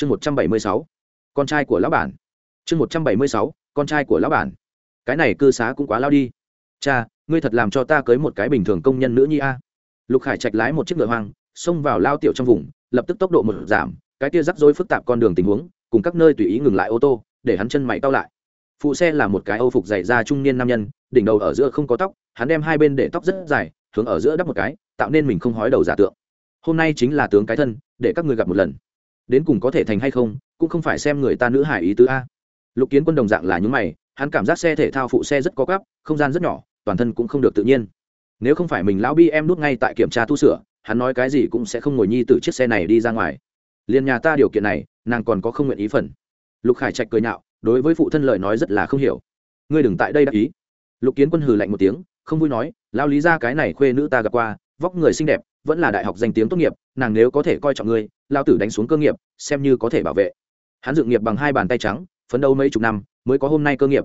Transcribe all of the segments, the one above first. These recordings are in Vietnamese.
chương một trăm bảy mươi sáu, con trai của lão bản. Chương một trăm bảy mươi sáu, con trai của lão bản. Cái này cư xá cũng quá lao đi. Cha, ngươi thật làm cho ta cưới một cái bình thường công nhân nữ nhi a. Lục khải trạch lái một chiếc ngựa hoang, xông vào lao tiểu trong vùng, lập tức tốc độ một giảm, cái kia rắc rối phức tạp con đường tình huống, cùng các nơi tùy ý ngừng lại ô tô, để hắn chân mày cao lại. Phụ xe là một cái âu phục dày da trung niên nam nhân, đỉnh đầu ở giữa không có tóc, hắn đem hai bên để tóc rất dài, hướng ở giữa đắp một cái, tạo nên mình không hói đầu giả tượng. Hôm nay chính là tướng cái thân, để các người gặp một lần đến cùng có thể thành hay không, cũng không phải xem người ta nữ hải ý tứ a. Lục kiến quân đồng dạng là những mày, hắn cảm giác xe thể thao phụ xe rất có gấp không gian rất nhỏ, toàn thân cũng không được tự nhiên. Nếu không phải mình lão bi em nút ngay tại kiểm tra tu sửa, hắn nói cái gì cũng sẽ không ngồi nhi từ chiếc xe này đi ra ngoài. Liền nhà ta điều kiện này, nàng còn có không nguyện ý phần. Lục khải trạch cười nhạo, đối với phụ thân lời nói rất là không hiểu. Ngươi đừng tại đây đắc ý. Lục kiến quân hừ lạnh một tiếng, không vui nói lao lý ra cái này khuê nữ ta gặp qua, vóc người xinh đẹp, vẫn là đại học danh tiếng tốt nghiệp nàng nếu có thể coi trọng ngươi lao tử đánh xuống cơ nghiệp, xem như có thể bảo vệ. Hắn dự nghiệp bằng hai bàn tay trắng, phấn đấu mấy chục năm, mới có hôm nay cơ nghiệp.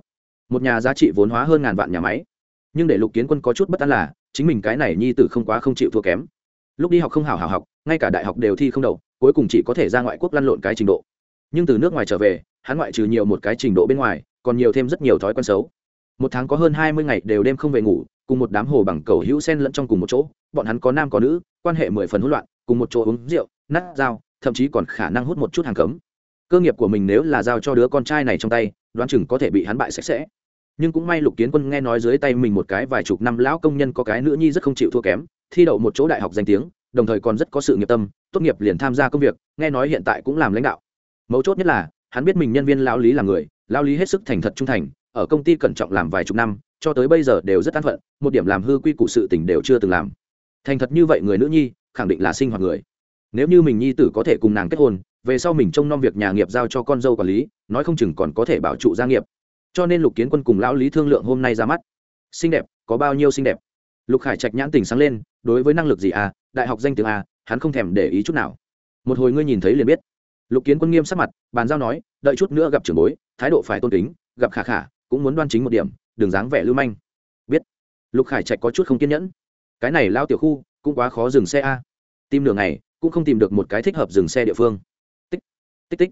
Một nhà giá trị vốn hóa hơn ngàn vạn nhà máy. Nhưng để lục kiến quân có chút bất an là, chính mình cái này nhi tử không quá không chịu thua kém. Lúc đi học không hào hào học, ngay cả đại học đều thi không đậu cuối cùng chỉ có thể ra ngoại quốc lăn lộn cái trình độ. Nhưng từ nước ngoài trở về, hắn ngoại trừ nhiều một cái trình độ bên ngoài, còn nhiều thêm rất nhiều thói quen xấu. Một tháng có hơn hai mươi ngày đều đêm không về ngủ, cùng một đám hồ bằng cầu hữu sen lẫn trong cùng một chỗ, bọn hắn có nam có nữ, quan hệ mười phần hỗn loạn cùng một chỗ uống rượu, nát dao, thậm chí còn khả năng hút một chút hàng cấm. Cơ nghiệp của mình nếu là giao cho đứa con trai này trong tay, đoán chừng có thể bị hắn bại sạch sẽ. Nhưng cũng may lục kiến quân nghe nói dưới tay mình một cái vài chục năm lão công nhân có cái nữ nhi rất không chịu thua kém, thi đậu một chỗ đại học danh tiếng, đồng thời còn rất có sự nghiệp tâm, tốt nghiệp liền tham gia công việc, nghe nói hiện tại cũng làm lãnh đạo. Mấu chốt nhất là, hắn biết mình nhân viên lão lý là người, lão lý hết sức thành thật trung thành, ở công ty cẩn trọng làm vài chục năm, cho tới bây giờ đều rất an phận, một điểm làm hư quy củ sự tình đều chưa từng làm. Thành thật như vậy người nữ nhi khẳng định là sinh hoạt người. Nếu như mình nhi tử có thể cùng nàng kết hôn, về sau mình trông nom việc nhà nghiệp giao cho con dâu quản lý, nói không chừng còn có thể bảo trụ gia nghiệp. Cho nên lục kiến quân cùng lão lý thương lượng hôm nay ra mắt. Xinh đẹp, có bao nhiêu xinh đẹp? Lục khải trạch nhãn tình sáng lên, đối với năng lực gì à? Đại học danh tiếng à? Hắn không thèm để ý chút nào. Một hồi ngươi nhìn thấy liền biết. Lục kiến quân nghiêm sắc mặt, bàn giao nói, đợi chút nữa gặp trưởng bối, thái độ phải tôn kính, gặp khả khả, cũng muốn đoan chính một điểm, đừng dáng vẻ lưu manh. Biết. Lục khải trạch có chút không kiên nhẫn. Cái này lao tiểu khu cũng quá khó dừng xe a. Tìm đường này cũng không tìm được một cái thích hợp dừng xe địa phương. Tích tích tích.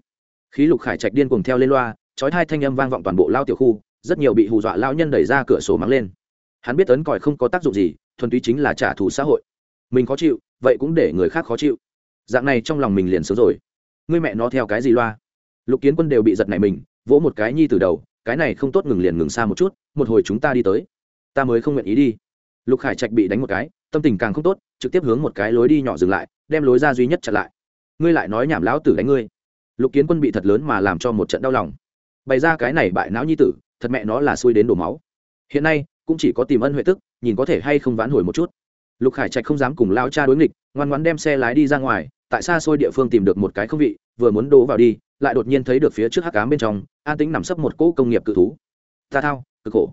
Khí lục khải trạch điên cuồng theo lên loa, chói hai thanh âm vang vọng toàn bộ lao tiểu khu, rất nhiều bị hù dọa lao nhân đẩy ra cửa sổ mắng lên. Hắn biết ấn còi không có tác dụng gì, thuần túy chính là trả thù xã hội. Mình khó chịu, vậy cũng để người khác khó chịu. Dạng này trong lòng mình liền sớm rồi. Ngươi mẹ nó theo cái gì loa? Lục kiến quân đều bị giật này mình, vỗ một cái nhi từ đầu, cái này không tốt ngừng liền ngừng xa một chút, một hồi chúng ta đi tới. Ta mới không nguyện ý đi. Lục khải trạch bị đánh một cái tâm tình càng không tốt, trực tiếp hướng một cái lối đi nhỏ dừng lại, đem lối ra duy nhất chặn lại. Ngươi lại nói nhảm lão tử đánh ngươi. Lục kiến quân bị thật lớn mà làm cho một trận đau lòng. Bày ra cái này bại não nhi tử, thật mẹ nó là xui đến đổ máu. Hiện nay, cũng chỉ có tìm ân huệ tức, nhìn có thể hay không vãn hồi một chút. Lục khải trạch không dám cùng lao cha đối nghịch, ngoan ngoan đem xe lái đi ra ngoài, tại xa xôi địa phương tìm được một cái không vị, vừa muốn đổ vào đi, lại đột nhiên thấy được phía trước hắc cám bên trong, an tính nằm sấp một cỗ công nghiệp cự thú. Ta thao, cực khổ.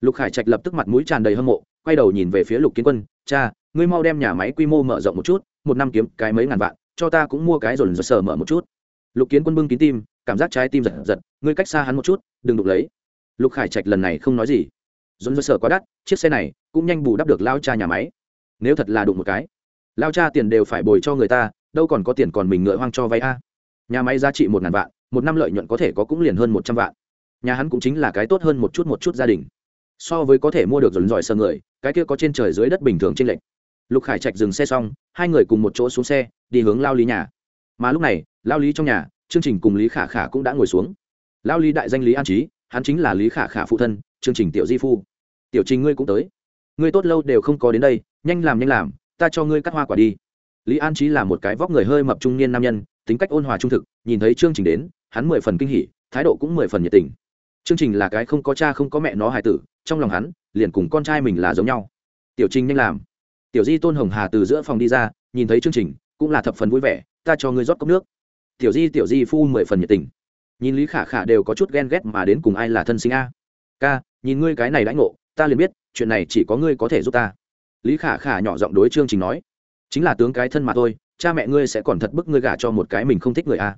Lục khải trạch lập tức mặt mũi tràn đầy hâm mộ, quay đầu nhìn về phía lục kiến quân cha, ngươi mau đem nhà máy quy mô mở rộng một chút, một năm kiếm cái mấy ngàn vạn, cho ta cũng mua cái rồi rồi sờ mở một chút. Lục kiến quân bưng kín tim, cảm giác trái tim giật giật, ngươi cách xa hắn một chút, đừng đụng lấy. Lục khải trạch lần này không nói gì. Dồn dơ sở quá đắt, chiếc xe này cũng nhanh bù đắp được lao cha nhà máy. Nếu thật là đụng một cái, lao cha tiền đều phải bồi cho người ta, đâu còn có tiền còn mình ngựa hoang cho vay a. Nhà máy giá trị một ngàn vạn, một năm lợi nhuận có thể có cũng liền hơn một trăm vạn. Nhà hắn cũng chính là cái tốt hơn một chút một chút gia đình so với có thể mua được dồn dòi sơ người, cái kia có trên trời dưới đất bình thường trên lệnh lục khải trạch dừng xe xong, hai người cùng một chỗ xuống xe, đi hướng lao lý nhà. Mà lúc này, lao lý trong nhà, chương trình cùng lý khả khả cũng đã ngồi xuống. Lao lý đại danh lý an trí hắn chính là lý khả khả phụ thân, chương trình tiểu di phu. Tiểu trình ngươi cũng tới. Ngươi tốt lâu đều không có đến đây, nhanh làm nhanh làm, ta cho ngươi cắt hoa quả đi. Lý an trí là một cái vóc người hơi mập trung niên nam nhân, tính cách ôn hòa trung thực, nhìn thấy chương trình đến, hắn mười phần kinh hỉ, thái độ cũng mười phần nhiệt tình chương trình là cái không có cha không có mẹ nó hài tử, trong lòng hắn, liền cùng con trai mình là giống nhau. Tiểu trình nhanh làm. Tiểu di tôn hồng hà từ giữa phòng đi ra, nhìn thấy chương trình, cũng là thập phần vui vẻ, ta cho ngươi rót cốc nước. Tiểu di tiểu di phu mười phần nhiệt tình. Nhìn lý khả khả đều có chút ghen ghét mà đến cùng ai là thân sinh a. Ca, nhìn ngươi cái này đãi ngộ, ta liền biết, chuyện này chỉ có ngươi có thể giúp ta. Lý khả khả nhỏ giọng đối chương trình nói, chính là tướng cái thân mà thôi, cha mẹ ngươi sẽ còn thật bức ngươi gả cho một cái mình không thích người a.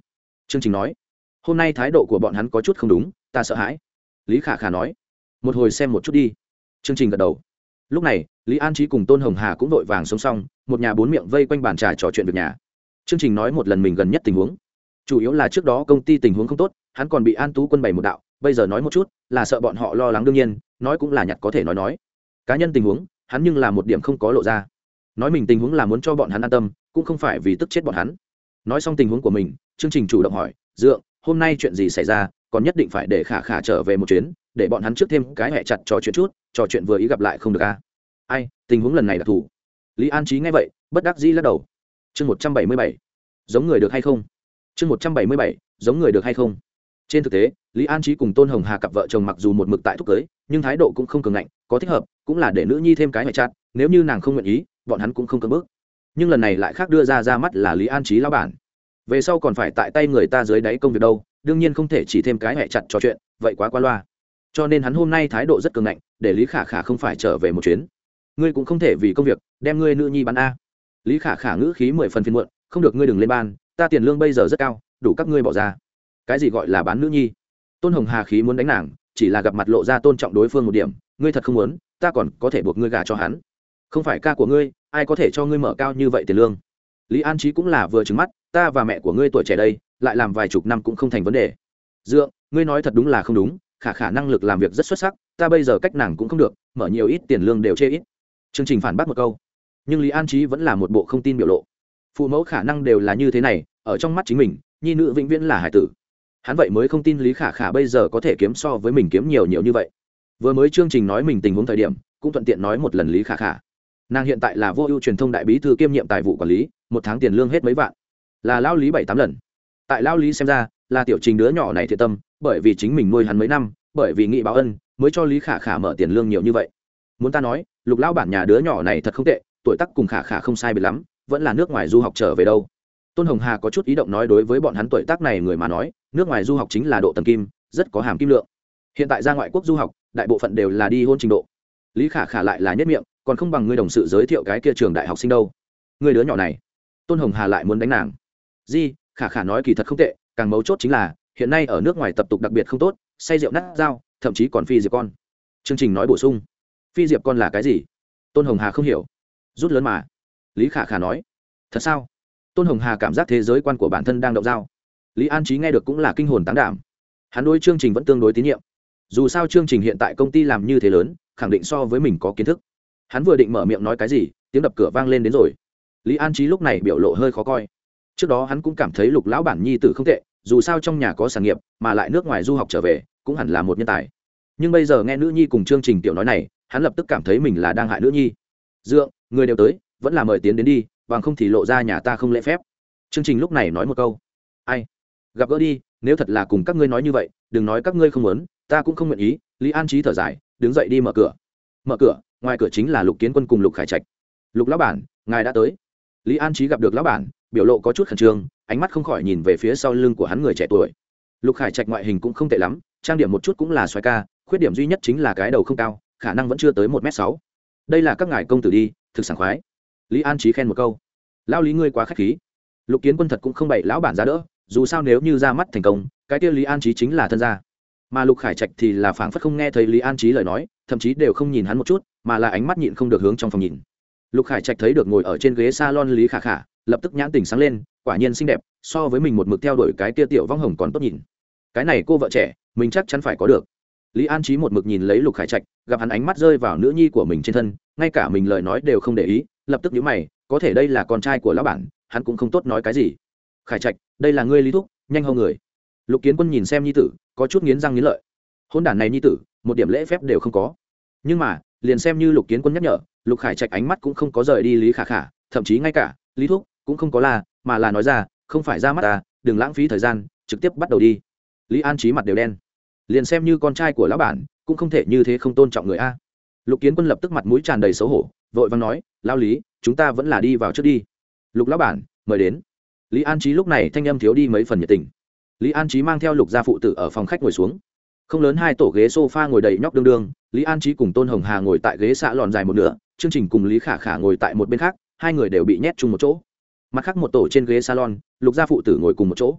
Chương trình nói, hôm nay thái độ của bọn hắn có chút không đúng ta sợ hãi. Lý khả khả nói, một hồi xem một chút đi. Chương trình gật đầu. Lúc này, lý an trí cùng tôn hồng hà cũng vội vàng sống xong, một nhà bốn miệng vây quanh bàn trà trò chuyện việc nhà. Chương trình nói một lần mình gần nhất tình huống. Chủ yếu là trước đó công ty tình huống không tốt, hắn còn bị an tú quân bày một đạo, bây giờ nói một chút, là sợ bọn họ lo lắng đương nhiên, nói cũng là nhặt có thể nói nói. Cá nhân tình huống, hắn nhưng là một điểm không có lộ ra. Nói mình tình huống là muốn cho bọn hắn an tâm, cũng không phải vì tức chết bọn hắn. Nói xong tình huống của mình, chương trình chủ động hỏi, dượng, hôm nay chuyện gì xảy ra? Còn nhất định phải để khả khả trở về một chuyến, để bọn hắn trước thêm cái hẹ chặt trò chuyện chút, trò chuyện vừa ý gặp lại không được a. Ai, tình huống lần này đặc thù lý an trí nghe vậy, bất đắc dĩ lắc đầu. Chương một trăm bảy mươi bảy. Giống người được hay không? Chương một trăm bảy mươi bảy, giống người được hay không? Trên thực tế, lý an trí cùng tôn hồng hà cặp vợ chồng mặc dù một mực tại thúc cưới, nhưng thái độ cũng không cường ngạnh, có thích hợp, cũng là để nữ nhi thêm cái hệ chặt, nếu như nàng không nguyện ý, bọn hắn cũng không cưỡng bước. Nhưng lần này lại khác đưa ra ra mắt là lý an trí lao bản. Về sau còn phải tại tay người ta dưới đáy công việc đâu đương nhiên không thể chỉ thêm cái hẹ chặt trò chuyện, vậy quá qua loa. Cho nên hắn hôm nay thái độ rất cường ngạnh, để lý khả khả không phải trở về một chuyến. Ngươi cũng không thể vì công việc, đem ngươi nữ nhi bán a. Lý khả khả ngữ khí mười phần phiên muộn, không được ngươi đừng lên ban, ta tiền lương bây giờ rất cao, đủ các ngươi bỏ ra. Cái gì gọi là bán nữ nhi? Tôn hồng hà khí muốn đánh nàng, chỉ là gặp mặt lộ ra tôn trọng đối phương một điểm, ngươi thật không muốn, ta còn có thể buộc ngươi gả cho hắn. Không phải ca của ngươi, ai có thể cho ngươi mở cao như vậy tiền lương? Lý an trí cũng là vừa trứng mắt, ta và mẹ của ngươi tuổi trẻ đây lại làm vài chục năm cũng không thành vấn đề. Dượng, ngươi nói thật đúng là không đúng, khả khả năng lực làm việc rất xuất sắc, ta bây giờ cách nàng cũng không được, mở nhiều ít tiền lương đều chê ít. Chương trình phản bác một câu. Nhưng lý an trí vẫn là một bộ không tin biểu lộ. Phụ mẫu khả năng đều là như thế này, ở trong mắt chính mình, nhi nữ vĩnh viễn là hải tử. Hắn vậy mới không tin lý khả khả bây giờ có thể kiếm so với mình kiếm nhiều nhiều như vậy. Vừa mới chương trình nói mình tình huống thời điểm, cũng thuận tiện nói một lần lý khả khả. Nàng hiện tại là vô ưu truyền thông đại bí thư kiêm nhiệm tài vụ quản lý, một tháng tiền lương hết mấy vạn. Là lao lý bảy tám lần tại lao lý xem ra, là tiểu trình đứa nhỏ này thiệt tâm, bởi vì chính mình nuôi hắn mấy năm, bởi vì nghị báo ân, mới cho lý khả khả mở tiền lương nhiều như vậy. Muốn ta nói, lục lão bản nhà đứa nhỏ này thật không tệ, tuổi tác cùng khả khả không sai biệt lắm, vẫn là nước ngoài du học trở về đâu. Tôn hồng hà có chút ý động nói đối với bọn hắn tuổi tác này người mà nói, nước ngoài du học chính là độ tần kim, rất có hàm kim lượng. Hiện tại ra ngoại quốc du học, đại bộ phận đều là đi hôn trình độ. Lý khả khả lại là nhất miệng, còn không bằng ngươi đồng sự giới thiệu cái kia trường đại học sinh đâu. Người đứa nhỏ này. Tôn hồng hà lại muốn đánh nàng. Di khả khả nói kỳ thật không tệ, càng mấu chốt chính là, hiện nay ở nước ngoài tập tục đặc biệt không tốt, say rượu nát dao, thậm chí còn phi diệp con. Chương trình nói bổ sung. Phi diệp con là cái gì? Tôn hồng hà không hiểu. Rút lớn mà. Lý khả khả nói. Thật sao? Tôn hồng hà cảm giác thế giới quan của bản thân đang động dao. Lý an trí nghe được cũng là kinh hồn tán đảm. Hắn đối chương trình vẫn tương đối tín nhiệm. Dù sao chương trình hiện tại công ty làm như thế lớn, khẳng định so với mình có kiến thức. Hắn vừa định mở miệng nói cái gì, tiếng đập cửa vang lên đến rồi. Lý an trí lúc này biểu lộ hơi khó coi trước đó hắn cũng cảm thấy lục lão bản nhi tử không tệ, dù sao trong nhà có sản nghiệp, mà lại nước ngoài du học trở về, cũng hẳn là một nhân tài. Nhưng bây giờ nghe nữ nhi cùng chương trình tiểu nói này, hắn lập tức cảm thấy mình là đang hại nữ nhi. Dượng, người đều tới, vẫn là mời tiến đến đi, bằng không thì lộ ra nhà ta không lễ phép. Chương trình lúc này nói một câu. Ai? Gặp gỡ đi, nếu thật là cùng các ngươi nói như vậy, đừng nói các ngươi không muốn, ta cũng không nguyện ý. Lý an trí thở dài, đứng dậy đi mở cửa. Mở cửa, ngoài cửa chính là lục kiến quân cùng lục khải trạch. Lục lão bản, ngài đã tới. Lý an trí gặp được lão bản biểu lộ có chút khẩn trương, ánh mắt không khỏi nhìn về phía sau lưng của hắn người trẻ tuổi. Lục khải trạch ngoại hình cũng không tệ lắm, trang điểm một chút cũng là xoài ca, khuyết điểm duy nhất chính là cái đầu không cao, khả năng vẫn chưa tới một m sáu. Đây là các ngài công tử đi, thực sảng khoái. Lý an trí khen một câu. Lao lý ngươi quá k h á c h khí. Lục kiến quân thật cũng không bậy lão bản ra đỡ, dù sao nếu như ra mắt thành công, cái kia lý an trí chính là thân gia. Mà lục khải trạch thì là phảng phất không nghe thấy lý an trí lời nói, thậm chí đều không nhìn hắn một chút, mà là ánh mắt nhịn không được hướng trong phòng nhìn. Lục khải trạch thấy được ngồi ở trên ghế s a lon lý khả khả lập tức nhãn tình sáng lên, quả nhiên xinh đẹp, so với mình một mực theo đuổi cái tia tiểu vong hồng còn tốt nhìn. Cái này cô vợ trẻ, mình chắc chắn phải có được. Lý an trí một mực nhìn lấy lục khải trạch, gặp hắn ánh mắt rơi vào nữ nhi của mình trên thân, ngay cả mình lời nói đều không để ý, lập tức nhíu mày, có thể đây là con trai của lão bản, hắn cũng không tốt nói cái gì. Khải trạch, đây là ngươi lý thúc, nhanh hơn người. Lục kiến quân nhìn xem nhi tử, có chút nghiến răng nghiến lợi. Hôn đản này nhi tử, một điểm lễ phép đều không có. Nhưng mà, liền xem như lục kiến quân nhắc nhở, lục khải trạch ánh mắt cũng không có rời đi lý khả khả, thậm chí ngay cả, lý thúc cũng không có là mà là nói ra, không phải ra mắt ta, đừng lãng phí thời gian, trực tiếp bắt đầu đi. Lý an trí mặt đều đen. Liền xem như con trai của lão bản, cũng không thể như thế không tôn trọng người a. Lục kiến quân lập tức mặt mũi tràn đầy xấu hổ, vội vàng nói lao lý, chúng ta vẫn là đi vào trước đi. Lục lão bản, mời đến. Lý an trí lúc này thanh âm thiếu đi mấy phần nhiệt tình. Lý an trí mang theo lục gia phụ tử ở phòng khách ngồi xuống. Không lớn hai tổ ghế s o f a ngồi đầy nhóc đương đương, lý an trí cùng tôn hồng hà ngồi tại ghế xạ lòn dài một nửa, chương trình cùng lý khả khả ngồi tại một bên khác, hai người đều bị nhét chung một chỗ mặt khác một tổ trên ghế salon, lục gia phụ tử ngồi cùng một chỗ.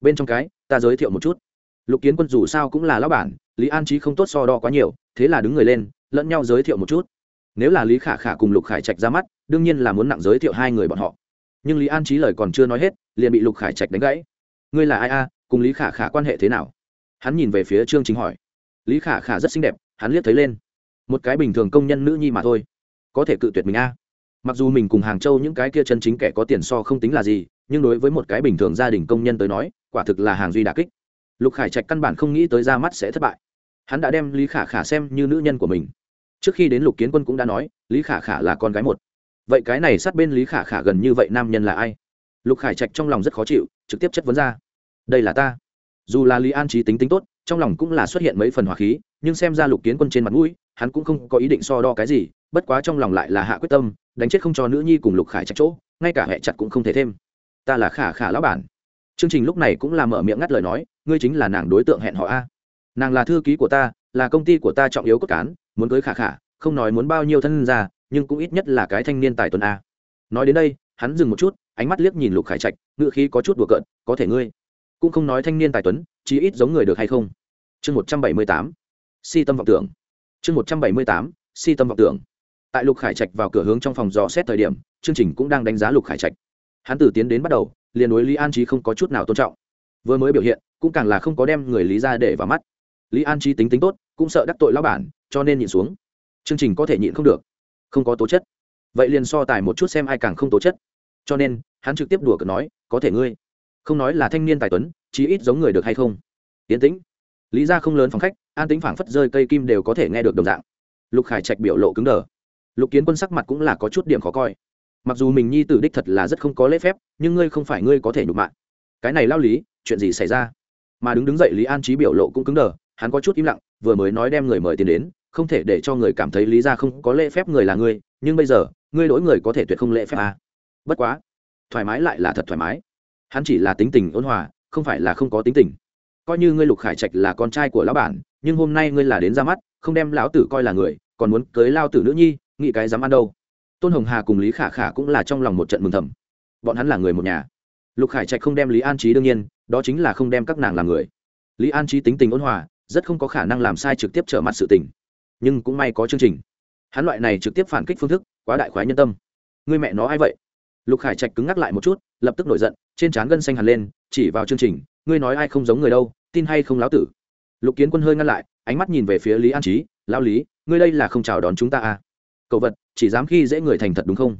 Bên trong cái, ta giới thiệu một chút. Lục kiến quân dù sao cũng là lão bản, lý an trí không tốt so đo quá nhiều, thế là đứng người lên, lẫn nhau giới thiệu một chút. Nếu là lý khả khả cùng lục khải trạch ra mắt, đương nhiên là muốn nặng giới thiệu hai người bọn họ. Nhưng lý an trí lời còn chưa nói hết, liền bị lục khải trạch đánh gãy. Ngươi là ai a, cùng lý khả khả quan hệ thế nào? Hắn nhìn về phía trương chính hỏi. Lý khả khả rất xinh đẹp, hắn liếc thấy lên. Một cái bình thường công nhân nữ nhi mà thôi. Có thể cự tuyệt mình a mặc dù mình cùng hàng châu những cái kia chân chính kẻ có tiền so không tính là gì, nhưng đối với một cái bình thường gia đình công nhân tới nói, quả thực là hàng duy đà kích. Lục khải trạch căn bản không nghĩ tới ra mắt sẽ thất bại. Hắn đã đem lý khả khả xem như nữ nhân của mình. Trước khi đến lục kiến quân cũng đã nói, lý khả khả là con gái một. Vậy cái này sát bên lý khả khả gần như vậy nam nhân là ai? Lục khải trạch trong lòng rất khó chịu, trực tiếp chất vấn ra. Đây là ta. Dù là lý an trí tính tính tốt, trong lòng cũng là xuất hiện mấy phần hỏa khí, nhưng xem ra lục kiến quân trên mặt mũi, hắn cũng không có ý định so đo cái gì bất quá trong lòng lại là hạ quyết tâm, đánh chết không cho nữ nhi cùng lục khải chặt chỗ, ngay cả hẹ chặt cũng không thể thêm. Ta là khả khả lão bản. Chương trình lúc này cũng là mở miệng ngắt lời nói, ngươi chính là nàng đối tượng hẹn họ a. Nàng là thư ký của ta, là công ty của ta trọng yếu cốt cán, muốn cưới khả khả, không nói muốn bao nhiêu thân ra, nhưng cũng ít nhất là cái thanh niên tài tuần a. Nói đến đây, hắn dừng một chút, ánh mắt liếc nhìn lục khải trạch ngựa khí có chút đùa cợt, có thể ngươi cũng không nói thanh niên tài tuấn, chí ít giống người được hay không? Chương một trăm bảy mươi tám, si tâm vọng tưởng. Chương một trăm bảy mươi tám, si tâm vọng tưởng tại lục khải trạch vào cửa hướng trong phòng dò xét thời điểm, chương trình cũng đang đánh giá lục khải trạch. Hắn từ tiến đến bắt đầu, liền đối lý an trí không có chút nào tôn trọng. Vừa mới biểu hiện, cũng càng là không có đem người lý ra để vào mắt. Lý an trí tính tính tốt, cũng sợ đắc tội lão bản, cho nên nhịn xuống. Chương trình có thể nhịn không được. Không có tố chất. Vậy liền so tài một chút xem ai càng không tố chất. Cho nên, hắn trực tiếp đùa cợt nói, có thể ngươi. Không nói là thanh niên tài tuấn, chí ít giống người được hay không? Yến tĩnh. Lý ra không lớn phòng khách, an tính phảng phất rơi cây kim đều có thể nghe được đồng dạng. Lục khải trạch biểu lộ cứng đờ lục kiến quân sắc mặt cũng là có chút điểm khó coi. Mặc dù mình nhi tử đích thật là rất không có lễ phép, nhưng ngươi không phải ngươi có thể nhục mạ. Cái này lao lý, chuyện gì xảy ra? Mà đứng đứng dậy lý an trí biểu lộ cũng cứng đờ, hắn có chút im lặng, vừa mới nói đem người mời tiền đến, không thể để cho người cảm thấy lý ra không có lễ phép người là ngươi, nhưng bây giờ, ngươi lỗi người có thể tuyệt không lễ phép à. bất quá, thoải mái lại là thật thoải mái. Hắn chỉ là tính tình ôn hòa, không phải là không có tính tình. Coi như ngươi lục khải trạch là con trai của lão bản, nhưng hôm nay ngươi là đến ra mắt, không đem lão tử coi là người, còn muốn cưới lao tử nữ nhi nghĩ cái dám ăn đâu. Tôn hồng hà cùng lý khả khả cũng là trong lòng một trận mừng thầm. Bọn hắn là người một nhà. Lục khải trạch không đem lý an trí đương nhiên, đó chính là không đem các nàng làm người. Lý an trí tính tình ôn hòa, rất không có khả năng làm sai trực tiếp trở mặt sự tình. Nhưng cũng may có chương trình. Hắn loại này trực tiếp phản kích phương thức, quá đại khoái nhân tâm. Người mẹ nó ai vậy? Lục khải trạch cứng ngắc lại một chút, lập tức nổi giận, trên trán gân xanh hẳn lên, chỉ vào chương trình, ngươi nói ai không giống người đâu, tin hay không láo tử? Lục kiến quân hơi ngăn lại, ánh mắt nhìn về phía lý an trí lão lý, ngươi đây là không chào đón chúng ta à? Cậu vật, chỉ dám khi dễ người thành thật đúng không?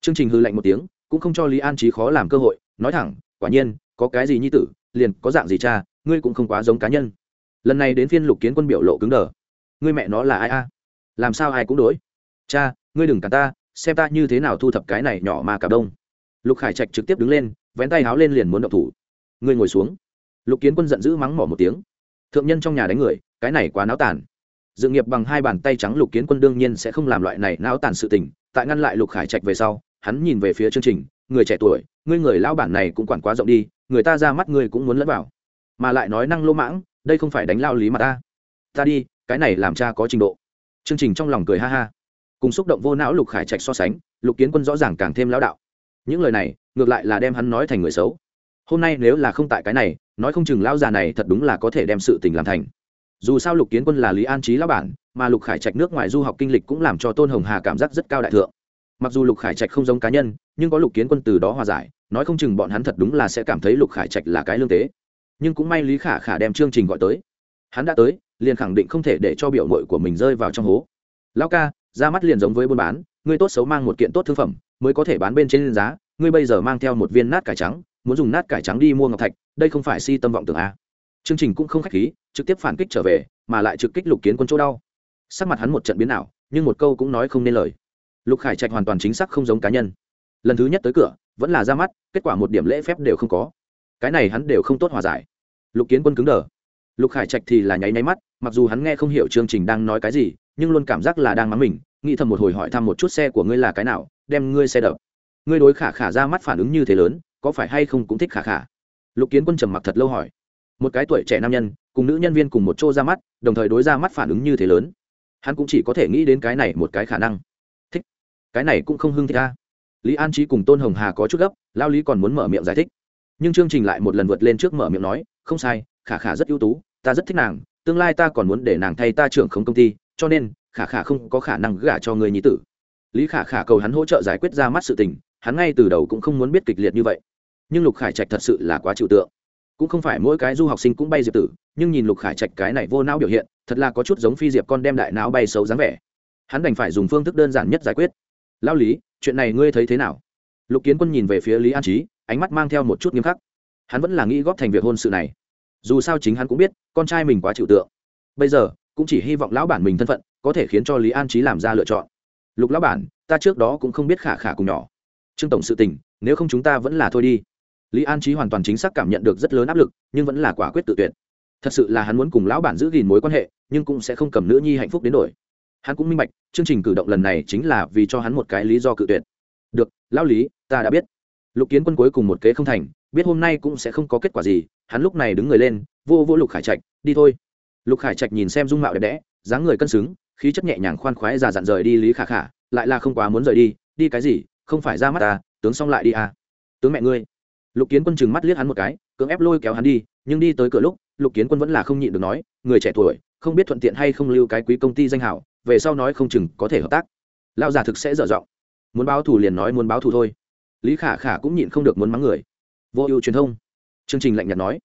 Chương trình hư lạnh một tiếng, cũng không cho lý an trí khó làm cơ hội, nói thẳng, quả nhiên, có cái gì nhi tử, liền có dạng gì cha, ngươi cũng không quá giống cá nhân. Lần này đến phiên lục kiến quân biểu lộ cứng đờ. Ngươi mẹ nó là ai a? Làm sao ai cũng đối? Cha, ngươi đừng cả ta, xem ta như thế nào thu thập cái này nhỏ mà cả đông. Lục khải trạch trực tiếp đứng lên, vén tay háo lên liền muốn động thủ. Ngươi ngồi xuống. Lục kiến quân giận dữ mắng mỏ một tiếng. Thượng nhân trong nhà đánh người, cái này quá náo tàn dự nghiệp bằng hai bàn tay trắng lục kiến quân đương nhiên sẽ không làm loại này não tàn sự tình. Tại ngăn lại lục khải trạch về sau, hắn nhìn về phía chương trình, người trẻ tuổi, ngươi người lão bản này cũng quản quá rộng đi, người ta ra mắt ngươi cũng muốn lẫn vào. Mà lại nói năng lô mãng, đây không phải đánh lao lý mà ta. Ta đi, cái này làm cha có trình độ. Chương trình trong lòng cười ha ha. Cùng xúc động vô não lục khải trạch so sánh, lục kiến quân rõ ràng càng thêm lão đạo. Những lời này, ngược lại là đem hắn nói thành người xấu. Hôm nay nếu là không tại cái này, nói không chừng lão già này thật đúng là có thể đem sự tình làm thành dù sao lục kiến quân là lý an trí lão bản, mà lục khải trạch nước ngoài du học kinh lịch cũng làm cho tôn hồng hà cảm giác rất cao đại thượng. Mặc dù lục khải trạch không giống cá nhân, nhưng có lục kiến quân từ đó hòa giải, nói không chừng bọn hắn thật đúng là sẽ cảm thấy lục khải trạch là cái lương tế. Nhưng cũng may lý khả khả đem chương trình gọi tới. Hắn đã tới, liền khẳng định không thể để cho biểu mội của mình rơi vào trong hố. Lão ca, ra mắt liền giống với buôn bán, ngươi tốt xấu mang một kiện tốt thương phẩm, mới có thể bán bên trên giá, ngươi bây giờ mang theo một viên nát cải trắng, muốn dùng nát cải trắng đi mua ngọc thạch, đây không phải si tâm vọng tưởng a chương trình cũng không khách khí trực tiếp phản kích trở về, mà lại trực kích lục kiến quân chỗ đau. Sắc mặt hắn một trận biến nào nhưng một câu cũng nói không nên lời. Lục khải trạch hoàn toàn chính xác không giống cá nhân. Lần thứ nhất tới cửa, vẫn là ra mắt, kết quả một điểm lễ phép đều không có. Cái này hắn đều không tốt hòa giải. Lục kiến quân cứng đờ. Lục khải trạch thì là nháy nháy mắt, mặc dù hắn nghe không hiểu chương trình đang nói cái gì, nhưng luôn cảm giác là đang mắng mình, nghĩ thầm một hồi hỏi thăm một chút xe của ngươi là cái nào, đem ngươi xe đập. Ngươi đối khả khả ra mắt phản ứng như thế lớn, có phải hay không cũng thích khả khả? Lục kiến quân trầm mặc thật lâu hỏi một cái tuổi trẻ nam nhân, cùng nữ nhân viên cùng một chỗ ra mắt, đồng thời đối ra mắt phản ứng như thế lớn. Hắn cũng chỉ có thể nghĩ đến cái này một cái khả năng. Thích. Cái này cũng không hưng thích ta lý an trí cùng tôn hồng hà có chút gấp, lao lý còn muốn mở miệng giải thích. Nhưng chương trình lại một lần vượt lên trước mở miệng nói, không sai, khả khả rất ưu tú, ta rất thích nàng, tương lai ta còn muốn để nàng thay ta trưởng không công ty, cho nên, khả khả không có khả năng gả cho người nhí tử. Lý khả khả cầu hắn hỗ trợ giải quyết ra mắt sự tình, hắn ngay từ đầu cũng không muốn biết kịch liệt như vậy. Nhưng lục khải trạch thật sự là quá chịu tượng cũng không phải mỗi cái du học sinh cũng bay diệp tử, nhưng nhìn lục khải trạch cái này vô não biểu hiện, thật là có chút giống phi diệp con đem đại não bay xấu dáng vẻ. Hắn đành phải dùng phương thức đơn giản nhất giải quyết. Lao lý, chuyện này ngươi thấy thế nào? Lục kiến quân nhìn về phía lý an trí ánh mắt mang theo một chút nghiêm khắc. Hắn vẫn là nghĩ góp thành việc hôn sự này. Dù sao chính hắn cũng biết, con trai mình quá chịu tượng. Bây giờ, cũng chỉ hy vọng lão bản mình thân phận, có thể khiến cho lý an trí làm ra lựa chọn. Lục lão bản, ta trước đó cũng không biết khả khả cùng nhỏ. Trương tổng sự tình, nếu không chúng ta vẫn là thôi đi lý an trí hoàn toàn chính xác cảm nhận được rất lớn áp lực, nhưng vẫn là quả quyết tự tuyệt. Thật sự là hắn muốn cùng lão bản giữ gìn mối quan hệ, nhưng cũng sẽ không cầm nữ nhi hạnh phúc đến đổi hắn cũng minh bạch, chương trình cử động lần này chính là vì cho hắn một cái lý do cự tuyệt. Được, lão lý, ta đã biết. Lục kiến quân cuối cùng một kế không thành, biết hôm nay cũng sẽ không có kết quả gì, hắn lúc này đứng người lên, vô vô lục khải trạch, đi thôi. Lục khải trạch nhìn xem dung mạo đẹp đẽ, dáng người cân xứng, khí chất nhẹ nhàng khoan khoái già dặn rời đi lý khả khả, lại là không quá muốn rời đi đi cái gì, không phải ra mắt ta tướng xong lại đi à. Tướng mẹ ngươi lục kiến quân chừng mắt liếc hắn một cái, cưỡng ép lôi kéo hắn đi, nhưng đi tới cửa lúc, lục kiến quân vẫn là không nhịn được nói, người trẻ tuổi, không biết thuận tiện hay không lưu cái quý công ty danh hảo, về sau nói không chừng có thể hợp tác. Lao giả thực sẽ dở giọng. Muốn báo thù liền nói muốn báo thù thôi. Lý khả khả cũng nhịn không được muốn mắng người. Vô ưu truyền thông. Chương trình lạnh nhạt nói.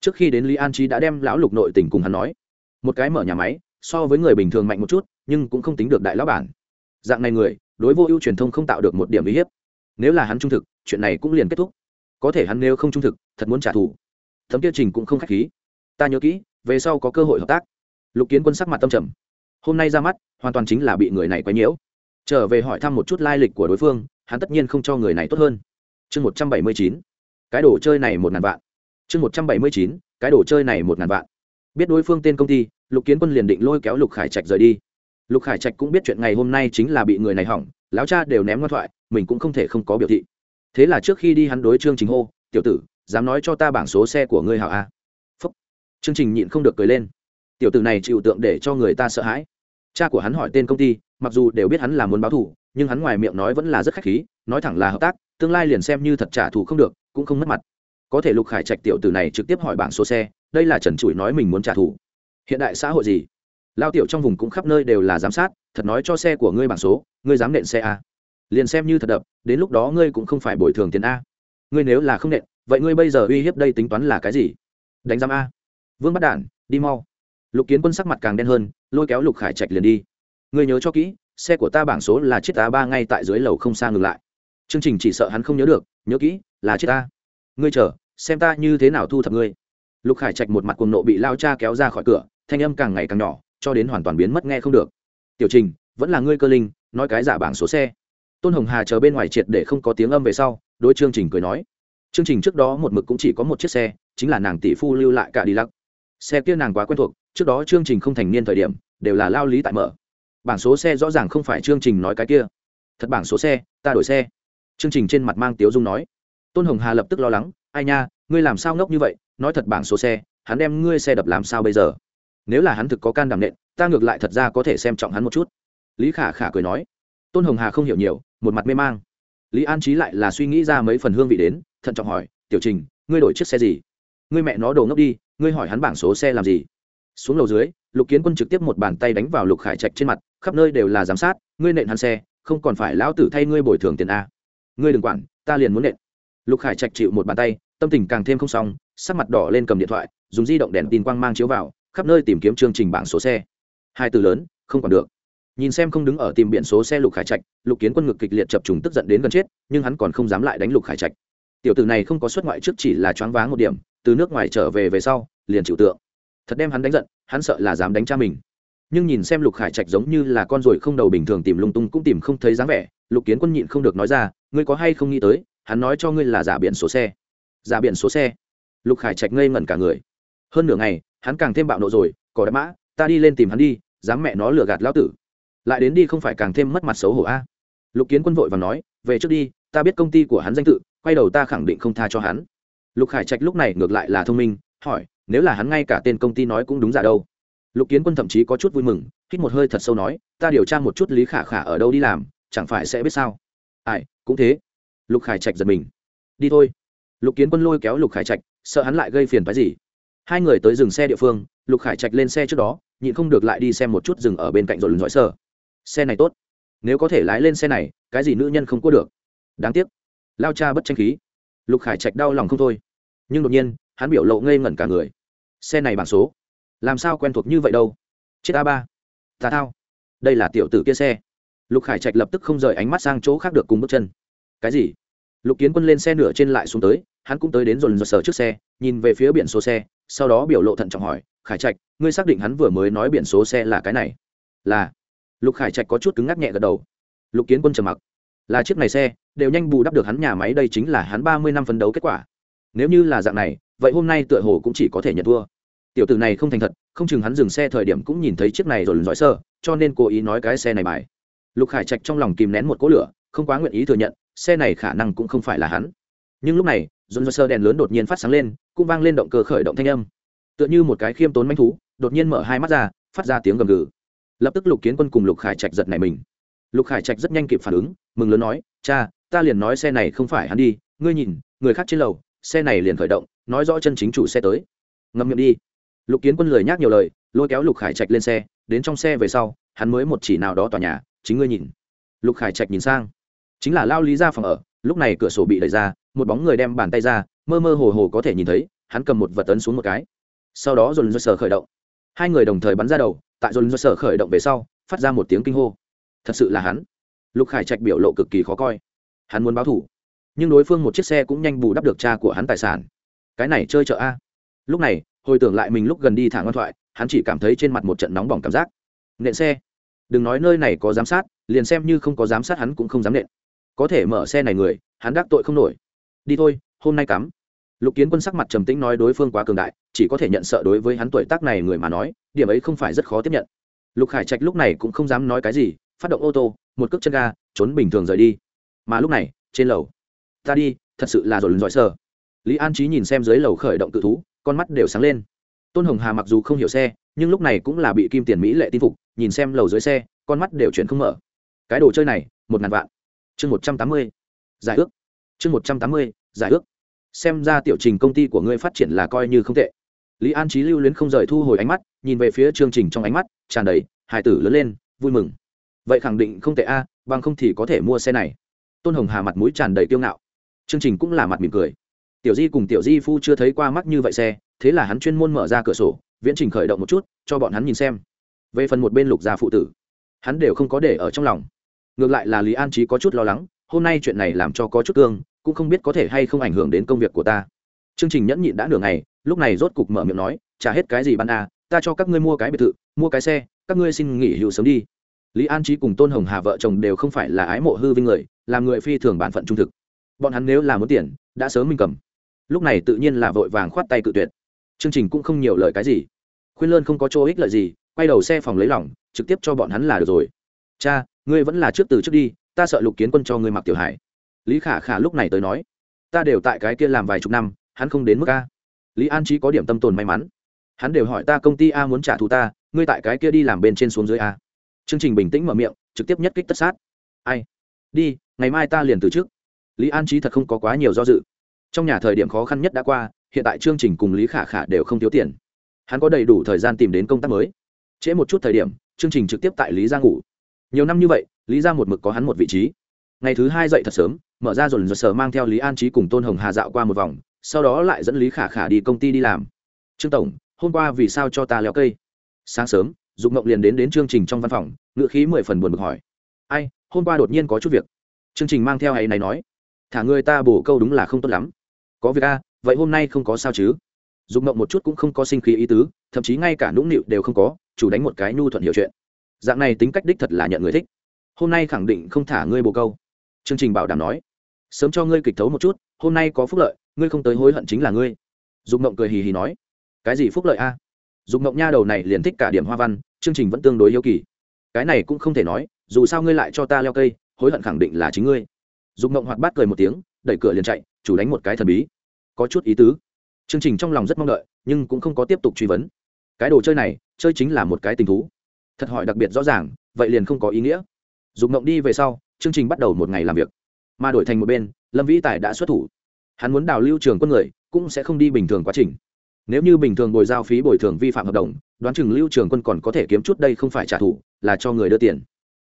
Trước khi đến lý an trí đã đem lão lục nội tỉnh cùng hắn nói. Một cái mở nhà máy, so với người bình thường mạnh một chút, nhưng cũng không tính được đại lão bản. Dạng này người, đối vô ưu truyền thông không tạo được một điểm uy hiếp. Nếu là hắn trung thực, chuyện này cũng liền kết thúc có thể hắn nếu không trung thực, thật muốn trả thù. Thấm tiêu trình cũng không k h á c h khí. Ta nhớ kỹ, về sau có cơ hội hợp tác. Lục kiến quân sắc mặt tâm trầm. Hôm nay ra mắt, hoàn toàn chính là bị người này quấy nhiễu. Trở về hỏi thăm một chút lai lịch của đối phương, hắn tất nhiên không cho người này tốt hơn. Chương một trăm bảy mươi chín. Cái đồ chơi này một ngàn vạn. Chương một trăm bảy mươi chín. Cái đồ chơi này một ngàn vạn. Biết đối phương tên công ty, lục kiến quân liền định lôi kéo lục khải trạch rời đi. Lục khải trạch cũng biết chuyện ngày hôm nay chính là bị người này hỏng, lão cha đều ném ngoan thoại, mình cũng không thể không có biểu thị thế là trước khi đi hắn đối chương trình hô, tiểu tử, dám nói cho ta bảng số xe của ngươi hảo a. Phúc. Chương trình nhịn không được cười lên. Tiểu tử này chịu tượng để cho người ta sợ hãi. Cha của hắn hỏi tên công ty, mặc dù đều biết hắn là muốn báo thù, nhưng hắn ngoài miệng nói vẫn là rất khách khí, nói thẳng là hợp tác, tương lai liền xem như thật trả thù không được, cũng không mất mặt. Có thể lục khải trạch tiểu tử này trực tiếp hỏi bảng số xe, đây là trần trụi nói mình muốn trả thù. Hiện đại xã hội gì? Lao tiểu trong vùng cũng khắp nơi đều là giám sát, thật nói cho xe của ngươi bảng số, ngươi dám nện xe a liền xem như thật đập, đến lúc đó ngươi cũng không phải bồi thường tiền a. Ngươi nếu là không nện, vậy ngươi bây giờ uy hiếp đây tính toán là cái gì? Đánh giam a. Vương bắt đản, đi mau. Lục kiến quân sắc mặt càng đen hơn, lôi kéo lục khải trạch liền đi. Ngươi nhớ cho kỹ, xe của ta bảng số là chiếc a ba ngay tại dưới lầu không xa ngừng lại. Chương trình chỉ sợ hắn không nhớ được, nhớ kỹ, là chiếc a. Ngươi chờ, xem ta như thế nào thu thập ngươi. Lục khải trạch một mặt cuồng nộ bị lao cha kéo ra khỏi cửa, thanh âm càng ngày càng nhỏ, cho đến hoàn toàn biến mất nghe không được. Tiểu trình, vẫn là ngươi cơ linh, nói cái giả bảng số xe tôn hồng hà chờ bên ngoài triệt để không có tiếng âm về sau đôi chương trình cười nói. Chương trình trước đó một mực cũng chỉ có một chiếc xe, chính là nàng tỷ phu lưu lại cả đi lắc. Xe kia nàng quá quen thuộc, trước đó chương trình không thành niên thời điểm, đều là lao lý tại mở. Bảng số xe rõ ràng không phải chương trình nói cái kia. Thật bảng số xe, ta đổi xe. Chương trình trên mặt mang tiếu dung nói. Tôn hồng hà lập tức lo lắng, ai nha, ngươi làm sao ngốc như vậy, nói thật bảng số xe, hắn đem ngươi xe đập làm sao bây giờ? Nếu là hắn thực có can đảm nện, ta ngược lại thật ra có thể xem trọng hắn một chút. Lý khả khả cười nói. Tôn hồng hà không hiểu nhiều một mặt mê mang. Lý an trí lại là suy nghĩ ra mấy phần hương vị đến, thận trọng hỏi, tiểu trình, ngươi đổi chiếc xe gì? Ngươi mẹ nó đồ ngốc đi, ngươi hỏi hắn bảng số xe làm gì? Xuống lầu dưới, lục kiến quân trực tiếp một bàn tay đánh vào lục khải trạch trên mặt, khắp nơi đều là giám sát, ngươi nện hắn xe, không còn phải lão tử thay ngươi bồi thường tiền a. Ngươi đừng quản, ta liền muốn nện. Lục khải trạch chịu một bàn tay, tâm tình càng thêm không xong, sắc mặt đỏ lên cầm điện thoại, dùng di động đèn tin quang mang chiếu vào, khắp nơi tìm kiếm chương trình bảng số xe. Hai từ lớn, không còn được nhìn xem không đứng ở tìm biển số xe lục khải trạch, lục kiến quân ngực kịch liệt chập trùng tức giận đến gần chết, nhưng hắn còn không dám lại đánh lục khải trạch. Tiểu tử này không có xuất ngoại trước chỉ là choáng váng một điểm, từ nước ngoài trở về về sau, liền chịu tượng. Thật đem hắn đánh giận, hắn sợ là dám đánh cha mình. Nhưng nhìn xem lục khải trạch giống như là con ruồi không đầu bình thường tìm lung tung cũng tìm không thấy dáng vẻ, lục kiến quân nhịn không được nói ra, ngươi có hay không nghĩ tới, hắn nói cho ngươi là giả biển số xe. Giả biển số xe? Lục khải trạch ngây ngẩn cả người. Hơn nửa ngày, hắn càng thêm bạo nộ rồi, có đã mã, ta đi lên tìm hắn đi, dám mẹ nó lừa gạt lão tử lại đến đi không phải càng thêm mất mặt xấu hổ a. Lục kiến quân vội và nói, về trước đi, ta biết công ty của hắn danh tự, quay đầu ta khẳng định không tha cho hắn. Lục khải trạch lúc này ngược lại là thông minh, hỏi, nếu là hắn ngay cả tên công ty nói cũng đúng giả đâu? Lục kiến quân thậm chí có chút vui mừng, hít một hơi thật sâu nói, ta điều tra một chút lý khả khả ở đâu đi làm, chẳng phải sẽ biết sao? Ai, cũng thế. Lục khải trạch giật mình. Đi thôi. Lục kiến quân lôi kéo lục khải trạch, sợ hắn lại gây phiền phái gì. Hai người tới dừng xe địa phương, lục khải trạch lên xe trước đó, nhịn không được lại đi xem một chút rừng ở bên cạnh rồi lần dõi sơ xe này tốt. Nếu có thể lái lên xe này, cái gì nữ nhân không có được. Đáng tiếc. Lao cha bất tranh khí. Lục khải trạch đau lòng không thôi. Nhưng đột nhiên, hắn biểu lộ ngây ngẩn cả người. Xe này bảng số, làm sao quen thuộc như vậy đâu? Chiếc a ba. Tà thao. Đây là tiểu tử kia xe. Lục khải trạch lập tức không rời ánh mắt sang chỗ khác được cùng bước chân. Cái gì? Lục kiến quân lên xe nửa trên lại xuống tới, hắn cũng tới đến dồn dồn sở trước xe, nhìn về phía biển số xe, sau đó biểu lộ thận trọng hỏi, khải trạch, ngươi xác định hắn vừa mới nói biển số xe là cái này? Là lục khải trạch có chút cứng ngắc nhẹ gật đầu. Lục kiến quân trầm mặc. Là chiếc này xe, đều nhanh bù đắp được hắn nhà máy đây chính là hắn ba mươi năm phấn đấu kết quả. Nếu như là dạng này, vậy hôm nay tựa hồ cũng chỉ có thể nhận thua. Tiểu tử này không thành thật, không chừng hắn dừng xe thời điểm cũng nhìn thấy chiếc này rồi lần dõi sơ, cho nên cố ý nói cái xe này bài. Lục khải trạch trong lòng kìm nén một cỗ lửa, không quá nguyện ý thừa nhận, xe này khả năng cũng không phải là hắn. Nhưng lúc này dồn dơ sơ đèn lớn đột nhiên phát sáng lên, cũng vang lên động cơ khởi động thanh âm. Tựa như một cái khiêm tốn manh thú, đột nhiên mở hai mắt ra, phát ra tiếng gầm gừ lập tức lục kiến quân cùng lục khải trạch giật này mình. Lục khải trạch rất nhanh kịp phản ứng, mừng lớn nói, cha, ta liền nói xe này không phải hắn đi, ngươi nhìn, người khác trên lầu, xe này liền khởi động, nói rõ chân chính chủ xe tới. Ngâm miệng đi. Lục kiến quân lời nhắc nhiều lời, lôi kéo lục khải trạch lên xe, đến trong xe về sau, hắn mới một chỉ nào đó tòa nhà, chính ngươi nhìn. Lục khải trạch nhìn sang. Chính là lao lý ra phòng ở, lúc này cửa sổ bị đẩy ra, một bóng người đem bàn tay ra, mơ mơ hồ hồ có thể nhìn thấy, hắn cầm một vật tấn xuống một cái. Sau đó dồn dơ sờ khởi động. Hai người đồng thời bắn ra đầu tại dồn do sở khởi động về sau, phát ra một tiếng kinh hô. Thật sự là hắn. Lục khải trạch biểu lộ cực kỳ khó coi. Hắn muốn báo thủ. Nhưng đối phương một chiếc xe cũng nhanh bù đắp được cha của hắn tài sản. Cái này chơi chợ a. Lúc này, hồi tưởng lại mình lúc gần đi thả ngoan thoại, hắn chỉ cảm thấy trên mặt một trận nóng bỏng cảm giác. Nện xe. Đừng nói nơi này có giám sát, liền xem như không có giám sát hắn cũng không dám nện. Có thể mở xe này người, hắn đắc tội không nổi. Đi thôi, hôm nay cắm lục kiến quân sắc mặt trầm tĩnh nói đối phương quá cường đại, chỉ có thể nhận sợ đối với hắn tuổi tác này người mà nói, điểm ấy không phải rất khó tiếp nhận. Lục khải trạch lúc này cũng không dám nói cái gì, phát động ô tô, một cước chân ga, trốn bình thường rời đi. Mà lúc này, trên lầu, ta đi, thật sự là rồi lần giỏi sơ lý an trí nhìn xem dưới lầu khởi động tự thú, con mắt đều sáng lên. Tôn hồng hà mặc dù không hiểu xe, nhưng lúc này cũng là bị kim tiền mỹ lệ tin phục, nhìn xem lầu dưới xe, con mắt đều chuyển không mở. Cái đồ chơi này, một ngàn vạn. Chương một trăm tám mươi, giải ước. Chương một trăm tám mươi, giải ước xem ra tiểu trình công ty của ngươi phát triển là coi như không tệ. Lý an trí lưu luyến không rời thu hồi ánh mắt, nhìn về phía chương trình trong ánh mắt, tràn đầy, hải tử lớn lên, vui mừng. Vậy khẳng định không tệ a, bằng không thì có thể mua xe này. Tôn hồng hà mặt mũi tràn đầy kiêu ngạo. Chương trình cũng là mặt mỉm cười. Tiểu di cùng tiểu di phu chưa thấy qua mắt như vậy xe, thế là hắn chuyên môn mở ra cửa sổ, viễn trình khởi động một chút, cho bọn hắn nhìn xem. Về phần một bên lục gia phụ tử, hắn đều không có để ở trong lòng. Ngược lại là lý an trí có chút lo lắng, hôm nay chuyện này làm cho có chút cương cũng không biết có thể hay không ảnh hưởng đến công việc của ta. Chương trình nhẫn nhịn đã nửa ngày, lúc này rốt cục mở miệng nói, trả hết cái gì ban à ta cho các ngươi mua cái biệt thự, mua cái xe, các ngươi xin nghỉ hưu sớm đi. Lý an trí cùng tôn hồng hà vợ chồng đều không phải là ái mộ hư vinh người, làm người phi thường bản phận trung thực. Bọn hắn nếu là muốn tiền, đã sớm mình cầm. Lúc này tự nhiên là vội vàng khoát tay cự tuyệt. Chương trình cũng không nhiều lời cái gì. Khuyên lơn không có chỗ ích lợi gì, quay đầu xe phòng lấy lỏng trực tiếp cho bọn hắn là được rồi. Cha, ngươi vẫn là trước từ trước đi, ta sợ lục kiến quân cho ngươi mặc tiểu hải lý khả khả lúc này tới nói, ta đều tại cái kia làm vài chục năm, hắn không đến mức a. Lý an trí có điểm tâm tồn may mắn. Hắn đều hỏi ta công ty a muốn trả thù ta, ngươi tại cái kia đi làm bên trên xuống dưới a. Chương trình bình tĩnh mở miệng, trực tiếp nhất kích tất sát. Ai? Đi, ngày mai ta liền từ trước. Lý an trí thật không có quá nhiều do dự. Trong nhà thời điểm khó khăn nhất đã qua, hiện tại chương trình cùng lý khả khả đều không thiếu tiền. Hắn có đầy đủ thời gian tìm đến công tác mới. Trễ một chút thời điểm, chương trình trực tiếp tại lý gia ngủ. Nhiều năm như vậy, lý gia một mực có hắn một vị trí. Ngày thứ hai dậy thật sớm mở ra dồn dồn sở mang theo lý an trí cùng tôn hồng hà dạo qua một vòng, sau đó lại dẫn lý khả khả đi công ty đi làm. Trương tổng, hôm qua vì sao cho ta leo cây? Sáng sớm, dục mộng liền đến đến chương trình trong văn phòng ngự khí mười phần buồn bực hỏi. Ai, hôm qua đột nhiên có chút việc. Chương trình mang theo hay này nói. Thả người ta bổ câu đúng là không tốt lắm. Có việc a vậy hôm nay không có sao chứ? Dục mộng một chút cũng không có sinh khí ý tứ, thậm chí ngay cả nũng nịu đều không có, chủ đánh một cái nhu thuận hiểu chuyện. Dạng này tính cách đích thật là nhận người thích. Hôm nay khẳng định không thả ngươi bồ câu chương trình bảo đảm nói, sớm cho ngươi kịch thấu một chút, hôm nay có phúc lợi, ngươi không tới hối hận chính là ngươi. Dục mộng cười hì hì nói, cái gì phúc lợi a? Dục mộng nha đầu này liền thích cả điểm hoa văn chương trình vẫn tương đối yêu kỳ. Cái này cũng không thể nói, dù sao ngươi lại cho ta leo cây, hối hận khẳng định là chính ngươi. Dục mộng hoạt bát cười một tiếng, đẩy cửa liền chạy, chủ đánh một cái thần bí. Có chút ý tứ. Chương trình trong lòng rất mong đợi, nhưng cũng không có tiếp tục truy vấn. Cái đồ chơi này, chơi chính là một cái tình thú. Thật hỏi đặc biệt rõ ràng, vậy liền không có ý nghĩa. Dục mộng đi về sau chương trình bắt đầu một ngày làm việc. Mà đổi thành một bên, lâm vĩ tài đã xuất thủ. Hắn muốn đào lưu trường quân người, cũng sẽ không đi bình thường quá trình. Nếu như bình thường bồi giao phí bồi thường vi phạm hợp đồng, đoán chừng lưu trường quân còn có thể kiếm chút đây không phải trả thù, là cho người đưa tiền.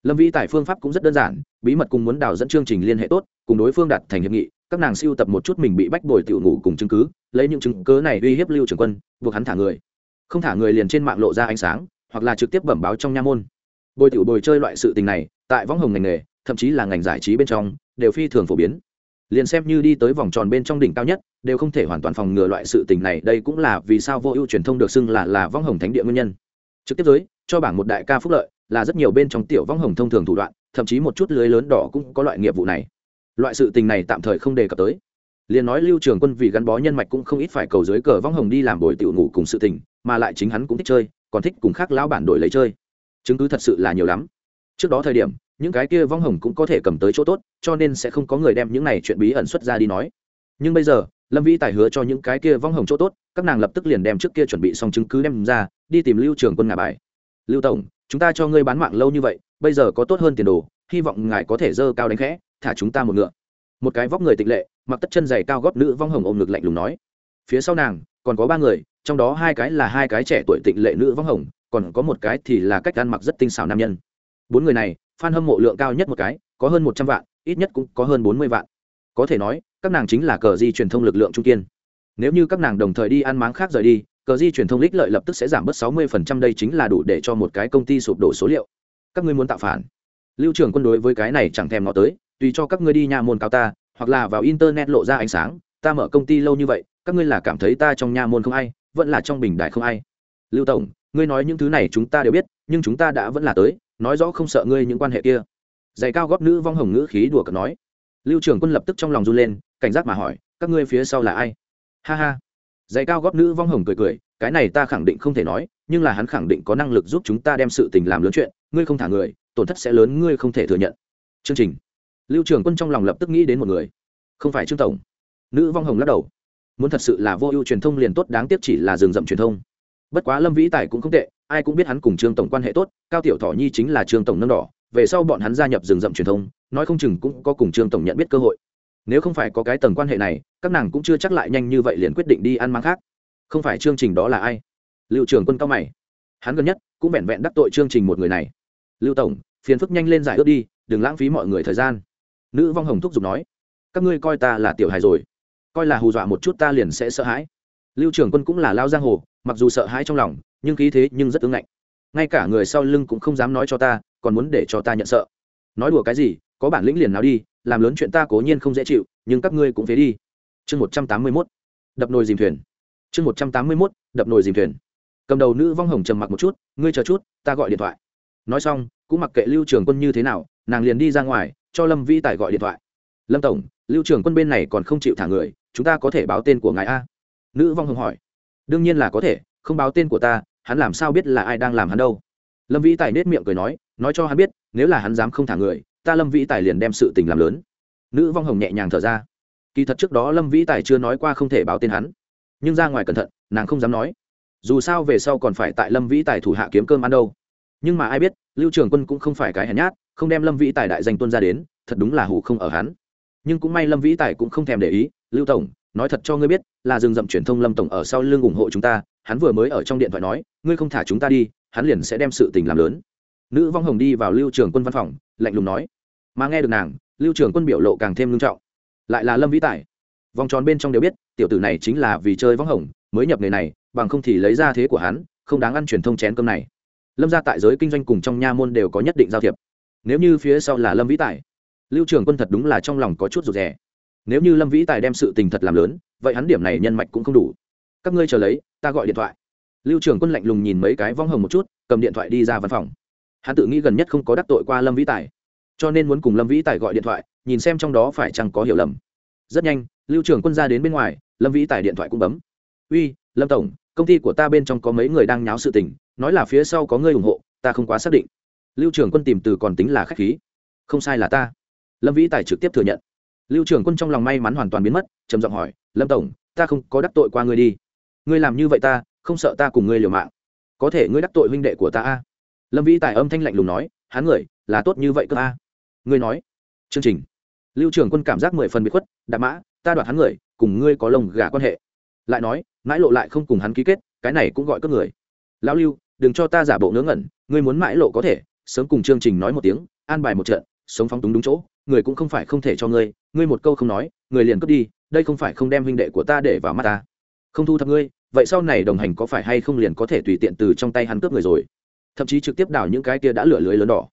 Lâm vĩ tài phương pháp cũng rất đơn giản, bí mật cùng muốn đào dẫn chương trình liên hệ tốt, cùng đối phương đặt thành hiệp nghị, các nàng siêu tập một chút mình bị bách bồi tiểu ngủ cùng chứng cứ, lấy những chứng cớ này uy hiếp lưu trường quân, buộc hắn thả người. Không thả người liền trên mạng lộ ra ánh sáng, hoặc là trực tiếp bẩm báo trong nha môn. Bồi tiểu bồi chơi loại sự tình này, tại võng hồng ngành nghề thậm chí là ngành giải trí bên trong, đều phi thường phổ biến. Liền xem như đi tới vòng tròn bên trong đỉnh cao nhất, đều không thể hoàn toàn phòng ngừa loại sự tình này, đây cũng là vì sao vô ưu truyền thông được xưng là là vong hồng thánh địa nguyên nhân. Trực tiếp giới, cho bảng một đại ca phúc lợi, là rất nhiều bên trong tiểu vong hồng thông thường thủ đoạn, thậm chí một chút lưới lớn đỏ cũng có loại nghiệp vụ này. Loại sự tình này tạm thời không đề cập tới. Liền nói lưu trường quân vì gắn bó nhân mạch cũng không ít phải cầu dưới cờ vong hồng đi làm bồi tiểu ngủ cùng sự tình, mà lại chính hắn cũng thích chơi, còn thích cùng khác lão bản đổi lấy chơi. Chứng cứ thật sự là nhiều lắm. Trước đó thời điểm những cái kia vong hồng cũng có thể cầm tới chỗ tốt, cho nên sẽ không có người đem những này chuyện bí ẩn xuất ra đi nói. Nhưng bây giờ, lâm vĩ tài hứa cho những cái kia vong hồng chỗ tốt, các nàng lập tức liền đem trước kia chuẩn bị xong chứng cứ đem ra, đi tìm lưu trường quân ngà bài. Lưu tổng, chúng ta cho ngươi bán mạng lâu như vậy, bây giờ có tốt hơn tiền đồ, hy vọng ngài có thể dơ cao đánh khẽ, thả chúng ta một ngựa. Một cái vóc người tịch lệ, mặc tất chân giày cao gót nữ vong hồng ôm ngực lạnh lùng nói. Phía sau nàng, còn có ba người, trong đó hai cái là hai cái trẻ tuổi tịnh lệ nữ vong hồng, còn có một cái thì là cách ăn mặc rất tinh xảo nam nhân. Bốn người này fan hâm mộ lượng cao nhất một cái, có hơn một trăm vạn, ít nhất cũng có hơn bốn mươi vạn. Có thể nói, các nàng chính là cờ di truyền thông lực lượng trung kiên. Nếu như các nàng đồng thời đi ăn máng khác rời đi, cờ di truyền thông lích lợi lập tức sẽ giảm bớt sáu mươi phần trăm, đây chính là đủ để cho một cái công ty sụp đổ số liệu. Các ngươi muốn tạo phản? Lưu trưởng quân đối với cái này chẳng thèm ngó tới, tùy cho các ngươi đi nhà môn cao ta, hoặc là vào internet lộ ra ánh sáng, ta mở công ty lâu như vậy, các ngươi là cảm thấy ta trong nhà môn không ai, vẫn là trong bình đại không ai. Lưu tổng, ngươi nói những thứ này chúng ta đều biết, nhưng chúng ta đã vẫn là tới nói rõ không sợ ngươi những quan hệ kia. Giày cao góp nữ vong hồng ngữ khí đùa cợt nói. Lưu trưởng quân lập tức trong lòng run lên, cảnh giác mà hỏi, các ngươi phía sau là ai? Ha ha. Giày cao góp nữ vong hồng cười cười, cái này ta khẳng định không thể nói, nhưng là hắn khẳng định có năng lực giúp chúng ta đem sự tình làm lớn chuyện, ngươi không thả người, tổn thất sẽ lớn, ngươi không thể thừa nhận. Chương trình. Lưu trưởng quân trong lòng lập tức nghĩ đến một người. Không phải trương tổng. Nữ vong hồng lắc đầu. Muốn thật sự là vô ưu truyền thông liền tốt, đáng tiếc chỉ là rừng rậm truyền thông bất quá lâm vĩ tài cũng không tệ, ai cũng biết hắn cùng trương tổng quan hệ tốt, cao tiểu thọ nhi chính là trương tổng nâng đỏ, về sau bọn hắn gia nhập rừng rậm truyền thông, nói không chừng cũng có cùng trương tổng nhận biết cơ hội. Nếu không phải có cái tầng quan hệ này, các nàng cũng chưa chắc lại nhanh như vậy liền quyết định đi ăn mang khác. Không phải chương trình đó là ai? Lưu trường quân cao mày. Hắn gần nhất cũng vẹn vẹn đắc tội chương trình một người này. Lưu tổng, phiền phức nhanh lên giải ước đi, đừng lãng phí mọi người thời gian. Nữ vong hồng thúc giục nói. Các ngươi coi ta là tiểu hài rồi. Coi là hù dọa một chút ta liền sẽ sợ hãi. Lưu trưởng quân cũng là lao giang hồ mặc dù sợ hãi trong lòng, nhưng khí thế nhưng rất ứng ngạnh. Ngay cả người sau lưng cũng không dám nói cho ta, còn muốn để cho ta nhận sợ. Nói đùa cái gì, có bản lĩnh liền nào đi, làm lớn chuyện ta cố nhiên không dễ chịu, nhưng các ngươi cũng phế đi. Chương một trăm tám mươi mốt, đập nồi dìm thuyền. Chương một trăm tám mươi mốt, đập nồi dìm thuyền. Cầm đầu nữ vong hồng trầm mặc một chút, ngươi chờ chút, ta gọi điện thoại. Nói xong, cũng mặc kệ lưu trường quân như thế nào, nàng liền đi ra ngoài, cho lâm vĩ tài gọi điện thoại. Lâm tổng, lưu trường quân bên này còn không chịu thả người, chúng ta có thể báo tên của ngài a? Nữ vong hồng hỏi đương nhiên là có thể, không báo tên của ta, hắn làm sao biết là ai đang làm hắn đâu? Lâm vĩ tài nết miệng cười nói nói cho hắn biết, nếu là hắn dám không thả người, ta lâm vĩ tài liền đem sự tình làm lớn. Nữ vong hồng nhẹ nhàng thở ra. Kỳ thật trước đó lâm vĩ tài chưa nói qua không thể báo tên hắn. Nhưng ra ngoài cẩn thận, nàng không dám nói. Dù sao về sau còn phải tại lâm vĩ tài thủ hạ kiếm cơm ăn đâu. Nhưng mà ai biết, lưu trường quân cũng không phải cái hèn nhát, không đem lâm vĩ tài đại danh tuân ra đến, thật đúng là hủ không ở hắn. Nhưng cũng may lâm vĩ tài cũng không thèm để ý, lưu tổng nói thật cho ngươi biết, là rừng rậm truyền thông lâm tổng ở sau lưng ủng hộ chúng ta, hắn vừa mới ở trong điện thoại nói, ngươi không thả chúng ta đi, hắn liền sẽ đem sự tình làm lớn. Nữ vong hồng đi vào lưu trường quân văn phòng, lạnh lùng nói. Mà nghe được nàng, lưu trường quân biểu lộ càng thêm nghiêm trọng. Lại là lâm vĩ tài. Vòng tròn bên trong đều biết, tiểu tử này chính là vì chơi vong hồng, mới nhập nghề này, bằng không thì lấy ra thế của hắn, không đáng ăn truyền thông chén cơm này. Lâm ra tại giới kinh doanh cùng trong nha môn đều có nhất định giao thiệp. Nếu như phía sau là lâm vĩ tài, lưu trường quân thật đúng là trong lòng có chút rụt rè nếu như lâm vĩ tài đem sự tình thật làm lớn, vậy hắn điểm này nhân mạch cũng không đủ. Các ngươi chờ lấy, ta gọi điện thoại. Lưu trường quân lạnh lùng nhìn mấy cái vong hồng một chút, cầm điện thoại đi ra văn phòng. Hắn tự nghĩ gần nhất không có đắc tội qua lâm vĩ tài, cho nên muốn cùng lâm vĩ tài gọi điện thoại, nhìn xem trong đó phải chăng có hiểu lầm. Rất nhanh, lưu trường quân ra đến bên ngoài, lâm vĩ tài điện thoại cũng bấm. Uy, lâm tổng, công ty của ta bên trong có mấy người đang nháo sự tình, nói là phía sau có người ủng hộ, ta không quá xác định. Lưu trường quân tìm từ còn tính là k h á c h khí. Không sai là ta. Lâm vĩ tài trực tiếp thừa nhận lưu trường quân trong lòng may mắn hoàn toàn biến mất, trầm giọng hỏi, lâm tổng, ta không có đắc tội qua ngươi đi. Ngươi làm như vậy ta, không sợ ta cùng ngươi liều mạng. Có thể ngươi đắc tội huynh đệ của ta a? Lâm vĩ tài âm thanh lạnh lùng nói, hắn người, là tốt như vậy cơ a? Ngươi nói. Chương trình. Lưu trường quân cảm giác mười phần bị khuất đạp mã, ta đoạt hắn người, cùng ngươi có lồng gà quan hệ. Lại nói, mãi lộ lại không cùng hắn ký kết, cái này cũng gọi cướp người. Lão lưu, đừng cho ta giả bộ ngớ ngẩn, ngươi muốn mãi lộ có thể, sớm cùng chương trình nói một tiếng, an bài một trận, sống phóng túng đúng chỗ người cũng không phải không thể cho ngươi ngươi một câu không nói, người liền cướp đi, đây không phải không đem huynh đệ của ta để vào mắt ta. Không thu thập ngươi, vậy sau này đồng hành có phải hay không liền có thể tùy tiện từ trong tay hắn cướp người rồi? Thậm chí trực tiếp đảo những cái kia đã lửa lưới lớn đỏ.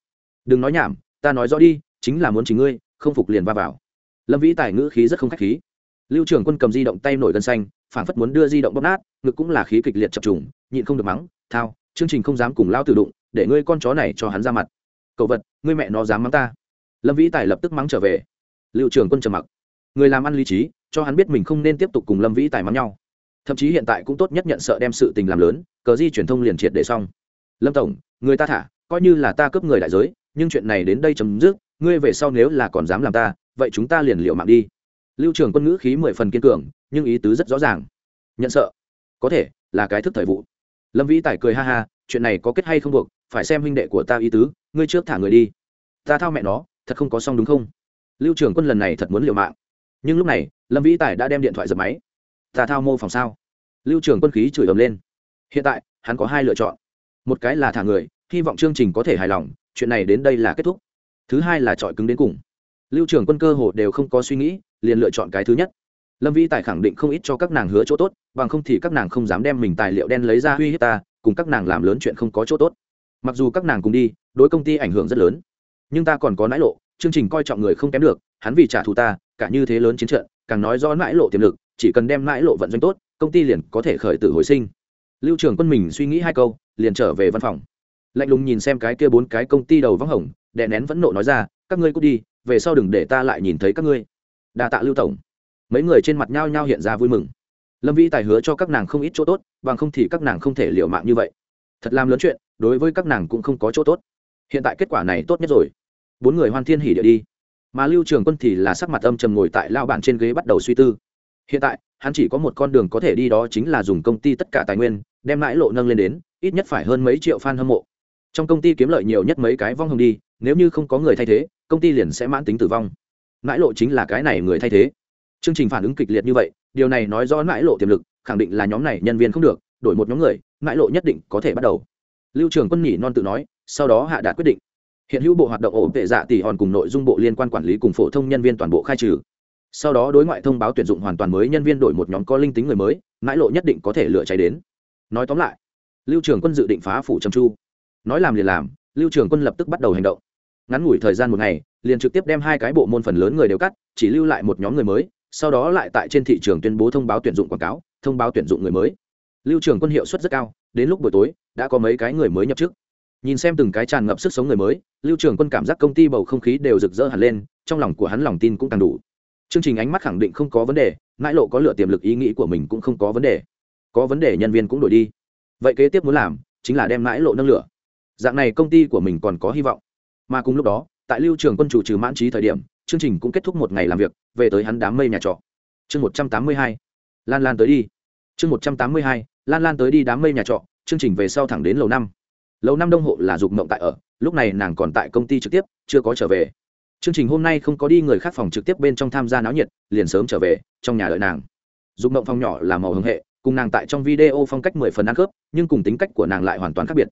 Đừng nói nhảm, ta nói rõ đi, chính là muốn chính ngươi, không phục liền va vào. Lâm vĩ tài ngữ khí rất không khách khí. Lưu trưởng quân cầm di động tay nổi gân xanh phản phất muốn đưa di động bóp nát, ngực cũng là khí kịch liệt chập trùng, nhịn không được mắng, thao, chương trình không dám cùng lao tử đụng, để ngươi con chó này cho hắn ra mặt. Cậu vật, ngươi mẹ nó dám mắng ta lâm vĩ tài lập tức mắng trở về. Lưu trưởng quân trầm mặc. Người làm ăn lý trí, cho hắn biết mình không nên tiếp tục cùng lâm vĩ tài mắng nhau. Thậm chí hiện tại cũng tốt nhất nhận sợ đem sự tình làm lớn, cờ di truyền thông liền triệt để xong. Lâm tổng, người ta thả, coi như là ta cướp người đại giới, nhưng chuyện này đến đây chấm dứt, ngươi về sau nếu là còn dám làm ta, vậy chúng ta liền liệu mạng đi. Lưu trường quân ngữ khí mười phần kiên cường, nhưng ý tứ rất rõ ràng. Nhận sợ. Có thể, là cái thức thời vụ. Lâm vĩ tài cười ha ha, chuyện này có kết hay không buộc, phải xem huynh đệ của ta ý tứ, ngươi trước thả người đi. Ta thao mẹ nó thật không có xong đúng không? Lưu trường quân lần này thật muốn liều mạng. Nhưng lúc này, lâm vĩ tài đã đem điện thoại dập máy. Ta thao mô phòng sao? Lưu trường quân khí chửi ầm lên. Hiện tại, hắn có hai lựa chọn. Một cái là thả người, hy vọng chương trình có thể hài lòng, chuyện này đến đây là kết thúc. Thứ hai là chọi cứng đến cùng. Lưu trường quân cơ hồ đều không có suy nghĩ, liền lựa chọn cái thứ nhất. Lâm vĩ tài khẳng định không ít cho các nàng hứa chỗ tốt, bằng không thì các nàng không dám đem mình tài liệu đen lấy ra uy hiếp ta, cùng các nàng làm lớn chuyện không có chỗ tốt. Mặc dù các nàng cùng đi, đối công ty ảnh hưởng rất lớn, nhưng ta còn có nãi lộ chương trình coi trọng người không kém được, hắn vì trả thù ta, cả như thế lớn chiến trận, càng nói do mãi lộ tiềm lực, chỉ cần đem mãi lộ vận doanh tốt, công ty liền có thể khởi tử hồi sinh. Lưu trưởng quân mình suy nghĩ hai câu, liền trở về văn phòng. Lạnh lùng nhìn xem cái kia bốn cái công ty đầu vắng hồng, đè nén vẫn nộ nói ra, các ngươi cút đi, về sau đừng để ta lại nhìn thấy các ngươi. Đa tạ lưu tổng. Mấy người trên mặt nhao nhao hiện ra vui mừng. Lâm vĩ tài hứa cho các nàng không ít chỗ tốt, bằng không thì các nàng không thể liệu mạng như vậy. Thật làm lớn chuyện, đối với các nàng cũng không có chỗ tốt. Hiện tại kết quả này tốt nhất rồi bốn người hoan thiên hỉ địa đi. Mà lưu trường quân thì là sắc mặt âm trầm ngồi tại lao bản trên ghế bắt đầu suy tư. Hiện tại, hắn chỉ có một con đường có thể đi đó chính là dùng công ty tất cả tài nguyên, đem lãi lộ nâng lên đến, ít nhất phải hơn mấy triệu fan hâm mộ. Trong công ty kiếm lợi nhiều nhất mấy cái vong hồng đi, nếu như không có người thay thế, công ty liền sẽ mãn tính tử vong. Lãi lộ chính là cái này người thay thế. Chương trình phản ứng kịch liệt như vậy, điều này nói do lãi lộ tiềm lực, khẳng định là nhóm này nhân viên không được, đổi một nhóm người, lãi lộ nhất định có thể bắt đầu. Lưu trường quân nhỉ non tự nói, sau đó hạ đạt quyết định hiện hữu bộ hoạt động ổ tệ dạ tỷ hòn cùng nội dung bộ liên quan quản lý cùng phổ thông nhân viên toàn bộ khai trừ. Sau đó đối ngoại thông báo tuyển dụng hoàn toàn mới nhân viên đổi một nhóm có linh tính người mới, mãi lộ nhất định có thể lựa cháy đến. Nói tóm lại, lưu trường quân dự định phá phủ trầm chu. Nói làm liền làm, lưu trường quân lập tức bắt đầu hành động. Ngắn ngủi thời gian một ngày, liền trực tiếp đem hai cái bộ môn phần lớn người đều cắt, chỉ lưu lại một nhóm người mới, sau đó lại tại trên thị trường tuyên bố thông báo tuyển dụng quảng cáo, thông báo tuyển dụng người mới. Lưu trường quân hiệu suất rất cao, đến lúc buổi tối, đã có mấy cái người mới nhập chức nhìn xem từng cái tràn ngập sức sống người mới, lưu trường quân cảm giác công ty bầu không khí đều rực rỡ hẳn lên, trong lòng của hắn lòng tin cũng càng đủ. Chương trình ánh mắt khẳng định không có vấn đề, mãi lộ có lựa tiềm lực ý nghĩ của mình cũng không có vấn đề. Có vấn đề nhân viên cũng đổi đi. Vậy kế tiếp muốn làm chính là đem mãi lộ nâng lửa. Dạng này công ty của mình còn có hy vọng. Mà cùng lúc đó, tại lưu trường quân chủ trừ mãn trí thời điểm, chương trình cũng kết thúc một ngày làm việc, về tới hắn đám mây nhà trọ. Chương một trăm tám mươi hai, lan lan tới đi. Chương một trăm tám mươi hai, lan lan tới đi đám mây nhà trọ, chương trình về sau thẳng đến lầu năm lâu năm đông hộ là dục mộng tại ở, lúc này nàng còn tại công ty trực tiếp, chưa có trở về. Chương trình hôm nay không có đi người khác phòng trực tiếp bên trong tham gia náo nhiệt, liền sớm trở về, trong nhà đợi nàng. Dục mộng phòng nhỏ là màu hưng hệ, cùng nàng tại trong video phong cách mười phần ăn khớp, nhưng cùng tính cách của nàng lại hoàn toàn khác biệt.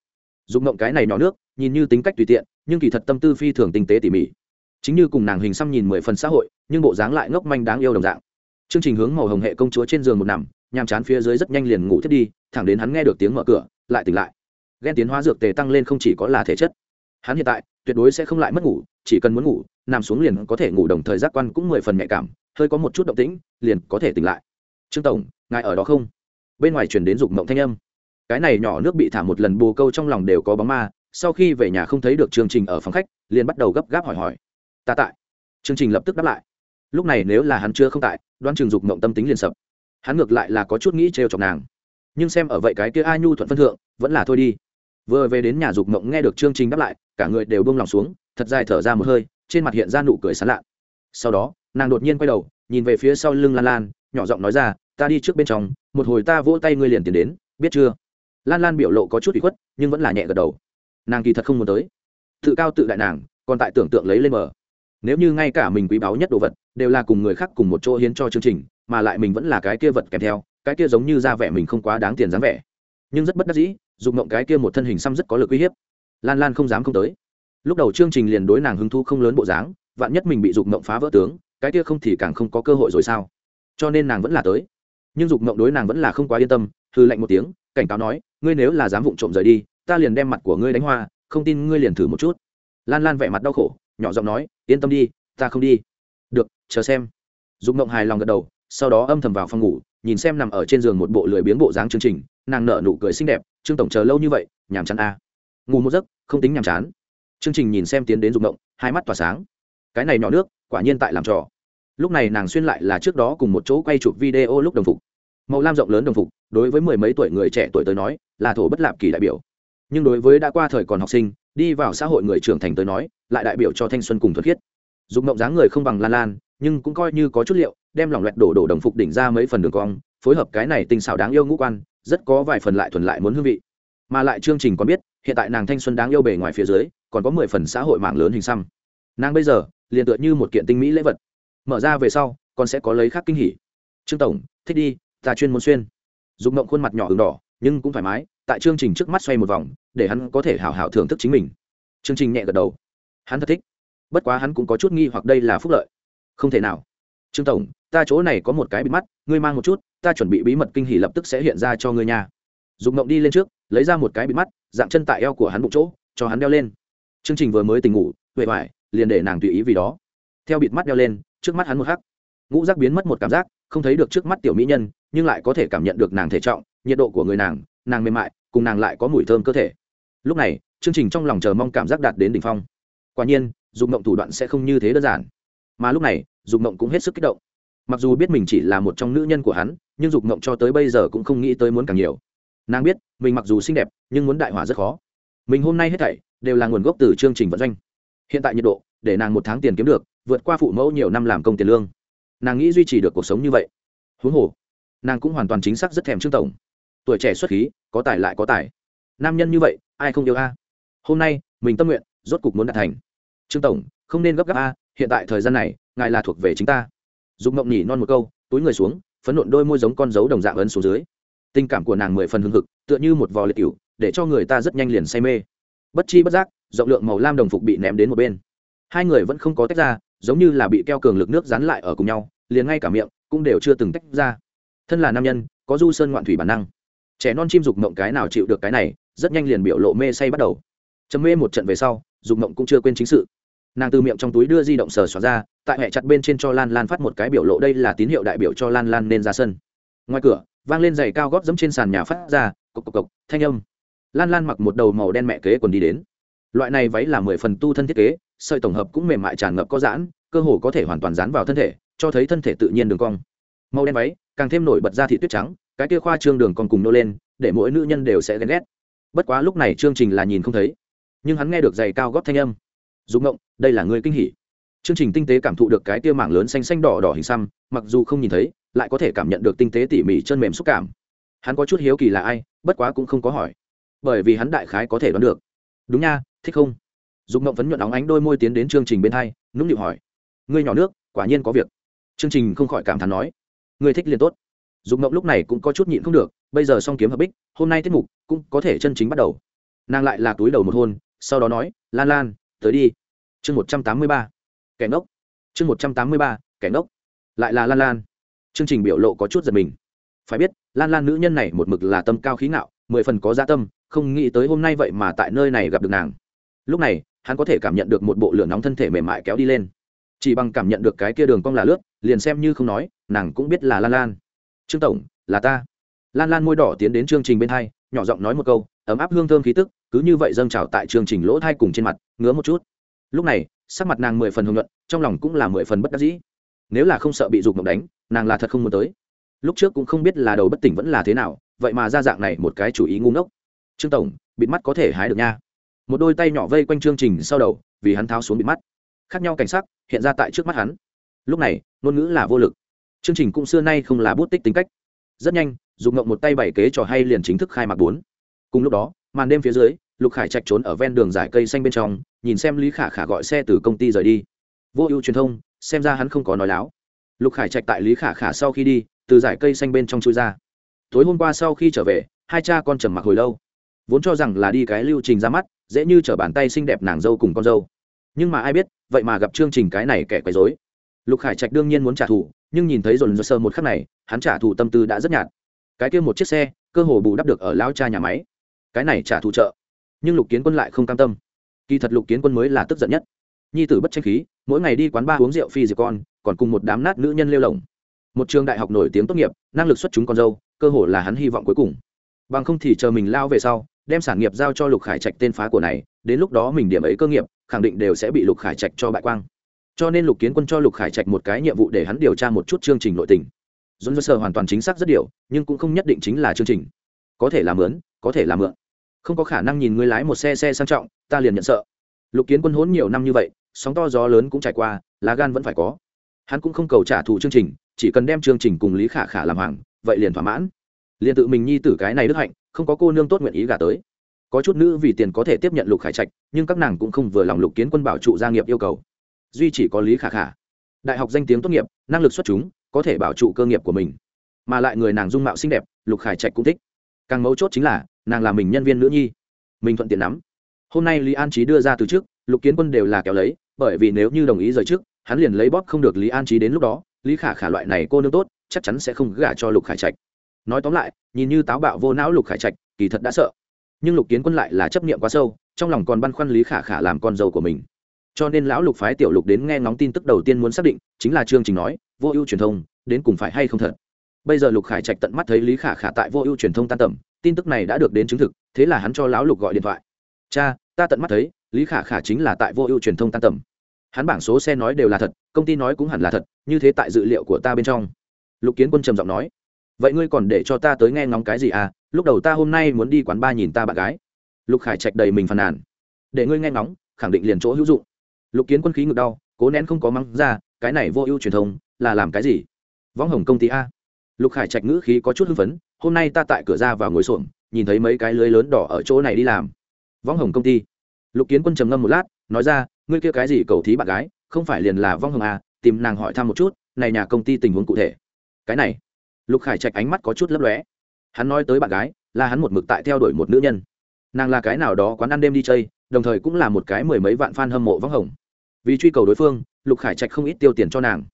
Dục mộng cái này nhỏ nước, nhìn như tính cách tùy tiện, nhưng kỳ thật tâm tư phi thường tinh tế tỉ mỉ. Chính như cùng nàng hình xăm nhìn mười phần xã hội, nhưng bộ dáng lại ngốc manh đáng yêu đồng dạng. Chương trình hướng màu hồng hệ công chúa trên giường một nằm, nhàm chán phía dưới rất nhanh liền ngủ thiết đi, thẳng đến hắn nghe được tiếng mở cửa, lại tỉnh lại ghen tiến hóa dược tề tăng lên không chỉ có là thể chất. Hắn hiện tại, tuyệt đối sẽ không lại mất ngủ, chỉ cần muốn ngủ, nằm xuống liền có thể ngủ đồng thời giác quan cũng mười phần nhạy cảm, hơi có một chút động tĩnh, liền có thể tỉnh lại. Trương tổng, ngài ở đó không? Bên ngoài chuyển đến dục mộng thanh âm. Cái này nhỏ nước bị thả một lần bù câu trong lòng đều có bóng ma, sau khi về nhà không thấy được chương trình ở phòng khách, liền bắt đầu gấp gáp hỏi hỏi. Ta tại. Chương trình lập tức đáp lại. Lúc này nếu là hắn chưa không tại, đoán trường dục mộng tâm tính liền sập. Hắn ngược lại là có chút nghĩ trêu chọc nàng. Nhưng xem ở vậy cái kia ai nhu thuận phân thượng, vẫn là thôi đi vừa về đến nhà dục mộng nghe được chương trình đáp lại, cả người đều bông lòng xuống, thật dài thở ra một hơi, trên mặt hiện ra nụ cười sán lạ. Sau đó, nàng đột nhiên quay đầu, nhìn về phía sau lưng lan lan, nhỏ giọng nói ra, ta đi trước bên trong, một hồi ta vỗ tay ngươi liền tiến đến, biết chưa? Lan lan biểu lộ có chút bị khuất, nhưng vẫn là nhẹ gật đầu. Nàng kỳ thật không muốn tới. Tự cao tự đại nàng, còn tại tưởng tượng lấy lên mở nếu như ngay cả mình quý báu nhất đồ vật, đều là cùng người khác cùng một chỗ hiến cho chương trình, mà lại mình vẫn là cái kia vật kèm theo, cái kia giống như ra vẻ mình không quá đáng tiền dáng vẻ. Nhưng rất bất đắc dĩ dùng mộng cái kia một thân hình xăm rất có lực uy hiếp. Lan lan không dám không tới. Lúc đầu chương trình liền đối nàng hứng thu không lớn bộ dáng, vạn nhất mình bị dục mộng phá vỡ tướng, cái kia không thì càng không có cơ hội rồi sao? Cho nên nàng vẫn là tới. Nhưng dục mộng đối nàng vẫn là không quá yên tâm hư lạnh một tiếng, cảnh cáo nói, ngươi nếu là dám vụng trộm rời đi, ta liền đem mặt của ngươi đánh hoa, không tin ngươi liền thử một chút. Lan lan vẻ mặt đau khổ, nhỏ giọng nói, yên tâm đi, ta không đi. Được, chờ xem. Dục mộng hài lòng gật đầu, sau đó âm thầm vào phòng ngủ, nhìn xem nằm ở trên giường một bộ lười biếng bộ dáng chương trình, nàng nở nụ cười xinh đẹp trương tổng chờ lâu như vậy, nhàm chán a. À. ngủ một giấc, không tính nhàm chán. Chương trình nhìn xem tiến đến rụng động hai mắt tỏa sáng. Cái này nhỏ nước, quả nhiên tại làm trò. Lúc này nàng xuyên lại là trước đó cùng một chỗ quay chụp video lúc đồng phục. Màu lam rộng lớn đồng phục, đối với mười mấy tuổi người trẻ tuổi tới nói, là thổ bất lạp kỳ đại biểu. Nhưng đối với đã qua thời còn học sinh, đi vào xã hội người trưởng thành tới nói, lại đại biểu cho thanh xuân cùng thuật khiết. Dùng mộng dáng người không bằng lan lan, nhưng cũng coi như có chút liệu, đem lỏng loẹt đổ đổ đồng phục đỉnh ra mấy phần đường cong, phối hợp cái này tinh xảo đáng yêu ngũ quan rất có vài phần lại thuần lại muốn hương vị. Mà lại chương trình còn biết, hiện tại nàng thanh xuân đáng yêu bề ngoài phía dưới, còn có mười phần xã hội mạng lớn hình xăm. Nàng bây giờ, liền tựa như một kiện tinh mỹ lễ vật. Mở ra về sau, còn sẽ có lấy khác kinh hỉ. Trương tổng, thích đi, ta chuyên muốn xuyên. Dùng mộng khuôn mặt nhỏ h đỏ, nhưng cũng thoải mái, tại chương trình trước mắt xoay một vòng, để hắn có thể hào hào thưởng thức chính mình. Chương trình nhẹ gật đầu. Hắn thật thích. Bất quá hắn cũng có chút nghi hoặc đây là phúc lợi. Không thể nào. Trương tổng, ta chỗ này có một cái bịt mắt, ngươi mang một chút ta chuẩn bị bí mật kinh hỉ lập tức sẽ hiện ra cho ngươi nha. Dùng mộng đi lên trước, lấy ra một cái bịt mắt, dạng chân tại eo của hắn bụng chỗ, cho hắn đeo lên. Chương trình vừa mới tỉnh ngủ, huệ vải liền để nàng tùy ý vì đó. Theo bịt mắt đeo lên, trước mắt hắn một khắc ngũ giác biến mất một cảm giác, không thấy được trước mắt tiểu mỹ nhân, nhưng lại có thể cảm nhận được nàng thể trọng, nhiệt độ của người nàng nàng mềm mại, cùng nàng lại có mùi thơm cơ thể. Lúc này, chương trình trong lòng chờ mong cảm giác đạt đến đỉnh phong. Quả nhiên, dục mộng thủ đoạn sẽ không như thế đơn giản. Mà lúc này, dục mộng cũng hết sức kích động. Mặc dù biết mình chỉ là một trong nữ nhân của hắn nhưng dục mộng cho tới bây giờ cũng không nghĩ tới muốn càng nhiều. Nàng biết, mình mặc dù xinh đẹp, nhưng muốn đại hỏa rất khó. Mình hôm nay hết thảy đều là nguồn gốc từ chương trình vận doanh. Hiện tại nhiệt độ, để nàng một tháng tiền kiếm được, vượt qua phụ mẫu nhiều năm làm công tiền lương. Nàng nghĩ duy trì được cuộc sống như vậy. Huống hồ, nàng cũng hoàn toàn chính xác rất thèm trương tổng. Tuổi trẻ xuất khí, có tài lại có tài. Nam nhân như vậy, ai không yêu a? Hôm nay, mình tâm nguyện, rốt cục muốn đạt thành. Trương tổng, không nên gấp gáp a, hiện tại thời gian này, ngài là thuộc về chính ta. Dùng mộng nhỉ non một câu, túi người xuống phấn nộn đôi môi giống con dấu đồng dạng ấn xuống dưới. Tình cảm của nàng mười phần hưng hực, tựa như một vò liệt cựu để cho người ta rất nhanh liền say mê. Bất chi bất giác, rộng lượng màu lam đồng phục bị ném đến một bên. Hai người vẫn không có tách ra, giống như là bị keo cường lực nước dán lại ở cùng nhau, liền ngay cả miệng cũng đều chưa từng tách ra. Thân là nam nhân, có du sơn ngoạn thủy bản năng. Trẻ non chim dục mộng cái nào chịu được cái này, rất nhanh liền biểu lộ mê say bắt đầu. Chấm mê một trận về sau, dục mộng cũng chưa quên chính sự nàng từ miệng trong túi đưa di động sờ xóa ra, tại hệ chặt bên trên cho lan lan phát một cái biểu lộ đây là tín hiệu đại biểu cho lan lan nên ra sân. Ngoài cửa, vang lên giày cao góp dẫm trên sàn nhà phát ra, cộc cộc cộc, thanh âm. Lan lan mặc một đầu màu đen mẹ kế quần đi đến. Loại này váy là mười phần tu thân thiết kế, sợi tổng hợp cũng mềm mại tràn ngập có giãn, cơ hồ có thể hoàn toàn dán vào thân thể, cho thấy thân thể tự nhiên đường cong. Màu đen váy, càng thêm nổi bật ra thị tuyết trắng, cái kia khoa trương đường còn cùng nô lên, để mỗi nữ nhân đều sẽ ghen ghét. Bất quá lúc này chương trình là nhìn không thấy, nhưng hắn nghe được giày cao góp thanh âm. Dũng ngộng, đây là người kinh hỉ. Chương trình tinh tế cảm thụ được cái tia mảng lớn xanh xanh đỏ đỏ hình xăm, mặc dù không nhìn thấy, lại có thể cảm nhận được tinh tế tỉ mỉ chân mềm xúc cảm. Hắn có chút hiếu kỳ là ai, bất quá cũng không có hỏi. Bởi vì hắn đại khái có thể đoán được. Đúng nha, thích không? Dùng mộng phấn nhuận óng ánh đôi môi tiến đến chương trình bên hai, nũng nịu hỏi. Ngươi nhỏ nước, quả nhiên có việc. Chương trình không khỏi cảm thán nói. Ngươi thích liền tốt. Dùng mộng lúc này cũng có chút nhịn không được, bây giờ xong kiếm hợp bích, hôm nay tiết mục cũng có thể chân chính bắt đầu. Nàng lại là túi đầu một hôn, sau đó nói, lan lan tới đi. Chương một trăm tám mươi ba. Kẻ ngốc. Chương một trăm tám mươi ba. Kẻ ngốc. Lại là lan lan. Chương trình biểu lộ có chút giật mình. Phải biết, lan lan nữ nhân này một mực là tâm cao khí ngạo, mười phần có gia tâm, không nghĩ tới hôm nay vậy mà tại nơi này gặp được nàng. Lúc này, hắn có thể cảm nhận được một bộ lửa nóng thân thể mềm mại kéo đi lên. Chỉ bằng cảm nhận được cái kia đường cong là lướt, liền xem như không nói, nàng cũng biết là lan lan. Trương tổng, là ta. Lan lan môi đỏ tiến đến chương trình bên hai, nhỏ giọng nói một câu ấm áp hương thơm khí tức, cứ như vậy dâng trào tại chương trình lỗ thai cùng trên mặt, ngứa một chút. Lúc này, sắc mặt nàng mười phần hưng luận trong lòng cũng là mười phần bất đắc dĩ. Nếu là không sợ bị dục mộng đánh, nàng là thật không muốn tới. Lúc trước cũng không biết là đầu bất tỉnh vẫn là thế nào, vậy mà ra dạng này một cái chủ ý ngu ngốc. Trương tổng, bịt mắt có thể hái được nha. Một đôi tay nhỏ vây quanh chương trình sau đầu, vì hắn tháo xuống bịt mắt. Khác nhau cảnh sắc, hiện ra tại trước mắt hắn. Lúc này, ngôn ngữ là vô lực. Chương trình cũng xưa nay không là bút tích tính cách. Rất nhanh dùng ngộng một tay bảy kế trò hay liền chính thức khai mạc bốn cùng lúc đó, màn đêm phía dưới, lục khải trạch trốn ở ven đường dải cây xanh bên trong, nhìn xem lý khả khả gọi xe từ công ty rời đi. Vô ưu truyền thông, xem ra hắn không có nói láo. Lục khải trạch tại lý khả khả sau khi đi, từ dải cây xanh bên trong chui ra. Tối hôm qua sau khi trở về, hai cha con trầm mặc hồi lâu. Vốn cho rằng là đi cái lưu trình ra mắt, dễ như t r ở bàn tay xinh đẹp nàng dâu cùng con dâu. Nhưng mà ai biết, vậy mà gặp chương trình cái này kẻ quấy dối lục khải trạch đương nhiên muốn trả thù, nhưng nhìn thấy dồn dơ sơ một khắc này, hắn trả thù tâm tư đã rất nhạt. Cái kia một chiếc xe, cơ hồ bù đắp được ở lao cha nhà máy cái này trả thù trợ. Nhưng lục kiến quân lại không cam tâm. Kỳ thật lục kiến quân mới là tức giận nhất. Nhi tử bất tranh khí, mỗi ngày đi quán ba uống rượu phi diệt con, còn cùng một đám nát nữ nhân lêu lồng. Một trường đại học nổi tiếng tốt nghiệp, năng lực xuất chúng con dâu, cơ hội là hắn hy vọng cuối cùng. Bằng không thì chờ mình lao về sau, đem sản nghiệp giao cho lục khải trạch tên phá của này, đến lúc đó mình điểm ấy cơ nghiệp, khẳng định đều sẽ bị lục khải trạch cho bại quang. Cho nên lục kiến quân cho lục khải trạch một cái nhiệm vụ để hắn điều tra một chút chương trình nội tình. Dồn dơ sơ hoàn toàn chính xác rất điều, nhưng cũng không nhất định chính là chương trình. Có thể là lớn có thể là mượn. Không có khả năng nhìn ngươi lái một xe xe sang trọng, ta liền nhận sợ. Lục kiến quân hốn nhiều năm như vậy, sóng to gió lớn cũng trải qua, lá gan vẫn phải có. Hắn cũng không cầu trả thù chương trình, chỉ cần đem chương trình cùng lý khả khả làm hoàng, vậy liền thỏa mãn. Liền tự mình nhi tử cái này đức hạnh, không có cô nương tốt nguyện ý gả tới. Có chút nữ vì tiền có thể tiếp nhận lục khải trạch, nhưng các nàng cũng không vừa lòng lục kiến quân bảo trụ gia nghiệp yêu cầu. Duy chỉ có lý khả khả. Đại học danh tiếng tốt nghiệp, năng lực xuất chúng, có thể bảo trụ cơ nghiệp của mình. Mà lại người nàng dung mạo xinh đẹp, lục khải trạch cũng thích. Càng mấu chốt chính là nàng là mình nhân viên nữ nhi. Mình thuận tiện lắm. Hôm nay lý an trí đưa ra từ trước, lục kiến quân đều là kéo lấy, bởi vì nếu như đồng ý rời trước, hắn liền lấy bóp không được lý an trí đến lúc đó, lý khả khả loại này cô nương tốt, chắc chắn sẽ không gả cho lục khải trạch. Nói tóm lại, nhìn như táo bạo vô não lục khải trạch, kỳ thật đã sợ. Nhưng lục kiến quân lại là chấp niệm quá sâu, trong lòng còn băn khoăn lý khả khả làm con dâu của mình. Cho nên lão lục phái tiểu lục đến nghe ngóng tin tức đầu tiên muốn xác định, chính là chương trình nói, vô ưu truyền thông, đến cùng phải hay không thật. Bây giờ lục khải trạch tận mắt thấy lý khả khả tại vô ưu truyền thông tan tầm tin tức này đã được đến chứng thực, thế là hắn cho lão lục gọi điện thoại. Cha, ta tận mắt thấy, lý khả khả chính là tại vô ưu truyền thông tan tầm. Hắn bảng số xe nói đều là thật, công ty nói cũng hẳn là thật, như thế tại dự liệu của ta bên trong. Lục kiến quân trầm giọng nói. Vậy ngươi còn để cho ta tới nghe ngóng cái gì à? Lúc đầu ta hôm nay muốn đi quán ba nhìn ta bạn gái. Lục khải trạch đầy mình phàn nàn. Để ngươi nghe ngóng, khẳng định liền chỗ hữu dụng. Lục kiến quân khí ngực đau, cố nén không có mắng ra, cái này vô ưu truyền thông, là làm cái gì? Võng hồng công ty a? Lục khải trạch ngữ khí có chút hưng phấn hôm nay ta tại cửa ra vào ngồi xổm, nhìn thấy mấy cái lưới lớn đỏ ở chỗ này đi làm. Võng hồng công ty. Lục kiến quân trầm ngâm một lát, nói ra, ngươi kia cái gì cầu thí bạn gái, không phải liền là vong hồng à tìm nàng hỏi thăm một chút, này nhà công ty tình huống cụ thể. Cái này. Lục khải trạch ánh mắt có chút lấp lóe. Hắn nói tới bạn gái, là hắn một mực tại theo đuổi một nữ nhân. Nàng là cái nào đó quán ăn đêm đi chơi, đồng thời cũng là một cái mười mấy vạn f a n hâm mộ vắng hồng. Vì truy cầu đối phương, lục khải trạch không ít tiêu tiền cho nàng.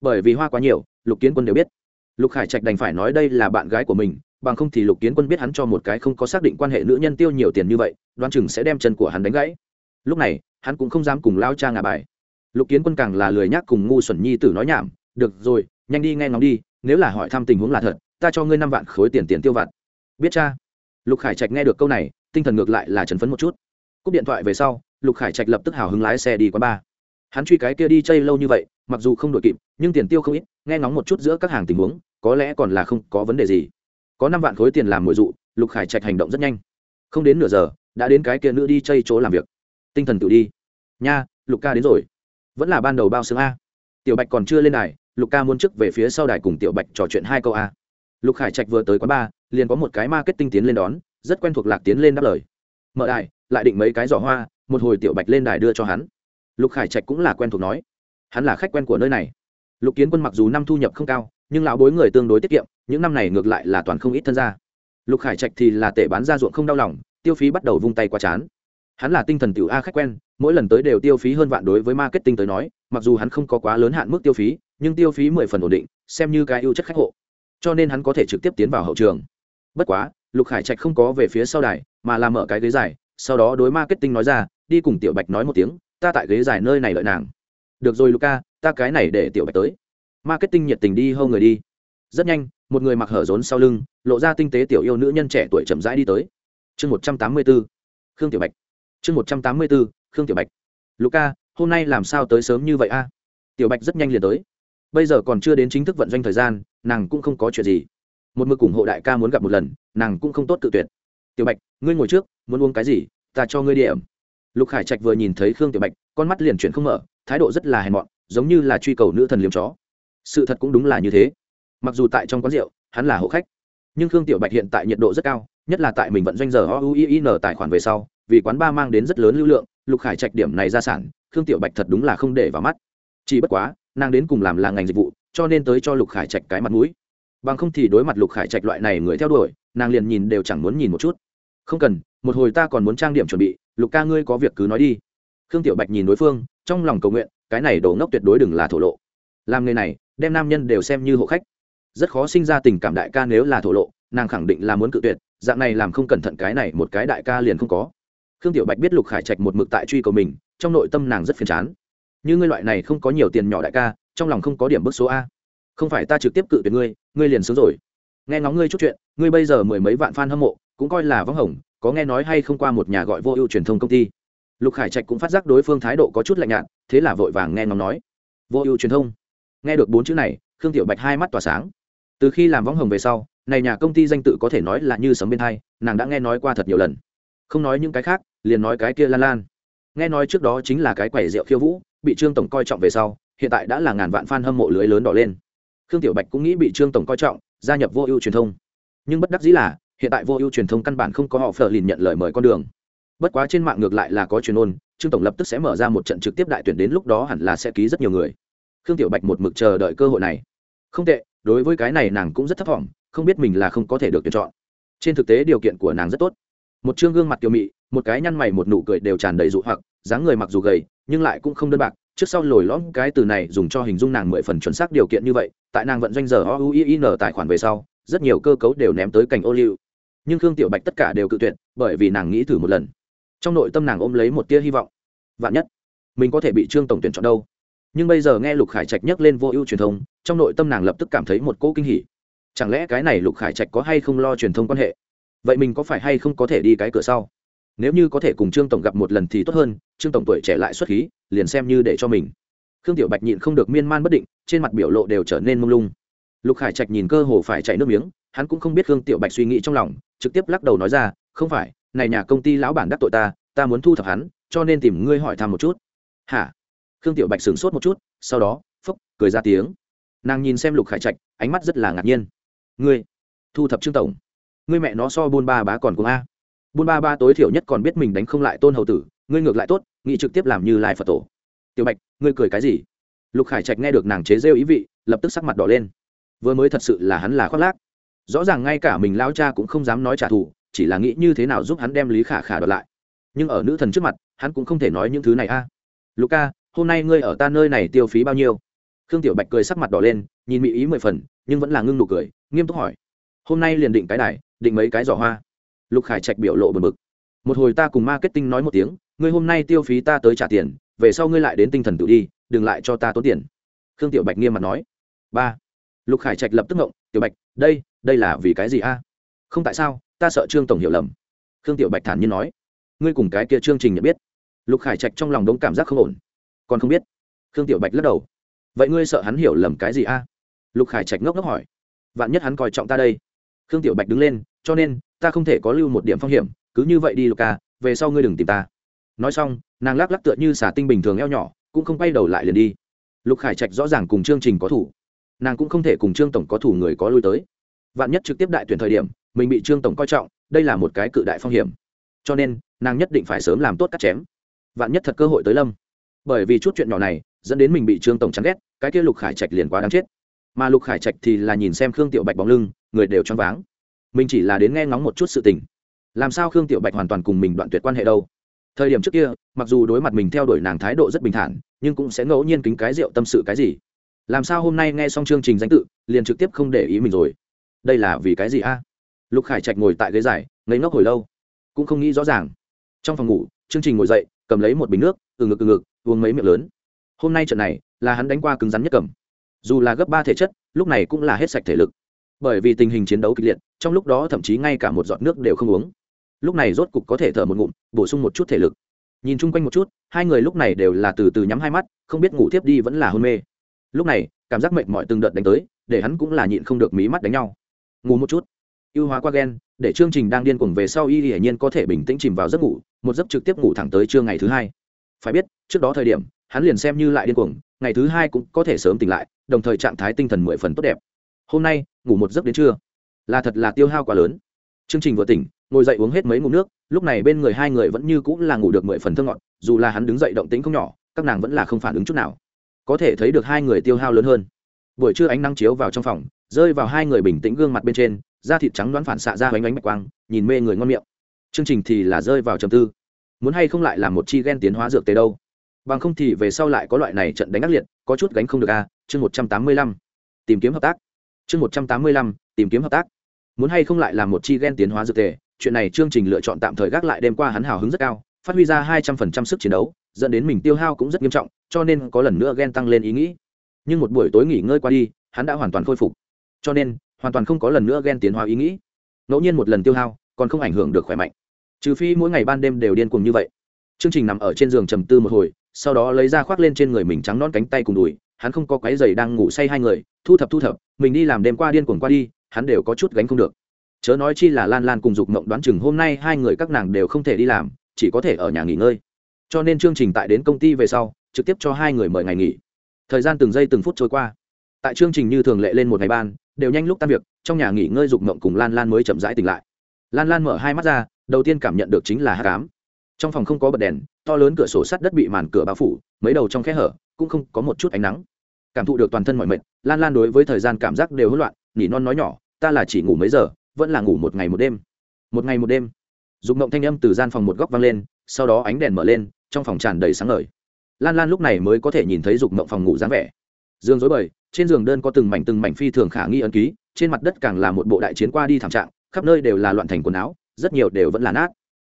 Bởi vì hoa quá nhiều, lục kiến quân đều biết lục khải trạch đành phải nói đây là bạn gái của mình, bằng không thì lục kiến quân biết hắn cho một cái không có xác định quan hệ nữ nhân tiêu nhiều tiền như vậy, đoán chừng sẽ đem chân của hắn đánh gãy. Lúc này, hắn cũng không dám cùng lao cha ngà bài. Lục kiến quân càng là lười nhác cùng ngu xuẩn nhi tử nói nhảm, được rồi, nhanh đi nghe ngóng đi, nếu là hỏi thăm tình huống là thật, ta cho ngươi năm vạn khối tiền tiền tiêu vặt. Biết cha. Lục khải trạch nghe được câu này, tinh thần ngược lại là chấn phấn một chút. Cúp điện thoại về sau, lục khải trạch lập tức hào hứng lái xe đi quán bar. Hắn truy cái kia đi chơi lâu như vậy mặc dù không đội kịp, nhưng tiền tiêu không ít, nghe ngóng một chút giữa các hàng tình huống, có lẽ còn là không có vấn đề gì. Có năm vạn khối tiền làm mồi dụ, lục khải trạch hành động rất nhanh. Không đến nửa giờ, đã đến cái kia nữ đi chơi chỗ làm việc. Tinh thần tự đi. Nha, lục ca đến rồi. Vẫn là ban đầu bao xương a. Tiểu bạch còn chưa lên đài, lục ca muốn trước về phía sau đài cùng tiểu bạch trò chuyện hai câu a. Lục khải trạch vừa tới quán ba liền có một cái marketing tiến lên đón, rất quen thuộc lạc tiến lên đáp lời. Mở đài, lại định mấy cái giỏ hoa, một hồi tiểu bạch lên đài đưa cho hắn. Lục khải trạch cũng là quen thuộc nói hắn là khách quen của nơi này. Lục kiến quân mặc dù năm thu nhập không cao, nhưng lão bối người tương đối tiết kiệm, những năm này ngược lại là toàn không ít thân gia. Lục khải trạch thì là tệ bán ra ruộng không đau lòng, tiêu phí bắt đầu vung tay qua chán. Hắn là tinh thần tiểu a khách quen, mỗi lần tới đều tiêu phí hơn vạn đối với marketing tới nói, mặc dù hắn không có quá lớn hạn mức tiêu phí, nhưng tiêu phí mười phần ổn định, xem như cái ưu chất khách hộ. Cho nên hắn có thể trực tiếp tiến vào hậu trường. Bất quá, lục khải trạch không có về phía sau đài, mà làm mở cái ghế dài, sau đó đối marketing nói ra, đi cùng tiểu bạch nói một tiếng, ta tại ghế dài nơi này lợi nàng được rồi luca ta cái này để tiểu bạch tới. Marketing nhiệt tình đi, hâu người đi. Rất nhanh, một người mặc hở rốn sau lưng, lộ ra tinh tế tiểu yêu nữ nhân trẻ tuổi chậm rãi đi tới. Chương một trăm tám mươi bốn khương tiểu bạch. Chương một trăm tám mươi bốn khương tiểu bạch. Luca hôm nay làm sao tới sớm như vậy a? Tiểu bạch rất nhanh liền tới. Bây giờ còn chưa đến chính thức vận doanh thời gian, nàng cũng không có chuyện gì. Một mực ủng hộ đại ca muốn gặp một lần, nàng cũng không tốt tự tuyệt. Tiểu bạch, ngươi ngồi trước, muốn uống cái gì, ta cho ngươi điểm. Lục khải trạch vừa nhìn thấy khương tiểu bạch, con mắt liền chuyển không mở thái độ rất là hèn mọn, giống như là truy cầu nữ thần liếm chó. Sự thật cũng đúng là như thế. Mặc dù tại trong quán rượu, hắn là hộ khách, nhưng khương tiểu bạch hiện tại nhiệt độ rất cao, nhất là tại mình vận doanh giờ o u i n tài khoản về sau, vì quán ba mang đến rất lớn lưu lượng, lục khải trạch điểm này ra sản, khương tiểu bạch thật đúng là không để vào mắt. Chỉ bất quá, nàng đến cùng làm là ngành dịch vụ, cho nên tới cho lục khải trạch cái mặt mũi. Bằng không thì đối mặt lục khải trạch loại này người theo đuổi, nàng liền nhìn đều chẳng muốn nhìn một chút. Không cần, một hồi ta còn muốn trang điểm chuẩn bị, lục ca ngươi có việc cứ nói đi khương tiểu bạch nhìn đối phương, trong lòng cầu nguyện, cái này đổ ngốc tuyệt đối đừng là thổ lộ. Làm người này, đem nam nhân đều xem như hộ khách. Rất khó sinh ra tình cảm đại ca nếu là thổ lộ, nàng khẳng định là muốn cự tuyệt, dạng này làm không cẩn thận cái này một cái đại ca liền không có. Khương tiểu bạch biết lục khải trạch một mực tại truy cầu mình, trong nội tâm nàng rất phiền chán. Như ngươi loại này không có nhiều tiền nhỏ đại ca, trong lòng không có điểm bước số a. Không phải ta trực tiếp cự tuyệt ngươi ngươi liền sướng rồi. Nghe ngóng ngươi chút chuyện, ngươi bây giờ mười mấy vạn fan hâm mộ, cũng coi là vắng hồng, có nghe nói hay không qua một nhà gọi vô ưu truyền thông công ty lục khải trạch cũng phát giác đối phương thái độ có chút lạnh nhạt, thế là vội vàng nghe ngóng nói. Vô ưu truyền thông. Nghe được bốn chữ này, khương tiểu bạch hai mắt tỏa sáng. Từ khi làm võng hồng về sau, này nhà công ty danh tự có thể nói là như sấm bên thai nàng đã nghe nói qua thật nhiều lần. Không nói những cái khác, liền nói cái kia lan lan. Nghe nói trước đó chính là cái quẩy rượu khiêu vũ, bị trương tổng coi trọng về sau, hiện tại đã là ngàn vạn fan hâm mộ lưới lớn đỏ lên. Khương tiểu bạch cũng nghĩ bị trương tổng coi trọng, gia nhập vô ưu truyền thông. Nhưng bất đắc dĩ là, hiện tại vô ưu truyền thông căn bản không có họ phờ lìn nhận lời mời con đường bất quá trên mạng ngược lại là có truyền ôn trương tổng lập tức sẽ mở ra một trận trực tiếp đại tuyển đến lúc đó hẳn là sẽ ký rất nhiều người. Khương tiểu bạch một mực chờ đợi cơ hội này. Không tệ đối với cái này nàng cũng rất thấp vọng, không biết mình là không có thể được tuyển chọn. Trên thực tế điều kiện của nàng rất tốt. Một chương gương mặt kiều mị một cái nhăn mày một nụ cười đều tràn đầy dụ hoặc dáng người mặc dù gầy nhưng lại cũng không đơn bạc. Trước sau lồi lõm cái từ này dùng cho hình dung nàng mười phần chuẩn xác điều kiện như vậy tại nàng vận doanh giờ o u i n tài khoản về sau rất nhiều cơ cấu đều ném tới cảnh ô liu. Nhưng khương tiểu bạch tất cả đều cự tuyệt bởi vì nàng nghĩ thử một lần trong nội tâm nàng ôm lấy một tia hy vọng. Vạn nhất, mình có thể bị trương tổng tuyển chọn đâu? Nhưng bây giờ nghe lục khải trạch nhắc lên vô ưu truyền thông, trong nội tâm nàng lập tức cảm thấy một cỗ kinh hỉ. Chẳng lẽ cái này lục khải trạch có hay không lo truyền thông quan hệ? Vậy mình có phải hay không có thể đi cái cửa sau? Nếu như có thể cùng trương tổng gặp một lần thì tốt hơn, trương tổng tuổi trẻ lại xuất khí, liền xem như để cho mình. Khương tiểu bạch nhịn không được miên man bất định, trên mặt biểu lộ đều trở nên mông lung. Lục khải trạch nhìn cơ hồ phải chảy nước miếng, hắn cũng không biết khương tiểu bạch suy nghĩ trong lòng, trực tiếp lắc đầu nói ra, không phải này nhà công ty lão bản đắc tội ta ta muốn thu thập hắn, cho nên tìm ngươi hỏi thăm một chút. Hả? Khương tiểu bạch sửng sốt một chút, sau đó phốc cười ra tiếng. Nàng nhìn xem lục khải trạch, ánh mắt rất là ngạc nhiên. Ngươi, thu thập trương tổng. Ngươi mẹ nó so buôn ba bá còn cùng a. Buôn ba ba tối thiểu nhất còn biết mình đánh không lại tôn hầu tử, ngươi ngược lại tốt, nghĩ trực tiếp làm như lại phật tổ. Tiểu bạch, ngươi cười cái gì? Lục khải trạch nghe được nàng chế rêu ý vị, lập tức sắc mặt đỏ lên. Vừa mới thật sự là hắn là khoác lác. Rõ ràng ngay cả mình lao cha cũng không dám nói trả thù chỉ là nghĩ như thế nào giúp hắn đem lý khả khả đoạt lại. Nhưng ở nữ thần trước mặt, hắn cũng không thể nói những thứ này a. Luka, hôm nay ngươi ở ta nơi này tiêu phí bao nhiêu? Khương tiểu bạch cười sắc mặt đỏ lên, nhìn mỹ ý mười phần, nhưng vẫn là ngưng nụ cười, nghiêm túc hỏi. Hôm nay liền định cái đài, định mấy cái giỏ hoa? Lục khải trạch biểu lộ bật mực một hồi ta cùng marketing nói một tiếng, ngươi hôm nay tiêu phí ta tới trả tiền, về sau ngươi lại đến tinh thần tự đi, đừng lại cho ta tốn tiền. Khương tiểu bạch nghiêm mặt nói. Ba. Lục khải trạch lập tức ngộng, tiểu bạch, đây đây là vì cái gì a? Không tại sao ta sợ trương tổng hiểu lầm. Khương tiểu bạch thản nhiên nói. Ngươi cùng cái kia chương trình nhận biết. Lục khải trạch trong lòng đống cảm giác không ổn. Còn không biết. Khương tiểu bạch lắc đầu. Vậy ngươi sợ hắn hiểu lầm cái gì a? Lục khải trạch ngốc ngốc hỏi. Vạn nhất hắn coi trọng ta đây. Khương tiểu bạch đứng lên, cho nên, ta không thể có lưu một điểm phong hiểm. Cứ như vậy đi, lục ca, về sau ngươi đừng tìm ta. Nói xong, nàng lắc lắc tựa như xả tinh bình thường eo nhỏ, cũng không quay đầu lại liền đi. Lục khải trạch rõ ràng cùng chương trình có thủ. Nàng cũng không thể cùng trương tổng có thủ người có lui tới vạn nhất trực tiếp đại tuyển thời điểm, mình bị trương tổng coi trọng, đây là một cái cự đại phong hiểm. Cho nên, nàng nhất định phải sớm làm tốt cắt chém. Vạn nhất thật cơ hội tới lâm. Bởi vì chút chuyện nhỏ này, dẫn đến mình bị trương tổng chán ghét, cái kia lục khải trạch liền quá đáng chết. Mà lục khải trạch thì là nhìn xem khương tiểu bạch bóng lưng, người đều choáng váng. Mình chỉ là đến nghe ngóng một chút sự tình. Làm sao khương tiểu bạch hoàn toàn cùng mình đoạn tuyệt quan hệ đâu? Thời điểm trước kia, mặc dù đối mặt mình theo đuổi nàng thái độ rất bình thản, nhưng cũng sẽ ngẫu nhiên kính cái rượu tâm sự cái gì. Làm sao hôm nay nghe xong chương trình danh tự, liền trực tiếp không để ý mình rồi? Đây là vì cái gì a? Lục khải trạch ngồi tại ghế dài, ngây ngốc hồi lâu, cũng không nghĩ rõ ràng. Trong phòng ngủ chương trình ngồi dậy, cầm lấy một bình nước, từ ngực từ ngực, uống mấy miệng lớn. Hôm nay trận này, là hắn đánh qua cứng rắn nhất cầm. Dù là gấp ba thể chất, lúc này cũng là hết sạch thể lực. Bởi vì tình hình chiến đấu kịch liệt, trong lúc đó thậm chí ngay cả một giọt nước đều không uống. Lúc này rốt cục có thể thở một ngụm, bổ sung một chút thể lực. Nhìn chung quanh một chút, hai người lúc này đều là từ từ nhắm hai mắt, không biết ngủ tiếp đi vẫn là hôn mê. Lúc này, cảm giác mệt mỏi từng đợt đánh tới, để hắn cũng là nhịn không được mí mắt đánh nhau ngủ một chút. Ưu hóa qua gen, để chương trình đang điên cuồng về sau y hiển nhiên có thể bình tĩnh chìm vào giấc ngủ, một giấc trực tiếp ngủ thẳng tới trưa ngày thứ hai. Phải biết, trước đó thời điểm, hắn liền xem như lại điên cuồng, ngày thứ hai cũng có thể sớm tỉnh lại, đồng thời trạng thái tinh thần mười phần tốt đẹp. Hôm nay, ngủ một giấc đến trưa. Là thật là tiêu hao quá lớn. Chương trình vừa tỉnh, ngồi dậy uống hết mấy ngụm nước, lúc này bên người hai người vẫn như cũng là ngủ được mười phần thơ ngọt, dù là hắn đứng dậy động tính không nhỏ, các nàng vẫn là không phản ứng chút nào. Có thể thấy được hai người tiêu hao lớn hơn. Buổi trưa ánh nắng chiếu vào trong phòng rơi vào hai người bình tĩnh gương mặt bên trên, da thịt trắng đoán phản xạ ra bánh bánh bạch quang, nhìn mê người ngon miệng. Chương trình thì là rơi vào trầm tư. Muốn hay không lại là một chi ghen tiến hóa dược tế đâu? Bằng không thì về sau lại có loại này trận đánh ác liệt, có chút gánh không được a, chương một trăm tám mươi lăm. Tìm kiếm hợp tác. Chương một trăm tám mươi lăm, tìm kiếm hợp tác. Muốn hay không lại làm một chi ghen tiến hóa dược tề, chuyện này chương trình lựa chọn tạm thời gác lại đêm qua hắn hào hứng rất cao, phát huy ra hai trăm phần trăm sức chiến đấu, dẫn đến mình tiêu hao cũng rất nghiêm trọng, cho nên có lần nữa ghen tăng lên ý nghĩ. Nhưng một buổi tối nghỉ ngơi qua đi, hắn đã hoàn toàn khôi phục cho nên hoàn toàn không có lần nữa ghen tiến hóa ý nghĩ. Ngẫu nhiên một lần tiêu hao, còn không ảnh hưởng được khỏe mạnh. Trừ phi mỗi ngày ban đêm đều điên cuồng như vậy. Chương trình nằm ở trên giường trầm tư một hồi, sau đó lấy ra khoác lên trên người mình trắng non cánh tay cùng đùi, hắn không có quái giày đang ngủ say hai người, thu thập thu thập, mình đi làm đêm qua điên cuồng qua đi, hắn đều có chút gánh không được. Chớ nói chi là lan lan cùng dục mộng đoán chừng hôm nay hai người các nàng đều không thể đi làm, chỉ có thể ở nhà nghỉ ngơi. Cho nên chương trình tại đến công ty về sau, trực tiếp cho hai người mời ngày nghỉ. Thời gian từng giây từng phút trôi qua. Tại chương trình như thường lệ lên một ngày ban đều nhanh lúc tan việc, trong nhà nghỉ ngơi dục mộng cùng lan lan mới chậm rãi tỉnh lại. Lan lan mở hai mắt ra, đầu tiên cảm nhận được chính là hát cám trong phòng không có bật đèn, to lớn cửa sổ sắt đất bị màn cửa bao phủ, mấy đầu trong khe hở cũng không có một chút ánh nắng. Cảm thụ được toàn thân mọi mệt, lan lan đối với thời gian cảm giác đều hỗn loạn, nỉ non nói nhỏ, ta là chỉ ngủ mấy giờ, vẫn là ngủ một ngày một đêm. Một ngày một đêm, dục mộng thanh âm từ gian phòng một góc vang lên, sau đó ánh đèn mở lên, trong phòng tràn đầy sáng ngời. Lan lan lúc này mới có thể nhìn thấy dục mộng phòng ngủ dáng vẻ. Giường dối bời trên giường đơn có từng mảnh từng mảnh phi thường khả nghi ấn ký, trên mặt đất càng là một bộ đại chiến qua đi thảm trạng, khắp nơi đều là loạn thành quần áo, rất nhiều đều vẫn là nát.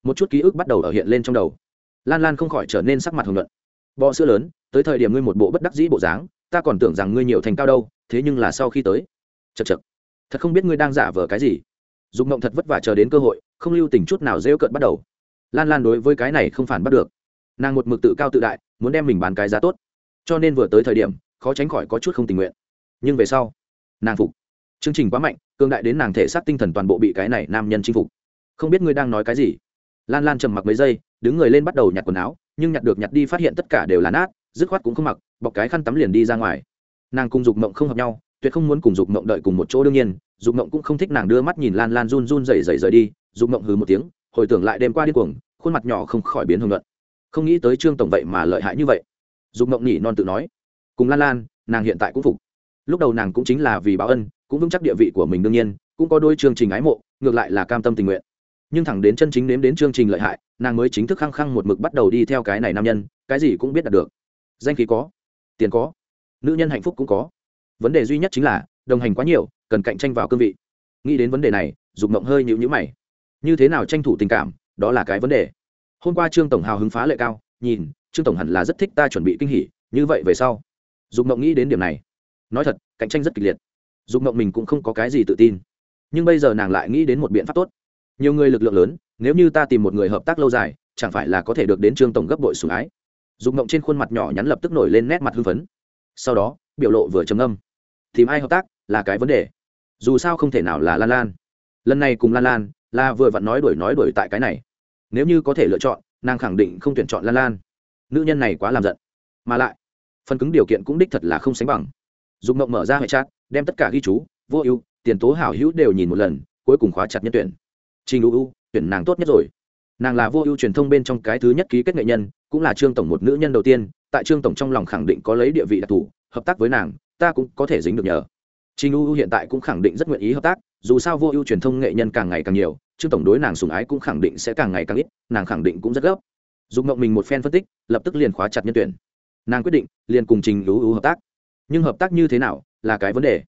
Một chút ký ức bắt đầu ở hiện lên trong đầu. Lan lan không khỏi trở nên sắc mặt hồng luận bọ sữa lớn, tới thời điểm ngươi một bộ bất đắc dĩ bộ dáng, ta còn tưởng rằng ngươi nhiều thành cao đâu, thế nhưng là sau khi tới. Chật chật thật không biết ngươi đang giả vờ cái gì. Dùng mộng thật vất vả chờ đến cơ hội, không lưu tình chút nào rêu cợt bắt đầu. Lan lan đối với cái này không phản bắt được. Nàng một mực tự cao tự đại, muốn đem mình bán cái giá tốt. Cho nên vừa tới thời điểm khó tránh khỏi có chút không tình nguyện. Nhưng về sau, nàng phục. Chương trình quá mạnh cương đại đến nàng thể xác tinh thần toàn bộ bị cái này nam nhân chinh phục. Không biết ngươi đang nói cái gì. Lan lan trầm mặc mấy giây, đứng người lên bắt đầu nhặt quần áo, nhưng nhặt được nhặt đi phát hiện tất cả đều là nát, dứt khoát cũng không mặc, bọc cái khăn tắm liền đi ra ngoài. Nàng cùng dục mộng không hợp nhau, tuyệt không muốn cùng dục mộng đợi cùng một chỗ đương nhiên, dục mộng cũng không thích nàng đưa mắt nhìn lan lan run run rẩy rẩy rời đi, dục mộng hừ một tiếng, hồi tưởng lại đêm qua đi cuồng, khuôn mặt nhỏ không khỏi biến hưng luận không nghĩ tới trương tổng vậy mà lợi hại như vậy. Dục mộng nhỉ non tự nói cùng lan lan, nàng hiện tại cũng phục. Lúc đầu nàng cũng chính là vì báo ân, cũng vững chắc địa vị của mình đương nhiên, cũng có đôi chương trình ái mộ, ngược lại là cam tâm tình nguyện. Nhưng thẳng đến chân chính nếm đến chương trình lợi hại, nàng mới chính thức khăng khăng một mực bắt đầu đi theo cái này nam nhân, cái gì cũng biết đạt được. Danh khí có, tiền có, nữ nhân hạnh phúc cũng có. Vấn đề duy nhất chính là, đồng hành quá nhiều, cần cạnh tranh vào cương vị. Nghĩ đến vấn đề này, dục mộng hơi nhịu nhữ mày. Như thế nào tranh thủ tình cảm, đó là cái vấn đề. Hôm qua trương tổng hào hứng phá lệ cao, nhìn, trương tổng hẳn là rất thích ta chuẩn bị kinh hỉ, như vậy về sau dục mộng nghĩ đến điểm này. Nói thật, cạnh tranh rất kịch liệt. Dục mộng mình cũng không có cái gì tự tin. Nhưng bây giờ nàng lại nghĩ đến một biện pháp tốt. Nhiều người lực lượng lớn, nếu như ta tìm một người hợp tác lâu dài, chẳng phải là có thể được đến trương tổng gấp bội sủng ái? Dục mộng trên khuôn mặt nhỏ nhắn lập tức nổi lên nét mặt hưng phấn. Sau đó, biểu lộ vừa trầm âm tìm ai hợp tác là cái vấn đề. Dù sao không thể nào là lan lan. Lần này cùng lan lan là vừa vặn nói đuổi nói đuổi tại cái này. Nếu như có thể lựa chọn, nàng khẳng định không tuyển chọn lan lan. Nữ nhân này quá làm giận. Mà lại phần cứng điều kiện cũng đích thật là không sánh bằng. Dùng mộng mở ra hệ chat, đem tất cả ghi chú, vô ưu, tiền tố hảo hữu đều nhìn một lần, cuối cùng khóa chặt nhân tuyển. Trình ưu, tuyển nàng tốt nhất rồi. Nàng là vô ưu truyền thông bên trong cái thứ nhất ký kết nghệ nhân, cũng là trương tổng một nữ nhân đầu tiên, tại trương tổng trong lòng khẳng định có lấy địa vị đặc thù, hợp tác với nàng, ta cũng có thể dính được nhờ. Trình ưu hiện tại cũng khẳng định rất nguyện ý hợp tác, dù sao vô ưu truyền thông nghệ nhân càng ngày càng nhiều, trương tổng đối nàng sùng ái cũng khẳng định sẽ càng ngày càng ít, nàng khẳng định cũng rất gấp. Dùng mộng mình một phen phân tích, lập tức liền khóa chặt nhân tuyển nàng quyết định, liền cùng trình ưu ưu hợp tác. Nhưng hợp tác như thế nào, là cái vấn đề.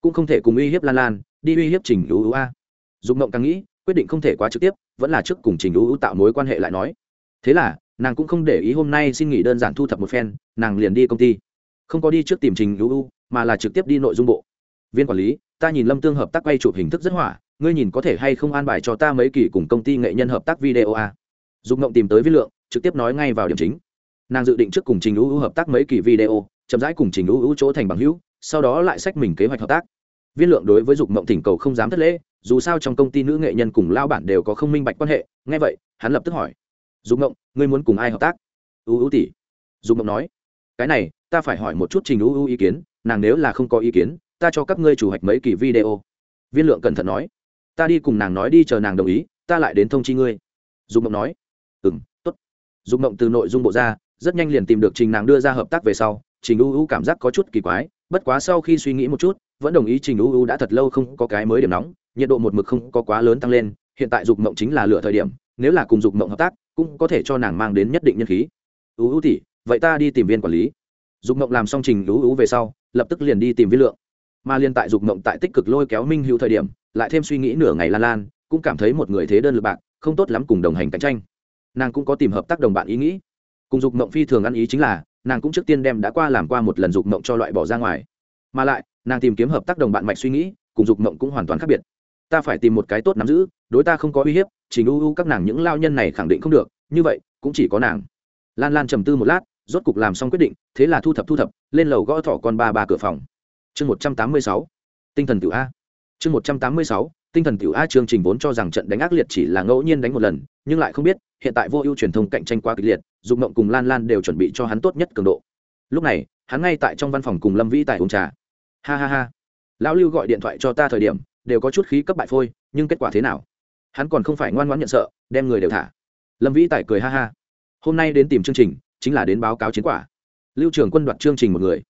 Cũng không thể cùng uy hiếp lan lan, đi uy hiếp trình ưu ưu a. Dùng mộng càng nghĩ, quyết định không thể quá trực tiếp, vẫn là trước cùng trình ưu ưu tạo mối quan hệ lại nói. Thế là, nàng cũng không để ý hôm nay xin nghỉ đơn giản thu thập một phen, nàng liền đi công ty. Không có đi trước tìm trình ưu ưu, mà là trực tiếp đi nội dung bộ. Viên quản lý, ta nhìn lâm tương hợp tác quay chụp hình thức rất hỏa, ngươi nhìn có thể hay không an bài cho ta mấy kỳ cùng công ty nghệ nhân hợp tác video a? Dùng ngộng tìm tới viết lượng, trực tiếp nói ngay vào điểm chính nàng dự định trước cùng trình ưu hợp tác mấy kỳ video, chậm rãi cùng trình ưu chỗ thành bằng hữu, sau đó lại sách mình kế hoạch hợp tác. Viên lượng đối với dục mộng thỉnh cầu không dám thất lễ, dù sao trong công ty nữ nghệ nhân cùng lao bản đều có không minh bạch quan hệ, nghe vậy, hắn lập tức hỏi. Dục mộng, ngươi muốn cùng ai hợp tác? Ưu ưu tỷ. Dục mộng nói. Cái này, ta phải hỏi một chút trình ưu ưu ý kiến, nàng nếu là không có ý kiến, ta cho các ngươi chủ hoạch mấy kỳ video. Viên lượng cẩn thận nói. Ta đi cùng nàng nói đi, chờ nàng đồng ý, ta lại đến thông chi ngươi. Dục mộng nói. Ừ m t ố t mộng từ nội dung bộ ra rất nhanh liền tìm được trình nàng đưa ra hợp tác về sau, trình u u cảm giác có chút kỳ quái, bất quá sau khi suy nghĩ một chút, vẫn đồng ý trình u u đã thật lâu không có cái mới điểm nóng, nhiệt độ một mực không có quá lớn tăng lên, hiện tại dục mộng chính là lựa thời điểm, nếu là cùng dục mộng hợp tác, cũng có thể cho nàng mang đến nhất định nhân khí. U u tỉ vậy ta đi tìm viên quản lý. Dục mộng làm xong trình u u về sau, lập tức liền đi tìm viên lượng. Mà liên tại dục mộng tại tích cực lôi kéo minh hữu thời điểm, lại thêm suy nghĩ nửa ngày lan lan, cũng cảm thấy một người thế đơn lực bạc, không tốt lắm cùng đồng hành cạnh tranh. Nàng cũng có tìm hợp tác đồng bạn ý nghĩ cùng dục mộng phi thường ăn ý chính là, nàng cũng trước tiên đem đã qua làm qua một lần dục mộng cho loại bỏ ra ngoài. Mà lại, nàng tìm kiếm hợp tác đồng bạn mạch suy nghĩ, cùng dục mộng cũng hoàn toàn khác biệt. Ta phải tìm một cái tốt nắm giữ, đối ta không có uy hiếp chỉ u u các nàng những lao nhân này khẳng định không được, như vậy, cũng chỉ có nàng. Lan lan trầm tư một lát, rốt cục làm xong quyết định, thế là thu thập thu thập, lên lầu gõ thỏ con ba ba cửa phòng. Chương một trăm tám mươi sáu. Tinh thần tự a. Chương một trăm tám mươi sáu tinh thần tiểu a chương trình vốn cho rằng trận đánh ác liệt chỉ là ngẫu nhiên đánh một lần, nhưng lại không biết, hiện tại vô ưu truyền thông cạnh tranh quá kịch liệt, dục mộng cùng lan lan đều chuẩn bị cho hắn tốt nhất cường độ. Lúc này, hắn ngay tại trong văn phòng cùng lâm vĩ tại uống trà. Ha ha ha. Lão lưu gọi điện thoại cho ta thời điểm, đều có chút khí cấp bại phôi, nhưng kết quả thế nào? Hắn còn không phải ngoan ngoãn nhận sợ, đem người đều thả. Lâm vĩ tài cười ha ha. Hôm nay đến tìm chương trình, chính là đến báo cáo chiến quả. Lưu trường quân đoạt chương trình một người.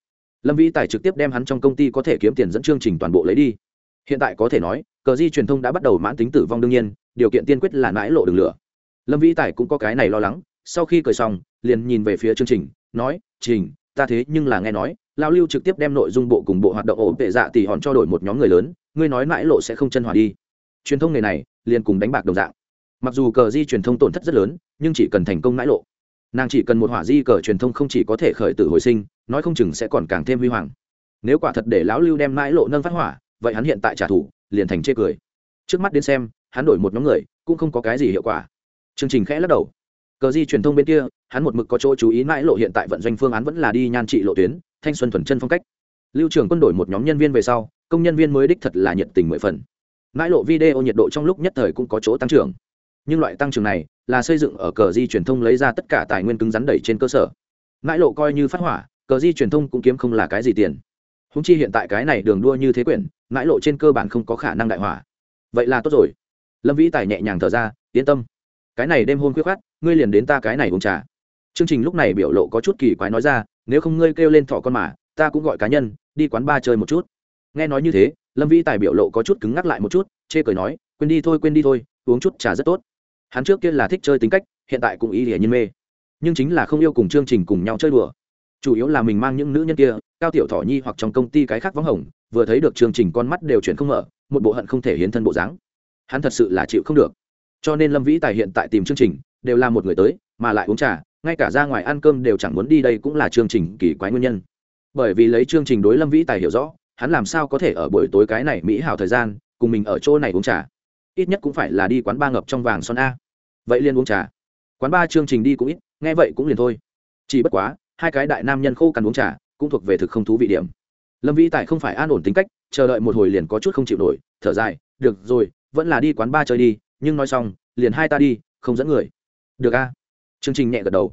Lâm vĩ tài trực tiếp đem hắn trong công ty có thể kiếm tiền dẫn chương trình toàn bộ lấy đi. Hiện tại có thể nói cờ di truyền thông đã bắt đầu mãn tính tử vong đương nhiên, điều kiện tiên quyết là mãi lộ đường lửa. Lâm vĩ tài cũng có cái này lo lắng, sau khi cười xong, liền nhìn về phía chương trình, nói, trình, ta thế nhưng là nghe nói lao lưu trực tiếp đem nội dung bộ cùng bộ hoạt động ổn tệ dạ tỉ hòn cho đổi một nhóm người lớn, ngươi nói mãi lộ sẽ không chân hòa đi. Truyền thông nghề này, liền cùng đánh bạc đồng dạng. Mặc dù cờ di truyền thông tổn thất rất lớn, nhưng chỉ cần thành công mãi lộ. Nàng chỉ cần một hỏa di cờ truyền thông không chỉ có thể khởi tử hồi sinh, nói không chừng sẽ còn càng thêm huy hoàng. Nếu quả thật để lão lưu đem mãi lộ nâng phát hỏa vậy hắn hiện tại trả thù, liền thành chê cười. Trước mắt đến xem, hắn đổi một nhóm người, cũng không có cái gì hiệu quả. Chương trình khẽ lắc đầu. Cờ di truyền thông bên kia, hắn một mực có chỗ chú ý mãi lộ hiện tại vận doanh phương án vẫn là đi nhan trị lộ tuyến, thanh xuân thuần chân phong cách. Lưu trưởng quân đổi một nhóm nhân viên về sau, công nhân viên mới đích thật là nhiệt tình mười phần. Mãi lộ video nhiệt độ trong lúc nhất thời cũng có chỗ tăng trưởng. Nhưng loại tăng trưởng này là xây dựng ở cờ di truyền thông lấy ra tất cả tài nguyên cứng rắn đẩy trên cơ sở. Mãi lộ coi như phát hỏa, cờ di truyền thông cũng kiếm không là cái gì tiền húng chi hiện tại cái này đường đua như thế quyển, mãi lộ trên cơ bản không có khả năng đại hỏa. Vậy là tốt rồi. Lâm vĩ tài nhẹ nhàng thở ra, yên tâm. Cái này đêm hôn khuyết khát ngươi liền đến ta cái này uống trà. Chương trình lúc này biểu lộ có chút kỳ quái nói ra, nếu không ngươi kêu lên thọ con mà, ta cũng gọi cá nhân, đi quán ba chơi một chút. Nghe nói như thế, lâm vĩ tài biểu lộ có chút cứng ngắc lại một chút, chê cười nói, quên đi thôi, quên đi thôi, uống chút trà rất tốt. Hắn trước kia là thích chơi tính cách, hiện tại cũng ý nghĩa nhiên mê. Nhưng chính là không yêu cùng chương trình cùng nhau chơi đùa chủ yếu là mình mang những nữ nhân kia, cao tiểu thỏ nhi hoặc trong công ty cái khác vắng hồng, vừa thấy được chương trình con mắt đều chuyển không mở, một bộ hận không thể hiến thân bộ dáng. Hắn thật sự là chịu không được. Cho nên lâm vĩ tài hiện tại tìm chương trình, đều là một người tới, mà lại uống trà, ngay cả ra ngoài ăn cơm đều chẳng muốn đi đây cũng là chương trình kỳ quái nguyên nhân. Bởi vì lấy chương trình đối lâm vĩ tài hiểu rõ, hắn làm sao có thể ở buổi tối cái này mỹ hào thời gian, cùng mình ở chỗ này uống trà. Ít nhất cũng phải là đi quán ba ngập trong vàng son a. Vậy liền uống trà. Quán ba chương trình đi cũng ít, nghe vậy cũng liền thôi. Chỉ bất quá hai cái đại nam nhân khô cằn uống trà, cũng thuộc về thực không thú vị điểm. Lâm vĩ tài không phải an ổn tính cách, chờ đợi một hồi liền có chút không chịu nổi, thở dài, được rồi, vẫn là đi quán ba chơi đi, nhưng nói xong, liền hai ta đi, không dẫn người. Được a. Chương trình nhẹ gật đầu.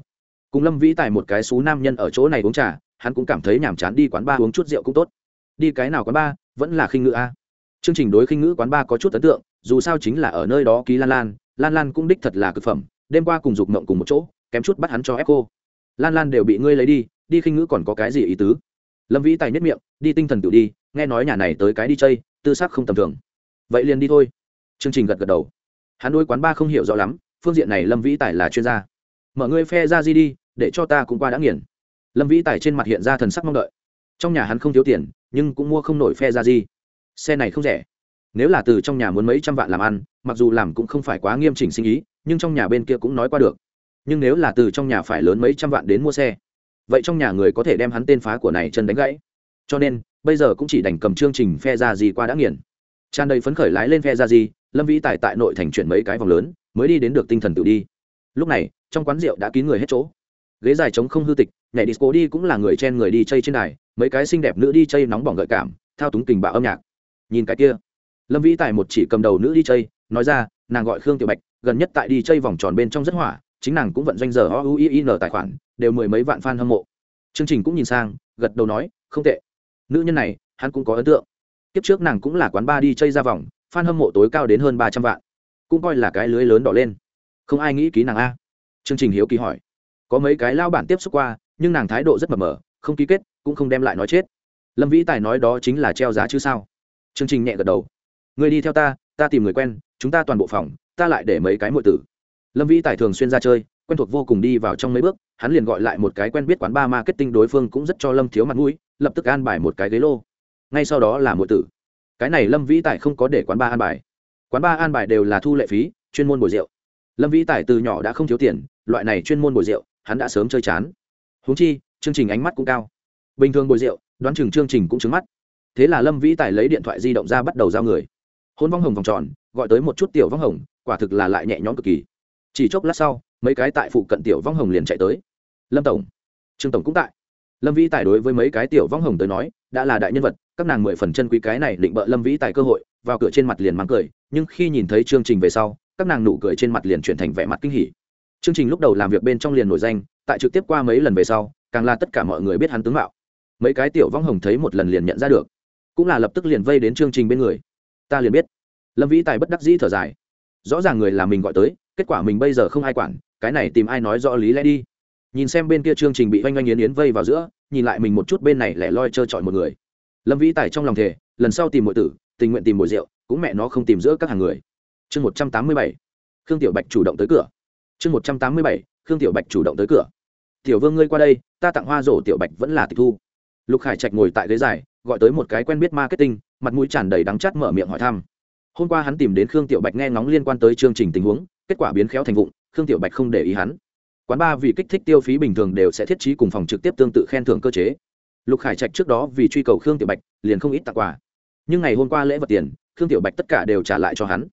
Cùng lâm vĩ tài một cái xú nam nhân ở chỗ này uống trà, hắn cũng cảm thấy nhàm chán đi quán ba uống chút rượu cũng tốt. Đi cái nào quán ba vẫn là khinh ngữ a? Chương trình đối khinh ngữ quán ba có chút ấn tượng, dù sao chính là ở nơi đó ký lan lan lan lan cũng đích thật là cực phẩm, đêm qua cùng dục mộng cùng một chỗ, kém chút bắt hắn cho ép cô lan lan đều bị ngươi lấy đi đi khinh ngữ còn có cái gì ý tứ? Lâm vĩ tài nhất miệng, đi tinh thần tự đi, nghe nói nhà này tới cái đi chơi, tư sắc không tầm thường. Vậy liền đi thôi. Chương trình gật gật đầu. Hắn đôi quán ba không hiểu rõ lắm, phương diện này lâm vĩ tài là chuyên gia. Mở ngươi phe ra gì đi, để cho ta cũng qua đã nghiền. Lâm vĩ tài trên mặt hiện ra thần sắc mong đợi. Trong nhà hắn không thiếu tiền, nhưng cũng mua không nổi phe ra gì. Xe này không rẻ. Nếu là từ trong nhà muốn mấy trăm vạn làm ăn, mặc dù làm cũng không phải quá nghiêm chỉnh sinh ý, nhưng trong nhà bên kia cũng nói qua được nhưng nếu là từ trong nhà phải lớn mấy trăm vạn đến mua xe, vậy trong nhà người có thể đem hắn tên phá của này chân đánh gãy. Cho nên, bây giờ cũng chỉ đành cầm chương trình phe ra gì qua đã nghiền. Tràn đầy phấn khởi lái lên phe ra gì lâm vĩ tài tại nội thành chuyển mấy cái vòng lớn, mới đi đến được tinh thần tự đi. Lúc này, trong quán rượu đã kín người hết chỗ. Ghế dài trống không hư tịch, nhảy disco đi cũng là người chen người đi chơi trên đài, mấy cái xinh đẹp nữ đi chơi nóng bỏng gợi cảm, thao túng tình bạo âm nhạc. Nhìn cái kia, lâm vĩ tài một chỉ cầm đầu nữ đi chơi, nói ra, nàng gọi khương tiểu bạch, gần nhất tại đi chơi vòng tròn bên trong rất hỏa chính nàng cũng vận doanh giờ o u i n tài khoản, đều mười mấy vạn fan hâm mộ. Chương trình cũng nhìn sang, gật đầu nói, không tệ. Nữ nhân này, hắn cũng có ấn tượng. Kiếp trước nàng cũng là quán ba đi chơi ra vòng, fan hâm mộ tối cao đến hơn ba trăm vạn. Cũng coi là cái lưới lớn đỏ lên. Không ai nghĩ ký nàng a. Chương trình hiếu kỳ hỏi. Có mấy cái lao bản tiếp xúc qua, nhưng nàng thái độ rất mờ mờ, không ký kết, cũng không đem lại nói chết. Lâm vĩ tài nói đó chính là treo giá chứ sao? Chương trình nhẹ gật đầu. Người đi theo ta ta tìm người quen, chúng ta toàn bộ phòng, ta lại để mấy cái mọi tử lâm vĩ tài thường xuyên ra chơi, quen thuộc vô cùng đi vào trong mấy bước, hắn liền gọi lại một cái quen biết quán ba marketing đối phương cũng rất cho lâm thiếu mặt mũi, lập tức an bài một cái ghế lô. Ngay sau đó là một tử. Cái này lâm vĩ tài không có để quán ba an bài. Quán ba an bài đều là thu lệ phí, chuyên môn bồi rượu. Lâm vĩ tài từ nhỏ đã không thiếu tiền, loại này chuyên môn bồi rượu, hắn đã sớm chơi chán. Húng chi, chương trình ánh mắt cũng cao. Bình thường bồi rượu, đoán chừng chương trình cũng trứng mắt. Thế là lâm vĩ tài lấy điện thoại di động ra bắt đầu giao người. Hôn vong hồng vòng tròn, gọi tới một chút tiểu vong hồng, quả thực là lại nhẹ nhõm cực kỳ chỉ chốc lát sau, mấy cái tại phụ cận tiểu vong hồng liền chạy tới. Lâm tổng, trương tổng cũng tại. Lâm vĩ tài đối với mấy cái tiểu vong hồng tới nói, đã là đại nhân vật, các nàng mười phần chân quý cái này định bợ lâm vĩ tài cơ hội, vào cửa trên mặt liền mắng cười, nhưng khi nhìn thấy chương trình về sau, các nàng nụ cười trên mặt liền chuyển thành vẻ mặt kinh hỉ. Chương trình lúc đầu làm việc bên trong liền nổi danh, tại trực tiếp qua mấy lần về sau, càng là tất cả mọi người biết hắn tướng mạo. Mấy cái tiểu vong hồng thấy một lần liền nhận ra được, cũng là lập tức liền vây đến chương trình bên người. Ta liền biết. Lâm vĩ tài bất đắc dĩ thở dài. Rõ ràng người là mình gọi tới kết quả mình bây giờ không ai quản, cái này tìm ai nói rõ lý lẽ đi. Nhìn xem bên kia chương trình bị oanh oanh yến yến vây vào giữa, nhìn lại mình một chút bên này lẻ loi trơ trọi một người. Lâm vĩ tài trong lòng thề, lần sau tìm mọi tử, tình nguyện tìm mồi rượu, cũng mẹ nó không tìm giữa các hàng người. Chương một trăm tám mươi bảy, khương tiểu bạch chủ động tới cửa. Chương một trăm tám mươi bảy, khương tiểu bạch chủ động tới cửa. Tiểu vương ngươi qua đây, ta tặng hoa rổ tiểu bạch vẫn là tịch thu. Lục khải trạch ngồi tại ghế dài, gọi tới một cái quen biết marketing, mặt mũi tràn đầy đắng chát mở miệng hỏi thăm. Hôm qua hắn tìm đến khương tiểu bạch nghe ngóng liên quan tới chương trình tình huống kết quả biến khéo thành vụng, khương tiểu bạch không để ý hắn. Quán ba vì kích thích tiêu phí bình thường đều sẽ thiết trí cùng phòng trực tiếp tương tự khen thưởng cơ chế. Lục khải trạch trước đó vì truy cầu khương tiểu bạch, liền không ít tặng quà. Nhưng ngày hôm qua lễ vật tiền, khương tiểu bạch tất cả đều trả lại cho hắn.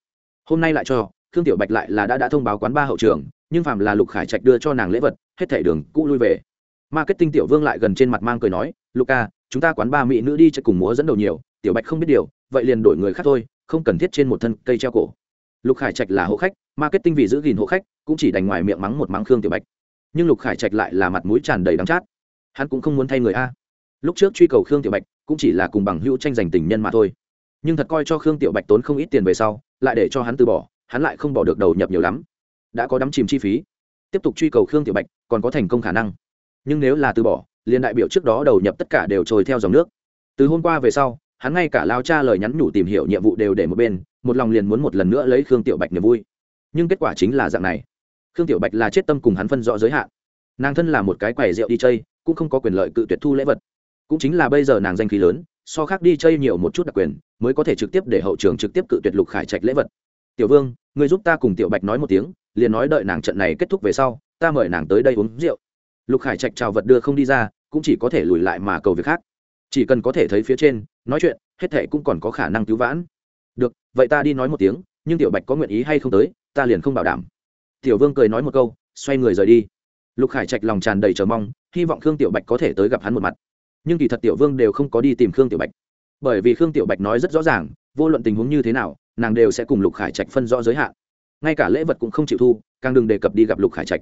Hôm nay lại cho, khương tiểu bạch lại là đã đã thông báo quán ba hậu trường, nhưng phạm là lục khải trạch đưa cho nàng lễ vật, hết thảy đường cũ lui về. Marketing tiểu vương lại gần trên mặt mang cười nói luca chúng ta quán ba mỹ nữ đi chơi cùng múa dẫn đầu nhiều, tiểu bạch không biết điều, vậy liền đổi người khác thôi, không cần thiết trên một thân cây treo cổ lục khải trạch là hộ khách, marketing vì giữ gìn hộ khách, cũng chỉ đành ngoài miệng mắng một mắng khương tiểu bạch. Nhưng lục khải trạch lại là mặt mũi tràn đầy đắng chát. Hắn cũng không muốn thay người a. Lúc trước truy cầu khương tiểu bạch, cũng chỉ là cùng bằng hữu tranh giành tình nhân mà thôi. Nhưng thật coi cho khương tiểu bạch tốn không ít tiền về sau, lại để cho hắn từ bỏ, hắn lại không bỏ được đầu nhập nhiều lắm. Đã có đắm chìm chi phí. Tiếp tục truy cầu khương tiểu bạch, còn có thành công khả năng. Nhưng nếu là từ bỏ, liền đại biểu trước đó đầu nhập tất cả đều trôi theo dòng nước. Từ hôm qua về sau hắn ngay cả lao cha lời nhắn nhủ tìm hiểu nhiệm vụ đều để một bên, một lòng liền muốn một lần nữa lấy khương tiểu bạch niềm vui. Nhưng kết quả chính là dạng này. Khương tiểu bạch là chết tâm cùng hắn phân rõ giới hạn. Nàng thân là một cái quầy rượu đi chơi, cũng không có quyền lợi cự tuyệt thu lễ vật. Cũng chính là bây giờ nàng danh khí lớn, so khác đi chơi nhiều một chút đặc quyền, mới có thể trực tiếp để hậu trường trực tiếp cự tuyệt lục khải trạch lễ vật. Tiểu vương người giúp ta cùng tiểu bạch nói một tiếng, liền nói đợi nàng trận này kết thúc về sau, ta mời nàng tới đây uống rượu. Lục khải trạch trào vật đưa không đi ra, cũng chỉ có thể lùi lại mà cầu việc khác chỉ cần có thể thấy phía trên, nói chuyện, hết thệ cũng còn có khả năng cứu vãn. Được, vậy ta đi nói một tiếng, nhưng tiểu bạch có nguyện ý hay không tới, ta liền không bảo đảm. Tiểu vương cười nói một câu, xoay người rời đi. Lục khải trạch lòng tràn đầy chờ mong, hy vọng khương tiểu bạch có thể tới gặp hắn một mặt. Nhưng kỳ thật tiểu vương đều không có đi tìm khương tiểu bạch. Bởi vì khương tiểu bạch nói rất rõ ràng, vô luận tình huống như thế nào, nàng đều sẽ cùng lục khải trạch phân rõ giới hạn. Ngay cả lễ vật cũng không chịu thu, càng đừng đề cập đi gặp lục khải trạch.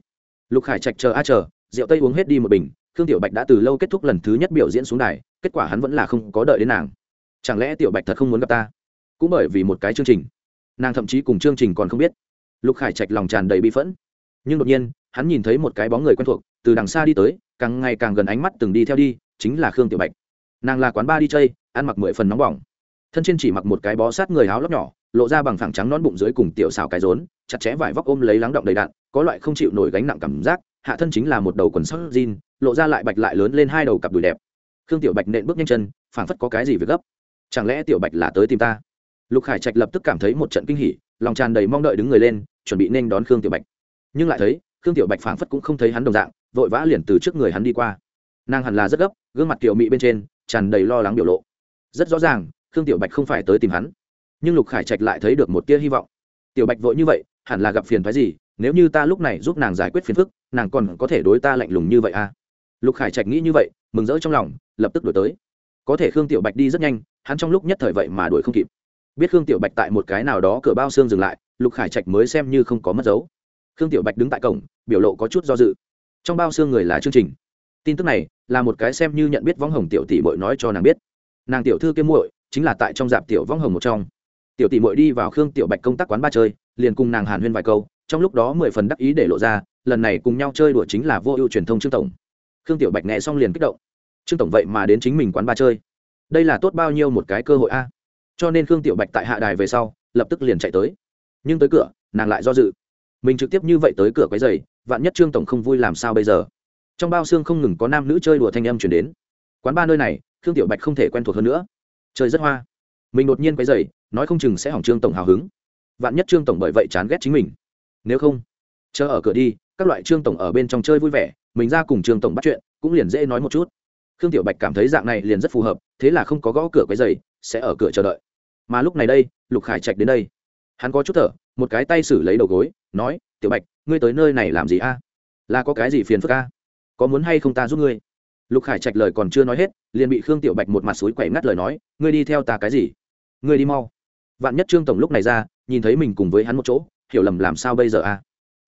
Lục khải trạch chờ a chờ, rượu tây uống hết đi một bình, khương tiểu bạch đã từ lâu kết thúc lần thứ nhất biểu diễn xuống đài kết quả hắn vẫn là không có đợi đến nàng. Chẳng lẽ tiểu bạch thật không muốn gặp ta? Cũng bởi vì một cái chương trình. Nàng thậm chí cùng chương trình còn không biết. Lục khải trạch lòng tràn đầy bi phẫn. Nhưng đột nhiên, hắn nhìn thấy một cái bóng người quen thuộc, từ đằng xa đi tới, càng ngày càng gần ánh mắt từng đi theo đi, chính là khương tiểu bạch. Nàng là quán ba đi chơi, ăn mặc mười phần nóng bỏng. Thân trên chỉ mặc một cái bó sát người áo lóc nhỏ, lộ ra bằng phẳng trắng nón bụng dưới cùng tiểu xào cái rốn, chặt chẽ vải vóc ôm lấy lắng động đầy đạn, có loại không chịu nổi gánh nặng cảm giác, hạ thân chính là một đầu quần sóc jean, lộ ra lại bạch lại lớn lên hai đầu cặp đùi đẹp khương tiểu bạch nện bước nhanh chân, phảng phất có cái gì việc gấp. Chẳng lẽ tiểu bạch là tới tìm ta? Lục khải trạch lập tức cảm thấy một trận kinh hỉ, lòng tràn đầy mong đợi đứng người lên, chuẩn bị nên đón khương tiểu bạch. Nhưng lại thấy, khương tiểu bạch phảng phất cũng không thấy hắn đồng dạng, vội vã liền từ trước người hắn đi qua. Nàng hẳn là rất gấp, gương mặt tiểu mị bên trên, tràn đầy lo lắng biểu lộ. Rất rõ ràng, khương tiểu bạch không phải tới tìm hắn. Nhưng lục khải trạch lại thấy được một tia hy vọng. Tiểu bạch vội như vậy, hẳn là gặp phiền phái gì, nếu như ta lúc này giúp nàng giải quyết phiền phức, nàng còn có thể đối ta lạnh lùng như vậy à? Lục khải trạch nghĩ như vậy, mừng rỡ trong lòng lập tức đổi tới. Có thể khương tiểu bạch đi rất nhanh, hắn trong lúc nhất thời vậy mà đuổi không kịp. Biết khương tiểu bạch tại một cái nào đó cửa bao xương dừng lại, lục khải trạch mới xem như không có mất dấu. Khương tiểu bạch đứng tại cổng, biểu lộ có chút do dự. Trong bao xương người là chương trình. Tin tức này là một cái xem như nhận biết võng hồng tiểu tỷ bội nói cho nàng biết. Nàng tiểu thư kiếm muội chính là tại trong dạp tiểu võng hồng một trong. Tiểu tỷ muội đi vào khương tiểu bạch công tác quán ba chơi, liền cùng nàng hàn huyên vài câu, trong lúc đó mười phần đắc ý để lộ ra, lần này cùng nhau chơi đùa chính là vô ưu truyền thông trương tổng. Khương tiểu bạch nghe xong liền kích động trương tổng vậy mà đến chính mình quán ba chơi. Đây là tốt bao nhiêu một cái cơ hội a. Cho nên khương tiểu bạch tại hạ đài về sau, lập tức liền chạy tới. Nhưng tới cửa, nàng lại do dự. Mình trực tiếp như vậy tới cửa quấy giày vạn nhất trương tổng không vui làm sao bây giờ? Trong bao xương không ngừng có nam nữ chơi đùa thanh âm chuyển đến. Quán ba nơi này, khương tiểu bạch không thể quen thuộc hơn nữa. Chơi rất hoa. Mình đột nhiên cái giày nói không chừng sẽ hỏng trương tổng hào hứng. Vạn nhất trương tổng bởi vậy chán ghét chính mình. Nếu không, chờ ở cửa đi, các loại trương tổng ở bên trong chơi vui vẻ, mình ra cùng trương tổng bắt chuyện, cũng liền dễ nói một chút khương tiểu bạch cảm thấy dạng này liền rất phù hợp thế là không có gõ cửa quấy giày, sẽ ở cửa chờ đợi. Mà lúc này đây lục khải trạch đến đây. Hắn có chút thở một cái tay xử lấy đầu gối nói tiểu bạch ngươi tới nơi này làm gì a? Là có cái gì phiền phức a? Có muốn hay không ta giúp ngươi? Lục khải trạch lời còn chưa nói hết liền bị khương tiểu bạch một mặt suối quẩy ngắt lời nói ngươi đi theo ta cái gì? Ngươi đi mau. Vạn nhất trương tổng lúc này ra nhìn thấy mình cùng với hắn một chỗ hiểu lầm làm sao bây giờ a?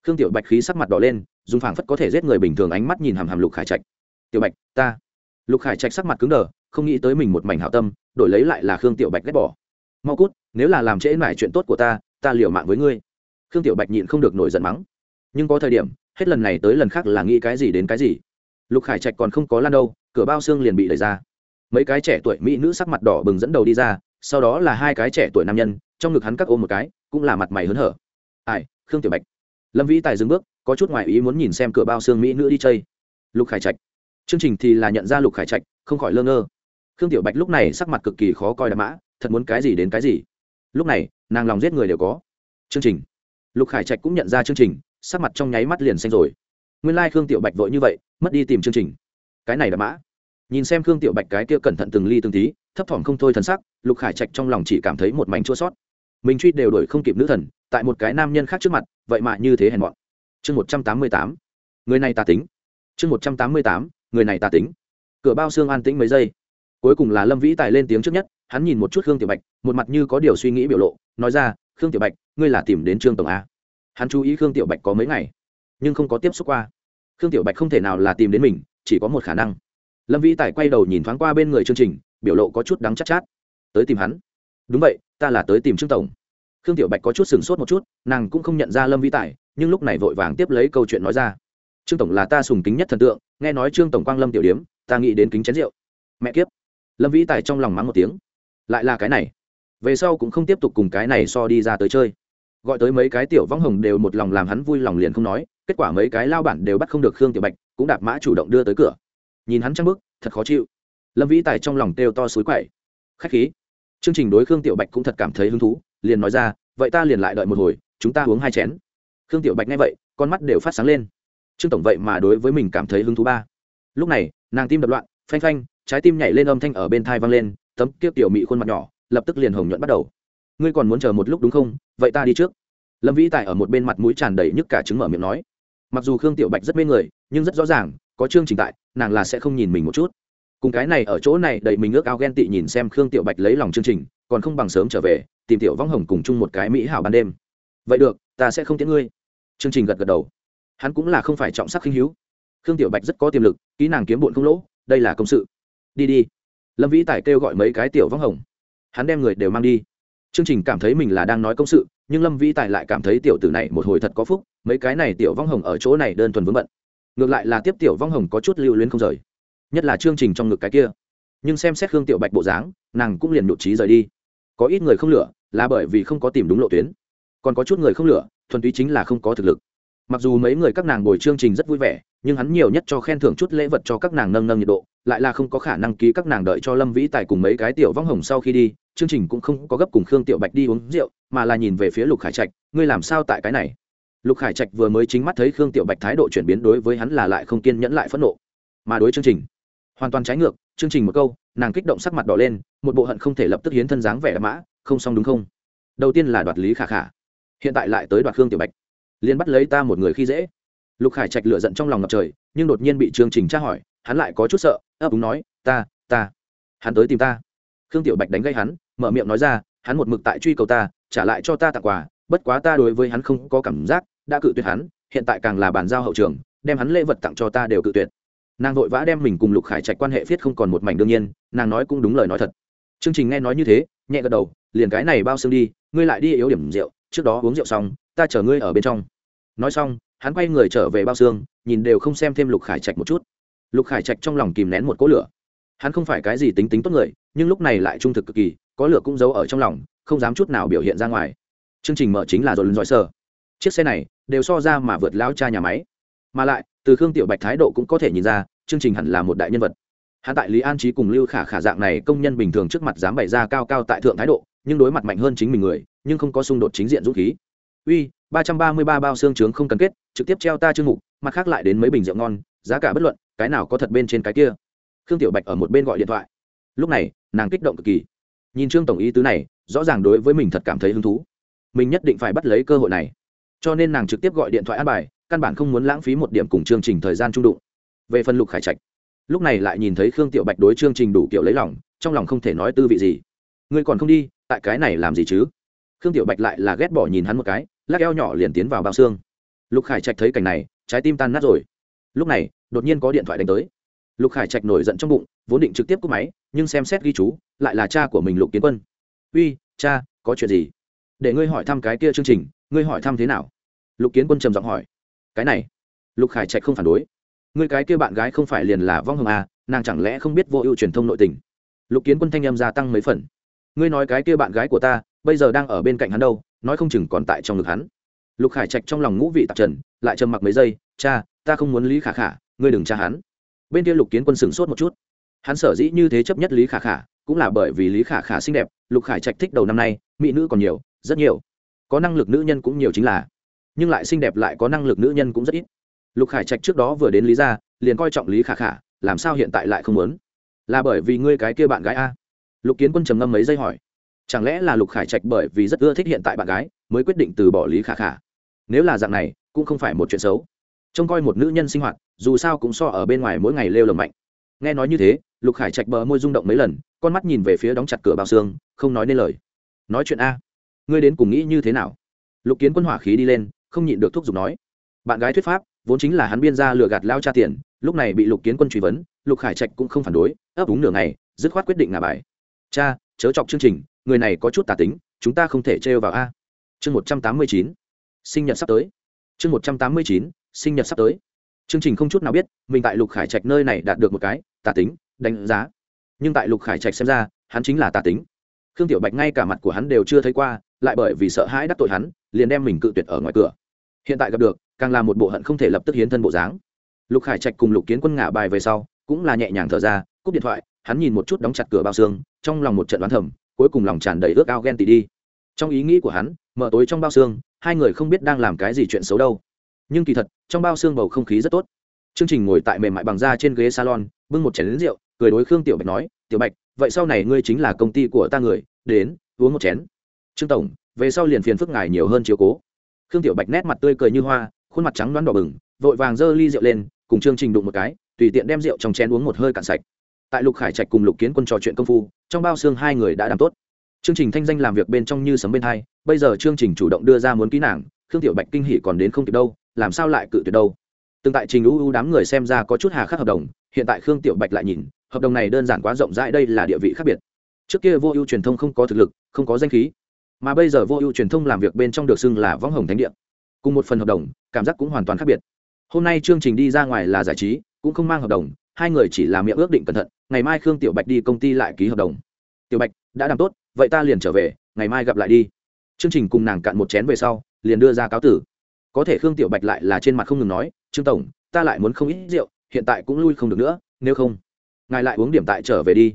Khương tiểu bạch khí sắc mặt đỏ lên dùng phảng phất có thể giết người bình thường ánh mắt nhìn hàm hàm lục khải trạch. Tiểu bạch ta lục khải trạch sắc mặt cứng đờ, không nghĩ tới mình một mảnh hảo tâm, đổi lấy lại là khương tiểu bạch ghét bỏ. Mau cút, nếu là làm trễ mải chuyện tốt của ta ta liều mạng với ngươi. Khương tiểu bạch nhịn không được nổi giận mắng. Nhưng có thời điểm, hết lần này tới lần khác là nghĩ cái gì đến cái gì. Lục khải trạch còn không có lan đâu, cửa bao xương liền bị đẩy ra. Mấy cái trẻ tuổi mỹ nữ sắc mặt đỏ bừng dẫn đầu đi ra, sau đó là hai cái trẻ tuổi nam nhân, trong ngực hắn các ôm một cái, cũng là mặt mày hớn hở. Ai, khương tiểu bạch. Lâm vĩ tài dừng bước, có chút ngoại ý muốn nhìn xem cửa bao xương mỹ nữ đi chơi. Lục khải trạch chương trình thì là nhận ra lục khải trạch, không khỏi lơ ngơ. Khương tiểu bạch lúc này sắc mặt cực kỳ khó coi đ mã, thật muốn cái gì đến cái gì. Lúc này, nàng lòng giết người đều có. Chương trình. Lục khải trạch cũng nhận ra chương trình, sắc mặt trong nháy mắt liền xanh rồi. Nguyên lai、like、khương tiểu bạch vội như vậy, mất đi tìm chương trình. Cái này đã mã. Nhìn xem khương tiểu bạch cái kia cẩn thận từng ly từng tí, thấp thỏm không thôi thân sắc, lục khải trạch trong lòng chỉ cảm thấy một mảnh chua sót mình truy đều đổi không kịp nữ thần, tại một cái nam nhân khác trước mặt, vậy mà như thế hèn mọn. Chương một trăm tám mươi tám. Người này ta tính. Chương một trăm tám mươi tám người này ta tính. Cửa bao xương an tĩnh mấy giây. Cuối cùng là lâm vĩ tài lên tiếng trước nhất hắn nhìn một chút khương tiểu bạch một mặt như có điều suy nghĩ biểu lộ nói ra khương tiểu bạch ngươi là tìm đến trương tổng a. Hắn chú ý khương tiểu bạch có mấy ngày nhưng không có tiếp xúc qua. Khương tiểu bạch không thể nào là tìm đến mình chỉ có một khả năng. Lâm vĩ tài quay đầu nhìn thoáng qua bên người chương trình biểu lộ có chút đắng chắc chát, chát. Tới tìm hắn. Đúng vậy ta là tới tìm trương tổng. Khương tiểu bạch có chút sửng sốt một chút nàng cũng không nhận ra lâm vĩ tài nhưng lúc này vội vàng tiếp lấy câu chuyện nói ra trương tổng là ta sùng kính nhất thần tượng, nghe nói trương tổng quang lâm tiểu điếm, ta nghĩ đến kính chén rượu. Mẹ kiếp. Lâm vĩ tài trong lòng mắng một tiếng. Lại là cái này. Về sau cũng không tiếp tục cùng cái này so đi ra tới chơi. Gọi tới mấy cái tiểu võng hồng đều một lòng làm hắn vui lòng liền không nói, kết quả mấy cái lao bản đều bắt không được khương tiểu bạch, cũng đạp mã chủ động đưa tới cửa. Nhìn hắn trăng bức thật khó chịu. Lâm vĩ tài trong lòng têu to suối quậy. Khách khí. Chương trình đối khương tiểu bạch cũng thật cảm thấy hứng thú, liền nói ra, vậy ta liền lại đợi một hồi, chúng ta uống hai chén. Khương tiểu bạch nghe vậy, con mắt đều phát sáng lên trương tổng vậy mà đối với mình cảm thấy hứng thú ba. Lúc này, nàng tim đập loạn, phanh phanh, trái tim nhảy lên âm thanh ở bên thai vang lên, tấm kiếp tiểu mị khuôn mặt nhỏ, lập tức liền hồng nhuận bắt đầu. Ngươi còn muốn chờ một lúc đúng không? Vậy ta đi trước. Lâm vĩ tài ở một bên mặt mũi tràn đầy nhức cả trứng mở miệng nói. Mặc dù khương tiểu bạch rất mê người, nhưng rất rõ ràng, có chương trình tại, nàng là sẽ không nhìn mình một chút. Cùng cái này ở chỗ này đầy mình ước ao ghen tị nhìn xem khương tiểu bạch lấy lòng chương trình, còn không bằng sớm trở về, tìm tiểu vong hồng cùng chung một cái mỹ hảo ban đêm. Vậy được, ta sẽ không tiễn ngươi. Chương trình gật gật đầu hắn cũng là không phải trọng sắc khinh hiếu, khương tiểu bạch rất có tiềm lực kỹ nàng kiếm bụn không lỗ đây là công sự. Đi đi. Lâm vĩ tài kêu gọi mấy cái tiểu vắng hồng. Hắn đem người đều mang đi. Chương trình cảm thấy mình là đang nói công sự nhưng lâm vĩ tài lại cảm thấy tiểu tử này một hồi thật có phúc mấy cái này tiểu vong hồng ở chỗ này đơn thuần vướng bận. Ngược lại là tiếp tiểu vong hồng có chút lưu luyến không rời. Nhất là chương trình trong ngực cái kia. Nhưng xem xét hương tiểu bạch bộ dáng nàng cũng liền nhụt trí rời đi. Có ít người không lửa là bởi vì không có tìm đúng lộ tuyến. Còn có chút người không lửa thuần túy chính là không có thực lực mặc dù mấy người các nàng buổi chương trình rất vui vẻ, nhưng hắn nhiều nhất cho khen thưởng chút lễ vật cho các nàng nâng nâng nhiệt độ, lại là không có khả năng ký các nàng đợi cho lâm vĩ tài cùng mấy cái tiểu vong hồng sau khi đi, chương trình cũng không có gấp cùng khương tiểu bạch đi uống rượu, mà là nhìn về phía lục khải trạch, ngươi làm sao tại cái này? Lục khải trạch vừa mới chính mắt thấy khương tiểu bạch thái độ chuyển biến đối với hắn là lại không kiên nhẫn lại phẫn nộ, mà đối chương trình, hoàn toàn trái ngược, chương trình một câu, nàng kích động sắc mặt đỏ lên, một bộ hận không thể lập tức hiến thân dáng vẻ mã, không xong đúng không? Đầu tiên là đoạt lý khả khả, hiện tại lại tới đoạt khương tiểu bạch liên bắt lấy ta một người khi dễ. Lục khải trạch lựa giận trong lòng ngập trời, nhưng đột nhiên bị chương trình tra hỏi, hắn lại có chút sợ, ấp úng nói, ta ta, hắn tới tìm ta. Khương tiểu bạch đánh gây hắn, mở miệng nói ra, hắn một mực tại truy cầu ta, trả lại cho ta tặng quà, bất quá ta đối với hắn không có cảm giác, đã cự tuyệt hắn, hiện tại càng là bàn giao hậu trường, đem hắn lễ vật tặng cho ta đều cự tuyệt. Nàng vội vã đem mình cùng lục khải trạch quan hệ viết không còn một mảnh đương nhiên, nàng nói cũng đúng lời nói thật. Chương trình nghe nói như thế, nhẹ gật đầu, liền cái này bao xương đi, ngươi lại đi yếu điểm rượu, trước đó uống rượu xong ta chở ngươi ở bên trong. Nói xong, hắn quay người trở về bao xương, nhìn đều không xem thêm lục khải trạch một chút. Lục khải trạch trong lòng kìm nén một cỗ lửa. Hắn không phải cái gì tính tính tốt người, nhưng lúc này lại trung thực cực kỳ, có lửa cũng giấu ở trong lòng, không dám chút nào biểu hiện ra ngoài. Chương trình mở chính là rồi lần sơ chiếc xe này đều so ra mà vượt lao cha nhà máy. Mà lại, từ khương tiểu bạch thái độ cũng có thể nhìn ra, chương trình hẳn là một đại nhân vật. Hắn tại lý an trí cùng lưu khả khả dạng này công nhân bình thường trước mặt dám bày ra cao cao tại thượng thái độ, nhưng đối mặt mạnh hơn chính mình người, nhưng không có xung đột chính diện dũng khí uy, ba trăm ba mươi ba bao xương trướng không cần kết, trực tiếp treo ta chương mục, mặt khác lại đến mấy bình rượu ngon, giá cả bất luận, cái nào có thật bên trên cái kia. Khương tiểu bạch ở một bên gọi điện thoại. Lúc này, nàng kích động cực kỳ. Nhìn trương tổng ý tứ này, rõ ràng đối với mình thật cảm thấy hứng thú. Mình nhất định phải bắt lấy cơ hội này. Cho nên nàng trực tiếp gọi điện thoại an bài, căn bản không muốn lãng phí một điểm cùng chương trình thời gian trung đụng. Về phần lục khải trạch, lúc này lại nhìn thấy khương tiểu bạch đối chương trình đủ kiểu lấy lòng, trong lòng không thể nói tư vị gì. Ngươi còn không đi, tại cái này làm gì chứ? Khương tiểu bạch lại là ghét bỏ nhìn hắn một cái, lắc eo nhỏ liền tiến vào bao xương. Lục khải trạch thấy cảnh này, trái tim tan nát rồi. Lúc này, đột nhiên có điện thoại đánh tới. Lục khải trạch nổi giận trong bụng, vốn định trực tiếp cúp máy, nhưng xem xét ghi chú, lại là cha của mình lục kiến quân. Uy, cha, có chuyện gì? Để ngươi hỏi thăm cái kia chương trình, ngươi hỏi thăm thế nào? Lục kiến quân trầm giọng hỏi. Cái này. Lục khải trạch không phản đối. Ngươi cái kia bạn gái không phải liền là vong hồng à nàng chẳng lẽ không biết vô ưu truyền thông nội tình? Lục kiến quân thanh em gia tăng mấy phần. Ngươi nói cái kia bạn gái của ta bây giờ đang ở bên cạnh hắn đâu, nói không chừng còn tại trong ngực hắn. Lục khải trạch trong lòng ngũ vị tạp trần, lại trầm mặc mấy giây, cha, ta không muốn lý khả khả, ngươi đừng cha hắn. Bên kia lục kiến quân sửng sốt một chút. Hắn sở dĩ như thế chấp nhất lý khả khả, cũng là bởi vì lý khả khả xinh đẹp, lục khải trạch thích đầu năm nay, mỹ nữ còn nhiều, rất nhiều. Có năng lực nữ nhân cũng nhiều chính là. Nhưng lại xinh đẹp lại có năng lực nữ nhân cũng rất ít. Lục khải trạch trước đó vừa đến lý gia, liền coi trọng lý khả khả, làm sao hiện tại lại không muốn? Là bởi vì ngươi cái kia bạn gái a? Lục kiến quân trầm ngâm mấy giây hỏi chẳng lẽ là lục khải trạch bởi vì rất ưa thích hiện tại bạn gái, mới quyết định từ bỏ lý khả khả? Nếu là dạng này, cũng không phải một chuyện xấu. Trông coi một nữ nhân sinh hoạt, dù sao cũng so ở bên ngoài mỗi ngày lêu lồng mạnh. Nghe nói như thế, lục khải trạch bờ môi rung động mấy lần, con mắt nhìn về phía đóng chặt cửa bao xương, không nói nên lời. Nói chuyện a. Ngươi đến cùng nghĩ như thế nào? Lục kiến quân hỏa khí đi lên, không nhịn được thúc giục nói. Bạn gái thuyết pháp, vốn chính là hắn biên ra lừa gạt lao cha tiền, lúc này bị lục kiến quân truy vấn, lục khải trạch cũng không phản đối, ấp úng nửa ngày, dứt khoát quyết định ngả bài. Cha, chớ chọc chương trình người này có chút tà tính, chúng ta không thể trêu vào a. Chương một trăm tám mươi chín, sinh nhật sắp tới. Chương một trăm tám mươi chín, sinh nhật sắp tới. Chương trình không chút nào biết, mình tại lục khải trạch nơi này đạt được một cái, tà tính, đánh giá. Nhưng tại lục khải trạch xem ra, hắn chính là tà tính. Khương tiểu bạch ngay cả mặt của hắn đều chưa thấy qua, lại bởi vì sợ hãi đắc tội hắn, liền đem mình cự tuyệt ở ngoài cửa. Hiện tại gặp được, càng là một bộ hận không thể lập tức hiến thân bộ dáng. Lục khải trạch cùng lục kiến quân ngả bài về sau, cũng là nhẹ nhàng thở ra, cúp điện thoại, hắn nhìn một chút đóng chặt cửa bao xương, trong lòng một trận đoán thầm cuối cùng lòng tràn đầy ước ao ghen tị đi. Trong ý nghĩ của hắn, mở tối trong bao xương, hai người không biết đang làm cái gì chuyện xấu đâu. Nhưng kỳ thật, trong bao xương bầu không khí rất tốt. Chương trình ngồi tại mềm mại bằng da trên ghế salon, bưng một chén lính rượu, cười đối khương tiểu bạch nói, tiểu bạch, vậy sau này ngươi chính là công ty của ta người, đến, uống một chén. Trương tổng, về sau liền phiền phức ngài nhiều hơn chiếu cố. Khương tiểu bạch nét mặt tươi cười như hoa, khuôn mặt trắng đoán đỏ bừng, vội vàng giơ ly rượu lên, cùng chương trình đụng một cái, tùy tiện đem rượu trong chén uống một hơi cạn sạch tại lục khải trạch cùng lục kiến quân trò chuyện công phu, trong bao xương hai người đã làm tốt. Chương trình thanh danh làm việc bên trong như sấm bên hai, bây giờ chương trình chủ động đưa ra muốn ký nàng, khương tiểu bạch kinh hỉ còn đến không kịp đâu, làm sao lại cự tuyệt đâu? Từng tại trình ưu đám người xem ra có chút hà khắc hợp đồng, hiện tại khương tiểu bạch lại nhìn, hợp đồng này đơn giản quá rộng rãi, đây là địa vị khác biệt. Trước kia vô ưu truyền thông không có thực lực, không có danh khí, mà bây giờ vô ưu truyền thông làm việc bên trong được xưng là võng hồng thánh địa. Cùng một phần hợp đồng, cảm giác cũng hoàn toàn khác biệt. Hôm nay chương trình đi ra ngoài là giải trí, cũng không mang hợp đồng, hai người chỉ làm miệng ước định cẩn thận ngày mai khương tiểu bạch đi công ty lại ký hợp đồng. Tiểu bạch, đã làm tốt, vậy ta liền trở về, ngày mai gặp lại đi. Chương trình cùng nàng cạn một chén về sau, liền đưa ra cáo tử. Có thể khương tiểu bạch lại là trên mặt không ngừng nói, trương tổng, ta lại muốn không ít rượu, hiện tại cũng lui không được nữa, nếu không, ngài lại uống điểm tại trở về đi.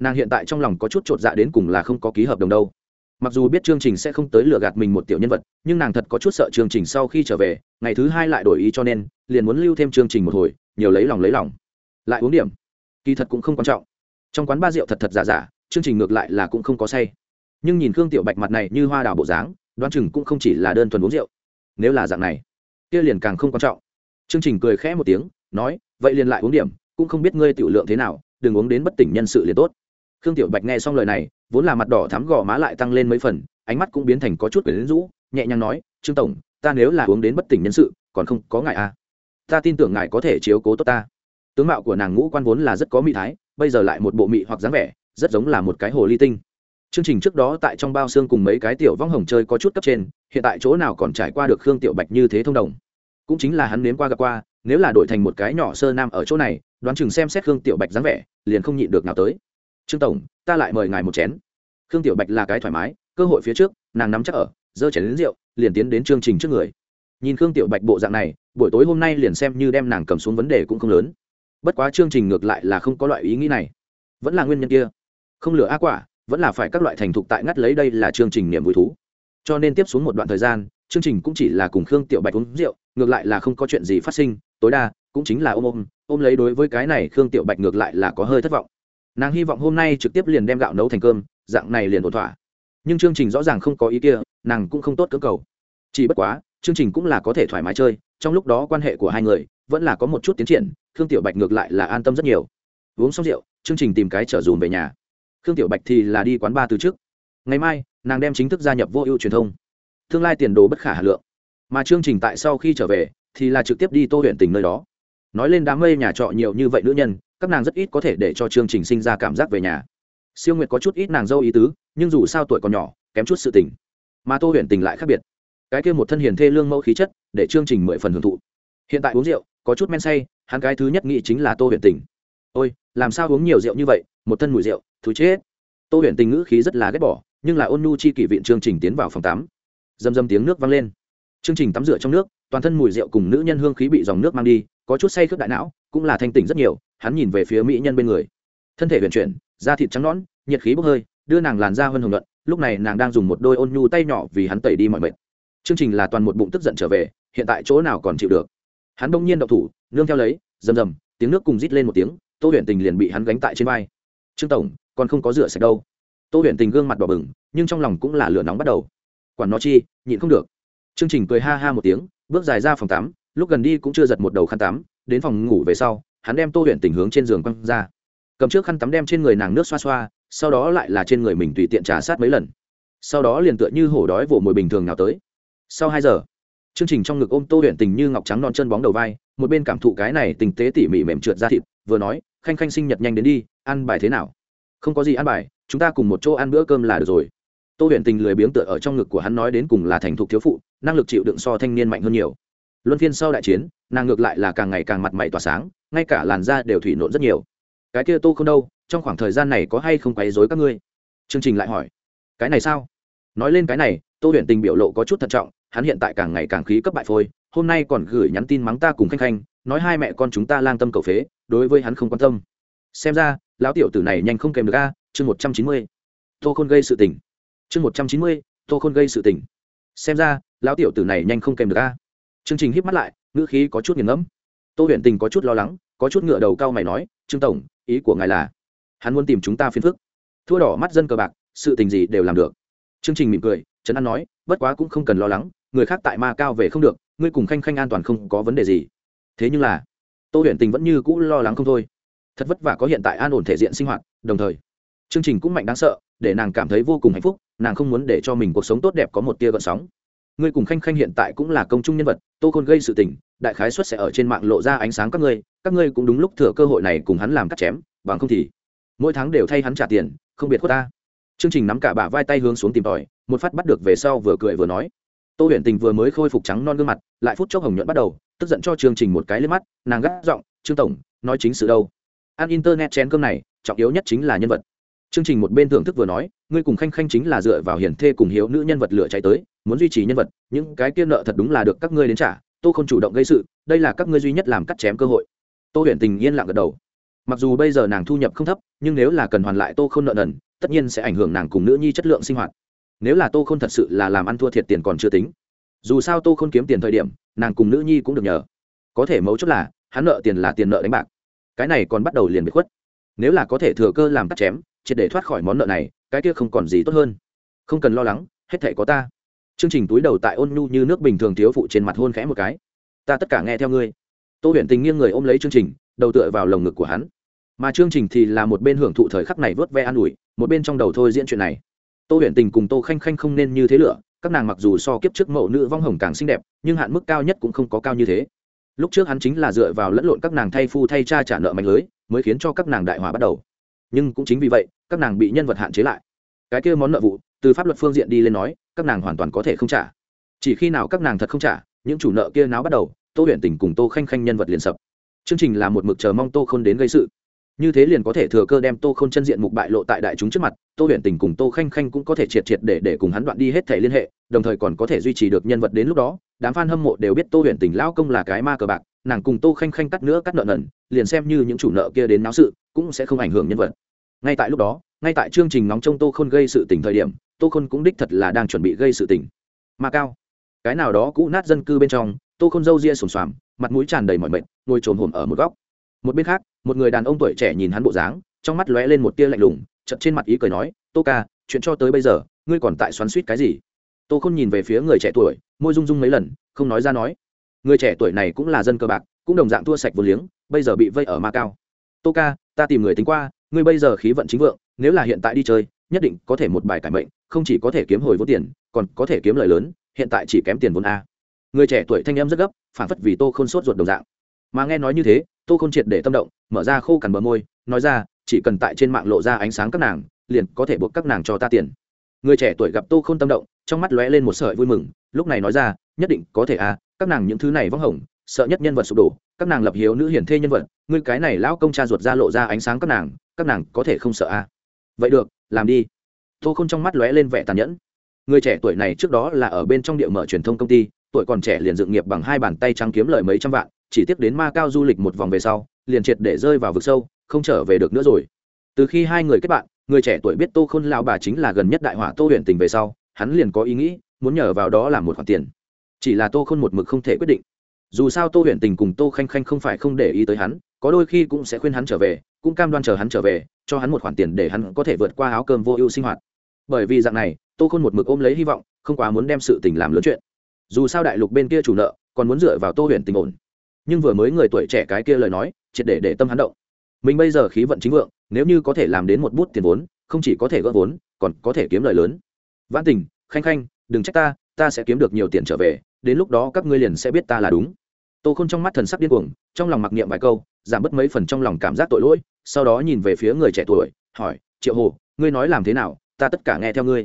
Nàng hiện tại trong lòng có chút t r ộ t dạ đến cùng là không có ký hợp đồng đâu. Mặc dù biết chương trình sẽ không tới lừa gạt mình một tiểu nhân vật, nhưng nàng thật có chút sợ chương trình sau khi trở về, ngày thứ hai lại đổi ý cho nên, liền muốn lưu thêm chương trình một hồi, nhiều lấy lòng lấy lòng. Lại uống điểm kỳ thật cũng không quan trọng. Trong quán ba rượu thật thật giả giả, chương trình ngược lại là cũng không có say. Nhưng nhìn khương tiểu bạch mặt này như hoa đào bộ dáng, đoán chừng cũng không chỉ là đơn thuần uống rượu. Nếu là dạng này, kia liền càng không quan trọng. Chương trình cười khẽ một tiếng, nói, vậy liền lại uống điểm, cũng không biết ngươi tiểu lượng thế nào, đừng uống đến bất tỉnh nhân sự liền tốt. Khương tiểu bạch nghe xong lời này, vốn là mặt đỏ thắm gò má lại tăng lên mấy phần, ánh mắt cũng biến thành có chút quyển rũ, nhẹ nhàng nói, trương tổng, ta nếu là uống đến bất tỉnh nhân sự, còn không có ngại à? Ta tin tưởng ngài có thể chiếu cố tốt ta tướng mạo của nàng ngũ quan vốn là rất có mị thái, bây giờ lại một bộ mị hoặc dáng vẻ, rất giống là một cái hồ ly tinh. Chương trình trước đó tại trong bao xương cùng mấy cái tiểu vong hồng chơi có chút cấp trên, hiện tại chỗ nào còn trải qua được khương tiểu bạch như thế thông đồng. Cũng chính là hắn nếm qua gặp qua, nếu là đổi thành một cái nhỏ sơ nam ở chỗ này, đoán chừng xem xét khương tiểu bạch dáng vẻ, liền không nhịn được nào tới. Trương tổng, ta lại mời ngài một chén. Khương tiểu bạch là cái thoải mái, cơ hội phía trước, nàng nắm chắc ở, giơ chén đến rượu, liền tiến đến chương trình trước người. Nhìn khương tiểu bạch bộ dạng này, buổi tối hôm nay liền xem như đem nàng cầm xuống vấn đề cũng không lớn bất quá chương trình ngược lại là không có loại ý nghĩ này. Vẫn là nguyên nhân kia. Không lửa á quả, vẫn là phải các loại thành thục tại ngắt lấy đây là chương trình niềm vui thú. Cho nên tiếp xuống một đoạn thời gian, chương trình cũng chỉ là cùng khương tiểu bạch uống rượu, ngược lại là không có chuyện gì phát sinh, tối đa cũng chính là ôm ôm ôm lấy đối với cái này khương tiểu bạch ngược lại là có hơi thất vọng. Nàng hy vọng hôm nay trực tiếp liền đem gạo nấu thành cơm, dạng này liền ổn thỏa. Nhưng chương trình rõ ràng không có ý kia, nàng cũng không tốt cơ cầu. Chỉ bất quá, chương trình cũng là có thể thoải mái chơi, trong lúc đó quan hệ của hai người vẫn là có một chút tiến triển, khương tiểu bạch ngược lại là an tâm rất nhiều. Uống xong rượu, chương trình tìm cái trở dùm về nhà. Khương tiểu bạch thì là đi quán ba từ trước. Ngày mai, nàng đem chính thức gia nhập vô ưu truyền thông. Tương lai tiền đồ bất khả hà lượng. Mà chương trình tại sau khi trở về, thì là trực tiếp đi tô huyện tỉnh nơi đó. Nói lên đám mây nhà trọ nhiều như vậy nữ nhân, các nàng rất ít có thể để cho chương trình sinh ra cảm giác về nhà. Siêu nguyệt có chút ít nàng dâu ý tứ, nhưng dù sao tuổi còn nhỏ, kém chút sự tình. Mà tô huyện tình lại khác biệt. Cái kia một thân hiền thê lương mẫu khí chất, để chương trình mười phần hưởng thụ. Hiện tại uống rượu có chút men say, hắn cái thứ nhất nghĩ chính là tô huyền tình. Ôi, làm sao uống nhiều rượu như vậy, một thân mùi rượu, thú chết. Tô huyền tình ngữ khí rất là ghét bỏ, nhưng là ôn nu chi kỷ viện chương trình tiến vào phòng tắm. Dầm dầm tiếng nước vang lên. Chương trình tắm rửa trong nước, toàn thân mùi rượu cùng nữ nhân hương khí bị dòng nước mang đi, có chút say khướp đại não, cũng là thanh tỉnh rất nhiều, hắn nhìn về phía mỹ nhân bên người. Thân thể huyền chuyển, da thịt trắng nõn, nhiệt khí bốc hơi, đưa nàng làn da hơn hồng luận lúc này nàng đang dùng một đôi ôn nhu tay nhỏ vì hắn tẩy đi mọi mệt. Chương trình là toàn một bụng tức giận trở về, hiện tại chỗ nào còn chịu được? Hắn đông nhiên đậu thủ, nương theo lấy, rầm rầm, tiếng nước cùng rít lên một tiếng, tô huyền tình liền bị hắn gánh tại trên vai. Trương tổng, còn không có rửa sạch đâu. Tô huyền tình gương mặt đỏ bừng, nhưng trong lòng cũng là lửa nóng bắt đầu. Quản nó chi, nhịn không được. Chương trình cười ha ha một tiếng, bước dài ra phòng tắm, lúc gần đi cũng chưa giật một đầu khăn tắm, đến phòng ngủ về sau, hắn đem tô huyền tình hướng trên giường quăng ra. Cầm trước khăn tắm đem trên người nàng nước xoa xoa, sau đó lại là trên người mình tùy tiện trà sát mấy lần. Sau đó liền tựa như hổ đói vỗ mồi bình thường nào tới. Sau hai giờ chương trình trong ngực ôm tô huyện tình như ngọc trắng non chân bóng đầu vai, một bên cảm thụ cái này tình tế tỉ mỉ mềm trượt ra thịt, vừa nói, khanh khanh sinh nhật nhanh đến đi, ăn bài thế nào? Không có gì ăn bài, chúng ta cùng một chỗ ăn bữa cơm là được rồi. Tô huyện tình lười biếng tựa ở trong ngực của hắn nói đến cùng là thành thục thiếu phụ, năng lực chịu đựng so thanh niên mạnh hơn nhiều. Luân phiên sau đại chiến, nàng ngược lại là càng ngày càng mặt mày tỏa sáng, ngay cả làn da đều thủy nộn rất nhiều. Cái kia tô không đâu, trong khoảng thời gian này có hay không quấy dối các ngươi? Chương trình lại hỏi. Cái này sao? Nói lên cái này, tô huyện tình biểu lộ có chút thận trọng hắn hiện tại càng ngày càng khí cấp bại phôi, hôm nay còn gửi nhắn tin mắng ta cùng khanh khanh, nói hai mẹ con chúng ta lang tâm cầu phế, đối với hắn không quan tâm. Xem ra, lão tiểu tử này nhanh không kèm được a, chương một trăm chín mươi. Tô khôn gây sự tình. Chương một trăm chín mươi, tô khôn gây sự tình. Xem ra, lão tiểu tử này nhanh không kèm được a. Chương trình híp mắt lại, ngữ khí có chút nghiền ngẫm. Tô huyền tình có chút lo lắng, có chút ngựa đầu cao mày nói, trương tổng, ý của ngài là, hắn muốn tìm chúng ta phiền phức. Thua đỏ mắt dân cờ bạc, sự tình gì đều làm được. Chương trình mỉm cười, trấn an nói, bất quá cũng không cần lo lắng người khác tại ma cao về không được, ngươi cùng khanh khanh an toàn không có vấn đề gì. Thế nhưng là, tô huyền tình vẫn như cũ lo lắng không thôi. Thật vất vả có hiện tại an ổn thể diện sinh hoạt, đồng thời, chương trình cũng mạnh đáng sợ, để nàng cảm thấy vô cùng hạnh phúc, nàng không muốn để cho mình cuộc sống tốt đẹp có một tia gợn sóng. Ngươi cùng khanh khanh hiện tại cũng là công chúng nhân vật, tô khôn gây sự tình, đại khái xuất sẽ ở trên mạng lộ ra ánh sáng các ngươi các ngươi cũng đúng lúc thừa cơ hội này cùng hắn làm cắt chém, bằng không thì, mỗi tháng đều thay hắn trả tiền, không biệt khuất ta. Chương trình nắm cả bả vai tay hướng xuống tìm tòi, một phát bắt được về sau vừa cười vừa nói tô huyền tình vừa mới khôi phục trắng non gương mặt, lại phút chốc hồng nhuận bắt đầu, tức giận cho chương trình một cái lên mắt, nàng gắt giọng, trương tổng, nói chính sự đâu? Ăn internet chén cơm này, trọng yếu nhất chính là nhân vật. Chương trình một bên thưởng thức vừa nói, ngươi cùng khanh khanh chính là dựa vào hiển thê cùng hiếu nữ nhân vật lựa chạy tới, muốn duy trì nhân vật, những cái kia nợ thật đúng là được các ngươi đến trả tôi không chủ động gây sự, đây là các ngươi duy nhất làm cắt chém cơ hội. Tô huyền tình yên lặng gật đầu. Mặc dù bây giờ nàng thu nhập không thấp, nhưng nếu là cần hoàn lại tô không nợ nần, tất nhiên sẽ ảnh hưởng nàng cùng nữ nhi chất lượng sinh hoạt nếu là tô không thật sự là làm ăn thua thiệt tiền còn chưa tính, dù sao tô không kiếm tiền thời điểm, nàng cùng nữ nhi cũng được nhờ. Có thể mấu chốt là, hắn nợ tiền là tiền nợ đánh bạc. Cái này còn bắt đầu liền bị khuất. Nếu là có thể thừa cơ làm tắt chém, triệt để thoát khỏi món nợ này, cái kia không còn gì tốt hơn. Không cần lo lắng, hết thể có ta. Chương trình túi đầu tại ôn nhu như nước bình thường thiếu phụ trên mặt hôn khẽ một cái. Ta tất cả nghe theo ngươi. Tô huyền tình nghiêng người ôm lấy chương trình, đầu tựa vào lồng ngực của hắn. Mà chương trình thì là một bên hưởng thụ thời khắc này vớt ve an ủi, một bên trong đầu thôi diễn chuyện này tô huyền tình cùng tô khanh khanh không nên như thế lửa, các nàng mặc dù so kiếp trước mẫu nữ vong hồng càng xinh đẹp, nhưng hạn mức cao nhất cũng không có cao như thế. Lúc trước hắn chính là dựa vào lẫn lộn các nàng thay phu thay cha trả nợ mạnh lưới, mới khiến cho các nàng đại hòa bắt đầu. Nhưng cũng chính vì vậy, các nàng bị nhân vật hạn chế lại. Cái kia món nợ vụ, từ pháp luật phương diện đi lên nói, các nàng hoàn toàn có thể không trả. Chỉ khi nào các nàng thật không trả, những chủ nợ kia náo bắt đầu, tô Huyền tình cùng tô khanh khanh nhân vật liền sập. Chương trình là một mực chờ mong tô k h ô n đến gây sự như thế liền có thể thừa cơ đem tô k h ô n chân diện mục bại lộ tại đại chúng trước mặt, tô huyện tình cùng tô khanh khanh cũng có thể triệt triệt để để cùng hắn đoạn đi hết thể liên hệ, đồng thời còn có thể duy trì được nhân vật đến lúc đó, đám f a n hâm mộ đều biết tô huyền tình lão công là cái ma cờ bạc, nàng cùng tô khanh khanh cắt nữa cắt nợ nần, liền xem như những chủ nợ kia đến náo sự, cũng sẽ không ảnh hưởng nhân vật. Ngay tại lúc đó, ngay tại chương trình nóng trong tô khôn gây sự tỉnh thời điểm, tô khôn cũng đích thật là đang chuẩn bị gây sự tỉnh. Ma cao, cái nào đó cũ nát dân cư bên trong, tô khôn râu ria sồn xoàm, mặt mũi tràn đầy mọi mệt, ngồi trồm hổm ở một góc. Một bên khác một người đàn ông tuổi trẻ nhìn hắn bộ dáng, trong mắt lóe lên một tia lạnh lùng chật trên mặt ý cười nói, tô ca, chuyện cho tới bây giờ, ngươi còn tại xoắn suýt cái gì? Tô n nhìn về phía người trẻ tuổi, môi rung rung mấy lần, không nói ra nói, người trẻ tuổi này cũng là dân cơ bạc, cũng đồng dạng thua sạch vốn liếng, bây giờ bị vây ở ma cao. Tô ca, ta tìm người tính qua, ngươi bây giờ khí vận chính vượng, nếu là hiện tại đi chơi, nhất định có thể một bài cải mệnh, không chỉ có thể kiếm hồi vốn tiền, còn có thể kiếm lời lớn, hiện tại chỉ kém tiền vốn a. Người trẻ tuổi thanh em rất gấp, phản phất vì tô n sốt ruột đồng dạng. Mà nghe nói như thế, tô n triệt để tâm động mở ra khô cằn bờ môi, nói ra, chỉ cần tại trên mạng lộ ra ánh sáng các nàng, liền có thể buộc các nàng cho ta tiền. Người trẻ tuổi gặp tô khôn tâm động, trong mắt lóe lên một sợi vui mừng, lúc này nói ra, nhất định có thể à các nàng những thứ này vắng hồng, sợ nhất nhân vật sụp đổ, các nàng lập hiếu nữ hiển thê nhân vật, ngươi cái này lão công cha ruột ra lộ ra ánh sáng các nàng các nàng có thể không sợ à? Vậy được, làm đi. Tô khôn trong mắt lóe lên vẻ tàn nhẫn. Người trẻ tuổi này trước đó là ở bên trong địa mở truyền thông công ty, tuổi còn trẻ liền dựng nghiệp bằng hai bàn tay trắng kiếm lời mấy trăm vạn, chỉ tiếp đến ma cao du lịch một vòng về sau liền triệt để rơi vào vực sâu, không trở về được nữa rồi. Từ khi hai người kết bạn, người trẻ tuổi biết tô khôn lao bà chính là gần nhất đại hỏa tô huyện tình về sau, hắn liền có ý nghĩ, muốn nhờ vào đó làm một khoản tiền. Chỉ là tô khôn một mực không thể quyết định. Dù sao tô huyện tình cùng tô khanh khanh không phải không để ý tới hắn, có đôi khi cũng sẽ khuyên hắn trở về, cũng cam đoan chờ hắn trở về, cho hắn một khoản tiền để hắn có thể vượt qua áo cơm vô ưu sinh hoạt. Bởi vì dạng này, tô khôn một mực ôm lấy hy vọng, không quá muốn đem sự tình làm lớn chuyện. Dù sao đại lục bên kia chủ nợ, còn muốn dựa vào tô huyện tình ổn nhưng vừa mới người tuổi trẻ cái kia lời nói, triệt để để tâm hắn động. Mình bây giờ khí vận chính vượng, nếu như có thể làm đến một bút tiền vốn, không chỉ có thể gỡ vốn, còn có thể kiếm lời lớn. Vãn tình, khanh khanh, đừng trách ta ta sẽ kiếm được nhiều tiền trở về, đến lúc đó các ngươi liền sẽ biết ta là đúng. Tô k h ô n trong mắt thần sắc điên cuồng, trong lòng mặc niệm vài câu, giảm bớt mấy phần trong lòng cảm giác tội lỗi, sau đó nhìn về phía người trẻ tuổi, hỏi, triệu hồ, ngươi nói làm thế nào? Ta tất cả nghe theo ngươi.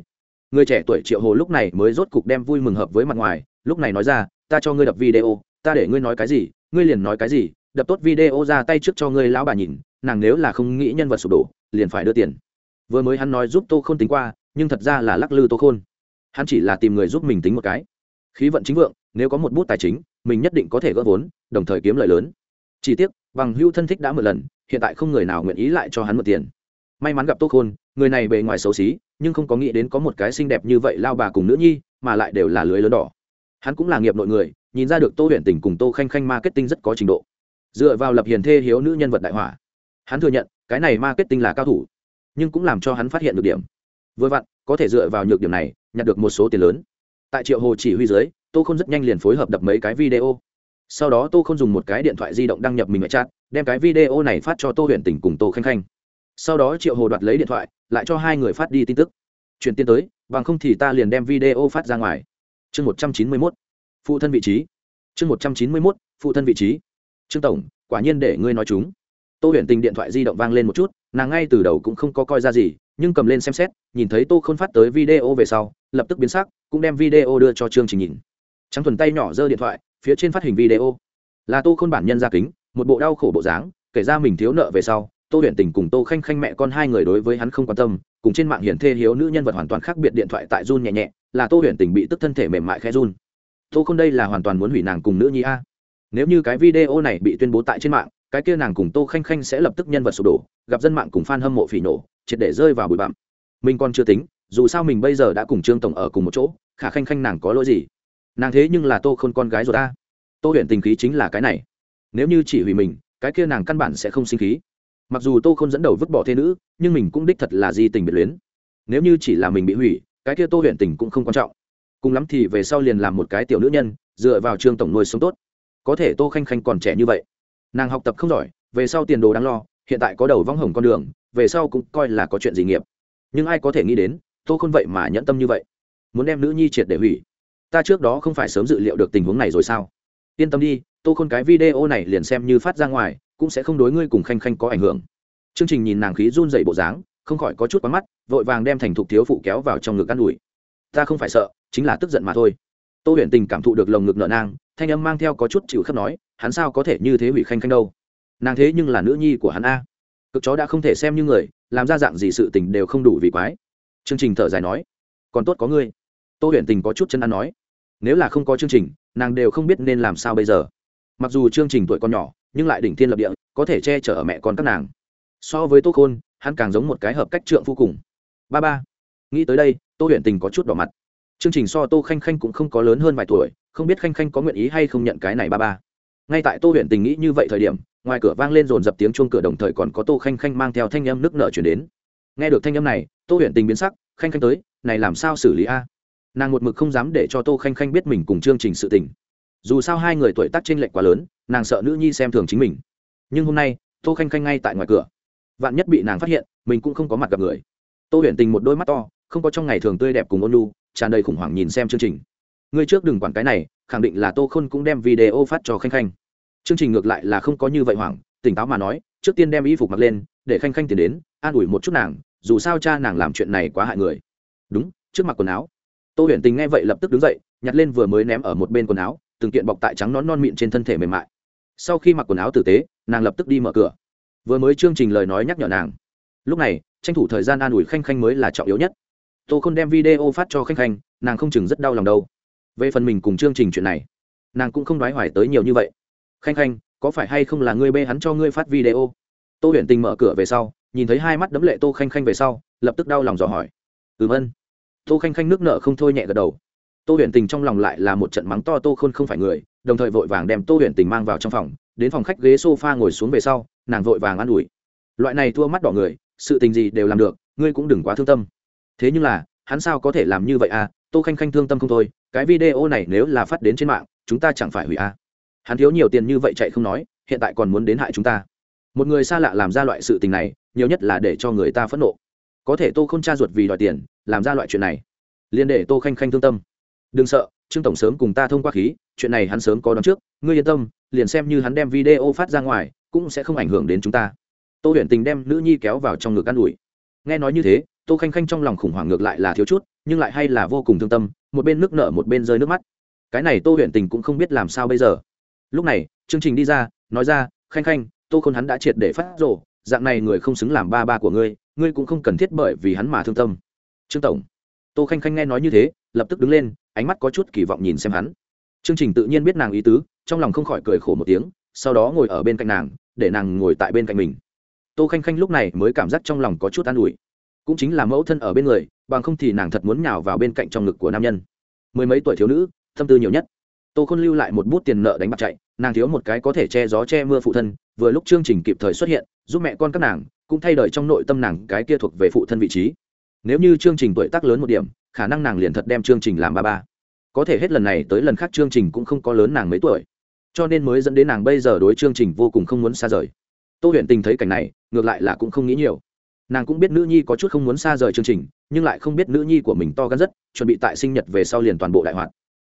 Người trẻ tuổi triệu hồ lúc này mới rốt cục đem vui mừng hợp với mặt ngoài, lúc này nói ra, ta cho ngươi đập video, ta để ngươi nói cái gì? Ngươi liền nói cái gì, đập tốt video ra tay trước cho ngươi lão bà nhìn, nàng nếu là không nghĩ nhân vật sụp đổ, liền phải đưa tiền. Vừa mới hắn nói giúp tô khôn tính qua, nhưng thật ra là lắc lư tô khôn. Hắn chỉ là tìm người giúp mình tính một cái. Khí vận chính vượng, nếu có một bút tài chính, mình nhất định có thể gỡ vốn, đồng thời kiếm lợi lớn. Chỉ tiếc, bằng hưu thân thích đã một lần, hiện tại không người nào nguyện ý lại cho hắn một tiền. May mắn gặp tô khôn, người này bề ngoài xấu xí, nhưng không có nghĩ đến có một cái xinh đẹp như vậy lao bà cùng nữ nhi, mà lại đều là lưới lớn đỏ. Hắn cũng là nghiệp nội người nhìn ra được tô huyện tỉnh cùng tô khanh khanh marketing rất có trình độ. Dựa vào lập hiền thê hiếu nữ nhân vật đại hỏa hắn thừa nhận, cái này marketing là cao thủ, nhưng cũng làm cho hắn phát hiện được điểm. Vừa vặn, có thể dựa vào nhược điểm này, nhặt được một số tiền lớn. Tại triệu hồ chỉ huy dưới, tô không rất nhanh liền phối hợp đập mấy cái video. Sau đó tô không dùng một cái điện thoại di động đăng nhập mình ở chat, đem cái video này phát cho tô huyện tỉnh cùng tô khanh khanh. Sau đó triệu hồ đoạt lấy điện thoại, lại cho hai người phát đi tin tức. Chuyển tiền tới, bằng không thì ta liền đem video phát ra ngoài. Chương một trăm chín mươi mốt phụ thân vị trí. Chương một trăm chín mươi mốt, phụ thân vị trí. Trương tổng, quả nhiên để ngươi nói chúng. Tô huyền tình điện thoại di động vang lên một chút, nàng ngay từ đầu cũng không có coi ra gì, nhưng cầm lên xem xét, nhìn thấy tô k h ô n phát tới video về sau, lập tức biến sắc, cũng đem video đưa cho trương trình nhìn. Trắng thuần tay nhỏ giơ điện thoại, phía trên phát hình video. Là tô khôn bản nhân ra kính, một bộ đau khổ bộ dáng, kể ra mình thiếu nợ về sau, tô huyền tình cùng tô khanh khanh mẹ con hai người đối với hắn không quan tâm, cùng trên mạng hiển thê hiếu nữ nhân vật hoàn toàn khác biệt điện thoại tại run nhẹ nhẹ, là tô huyền tình bị tức thân thể mềm mại khẽ run tô không đây là hoàn toàn muốn hủy nàng cùng nữ nhi a. Nếu như cái video này bị tuyên bố tại trên mạng, cái kia nàng cùng tô khanh khanh sẽ lập tức nhân vật sụp đổ, gặp dân mạng cùng f a n hâm mộ phỉ nổ triệt để rơi vào bụi bặm. Mình còn chưa tính, dù sao mình bây giờ đã cùng trương tổng ở cùng một chỗ, khả khanh khanh nàng có lỗi gì? Nàng thế nhưng là tô khôn con gái rồi ta. Tô huyện tình khí chính là cái này. Nếu như chỉ hủy mình, cái kia nàng căn bản sẽ không sinh khí. Mặc dù tô khôn dẫn đầu vứt bỏ thế nữ, nhưng mình cũng đích thật là di tình biệt luyến. Nếu như chỉ là mình bị hủy, cái kia tô huyện tình cũng không quan trọng cùng lắm thì về sau liền làm một cái tiểu nữ nhân, dựa vào trương tổng nuôi sống tốt. Có thể tô khanh khanh còn trẻ như vậy. Nàng học tập không giỏi, về sau tiền đồ đáng lo, hiện tại có đầu vong hồng con đường, về sau cũng coi là có chuyện gì nghiệp. Nhưng ai có thể nghĩ đến, tô khôn vậy mà nhẫn tâm như vậy. Muốn đem nữ nhi triệt để hủy. Ta trước đó không phải sớm dự liệu được tình huống này rồi sao? Yên tâm đi, tô khôn cái video này liền xem như phát ra ngoài, cũng sẽ không đối ngươi cùng khanh khanh có ảnh hưởng. Chương trình nhìn nàng khí run dậy bộ dáng, không khỏi có chút quá mắt, vội vàng đem thành thục thiếu phụ kéo vào trong ngực ă n ủi ta không phải sợ, chính là tức giận mà thôi. Tô huyền tình cảm thụ được lồng ngực nợ nang, thanh âm mang theo có chút chịu khắp nói, hắn sao có thể như thế hủy khanh khanh đâu? Nàng thế nhưng là nữ nhi của hắn a. Cực chó đã không thể xem như người, làm ra dạng gì sự tình đều không đủ vì quái. Chương trình thở dài nói, còn tốt có ngươi. Tô huyền tình có chút chân ăn nói, nếu là không có chương trình, nàng đều không biết nên làm sao bây giờ. Mặc dù chương trình tuổi còn nhỏ, nhưng lại đỉnh thiên lập địa, có thể che chở mẹ con các nàng. So với tô khôn, hắn càng giống một cái hợp cách trượng vô cùng. Ba ba, nghĩ tới đây tô huyền tình có chút đỏ mặt. Chương trình so tô khanh khanh cũng không có lớn hơn vài tuổi, không biết khanh khanh có nguyện ý hay không nhận cái này ba ba. Ngay tại tô huyền tình nghĩ như vậy thời điểm, ngoài cửa vang lên dồn dập tiếng chuông cửa đồng thời còn có tô khanh khanh mang theo thanh âm nước nợ chuyển đến. Nghe được thanh âm này, tô huyền tình biến sắc, khanh khanh tới, này làm sao xử lý a? Nàng một mực không dám để cho tô khanh khanh biết mình cùng chương trình sự tình. Dù sao hai người tuổi tác t r ê n lệch quá lớn, nàng sợ nữ nhi xem thường chính mình. Nhưng hôm nay, tô khanh khanh ngay tại ngoài cửa. Vạn nhất bị nàng phát hiện, mình cũng không có mặt gặp người. Tô huyền tình một đôi mắt to không có trong ngày thường tươi đẹp cùng ôn lu tràn đầy khủng hoảng nhìn xem chương trình. Ngươi trước đừng quản cái này, khẳng định là tô khôn cũng đem video phát cho khanh khanh. Chương trình ngược lại là không có như vậy hoảng, tỉnh táo mà nói, trước tiên đem y phục mặc lên, để khanh khanh tiến đến, an ủi một chút nàng, dù sao cha nàng làm chuyện này quá hại người. Đúng, trước mặt quần áo. Tô huyền tình nghe vậy lập tức đứng dậy, nhặt lên vừa mới ném ở một bên quần áo, từng kiện bọc tại trắng nón non mịn trên thân thể mềm mại. Sau khi mặc quần áo tử tế, nàng lập tức đi mở cửa. Vừa mới chương trình lời nói nhắc nhở nàng. Lúc này, tranh thủ thời gian an ủi khanh khanh mới là trọng yếu nhất tô khôn đem video phát cho khanh khanh, nàng không chừng rất đau lòng đâu. Về phần mình cùng chương trình chuyện này, nàng cũng không đoái hoài tới nhiều như vậy. Khanh khanh, có phải hay không là ngươi bê hắn cho ngươi phát video? Tô huyền tình mở cửa về sau, nhìn thấy hai mắt đấm lệ tô khanh khanh về sau, lập tức đau lòng dò hỏi. Ừm ân tô khanh khanh nước nợ không thôi nhẹ gật đầu. Tô huyền tình trong lòng lại là một trận mắng to tô khôn không phải người, đồng thời vội vàng đem tô huyền tình mang vào trong phòng, đến phòng khách ghế s o f a ngồi xuống về sau, nàng vội vàng an ủi. Loại này thua mắt đỏ người, sự tình gì đều làm được, ngươi cũng đừng quá thương tâm thế nhưng là, hắn sao có thể làm như vậy à? Tô khanh khanh thương tâm không thôi, cái video này nếu là phát đến trên mạng, chúng ta chẳng phải hủy à? Hắn thiếu nhiều tiền như vậy chạy không nói, hiện tại còn muốn đến hại chúng ta. Một người xa lạ làm ra loại sự tình này, nhiều nhất là để cho người ta phẫn nộ. Có thể tô không cha ruột vì đòi tiền, làm ra loại chuyện này. Liền để tô khanh khanh thương tâm. Đừng sợ, trương tổng sớm cùng ta thông qua khí, chuyện này hắn sớm có đón trước, ngươi yên tâm, liền xem như hắn đem video phát ra ngoài, cũng sẽ không ảnh hưởng đến chúng ta. Tô huyền tình đem nữ nhi kéo vào trong ngực ă n ủi. Nghe nói như thế tô khanh khanh trong lòng khủng hoảng ngược lại là thiếu chút nhưng lại hay là vô cùng thương tâm một bên nước nở, một bên rơi nước mắt. Cái này tô huyền tình cũng không biết làm sao bây giờ. Lúc này chương trình đi ra nói ra khanh khanh tô khôn hắn đã triệt để phát rộ dạng này người không xứng làm ba ba của ngươi ngươi cũng không cần thiết bởi vì hắn mà thương tâm. Trương tổng. Tô khanh khanh nghe nói như thế lập tức đứng lên ánh mắt có chút kỳ vọng nhìn xem hắn. Chương trình tự nhiên biết nàng ý tứ trong lòng không khỏi cười khổ một tiếng sau đó ngồi ở bên cạnh nàng để nàng ngồi tại bên cạnh mình. Tô khanh khanh lúc này mới cảm giác trong lòng có chút an ủi cũng chính là mẫu thân ở bên người, bằng không thì nàng thật muốn nhào vào bên cạnh trong ngực của nam nhân. Mười mấy tuổi thiếu nữ, tâm tư nhiều nhất. Tô khôn lưu lại một bút tiền nợ đánh bạc chạy, nàng thiếu một cái có thể che gió che mưa phụ thân, vừa lúc chương trình kịp thời xuất hiện, giúp mẹ con các nàng, cũng thay đổi trong nội tâm nàng cái kia thuộc về phụ thân vị trí. Nếu như chương trình tuổi tác lớn một điểm, khả năng nàng liền thật đem chương trình làm ba ba. Có thể hết lần này tới lần khác chương trình cũng không có lớn nàng mấy tuổi. Cho nên mới dẫn đến nàng bây giờ đối chương trình vô cùng không muốn xa rời. Tô huyền tình thấy cảnh này, ngược lại là cũng không nghĩ nhiều nàng cũng biết nữ nhi có chút không muốn xa rời chương trình, nhưng lại không biết nữ nhi của mình to gan rất, chuẩn bị tại sinh nhật về sau liền toàn bộ đại hoạt.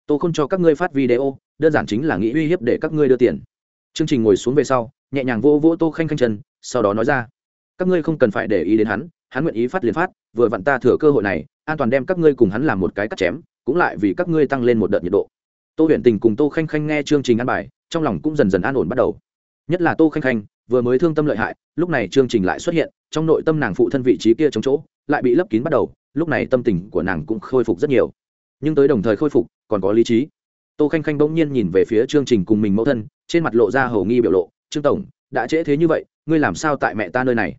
Tôi không cho các ngươi phát video, đơn giản chính là nghĩ uy hiếp để các ngươi đưa tiền. Chương trình ngồi xuống về sau, nhẹ nhàng vô vô tô khanh khanh chân, sau đó nói ra, các ngươi không cần phải để ý đến hắn hắn nguyện ý phát liền phát, vừa vặn ta thừa cơ hội này, an toàn đem các ngươi cùng hắn làm một cái cắt chém, cũng lại vì các ngươi tăng lên một đợt nhiệt độ. Tô huyền tình cùng tô khanh khanh nghe chương trình ăn bài, trong lòng cũng dần dần an ổn bắt đầu. Nhất là tô khanh khanh vừa mới thương tâm lợi hại, lúc này chương trình lại xuất hiện, trong nội tâm nàng phụ thân vị trí kia chống chỗ, lại bị lấp kín bắt đầu, lúc này tâm tình của nàng cũng khôi phục rất nhiều. Nhưng tới đồng thời khôi phục, còn có lý trí. Tô khanh khanh bỗng nhiên nhìn về phía chương trình cùng mình mẫu thân, trên mặt lộ ra hầu nghi biểu lộ, trương tổng, đã trễ thế như vậy, ngươi làm sao tại mẹ ta nơi này?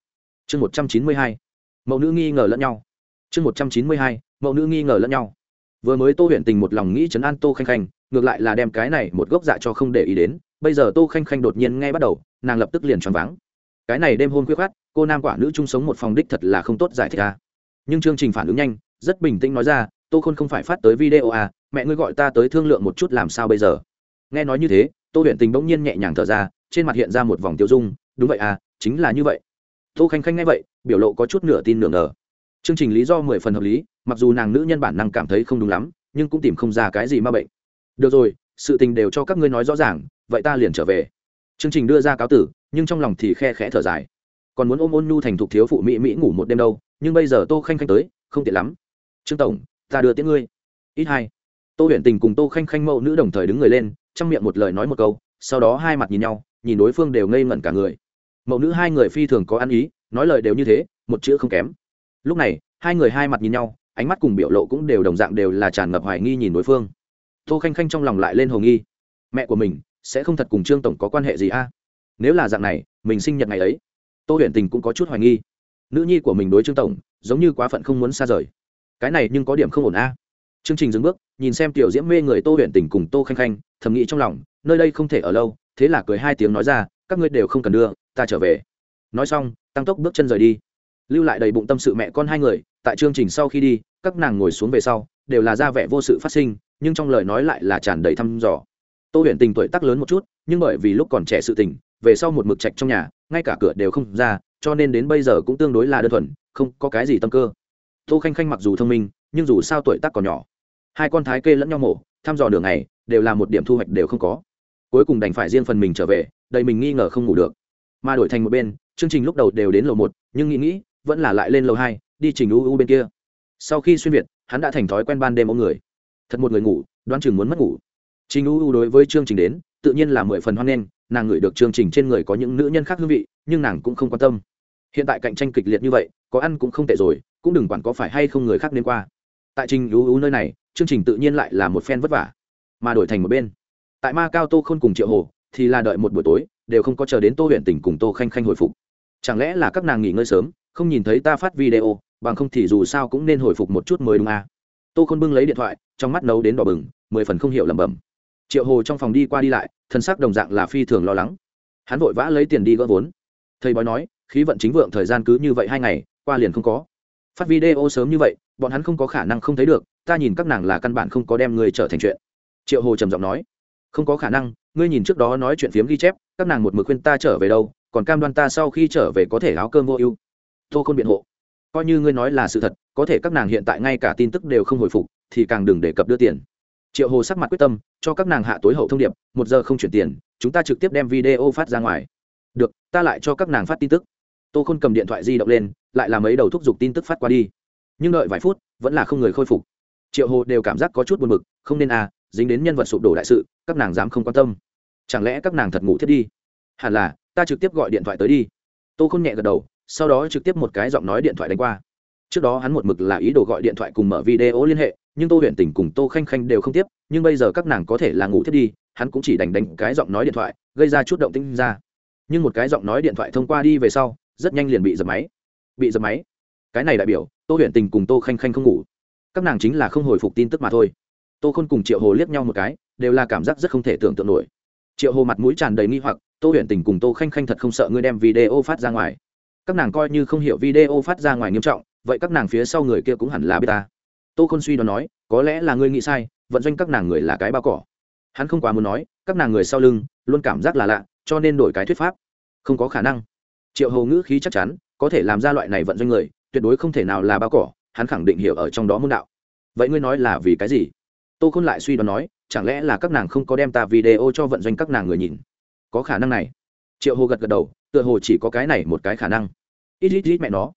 Chương một trăm chín mươi hai, mẫu nữ nghi ngờ lẫn nhau. Chương một trăm chín mươi hai, mẫu nữ nghi ngờ lẫn nhau. Vừa mới tô huyện tình một lòng nghĩ chấn an tô khanh khanh, ngược lại là đem cái này một gốc dạ cho không để ý đến. Bây giờ tô khanh khanh đột nhiên nghe bắt đầu nàng lập tức liền choáng váng. Cái này đêm hôn khuyết khát cô nam quả nữ chung sống một phòng đích thật là không tốt giải thích à. nhưng chương trình phản ứng nhanh, rất bình tĩnh nói ra, tô khôn không phải phát tới video à mẹ ngươi gọi ta tới thương lượng một chút làm sao bây giờ? Nghe nói như thế, tô huyện tình bỗng nhiên nhẹ nhàng thở ra, trên mặt hiện ra một vòng tiêu dung, đúng vậy à chính là như vậy. Tô khanh khanh nghe vậy, biểu lộ có chút nửa tin nửa ngờ. Chương trình lý do mười phần hợp lý, mặc dù nàng nữ nhân bản năng cảm thấy không đúng lắm, nhưng cũng tìm không ra cái gì ma bệnh. Được rồi, sự tình đều cho các ngươi nói rõ ràng, vậy ta liền trở về chương trình đưa ra cáo tử, nhưng trong lòng thì khe khẽ thở dài. Còn muốn ôm ôn nhu thành thục thiếu phụ mỹ mỹ ngủ một đêm đâu, nhưng bây giờ tô khanh khanh tới, không tiện lắm. Trương tổng, ta đưa tiễn ngươi. Ít hai. Tô huyền tình cùng tô khanh khanh mẫu nữ đồng thời đứng người lên, trong miệng một lời nói một câu, sau đó hai mặt nhìn nhau, nhìn đối phương đều ngây ngẩn cả người. Mẫu nữ hai người phi thường có ăn ý, nói lời đều như thế, một chữ không kém. Lúc này, hai người hai mặt nhìn nhau, ánh mắt cùng biểu lộ cũng đều đồng dạng đều là tràn ngập hoài nghi nhìn đối phương. Tô khanh khanh trong lòng lại lên hồ nghi. Mẹ của mình sẽ không thật cùng trương tổng có quan hệ gì a? Nếu là dạng này, mình sinh nhật ngày ấy, tô huyền tình cũng có chút hoài nghi. Nữ nhi của mình đối trương tổng, giống như quá phận không muốn xa rời. Cái này nhưng có điểm không ổn a. Chương trình dừng bước, nhìn xem tiểu diễm mê người tô huyền tình cùng tô khanh khanh, thầm nghĩ trong lòng, nơi đây không thể ở lâu, thế là cười hai tiếng nói ra, các ngươi đều không cần đưa, ta trở về. Nói xong, tăng tốc bước chân rời đi. Lưu lại đầy bụng tâm sự mẹ con hai người, tại chương trình sau khi đi, các nàng ngồi xuống về sau, đều là ra vẻ vô sự phát sinh, nhưng trong lời nói lại là tràn đầy thăm dò tô huyền tình tuổi tác lớn một chút, nhưng bởi vì lúc còn trẻ sự tình, về sau một mực trạch trong nhà, ngay cả cửa đều không ra, cho nên đến bây giờ cũng tương đối là đơn thuần, không có cái gì tâm cơ. Tô khanh khanh mặc dù thông minh, nhưng dù sao tuổi tác còn nhỏ. Hai con thái kê lẫn nhau mổ, thăm dò đường này đều là một điểm thu hoạch đều không có. Cuối cùng đành phải riêng phần mình trở về, đầy mình nghi ngờ không ngủ được. Mà đổi thành một bên, chương trình lúc đầu đều đến lầu một, nhưng nghĩ nghĩ, vẫn là lại lên lầu hai, đi trình u u bên kia. Sau khi xuyên việt, hắn đã thành thói quen ban đêm ôm người. Thật một người ngủ, đoán chừng muốn mất ngủ trình u u đối với chương trình đến, tự nhiên là mười phần hoan nghênh, nàng ngửi được chương trình trên người có những nữ nhân khác hương vị, nhưng nàng cũng không quan tâm. Hiện tại cạnh tranh kịch liệt như vậy, có ăn cũng không tệ rồi, cũng đừng quản có phải hay không người khác đến qua. Tại trình u u nơi này, chương trình tự nhiên lại là một phen vất vả, mà đổi thành một bên. Tại ma cao tô khôn cùng triệu hồ, thì là đợi một buổi tối, đều không có chờ đến tô huyện tỉnh cùng tô khanh khanh hồi phục. Chẳng lẽ là các nàng nghỉ ngơi sớm, không nhìn thấy ta phát video, bằng không thì dù sao cũng nên hồi phục một chút mới đúng à. tô khôn bưng lấy điện thoại, trong mắt nấu đến đỏ bừng, mười phần không hiểu lẩm bẩm triệu hồ trong phòng đi qua đi lại, thân xác đồng dạng là phi thường lo lắng. Hắn vội vã lấy tiền đi gỡ vốn. Thầy bói nói, khí vận chính vượng thời gian cứ như vậy hai ngày, qua liền không có. Phát video sớm như vậy, bọn hắn không có khả năng không thấy được, ta nhìn các nàng là căn bản không có đem người trở thành chuyện. Triệu hồ trầm giọng nói, không có khả năng, ngươi nhìn trước đó nói chuyện phiếm ghi chép, các nàng một mực khuyên ta trở về đâu, còn cam đoan ta sau khi trở về có thể áo cơm vô ưu. Tô khôn biện hộ. Coi như ngươi nói là sự thật, có thể các nàng hiện tại ngay cả tin tức đều không hồi phục, thì càng đừng đề cập đưa tiền triệu hồ sắc mặt quyết tâm, cho các nàng hạ tối hậu thông điệp, một giờ không chuyển tiền, chúng ta trực tiếp đem video phát ra ngoài. Được, ta lại cho các nàng phát tin tức. Tô khôn cầm điện thoại di động lên, lại làm ấy đầu thúc giục tin tức phát qua đi. Nhưng đợi vài phút, vẫn là không người khôi phục. Triệu hồ đều cảm giác có chút buồn bực, không nên à dính đến nhân vật sụp đổ đại sự, các nàng dám không quan tâm. Chẳng lẽ các nàng thật ngủ thiết đi? Hẳn là, ta trực tiếp gọi điện thoại tới đi. Tô không nhẹ gật đầu, sau đó trực tiếp một cái giọng nói điện thoại đánh qua trước đó hắn một mực là ý đồ gọi điện thoại cùng mở video liên hệ, nhưng tô huyện tỉnh cùng tô khanh khanh đều không tiếp, nhưng bây giờ các nàng có thể là ngủ thiết đi, hắn cũng chỉ đành đánh cái giọng nói điện thoại, gây ra chút động tinh ra. Nhưng một cái giọng nói điện thoại thông qua đi về sau, rất nhanh liền bị dập máy. Bị dập máy. Cái này đại biểu, tô huyện tình cùng tô khanh khanh không ngủ. Các nàng chính là không hồi phục tin tức mà thôi. Tô khôn cùng triệu hồ liếc nhau một cái, đều là cảm giác rất không thể tưởng tượng nổi. Triệu hồ mặt mũi tràn đầy nghi hoặc, tô huyện tình cùng tô khanh khanh thật không sợ ngươi đem video phát ra ngoài. Các nàng coi như không hiểu video phát ra ngoài nghiêm trọng vậy các nàng phía sau người kia cũng hẳn là biết ta. Tô khôn suy đoán nói, có lẽ là ngươi nghĩ sai, vận doanh các nàng người là cái bao cỏ. Hắn không quá muốn nói, các nàng người sau lưng, luôn cảm giác là lạ, cho nên đổi cái thuyết pháp. Không có khả năng. Triệu hầu ngữ khí chắc chắn, có thể làm ra loại này vận doanh người, tuyệt đối không thể nào là bao cỏ, hắn khẳng định hiểu ở trong đó môn đạo. Vậy ngươi nói là vì cái gì? Tô khôn lại suy đoán nói, chẳng lẽ là các nàng không có đem ta video cho vận doanh các nàng người nhìn? Có khả năng này. Triệu hồ gật gật đầu, tựa hồ chỉ có cái này một cái khả năng. Ít ít ít mẹ nó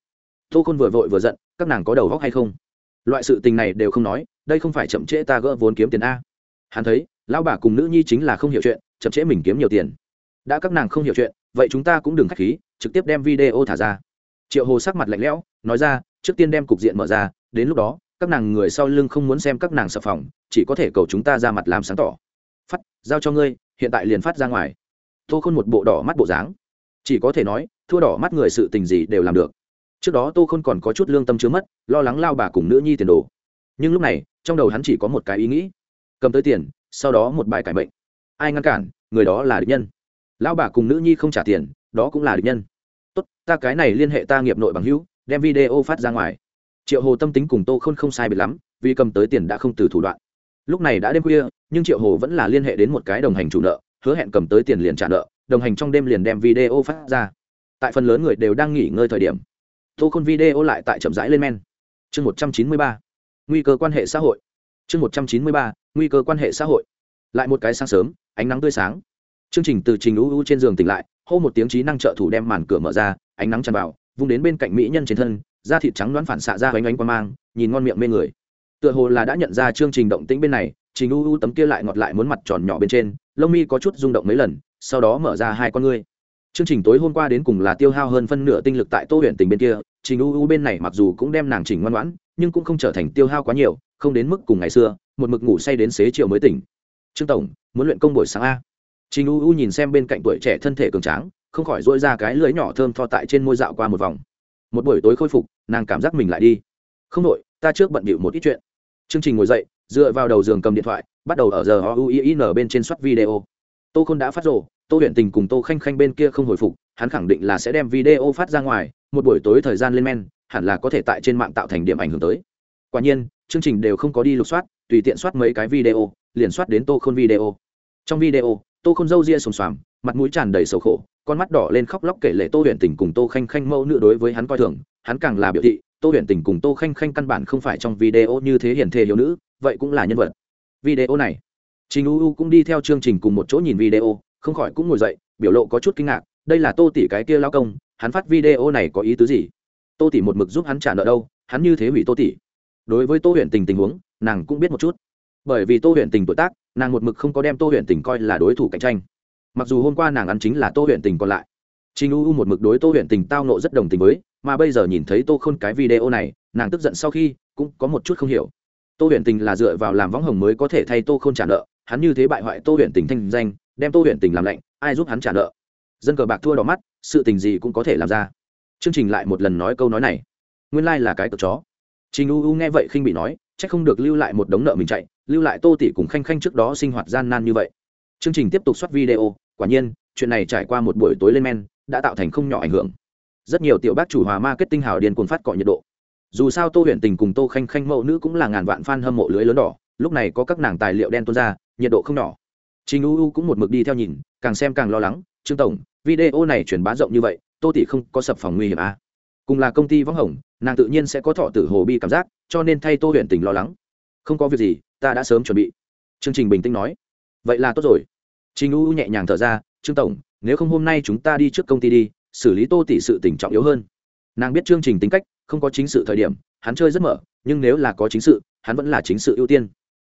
tô khôn vừa vội vừa giận, các nàng có đầu góc hay không? Loại sự tình này đều không nói, đây không phải chậm trễ ta gỡ vốn kiếm tiền a. Hắn thấy, lão bà cùng nữ nhi chính là không hiểu chuyện, chậm trễ mình kiếm nhiều tiền. Đã các nàng không hiểu chuyện, vậy chúng ta cũng đừng k h á c h khí, trực tiếp đem video thả ra. Triệu hồ sắc mặt lạnh lẽo, nói ra, trước tiên đem cục diện mở ra, đến lúc đó, các nàng người sau lưng không muốn xem các nàng sập phòng, chỉ có thể cầu chúng ta ra mặt làm sáng tỏ. Phát, giao cho ngươi, hiện tại liền phát ra ngoài. Tô khôn một bộ đỏ mắt bộ dáng. Chỉ có thể nói, thua đỏ mắt người sự tình gì đều làm được trước đó tô khôn còn có chút lương tâm chứa mất, lo lắng lao bà cùng nữ nhi tiền đồ. Nhưng lúc này, trong đầu hắn chỉ có một cái ý nghĩ. Cầm tới tiền, sau đó một bài cải mệnh. Ai ngăn cản, người đó là địch nhân. Lao bà cùng nữ nhi không trả tiền, đó cũng là địch nhân. Tốt, ta cái này liên hệ ta nghiệp nội bằng hữu, đem video phát ra ngoài. Triệu hồ tâm tính cùng tô khôn không sai biệt lắm, vì cầm tới tiền đã không từ thủ đoạn. Lúc này đã đêm khuya, nhưng triệu hồ vẫn là liên hệ đến một cái đồng hành chủ nợ, hứa hẹn cầm tới tiền liền trả nợ, đồng hành trong đêm liền đem video phát ra. Tại phần lớn người đều đang nghỉ ngơi thời điểm tô khôn video lại tại chậm rãi lên men. Chương một trăm chín mươi ba, nguy cơ quan hệ xã hội. Chương một trăm chín mươi ba, nguy cơ quan hệ xã hội. Lại một cái sáng sớm, ánh nắng tươi sáng. Chương trình từ trình u u trên giường tỉnh lại, hô một tiếng trí năng trợ thủ đem màn cửa mở ra, ánh nắng tràn vào, vung đến bên cạnh mỹ nhân trên thân, da thịt trắng đoán phản xạ ra oanh ánh qua mang, nhìn ngon miệng mê người. Tựa hồ là đã nhận ra chương trình động tĩnh bên này, trình u u tấm kia lại ngọt lại muốn mặt tròn nhỏ bên trên, lông mi có chút rung động mấy lần, sau đó mở ra hai con ngươi chương trình tối hôm qua đến cùng là tiêu hao hơn phân nửa tinh lực tại tô huyện tỉnh bên kia, trình u u bên này mặc dù cũng đem nàng chỉnh ngoan ngoãn, nhưng cũng không trở thành tiêu hao quá nhiều, không đến mức cùng ngày xưa, một mực ngủ say đến xế chiều mới tỉnh. Trương tổng, muốn luyện công buổi sáng a? Trình u u nhìn xem bên cạnh tuổi trẻ thân thể cường tráng, không khỏi dỗi ra cái lưới nhỏ thơm tho tại trên môi dạo qua một vòng. Một buổi tối khôi phục, nàng cảm giác mình lại đi. Không đội, ta trước bận bịu một ít chuyện. Chương trình ngồi dậy, dựa vào đầu giường cầm điện thoại, bắt đầu ở giờ o u i n bên trên soát video tô khôn đã phát rồ, tô huyện tình cùng tô khanh khanh bên kia không hồi phục, hắn khẳng định là sẽ đem video phát ra ngoài, một buổi tối thời gian lên men, hẳn là có thể tại trên mạng tạo thành điểm ảnh hưởng tới. Quả nhiên, chương trình đều không có đi lục soát, tùy tiện soát mấy cái video, liền soát đến tô khôn video. Trong video, tô khôn râu ria sùng xoàm mặt mũi tràn đầy sầu khổ, con mắt đỏ lên khóc lóc kể lệ tô huyện tình cùng tô khanh khanh mẫu nữ đối với hắn coi thường, hắn càng là biểu thị, tô huyện tình cùng tô khanh khanh căn bản không phải trong video như thế hiển thê hiếu nữ, vậy cũng là nhân vật. Video này trình u u cũng đi theo chương trình cùng một chỗ nhìn video không khỏi cũng ngồi dậy biểu lộ có chút kinh ngạc đây là tô tỷ cái kia lao công hắn phát video này có ý tứ gì? Tô tỷ một mực giúp hắn trả nợ đâu hắn như thế hủy tô tỷ. Đối với tô huyện tình tình huống nàng cũng biết một chút. Bởi vì tô huyện tình tuổi tác nàng một mực không có đem tô huyện tình coi là đối thủ cạnh tranh. Mặc dù hôm qua nàng ăn chính là tô huyện tình còn lại. Trình U U một mực đối Tô Huyền Tình tao nộ rất đồng tình với, mà bây giờ nhìn thấy Tô Khôn cái video này, nàng tức giận sau khi cũng có một chút không hiểu. Tô Huyền Tình là dựa vào làm võng hồng mới có thể thay Tô Khôn trả nợ, hắn như thế bại hoại Tô huyện Tình thanh danh, đem Tô huyện Tình làm lạnh, ai giúp hắn trả nợ? Dân cờ bạc thua đỏ mắt, sự tình gì cũng có thể làm ra. Chương trình lại một lần nói câu nói này. Nguyên lai là cái cược chó. Trình U U nghe vậy khinh bị nói, chắc không được lưu lại một đống nợ mình chạy, lưu lại Tô tỷ cùng Khanh Khanh trước đó sinh hoạt gian nan như vậy. Chương trình tiếp tục soát video, quả nhiên, chuyện này trải qua một buổi tối lên men, đã tạo thành không nhỏ ảnh hưởng rất nhiều tiểu bác chủ hòa marketing hào điên cuồng phát cọ nhiệt độ dù sao tô huyện tình cùng tô khanh khanh mẫu nữ cũng là ngàn vạn fan hâm mộ lưới lớn đỏ lúc này có các nàng tài liệu đen tuôn ra nhiệt độ không nhỏ Trình U U cũng một mực đi theo nhìn, càng xem càng lo lắng, "Trương tổng, video này truyền bá rộng như vậy, Tô tỷ không có sập phòng nguy hiểm à?" Cùng là công ty võng hồng, nàng tự nhiên sẽ có thọ tử hồ bi cảm giác, cho nên thay Tô huyện tỉnh lo lắng. "Không có việc gì, ta đã sớm chuẩn bị." Chương trình bình tĩnh nói. "Vậy là tốt rồi." Trình U U nhẹ nhàng thở ra, "Trương tổng, nếu không hôm nay chúng ta đi trước công ty đi xử lý tô tỷ sự tỉnh trọng yếu hơn nàng biết chương trình tính cách không có chính sự thời điểm hắn chơi rất mở nhưng nếu là có chính sự hắn vẫn là chính sự ưu tiên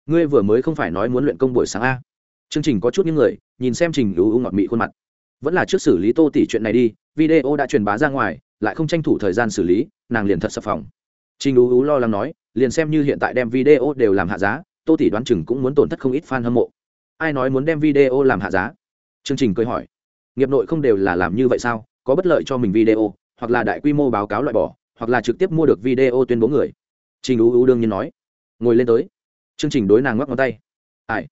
ngươi vừa mới không phải nói muốn luyện công buổi sáng a? Chương trình có chút những người, nhìn xem trình ưu ưu ngọt mị khuôn mặt. Vẫn là trước xử lý tô tỷ chuyện này đi, video đã truyền bá ra ngoài, lại không tranh thủ thời gian xử lý, nàng liền thật sập phòng. Trình ưu ưu lo lắng nói, liền xem như hiện tại đem video đều làm hạ giá, tô tỷ đoán chừng cũng muốn tổn thất không ít fan hâm mộ. Ai nói muốn đem video làm hạ giá? Chương trình cười hỏi. Nghiệp nội không đều là làm như vậy sao? Có bất lợi cho mình video, hoặc là đại quy mô báo cáo loại bỏ, hoặc là trực tiếp mua được video tuyên bố người. Trình u u đương nhiên nói. Ngồi lên tới chương trình đối nàng ngoắc ngón tay. Ai?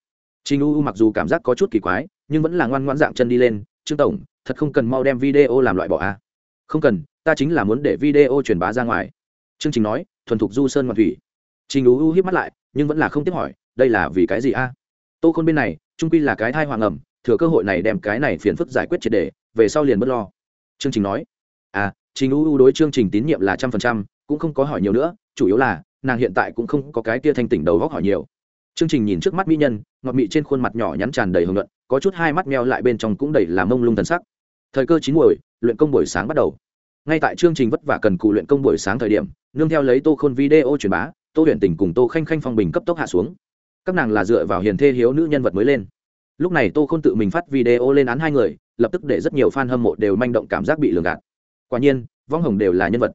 Trình u u mặc dù cảm giác có chút kỳ quái, nhưng vẫn là ngoan ngoãn dạng chân đi lên. Trương tổng, thật không cần mau đem video làm loại bỏ à không cần, ta chính là muốn để video truyền bá ra ngoài. Chương trình nói, thuần thục du sơn ngoan thủy. Trình u u hiếp mắt lại, nhưng vẫn là không tiếp hỏi, đây là vì cái gì a? À? tô khôn bên này trung quy là cái thai hoàng ẩm, thừa cơ hội này đem cái này phiền phức giải quyết triệt đề về sau liền bất lo. Chương trình nói à trình u u đối chương trình tín nhiệm là trăm phần trăm, cũng không có hỏi nhiều nữa, chủ yếu là nàng hiện tại cũng không có cái kia thanh tỉnh đầu góc hỏi nhiều. Chương trình nhìn trước mắt mỹ nhân, ngọt mị trên khuôn mặt nhỏ nhắn tràn đầy hồng luận, có chút hai mắt meo lại bên trong cũng đầy là mông lung thần sắc. Thời cơ chín muồi, luyện công buổi sáng bắt đầu. Ngay tại chương trình vất vả cần cụ luyện công buổi sáng thời điểm, nương theo lấy tô khôn video truyền bá, tô huyện tình cùng tô khanh khanh phong bình cấp tốc hạ xuống. Các nàng là dựa vào hiền thê hiếu nữ nhân vật mới lên. Lúc này tô k h ô n tự mình phát video lên án hai người, lập tức để rất nhiều f a n hâm mộ đều manh động cảm giác bị lường gạt. Quả nhiên, vong hồng đều là nhân vật.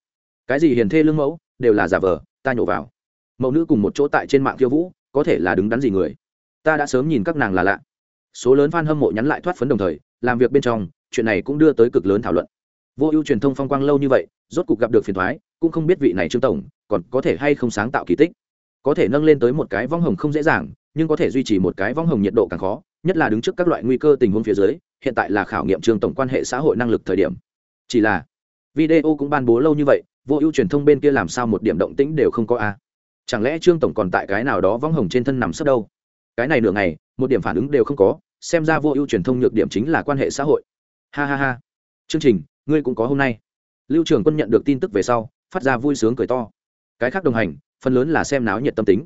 Cái gì hiền thê lương mẫu, đều là giả vờ ta nhổ vào. Mẫu nữ cùng một chỗ tại trên mạng khiêu vũ, có thể là đứng đắn gì người. Ta đã sớm nhìn các nàng là lạ. Số lớn f a n hâm mộ nhắn lại thoát phấn đồng thời, làm việc bên trong, chuyện này cũng đưa tới cực lớn thảo luận. Vô ưu truyền thông phong quang lâu như vậy, rốt cuộc gặp được phiền thoái cũng không biết vị này trương tổng, còn có thể hay không sáng tạo kỳ tích. Có thể nâng lên tới một cái vong hồng không dễ dàng, nhưng có thể duy trì một cái vong hồng nhiệt độ càng khó, nhất là đứng trước các loại nguy cơ tình huống phía dưới, hiện tại là khảo nghiệm trường tổng quan hệ xã hội năng lực thời điểm. Chỉ là, video cũng ban bố lâu như vậy vô ưu truyền thông bên kia làm sao một điểm động tĩnh đều không có a chẳng lẽ trương tổng còn tại cái nào đó vong hồng trên thân nằm sấp đâu? Cái này nửa ngày, một điểm phản ứng đều không có, xem ra vô ưu truyền thông nhược điểm chính là quan hệ xã hội. Ha ha ha. Chương trình, ngươi cũng có hôm nay. Lưu trường quân nhận được tin tức về sau, phát ra vui sướng cười to. Cái khác đồng hành, phần lớn là xem náo nhiệt tâm tính.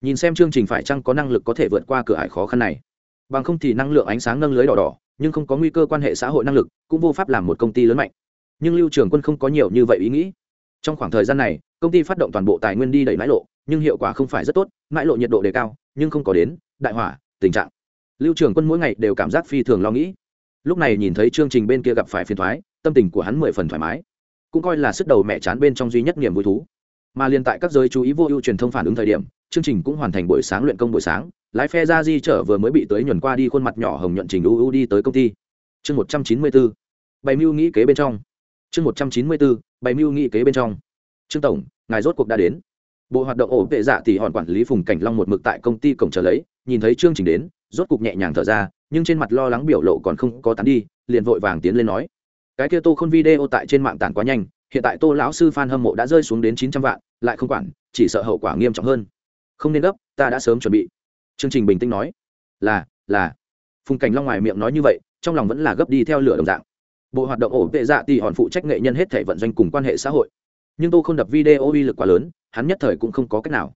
Nhìn xem chương trình phải chăng có năng lực có thể vượt qua cửa ải khó khăn này. Bằng không thì năng lượng ánh sáng nâng lưới đỏ đỏ, nhưng không có nguy cơ quan hệ xã hội năng lực, cũng vô pháp làm một công ty lớn mạnh. Nhưng lưu trường quân không có nhiều như vậy ý nghĩ trong khoảng thời gian này, công ty phát động toàn bộ tài nguyên đi đẩy mãi lộ, nhưng hiệu quả không phải rất tốt, mãi lộ nhiệt độ đề cao, nhưng không có đến, đại hỏa, tình trạng. Lưu trường quân mỗi ngày đều cảm giác phi thường lo nghĩ. Lúc này nhìn thấy chương trình bên kia gặp phải phiền thoái, tâm tình của hắn mười phần thoải mái. Cũng coi là sức đầu mẹ chán bên trong duy nhất niềm vui thú. Mà liên tại các giới chú ý vô ưu truyền thông phản ứng thời điểm, chương trình cũng hoàn thành buổi sáng luyện công buổi sáng, lái phe ra di trở vừa mới bị tới nhuần qua đi khuôn mặt nhỏ hồng nhuận trình u đi tới công ty. Chương một trăm chín mươi bốn, bày mưu nghĩ kế bên trong chương một trăm chín mươi bốn bày mưu nghị kế bên trong. Trương tổng, ngài rốt cuộc đã đến. Bộ hoạt động ổ vệ dạ thì hòn quản lý phùng cảnh long một mực tại công ty cổng chờ lấy, nhìn thấy chương trình đến, rốt cục nhẹ nhàng thở ra, nhưng trên mặt lo lắng biểu lộ còn không có tán đi, liền vội vàng tiến lên nói. Cái kia tô khôn video tại trên mạng tản quá nhanh, hiện tại tô lão sư f hâm mộ đã rơi xuống đến chín trăm vạn, lại không quản, chỉ sợ hậu quả nghiêm trọng hơn. Không nên gấp, ta đã sớm chuẩn bị. Chương trình bình tĩnh nói. Là là. Phùng cảnh long ngoài miệng nói như vậy, trong lòng vẫn là gấp đi theo lửa đồng dạng bộ hoạt động ổ vệ dạ thì hòn phụ trách nghệ nhân hết thể vận doanh cùng quan hệ xã hội. Nhưng tô không đập video uy lực quá lớn, hắn nhất thời cũng không có cách nào.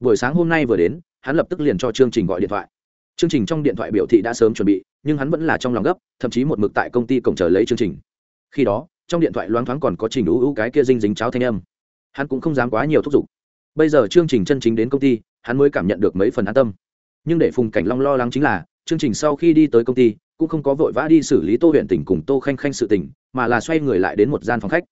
Buổi sáng hôm nay vừa đến, hắn lập tức liền cho chương trình gọi điện thoại. Chương trình trong điện thoại biểu thị đã sớm chuẩn bị, nhưng hắn vẫn là trong lòng gấp, thậm chí một mực tại công ty cổng chờ lấy chương trình. Khi đó, trong điện thoại loáng thoáng còn có trình ú ú cái kia dinh dính cháo thanh âm. Hắn cũng không dám quá nhiều thúc giục. Bây giờ chương trình chân chính đến công ty, hắn mới cảm nhận được mấy phần an tâm. Nhưng để phùng cảnh long lo lắng chính là chương trình sau khi đi tới công ty, cũng không có vội vã đi xử lý tô huyện tỉnh cùng tô khanh khanh sự tình, mà là xoay người lại đến một gian phòng khách.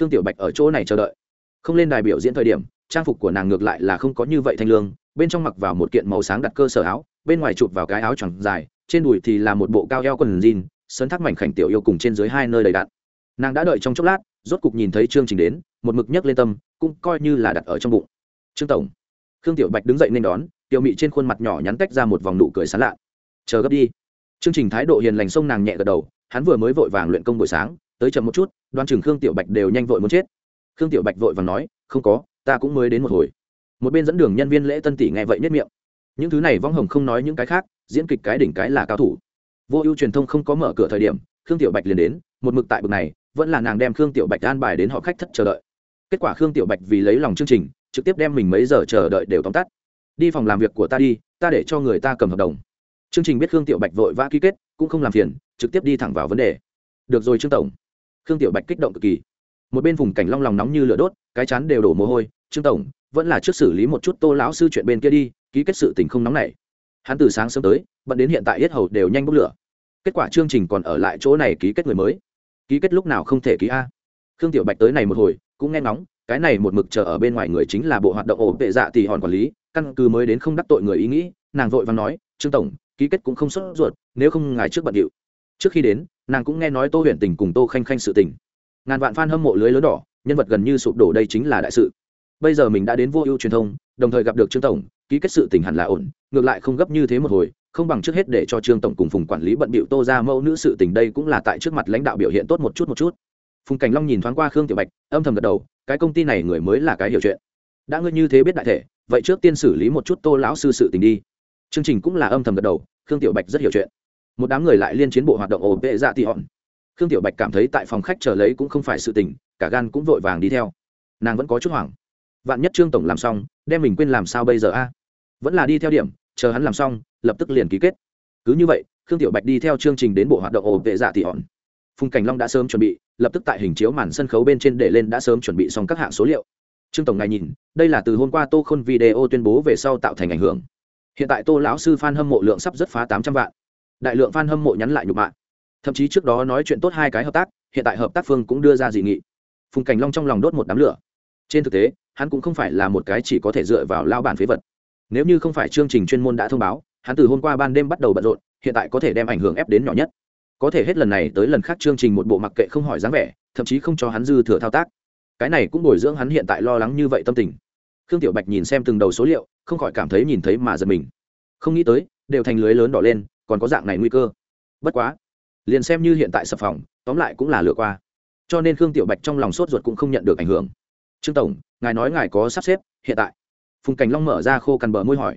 Khương tiểu bạch ở chỗ này chờ đợi. Không lên đài biểu diễn thời điểm, trang phục của nàng ngược lại là không có như vậy thanh lương, bên trong mặc vào một kiện màu sáng đặt cơ sở áo, bên ngoài chụp vào cái áo tròn dài, trên đùi thì là một bộ cao eo quần jean sấn thác mảnh khảnh tiểu yêu cùng trên dưới hai nơi đầy đạn nàng đã đợi trong chốc lát, rốt cục nhìn thấy chương trình đến, một mực nhấc lên tâm, cũng coi như là đặt ở trong bụng. Trương tổng. Khương tiểu bạch đứng dậy nên đón, tiểu mị trên khuôn mặt nhỏ nhắn tách ra một vòng nụ cười sán lạ chờ gấp đi. Chương trình thái độ hiền lành sông nàng nhẹ gật đầu, hắn vừa mới vội vàng luyện công buổi sáng, tới chậm một chút, đoan chừng khương tiểu bạch đều nhanh vội muốn chết. Khương tiểu bạch vội vàng nói, không có, ta cũng mới đến một hồi. Một bên dẫn đường nhân viên lễ tân tỷ nghe vậy nhất miệng. Những thứ này vong hồng không nói những cái khác, diễn kịch cái đỉnh cái là cao thủ. Vô ưu truyền thông không có mở cửa thời điểm, khương tiểu bạch liền đến, một mực tại bực này, vẫn là nàng đem khương tiểu bạch an bài đến họ khách thất chờ đợi. Kết quả khương tiểu bạch vì lấy lòng chương trình, trực tiếp đem mình mấy giờ chờ đợi đều tóm tắt. Đi phòng làm việc của ta đi, ta để cho người ta cầm hợp đồng chương trình biết khương tiểu bạch vội vã ký kết, cũng không làm phiền, trực tiếp đi thẳng vào vấn đề. Được rồi trương tổng. Khương tiểu bạch kích động cực kỳ. Một bên vùng cảnh long lòng nóng như lửa đốt, cái chán đều đổ mồ hôi, trương tổng, vẫn là trước xử lý một chút tô lão sư chuyện bên kia đi, ký kết sự tình không nóng này hắn từ sáng sớm tới, bận đến hiện tại hết hầu đều nhanh bốc lửa. Kết quả chương trình còn ở lại chỗ này ký kết người mới. Ký kết lúc nào không thể ký a. Khương tiểu bạch tới này một hồi, cũng nghe ngóng, cái này một mực chờ ở bên ngoài người chính là bộ hoạt động ổ vệ dạ thì hòn quản lý, căn cứ mới đến không đắc tội người ý nghĩ, nàng vội và nói, trương tổng ký kết cũng không sốt ruột, nếu không ngài trước bận điệu. Trước khi đến, nàng cũng nghe nói tô huyền tình cùng tô khanh khanh sự tình. Ngàn vạn f a n hâm mộ lưới lớn đỏ, nhân vật gần như sụp đổ đây chính là đại sự. Bây giờ mình đã đến vô ưu truyền thông, đồng thời gặp được trương tổng, ký kết sự tình hẳn là ổn, ngược lại không gấp như thế một hồi, không bằng trước hết để cho trương tổng cùng phùng quản lý bận bịu tô ra mẫu nữ sự tình đây cũng là tại trước mặt lãnh đạo biểu hiện tốt một chút một chút. Phùng cảnh long nhìn thoáng qua khương tiểu bạch, âm thầm gật đầu, cái công ty này người mới là cái hiểu chuyện. Đã ngươi như thế biết đại thể, vậy trước tiên xử lý một chút tô lão sư sự tình đi chương trình cũng là âm thầm gật đầu, khương tiểu bạch rất hiểu chuyện. Một đám người lại liên chiến bộ hoạt động ổ vệ dạ tị hòn. Khương tiểu bạch cảm thấy tại phòng khách chờ lấy cũng không phải sự tình, cả gan cũng vội vàng đi theo. Nàng vẫn có chút hoảng. Vạn nhất trương tổng làm xong, đem mình quên làm sao bây giờ a? Vẫn là đi theo điểm, chờ hắn làm xong, lập tức liền ký kết. Cứ như vậy, khương tiểu bạch đi theo chương trình đến bộ hoạt động ổ vệ dạ tị hòn. Phùng cảnh long đã sớm chuẩn bị, lập tức tại hình chiếu màn sân khấu bên trên để lên đã sớm chuẩn bị xong các hạng số liệu. Trương tổng ngài nhìn, đây là từ hôm qua tô khôn video tuyên bố về sau tạo thành ảnh hưởng hiện tại tô lão sư f a n hâm mộ lượng sắp rất phá tám trăm vạn. Đại lượng f a n hâm mộ nhắn lại nhục mạ. Thậm chí trước đó nói chuyện tốt hai cái hợp tác, hiện tại hợp tác phương cũng đưa ra dị nghị. Phùng cảnh long trong lòng đốt một đám lửa. Trên thực tế, hắn cũng không phải là một cái chỉ có thể dựa vào lao bản phế vật. Nếu như không phải chương trình chuyên môn đã thông báo, hắn từ hôm qua ban đêm bắt đầu bận rộn, hiện tại có thể đem ảnh hưởng ép đến nhỏ nhất. Có thể hết lần này tới lần khác chương trình một bộ mặc kệ không hỏi dáng vẻ, thậm chí không cho hắn dư thừa thao tác. Cái này cũng bồi dưỡng hắn hiện tại lo lắng như vậy tâm tình. Khương tiểu bạch nhìn xem từng đầu số liệu không khỏi cảm thấy nhìn thấy mà giật mình. Không nghĩ tới, đều thành lưới lớn đỏ lên, còn có dạng này nguy cơ. Bất quá, liền xem như hiện tại sập phòng, tóm lại cũng là lừa qua. Cho nên khương tiểu bạch trong lòng sốt ruột cũng không nhận được ảnh hưởng. Trương tổng, ngài nói ngài có sắp xếp, hiện tại. Phùng cảnh long mở ra khô cằn bờ môi hỏi.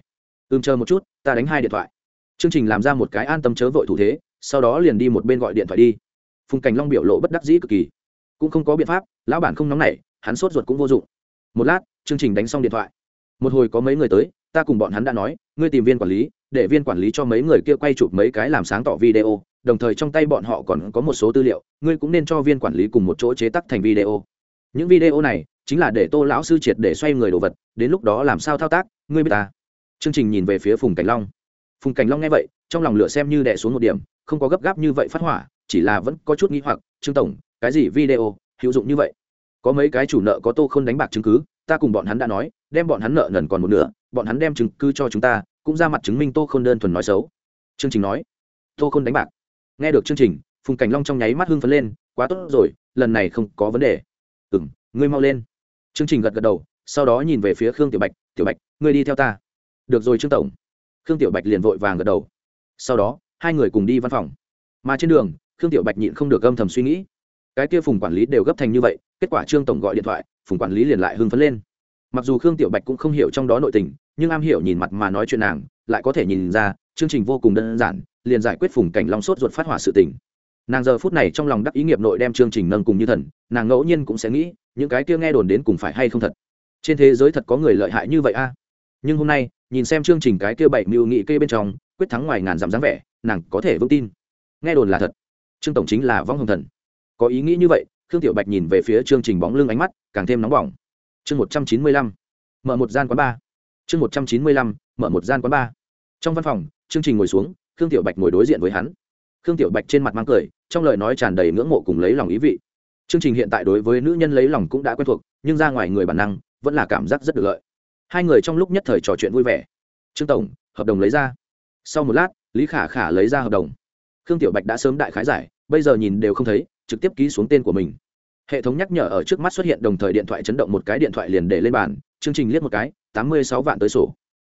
Ưm chờ một chút, ta đánh hai điện thoại. Chương trình làm ra một cái an tâm chớ vội thủ thế, sau đó liền đi một bên gọi điện thoại đi. Phùng cảnh long biểu lộ bất đắc dĩ cực kỳ. Cũng không có biện pháp, lão bản không nóng nảy, hắn sốt ruột cũng vô dụng. Một lát, chương trình đánh xong điện thoại một hồi có mấy người tới, ta cùng bọn hắn đã nói, ngươi tìm viên quản lý, để viên quản lý cho mấy người kia quay chụp mấy cái làm sáng tỏ video, đồng thời trong tay bọn họ còn có một số tư liệu, ngươi cũng nên cho viên quản lý cùng một chỗ chế tác thành video. Những video này chính là để tô lão sư triệt để xoay người đồ vật, đến lúc đó làm sao thao tác, ngươi biết ta. Chương trình nhìn về phía phùng cảnh long. Phùng cảnh long nghe vậy, trong lòng lửa xem như đẻ xuống một điểm, không có gấp gáp như vậy phát hỏa, chỉ là vẫn có chút nghi hoặc, trương tổng, cái gì video, hữu dụng như vậy? Có mấy cái chủ nợ có tô không đánh bạc chứng cứ, ta cùng bọn hắn đã nói đem bọn hắn nợ nần còn một nửa, bọn hắn đem chứng cứ cho chúng ta, cũng ra mặt chứng minh tô k h ô n đơn thuần nói xấu. Chương trình nói. Tô k h ô n đánh bạc. Nghe được chương trình, phùng cảnh long trong nháy mắt hưng phấn lên, quá tốt rồi, lần này không có vấn đề. Ừ m ngươi mau lên. Chương trình gật gật đầu, sau đó nhìn về phía khương tiểu bạch tiểu bạch, ngươi đi theo ta. Được rồi trương tổng. Khương tiểu bạch liền vội vàng gật đầu. Sau đó, hai người cùng đi văn phòng. Mà trên đường, khương tiểu bạch nhịn không được âm thầm suy nghĩ. Cái kia phùng quản lý đều gấp thành như vậy, kết quả trương tổng gọi điện thoại, phùng quản lý liền lại hưng phấn lên mặc dù khương tiểu bạch cũng không hiểu trong đó nội tình, nhưng am hiểu nhìn mặt mà nói chuyện nàng, lại có thể nhìn ra, chương trình vô cùng đơn giản, liền giải quyết phùng cảnh long sốt ruột phát hỏa sự tình. Nàng giờ phút này trong lòng đắc ý nghiệp nội đem chương trình nâng cùng như thần, nàng ngẫu nhiên cũng sẽ nghĩ, những cái kia nghe đồn đến cùng phải hay không thật. Trên thế giới thật có người lợi hại như vậy a? Nhưng hôm nay, nhìn xem chương trình cái kia bảy mưu nghị kê bên trong, quyết thắng ngoài ngàn dặm dáng vẻ, nàng có thể vững tin. Nghe đồn là thật. Trương tổng chính là vong hồng thần. Có ý nghĩ như vậy, khương tiểu bạch nhìn về phía chương trình bóng lưng ánh mắt, càng thêm nóng bỏng chương một trăm chín mươi lăm, mở một gian quán bar. Chương một trăm chín mươi lăm, mở một gian quán bar. Trong văn phòng chương trình ngồi xuống, khương tiểu bạch ngồi đối diện với hắn. Khương tiểu bạch trên mặt mang cười, trong lời nói tràn đầy ngưỡng mộ cùng lấy lòng ý vị. Chương trình hiện tại đối với nữ nhân lấy lòng cũng đã quen thuộc, nhưng ra ngoài người bản năng, vẫn là cảm giác rất được lợi. Hai người trong lúc nhất thời trò chuyện vui vẻ. Trương tổng, hợp đồng lấy ra. Sau một lát, lý khả khả lấy ra hợp đồng. Khương tiểu bạch đã sớm đại khái giải, bây giờ nhìn đều không thấy, trực tiếp ký xuống tên của mình hệ thống nhắc nhở ở trước mắt xuất hiện đồng thời điện thoại chấn động một cái điện thoại liền để lên bàn, chương trình liếc một cái, tám mươi sáu vạn tới sổ.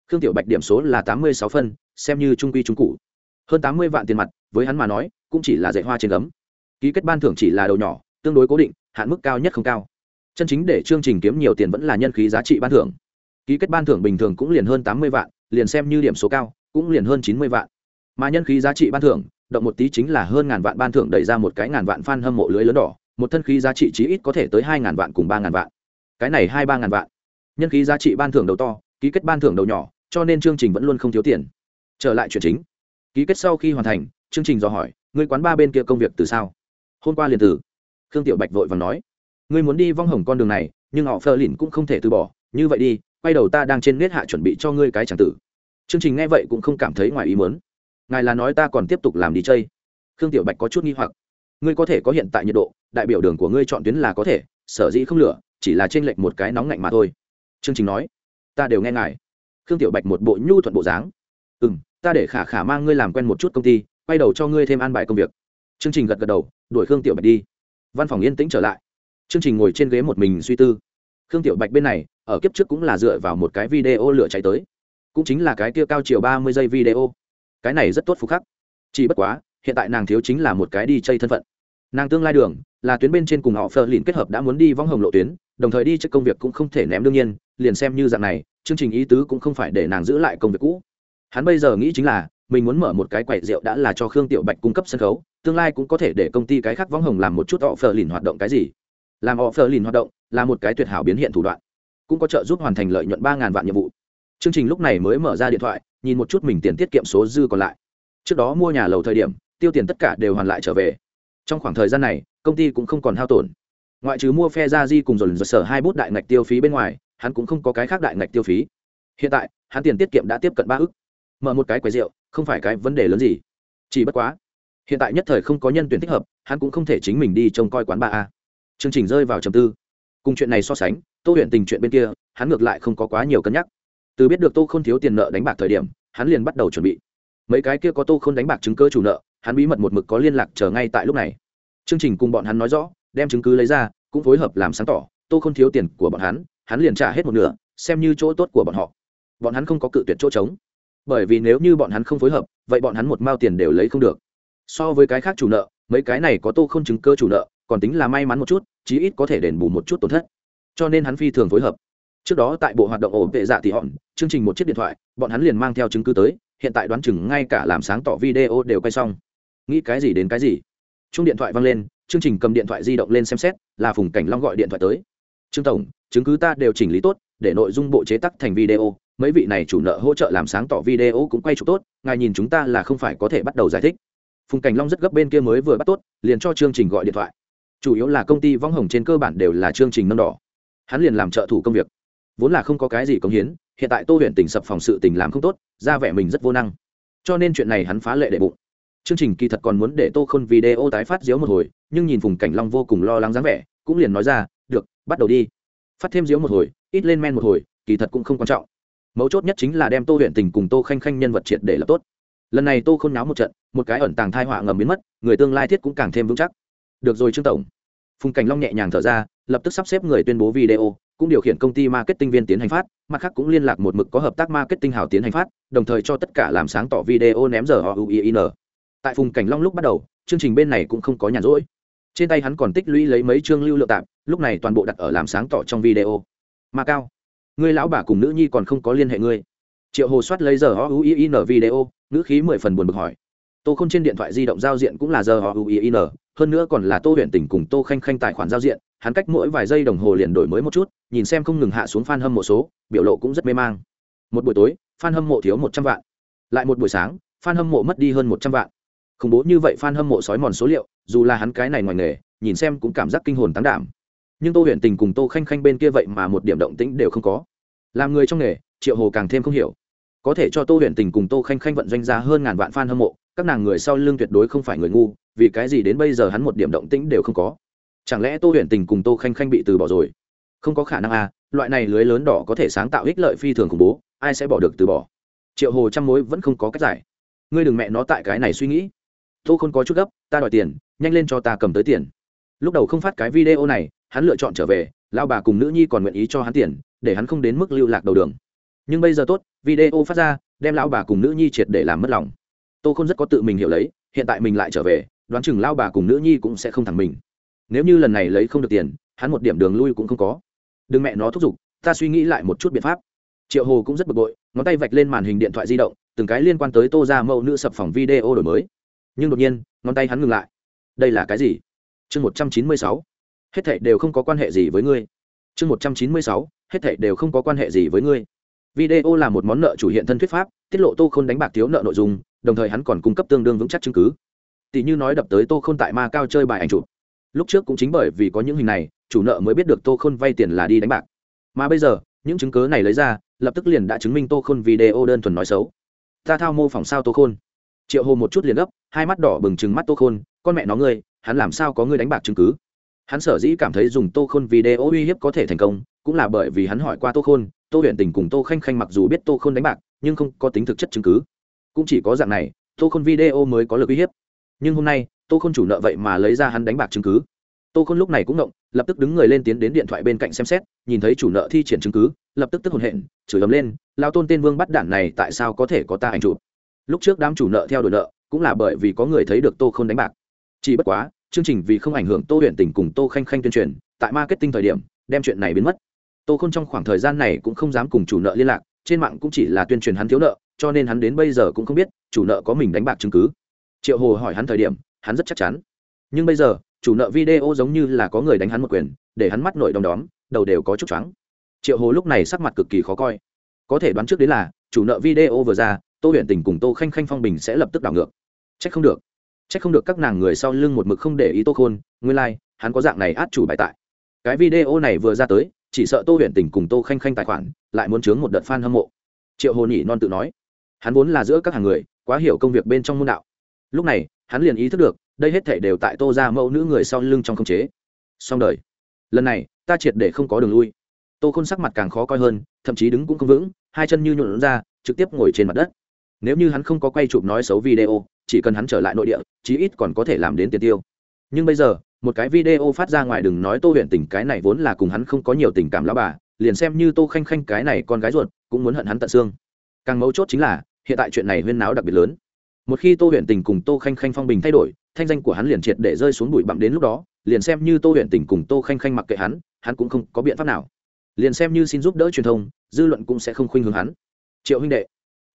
Khương tiểu bạch điểm số là tám mươi sáu phân, xem như trung quy trung cụ hơn tám mươi vạn tiền mặt, với hắn mà nói, cũng chỉ là dạy hoa trên gấm. Ký kết ban thưởng chỉ là đầu nhỏ, tương đối cố định, hạn mức cao nhất không cao. Chân chính để chương trình kiếm nhiều tiền vẫn là nhân khí giá trị ban thưởng. Ký kết ban thưởng bình thường cũng liền hơn tám mươi vạn, liền xem như điểm số cao, cũng liền hơn chín mươi vạn. Mà nhân khí giá trị ban thưởng, động một tí chính là hơn ngàn vạn ban thưởng đẩy ra một cái ngàn vạn f a n hâm mộ lưới lớn đỏ một thân khí giá trị chí ít có thể tới hai ngàn vạn cùng ba ngàn vạn. Cái này hai ba ngàn vạn. Nhân khí giá trị ban thưởng đầu to, ký kết ban thưởng đầu nhỏ, cho nên chương trình vẫn luôn không thiếu tiền. Trở lại chuyện chính. Ký kết sau khi hoàn thành, chương trình dò hỏi người quán ba bên kia công việc từ sao? Hôm qua liền từ. Khương tiểu bạch vội và nói, ngươi muốn đi vong hồng con đường này, nhưng họ phờ lìn cũng không thể từ bỏ. Như vậy đi, quay đầu ta đang trên nết hạ chuẩn bị cho ngươi cái c tử. Chương trình nghe vậy cũng không cảm thấy ngoài ý mớn ngài là nói ta còn tiếp tục làm đi chơi. Khương tiểu bạch có chút nghi hoặc. Ngươi có thể có hiện tại nhiệt độ đại biểu đường của ngươi chọn tuyến là có thể, sở dĩ không lửa, chỉ là trên lệch một cái nóng ngạnh mà thôi. Chương trình nói. Ta đều nghe ngài. Khương tiểu bạch một bộ nhu thuận bộ dáng. Ừ m ta để khả khả mang ngươi làm quen một chút công ty, quay đầu cho ngươi thêm an bài công việc. Chương trình gật gật đầu, đuổi khương tiểu bạch đi. Văn phòng yên tĩnh trở lại. Chương trình ngồi trên ghế một mình suy tư. Khương tiểu bạch bên này, ở kiếp trước cũng là dựa vào một cái video lửa cháy tới. Cũng chính là cái kia cao chiều ba mươi giây video. Cái này rất tốt phục khắc. Chỉ bất quá, hiện tại nàng thiếu chính là một cái đi chơi thân phận nàng tương lai đường, là tuyến bên trên cùng họ phờ lìn kết hợp đã muốn đi vong hồng lộ tuyến, đồng thời đi trước công việc cũng không thể ném đương nhiên, liền xem như dạng này, chương trình ý tứ cũng không phải để nàng giữ lại công việc cũ. Hắn bây giờ nghĩ chính là, mình muốn mở một cái quầy rượu đã là cho khương tiểu bạch cung cấp sân khấu, tương lai cũng có thể để công ty cái khác vong hồng làm một chút họ phờ lìn hoạt động cái gì. Làm họ phờ lìn hoạt động, là một cái tuyệt hảo biến hiện thủ đoạn, cũng có trợ giúp hoàn thành lợi nhuận ba ngàn vạn nhiệm vụ. Chương trình lúc này mới mở ra điện thoại, nhìn một chút mình tiền tiết kiệm số dư còn lại. Trước đó mua nhà lầu thời điểm, tiêu tiền tất cả đều hoàn lại trở về trong khoảng thời gian này, công ty cũng không còn hao tổn. Ngoại trừ mua phe ra di cùng dồn dồn sở hai bút đại ngạch tiêu phí bên ngoài, hắn cũng không có cái khác đại ngạch tiêu phí. Hiện tại, hắn tiền tiết kiệm đã tiếp cận ba ức. Mở một cái quầy rượu, không phải cái vấn đề lớn gì. Chỉ bất quá, hiện tại nhất thời không có nhân tuyển thích hợp, hắn cũng không thể chính mình đi trông coi quán ba a. Chương trình rơi vào trầm tư. Cùng chuyện này so sánh, tô huyện tình chuyện bên kia, hắn ngược lại không có quá nhiều cân nhắc. Từ biết được tô không thiếu tiền nợ đánh bạc thời điểm, hắn liền bắt đầu chuẩn bị. Mấy cái kia có tô không đánh bạc chứng cơ chủ nợ hắn bí mật một mực có liên lạc chờ ngay tại lúc này. Chương trình cùng bọn hắn nói rõ, đem chứng cứ lấy ra, cũng phối hợp làm sáng tỏ, tô không thiếu tiền của bọn hắn hắn liền trả hết một nửa, xem như chỗ tốt của bọn họ. Bọn hắn không có cự tuyệt chỗ trống. Bởi vì nếu như bọn hắn không phối hợp, vậy bọn hắn một mao tiền đều lấy không được. So với cái khác chủ nợ, mấy cái này có tô không chứng cơ chủ nợ, còn tính là may mắn một chút, chí ít có thể đền bù một chút tổn thất. Cho nên hắn phi thường phối hợp. Trước đó tại bộ hoạt động ổn vệ dạ thì hòn, chương trình một chiếc điện thoại, bọn hắn liền mang theo chứng cứ tới, hiện tại đoán chừng ngay cả làm sáng tỏ video đều quay xong nghĩ cái gì đến cái gì? Chung điện thoại văng lên, chương trình cầm điện thoại di động lên xem xét, là phùng cảnh long gọi điện thoại tới. Trương tổng, chứng cứ ta đều chỉnh lý tốt, để nội dung bộ chế tắc thành video, mấy vị này chủ nợ hỗ trợ làm sáng tỏ video cũng quay chụp tốt, ngài nhìn chúng ta là không phải có thể bắt đầu giải thích. Phùng cảnh long rất gấp bên kia mới vừa bắt tốt, liền cho chương trình gọi điện thoại. Chủ yếu là công ty vong hồng trên cơ bản đều là chương trình nâng đỏ. Hắn liền làm trợ thủ công việc. Vốn là không có cái gì công hiến, hiện tại tô huyện tỉnh sập phòng sự tình làm không tốt, ra vẻ mình rất vô năng. Cho nên chuyện này hắn phá lệ đệ bụng chương trình kỳ thật còn muốn để tô khôn video tái phát diếu một hồi, nhưng nhìn phùng cảnh long vô cùng lo lắng dáng vẻ, cũng liền nói ra, được, bắt đầu đi. Phát thêm diếu một hồi, ít lên men một hồi, kỳ thật cũng không quan trọng. Mấu chốt nhất chính là đem tô huyện tình cùng tô khanh khanh nhân vật triệt để lập tốt. Lần này tô Khôn náo một trận, một cái ẩn tàng thai họa ngầm biến mất, người tương lai thiết cũng càng thêm vững chắc. Được rồi trương tổng. Phùng cảnh long nhẹ nhàng thở ra, lập tức sắp xếp người tuyên bố video, cũng điều khiển công ty marketing viên tiến hành phát, mặt khác cũng liên lạc một mực có hợp tác marketing hào tiến hành phát, đồng thời cho tất cả làm sáng tỏ video ném giờ họ uin tại phùng cảnh long lúc bắt đầu, chương trình bên này cũng không có nhàn rỗi. Trên tay hắn còn tích lũy lấy mấy chương lưu lượng tạm lúc này toàn bộ đặt ở làm sáng tỏ trong video. Mà cao, ngươi lão bà cùng nữ nhi còn không có liên hệ ngươi. Triệu hồ soát lấy giờ họ uin video nữ khí mười phần buồn bực hỏi. Tô không trên điện thoại di động giao diện cũng là giờ họ uin hơn nữa còn là tô huyện tỉnh cùng tô khanh khanh tài khoản giao diện, hắn cách mỗi vài giây đồng hồ liền đổi mới một chút, nhìn xem không ngừng hạ xuống f a n hâm mộ số, biểu lộ cũng rất mê mang. Một buổi tối f a n hâm mộ thiếu một trăm vạn. Lại một buổi sáng f a n hâm mộ mất đi hơn một trăm vạn khủng bố như vậy f a n hâm mộ sói mòn số liệu, dù là hắn cái này ngoài nghề, nhìn xem cũng cảm giác kinh hồn tán đảm. Nhưng tô huyện tình cùng tô khanh khanh bên kia vậy mà một điểm động tĩnh đều không có. Làm người trong nghề, triệu hồ càng thêm không hiểu. Có thể cho tô huyện tình cùng tô khanh khanh vận doanh ra hơn ngàn vạn f a n hâm mộ, các nàng người sau lưng tuyệt đối không phải người ngu, vì cái gì đến bây giờ hắn một điểm động tĩnh đều không có. Chẳng lẽ tô huyện tình cùng tô khanh khanh bị từ bỏ rồi? Không có khả năng à loại này lưới lớn đỏ có thể sáng tạo ích lợi phi thường khủng bố, ai sẽ bỏ được từ bỏ? Triệu hồ trăm mối vẫn không có cách giải. Ngươi đừng mẹ nó tại cái này suy nghĩ tô không có chút gấp, ta đòi tiền, nhanh lên cho ta cầm tới tiền. Lúc đầu không phát cái video này, hắn lựa chọn trở về lao bà cùng nữ nhi còn nguyện ý cho hắn tiền, để hắn không đến mức lưu lạc đầu đường. Nhưng bây giờ tốt, video phát ra, đem lão bà cùng nữ nhi triệt để làm mất lòng. Tô không rất có tự mình hiểu lấy, hiện tại mình lại trở về, đoán chừng lao bà cùng nữ nhi cũng sẽ không thẳng mình. Nếu như lần này lấy không được tiền, hắn một điểm đường lui cũng không có. Đừng mẹ nó thúc giục, ta suy nghĩ lại một chút biện pháp. Triệu hồ cũng rất bực bội, ngón tay vạch lên màn hình điện thoại di động, từng cái liên quan tới tô ra mẫu nữ sập phòng video đổi mới nhưng đột nhiên, ngón tay hắn ngừng lại. Đây là cái gì? Chương một trăm chín mươi sáu. Hết thệ đều không có quan hệ gì với ngươi. Chương một trăm chín mươi sáu. Hết thệ đều không có quan hệ gì với ngươi. Video là một món nợ chủ hiện thân thuyết pháp, tiết lộ tô không đánh bạc thiếu nợ nội dung, đồng thời hắn còn cung cấp tương đương vững chắc chứng cứ. Tỷ như nói đập tới tô không tại ma cao chơi bài ảnh chụp. Lúc trước cũng chính bởi vì có những hình này, chủ nợ mới biết được tô khôn vay tiền là đi đánh bạc. Mà bây giờ, những chứng cớ này lấy ra, lập tức liền đã chứng minh tô khôn video đơn thuần nói xấu. Ta thao mô phỏng sao tô khôn? Triệu hồ một chút liền gấp, hai mắt đỏ bừng chừng mắt tô khôn, con mẹ nó ngươi, hắn làm sao có ngươi đánh bạc chứng cứ? Hắn sở dĩ cảm thấy dùng tô khôn video uy hiếp có thể thành công, cũng là bởi vì hắn hỏi qua tô khôn, tô huyện tình cùng tô khanh khanh mặc dù biết tô khôn đánh bạc, nhưng không có tính thực chất chứng cứ. Cũng chỉ có dạng này, tô khôn video mới có lực uy hiếp. Nhưng hôm nay, tô khôn chủ nợ vậy mà lấy ra hắn đánh bạc chứng cứ. Tô khôn lúc này cũng động, lập tức đứng người lên tiến đến điện thoại bên cạnh xem xét, nhìn thấy chủ nợ thi triển chứng cứ, lập tức tức hồn hện, chửi ấm lên lao tôn tên vương bắt đản này tại sao có thể có ta ảnh chụp? Lúc trước đám chủ nợ theo đuổi nợ, cũng là bởi vì có người thấy được tô không đánh bạc. Chỉ bất quá, chương trình vì không ảnh hưởng tô huyện tình cùng tô khanh khanh tuyên truyền, tại marketing thời điểm, đem chuyện này biến mất. Tô khôn trong khoảng thời gian này cũng không dám cùng chủ nợ liên lạc, trên mạng cũng chỉ là tuyên truyền hắn thiếu nợ, cho nên hắn đến bây giờ cũng không biết chủ nợ có mình đánh bạc chứng cứ. Triệu hồ hỏi hắn thời điểm, hắn rất chắc chắn. Nhưng bây giờ, chủ nợ video giống như là có người đánh hắn một quyền, để hắn mắt nổi đom đóm, đầu đều có chút trắng. triệu hồ lúc này sắc mặt cực kỳ khó coi. Có thể đoán trước đến là, chủ nợ video vừa ra tô huyện tình cùng tô khanh khanh phong bình sẽ lập tức đảo ngược. C h ắ c không được. C h ắ c không được các nàng người sau lưng một mực không để ý tô khôn nguyên lai、like, hắn có dạng này át chủ bài tại. Cái video này vừa ra tới chỉ sợ tô huyện tình cùng tô khanh khanh tài khoản lại muốn chướng một đợt f a n hâm mộ. Triệu hồ nhị non tự nói hắn vốn là giữa các hàng người quá hiểu công việc bên trong môn đạo. Lúc này hắn liền ý thức được đây hết thể đều tại tô ra mẫu nữ người sau lưng trong không chế. Xong đời. Lần này ta triệt để không có đường lui. Tô khôn sắc mặt càng khó coi hơn thậm chí đứng cũng không vững hai chân như nhuộn ra trực tiếp ngồi trên mặt đất nếu như hắn không có quay chụp nói xấu video, chỉ cần hắn trở lại nội địa, chí ít còn có thể làm đến tiền tiêu. Nhưng bây giờ, một cái video phát ra ngoài đừng nói tô huyện tình, cái này vốn là cùng hắn không có nhiều tình cảm lão bà, liền xem như tô khanh khanh cái này con gái ruột, cũng muốn hận hắn tận xương. Càng mấu chốt chính là, hiện tại chuyện này huyên náo đặc biệt lớn. Một khi tô huyện tình cùng tô khanh khanh phong bình thay đổi, thanh danh của hắn liền triệt để rơi xuống bụi bặm đến lúc đó, liền xem như tô huyện tình cùng tô khanh khanh mặc kệ hắn hắn cũng không có biện pháp nào. Liền xem như xin giúp đỡ truyền thông, dư luận cũng sẽ không khuynh hướng hắn. Triệu huynh đệ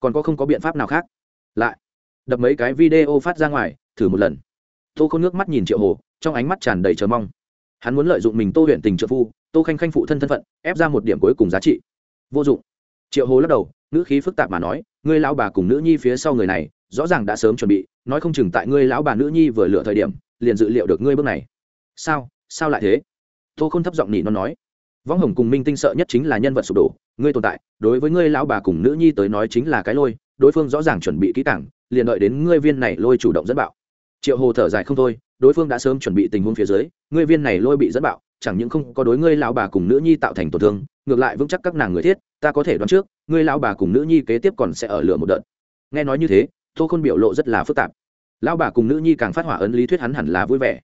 còn có không có biện pháp nào khác. Lại, đập mấy cái video phát ra ngoài, thử một lần. Tô không nước mắt nhìn triệu hồ, trong ánh mắt tràn đầy chờ mong. Hắn muốn lợi dụng mình tô huyện tình trợ phu, tô khanh khanh phụ thân thân phận, ép ra một điểm cuối cùng giá trị. Vô dụng. Triệu hồ lắc đầu, ngữ khí phức tạp mà nói, ngươi lão bà cùng nữ nhi phía sau người này, rõ ràng đã sớm chuẩn bị, nói không chừng tại ngươi lão bà nữ nhi vừa lựa thời điểm, liền dự liệu được ngươi bước này. Sao? Sao lại thế? Tô không thấp giọng nỉ nó nói võng hồng cùng minh tinh sợ nhất chính là nhân vật sụp đổ. Ngươi tồn tại, đối với ngươi lão bà cùng nữ nhi tới nói chính là cái lôi, đối phương rõ ràng chuẩn bị kỹ càng, liền đợi đến ngươi viên này lôi chủ động dẫn bạo. Triệu hồ thở dài không thôi, đối phương đã sớm chuẩn bị tình huống phía dưới, ngươi viên này lôi bị dẫn bạo, chẳng những không có đối ngươi lão bà cùng nữ nhi tạo thành tổn thương, ngược lại vững chắc các nàng người thiết, ta có thể đoán trước, ngươi lão bà cùng nữ nhi kế tiếp còn sẽ ở lửa một đợt. Nghe nói như thế, tô khôn biểu lộ rất là phức tạp. Lão bà cùng nữ nhi càng phát hỏa ấn lý thuyết hắn hẳn là vui vẻ.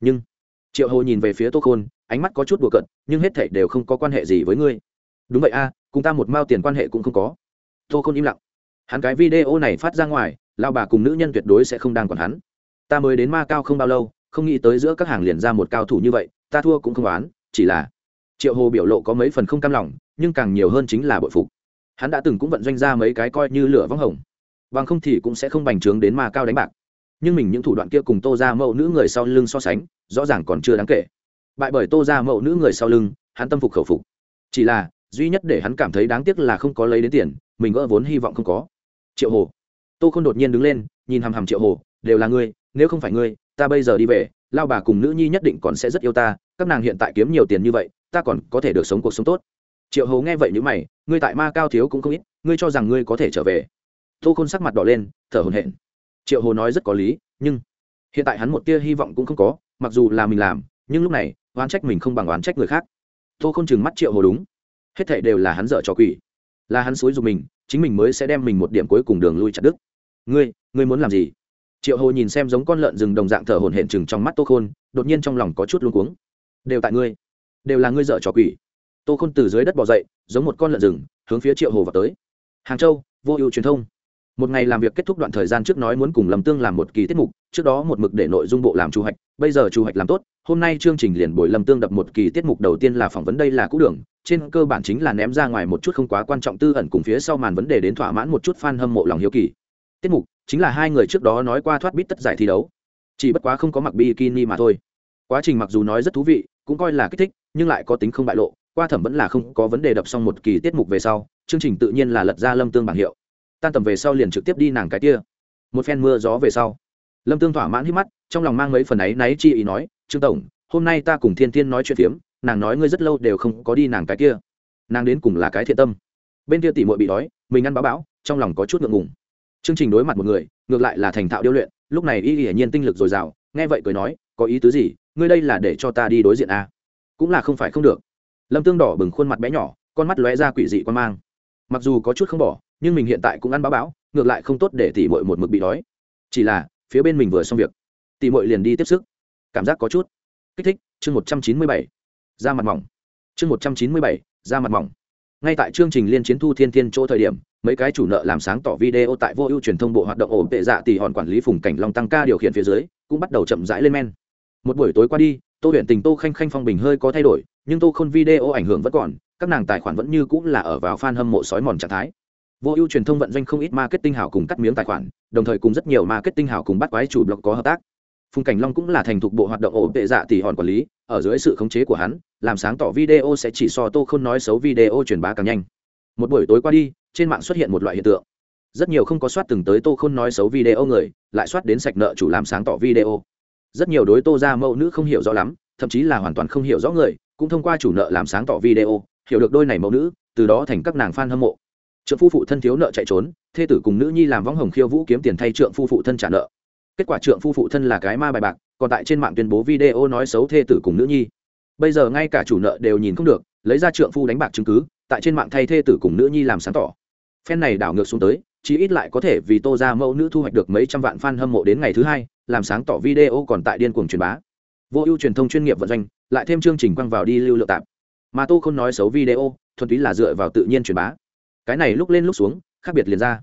Nhưng, triệu hồ nhìn về phía tô khôn ánh mắt có chút đùa cận nhưng hết thảy đều không có quan hệ gì với ngươi. Đúng vậy a, cùng ta một mao tiền quan hệ cũng không có. Tô khôn im lặng. Hắn cái video này phát ra ngoài lao bà cùng nữ nhân tuyệt đối sẽ không đang còn hắn. Ta mới đến ma cao không bao lâu, không nghĩ tới giữa các hàng liền ra một cao thủ như vậy, ta thua cũng không oán, chỉ là triệu hồ biểu lộ có mấy phần không cam lòng, nhưng càng nhiều hơn chính là bội phục. Hắn đã từng cũng vận doanh ra mấy cái coi như lửa vắng hồng. Bằng không thì cũng sẽ không bành trướng đến ma cao đánh bạc. Nhưng mình những thủ đoạn kia cùng tô ra mẫu nữ người sau lưng so sánh, rõ ràng còn chưa đáng kể bại bởi tô ra mẫu nữ người sau lưng, hắn tâm phục khẩu phục. Chỉ là, duy nhất để hắn cảm thấy đáng tiếc là không có lấy đến tiền, mình gỡ vốn hy vọng không có. Triệu hồ. Tô không đột nhiên đứng lên, nhìn hằm hằm triệu hồ, đều là ngươi, nếu không phải ngươi, ta bây giờ đi về, lao bà cùng nữ nhi nhất định còn sẽ rất yêu ta, các nàng hiện tại kiếm nhiều tiền như vậy, ta còn có thể được sống cuộc sống tốt. Triệu hồ nghe vậy n mày, ngươi tại ma cao thiếu cũng không ít, ngươi cho rằng ngươi có thể trở về? Tô khôn sắc mặt đỏ lên, thở hồn hển. Triệu hồ nói rất có lý, nhưng hiện tại hắn một tia hy vọng cũng không có, mặc dù là mình làm, nhưng lúc này oán trách mình không bằng oán trách người khác. Tô k h ô n chừng mắt triệu hồ đúng. Hết thệ đều là hắn dở cho quỷ. Là hắn xối dù mình, chính mình mới sẽ đem mình một điểm cuối cùng đường lui chặt đứt. Ngươi ngươi muốn làm gì? Triệu hồ nhìn xem giống con lợn rừng đồng dạng thở hồn hển chừng trong mắt tô khôn, đột nhiên trong lòng có chút luôn cuống. Đều tại ngươi, đều là ngươi dở trò quỷ. Tô khôn từ dưới đất bỏ dậy, giống một con lợn rừng, hướng phía triệu hồ vào tới. Hàng châu, vô ưu truyền thông một ngày làm việc kết thúc đoạn thời gian trước nói muốn cùng lâm tương làm một kỳ tiết mục, trước đó một mực để nội dung bộ làm chu hoạch bây giờ chu hoạch làm tốt, hôm nay chương trình liền buổi lâm tương đập một kỳ tiết mục đầu tiên là phỏng vấn đây là cũ đường, trên cơ bản chính là ném ra ngoài một chút không quá quan trọng tư ẩn cùng phía sau màn vấn đề đến thỏa mãn một chút fan hâm mộ lòng hiếu kỳ. Tiết mục, chính là hai người trước đó nói qua thoát bít tất giải thi đấu. Chỉ bất quá không có mặc bikini mà thôi. Quá trình mặc dù nói rất thú vị, cũng coi là kích thích, nhưng lại có tính không bại lộ, qua thẩm vẫn là không có vấn đề đập xong một kỳ tiết mục về sau, chương trình tự nhiên là lật ra lâm tương bảng hiệu tan tầm về sau liền trực tiếp đi nàng cái kia. Một phen mưa gió về sau, lâm tương thỏa mãn hít mắt, trong lòng mang mấy phần ấy náy chi ý nói, trương tổng, hôm nay ta cùng thiên thiên nói chuyện phiếm, nàng nói ngươi rất lâu đều không có đi nàng cái kia. Nàng đến cùng là cái thiện tâm. Bên kia tỉ mội bị đói, mình ăn báo bão, trong lòng có chút ngượng ngùng. Chương trình đối mặt một người, ngược lại là thành thạo điêu luyện, lúc này y hiển nhiên tinh lực dồi dào, nghe vậy cười nói, có ý tứ gì? Ngươi đây là để cho ta đi đối diện à? cũng là không phải không được. Lâm tương đỏ bừng khuôn mặt bé nhỏ, con mắt lóe ra quỷ dị quan mang. Mặc dù có chút không bỏ nhưng mình hiện tại cũng ăn báo báo ngược lại không tốt để tỉ mội một mực bị đói. Chỉ là, phía bên mình vừa xong việc. Tỉ mội liền đi tiếp sức. Cảm giác có chút. Kích thích, chương một trăm chín mươi bảy. Da mặt mỏng. Chương một trăm chín mươi bảy da mặt mỏng. Ngay tại chương trình liên chiến thu thiên thiên chỗ thời điểm, mấy cái chủ nợ làm sáng tỏ video tại vô ưu truyền thông bộ hoạt động ổn tệ dạ tỷ hòn quản lý phùng cảnh long tăng ca điều khiển phía dưới, cũng bắt đầu chậm rãi lên men. Một buổi tối qua đi, tô huyện tình, tô khanh khanh phong bình hơi có thay đổi, nhưng tô khôn video ảnh hưởng vẫn còn, các nàng tài khoản vẫn như cũng là ở vào fan hâm mộ sói mòn trạng thái vô ưu truyền thông vận doanh không ít marketing hảo cùng cắt miếng tài khoản, đồng thời cùng rất nhiều marketing hảo cùng bắt quái chủ blog có hợp tác. Phùng cảnh long cũng là thành thục bộ hoạt động ổn tệ dạ tỷ hòn quản lý, ở dưới sự khống chế của hắn, làm sáng tỏ video sẽ chỉ so tô không nói xấu video truyền bá càng nhanh. Một buổi tối qua đi, trên mạng xuất hiện một loại hiện tượng. Rất nhiều không có soát từng tới tô không nói xấu video người, lại soát đến sạch nợ chủ làm sáng tỏ video. Rất nhiều đối tô ra mẫu nữ không hiểu rõ lắm, thậm chí là hoàn toàn không hiểu rõ người, cũng thông qua chủ nợ làm sáng tỏ video, hiểu được đôi này mẫu nữ, từ đó thành các nàng fan hâm mộ trượng phu phụ thân thiếu nợ chạy trốn, thê tử cùng nữ nhi làm võng hồng khiêu vũ kiếm tiền thay trượng phu phụ thân trả nợ. Kết quả trượng phu phụ thân là cái ma bài bạc, còn tại trên mạng tuyên bố video nói xấu thê tử cùng nữ nhi. Bây giờ ngay cả chủ nợ đều nhìn không được, lấy ra trượng phu đánh bạc chứng cứ, tại trên mạng thay thê tử cùng nữ nhi làm sáng tỏ. Phen này đảo ngược xuống tới, chí ít lại có thể vì tô ra mẫu nữ thu hoạch được mấy trăm vạn fan hâm mộ đến ngày thứ hai, làm sáng tỏ video còn tại điên cuồng truyền bá. Vô ưu truyền thông chuyên nghiệp vận doanh, lại thêm chương trình quăng vào đi lưu lượng tạp. Mà tô không nói xấu video, thuần túy là dựa vào tự nhiên truyền bá cái này lúc lên lúc xuống, khác biệt liền ra.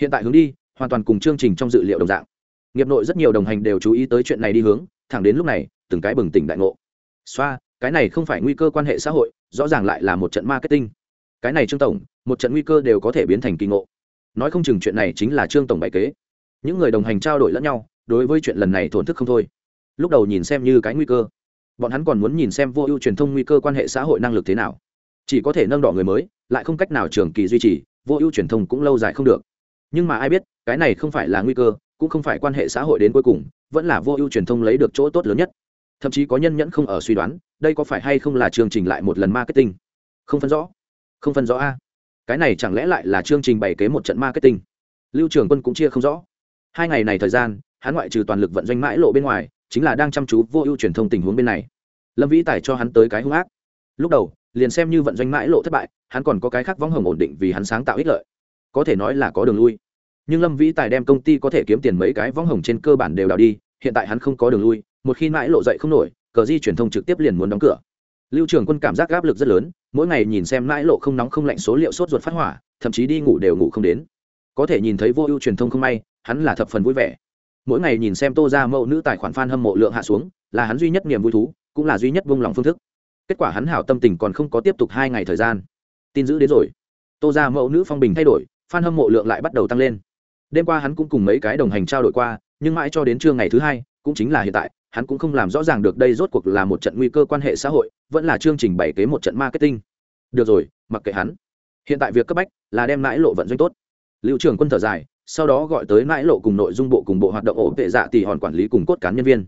Hiện tại hướng đi, hoàn toàn cùng chương trình trong dự liệu đồng dạng. Nghiệp nội rất nhiều đồng hành đều chú ý tới chuyện này đi hướng, thẳng đến lúc này, từng cái bừng tỉnh đại ngộ. Xoa, cái này không phải nguy cơ quan hệ xã hội, rõ ràng lại là một trận marketing. Cái này trương tổng, một trận nguy cơ đều có thể biến thành kỳ ngộ. Nói không chừng chuyện này chính là trương tổng bày kế. Những người đồng hành trao đổi lẫn nhau, đối với chuyện lần này thổn thức không thôi. Lúc đầu nhìn xem như cái nguy cơ. Bọn hắn còn muốn nhìn xem vô ưu truyền thông nguy cơ quan hệ xã hội năng lực thế nào. Chỉ có thể nâng đỏ người mới lại không cách nào trường kỳ duy trì, vô ưu truyền thông cũng lâu dài không được. Nhưng mà ai biết, cái này không phải là nguy cơ, cũng không phải quan hệ xã hội đến cuối cùng, vẫn là vô ưu truyền thông lấy được chỗ tốt lớn nhất. Thậm chí có nhân nhẫn không ở suy đoán, đây có phải hay không là chương trình lại một lần marketing? Không phân rõ. Không phân rõ a. Cái này chẳng lẽ lại là chương trình bày kế một trận marketing? Lưu trường quân cũng chia không rõ. Hai ngày này thời gian, hắn ngoại trừ toàn lực vận doanh mãi lộ bên ngoài, chính là đang chăm chú vô ưu truyền thông tình huống bên này. Lâm vĩ tài cho hắn tới cái hung ác. Lúc đầu liền xem như vận doanh mãi lộ thất bại, hắn còn có cái khác võng hồng ổn định vì hắn sáng tạo ích lợi. Có thể nói là có đường lui. Nhưng lâm vĩ tài đem công ty có thể kiếm tiền mấy cái võng hồng trên cơ bản đều đào đi, hiện tại hắn không có đường lui, một khi mãi lộ dậy không nổi, cờ di truyền thông trực tiếp liền muốn đóng cửa. Lưu trường quân cảm giác áp lực rất lớn, mỗi ngày nhìn xem mãi lộ không nóng không lạnh số liệu sốt ruột phát hỏa, thậm chí đi ngủ đều ngủ không đến. Có thể nhìn thấy vô ưu truyền thông không may, hắn là thập phần vui vẻ. Mỗi ngày nhìn xem tô ra mẫu nữ tài khoản f a n hâm mộ lượng hạ xuống, là hắn duy nhất niềm vui thú, cũng là duy nhất vung lòng phương thức kết quả hắn hảo tâm tình còn không có tiếp tục hai ngày thời gian. Tin giữ đến rồi. Tô ra mẫu nữ phong bình thay đổi f a n hâm mộ lượng lại bắt đầu tăng lên. Đêm qua hắn cũng cùng mấy cái đồng hành trao đổi qua, nhưng mãi cho đến trưa ngày thứ hai, cũng chính là hiện tại, hắn cũng không làm rõ ràng được đây rốt cuộc là một trận nguy cơ quan hệ xã hội, vẫn là chương trình bày kế một trận marketing. Được rồi, mặc kệ hắn. Hiện tại việc cấp bách là đem mãi lộ vận doanh tốt. Liệu trưởng quân thở dài, sau đó gọi tới mãi lộ cùng nội dung bộ cùng bộ hoạt động ổ vệ dạ tỷ hòn quản lý cùng cốt cán nhân viên.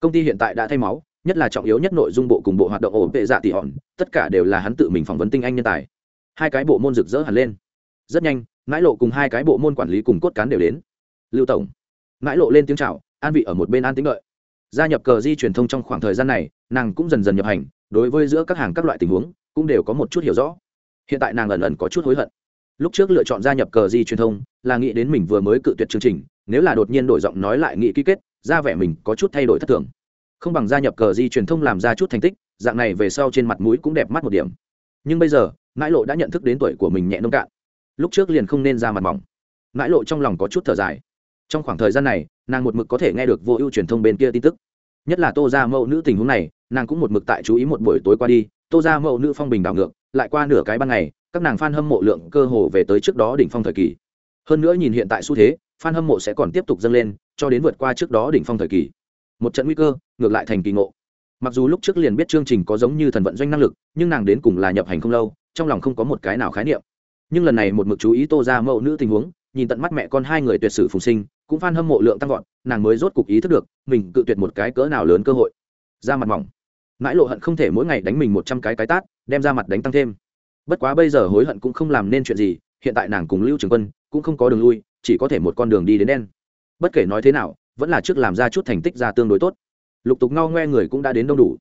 Công ty hiện tại đã thay máu nhất là trọng yếu nhất nội dung bộ cùng bộ hoạt động ổn vệ dạ tỷ hòn, tất cả đều là hắn tự mình phỏng vấn tinh anh nhân tài. Hai cái bộ môn rực rỡ hẳn lên. Rất nhanh mãi lộ cùng hai cái bộ môn quản lý cùng cốt cán đều đến. Lưu tổng. Mãi lộ lên tiếng chào, an vị ở một bên an tĩnh lợi gia nhập cờ di truyền thông trong khoảng thời gian này, nàng cũng dần dần nhập hành, đối với giữa các hàng các loại tình huống, cũng đều có một chút hiểu rõ. Hiện tại nàng ẩn ẩn có chút hối hận. Lúc trước lựa chọn gia nhập cờ di truyền thông, là nghĩ đến mình vừa mới cự tuyệt chương trình, nếu là đột nhiên đổi giọng nói lại nghĩ ký kết, ra vẻ mình có chút thay đổi thất thường không bằng gia nhập cờ di truyền thông làm ra chút thành tích, dạng này về sau trên mặt mũi cũng đẹp mắt một điểm. Nhưng bây giờ mãi lộ đã nhận thức đến tuổi của mình nhẹ nông cạn. Lúc trước liền không nên ra mặt mỏng. Mãi lộ trong lòng có chút thở dài. Trong khoảng thời gian này, nàng một mực có thể nghe được vô ưu truyền thông bên kia tin tức. Nhất là tô ra mẫu nữ tình huống này, nàng cũng một mực tại chú ý một buổi tối qua đi. Tô ra mẫu nữ phong bình đảo ngược, lại qua nửa cái ban ngày, các nàng f a n hâm mộ lượng cơ hồ về tới trước đó đỉnh phong thời kỳ. Hơn nữa nhìn hiện tại xu thế f a n hâm mộ sẽ còn tiếp tục dâng lên, cho đến vượt qua trước đó đỉnh phong thời kỳ một trận nguy cơ, ngược lại thành kỳ ngộ. Mặc dù lúc trước liền biết chương trình có giống như thần vận doanh năng lực, nhưng nàng đến cùng là nhập hành không lâu, trong lòng không có một cái nào khái niệm. Nhưng lần này một mực chú ý tô ra mẫu nữ tình huống, nhìn tận mắt mẹ con hai người tuyệt sử phùng sinh, cũng phan hâm mộ lượng tăng vọt, nàng mới rốt cục ý thức được, mình cự tuyệt một cái cỡ nào lớn cơ hội. Ra mặt mỏng. Mãi lộ hận không thể mỗi ngày đánh mình một trăm cái cái tát, đem ra mặt đánh tăng thêm. Bất quá bây giờ hối hận cũng không làm nên chuyện gì, hiện tại nàng cùng lưu trường quân cũng không có đường lui, chỉ có thể một con đường đi đến đen. Bất kể nói thế nào vẫn là trước làm ra chút thành tích ra tương đối tốt. Lục tục ngao ngoe người cũng đã đến đông đủ.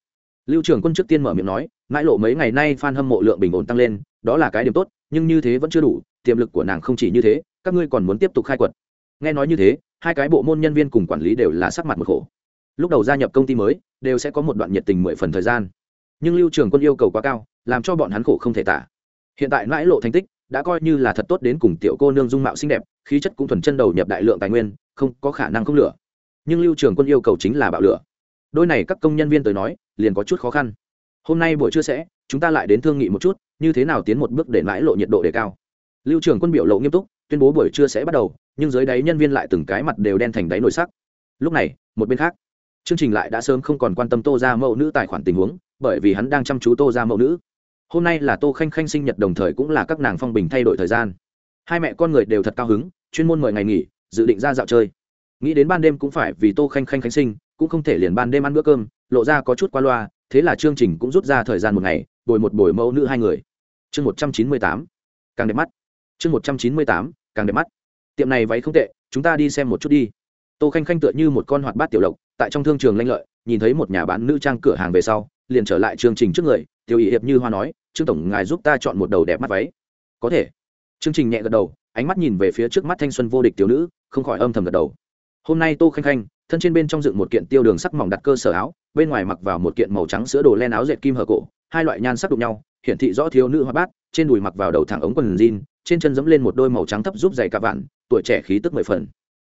Lưu trưởng quân trước tiên mở miệng nói, mãi lộ mấy ngày nay f a n hâm mộ lượng bình ổn tăng lên, đó là cái điểm tốt, nhưng như thế vẫn chưa đủ, tiềm lực của nàng không chỉ như thế, các ngươi còn muốn tiếp tục khai quật. Nghe nói như thế, hai cái bộ môn nhân viên cùng quản lý đều là sắc mặt một khổ. Lúc đầu gia nhập công ty mới, đều sẽ có một đoạn nhiệt tình mười phần thời gian. Nhưng lưu trường quân yêu cầu quá cao, làm cho bọn hắn khổ không thể tả. Hiện tại mãi lộ thành tích, đã coi như là thật tốt đến cùng tiểu cô nương dung mạo xinh đẹp, khí chất cũng thuần chân đầu nhập đại lượng tài nguyên, không có khả năng không lửa nhưng lưu trường quân yêu cầu chính là bạo lửa. Đôi này các công nhân viên tới nói, liền có chút khó khăn. Hôm nay buổi trưa sẽ, chúng ta lại đến thương nghị một chút, như thế nào tiến một bước để mãi lộ nhiệt độ đề cao. Lưu trường quân biểu lộ nghiêm túc, tuyên bố buổi trưa sẽ bắt đầu, nhưng dưới đáy nhân viên lại từng cái mặt đều đen thành đáy nổi sắc. Lúc này, một bên khác, chương trình lại đã sớm không còn quan tâm tô ra mẫu nữ tài khoản tình huống, bởi vì hắn đang chăm chú tô ra mẫu nữ. Hôm nay là tô khanh khanh sinh nhật đồng thời cũng là các nàng phong bình thay đổi thời gian. Hai mẹ con người đều thật cao hứng, chuyên môn mời ngày nghỉ, dự định ra dạo chơi nghĩ đến ban đêm cũng phải vì tô khanh khanh khánh sinh, cũng không thể liền ban đêm ăn bữa cơm, lộ ra có chút qua loa, thế là chương trình cũng rút ra thời gian một ngày, bồi một buổi mẫu nữ hai người. Chương một trăm chín mươi tám, càng đẹp mắt. Chương một trăm chín mươi tám, càng đẹp mắt. Tiệm này váy không tệ, chúng ta đi xem một chút đi. Tô khanh khanh tựa như một con hoạt bát tiểu lộc, tại trong thương trường lanh lợi, nhìn thấy một nhà bán nữ trang cửa hàng về sau, liền trở lại chương trình trước người, tiểu ý hiệp như hoa nói, trương tổng, ngài giúp ta chọn một đầu đẹp mắt váy. Có thể. Chương trình nhẹ gật đầu, ánh mắt nhìn về phía trước mắt thanh xuân vô địch tiểu nữ, không khỏi âm thầm gật đầu hôm nay tô khanh khanh, thân trên bên trong dựng một kiện tiêu đường sắc mỏng đặt cơ sở áo, bên ngoài mặc vào một kiện màu trắng sữa đồ len áo dệt kim hở cổ, hai loại nhan sắc đụng nhau, hiển thị rõ thiếu nữ hoa bát, trên đùi mặc vào đầu thẳng ống quần jean, trên chân dẫm lên một đôi màu trắng thấp giúp dày cả vạn, tuổi trẻ khí tức mười phần.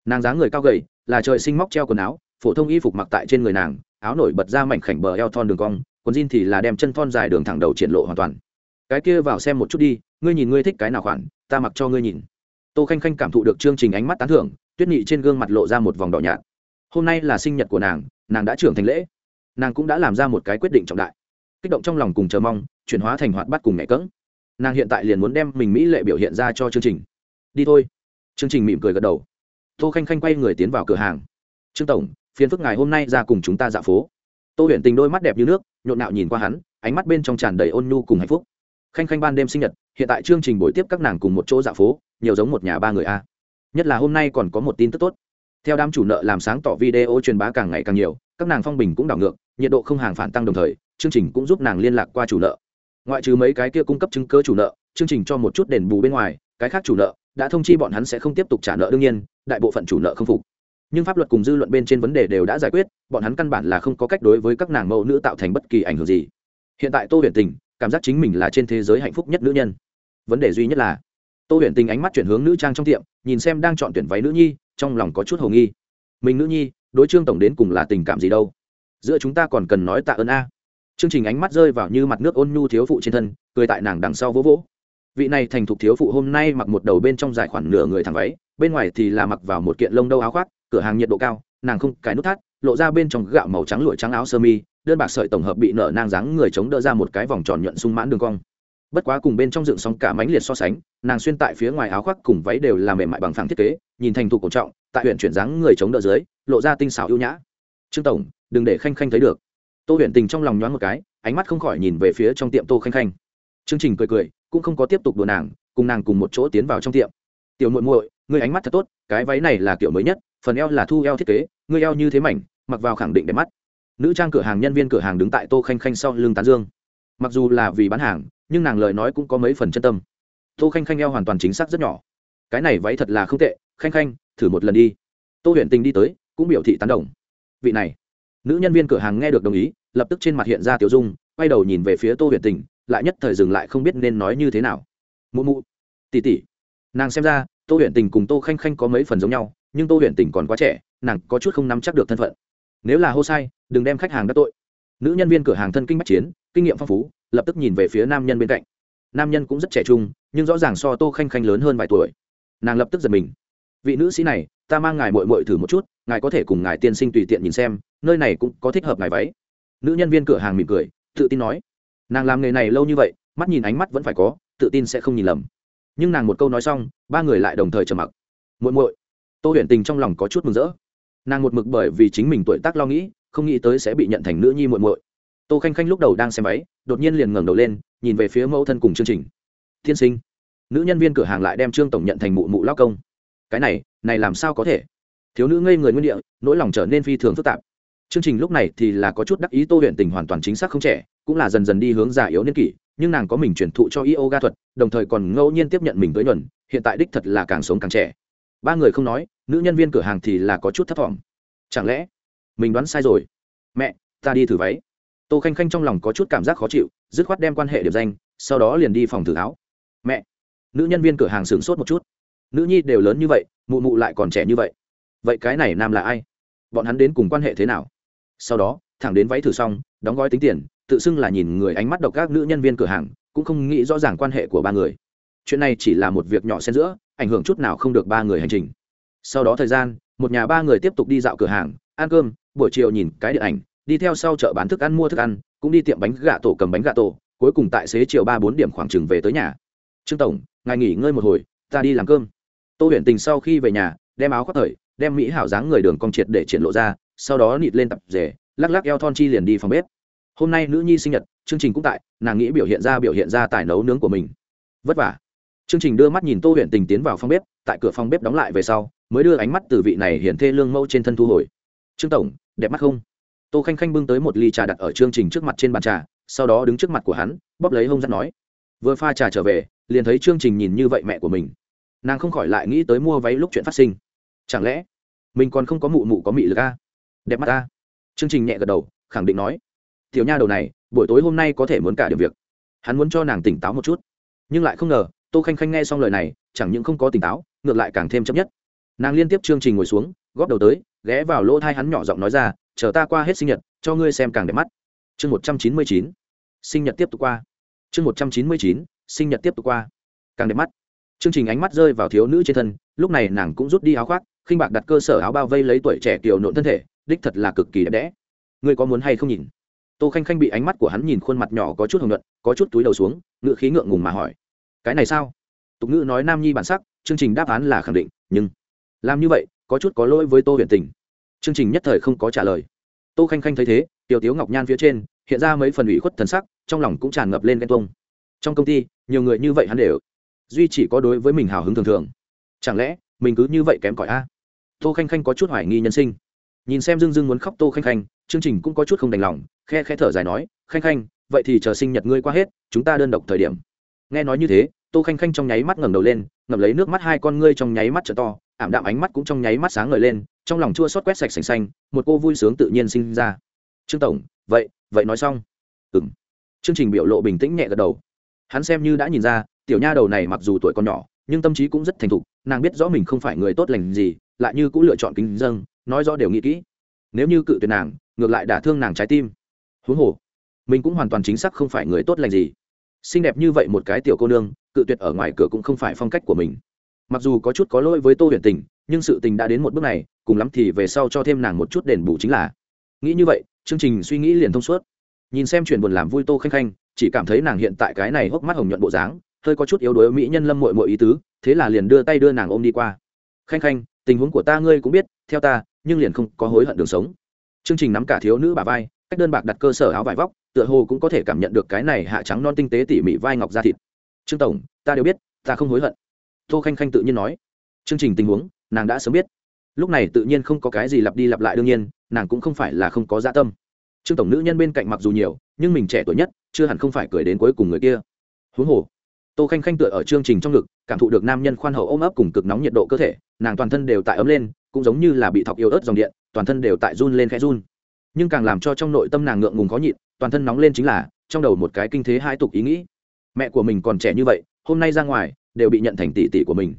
Nàng dáng người cao gầy, là trời sinh móc treo quần áo, phổ thông y phục mặc tại trên người nàng, áo nổi bật ra mảnh khảnh bờ eo thon đường cong, quần jean thì là đem chân thon dài đường thẳng đầu triển lộ hoàn toàn. Cái kia vào xem một chút đi, ngươi nhìn ngươi thích cái nào khoản, ta mặc cho ngươi nhìn. Tô khanh khanh cảm thụ được chương trình ánh mắt tán thưởng tuyết nhị trên gương mặt lộ ra một vòng đỏ nhạt. Hôm nay là sinh nhật của nàng nàng đã trưởng thành lễ. Nàng cũng đã làm ra một cái quyết định trọng đại. Kích động trong lòng cùng chờ mong, chuyển hóa thành hoạt bắt cùng mẹ cỡng nàng hiện tại liền muốn đem mình mỹ lệ biểu hiện ra cho chương trình. Đi thôi. Chương trình mỉm cười gật đầu. Tô khanh khanh quay người tiến vào cửa hàng. Trương tổng, phiền phức ngài hôm nay ra cùng chúng ta dạo phố. Tô huyền tình đôi mắt đẹp như nước, nhộn nạo nhìn qua hắn, ánh mắt bên trong tràn đầy ôn nhu cùng hạnh phúc. Khanh khanh ban đêm sinh nhật, hiện tại chương trình buổi tiếp các nàng cùng một chỗ dạo phố, nhiều giống một nhà ba người a nhất là hôm nay còn có một tin tức tốt. Theo đám chủ nợ làm sáng tỏ video truyền bá càng ngày càng nhiều, các nàng phong bình cũng đảo ngược, nhiệt độ không hàng phản tăng đồng thời, chương trình cũng giúp nàng liên lạc qua chủ nợ. Ngoại trừ mấy cái kia cung cấp chứng cơ chủ nợ, chương trình cho một chút đền bù bên ngoài, cái khác chủ nợ đã thông chi bọn hắn sẽ không tiếp tục trả nợ đương nhiên, đại bộ phận chủ nợ không phục. Nhưng pháp luật cùng dư luận bên trên vấn đề đều đã giải quyết, bọn hắn căn bản là không có cách đối với các nàng mẫu nữ tạo thành bất kỳ ảnh hưởng gì. Hiện tại tô huyền tình cảm giác chính mình là trên thế giới hạnh phúc nhất nữ nhân. Vấn đề duy nhất là tô huyền tình ánh mắt chuyển hướng nữ trang trong tiệm, nhìn xem đang chọn tuyển váy nữ nhi, trong lòng có chút h ầ nghi. Mình nữ nhi, đối trương tổng đến cùng là tình cảm gì đâu? Giữa chúng ta còn cần nói tạ ơn a. Chương trình ánh mắt rơi vào như mặt nước ôn nhu thiếu phụ trên thân, cười tại nàng đằng sau vỗ vỗ. Vị này thành thục thiếu phụ hôm nay mặc một đầu bên trong dài khoảng nửa người thẳng váy, bên ngoài thì là mặc vào một kiện lông đâu áo khoác, cửa hàng nhiệt độ cao, nàng không cái nút thắt, lộ ra bên trong gạo màu trắng lụa trắng áo sơ mi, đơn bạc sợi tổng hợp bị nở nang dáng người chống đỡ ra một cái vòng tròn nhuận sung mãn đường cong bất quá cùng bên trong dựng sóng cả mánh liệt so sánh, nàng xuyên tại phía ngoài áo khoác cùng váy đều là mềm mại bằng phẳng thiết kế, nhìn thành thục cổ trọng, tại huyện chuyển dáng người chống đỡ dưới, lộ ra tinh xảo ưu nhã. Trương tổng, đừng để khanh khanh thấy được. Tô huyện tình trong lòng nhoáng một cái, ánh mắt không khỏi nhìn về phía trong tiệm tô khanh khanh. Chương trình cười cười, cũng không có tiếp tục đùa nàng, cùng nàng cùng một chỗ tiến vào trong tiệm. Tiểu muội muội, ngươi ánh mắt thật tốt, cái váy này là kiểu mới nhất, phần eo là thu eo thiết kế, ngươi eo như thế mảnh, mặc vào khẳng định đẹp mắt. Nữ trang cửa hàng nhân viên cửa hàng đứng tại tô khanh khanh sau lưng tán dương. Mặc dù là vì bán hàng nhưng nàng lời nói cũng có mấy phần chân tâm. Tô khanh khanh eo hoàn toàn chính xác rất nhỏ. Cái này váy thật là không tệ, khanh khanh, thử một lần đi. Tô huyện tình đi tới, cũng biểu thị tán đồng. Vị này, nữ nhân viên cửa hàng nghe được đồng ý, lập tức trên mặt hiện ra tiểu dung, quay đầu nhìn về phía tô huyện tình, lại nhất thời dừng lại không biết nên nói như thế nào. Mụ mụ tỉ tỉ nàng xem ra, tô huyện tình cùng tô khanh khanh có mấy phần giống nhau, nhưng tô huyện tình còn quá trẻ, nàng có chút không nắm chắc được thân phận. Nếu là hô sai, đừng đem khách hàng đắc tội. Nữ nhân viên cửa hàng thân kinh bách chiến, kinh nghiệm phong phú lập tức nhìn về phía nam nhân bên cạnh. Nam nhân cũng rất trẻ trung, nhưng rõ ràng so tô khanh khanh lớn hơn vài tuổi. Nàng lập tức giật mình. Vị nữ sĩ này, ta mang ngài mội mội thử một chút, ngài có thể cùng ngài tiên sinh tùy tiện nhìn xem, nơi này cũng có thích hợp ngài váy. Nữ nhân viên cửa hàng mỉm cười, tự tin nói. Nàng làm nghề này lâu như vậy, mắt nhìn ánh mắt vẫn phải có, tự tin sẽ không nhìn lầm. Nhưng nàng một câu nói xong, ba người lại đồng thời trầm mặc. Muội muội, tô huyền tình trong lòng có chút mừng rỡ. Nàng một mực bởi vì chính mình tuổi tác lo nghĩ, không nghĩ tới sẽ bị nhận thành nữ nhi muội muội tô khanh khanh lúc đầu đang xem váy, đột nhiên liền ngẩng đầu lên, nhìn về phía mẫu thân cùng chương trình. Thiên sinh. Nữ nhân viên cửa hàng lại đem trương tổng nhận thành mụ mụ lao công. Cái này này làm sao có thể? Thiếu nữ ngây người nguyên địa, nỗi lòng trở nên phi thường phức tạp. Chương trình lúc này thì là có chút đắc ý tô huyện tình hoàn toàn chính xác không trẻ, cũng là dần dần đi hướng già yếu niên kỷ, nhưng nàng có mình truyền thụ cho yoga thuật, đồng thời còn ngẫu nhiên tiếp nhận mình với nhuần, hiện tại đích thật là càng sống càng trẻ. Ba người không nói, nữ nhân viên cửa hàng thì là có chút thấp thỏm. Chẳng lẽ mình đoán sai rồi? Mẹ, ta đi thử váy tô khanh khanh trong lòng có chút cảm giác khó chịu, dứt khoát đem quan hệ điểm danh, sau đó liền đi phòng thử áo mẹ. Nữ nhân viên cửa hàng sửng sốt một chút. Nữ nhi đều lớn như vậy, mụ mụ lại còn trẻ như vậy. Vậy cái này nam là ai? Bọn hắn đến cùng quan hệ thế nào? Sau đó, thẳng đến váy thử xong, đóng gói tính tiền, tự xưng là nhìn người ánh mắt độc các nữ nhân viên cửa hàng, cũng không nghĩ rõ ràng quan hệ của ba người. Chuyện này chỉ là một việc nhỏ xen giữa, ảnh hưởng chút nào không được ba người hành trình. Sau đó thời gian, một nhà ba người tiếp tục đi dạo cửa hàng, ăn cơm, buổi chiều nhìn cái điện ảnh đi theo sau chợ bán thức ăn mua thức ăn, cũng đi tiệm bánh gà tổ cầm bánh gà tổ, cuối cùng tại xế chiều ba bốn điểm khoảng chừng về tới nhà. Trương tổng, ngài nghỉ ngơi một hồi, ta đi làm cơm. Tô huyền tình sau khi về nhà, đem áo khoác thời, đem mỹ hảo dáng người đường cong triệt để triển lộ ra, sau đó nịt lên tập rể, lắc lắc eo thon chi liền đi phòng bếp. Hôm nay nữ nhi sinh nhật, chương trình cũng tại, nàng nghĩ biểu hiện ra biểu hiện ra tài nấu nướng của mình. Vất vả. Chương trình đưa mắt nhìn tô huyện tình tiến vào phòng bếp, tại cửa phòng bếp đóng lại về sau, mới đưa ánh mắt từ vị này hiện thê lương mẫu trên thân thu hồi. Trương tổng, đẹp mắt không? Tô khanh khanh bưng tới một ly trà đặt ở chương trình trước mặt trên bàn trà, sau đó đứng trước mặt của hắn, bóp lấy hông dắt nói. Vừa pha trà trở về, liền thấy chương trình nhìn như vậy mẹ của mình. Nàng không khỏi lại nghĩ tới mua váy lúc chuyện phát sinh. Chẳng lẽ, mình còn không có mụ mụ có mị lực a? Đẹp mắt ta. chương trình nhẹ gật đầu, khẳng định nói. Tiểu nha đầu này, buổi tối hôm nay có thể muốn cả điểm việc. Hắn muốn cho nàng tỉnh táo một chút. Nhưng lại không ngờ, tô khanh khanh nghe xong lời này, chẳng những không có tỉnh táo, ngược lại càng thêm chấp nhất. Nàng liên tiếp chương trình ngồi xuống, góp đầu tới, ghé vào lỗ thai hắn nhỏ giọng nói ra chờ ta qua hết sinh nhật, cho ngươi xem càng đẹp mắt. Chương một trăm chín mươi chín, sinh nhật tiếp tục qua. Chương một trăm chín mươi chín, sinh nhật tiếp tục qua. Càng đẹp mắt. Chương trình ánh mắt rơi vào thiếu nữ trên thân, lúc này nàng cũng rút đi áo khoác, khinh bạc đặt cơ sở áo bao vây lấy tuổi trẻ tiểu nộn thân thể, đích thật là cực kỳ đẹp đẽ. Ngươi có muốn hay không nhìn? Tô khanh khanh bị ánh mắt của hắn nhìn khuôn mặt nhỏ có chút hồng nhuận, có chút túi đầu xuống, ngựa khí ngượng ngùng mà hỏi. Cái này sao? Tục ngữ nói nam nhi bản sắc, chương trình đáp án là khẳng định, nhưng làm như vậy, có chút có lỗi với tô huyền tình chương trình nhất thời không có trả lời. Tô khanh khanh thấy thế, tiểu tiếu ngọc nhan phía trên, hiện ra mấy phần ủy khuất thần sắc, trong lòng cũng tràn ngập lên ghen tuông. Trong công ty, nhiều người như vậy hắn đều duy chỉ có đối với mình hào hứng thường thường. Chẳng lẽ, mình cứ như vậy kém cỏi a? Tô khanh khanh có chút hoài nghi nhân sinh. Nhìn xem dưng dưng muốn khóc tô khanh khanh, chương trình cũng có chút không đành lòng, khe khe thở dài nói, khanh khanh, vậy thì chờ sinh nhật ngươi qua hết, chúng ta đơn độc thời điểm. Nghe nói như thế, tô khanh khanh trong nháy mắt ngẩng đầu lên, ngậm lấy nước mắt hai con ngươi trong nháy mắt trở to, ảm đạm ánh mắt cũng trong nháy mắt sáng ngời lên trong lòng chua xót quét sạch sành xanh, một cô vui sướng tự nhiên sinh ra. Trương tổng, vậy vậy nói xong. Ừ m chương trình biểu lộ bình tĩnh nhẹ gật đầu. Hắn xem như đã nhìn ra, tiểu nha đầu này mặc dù tuổi còn nhỏ, nhưng tâm trí cũng rất thành thục, nàng biết rõ mình không phải người tốt lành gì, lại như cũng lựa chọn kính dâng nói rõ đều nghĩ kỹ. Nếu như cự tuyệt nàng, ngược lại đả thương nàng trái tim. Huống hồ, mình cũng hoàn toàn chính xác không phải người tốt lành gì. Xinh đẹp như vậy một cái tiểu cô nương, cự tuyệt ở ngoài cửa cũng không phải phong cách của mình. Mặc dù có chút có lỗi với tô huyền tình nhưng sự tình đã đến một bước này, cùng lắm thì về sau cho thêm nàng một chút đền bù chính là. Nghĩ như vậy, chương trình suy nghĩ liền thông suốt. Nhìn xem chuyện buồn làm vui tô khanh khanh, chỉ cảm thấy nàng hiện tại cái này hốc mắt hồng nhuận bộ dáng, hơi có chút yếu đuối mỹ nhân lâm mội mội ý tứ, thế là liền đưa tay đưa nàng ôm đi qua. Khanh khanh, tình huống của ta ngươi cũng biết, theo ta, nhưng liền không có hối hận đường sống. Chương trình nắm cả thiếu nữ bà vai, cách đơn bạc đặt cơ sở áo vải vóc, tựa hồ cũng có thể cảm nhận được cái này hạ trắng non tinh tế tỉ mỉ vai ngọc da thịt. Trương tổng, ta đều biết, ta không hối hận. Tô khanh khanh tự nhiên nói. Chương trình tình huống nàng đã sớm biết. Lúc này tự nhiên không có cái gì lặp đi lặp lại đương nhiên, nàng cũng không phải là không có dạ tâm. Trương tổng nữ nhân bên cạnh mặc dù nhiều, nhưng mình trẻ tuổi nhất, chưa hẳn không phải cười đến cuối cùng người kia. Huống hồ, tô khanh khanh tựa ở chương trình trong ngực, cảm thụ được nam nhân khoan hậu ôm ấp cùng cực nóng nhiệt độ cơ thể, nàng toàn thân đều tại ấm lên, cũng giống như là bị thọc yêu ớt dòng điện, toàn thân đều tại run lên khẽ run. Nhưng càng làm cho trong nội tâm nàng ngượng ngùng khó nhịn, toàn thân nóng lên chính là, trong đầu một cái kinh thế hai tục ý nghĩ. Mẹ của mình còn trẻ như vậy, hôm nay ra ngoài, đều bị nhận thành tỷ tỷ của mình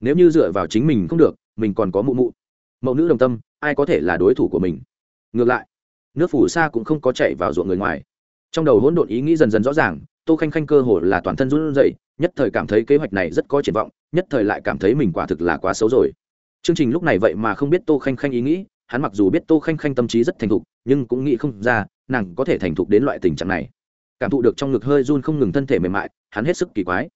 nếu như dựa vào chính mình không được, mình còn có mụ mụ. Mẫu nữ đồng tâm, ai có thể là đối thủ của mình? Ngược lại, nước phủ sa cũng không có chạy vào ruộng người ngoài. Trong đầu hỗn độn ý nghĩ dần dần rõ ràng, tô khanh khanh cơ hồ là toàn thân run rẩy, nhất thời cảm thấy kế hoạch này rất có triển vọng, nhất thời lại cảm thấy mình quả thực là quá xấu rồi. Chương trình lúc này vậy mà không biết tô khanh khanh ý nghĩ, hắn mặc dù biết tô khanh khanh tâm trí rất thành thục, nhưng cũng nghĩ không ra, nàng có thể thành thục đến loại tình trạng này. Cảm thụ được trong ngực hơi run không ngừng thân thể mềm mại, hắn hết sức kỳ quái.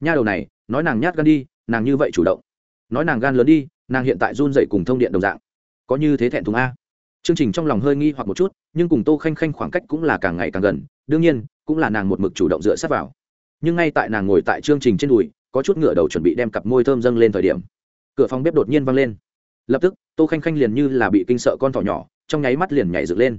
Nha đầu này, nói nàng nhát gan đi nàng như vậy chủ động. Nói nàng gan lớn đi, nàng hiện tại run dậy cùng thông điện đồng dạng. Có như thế thẹn thùng a? Chương trình trong lòng hơi nghi hoặc một chút, nhưng cùng tô khanh khanh khoảng cách cũng là càng ngày càng gần, đương nhiên, cũng là nàng một mực chủ động dựa sát vào. Nhưng ngay tại nàng ngồi tại chương trình trên đùi, có chút ngựa đầu chuẩn bị đem cặp môi thơm dâng lên thời điểm, cửa phòng bếp đột nhiên văng lên. Lập tức, tô khanh khanh liền như là bị kinh sợ con thỏ nhỏ, trong nháy mắt liền nhảy dựng lên.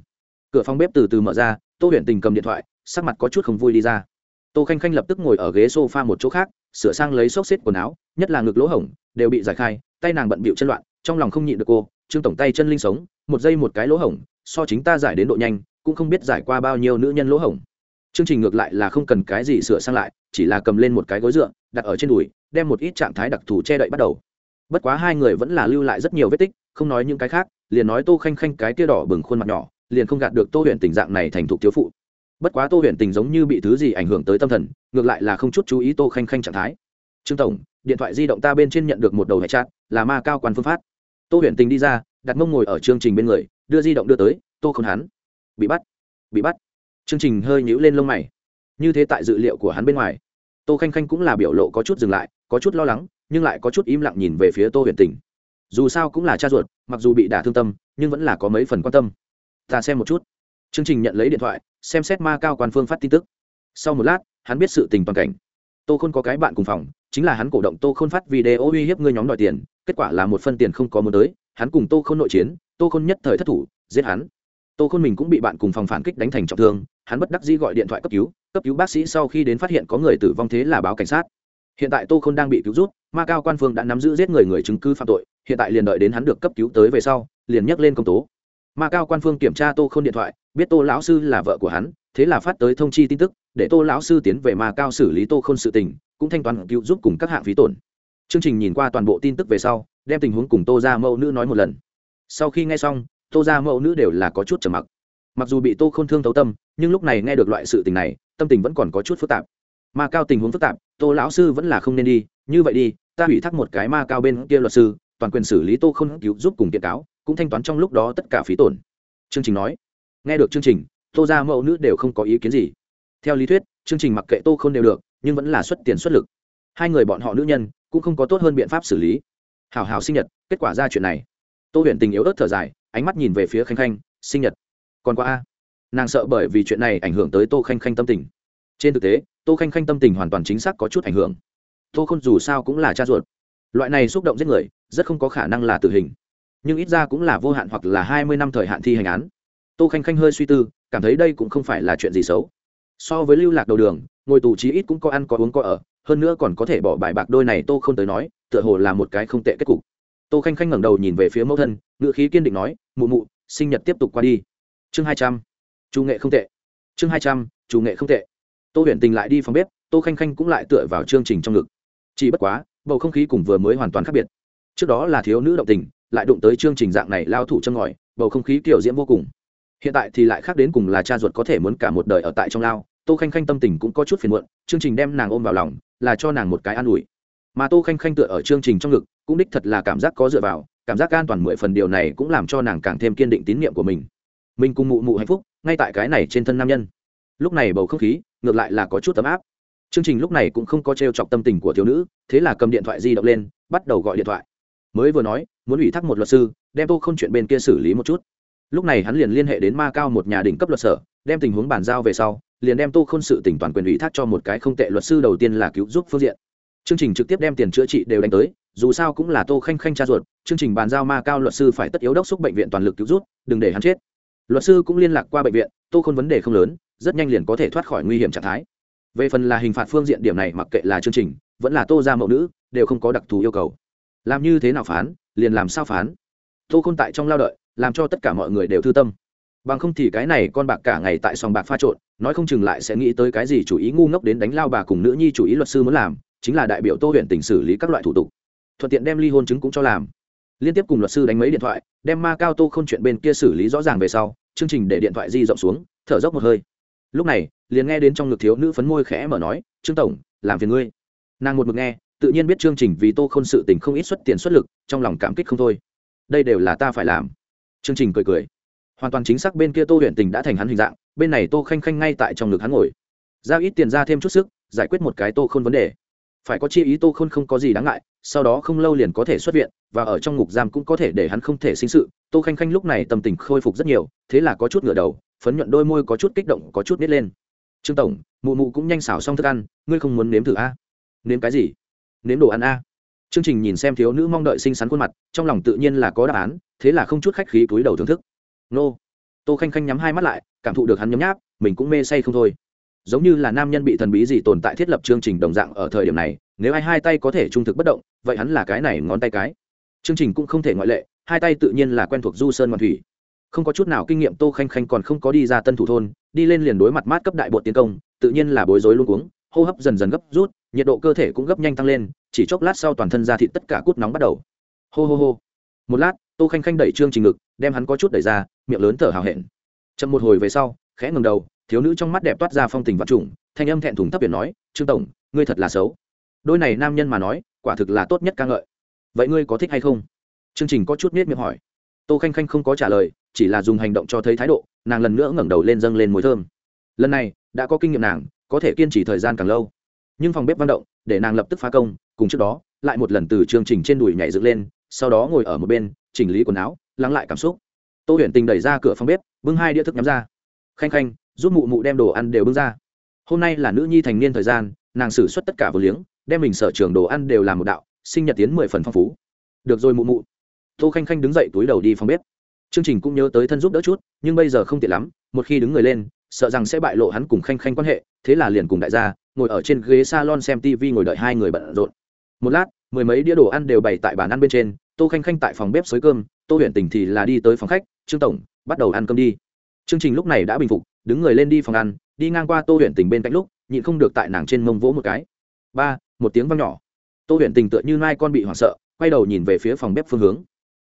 Cửa phòng bếp từ từ mở ra, tô huyền tình cầm điện thoại, sắc mặt có chút không vui đi ra tô khanh khanh lập tức ngồi ở ghế s o f a một chỗ khác, sửa sang lấy xốc xếp quần áo, nhất là ngực lỗ hổng, đều bị giải khai, tay nàng bận bịu chân loạn, trong lòng không nhịn được cô, trương tổng tay chân linh sống, một giây một cái lỗ hổng, so chính ta giải đến độ nhanh, cũng không biết giải qua bao nhiêu nữ nhân lỗ hổng. Chương trình ngược lại là không cần cái gì sửa sang lại, chỉ là cầm lên một cái gối dựa, đặt ở trên đùi, đem một ít trạng thái đặc thù che đậy bắt đầu. Bất quá hai người vẫn là lưu lại rất nhiều vết tích, không nói những cái khác, liền nói tô khanh khanh cái tia đỏ bừng khuôn mặt nhỏ, liền không gạt được tô huyện tình dạng này thành thục thiếu phụ bất quá tô huyện tình giống như bị thứ gì ảnh hưởng tới tâm thần, ngược lại là không chút chú ý tô khanh khanh trạng thái. Trương tổng, điện thoại di động ta bên trên nhận được một đầu hệ chat, là ma cao quan phương phát. Tô huyện tình đi ra, đặt mông ngồi ở chương trình bên người, đưa di động đưa tới, tô không hắn bị bắt bị bắt. Chương trình hơi nhíu lên lông mày. Như thế tại dự liệu của hắn bên ngoài, tô khanh khanh cũng là biểu lộ có chút dừng lại, có chút lo lắng, nhưng lại có chút im lặng nhìn về phía tô huyền tình. Dù sao cũng là cha ruột, mặc dù bị đả thương tâm, nhưng vẫn là có mấy phần quan tâm. Ta xem một chút chương trình nhận lấy điện thoại, xem xét ma cao quan phương phát tin tức. Sau một lát, hắn biết sự tình toàn cảnh. Tô khôn có cái bạn cùng phòng, chính là hắn cổ động tô khôn phát video uy hiếp ngươi nhóm đòi tiền, kết quả là một phân tiền không có muốn tới, hắn cùng tô khôn nội chiến, tô khôn nhất thời thất thủ, giết hắn. Tô khôn mình cũng bị bạn cùng phòng phản kích đánh thành trọng thương, hắn bất đắc dĩ gọi điện thoại cấp cứu cấp cứu bác sĩ sau khi đến phát hiện có người tử vong thế là báo cảnh sát. Hiện tại tô khôn đang bị cứu rút, ma cao quan phương đã nắm giữ giết người người chứng cứ phạm tội, hiện tại liền đợi đến hắn được cấp cứu tới về sau, liền nhắc lên công tố ma cao quan phương kiểm tra tô khôn điện thoại, biết tô lão sư là vợ của hắn, thế là phát tới thông chi tin tức, để tô lão sư tiến về ma cao xử lý tô khôn sự tình, cũng thanh toán cứu giúp cùng các hạng phí tổn. Chương trình nhìn qua toàn bộ tin tức về sau, đem tình huống cùng tô ra mẫu nữ nói một lần. Sau khi nghe xong, tô ra mẫu nữ đều là có chút trầm mặc. Mặc dù bị tô k h ô n thương thấu tâm, nhưng lúc này nghe được loại sự tình này, tâm tình vẫn còn có chút phức tạp. Ma cao tình huống phức tạp, tô lão sư vẫn là không nên đi, như vậy đi, ta hủy thác một cái ma cao bên kia luật sư, toàn quyền xử lý tô không cứu giúp cùng kiện cáo cũng thanh toán trong lúc đó tất cả phí tổn. Chương trình nói. Nghe được chương trình, tô ra mẫu nữ đều không có ý kiến gì. Theo lý thuyết, chương trình mặc kệ tô không đều được, nhưng vẫn là xuất tiền xuất lực. Hai người bọn họ nữ nhân cũng không có tốt hơn biện pháp xử lý. Hảo hảo sinh nhật, kết quả ra chuyện này. Tô huyền tình yếu ớt thở dài, ánh mắt nhìn về phía khanh khanh, sinh nhật? Còn qua a? Nàng sợ bởi vì chuyện này ảnh hưởng tới tô khanh khanh tâm tình. Trên thực tế, tô khanh khanh tâm tình hoàn toàn chính xác có chút ảnh hưởng. Tô không dù sao cũng là cha ruột. Loại này xúc động giết người, rất không có khả năng là tử hình nhưng ít ra cũng là vô hạn hoặc là hai mươi năm thời hạn thi hành án. Tô khanh khanh hơi suy tư, cảm thấy đây cũng không phải là chuyện gì xấu. So với lưu lạc đầu đường, ngồi tù chí ít cũng có ăn có uống có ở, hơn nữa còn có thể bỏ bài bạc đôi này tô không tới nói, tựa hồ là một cái không tệ kết cục. Tô khanh khanh ngẩng đầu nhìn về phía mẫu thân ngự khí kiên định nói, mụ mụ, sinh nhật tiếp tục qua đi. Chương hai trăm. Chủ nghệ không tệ. Chương hai trăm chủ nghệ không tệ. Tô huyền tình lại đi phòng bếp, tô khanh khanh cũng lại tựa vào chương trình trong ngực. Chỉ bất quá, bầu không khí cùng vừa mới hoàn toàn khác biệt. Trước đó là thiếu nữ động tình lại đụng tới chương trình dạng này lao thủ chân ngòi, bầu không khí kiểu diễm vô cùng. Hiện tại thì lại khác đến cùng là cha ruột có thể muốn cả một đời ở tại trong lao. Tô khanh khanh tâm tình cũng có chút phiền muộn, chương trình đem nàng ôm vào lòng, là cho nàng một cái an ủi. Mà tô khanh khanh tựa ở chương trình trong ngực, cũng đích thật là cảm giác có dựa vào, cảm giác an toàn mười phần điều này cũng làm cho nàng càng thêm kiên định tín nhiệm của mình. Mình cùng mụ mụ hạnh phúc, ngay tại cái này trên thân nam nhân. Lúc này bầu không khí, ngược lại là có chút ấm áp. Chương trình lúc này cũng không có t r e o chọc tâm tình của thiếu nữ, thế là cầm điện thoại di động lên, bắt đầu gọi điện thoại. Mới vừa nói muốn ủy thác một luật sư, đem tô không chuyện bên kia xử lý một chút. Lúc này hắn liền liên hệ đến ma cao một nhà đỉnh cấp luật sở, đem tình huống bàn giao về sau, liền đem tô k h ô n sự tỉnh toàn quyền ủy thác cho một cái không tệ luật sư đầu tiên là cứu giúp phương diện. Chương trình trực tiếp đem tiền chữa trị đều đánh tới, dù sao cũng là tô khanh khanh cha ruột, chương trình bàn giao ma cao luật sư phải tất yếu đốc xúc bệnh viện toàn lực cứu rút đừng để hắn chết. Luật sư cũng liên lạc qua bệnh viện, tô không vấn đề không lớn, rất nhanh liền có thể thoát khỏi nguy hiểm trạng thái. Về phần là hình phạt phương diện điểm này mặc kệ là chương trình, vẫn là tô ra mẫu nữ, đều không có đặc thù yêu cầu. Làm như thế nào phán liền làm sao phán? Tô không tại trong lao đợi, làm cho tất cả mọi người đều thư tâm. Bằng không thì cái này con bạc cả ngày tại sòng bạc pha trộn, nói không chừng lại sẽ nghĩ tới cái gì chủ ý ngu ngốc đến đánh lao bà cùng nữ nhi chủ ý luật sư muốn làm, chính là đại biểu tô huyện tỉnh xử lý các loại thủ tục. Thuận tiện đem ly hôn chứng cũng cho làm. Liên tiếp cùng luật sư đánh mấy điện thoại, đem ma cao tô không chuyện bên kia xử lý rõ ràng về sau, chương trình để điện thoại di rộng xuống, thở dốc một hơi. Lúc này, liền nghe đến trong ngực thiếu nữ phấn môi khẽ mở nói, trương tổng, làm phiền ngươi. Nàng một mực nghe tự nhiên biết chương trình vì tô khôn sự tình không ít xuất tiền xuất lực, trong lòng cảm kích không thôi. Đây đều là ta phải làm. Chương trình cười cười. Hoàn toàn chính xác bên kia tô huyện tình đã thành hắn hình dạng, bên này tô khanh khanh ngay tại trong ngực hắn ngồi. Giao ít tiền ra thêm chút sức, giải quyết một cái tô khôn vấn đề. Phải có chi ý tô khôn không có gì đáng ngại, sau đó không lâu liền có thể xuất viện, và ở trong ngục giam cũng có thể để hắn không thể sinh sự. Tô khanh khanh lúc này tâm tình khôi phục rất nhiều, thế là có chút ngửa đầu, phấn nhuận đôi môi có chút kích động, có chút nít lên. Trương tổng, mụ mụ cũng nhanh xảo xong thức ăn, ngươi không muốn nếm thử a nếm cái gì? Nếm đồ ăn a. Chương trình nhìn xem thiếu nữ mong đợi xinh xắn khuôn mặt, trong lòng tự nhiên là có đáp án, thế là không chút khách khí túi đầu thưởng thức. Nô. Tô khanh khanh nhắm hai mắt lại, cảm thụ được hắn nhấm nháp, mình cũng mê say không thôi. Giống như là nam nhân bị thần bí gì tồn tại thiết lập chương trình đồng dạng ở thời điểm này, nếu ai hai tay có thể trung thực bất động, vậy hắn là cái này ngón tay cái. Chương trình cũng không thể ngoại lệ, hai tay tự nhiên là quen thuộc du sơn ngoan thủy. Không có chút nào kinh nghiệm tô khanh khanh còn không có đi ra tân thủ thôn, đi lên liền đối mặt mát cấp đại bột tiến công, tự nhiên là bối rối luôn cuống hô hấp dần dần gấp rút, nhiệt độ cơ thể cũng gấp nhanh tăng lên, chỉ chốc lát sau toàn thân ra thịt tất cả cút nóng bắt đầu. Hô hô hô. Một lát, tô khanh khanh đẩy trương trình ngực, đem hắn có chút đẩy ra, miệng lớn thở hào hẹn. Chậm một hồi về sau, khẽ ngừng đầu, thiếu nữ trong mắt đẹp toát ra phong tình vật trùng, thanh âm thẹn thùng thấp biển nói, trương tổng, ngươi thật là xấu. Đôi này nam nhân mà nói, quả thực là tốt nhất ca ngợi. Vậy ngươi có thích hay không? Chương trình có chút miết miệng hỏi. Tô khanh khanh không có trả lời, chỉ là dùng hành động cho thấy thái độ, nàng lần nữa ngẩng đầu lên dâng lên mùi thơm. Lần này, đã có kinh nghiệm nàng có thể kiên trì thời gian càng lâu. Nhưng phòng bếp văn động, để nàng lập tức phá công, cùng trước đó, lại một lần từ chương trình trên đùi nhảy dựng lên, sau đó ngồi ở một bên, chỉnh lý quần áo, lắng lại cảm xúc. Tô huyền tình đẩy ra cửa phòng bếp, bưng hai đĩa thức nhắm ra. Khanh khanh, giúp mụ mụ đem đồ ăn đều bưng ra. Hôm nay là nữ nhi thành niên thời gian, nàng xử suất tất cả vừa liếng, đem mình sở trường đồ ăn đều làm một đạo, sinh nhật tiến mười phần phong phú. Được rồi mụ mụ. Tô khanh khanh đứng dậy túi đầu đi phòng bếp. Chương trình cũng nhớ tới thân giúp đỡ chút, nhưng bây giờ không tiện lắm, một khi đứng người lên sợ rằng sẽ bại lộ hắn cùng khanh khanh quan hệ, thế là liền cùng đại gia, ngồi ở trên ghế salon xem tv ngồi đợi hai người bận rộn. Một lát, mười mấy đĩa đồ ăn đều bày tại bàn ăn bên trên, tô khanh khanh tại phòng bếp xới cơm, tô huyện tỉnh thì là đi tới phòng khách, trương tổng, bắt đầu ăn cơm đi. Chương trình lúc này đã bình phục, đứng người lên đi phòng ăn, đi ngang qua tô huyện tỉnh bên cạnh lúc, nhịn không được tại nàng trên mông vỗ một cái. Ba, một tiếng văng nhỏ. Tô huyện tỉnh tựa như mai con bị hoảng sợ, quay đầu nhìn về phía phòng bếp phương hướng.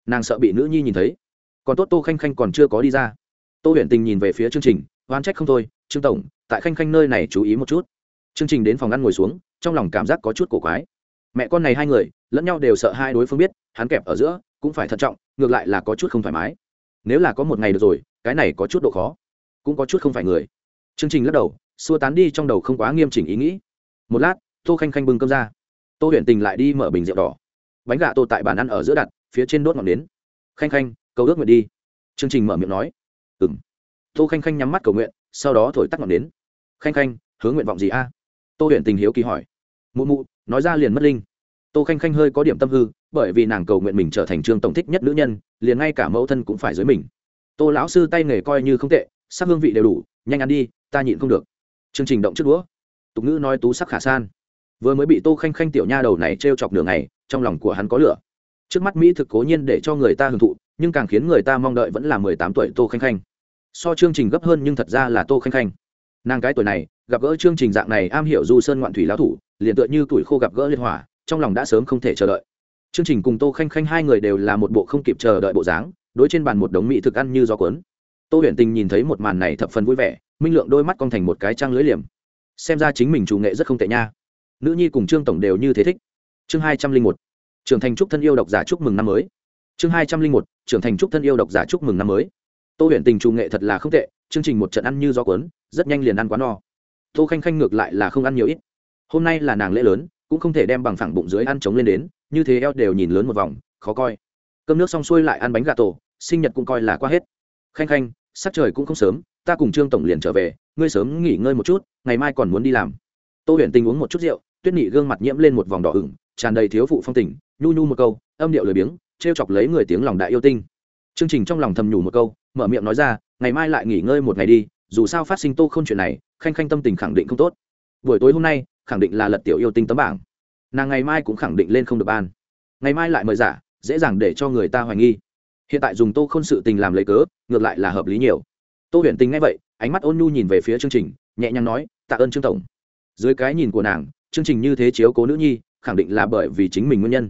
Nàng sợ bị nữ nhi nhìn thấy. Còn tốt tô khanh khanh còn chưa có đi ra. Tô huyện tình nhìn về phía chương trình oan trách không thôi, trương tổng, tại khanh khanh nơi này chú ý một chút. Chương trình đến phòng ăn ngồi xuống, trong lòng cảm giác có chút cổ quái. Mẹ con này hai người, lẫn nhau đều sợ hai đối phương biết, hắn kẹp ở giữa, cũng phải thận trọng, ngược lại là có chút không thoải mái. Nếu là có một ngày được rồi, cái này có chút độ khó, cũng có chút không phải người. Chương trình lắc đầu, xua tán đi trong đầu không quá nghiêm chỉnh ý nghĩ. Một lát, tô khanh khanh bưng cơm ra. Tô huyền tình lại đi mở bình rượu đỏ. Bánh gà tô tại bàn ăn ở giữa đặt, phía trên đốt ngọn nến. Khanh khanh, cầu ước nguyện đi. Chương trình mở miệng nói. Ừ m tô khanh khanh nhắm mắt cầu nguyện, sau đó thổi tắt ngọn nến. Khanh khanh, hướng nguyện vọng gì a? Tô huyện tình hiếu kỳ hỏi. Mụ mụ, nói ra liền mất linh. Tô khanh khanh hơi có điểm tâm hư, bởi vì nàng cầu nguyện mình trở thành trương tổng thích nhất nữ nhân, liền ngay cả mẫu thân cũng phải dưới mình. Tô lão sư tay nghề coi như không tệ, sắc hương vị đều đủ, nhanh ăn đi, ta nhịn không được. Chương trình động trước đũa. Tục ngữ nói tú sắc khả san. Vừa mới bị tô khanh khanh tiểu nha đầu này t r e o chọc nửa ngày, trong lòng của hắn có lửa. Trước mắt mỹ thực cố nhiên để cho người ta hưởng thụ, nhưng càng khiến người ta mong đợi vẫn là mười tám tuổi tô khanh khanh so chương trình gấp hơn nhưng thật ra là tô khanh khanh. Nàng cái tuổi này, gặp gỡ chương trình dạng này am hiểu du sơn ngoạn thủy lão thủ, liền tựa như tuổi khô gặp gỡ liên hỏa, trong lòng đã sớm không thể chờ đợi. Chương trình cùng tô khanh khanh hai người đều là một bộ không kịp chờ đợi bộ dáng, đối trên bàn một đống mỹ thực ăn như gió cuốn. Tô huyền tình nhìn thấy một màn này thập phần vui vẻ, minh lượng đôi mắt cong thành một cái trăng lưỡi liềm. Xem ra chính mình chủ nghệ rất không tệ nha. Nữ nhi cùng trương tổng đều như thế thích. Chương hai trăm linh một, trưởng thành trúc thân yêu độc giả chúc mừng năm mới. Chương hai trăm linh một, trưởng thành trúc thân yêu độc giả chúc mừng năm mới tô huyền tình trù nghệ thật là không tệ, chương trình một trận ăn như gió cuốn, rất nhanh liền ăn quá no. Tô khanh khanh ngược lại là không ăn nhiều ít. Hôm nay là nàng lễ lớn, cũng không thể đem bằng phẳng bụng dưới ăn trống lên đến, như thế eo đều nhìn lớn một vòng, khó coi. Cơm nước xong xuôi lại ăn bánh gà tổ, sinh nhật cũng coi là qua hết. Khanh khanh sắc trời cũng không sớm, ta cùng trương tổng liền trở về, ngươi sớm nghỉ ngơi một chút, ngày mai còn muốn đi làm. Tô huyền tình uống một chút rượu, tuyết nhị gương mặt nhiễm lên một vòng đỏ ửng, tràn đầy thiếu phụ phong tình, nhu nhu một câu, âm điệu lười biếng t r e o chọc lấy người tiếng lòng đại yêu tinh. Chương trình trong lòng thầm nhủ một câu mở miệng nói ra, ngày mai lại nghỉ ngơi một ngày đi, dù sao phát sinh tô k h ô n chuyện này, khanh khanh tâm tình khẳng định không tốt. Buổi tối hôm nay, khẳng định là lật tiểu yêu tinh tấm bảng. Nàng ngày mai cũng khẳng định lên không được ban. Ngày mai lại mời giả, dễ dàng để cho người ta hoài nghi. Hiện tại dùng tô k h ô n sự tình làm lấy cớ, ngược lại là hợp lý nhiều. Tô huyền tình nghe vậy, ánh mắt ôn nhu nhìn về phía chương trình, nhẹ nhàng nói, tạ ơn trương tổng. Dưới cái nhìn của nàng, chương trình như thế chiếu cố nữ nhi, khẳng định là bởi vì chính mình nguyên nhân.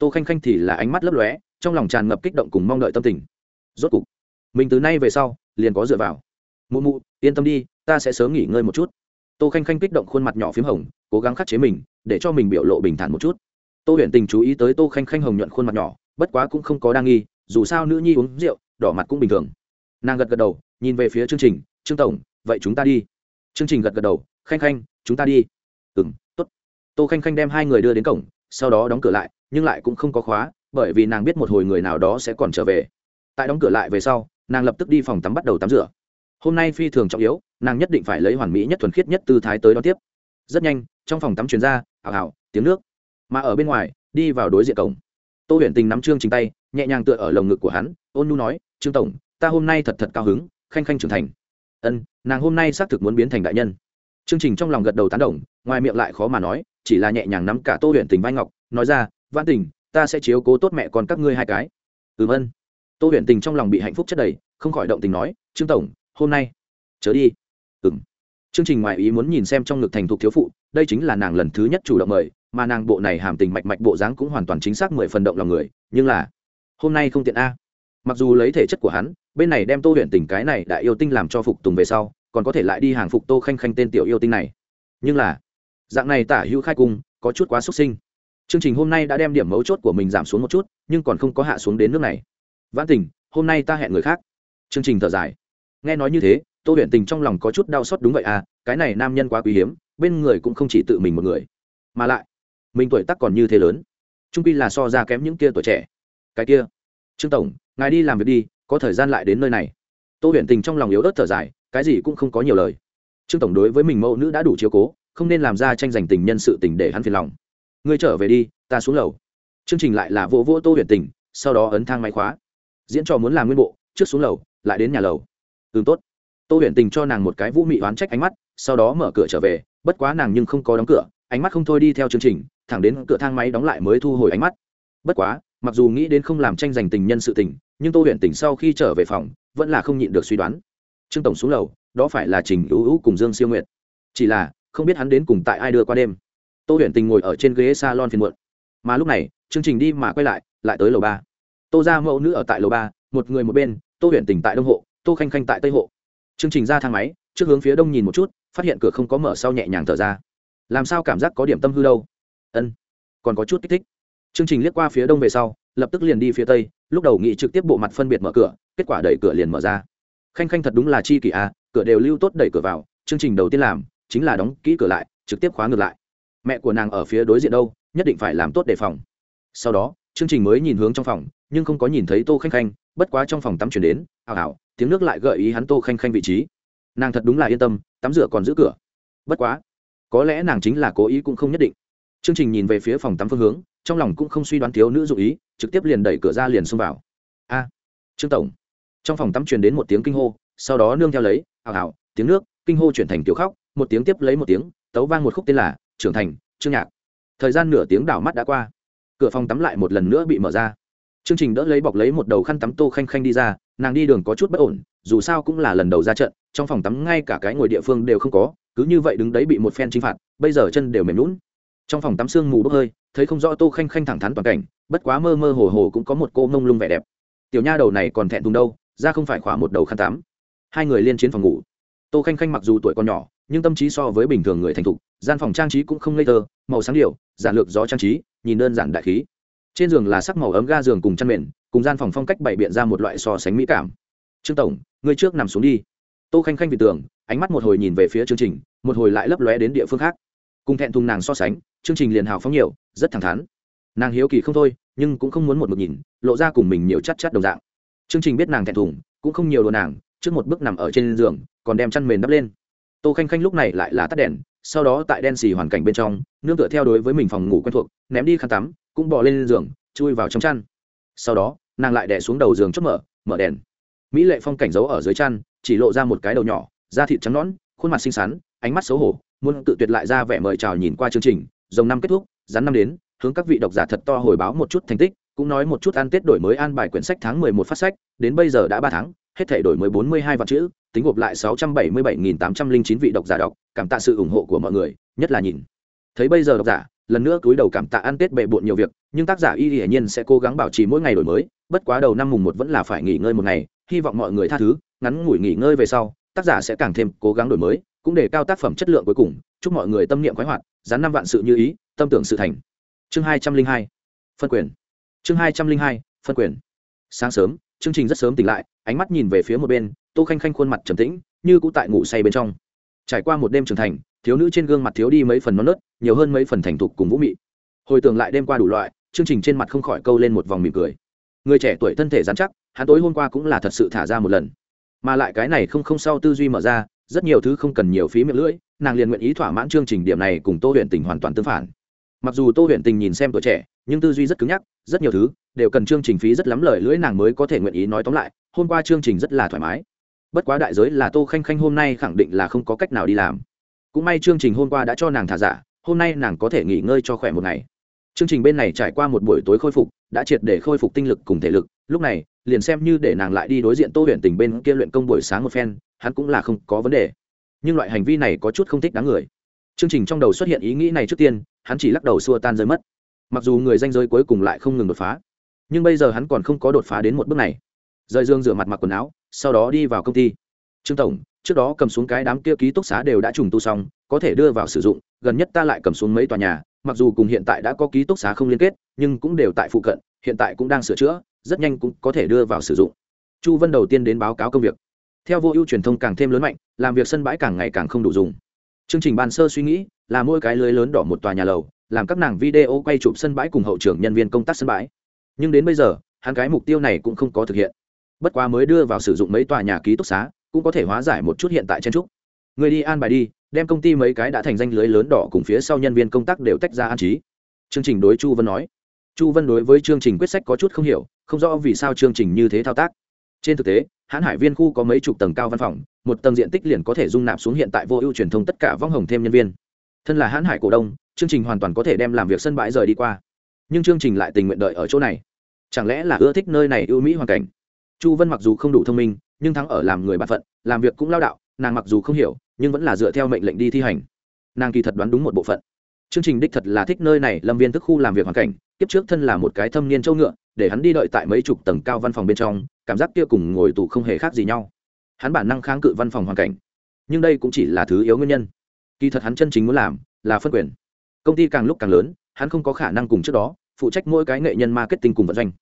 Tô khanh khanh thì là ánh mắt lấp lóe, trong lòng tràn ngập kích động cùng mong đợi tâm tình. Rốt cục mình từ nay về sau, liền có dựa vào. Mụ mụ, yên tâm đi, ta sẽ sớm nghỉ ngơi một chút. Tô khanh khanh kích động khuôn mặt nhỏ p h í m hồng, cố gắng khắc chế mình, để cho mình biểu lộ bình thản một chút. Tô huyền tình chú ý tới tô khanh khanh hồng nhuận khuôn mặt nhỏ, bất quá cũng không có đa nghi, dù sao nữ nhi uống rượu, đỏ mặt cũng bình thường. Nàng gật gật đầu, nhìn về phía chương trình, trương tổng, vậy chúng ta đi. Chương trình gật gật đầu, khanh khanh, chúng ta đi. Ừ m t ố t tô khanh khanh đem hai người đưa đến cổng, sau đó đóng cửa lại, nhưng lại cũng không có khóa, bởi vì nàng biết một hồi người nào đó sẽ còn trở về. Tại đóng cửa lại về sau nàng lập tức đi phòng tắm bắt đầu tắm rửa. Hôm nay phi thường trọng yếu, nàng nhất định phải lấy hoàn mỹ nhất thuần khiết nhất tư thái tới đón tiếp. Rất nhanh, trong phòng tắm chuyển ra ảo ảo tiếng nước. Mà ở bên ngoài, đi vào đối diện cổng. Tô huyền tình nắm trương chính tay, nhẹ nhàng tựa ở lồng ngực của hắn, ôn nu nói, trương tổng, ta hôm nay thật thật cao hứng, khanh khanh trưởng thành. Ân, nàng hôm nay xác thực muốn biến thành đại nhân. Chương trình trong lòng gật đầu tán đồng, ngoài miệng lại khó mà nói, chỉ là nhẹ nhàng nắm cả tô huyền tình vai ngọc, nói ra, vãn tình, ta sẽ chiếu cố tốt mẹ con các ngươi hai cái. Ừm ân tô huyền tình trong lòng bị hạnh phúc chất đầy, không khỏi động tình nói, trương tổng, hôm nay, chớ đi. Ừng chương trình ngoại ý muốn nhìn xem trong ngực thành thục thiếu phụ, đây chính là nàng lần thứ nhất chủ động mời, mà nàng bộ này hàm tình mạch mạch bộ dáng cũng hoàn toàn chính xác mười phần động lòng người, nhưng là, hôm nay không tiện a. Mặc dù lấy thể chất của hắn, bên này đem tô huyền tình cái này đại yêu tinh làm cho phục tùng về sau, còn có thể lại đi hàng phục tô khanh khanh tên tiểu yêu tinh này. Nhưng là, dạng này tả hữu khai cung, có chút quá xuất sinh. Chương trình hôm nay đã đem điểm mấu chốt của mình giảm xuống một chút, nhưng còn không có hạ xuống đến nước này vãn tình, hôm nay ta hẹn người khác. Chương trình thở dài. Nghe nói như thế, tô huyện tình trong lòng có chút đau xót đúng vậy à cái này nam nhân quá quý hiếm, bên người cũng không chỉ tự mình một người. Mà lại, mình tuổi tắc còn như thế lớn. Trung pi là so ra kém những kia tuổi trẻ. Cái kia, trương tổng, ngài đi làm việc đi, có thời gian lại đến nơi này. Tô huyện tình trong lòng yếu ớt thở dài, cái gì cũng không có nhiều lời. Trương tổng đối với mình mẫu nữ đã đủ chiếu cố, không nên làm ra tranh giành tình nhân sự tình để hắn phiền lòng. Ngươi trở về đi, ta xuống lầu. Chương trình lại là vỗ vỗ tô huyện tình, sau đó ấn thang máy khóa diễn trò muốn làm nguyên bộ, trước xuống lầu, lại đến nhà lầu. Ừ tốt. Tô Huyền tình cho nàng một cái vũ mị oán trách ánh mắt, sau đó mở cửa trở về, bất quá nàng nhưng không có đóng cửa, ánh mắt không thôi đi theo chương trình, thẳng đến cửa thang máy đóng lại mới thu hồi ánh mắt. Bất quá, mặc dù nghĩ đến không làm tranh giành tình nhân sự tình, nhưng tô huyền tình sau khi trở về phòng, vẫn là không nhịn được suy đoán. Trương tổng xuống lầu, đó phải là trình ưu ưu cùng dương siêu nguyệt. Chỉ là, không biết hắn đến cùng tại ai đưa qua đêm. Tô Huyền tình ngồi ở trên ghế salon phiền muộn. Mà lúc này, chương trình đi mà quay lại lại tới lầu ba tô ra mẫu nữ ở tại lầu ba một người một bên tô huyện tỉnh tại đông hộ tô khanh khanh tại tây hộ. Chương trình ra thang máy trước hướng phía đông nhìn một chút phát hiện cửa không có mở sau nhẹ nhàng thở ra. Làm sao cảm giác có điểm tâm hư đâu? Ân còn có chút kích thích. Chương trình liếc qua phía đông về sau lập tức liền đi phía tây lúc đầu nghĩ trực tiếp bộ mặt phân biệt mở cửa kết quả đẩy cửa liền mở ra. Khanh khanh thật đúng là chi kỷ a à, cửa đều lưu tốt đẩy cửa vào chương trình đầu tiên làm chính là đóng kỹ cửa lại trực tiếp khóa ngược lại. Mẹ của nàng ở phía đối diện đâu nhất định phải làm tốt đề phòng. Sau đó chương trình mới nhìn hướng trong phòng, nhưng không có nhìn thấy tô khanh khanh, bất quá trong phòng tắm chuyển đến ảo ảo tiếng nước lại gợi ý hắn tô khanh khanh vị trí. Nàng thật đúng là yên tâm, tắm rửa còn giữ cửa. Bất quá, có lẽ nàng chính là cố ý cũng không nhất định. Chương trình nhìn về phía phòng tắm phương hướng, trong lòng cũng không suy đoán thiếu nữ dụ ý, trực tiếp liền đẩy cửa ra liền xông vào. A, trương tổng. Trong phòng tắm truyền đến một tiếng kinh hô, sau đó nương theo lấy hào hào tiếng nước, kinh hô chuyển thành tiểu khóc, một tiếng tiếp lấy một tiếng, tấu vang một khúc tên là trưởng thành, Trương nhạc. Thời gian nửa tiếng đảo mắt đã qua cửa phòng tắm lại một lần nữa bị mở ra. Chương trình đỡ lấy bọc lấy một đầu khăn tắm tô khanh khanh đi ra, nàng đi đường có chút bất ổn, dù sao cũng là lần đầu ra trận, trong phòng tắm ngay cả cái ngồi địa phương đều không có, cứ như vậy đứng đấy bị một phen chinh phạt, bây giờ chân đều mềm lún trong phòng tắm sương mù bốc hơi, thấy không rõ tô khanh khanh thẳng thắn toàn cảnh, bất quá mơ mơ hồ hồ cũng có một cô mông lung vẻ đẹp. Tiểu nha đầu này còn thẹn thùng đâu, ra không phải khỏa một đầu khăn tắm. Hai người liên chiến phòng ngủ. Tô khanh khanh mặc dù tuổi còn nhỏ nhưng tâm trí so với bình thường người thành thục gian phòng trang trí cũng không ngây thơ màu sáng điệu giản lược gió trang trí nhìn đơn giản đại khí. Trên giường là sắc màu ấm ga giường cùng chăn mền cùng gian phòng phong cách bày biện ra một loại so sánh mỹ cảm. Trương tổng người trước nằm xuống đi. Tô khanh khanh vì tưởng, ánh mắt một hồi nhìn về phía chương trình một hồi lại lấp lóe đến địa phương khác. Cùng thẹn thùng nàng so sánh chương trình liền hào phóng nhiều rất thẳng thắn. Nàng hiếu kỳ không thôi nhưng cũng không muốn một mực nhìn lộ ra cùng mình nhiều chắc chắc đồng dạng. Chương trình biết nàng thẹn thùng cũng không nhiều đồ nàng trước một bước nằm ở trên giường còn đem chăn mền đắp lên tô khanh khanh lúc này lại là tắt đèn, sau đó tại đen xì hoàn cảnh bên trong, nương tựa theo đối với mình phòng ngủ quen thuộc, ném đi khăn tắm, cũng bỏ lên giường, chui vào trong chăn. Sau đó, nàng lại đẻ xuống đầu giường chớp mở mở đèn. Mỹ lệ phong cảnh giấu ở dưới chăn, chỉ lộ ra một cái đầu nhỏ, da thịt trắng nõn, khuôn mặt xinh xắn, ánh mắt xấu hổ, muốn tự tuyệt lại ra vẻ mời chào nhìn qua chương trình dòng năm kết thúc, rắn năm đến, hướng các vị độc giả thật to hồi báo một chút thành tích, cũng nói một chút ăn tết đổi mới an bài quyển sách tháng mười một phát sách, đến bây giờ đã ba tháng, hết thể đổi mới bốn mươi hai vạn chữ tính gộp lại sáu trăm bảy mươi bảy nghìn tám trăm linh chín vị độc giả đọc, cảm tạ sự ủng hộ của mọi người, nhất là nhìn. Thấy bây giờ độc giả, lần nữa túi đầu cảm tạ ăn tết bệ bộn nhiều việc, nhưng tác giả y Lệ nhiên sẽ cố gắng bảo trì mỗi ngày đổi mới, bất quá đầu năm mùng một vẫn là phải nghỉ ngơi một ngày, hy vọng mọi người tha thứ, ngắn ngủi nghỉ ngơi về sau, tác giả sẽ càng thêm cố gắng đổi mới, cũng để cao tác phẩm chất lượng cuối cùng, chúc mọi người tâm niệm khoái hoạt, dán năm vạn sự như ý, tâm tưởng sự thành. Chương hai trăm linh hai, phân quyền. Chương hai trăm linh hai, phân quyền. Sáng sớm, chương trình rất sớm tỉnh lại, ánh mắt nhìn về phía một bên tô khanh khanh khuôn mặt trầm tĩnh, như cũ tại ngủ say bên trong. Trải qua một đêm trưởng thành, thiếu nữ trên gương mặt thiếu đi mấy phần non nớt, nhiều hơn mấy phần thành thục cùng vũ mị. Hồi tưởng lại đêm qua đủ loại, chương trình trên mặt không khỏi câu lên một vòng mỉm cười. Người trẻ tuổi thân thể dán chắc, hắn tối hôm qua cũng là thật sự thả ra một lần. Mà lại cái này không không sau tư duy mở ra, rất nhiều thứ không cần nhiều phí miệng lưỡi, nàng liền nguyện ý thỏa mãn chương trình điểm này cùng tô huyện tình hoàn toàn tương phản. Mặc dù tô huyện tình nhìn xem tuổi trẻ, nhưng tư duy rất cứng nhắc, rất nhiều thứ đều cần chương trình phí rất lắm lời lưỡi nàng mới có thể nguyện ý nói tóm lại, hôm qua chương trình rất là thoải mái bất quá đại giới là tô khanh khanh hôm nay khẳng định là không có cách nào đi làm. Cũng may chương trình hôm qua đã cho nàng thả giả, hôm nay nàng có thể nghỉ ngơi cho khỏe một ngày. Chương trình bên này trải qua một buổi tối khôi phục, đã triệt để khôi phục tinh lực cùng thể lực, lúc này, liền xem như để nàng lại đi đối diện tô huyện tình bên kia luyện công buổi sáng một phen, hắn cũng là không có vấn đề. Nhưng loại hành vi này có chút không thích đáng người. Chương trình trong đầu xuất hiện ý nghĩ này trước tiên, hắn chỉ lắc đầu xua tan rơi mất. Mặc dù người danh giới cuối cùng lại không ngừng đột phá, nhưng bây giờ hắn còn không có đột phá đến một bước này. Rời dương rửa mặt mặc quần áo sau đó đi vào công ty. Trương tổng, trước đó cầm xuống cái đám kia ký túc xá đều đã trùng tu xong, có thể đưa vào sử dụng, gần nhất ta lại cầm xuống mấy tòa nhà, mặc dù cùng hiện tại đã có ký túc xá không liên kết, nhưng cũng đều tại phụ cận, hiện tại cũng đang sửa chữa, rất nhanh cũng có thể đưa vào sử dụng. Chu vân đầu tiên đến báo cáo công việc. Theo vô ưu truyền thông càng thêm lớn mạnh, làm việc sân bãi càng ngày càng không đủ dùng. Chương trình ban sơ suy nghĩ là mỗi cái lưới lớn đỏ một tòa nhà lầu, làm các nàng video quay chụp sân bãi cùng hậu trưởng nhân viên công tác sân bãi. Nhưng đến bây giờ, hắn cái mục tiêu này cũng không có thực hiện bất quá mới đưa vào sử dụng mấy tòa nhà ký túc xá, cũng có thể hóa giải một chút hiện tại chen trúc. Người đi an bài đi, đem công ty mấy cái đã thành danh lưới lớn đỏ cùng phía sau nhân viên công tác đều tách ra an trí. Chương trình đối chu vân nói. Chu vân đối với chương trình quyết sách có chút không hiểu, không rõ vì sao chương trình như thế thao tác. Trên thực tế, hãn hải viên khu có mấy chục tầng cao văn phòng, một tầng diện tích liền có thể dung nạp xuống hiện tại vô ưu truyền thông tất cả vong hồng thêm nhân viên. Thân là hãn hải cổ đông, chương trình hoàn toàn có thể đem làm việc sân bãi rời đi qua. Nhưng chương trình lại tình nguyện đợi ở chỗ này. Chẳng lẽ là ưa thích nơi này ưu mỹ hoàn cảnh? Chu vân mặc dù không đủ thông minh, nhưng thắng ở làm người b phận, làm việc cũng lao đạo, nàng mặc dù không hiểu, nhưng vẫn là dựa theo mệnh lệnh đi thi hành. Nàng kỳ thật đoán đúng một bộ phận. Chương trình đích thật là thích nơi này, lâm viên tức khu làm việc hoàn cảnh, kiếp trước thân là một cái thâm niên châu ngựa, để hắn đi đợi tại mấy chục tầng cao văn phòng bên trong, cảm giác kia cùng ngồi tù không hề khác gì nhau. Hắn bản năng kháng cự văn phòng hoàn cảnh. Nhưng đây cũng chỉ là thứ yếu nguyên nhân. Kỳ thật hắn chân chính muốn làm, là phân quyền. Công ty càng lúc càng lớn, hắn không có khả năng cùng trước đó, phụ trách mỗi cái nghệ nhân marketing cùng vận doanh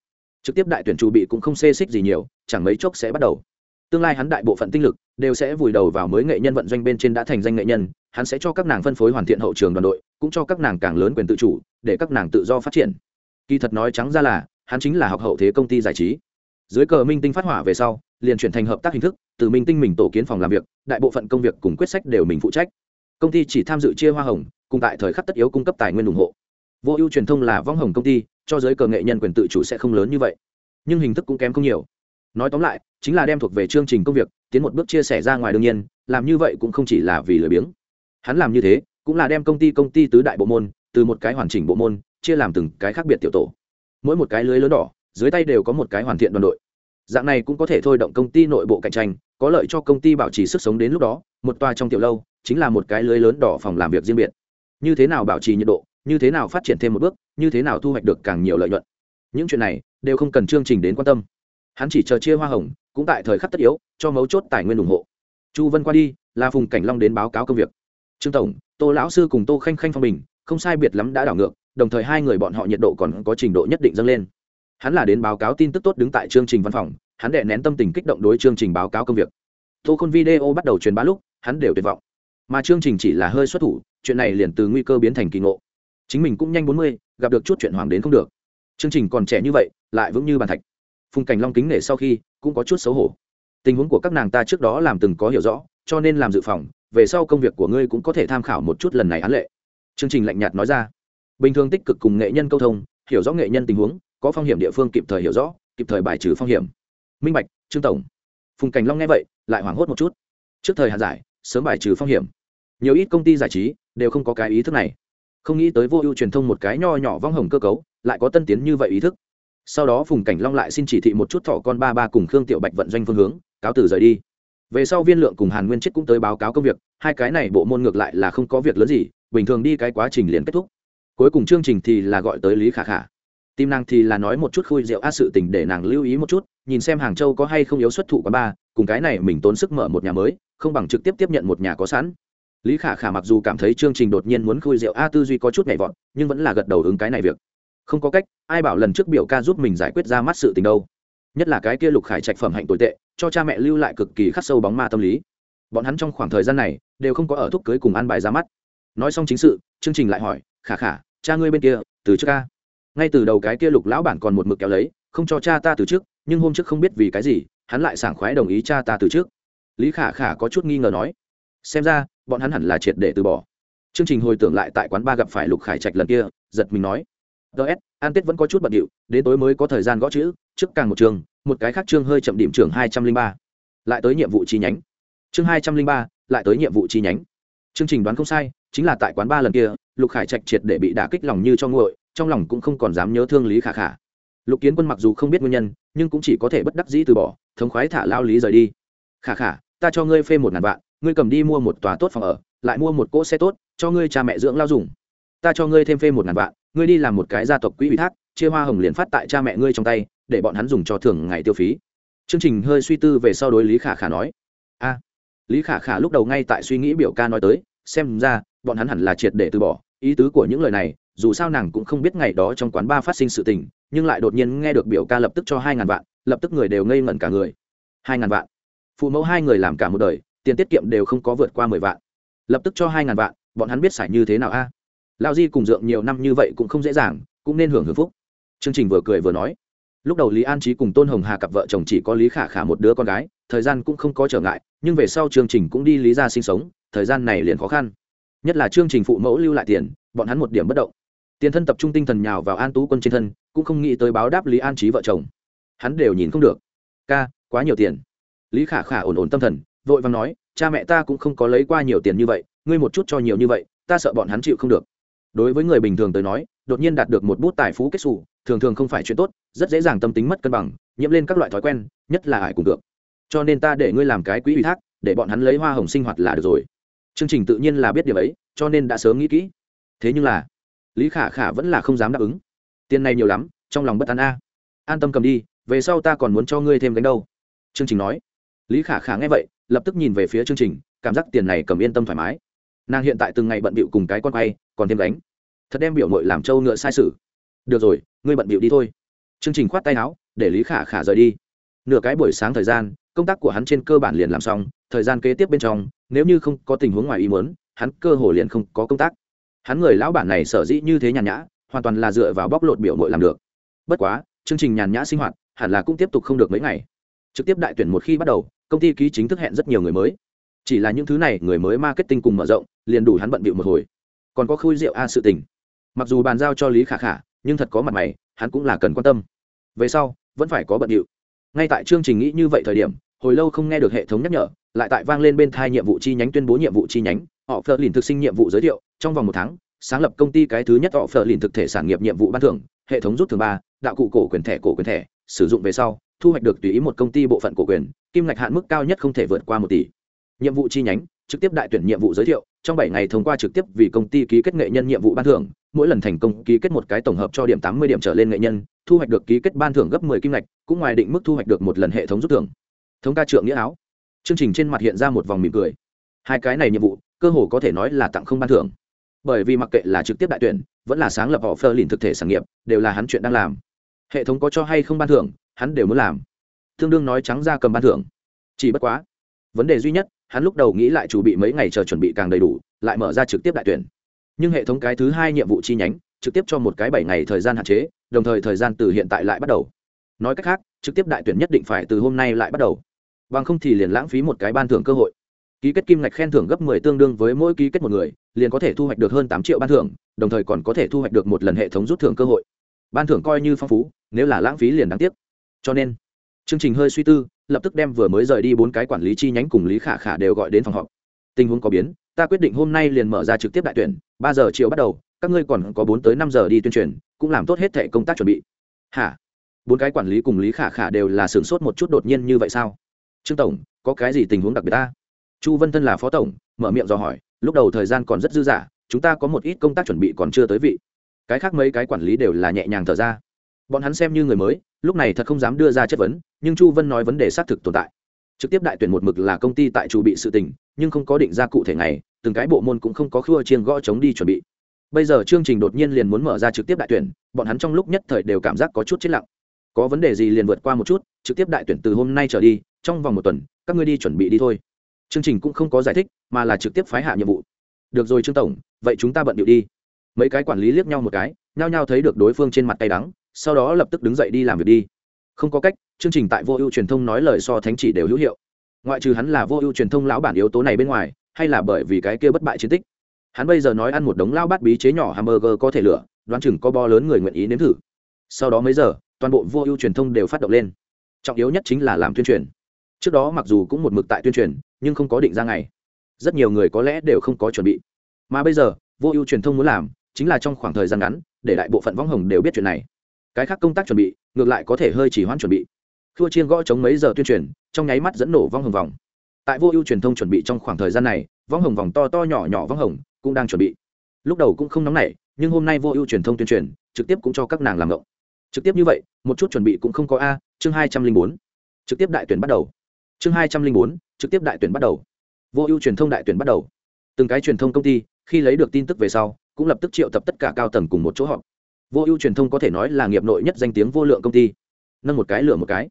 trực tiếp đại tuyển chủ bị cũng không xê xích gì nhiều, chẳng mấy chốc sẽ bắt đầu. Tương lai hắn đại bộ phận tinh lực đều sẽ vùi đầu vào mới nghệ nhân vận doanh bên trên đã thành danh nghệ nhân, hắn sẽ cho các nàng phân phối hoàn thiện hậu trường đoàn đội, cũng cho các nàng càng lớn quyền tự chủ, để các nàng tự do phát triển. Kỳ thật nói trắng ra là, hắn chính là học hậu thế công ty giải trí. Dưới cờ minh tinh phát hỏa về sau, liền chuyển thành hợp tác hình thức, từ minh tinh mình tổ kiến phòng làm việc, đại bộ phận công việc cùng quyết sách đều mình phụ trách. Công ty chỉ tham dự chia hoa hồng, cùng tại thời khắc tất yếu cung cấp tài nguyên ủng hộ vô ưu truyền thông là vong hồng công ty, cho giới cờ nghệ nhân quyền tự chủ sẽ không lớn như vậy. Nhưng hình thức cũng kém không nhiều. Nói tóm lại, chính là đem thuộc về chương trình công việc, tiến một bước chia sẻ ra ngoài đương nhiên, làm như vậy cũng không chỉ là vì lười biếng. Hắn làm như thế, cũng là đem công ty công ty tứ đại bộ môn, từ một cái hoàn chỉnh bộ môn, chia làm từng cái khác biệt tiểu tổ. Mỗi một cái lưới lớn đỏ, dưới tay đều có một cái hoàn thiện đoàn đội. Dạng này cũng có thể thôi động công ty nội bộ cạnh tranh, có lợi cho công ty bảo trì sức sống đến lúc đó, một toa trong tiểu lâu, chính là một cái lưới lớn đỏ phòng làm việc riêng biệt. Như thế nào bảo trì nhiệt độ như thế nào phát triển thêm một bước, như thế nào thu hoạch được càng nhiều lợi nhuận. Những chuyện này đều không cần chương trình đến quan tâm. Hắn chỉ chờ chia hoa hồng, cũng tại thời khắc tất yếu, cho mấu chốt tài nguyên ủng hộ. Chu vân qua đi là phùng cảnh long đến báo cáo công việc. Trương tổng, tô lão sư cùng tô khanh khanh phong bình, không sai biệt lắm đã đảo ngược, đồng thời hai người bọn họ nhiệt độ còn có trình độ nhất định dâng lên. Hắn là đến báo cáo tin tức tốt đứng tại chương trình văn phòng, hắn đệ nén tâm tình kích động đối chương trình báo cáo công việc. Tô khôn video bắt đầu truyền bá lúc, hắn đều tuyệt vọng. Mà chương trình chỉ là hơi xuất thủ, chuyện này liền từ nguy cơ biến thành kỳ ngộ chính mình cũng nhanh bốn mươi, gặp được chút chuyện hoàng đến không được. Chương trình còn trẻ như vậy, lại vững như bàn thạch. Phùng cảnh long kính nể sau khi, cũng có chút xấu hổ. Tình huống của các nàng ta trước đó làm từng có hiểu rõ, cho nên làm dự phòng, về sau công việc của ngươi cũng có thể tham khảo một chút lần này án lệ. Chương trình lạnh nhạt nói ra. Bình thường tích cực cùng nghệ nhân câu thông, hiểu rõ nghệ nhân tình huống, có phong hiểm địa phương kịp thời hiểu rõ, kịp thời bài trừ phong hiểm. Minh bạch, trương tổng. Phùng cảnh long nghe vậy, lại hoảng hốt một chút. Trước thời hạn giải, sớm bài trừ phong hiểm. Nhiều ít công ty giải trí, đều không có cái ý thức này không nghĩ tới vô ưu truyền thông một cái nho nhỏ vong hồng cơ cấu, lại có tân tiến như vậy ý thức. Sau đó phùng cảnh long lại xin chỉ thị một chút thọ con ba ba cùng khương tiểu bạch vận doanh phương hướng, cáo từ rời đi. Về sau viên lượng cùng hàn nguyên chết cũng tới báo cáo công việc, hai cái này bộ môn ngược lại là không có việc lớn gì, bình thường đi cái quá trình liền kết thúc. Cuối cùng chương trình thì là gọi tới lý khả khả. Tim nàng thì là nói một chút khui rượu a sự tình để nàng lưu ý một chút, nhìn xem hàng châu có hay không yếu xuất thụ quán ba cùng cái này mình tốn sức mở một nhà mới, không bằng trực tiếp tiếp nhận một nhà có sẵn lý khả khả mặc dù cảm thấy chương trình đột nhiên muốn khui rượu, a tư duy có chút nhảy vọt, nhưng vẫn là gật đầu ứng cái này việc. Không có cách, ai bảo lần trước biểu ca giúp mình giải quyết ra mắt sự tình đâu. Nhất là cái kia lục khải trạch phẩm hạnh tồi tệ, cho cha mẹ lưu lại cực kỳ khắc sâu bóng ma tâm lý. Bọn hắn trong khoảng thời gian này, đều không có ở thúc cưới cùng ăn bài ra mắt. Nói xong chính sự, chương trình lại hỏi, khả khả, cha ngươi bên kia, từ trước ca? Ngay từ đầu cái kia lục lão bản còn một mực kéo lấy, không cho cha ta từ trước, nhưng hôm trước không biết vì cái gì, hắn lại sảng khoái đồng ý cha ta từ trước. Lý khả khả có chút nghi ngờ nói, xem ra bọn hắn hẳn là triệt để từ bỏ. Chương trình hồi tưởng lại tại quán ba gặp phải lục khải trạch lần kia, giật mình nói. Ts an tết vẫn có chút bận điệu, đến tối mới có thời gian gõ chữ, trước càng một trường, một cái khác chương hơi chậm điểm trường hai trăm linh ba. Lại tới nhiệm vụ chi nhánh. Chương hai trăm linh ba, lại tới nhiệm vụ chi nhánh. Chương trình đoán không sai, chính là tại quán ba lần kia, lục khải trạch triệt để bị đả kích lòng như cho nguội, trong lòng cũng không còn dám nhớ thương lý khả khả. Lục kiến quân mặc dù không biết nguyên nhân, nhưng cũng chỉ có thể bất đắc dĩ từ bỏ, thống khoái thả lao lý rời đi. Khả khả, ta cho ngươi phê một ngàn vạn ngươi cầm đi mua một tòa tốt phòng ở, lại mua một cỗ xe tốt, cho ngươi cha mẹ dưỡng lao dùng. Ta cho ngươi thêm phê một ngàn vạn, ngươi đi làm một cái gia tộc quỹ ủy thác, chia hoa hồng liền phát tại cha mẹ ngươi trong tay, để bọn hắn dùng cho thường ngày tiêu phí. Chương trình hơi suy tư về sau đối lý khả khả nói. A, lý khả khả lúc đầu ngay tại suy nghĩ biểu ca nói tới, xem ra, bọn hắn hẳn là triệt để từ bỏ, ý tứ của những lời này, dù sao nàng cũng không biết ngày đó trong quán ba phát sinh sự tình, nhưng lại đột nhiên nghe được biểu ca lập tức cho hai ngàn vạn, lập tức người đều ngây ngẩn cả người. Hai ngàn vạn. Phụ mẫu hai người làm cả một đời tiền tiết kiệm đều không có vượt qua mười vạn. Lập tức cho hai ngàn vạn, bọn hắn biết xài như thế nào a? À? lao di cùng dượng nhiều năm như vậy cũng không dễ dàng, cũng nên hưởng hưởng phúc. Chương trình vừa cười vừa nói. Lúc đầu lý an trí cùng tôn hồng hà cặp vợ chồng chỉ có lý khả khả một đứa con gái, thời gian cũng không có trở ngại, nhưng về sau chương trình cũng đi lý ra sinh sống, thời gian này liền khó khăn. Nhất là chương trình phụ mẫu lưu lại tiền, bọn hắn một điểm bất động. Tiền thân tập trung tinh thần nhào vào an tú quân trên thân, cũng không nghĩ tới báo đáp lý an trí vợ chồng. Hắn đều nhìn không được. Ca, quá nhiều tiền. Lý khả khả ổn ổn tâm thần vội vàng nói, cha mẹ ta cũng không có lấy qua nhiều tiền như vậy, ngươi một chút cho nhiều như vậy, ta sợ bọn hắn chịu không được. Đối với người bình thường tới nói, đột nhiên đạt được một bút tài phú kết xù, thường thường không phải chuyện tốt, rất dễ dàng tâm tính mất cân bằng, nhiễm lên các loại thói quen, nhất là ải cùng được. Cho nên ta để ngươi làm cái quỹ ủy thác, để bọn hắn lấy hoa hồng sinh hoạt là được rồi. Chương trình tự nhiên là biết điều ấy, cho nên đã sớm nghĩ kỹ. Thế nhưng là, lý khả khả vẫn là không dám đáp ứng. Tiền này nhiều lắm, trong lòng bất an a. An tâm cầm đi, về sau ta còn muốn cho ngươi thêm gánh đâu. Chương trình nói. Lý khả khả nghe vậy lập tức nhìn về phía chương trình, cảm giác tiền này cầm yên tâm thoải mái. Nàng hiện tại từng ngày bận bịu cùng cái con quay, còn thêm đánh thật đem biểu mội làm trâu ngựa sai sự. Được rồi, ngươi bận bịu đi thôi. Chương trình khoát tay áo, để lý khả khả rời đi. Nửa cái buổi sáng thời gian, công tác của hắn trên cơ bản liền làm xong, thời gian kế tiếp bên trong, nếu như không có tình huống ngoài ý muốn, hắn cơ hồ liền không có công tác. Hắn người lão bản này sở dĩ như thế nhàn nhã, hoàn toàn là dựa vào bóc lột biểu mội làm được. Bất quá, chương trình nhàn nhã sinh hoạt, hẳn là cũng tiếp tục không được mấy ngày. Trực tiếp đại tuyển một khi bắt đầu công ty ký chính thức hẹn rất nhiều người mới. Chỉ là những thứ này, người mới marketing cùng mở rộng, liền đủ hắn bận bịu một hồi. Còn có khui rượu a sự tình. Mặc dù bàn giao cho lý khả khả, nhưng thật có mặt mày, hắn cũng là cần quan tâm. Về sau, vẫn phải có bận điệu ngay tại chương trình nghĩ như vậy thời điểm, hồi lâu không nghe được hệ thống nhắc nhở, lại tại vang lên bên thai nhiệm vụ chi nhánh tuyên bố nhiệm vụ chi nhánh, họ phờ lìn thực sinh nhiệm vụ giới thiệu, trong vòng một tháng, sáng lập công ty cái thứ nhất họ phờ lìn thực thể sản nghiệp nhiệm vụ ban thưởng, hệ thống rút thường ba, đạo cụ cổ quyền thẻ, cổ quyền thẻ, sử dụng về sau, thu hoạch được tùy ý một công ty bộ phận cổ quyền kim ngạch hạn mức cao nhất không thể vượt qua một tỷ. Nhiệm vụ chi nhánh, trực tiếp đại tuyển nhiệm vụ giới thiệu, trong bảy ngày thông qua trực tiếp vì công ty ký kết nghệ nhân nhiệm vụ ban thưởng, mỗi lần thành công ký kết một cái tổng hợp cho điểm tám mươi điểm trở lên nghệ nhân, thu hoạch được ký kết ban thưởng gấp 10 kim ngạch, cũng ngoài định mức thu hoạch được một lần hệ thống rút thưởng. Thống ca trượng nghĩa áo. Chương trình trên mặt hiện ra một vòng mỉm cười. Hai cái này nhiệm vụ, cơ hồ có thể nói là tặng không ban thưởng. Bởi vì mặc kệ là trực tiếp đại tuyển, vẫn là sáng lập họ phơ lìn thực thể sản nghiệp, đều là hắn chuyện đang làm. Hệ thống có cho hay không ban thưởng, hắn đều muốn làm tương đương nói trắng ra cầm ban thưởng. Chỉ bất quá, vấn đề duy nhất, hắn lúc đầu nghĩ lại chủ bị mấy ngày chờ chuẩn bị càng đầy đủ, lại mở ra trực tiếp đại tuyển. Nhưng hệ thống cái thứ hai nhiệm vụ chi nhánh, trực tiếp cho một cái bảy ngày thời gian hạn chế, đồng thời thời gian từ hiện tại lại bắt đầu. Nói cách khác, trực tiếp đại tuyển nhất định phải từ hôm nay lại bắt đầu. Bằng không thì liền lãng phí một cái ban thưởng cơ hội. Ký kết kim ngạch khen thưởng gấp 10 tương đương với mỗi ký kết một người, liền có thể thu hoạch được hơn 8 triệu ban thưởng, đồng thời còn có thể thu hoạch được một lần hệ thống rút thưởng cơ hội. Ban thưởng coi như phong phú, nếu là lãng phí liền đáng tiếc. Cho nên chương trình hơi suy tư, lập tức đem vừa mới rời đi bốn cái quản lý chi nhánh cùng lý khả khả đều gọi đến phòng họp. Tình huống có biến, ta quyết định hôm nay liền mở ra trực tiếp đại tuyển, ba giờ chiều bắt đầu, các ngươi còn có bốn tới năm giờ đi tuyên truyền, cũng làm tốt hết thệ công tác chuẩn bị. Hả? Bốn cái quản lý cùng lý khả khả đều là sửng sốt một chút đột nhiên như vậy sao? Trương tổng, có cái gì tình huống đặc biệt ta? Chu vân thân là phó tổng, mở miệng dò hỏi, lúc đầu thời gian còn rất dư dả, chúng ta có một ít công tác chuẩn bị còn chưa tới vị. Cái khác mấy cái quản lý đều là nhẹ nhàng thở ra. Bọn hắn xem như người mới lúc này thật không dám đưa ra chất vấn, nhưng chu vân nói vấn đề xác thực tồn tại. Trực tiếp đại tuyển một mực là công ty tại chủ bị sự tình, nhưng không có định ra cụ thể ngày, từng cái bộ môn cũng không có khua chiên gõ chống đi chuẩn bị. Bây giờ chương trình đột nhiên liền muốn mở ra trực tiếp đại tuyển, bọn hắn trong lúc nhất thời đều cảm giác có chút chết lặng. Có vấn đề gì liền vượt qua một chút, trực tiếp đại tuyển từ hôm nay trở đi, trong vòng một tuần, các ngươi đi chuẩn bị đi thôi. Chương trình cũng không có giải thích, mà là trực tiếp phái hạ nhiệm vụ. Được rồi trương tổng, vậy chúng ta bận điệu đi. Mấy cái quản lý liếc nhau một cái, nhao nhao thấy được đối phương trên mặt tay đắng sau đó lập tức đứng dậy đi làm việc đi. Không có cách, chương trình tại vô ưu truyền thông nói lời so thánh chỉ đều hữu hiệu. Ngoại trừ hắn là vô ưu truyền thông lão bản yếu tố này bên ngoài, hay là bởi vì cái kia bất bại chiến tích. Hắn bây giờ nói ăn một đống lao bát bí chế nhỏ hamburger có thể lửa, đoán chừng có bo lớn người nguyện ý nếm thử. Sau đó mấy giờ, toàn bộ vô ưu truyền thông đều phát động lên. Trọng yếu nhất chính là làm tuyên truyền. Trước đó mặc dù cũng một mực tại tuyên truyền, nhưng không có định ra ngày. Rất nhiều người có lẽ đều không có chuẩn bị. Mà bây giờ, vô ưu truyền thông muốn làm, chính là trong khoảng thời gian ngắn, để đại bộ phận võng hồng đều biết chuyện này cái khác công tác chuẩn bị, ngược lại có thể hơi chỉ hoãn chuẩn bị. Thua chiên gõ chống mấy giờ tuyên truyền, trong nháy mắt dẫn nổ vong hồng vòng. Tại vô ưu truyền thông chuẩn bị trong khoảng thời gian này, vong hồng vòng to to nhỏ nhỏ vong hồng cũng đang chuẩn bị. Lúc đầu cũng không nóng nảy, nhưng hôm nay vô ưu truyền thông tuyên truyền, trực tiếp cũng cho các nàng làm ngộng. Trực tiếp như vậy, một chút chuẩn bị cũng không có a, chương hai trăm linh bốn. Trực tiếp đại tuyển bắt đầu. Chương hai trăm linh bốn, trực tiếp đại tuyển bắt đầu. Vô ưu truyền thông đại tuyển bắt đầu. Từng cái truyền thông công ty, khi lấy được tin tức về sau, cũng lập tức triệu tập tất cả cao tầng cùng một chỗ họp vô ưu truyền thông có thể nói là nghiệp nội nhất danh tiếng vô lượng công ty. Nâng một cái lửa một cái.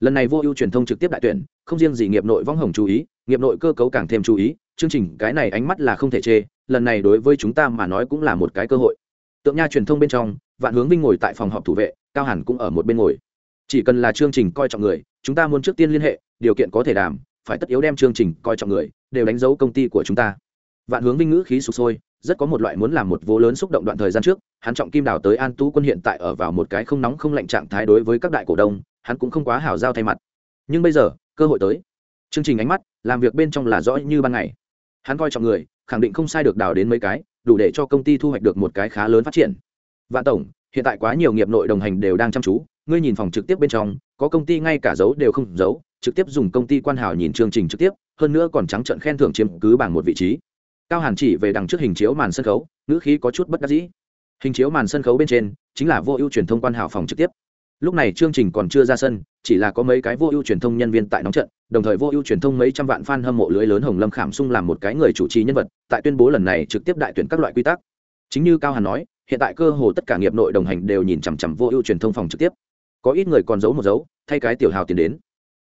Lần này vô ưu truyền thông trực tiếp đại tuyển không riêng gì nghiệp nội võng hồng chú ý nghiệp nội cơ cấu càng thêm chú ý chương trình cái này ánh mắt là không thể chê lần này đối với chúng ta mà nói cũng là một cái cơ hội. Tượng nha truyền thông bên trong vạn hướng vinh ngồi tại phòng họp thủ vệ cao hẳn cũng ở một bên ngồi. Chỉ cần là chương trình coi trọng người chúng ta muốn trước tiên liên hệ điều kiện có thể đảm, phải tất yếu đem chương trình coi trọng người đều đánh dấu công ty của chúng ta vạn hướng vinh ngữ khí sụp sôi, rất có một loại muốn làm một vô lớn xúc động đoạn thời gian trước, hắn trọng kim đào tới an tú quân hiện tại ở vào một cái không nóng không lạnh trạng thái đối với các đại cổ đông, hắn cũng không quá hảo giao thay mặt. Nhưng bây giờ, cơ hội tới. Chương trình ánh mắt, làm việc bên trong là rõ như ban ngày. Hắn coi trọng người, khẳng định không sai được đào đến mấy cái, đủ để cho công ty thu hoạch được một cái khá lớn phát triển. Vạn tổng, hiện tại quá nhiều nghiệp nội đồng hành đều đang chăm chú, ngươi nhìn phòng trực tiếp bên trong, có công ty ngay cả dấu đều không giấu, trực tiếp dùng công ty quan hào nhìn chương trình trực tiếp, hơn nữa còn trắng trận khen thưởng chiếm cứ bằng một vị trí cao hàn chỉ về đằng trước hình chiếu màn sân khấu, ngữ khí có chút bất đắc dĩ. Hình chiếu màn sân khấu bên trên, chính là vô ưu truyền thông quan hảo phòng trực tiếp. Lúc này chương trình còn chưa ra sân, chỉ là có mấy cái vô ưu truyền thông nhân viên tại nóng trận, đồng thời vô ưu truyền thông mấy trăm vạn fan hâm mộ lưới lớn hồng lâm khảm sung làm một cái người chủ trì nhân vật, tại tuyên bố lần này trực tiếp đại tuyển các loại quy tắc. Chính như cao hàn nói, hiện tại cơ hồ tất cả nghiệp nội đồng hành đều nhìn chằm chằm vô ưu truyền thông phòng trực tiếp. Có ít người còn giấu một dấu, thay cái tiểu hào tiền đến.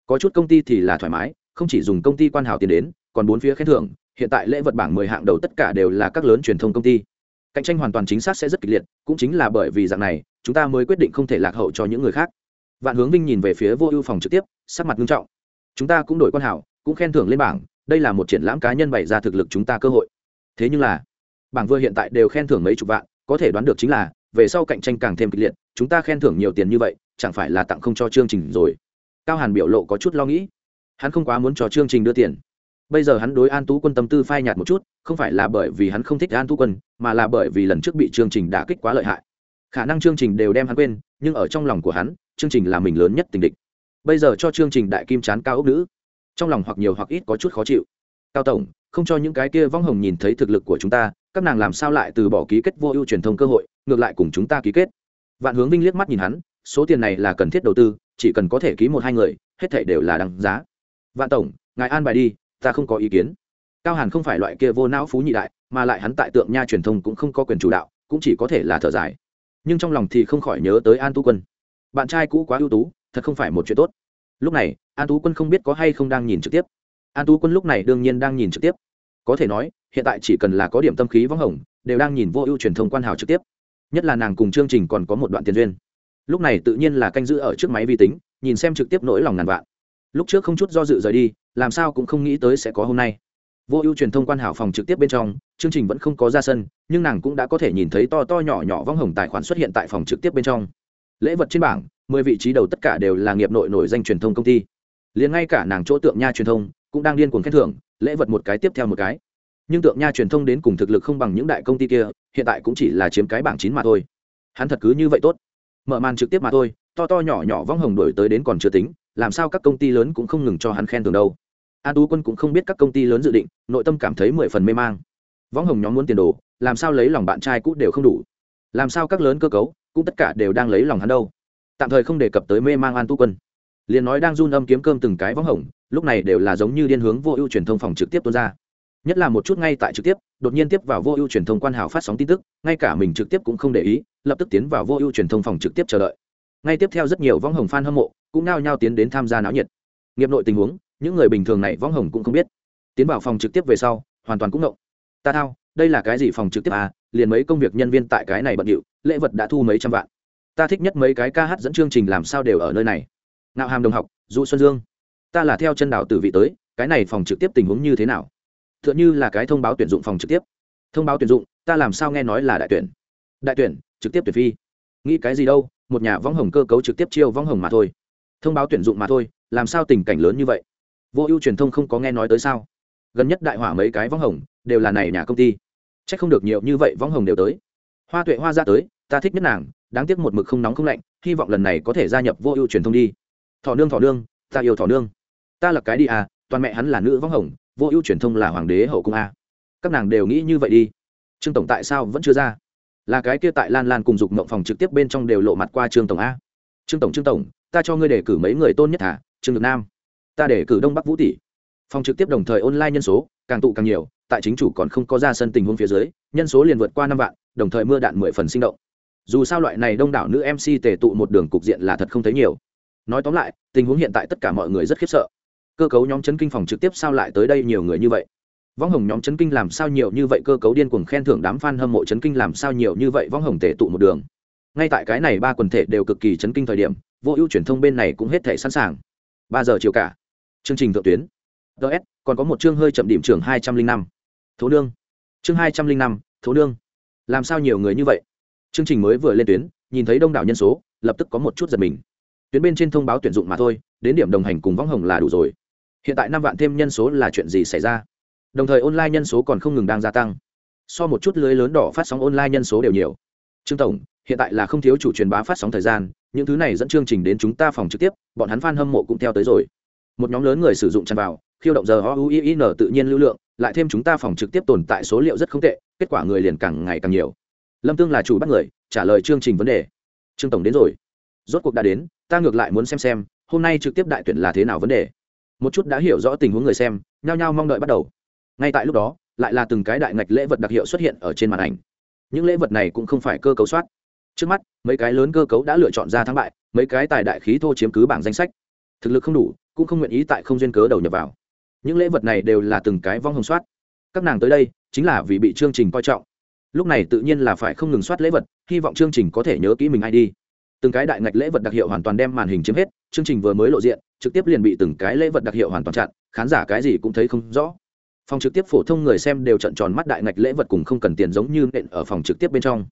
Có chút công ty thì là thoải mái, không chỉ dùng công ty quan hào tiền đến còn bốn phía khen thưởng, hiện tại lễ vật bảng mười hạng đầu tất cả đều là các lớn truyền thông công ty. Cạnh tranh hoàn toàn chính xác sẽ rất kịch liệt, cũng chính là bởi vì dạng này, chúng ta mới quyết định không thể lạc hậu cho những người khác. Vạn hướng vinh nhìn về phía vô ưu phòng trực tiếp, sắc mặt nghiêm trọng. Chúng ta cũng đổi quan hảo, cũng khen thưởng lên bảng, đây là một triển lãm cá nhân bày ra thực lực chúng ta cơ hội. Thế nhưng là, bảng vừa hiện tại đều khen thưởng mấy chục vạn, có thể đoán được chính là, về sau cạnh tranh càng thêm kịch liệt, chúng ta khen thưởng nhiều tiền như vậy, chẳng phải là tặng không cho chương trình rồi. Cao hàn biểu lộ có chút lo nghĩ. Hắn không quá muốn cho chương trình đưa tiền bây giờ hắn đối an tú quân tâm tư phai nhạt một chút, không phải là bởi vì hắn không thích an tú quân, mà là bởi vì lần trước bị chương trình đã kích quá lợi hại. Khả năng chương trình đều đem hắn quên, nhưng ở trong lòng của hắn chương trình là mình lớn nhất tình địch. Bây giờ cho chương trình đại kim chán cao ốc nữ, trong lòng hoặc nhiều hoặc ít có chút khó chịu. Cao tổng, không cho những cái kia vong hồng nhìn thấy thực lực của chúng ta, các nàng làm sao lại từ bỏ ký kết vô ưu truyền thông cơ hội, ngược lại cùng chúng ta ký kết. Vạn hướng vinh liếc mắt nhìn hắn, số tiền này là cần thiết đầu tư, chỉ cần có thể ký một hai người, hết thể đều là đằng giá. Vạn tổng, ngài an bài đi ta không có ý kiến. Cao hàn không phải loại kia vô não phú nhị đại, mà lại hắn tại tượng nha truyền thông cũng không có quyền chủ đạo, cũng chỉ có thể là thở dài. Nhưng trong lòng thì không khỏi nhớ tới an tú quân. Bạn trai cũ quá ưu tú, thật không phải một chuyện tốt. Lúc này, an tú quân không biết có hay không đang nhìn trực tiếp. An tú quân lúc này đương nhiên đang nhìn trực tiếp. Có thể nói, hiện tại chỉ cần là có điểm tâm khí vắng hồng, đều đang nhìn vô ưu truyền thông quan hào trực tiếp. Nhất là nàng cùng chương trình còn có một đoạn tiền duyên. Lúc này tự nhiên là canh giữ ở trước máy vi tính, nhìn xem trực tiếp nỗi lòng ngàn vạn lúc trước không chút do dự rời đi, làm sao cũng không nghĩ tới sẽ có hôm nay. Vô ưu truyền thông quan hảo phòng trực tiếp bên trong, chương trình vẫn không có ra sân, nhưng nàng cũng đã có thể nhìn thấy to to nhỏ nhỏ vong hồng tài khoản xuất hiện tại phòng trực tiếp bên trong. Lễ vật trên bảng, mười vị trí đầu tất cả đều là nghiệp nội nổi danh truyền thông công ty. Liền ngay cả nàng chỗ tượng nha truyền thông cũng đang điên cuồng khen thưởng, lễ vật một cái tiếp theo một cái. Nhưng tượng nha truyền thông đến cùng thực lực không bằng những đại công ty kia, hiện tại cũng chỉ là chiếm cái bảng chín mà thôi. Hắn thật cứ như vậy tốt. Mở màn trực tiếp mà thôi, to to nhỏ nhỏ vong hồng đổi tới đến còn chưa tính làm sao các công ty lớn cũng không ngừng cho hắn khen thưởng đâu. An tú quân cũng không biết các công ty lớn dự định, nội tâm cảm thấy mười phần mê mang. Võng hồng nhóm muốn tiền đồ, làm sao lấy lòng bạn trai cũ đều không đủ. Làm sao các lớn cơ cấu cũng tất cả đều đang lấy lòng hắn đâu. Tạm thời không đề cập tới mê mang an tu quân. Liền nói đang run âm kiếm cơm từng cái võng hồng, lúc này đều là giống như điên hướng vô ưu truyền thông phòng trực tiếp tuôn ra. Nhất là một chút ngay tại trực tiếp, đột nhiên tiếp vào vô ưu truyền thông quan hào phát sóng tin tức, ngay cả mình trực tiếp cũng không để ý, lập tức tiến vào vô ưu truyền thông phòng trực tiếp chờ đợi ngay tiếp theo rất nhiều võng hồng fan hâm mộ cũng nao nhao tiến đến tham gia náo nhiệt. Nghiệp nội tình huống, những người bình thường này võng hồng cũng không biết. Tiến vào phòng trực tiếp về sau, hoàn toàn cũng ngộng. Ta thao, đây là cái gì phòng trực tiếp à? Liền mấy công việc nhân viên tại cái này bận điệu, lễ vật đã thu mấy trăm vạn. Ta thích nhất mấy cái ca hát dẫn chương trình làm sao đều ở nơi này. Nạo hàm đồng học, du xuân dương. Ta là theo chân đạo tử vị tới, cái này phòng trực tiếp tình huống như thế nào? T h ư ợ n như là cái thông báo tuyển dụng phòng trực tiếp. Thông báo tuyển dụng, ta làm sao nghe nói là đại tuyển? Đại tuyển, trực tiếp tuyển phi. Nghĩ cái gì đâu? Một nhà võng hồng cơ cấu trực tiếp chiêu võng hồng mà thôi. Thông báo tuyển dụng mà thôi, làm sao tình cảnh lớn như vậy? Vô ưu truyền thông không có nghe nói tới sao? Gần nhất đại hỏa mấy cái võng hồng, đều là này nhà công ty. C h ắ c không được nhiều như vậy võng hồng đều tới. Hoa tuệ hoa ra tới, ta thích nhất nàng, đáng tiếc một mực không nóng không lạnh, hy vọng lần này có thể gia nhập vô ưu truyền thông đi. Thọ nương thọ nương, ta yêu thọ nương. Ta là cái đi à toàn mẹ hắn là nữ võng hồng, vô ưu truyền thông là hoàng đế hậu cung a. Các nàng đều nghĩ như vậy đi. Trương tổng tại sao vẫn chưa ra? Là cái kia tại lan lan cùng dục mộng phòng trực tiếp bên trong đều lộ mặt qua trương tổng a. Trương tổng trương tổng, ta cho ngươi đề cử mấy người tôn nhất thả, trương được nam. Ta để cử đông bắc vũ tỷ. Phòng trực tiếp đồng thời online nhân số, càng tụ càng nhiều, tại chính chủ còn không có ra sân tình huống phía dưới, nhân số liền vượt qua năm vạn, đồng thời mưa đạn mười phần sinh động. Dù sao loại này đông đảo nữ mc tề tụ một đường cục diện là thật không thấy nhiều. Nói tóm lại, tình huống hiện tại tất cả mọi người rất khiếp sợ. Cơ cấu nhóm chấn kinh phòng trực tiếp sao lại tới đây nhiều người như vậy? Võng hồng nhóm chấn kinh làm sao nhiều như vậy cơ cấu điên cuồng khen thưởng đám fan hâm mộ chấn kinh làm sao nhiều như vậy võng hồng tề tụ một đường. Ngay tại cái này ba quần thể đều cực kỳ chấn kinh thời điểm vô ưu truyền thông bên này cũng hết thể sẵn sàng. Ba giờ chiều cả. Chương trình thượng tuyến. DS, còn có một chương hơi chậm điểm trường hai trăm linh năm. Thố nương. Chương hai trăm linh năm thố nương. Làm sao nhiều người như vậy? Chương trình mới vừa lên tuyến nhìn thấy đông đảo nhân số lập tức có một chút giật mình. Tuyến bên trên thông báo tuyển dụng mà thôi đến điểm đồng hành cùng võng hồng là đủ rồi. Hiện tại năm vạn thêm nhân số là chuyện gì xảy ra? Đồng thời online nhân số còn không ngừng đang gia tăng. So một chút lưới lớn đỏ phát sóng online nhân số đều nhiều. Trương tổng, hiện tại là không thiếu chủ truyền bá phát sóng thời gian, những thứ này dẫn chương trình đến chúng ta phòng trực tiếp, bọn hắn f a n hâm mộ cũng theo tới rồi. Một nhóm lớn người sử dụng tràn vào, khiêu động giờ o u i n tự nhiên lưu lượng, lại thêm chúng ta phòng trực tiếp tồn tại số liệu rất không tệ, kết quả người liền càng ngày càng nhiều. Lâm tương là chủ bắt người, trả lời chương trình vấn đề. Trương tổng đến rồi. Rốt cuộc đã đến, ta ngược lại muốn xem xem, hôm nay trực tiếp đại tuyển là thế nào vấn đề. Một chút đã hiểu rõ tình huống người xem, nhao nhao mong đợi bắt đầu ngay tại lúc đó, lại là từng cái đại ngạch lễ vật đặc hiệu xuất hiện ở trên màn ảnh. Những lễ vật này cũng không phải cơ cấu soát. Trước mắt, mấy cái lớn cơ cấu đã lựa chọn ra thắng bại, mấy cái tài đại khí thô chiếm cứ bảng danh sách. Thực lực không đủ, cũng không nguyện ý tại không duyên cớ đầu nhập vào. Những lễ vật này đều là từng cái vong hồng soát. Các nàng tới đây, chính là vì bị chương trình coi trọng. Lúc này tự nhiên là phải không ngừng soát lễ vật, hy vọng chương trình có thể nhớ kỹ mình ai đi. Từng cái đại ngạch lễ vật đặc hiệu hoàn toàn đem màn hình chiếm hết, chương trình vừa mới lộ diện, trực tiếp liền bị từng cái lễ vật đặc hiệu hoàn toàn chặn, khán giả cái gì cũng thấy không rõ phòng trực tiếp phổ thông người xem đều trận tròn mắt đại ngạch lễ vật cùng không cần tiền giống như nện ở phòng trực tiếp bên trong.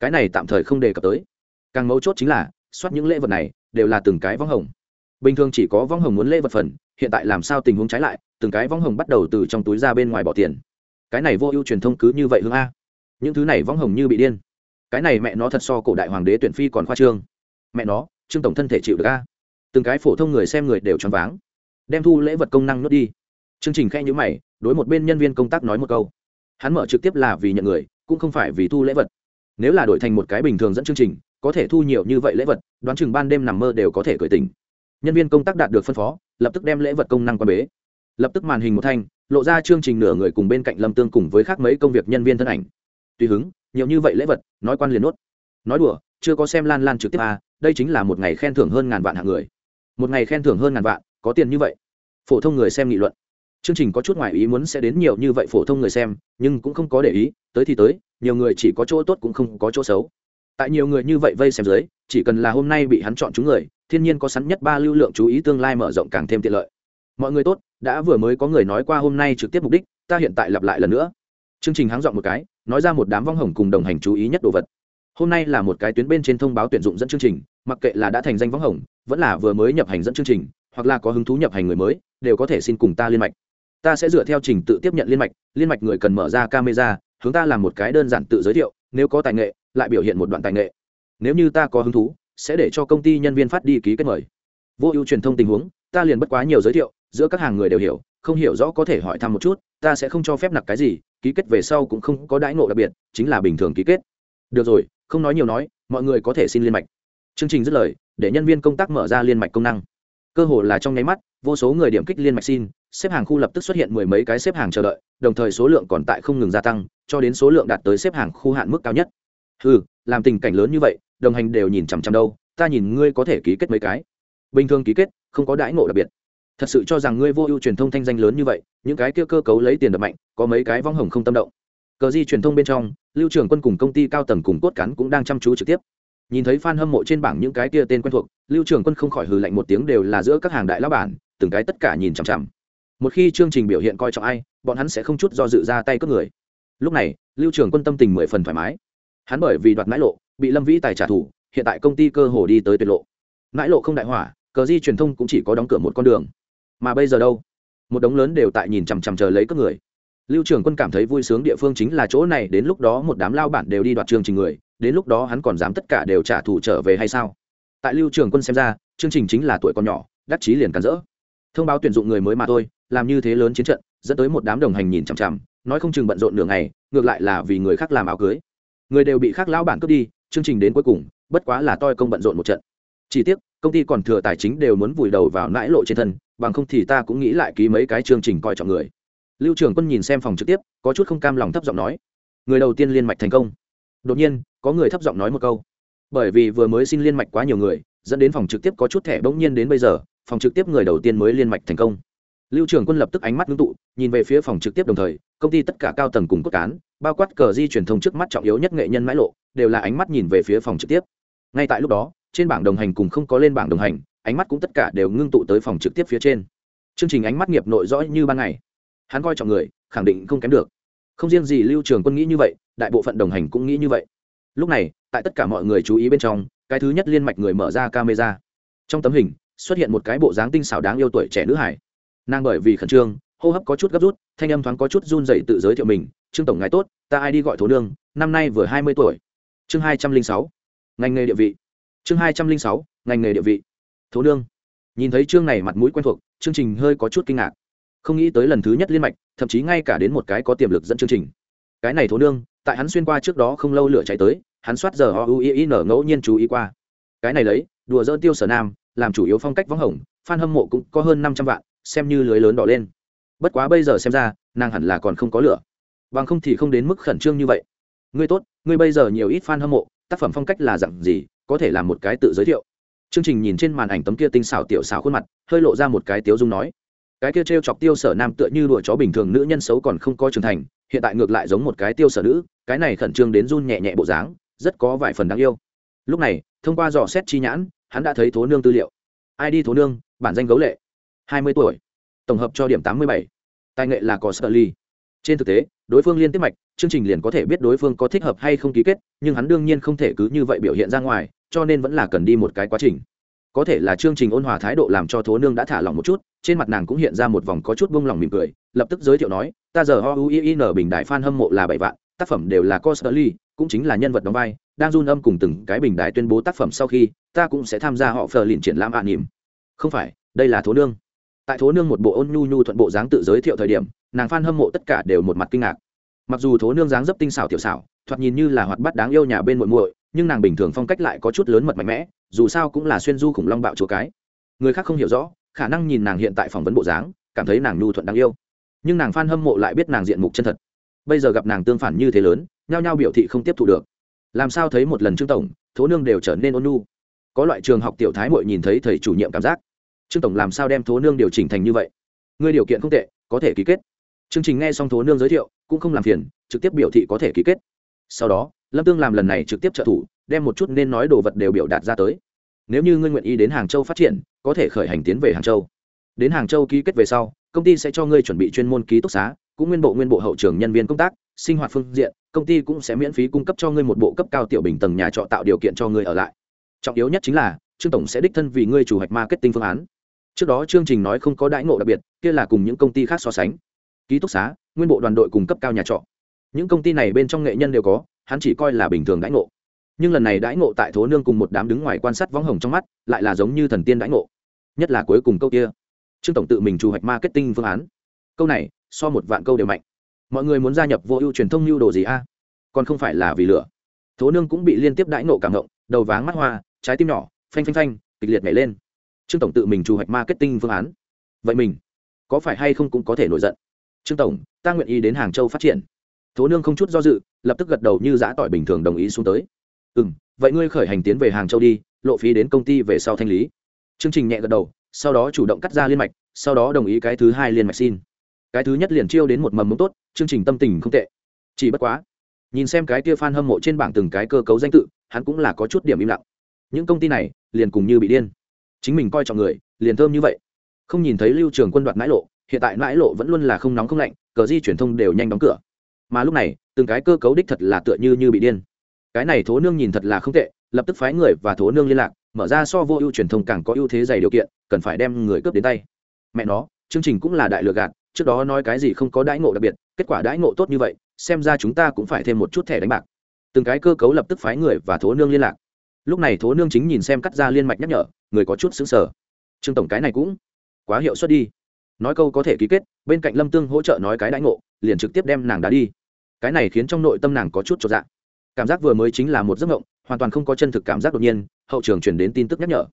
Cái này tạm thời không đề cập tới. Càng mấu chốt chính là, soát những lễ vật này, đều là từng cái vong hồng. Bình thường chỉ có vong hồng muốn lễ vật phần, hiện tại làm sao tình huống trái lại, từng cái vong hồng bắt đầu từ trong túi ra bên ngoài bỏ tiền. Cái này vô ưu truyền thông cứ như vậy hương a. Những thứ này vong hồng như bị điên. Cái này mẹ nó thật so cổ đại hoàng đế tuyển phi còn khoa trương. Mẹ nó, trương tổng thân thể chịu được a. Từng cái phổ thông người xem người đều choáng váng. Đem thu lễ vật công năng nuốt đi. Chương trình khe nhữ mày đối một bên nhân viên công tác nói một câu. Hắn mở trực tiếp là vì nhận người, cũng không phải vì thu lễ vật. Nếu là đổi thành một cái bình thường dẫn chương trình, có thể thu nhiều như vậy lễ vật, đoán chừng ban đêm nằm mơ đều có thể cởi tình nhân viên công tác đạt được phân phó, lập tức đem lễ vật công năng qua bế. Lập tức màn hình một thanh, lộ ra chương trình nửa người cùng bên cạnh lâm tương cùng với khác mấy công việc nhân viên thân ảnh. Tùy hứng, nhiều như vậy lễ vật, nói quan liền nuốt. Nói đùa, chưa có xem lan lan trực tiếp à đây chính là một ngày khen thưởng hơn ngàn vạn hạng người. Một ngày khen thưởng hơn ngàn vạn, có tiền như vậy. Phổ thông người xem nghị luận chương trình có chút ngoại ý muốn sẽ đến nhiều như vậy phổ thông người xem, nhưng cũng không có để ý, tới thì tới, nhiều người chỉ có chỗ tốt cũng không có chỗ xấu. Tại nhiều người như vậy vây xem dưới, chỉ cần là hôm nay bị hắn chọn chúng người, thiên nhiên có sẵn nhất ba lưu lượng chú ý tương lai mở rộng càng thêm tiện lợi. Mọi người tốt, đã vừa mới có người nói qua hôm nay trực tiếp mục đích, ta hiện tại lặp lại lần nữa. Chương trình háng dọn một cái, nói ra một đám vong hồng cùng đồng hành chú ý nhất đồ vật. Hôm nay là một cái tuyến bên trên thông báo tuyển dụng dẫn chương trình, mặc kệ là đã thành danh vong hồng, vẫn là vừa mới nhập hành dẫn chương trình, hoặc là có hứng thú nhập hành người mới, đều có thể xin cùng ta liên mạch ta sẽ dựa theo trình tự tiếp nhận liên mạch liên mạch người cần mở ra camera, hướng ta làm một cái đơn giản tự giới thiệu, nếu có tài nghệ, lại biểu hiện một đoạn tài nghệ. Nếu như ta có hứng thú, sẽ để cho công ty nhân viên phát đi ký kết mời. Vô ưu truyền thông tình huống, ta liền bất quá nhiều giới thiệu, giữa các hàng người đều hiểu, không hiểu rõ có thể hỏi thăm một chút, ta sẽ không cho phép nặc cái gì, ký kết về sau cũng không có đãi ngộ đặc biệt, chính là bình thường ký kết. Được rồi, không nói nhiều nói, mọi người có thể xin liên mạch. Chương trình dứt lời, để nhân viên công tác mở ra liên mạch công năng. Cơ hồ là trong nháy mắt, vô số người điểm kích liên mạch xin xếp hàng khu lập tức xuất hiện mười mấy cái xếp hàng chờ đợi, đồng thời số lượng còn tại không ngừng gia tăng, cho đến số lượng đạt tới xếp hàng khu hạn mức cao nhất. Ừ làm tình cảnh lớn như vậy, đồng hành đều nhìn chằm chằm đâu, ta nhìn ngươi có thể ký kết mấy cái. Bình thường ký kết, không có đãi ngộ đặc biệt. Thật sự cho rằng ngươi vô ưu truyền thông thanh danh lớn như vậy, những cái kia cơ cấu lấy tiền đập mạnh, có mấy cái vong hồng không tâm động. Cờ di truyền thông bên trong, lưu trưởng quân cùng công ty cao tầng cùng cốt cán cũng đang chăm chú trực tiếp. Nhìn thấy f a n hâm mộ trên bảng những cái kia tên quen thuộc, lưu trưởng quân không khỏi hừ lạnh một tiếng đều là giữa các hàng đại lao bản, từng cái tất cả nhìn chằm chằm một khi chương trình biểu hiện coi trọng ai, bọn hắn sẽ không chút do dự ra tay cướp người. Lúc này, lưu trưởng quân tâm tình mười phần thoải mái. Hắn bởi vì đoạt mãi lộ, bị lâm vĩ tài trả thù, hiện tại công ty cơ hồ đi tới tuyệt lộ. Mãi lộ không đại hỏa, cờ di truyền thông cũng chỉ có đóng cửa một con đường. Mà bây giờ đâu? Một đống lớn đều tại nhìn chằm chằm chờ lấy các người. Lưu trưởng quân cảm thấy vui sướng địa phương chính là chỗ này, đến lúc đó một đám lao bản đều đi đoạt chương trình người, đến lúc đó hắn còn dám tất cả đều trả thù trở về hay sao? Tại lưu trưởng quân xem ra, chương trình chính là tuổi còn nhỏ, đắc chí liền cắn rỡ. Thông báo tuyển dụng người mới mà thôi làm như thế lớn chiến trận, dẫn tới một đám đồng hành nhìn chằm chằm, nói không chừng bận rộn nửa ngày, ngược lại là vì người khác làm áo cưới. Người đều bị khác lão bản cướp đi, chương trình đến cuối cùng, bất quá là toi công bận rộn một trận. Chỉ tiếc, công ty còn thừa tài chính đều muốn vùi đầu vào nãi lộ trên thân, bằng không thì ta cũng nghĩ lại ký mấy cái chương trình coi trọng người. Lưu trưởng quân nhìn xem phòng trực tiếp, có chút không cam lòng thấp giọng nói, người đầu tiên liên mạch thành công. Đột nhiên, có người thấp giọng nói một câu, bởi vì vừa mới xin liên mạch quá nhiều người, dẫn đến phòng trực tiếp có chút thẻ bỗng nhiên đến bây giờ, phòng trực tiếp người đầu tiên mới liên mạch thành công lưu trưởng quân lập tức ánh mắt ngưng tụ, nhìn về phía phòng trực tiếp đồng thời, công ty tất cả cao tầng cùng cốt cán, bao quát cờ di truyền thông trước mắt trọng yếu nhất nghệ nhân mãi lộ, đều là ánh mắt nhìn về phía phòng trực tiếp. Ngay tại lúc đó, trên bảng đồng hành cùng không có lên bảng đồng hành, ánh mắt cũng tất cả đều ngưng tụ tới phòng trực tiếp phía trên. Chương trình ánh mắt nghiệp nội rõ như ban ngày. Hắn coi trọng người, khẳng định không kém được. Không riêng gì lưu trường quân nghĩ như vậy, đại bộ phận đồng hành cũng nghĩ như vậy. Lúc này, tại tất cả mọi người chú ý bên trong, cái thứ nhất liên mạch người mở ra camera. Trong tấm hình, xuất hiện một cái bộ dáng tinh xảo đáng yêu tuổi trẻ nữ hải nàng bởi vì khẩn trương, hô hấp có chút gấp rút, thanh âm thoáng có chút run dậy tự giới thiệu mình, trương tổng ngài tốt, ta ai đi gọi thố nương, năm nay vừa hai mươi tuổi. Chương hai trăm linh sáu, ngành nghề địa vị. Chương hai trăm linh sáu, ngành nghề địa vị. Thố nương. Nhìn thấy chương này mặt mũi quen thuộc, chương trình hơi có chút kinh ngạc. Không nghĩ tới lần thứ nhất liên mạch, thậm chí ngay cả đến một cái có tiềm lực dẫn chương trình. Cái này thố nương, tại hắn xuyên qua trước đó không lâu lửa cháy tới, hắn soát giờ họ ui nở ngẫu nhiên chú ý qua. Cái này lấy, đùa dỡ tiêu sở nam, làm chủ yếu phong cách võng hồng f hâm mộ cũng có hơn năm trăm vạn xem như lưới lớn đỏ lên. Bất quá bây giờ xem ra, nàng hẳn là còn không có lửa. Bằng không thì không đến mức khẩn trương như vậy. Ngươi tốt, ngươi bây giờ nhiều ít fan hâm mộ, tác phẩm phong cách là dặn gì, có thể làm một cái tự giới thiệu. Chương trình nhìn trên màn ảnh tấm kia tinh xảo tiểu xảo khuôn mặt, hơi lộ ra một cái tiếu dung nói. Cái kia t r e o chọc tiêu sở nam tựa như đùa chó bình thường nữ nhân xấu còn không có trưởng thành, hiện tại ngược lại giống một cái tiêu sở nữ, cái này khẩn trương đến run nhẹ nhẹ bộ dáng, rất có vài phần đáng yêu. Lúc này, thông qua dò xét chi nhãn, hắn đã thấy thố nương tư liệu. Ai đi thố nương, bản danh gấu lệ hai mươi tuổi. Tổng hợp cho điểm tám mươi bảy. Tài nghệ là có sơ ly trên thực tế, đối phương liên tiếp mạch, chương trình liền có thể biết đối phương có thích hợp hay không ký kết, nhưng hắn đương nhiên không thể cứ như vậy biểu hiện ra ngoài, cho nên vẫn là cần đi một cái quá trình. Có thể là chương trình ôn hòa thái độ làm cho thố nương đã thả lỏng một chút, trên mặt nàng cũng hiện ra một vòng có chút bông lòng mỉm cười, lập tức giới thiệu nói, ta giờ ho u i n bình đại fan hâm mộ là bảy vạn, tác phẩm đều là costly cũng chính là nhân vật đóng vai, đang run âm cùng từng cái bình đài tuyên bố tác phẩm sau khi, ta cũng sẽ tham gia họ phờ liền triển lãm ạ nỉm. Không phải, đây là thố nương tại thố nương một bộ ôn nhu nhu thuận bộ dáng tự giới thiệu thời điểm, nàng f hâm mộ tất cả đều một mặt kinh ngạc. Mặc dù thố nương dáng dấp tinh xảo tiểu xảo, thoạt nhìn như là hoạt bát đáng yêu nhà bên muội muội, nhưng nàng bình thường phong cách lại có chút lớn mật mạnh mẽ, dù sao cũng là xuyên du khủng long bạo chúa cái. Người khác không hiểu rõ, khả năng nhìn nàng hiện tại phỏng vấn bộ dáng, cảm thấy nàng nhu thuận đáng yêu. Nhưng nàng f hâm mộ lại biết nàng diện mục chân thật. Bây giờ gặp nàng tương phản như thế lớn, nhao nhao biểu thị không tiếp thu được. Làm sao thấy một lần trương tổng, thố nương đều trở nên ôn nhu. Có loại trường học tiểu thái mội nhìn thấy thầy chủ nhiệm cảm giác trương tổng làm sao đem thố nương điều chỉnh thành như vậy? Ngươi điều kiện không tệ, có thể ký kết. Chương trình nghe xong thố nương giới thiệu, cũng không làm phiền, trực tiếp biểu thị có thể ký kết. Sau đó, lâm tương làm lần này trực tiếp trợ thủ, đem một chút nên nói đồ vật đều biểu đạt ra tới. Nếu như ngươi nguyện ý đến hàng châu phát triển, có thể khởi hành tiến về hàng châu. Đến hàng châu ký kết về sau, công ty sẽ cho ngươi chuẩn bị chuyên môn ký túc xá, cũng nguyên bộ nguyên bộ hậu trường nhân viên công tác, sinh hoạt phương diện, công ty cũng sẽ miễn phí cung cấp cho ngươi một bộ cấp cao tiểu bình tầng nhà trọ tạo điều kiện cho ngươi ở lại. Trọng yếu nhất chính là, trương tổng sẽ đích thân vì ngươi chủ hoạch marketing phương án trước đó chương trình nói không có đãi ngộ đặc biệt, kia là cùng những công ty khác so sánh. Ký túc xá, nguyên bộ đoàn đội cùng cấp cao nhà trọ. Những công ty này bên trong nghệ nhân đều có, hắn chỉ coi là bình thường đãi ngộ. Nhưng lần này đãi ngộ tại thố nương cùng một đám đứng ngoài quan sát võng hồng trong mắt, lại là giống như thần tiên đãi ngộ. Nhất là cuối cùng câu kia. Trương tổng tự mình chủ hoạch marketing phương án. Câu này, so một vạn câu đều mạnh. Mọi người muốn gia nhập vô ưu truyền thông lưu đồ gì a? Còn không phải là vì lửa. Thố nương cũng bị liên tiếp đãi nộ cảm động, đầu váng mắt hoa, trái tim nhỏ, phanh phanh phanh, kịch liệt nhảy lên trương tổng tự mình chủ hoạch marketing phương án. Vậy mình, có phải hay không cũng có thể nổi giận? Trương tổng, ta nguyện ý đến hàng châu phát triển. Thố nương không chút do dự, lập tức gật đầu như giã tỏi bình thường đồng ý xuống tới. Ừ m vậy ngươi khởi hành tiến về hàng châu đi, lộ phí đến công ty về sau thanh lý. Chương trình nhẹ gật đầu, sau đó chủ động cắt ra liên mạch, sau đó đồng ý cái thứ hai liên mạch xin. Cái thứ nhất liền chiêu đến một mầm mống tốt, chương trình tâm tình không tệ. Chỉ bất quá, nhìn xem cái kia f a n hâm mộ trên bảng từng cái cơ cấu danh tự, hắn cũng là có chút điểm im lặng. Những công ty này liền cùng như bị điên chính mình coi trọng người, liền thơm như vậy. Không nhìn thấy lưu trường quân đoạt mãi lộ, hiện tại mãi lộ vẫn luôn là không nóng không lạnh, cờ di truyền thông đều nhanh đóng cửa. Mà lúc này, từng cái cơ cấu đích thật là tựa như như bị điên. Cái này thố nương nhìn thật là không tệ, lập tức phái người và thố nương liên lạc, mở ra so vô ưu truyền thông càng có ưu thế dày điều kiện, cần phải đem người cướp đến tay. Mẹ nó, chương trình cũng là đại lừa gạt, trước đó nói cái gì không có đãi ngộ đặc biệt, kết quả đãi ngộ tốt như vậy, xem ra chúng ta cũng phải thêm một chút thẻ đánh bạc. Từng cái cơ cấu lập tức phái người và thố nương liên lạc lúc này thố nương chính nhìn xem cắt ra liên mạch nhắc nhở, người có chút xứng sở trương tổng cái này cũng quá hiệu suất đi. Nói câu có thể ký kết, bên cạnh lâm tương hỗ trợ nói cái đãi ngộ, liền trực tiếp đem nàng đá đi. Cái này khiến trong nội tâm nàng có chút cho dạng cảm giác vừa mới chính là một giấc mộng, hoàn toàn không có chân thực cảm giác đột nhiên, hậu trường chuyển đến tin tức nhắc nhở.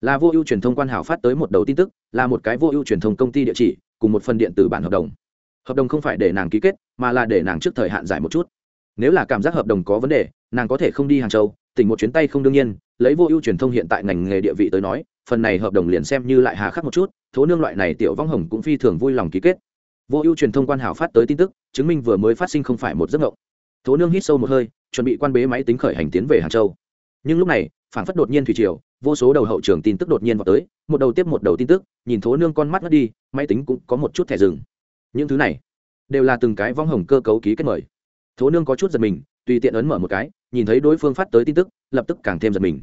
Là vô ưu truyền thông quan hảo phát tới một đầu tin tức, là một cái vô ưu truyền thông công ty địa chỉ, cùng một phần điện tử bản hợp đồng. Hợp đồng không phải để nàng ký kết, mà là để nàng trước thời hạn giải một chút. Nếu là cảm giác hợp đồng có vấn đề, nàng có thể không đi hàng châu tỉnh một chuyến tay không đương nhiên, lấy vô ưu truyền thông hiện tại ngành nghề địa vị tới nói, phần này hợp đồng liền xem như lại hà khắc một chút, thố nương loại này tiểu vong hồng cũng phi thường vui lòng ký kết. Vô ưu truyền thông quan hảo phát tới tin tức, chứng minh vừa mới phát sinh không phải một giấc ngộng thố nương hít sâu một hơi, chuẩn bị quan bế máy tính khởi hành tiến về hàng châu. Nhưng lúc này phản phất đột nhiên thủy triều, vô số đầu hậu trường tin tức đột nhiên vào tới, một đầu tiếp một đầu tin tức, nhìn thố nương con mắt ngất đi, máy tính cũng có một chút thẻ rừng những thứ này đều là từng cái vong hồng cơ cấu ký kết mời. Thố nương có chút giật mình tùy tiện ấn mở một cái, nhìn thấy đối phương phát tới tin tức, lập tức càng thêm giật mình.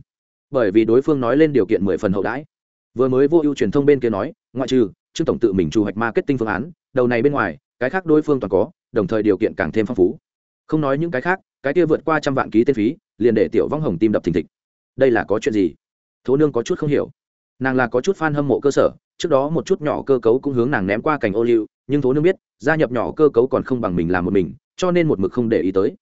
Bởi vì đối phương nói lên điều kiện mười phần hậu đãi. Vừa mới vô ưu truyền thông bên kia nói, ngoại trừ trương tổng tự mình trù hoạch marketing phương án, đầu này bên ngoài, cái khác đối phương toàn có, đồng thời điều kiện càng thêm phong phú. Không nói những cái khác, cái kia vượt qua trăm vạn ký tên phí, liền để tiểu vong hồng tim đập thình thịch. Đây là có chuyện gì? Thố nương có chút không hiểu. Nàng là có chút f a n hâm mộ cơ sở, trước đó một chút nhỏ cơ cấu cũng hướng nàng ném qua cành ô liu, nhưng thố nương biết, gia nhập nhỏ cơ cấu còn không bằng mình làm một mình, cho nên một mực không để ý tới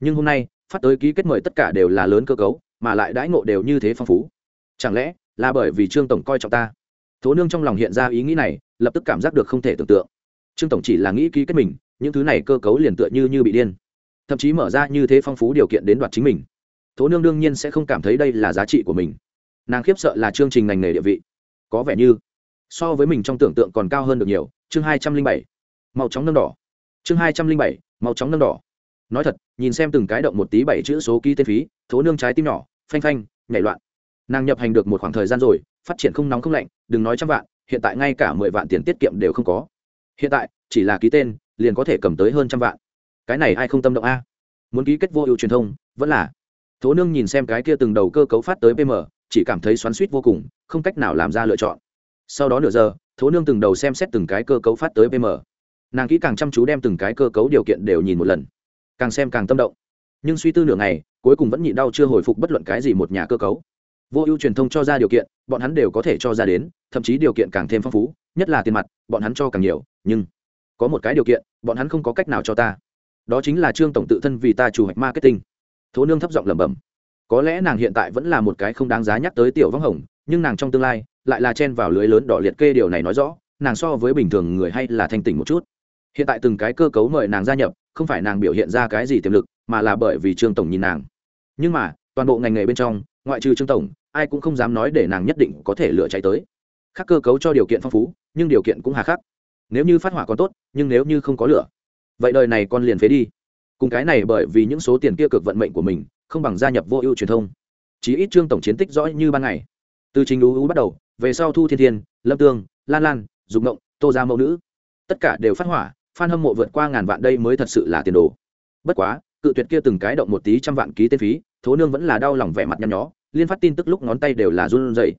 nhưng hôm nay, phát tới ký kết mời tất cả đều là lớn cơ cấu, mà lại đãi ngộ đều như thế phong phú. Chẳng lẽ là bởi vì trương tổng coi trọng ta? Thố nương trong lòng hiện ra ý nghĩ này, lập tức cảm giác được không thể tưởng tượng. Trương tổng chỉ là nghĩ ký kết mình, những thứ này cơ cấu liền tựa như như bị điên. Thậm chí mở ra như thế phong phú điều kiện đến đoạt chính mình. Thố nương đương nhiên sẽ không cảm thấy đây là giá trị của mình. Nàng khiếp sợ là chương trình ngành nghề địa vị. Có vẻ như so với mình trong tưởng tượng còn cao hơn được nhiều. Chương hai trăm linh bảy màu chóng nâng đỏ. Chương hai trăm linh bảy màu chóng nâng đỏ nói thật, nhìn xem từng cái động một tí bảy chữ số ký tên phí, thố nương trái tim nhỏ, phanh phanh, nhảy loạn. Nàng nhập hành được một khoảng thời gian rồi, phát triển không nóng không lạnh, đừng nói trăm vạn, hiện tại ngay cả mười vạn tiền tiết kiệm đều không có. Hiện tại, chỉ là ký tên, liền có thể cầm tới hơn trăm vạn. Cái này ai không tâm động a? Muốn ký kết vô ưu truyền thông, vẫn là. Thố nương nhìn xem cái kia từng đầu cơ cấu phát tới pm chỉ cảm thấy xoắn suýt vô cùng, không cách nào làm ra lựa chọn. Sau đó nửa giờ, thố nương từng đầu xem xét từng cái cơ cấu phát tới pm nàng kỹ càng chăm chú đem từng cái cơ cấu điều kiện đều nhìn một lần càng xem càng tâm động. Nhưng suy tư nửa ngày, cuối cùng vẫn nhịn đau chưa hồi phục bất luận cái gì một nhà cơ cấu. Vô ưu truyền thông cho ra điều kiện, bọn hắn đều có thể cho ra đến, thậm chí điều kiện càng thêm phong phú, nhất là tiền mặt, bọn hắn cho càng nhiều, nhưng có một cái điều kiện, bọn hắn không có cách nào cho ta. Đó chính là trương tổng tự thân vì ta chủ hoạch marketing. Thố nương thấp giọng lẩm bẩm. Có lẽ nàng hiện tại vẫn là một cái không đáng giá nhắc tới tiểu vắng hồng, nhưng nàng trong tương lai lại là chen vào lưới lớn đỏ liệt kê điều này nói rõ, nàng so với bình thường người hay là thanh tỉnh một chút hiện tại từng cái cơ cấu mời nàng gia nhập, không phải nàng biểu hiện ra cái gì tiềm lực, mà là bởi vì trương tổng nhìn nàng. Nhưng mà, toàn bộ ngành nghề bên trong, ngoại trừ trương tổng, ai cũng không dám nói để nàng nhất định có thể lựa chạy tới. Khác cơ cấu cho điều kiện phong phú, nhưng điều kiện cũng hà khắc. Nếu như phát hỏa còn tốt, nhưng nếu như không có lửa, vậy đời này con liền phế đi. Cùng cái này bởi vì những số tiền kia cực vận mệnh của mình, không bằng gia nhập vô ưu truyền thông. Chí ít trương tổng chiến tích rõ như ban ngày. Từ trình ưu ưu bắt đầu, về sau thu thiên thiên, lâm tương, lan lan, dục ngộng, tô ra mẫu nữ, tất cả đều phát hỏa fan hâm mộ vượt qua ngàn vạn đây mới thật sự là tiền đồ. Bất quá, cự tuyệt kia từng cái động một tí trăm vạn ký tên phí, thố nương vẫn là đau lòng vẻ mặt nhăn nhó, liên phát tin tức lúc ngón tay đều là run rẩy.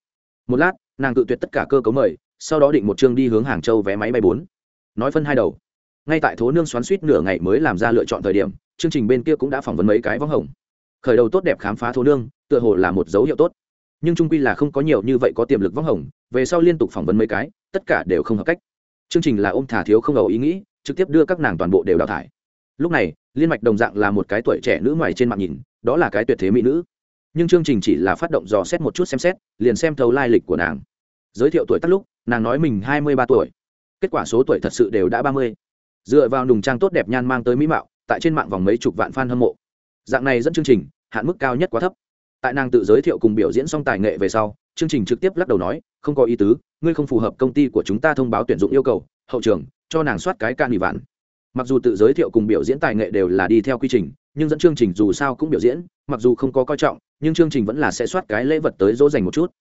Một lát, nàng cự tuyệt tất cả cơ cấu mời, sau đó định một chương đi hướng hàng châu vé máy bay bốn. Nói phân hai đầu. Ngay tại thố nương xoắn suýt nửa ngày mới làm ra lựa chọn thời điểm, chương trình bên kia cũng đã phỏng vấn mấy cái vắng hồng. Khởi đầu tốt đẹp khám phá thố nương, tựa hồ là một dấu hiệu tốt. Nhưng trung quy là không có nhiều như vậy có tiềm lực vắng hồng, về sau liên tục phỏng vấn mấy cái, tất cả đều không hợp cách. Chương trình là ôm thả thiếu không đầu ý nghĩ trực tiếp đưa các nàng toàn bộ đều đào thải. Lúc này, liên mạch đồng dạng là một cái tuổi trẻ nữ ngoài trên mạng nhìn, đó là cái tuyệt thế mỹ nữ. Nhưng chương trình chỉ là phát động dò xét một chút xem xét, liền xem thấu lai lịch của nàng. Giới thiệu tuổi tắt lúc, nàng nói mình hai mươi ba tuổi. Kết quả số tuổi thật sự đều đã ba mươi. Dựa vào nùng trang tốt đẹp nhan mang tới mỹ mạo, tại trên mạng vòng mấy chục vạn f a n hâm mộ. Dạng này dẫn chương trình, hạn mức cao nhất quá thấp. Tại nàng tự giới thiệu cùng biểu diễn xong tài nghệ về sau, chương trình trực tiếp lắc đầu nói, không có ý tứ, ngươi không phù hợp công ty của chúng ta thông báo tuyển dụng yêu cầu, hậu trường cho nàng soát cái ca nghỉ vạn. Mặc dù tự giới thiệu cùng biểu diễn tài nghệ đều là đi theo quy trình, nhưng dẫn chương trình dù sao cũng biểu diễn, mặc dù không có coi trọng, nhưng chương trình vẫn là sẽ soát cái lễ vật tới dỗ dành một chút.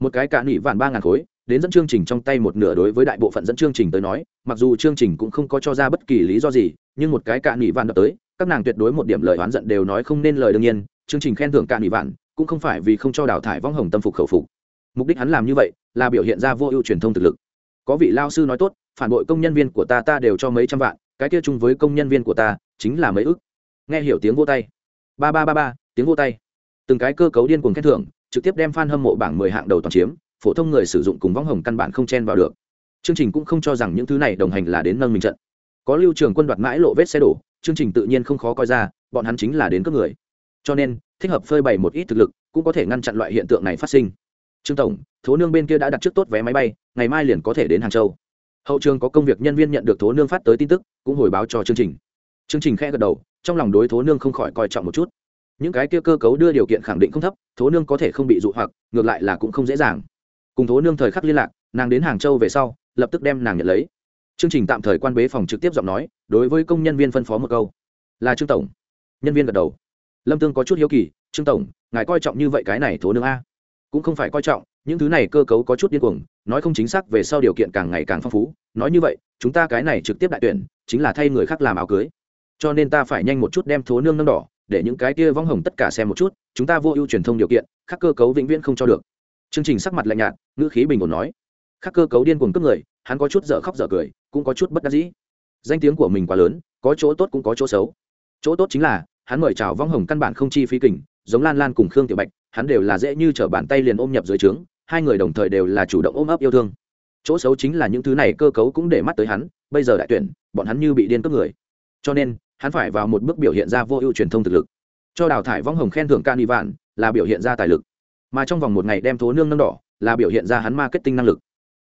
Một cái cả nghỉ vạn ba ngàn khối, đến dẫn chương trình trong tay một nửa đối với đại bộ phận dẫn chương trình tới nói, mặc dù chương trình cũng không có cho ra bất kỳ lý do gì, nhưng một cái cả nghỉ vạn đập tới, các nàng tuyệt đối một điểm lời oán giận đều nói không nên lời đương nhiên, chương trình khen thưởng cả nghỉ vạn cũng không phải vì không cho đào thải vong hồng tâm phục khẩu phục. Mục đích hắn làm như vậy là biểu hiện ra vô ưu truyền thông thực lực. Có vị lao sư nói tốt phản bội công nhân viên của ta ta đều cho mấy trăm vạn, cái kia chung với công nhân viên của ta, chính là mấy ước nghe hiểu tiếng vô tay. Ba ba ba ba, tiếng vô tay. Từng cái cơ cấu điên cuồng khen thưởng, trực tiếp đem fan hâm mộ bảng mười hạng đầu toàn chiếm, phổ thông người sử dụng cùng võng hồng căn bản không chen vào được. Chương trình cũng không cho rằng những thứ này đồng hành là đến nâng mình trận. Có lưu trường quân đoạt mãi lộ vết xe đổ, chương trình tự nhiên không khó coi ra, bọn hắn chính là đến cướp người. Cho nên, thích hợp phơi bày một ít thực lực, cũng có thể ngăn chặn loại hiện tượng này phát sinh. Trương tổng, thố nương bên kia đã đặt trước tốt vé máy bay, ngày mai liền có thể đến hàng châu hậu trường có công việc nhân viên nhận được thố nương phát tới tin tức, cũng hồi báo cho chương trình. Chương trình khẽ gật đầu, trong lòng đối thố nương không khỏi coi trọng một chút. Những cái kia cơ cấu đưa điều kiện khẳng định không thấp, thố nương có thể không bị dụ hoặc, ngược lại là cũng không dễ dàng. Cùng thố nương thời khắc liên lạc, nàng đến hàng châu về sau, lập tức đem nàng nhận lấy. Chương trình tạm thời quan bế phòng trực tiếp giọng nói, đối với công nhân viên phân phó một câu. Là trương tổng. Nhân viên gật đầu. Lâm tương có chút hiếu kỳ, trương tổng, ngài coi trọng như vậy cái này thố nương a? Cũng không phải coi trọng những thứ này cơ cấu có chút điên cuồng, nói không chính xác về sau điều kiện càng ngày càng phong phú. Nói như vậy, chúng ta cái này trực tiếp đại tuyển, chính là thay người khác làm áo cưới. Cho nên ta phải nhanh một chút đem thố nương nâng đỏ, để những cái kia vong hồng tất cả xem một chút, chúng ta vô ưu truyền thông điều kiện, khác cơ cấu vĩnh viễn không cho được. Chương trình sắc mặt lạnh nhạt, ngữ khí bình ổn nói. Khác cơ cấu điên cuồng cướp người, hắn có chút dở khóc dở cười, cũng có chút bất đắc dĩ. Danh tiếng của mình quá lớn, có chỗ tốt cũng có chỗ xấu. Chỗ tốt chính là, hắn mời chào vong hồng căn bản không chi phí kình, giống lan lan cùng khương tiểu bạch, hắn đều là dễ như t r ở bàn tay liền ôm nhập dưới trướng hai người đồng thời đều là chủ động ôm ấp yêu thương. Chỗ xấu chính là những thứ này cơ cấu cũng để mắt tới hắn, bây giờ đại tuyển, bọn hắn như bị điên cướp người. Cho nên, hắn phải vào một bước biểu hiện ra vô ưu truyền thông thực lực. Cho đào thải vong hồng khen thưởng can y vạn, là biểu hiện ra tài lực. Mà trong vòng một ngày đem thố nương nâng đỏ, là biểu hiện ra hắn marketing năng lực.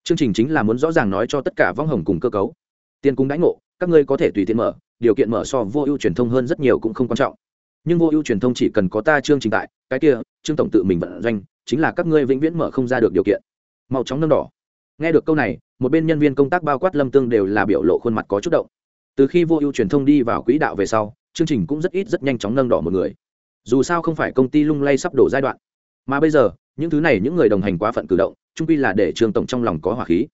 Chương trình chính là muốn rõ ràng nói cho tất cả vong hồng cùng cơ cấu. Tiền cung đãi ngộ, các ngươi có thể tùy tiện mở, điều kiện mở so vô ưu truyền thông hơn rất nhiều cũng không quan trọng. Nhưng vô ưu truyền thông chỉ cần có ta chương trình tại, cái kia, chương tổng tự mình vận doanh chính là các ngươi vĩnh viễn mở không ra được điều kiện. Màu chóng nâng đỏ. Nghe được câu này, một bên nhân viên công tác bao quát lâm tương đều là biểu lộ khuôn mặt có chút động. Từ khi vô ưu truyền thông đi vào quỹ đạo về sau, chương trình cũng rất ít rất nhanh chóng nâng đỏ một người. Dù sao không phải công ty lung lay sắp đổ giai đoạn. Mà bây giờ, những thứ này những người đồng hành quá phận cử động trung quy là để trương tổng trong lòng có hỏa khí.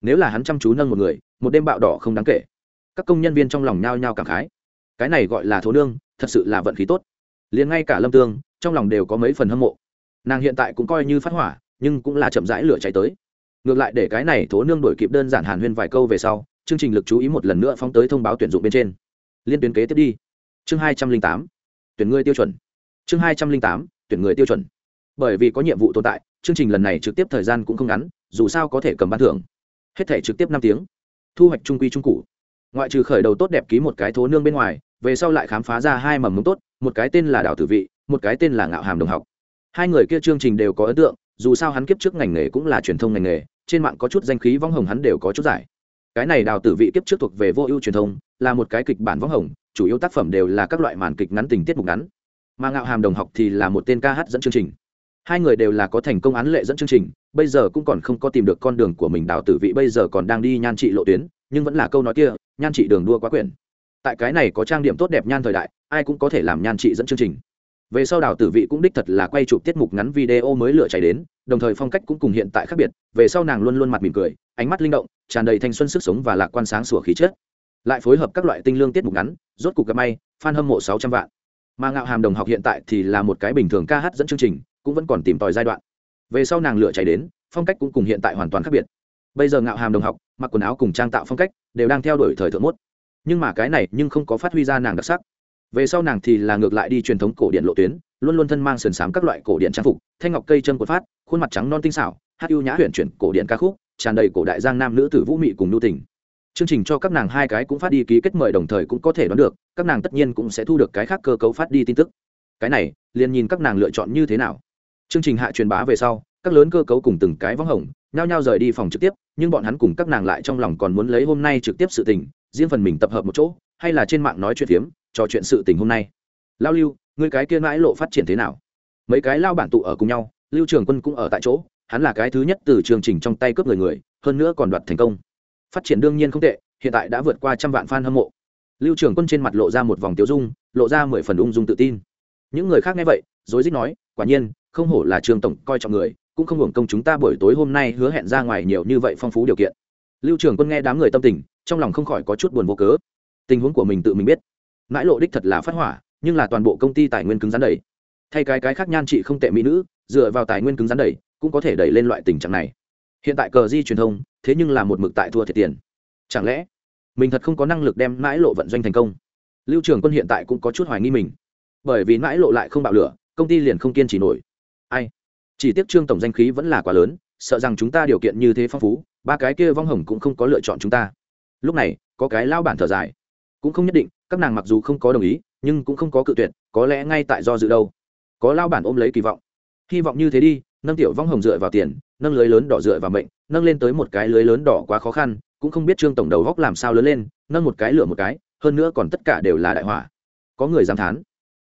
Nếu là hắn chăm chú nâng một người, một đêm bạo đỏ không đáng kể. Các công nhân viên trong lòng nhao nhao cảm khái. Cái này gọi là thố nương, thật sự là vận khí tốt. Liền ngay cả lâm tương, trong lòng đều có mấy phần hâm mộ nàng hiện tại cũng coi như phát hỏa, nhưng cũng là chậm rãi lửa cháy tới. Ngược lại để cái này thố nương đổi kịp đơn giản hàn huyên vài câu về sau, chương trình lực chú ý một lần nữa phóng tới thông báo tuyển dụng bên trên. Liên tuyến kế tiếp đi. Chương hai trăm linh tám, tuyển người tiêu chuẩn. Chương hai trăm linh tám, tuyển người tiêu chuẩn. Bởi vì có nhiệm vụ tồn tại, chương trình lần này trực tiếp thời gian cũng không ngắn, dù sao có thể cầm ban thưởng. Hết thể trực tiếp năm tiếng. Thu hoạch trung quy trung cụ ngoại trừ khởi đầu tốt đẹp ký một cái thố nương bên ngoài, về sau lại khám phá ra hai mầm mống tốt, một cái tên là đào tử vị, một cái tên là ngạo hàm đồng học hai người kia chương trình đều có ấn tượng, dù sao hắn kiếp trước ngành nghề cũng là truyền thông ngành nghề, trên mạng có chút danh khí võng hồng hắn đều có chút giải. Cái này đào tử vị kiếp trước thuộc về vô ưu truyền thông, là một cái kịch bản võng hồng, chủ yếu tác phẩm đều là các loại màn kịch ngắn tình tiết mục ngắn. Mà ngạo hàm đồng học thì là một tên ca hát dẫn chương trình. Hai người đều là có thành công án lệ dẫn chương trình, bây giờ cũng còn không có tìm được con đường của mình đào tử vị, bây giờ còn đang đi nhan trị lộ tuyến, nhưng vẫn là câu nói kia, nhan trị đường đua quá quyển. Tại cái này có trang điểm tốt đẹp nhan thời đại, ai cũng có thể làm nhan trị dẫn chương trình về sau đào tử vị cũng đích thật là quay chụp tiết mục ngắn video mới lựa chạy đến, đồng thời phong cách cũng cùng hiện tại khác biệt. Về sau nàng luôn luôn mặt mỉm cười, ánh mắt linh động, tràn đầy thanh xuân sức sống và lạc quan sáng sủa khí chất. Lại phối hợp các loại tinh lương tiết mục ngắn, rốt cục gặp may, fan hâm mộ sáu trăm vạn. Mà ngạo hàm đồng học hiện tại thì là một cái bình thường ca hát dẫn chương trình, cũng vẫn còn tìm tòi giai đoạn. Về sau nàng lựa chạy đến, phong cách cũng cùng hiện tại hoàn toàn khác biệt. Bây giờ ngạo hàm đồng học, mặc quần áo cùng trang tạo phong cách, đều đang theo đuổi thời thượng mốt. Nhưng mà cái này nhưng không có phát huy ra nàng đặc sắc về sau nàng thì là ngược lại đi truyền thống cổ điện lộ tuyến, luôn luôn thân mang sườn sám các loại cổ điện trang phục, thanh ngọc cây chân quật phát, khuôn mặt trắng non tinh xảo, hát ưu nhã huyện chuyển cổ điện ca khúc, tràn đầy cổ đại giang nam nữ tử vũ mị cùng nhu tình. Chương trình cho các nàng hai cái cũng phát đi ký kết mời đồng thời cũng có thể đoán được, các nàng tất nhiên cũng sẽ thu được cái khác cơ cấu phát đi tin tức. Cái này, liền nhìn các nàng lựa chọn như thế nào. Chương trình hạ truyền bá về sau, các lớn cơ cấu cùng từng cái vắng hồng, nhao nhao rời đi phòng trực tiếp, nhưng bọn hắn cùng các nàng lại trong lòng còn muốn lấy hôm nay trực tiếp sự tình, riêng phần mình tập hợp một chỗ, hay là trên mạng nói chuyện phiếm trò chuyện sự tình hôm nay. Lao lưu người cái kia mãi lộ phát triển thế nào? Mấy cái lao bản tụ ở cùng nhau, lưu trường quân cũng ở tại chỗ, hắn là cái thứ nhất từ chương trình trong tay cướp người người, hơn nữa còn đoạt thành công. Phát triển đương nhiên không tệ, hiện tại đã vượt qua trăm vạn fan hâm mộ. Lưu trường quân trên mặt lộ ra một vòng tiêu dung, lộ ra mười phần ung dung tự tin. Những người khác nghe vậy, rối rít nói, quả nhiên, không hổ là trường tổng coi trọng người, cũng không hưởng công chúng ta buổi tối hôm nay hứa hẹn ra ngoài nhiều như vậy phong phú điều kiện. Lưu trường quân nghe đám người tâm tình, trong lòng không khỏi có chút buồn vô cớ. Tình huống của mình tự mình biết mãi lộ đích thật là phát hỏa, nhưng là toàn bộ công ty tài nguyên cứng rắn đầy. Thay cái cái khác nhan chị không tệ mỹ nữ, dựa vào tài nguyên cứng rắn đầy, cũng có thể đẩy lên loại tình trạng này. Hiện tại cờ di truyền thông, thế nhưng là một mực tại thua thiệt tiền. Chẳng lẽ, mình thật không có năng lực đem mãi lộ vận doanh thành công? Lưu trường quân hiện tại cũng có chút hoài nghi mình. Bởi vì mãi lộ lại không bạo lửa, công ty liền không kiên trì nổi. Ai? Chỉ tiếc trương tổng danh khí vẫn là quá lớn, sợ rằng chúng ta điều kiện như thế phong phú, ba cái kia vong hồng cũng không có lựa chọn chúng ta. Lúc này, có cái lao bản thở dài. Cũng không nhất định các nàng mặc dù không có đồng ý, nhưng cũng không có cự tuyệt, có lẽ ngay tại do dự đâu. Có lao bản ôm lấy kỳ vọng. Hy vọng như thế đi, nâng tiểu vong hồng dựa vào tiền, nâng lưới lớn đỏ dựa vào mệnh, nâng lên tới một cái lưới lớn đỏ quá khó khăn, cũng không biết trương tổng đầu góc làm sao lớn lên, nâng một cái lửa một cái, hơn nữa còn tất cả đều là đại hỏa có người dám thán.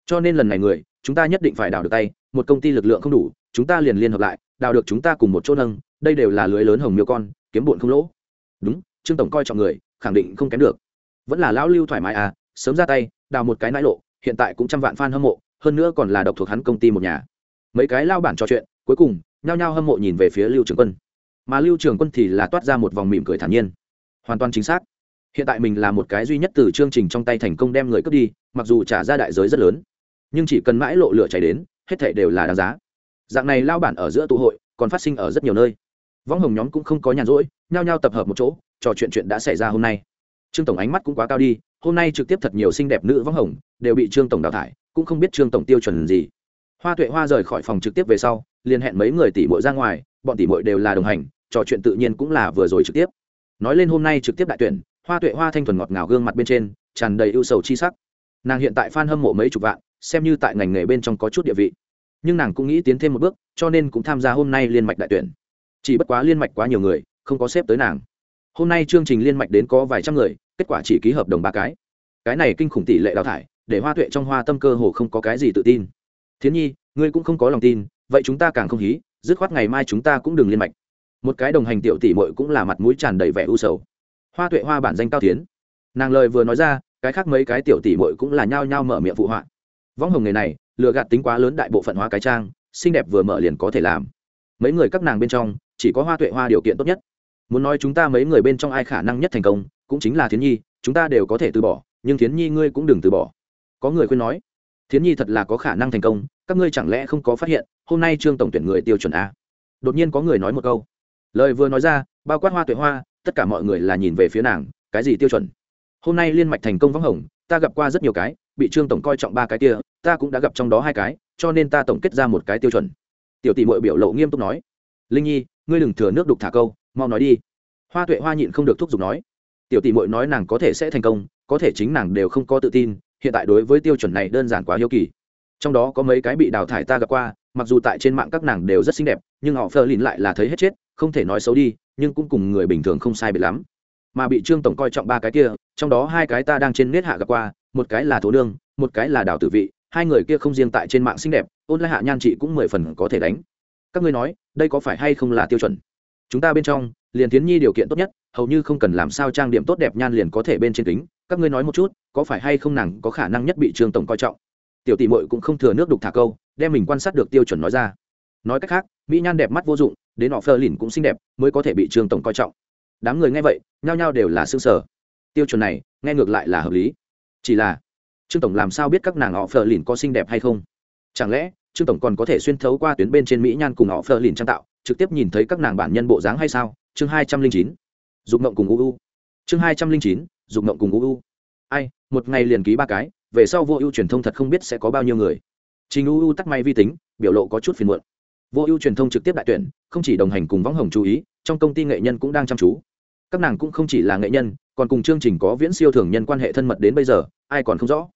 Cho nên lần này người, chúng ta nhất định phải đào được tay, một công ty lực lượng không đủ, chúng ta liền liên hợp lại, đào được chúng ta cùng một chỗ nâng, đây đều là lưới lớn hồng miêu con, kiếm bụn không lỗ. Đúng, trương tổng coi trọng người, khẳng định không kém được. Vẫn là lão lưu thoải mái à sớm ra tay, đào một cái nãi lộ, hiện tại cũng trăm vạn fan hâm mộ, hơn nữa còn là độc thuộc hắn công ty một nhà. Mấy cái lao bản trò chuyện, cuối cùng, nhao nhao hâm mộ nhìn về phía lưu trường quân. Mà lưu trường quân thì là toát ra một vòng mỉm cười thản nhiên. Hoàn toàn chính xác. Hiện tại mình là một cái duy nhất từ chương trình trong tay thành công đem người cướp đi, mặc dù trả ra đại giới rất lớn, nhưng chỉ cần mãi lộ lửa cháy đến, hết thảy đều là đáng giá. Dạng này lao bản ở giữa tụ hội, còn phát sinh ở rất nhiều nơi. Võng hồng nhóm cũng không có nhàn rỗi, nhao nhao tập hợp một chỗ, trò chuyện chuyện đã xảy ra hôm nay trương tổng ánh mắt cũng quá cao đi, hôm nay trực tiếp thật nhiều xinh đẹp nữ võng hồng đều bị trương tổng đào thải, cũng không biết trương tổng tiêu chuẩn gì. Hoa tuệ hoa rời khỏi phòng trực tiếp về sau, liền hẹn mấy người tỷ muội ra ngoài, bọn tỷ muội đều là đồng hành, trò chuyện tự nhiên cũng là vừa rồi trực tiếp. Nói lên hôm nay trực tiếp đại tuyển, hoa tuệ hoa thanh thuần ngọt ngào gương mặt bên trên, tràn đầy ưu sầu chi sắc. Nàng hiện tại f a n hâm mộ mấy chục vạn, xem như tại ngành nghề bên trong có chút địa vị. Nhưng nàng cũng nghĩ tiến thêm một bước, cho nên cũng tham gia hôm nay liên mạch đại tuyển. Chỉ bất quá liên mạch quá nhiều người, không có xếp tới nàng hôm nay chương trình liên mạch đến có vài trăm người, kết quả chỉ ký hợp đồng ba cái. Cái này kinh khủng tỷ lệ đào thải, để hoa tuệ trong hoa tâm cơ hồ không có cái gì tự tin. Thiến nhi, ngươi cũng không có lòng tin, vậy chúng ta càng không hí, dứt khoát ngày mai chúng ta cũng đừng liên mạch. Một cái đồng hành tiểu tỷ mội cũng là mặt mũi tràn đầy vẻ u sầu. Hoa tuệ hoa bản danh cao tiến. Nàng lời vừa nói ra, cái khác mấy cái tiểu tỷ mội cũng là nhao nhao mở miệng phụ họa. Võng hồng người này, lừa gạt tính quá lớn đại bộ phận hoa cái trang, xinh đẹp vừa mở liền có thể làm. Mấy người các nàng bên trong, chỉ có hoa tuệ hoa điều kiện tốt nhất muốn nói chúng ta mấy người bên trong ai khả năng nhất thành công, cũng chính là thiến nhi, chúng ta đều có thể từ bỏ, nhưng thiến nhi ngươi cũng đừng từ bỏ. Có người khuyên nói, thiến nhi thật là có khả năng thành công, các ngươi chẳng lẽ không có phát hiện, hôm nay trương tổng tuyển người tiêu chuẩn a? Đột nhiên có người nói một câu. Lời vừa nói ra, bao quát hoa tuệ hoa, tất cả mọi người là nhìn về phía nàng, cái gì tiêu chuẩn? Hôm nay liên mạch thành công vắng hồng, ta gặp qua rất nhiều cái, bị trương tổng coi trọng ba cái kia, ta cũng đã gặp trong đó hai cái, cho nên ta tổng kết ra một cái tiêu chuẩn. Tiểu tỷ mội biểu lộ nghiêm túc nói, linh nhi, ngươi đừng thừa nước đục thả câu mau nói đi. Hoa tuệ hoa nhịn không được thúc giục nói. Tiểu tỷ mội nói nàng có thể sẽ thành công, có thể chính nàng đều không có tự tin, hiện tại đối với tiêu chuẩn này đơn giản quá hiếu kỳ. Trong đó có mấy cái bị đào thải ta gặp qua, mặc dù tại trên mạng các nàng đều rất xinh đẹp, nhưng họ phơ lìn lại là thấy hết chết, không thể nói xấu đi, nhưng cũng cùng người bình thường không sai biệt lắm. Mà bị trương tổng coi trọng ba cái kia, trong đó hai cái ta đang trên nết hạ gặp qua, một cái là thố nương, một cái là đào tử vị, hai người kia không riêng tại trên mạng xinh đẹp, ôn lại hạ nhan chị cũng mười phần có thể đánh. Các ngươi nói, đây có phải hay không là tiêu chuẩn? Chúng ta bên trong, liền tiến nhi điều kiện tốt nhất, hầu như không cần làm sao trang điểm tốt đẹp nhan liền có thể bên trên kính. Các ngươi nói một chút, có phải hay không nàng có khả năng nhất bị trương tổng coi trọng? Tiểu tỷ mội cũng không thừa nước đục thả câu, đem mình quan sát được tiêu chuẩn nói ra. Nói cách khác, mỹ nhan đẹp mắt vô dụng, đến họ phơ lìn cũng xinh đẹp mới có thể bị trương tổng coi trọng. Đám người nghe vậy, nhao nhao đều là xương sở tiêu chuẩn này, nghe ngược lại là hợp lý. Chỉ là, trương tổng làm sao biết các nàng họ phờ lìn có xinh đẹp hay không? Chẳng lẽ, trương tổng còn có thể xuyên thấu qua tuyến bên trên mỹ nhan cùng họ phờ lìn trang tạo? Trực tiếp nhìn thấy các nàng bản nhân bộ dáng hay sao? Chương hai trăm linh chín, dục mộng cùng uu chương hai trăm linh chín, dục mộng cùng uu ai, một ngày liền ký ba cái, về sau vô ưu truyền thông thật không biết sẽ có bao nhiêu người. Trình uu tắt may vi tính, biểu lộ có chút phiền muộn. Vô ưu truyền thông trực tiếp đại tuyển, không chỉ đồng hành cùng võng hồng chú ý, trong công ty nghệ nhân cũng đang chăm chú. Các nàng cũng không chỉ là nghệ nhân, còn cùng chương trình có viễn siêu thường nhân quan hệ thân mật đến bây giờ, ai còn không rõ.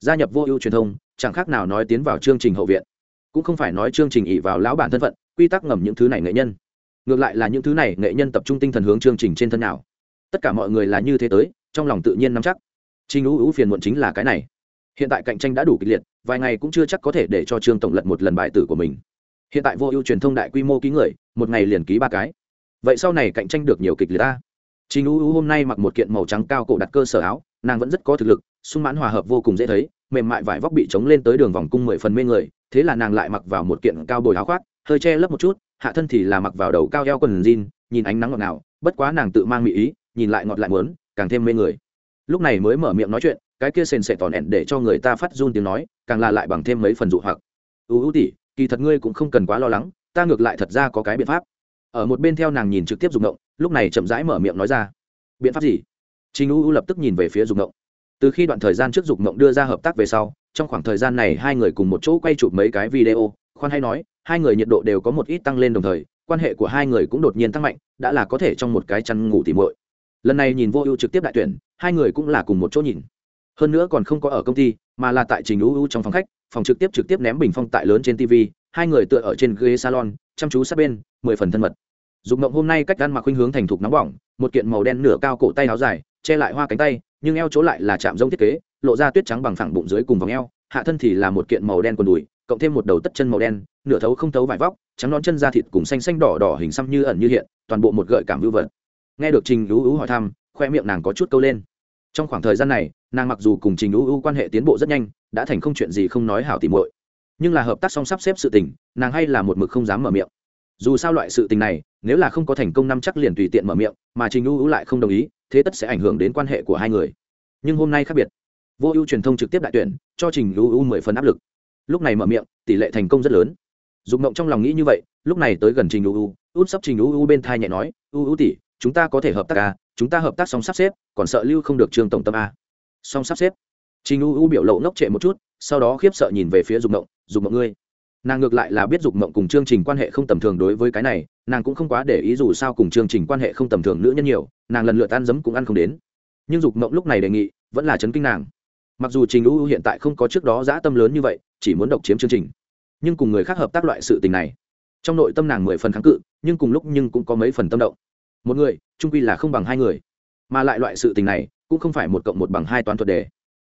Gia nhập vô ưu truyền thông, chẳng khác nào nói tiến vào chương trình hậu viện. Cũng không phải nói chương trình ỉ vào lão bản thân phận quy tắc ngầm những thứ này nghệ nhân. Ngược lại là những thứ này nghệ nhân tập trung tinh thần hướng chương trình trên thân nào. Tất cả mọi người là như thế tới, trong lòng tự nhiên nắm chắc. Trình ưu ưu phiền muộn chính là cái này. Hiện tại cạnh tranh đã đủ kịch liệt, vài ngày cũng chưa chắc có thể để cho trương tổng lật một lần bài tử của mình. Hiện tại vô ưu truyền thông đại quy mô ký người, một ngày liền ký ba cái. Vậy sau này cạnh tranh được nhiều kịch liệt ta? Trình ưu ưu hôm nay mặc một kiện màu trắng cao cổ đặt cơ sở áo, nàng vẫn rất có thực lực, sung mãn hòa hợp vô cùng dễ thấy, mềm mại vải vóc bị chống lên tới đường vòng cung mười phần mê người, thế là nàng lại mặc vào một kiện cao bồi áo khoác hơi che lấp một chút, hạ thân thì là mặc vào đầu cao eo quần jean, nhìn ánh nắng ngọt ngào, bất quá nàng tự mang mỹ ý, nhìn lại ngọt lại muốn, càng thêm mê người. Lúc này mới mở miệng nói chuyện, cái kia sền sệ tòn ẹn để cho người ta phát run tiếng nói, càng là lại bằng thêm mấy phần dụ hoặc. Ưu ưu tỉ, kỳ thật ngươi cũng không cần quá lo lắng, ta ngược lại thật ra có cái biện pháp. Ở một bên theo nàng nhìn trực tiếp dùng động lúc này chậm rãi mở miệng nói ra. Biện pháp gì? Chính ưu ưu lập tức nhìn về phía dùng động từ khi đoạn thời gian trước dục mộng đưa ra hợp tác về sau, trong khoảng thời gian này hai người cùng một chỗ quay chụp mấy cái video khoan hay nói, hai người nhiệt độ đều có một ít tăng lên đồng thời, quan hệ của hai người cũng đột nhiên tăng mạnh, đã là có thể trong một cái chăn ngủ tỉ mội lần này nhìn vô ưu trực tiếp đại tuyển, hai người cũng là cùng một chỗ nhìn. Hơn nữa còn không có ở công ty, mà là tại trình ưu trong phòng khách, phòng trực tiếp trực tiếp ném bình phong tại lớn trên tv hai người tựa ở trên ghế salon, chăm chú sát bên, mười phần thân mật. Dục mộng hôm nay cách ăn mặc khuynh hướng thành thục nóng bỏng, một kiện màu đen nửa cao cổ tay áo dài, che lại hoa cánh tay, nhưng eo chỗ lại là chạm rông thiết kế, lộ ra tuyết trắng bằng phẳng bụng dưới cùng vòng eo, hạ thân thì là một kiện màu đen quần đùi cộng thêm một đầu tất chân màu đen, nửa thấu không thấu vải vóc, trắng nón chân da thịt cùng xanh xanh đỏ đỏ hình xăm như ẩn như hiện, toàn bộ một gợi cảm vưu vật. Nghe được trình lú ú hỏi thăm, khoe miệng nàng có chút câu lên. Trong khoảng thời gian này, nàng mặc dù cùng trình lú ú quan hệ tiến bộ rất nhanh, đã thành không chuyện gì không nói hảo tìm muội. Nhưng là hợp tác song sắp xếp sự tình, nàng hay là một mực không dám mở miệng. Dù sao loại sự tình này, nếu là không có thành công năm chắc liền tùy tiện mở miệng, mà trình ưu lại không đồng ý, thế tất sẽ ảnh hưởng đến quan hệ của hai người. Nhưng hôm nay khác biệt. Vô ưu truyền thông trực tiếp đại tuyển, cho trình ưu ưu mười phần áp lực lúc này mở miệng, tỷ lệ thành công rất lớn. Dục mộng trong lòng nghĩ như vậy, lúc này tới gần trình uu út sắp trình uu bên thai nhẹ nói uu tỷ, chúng ta có thể hợp tác à chúng ta hợp tác xong sắp xếp, còn sợ lưu không được trường tổng tâm a xong sắp xếp? Trình uu biểu lộ ngốc trệ một chút, sau đó khiếp sợ nhìn về phía dục mộng dục mộng ngươi. Nàng ngược lại là biết dục mộng cùng chương trình quan hệ không tầm thường đối với cái này, nàng cũng không quá để ý dù sao cùng chương trình quan hệ không tầm thường nữ nhân nhiều, nàng lần lượt ăn dấm cũng ăn không đến. Nhưng dục mộng lúc này đề nghị, vẫn là chấn kinh nàng. Mặc dù trình u hiện tại không có trước đó dã tâm lớn như vậy chỉ muốn độc chiếm chương trình. Nhưng cùng người khác hợp tác loại sự tình này, trong nội tâm nàng mười phần kháng cự, nhưng cùng lúc nhưng cũng có mấy phần tâm động. Một người, trung quy là không bằng hai người. Mà lại loại sự tình này, cũng không phải một cộng một bằng hai toán thuật đề.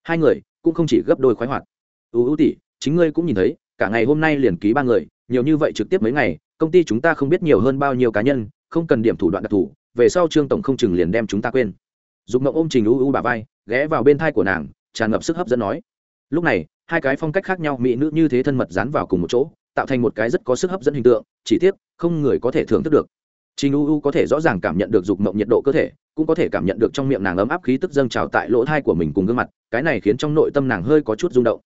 Hai người, cũng không chỉ gấp đôi khoái hoạt. Ưu ưu tỷ chính ngươi cũng nhìn thấy, cả ngày hôm nay liền ký ba người, nhiều như vậy trực tiếp mấy ngày, công ty chúng ta không biết nhiều hơn bao nhiêu cá nhân, không cần điểm thủ đoạn đặc thù, về sau trương tổng không chừng liền đem chúng ta quên. Dùng mộng ôm trình u u bà vai, ghé vào bên thai của nàng, tràn ngập sức hấp dẫn nói. Lúc này hai cái phong cách khác nhau, mỹ nữ như thế thân mật dán vào cùng một chỗ, tạo thành một cái rất có sức hấp dẫn hình tượng, chỉ tiếc, không người có thể thưởng thức được. Trình u u có thể rõ ràng cảm nhận được dục mộng nhiệt độ cơ thể, cũng có thể cảm nhận được trong miệng nàng ấm áp khí tức dâng trào tại lỗ thai của mình cùng gương mặt, cái này khiến trong nội tâm nàng hơi có chút rung động.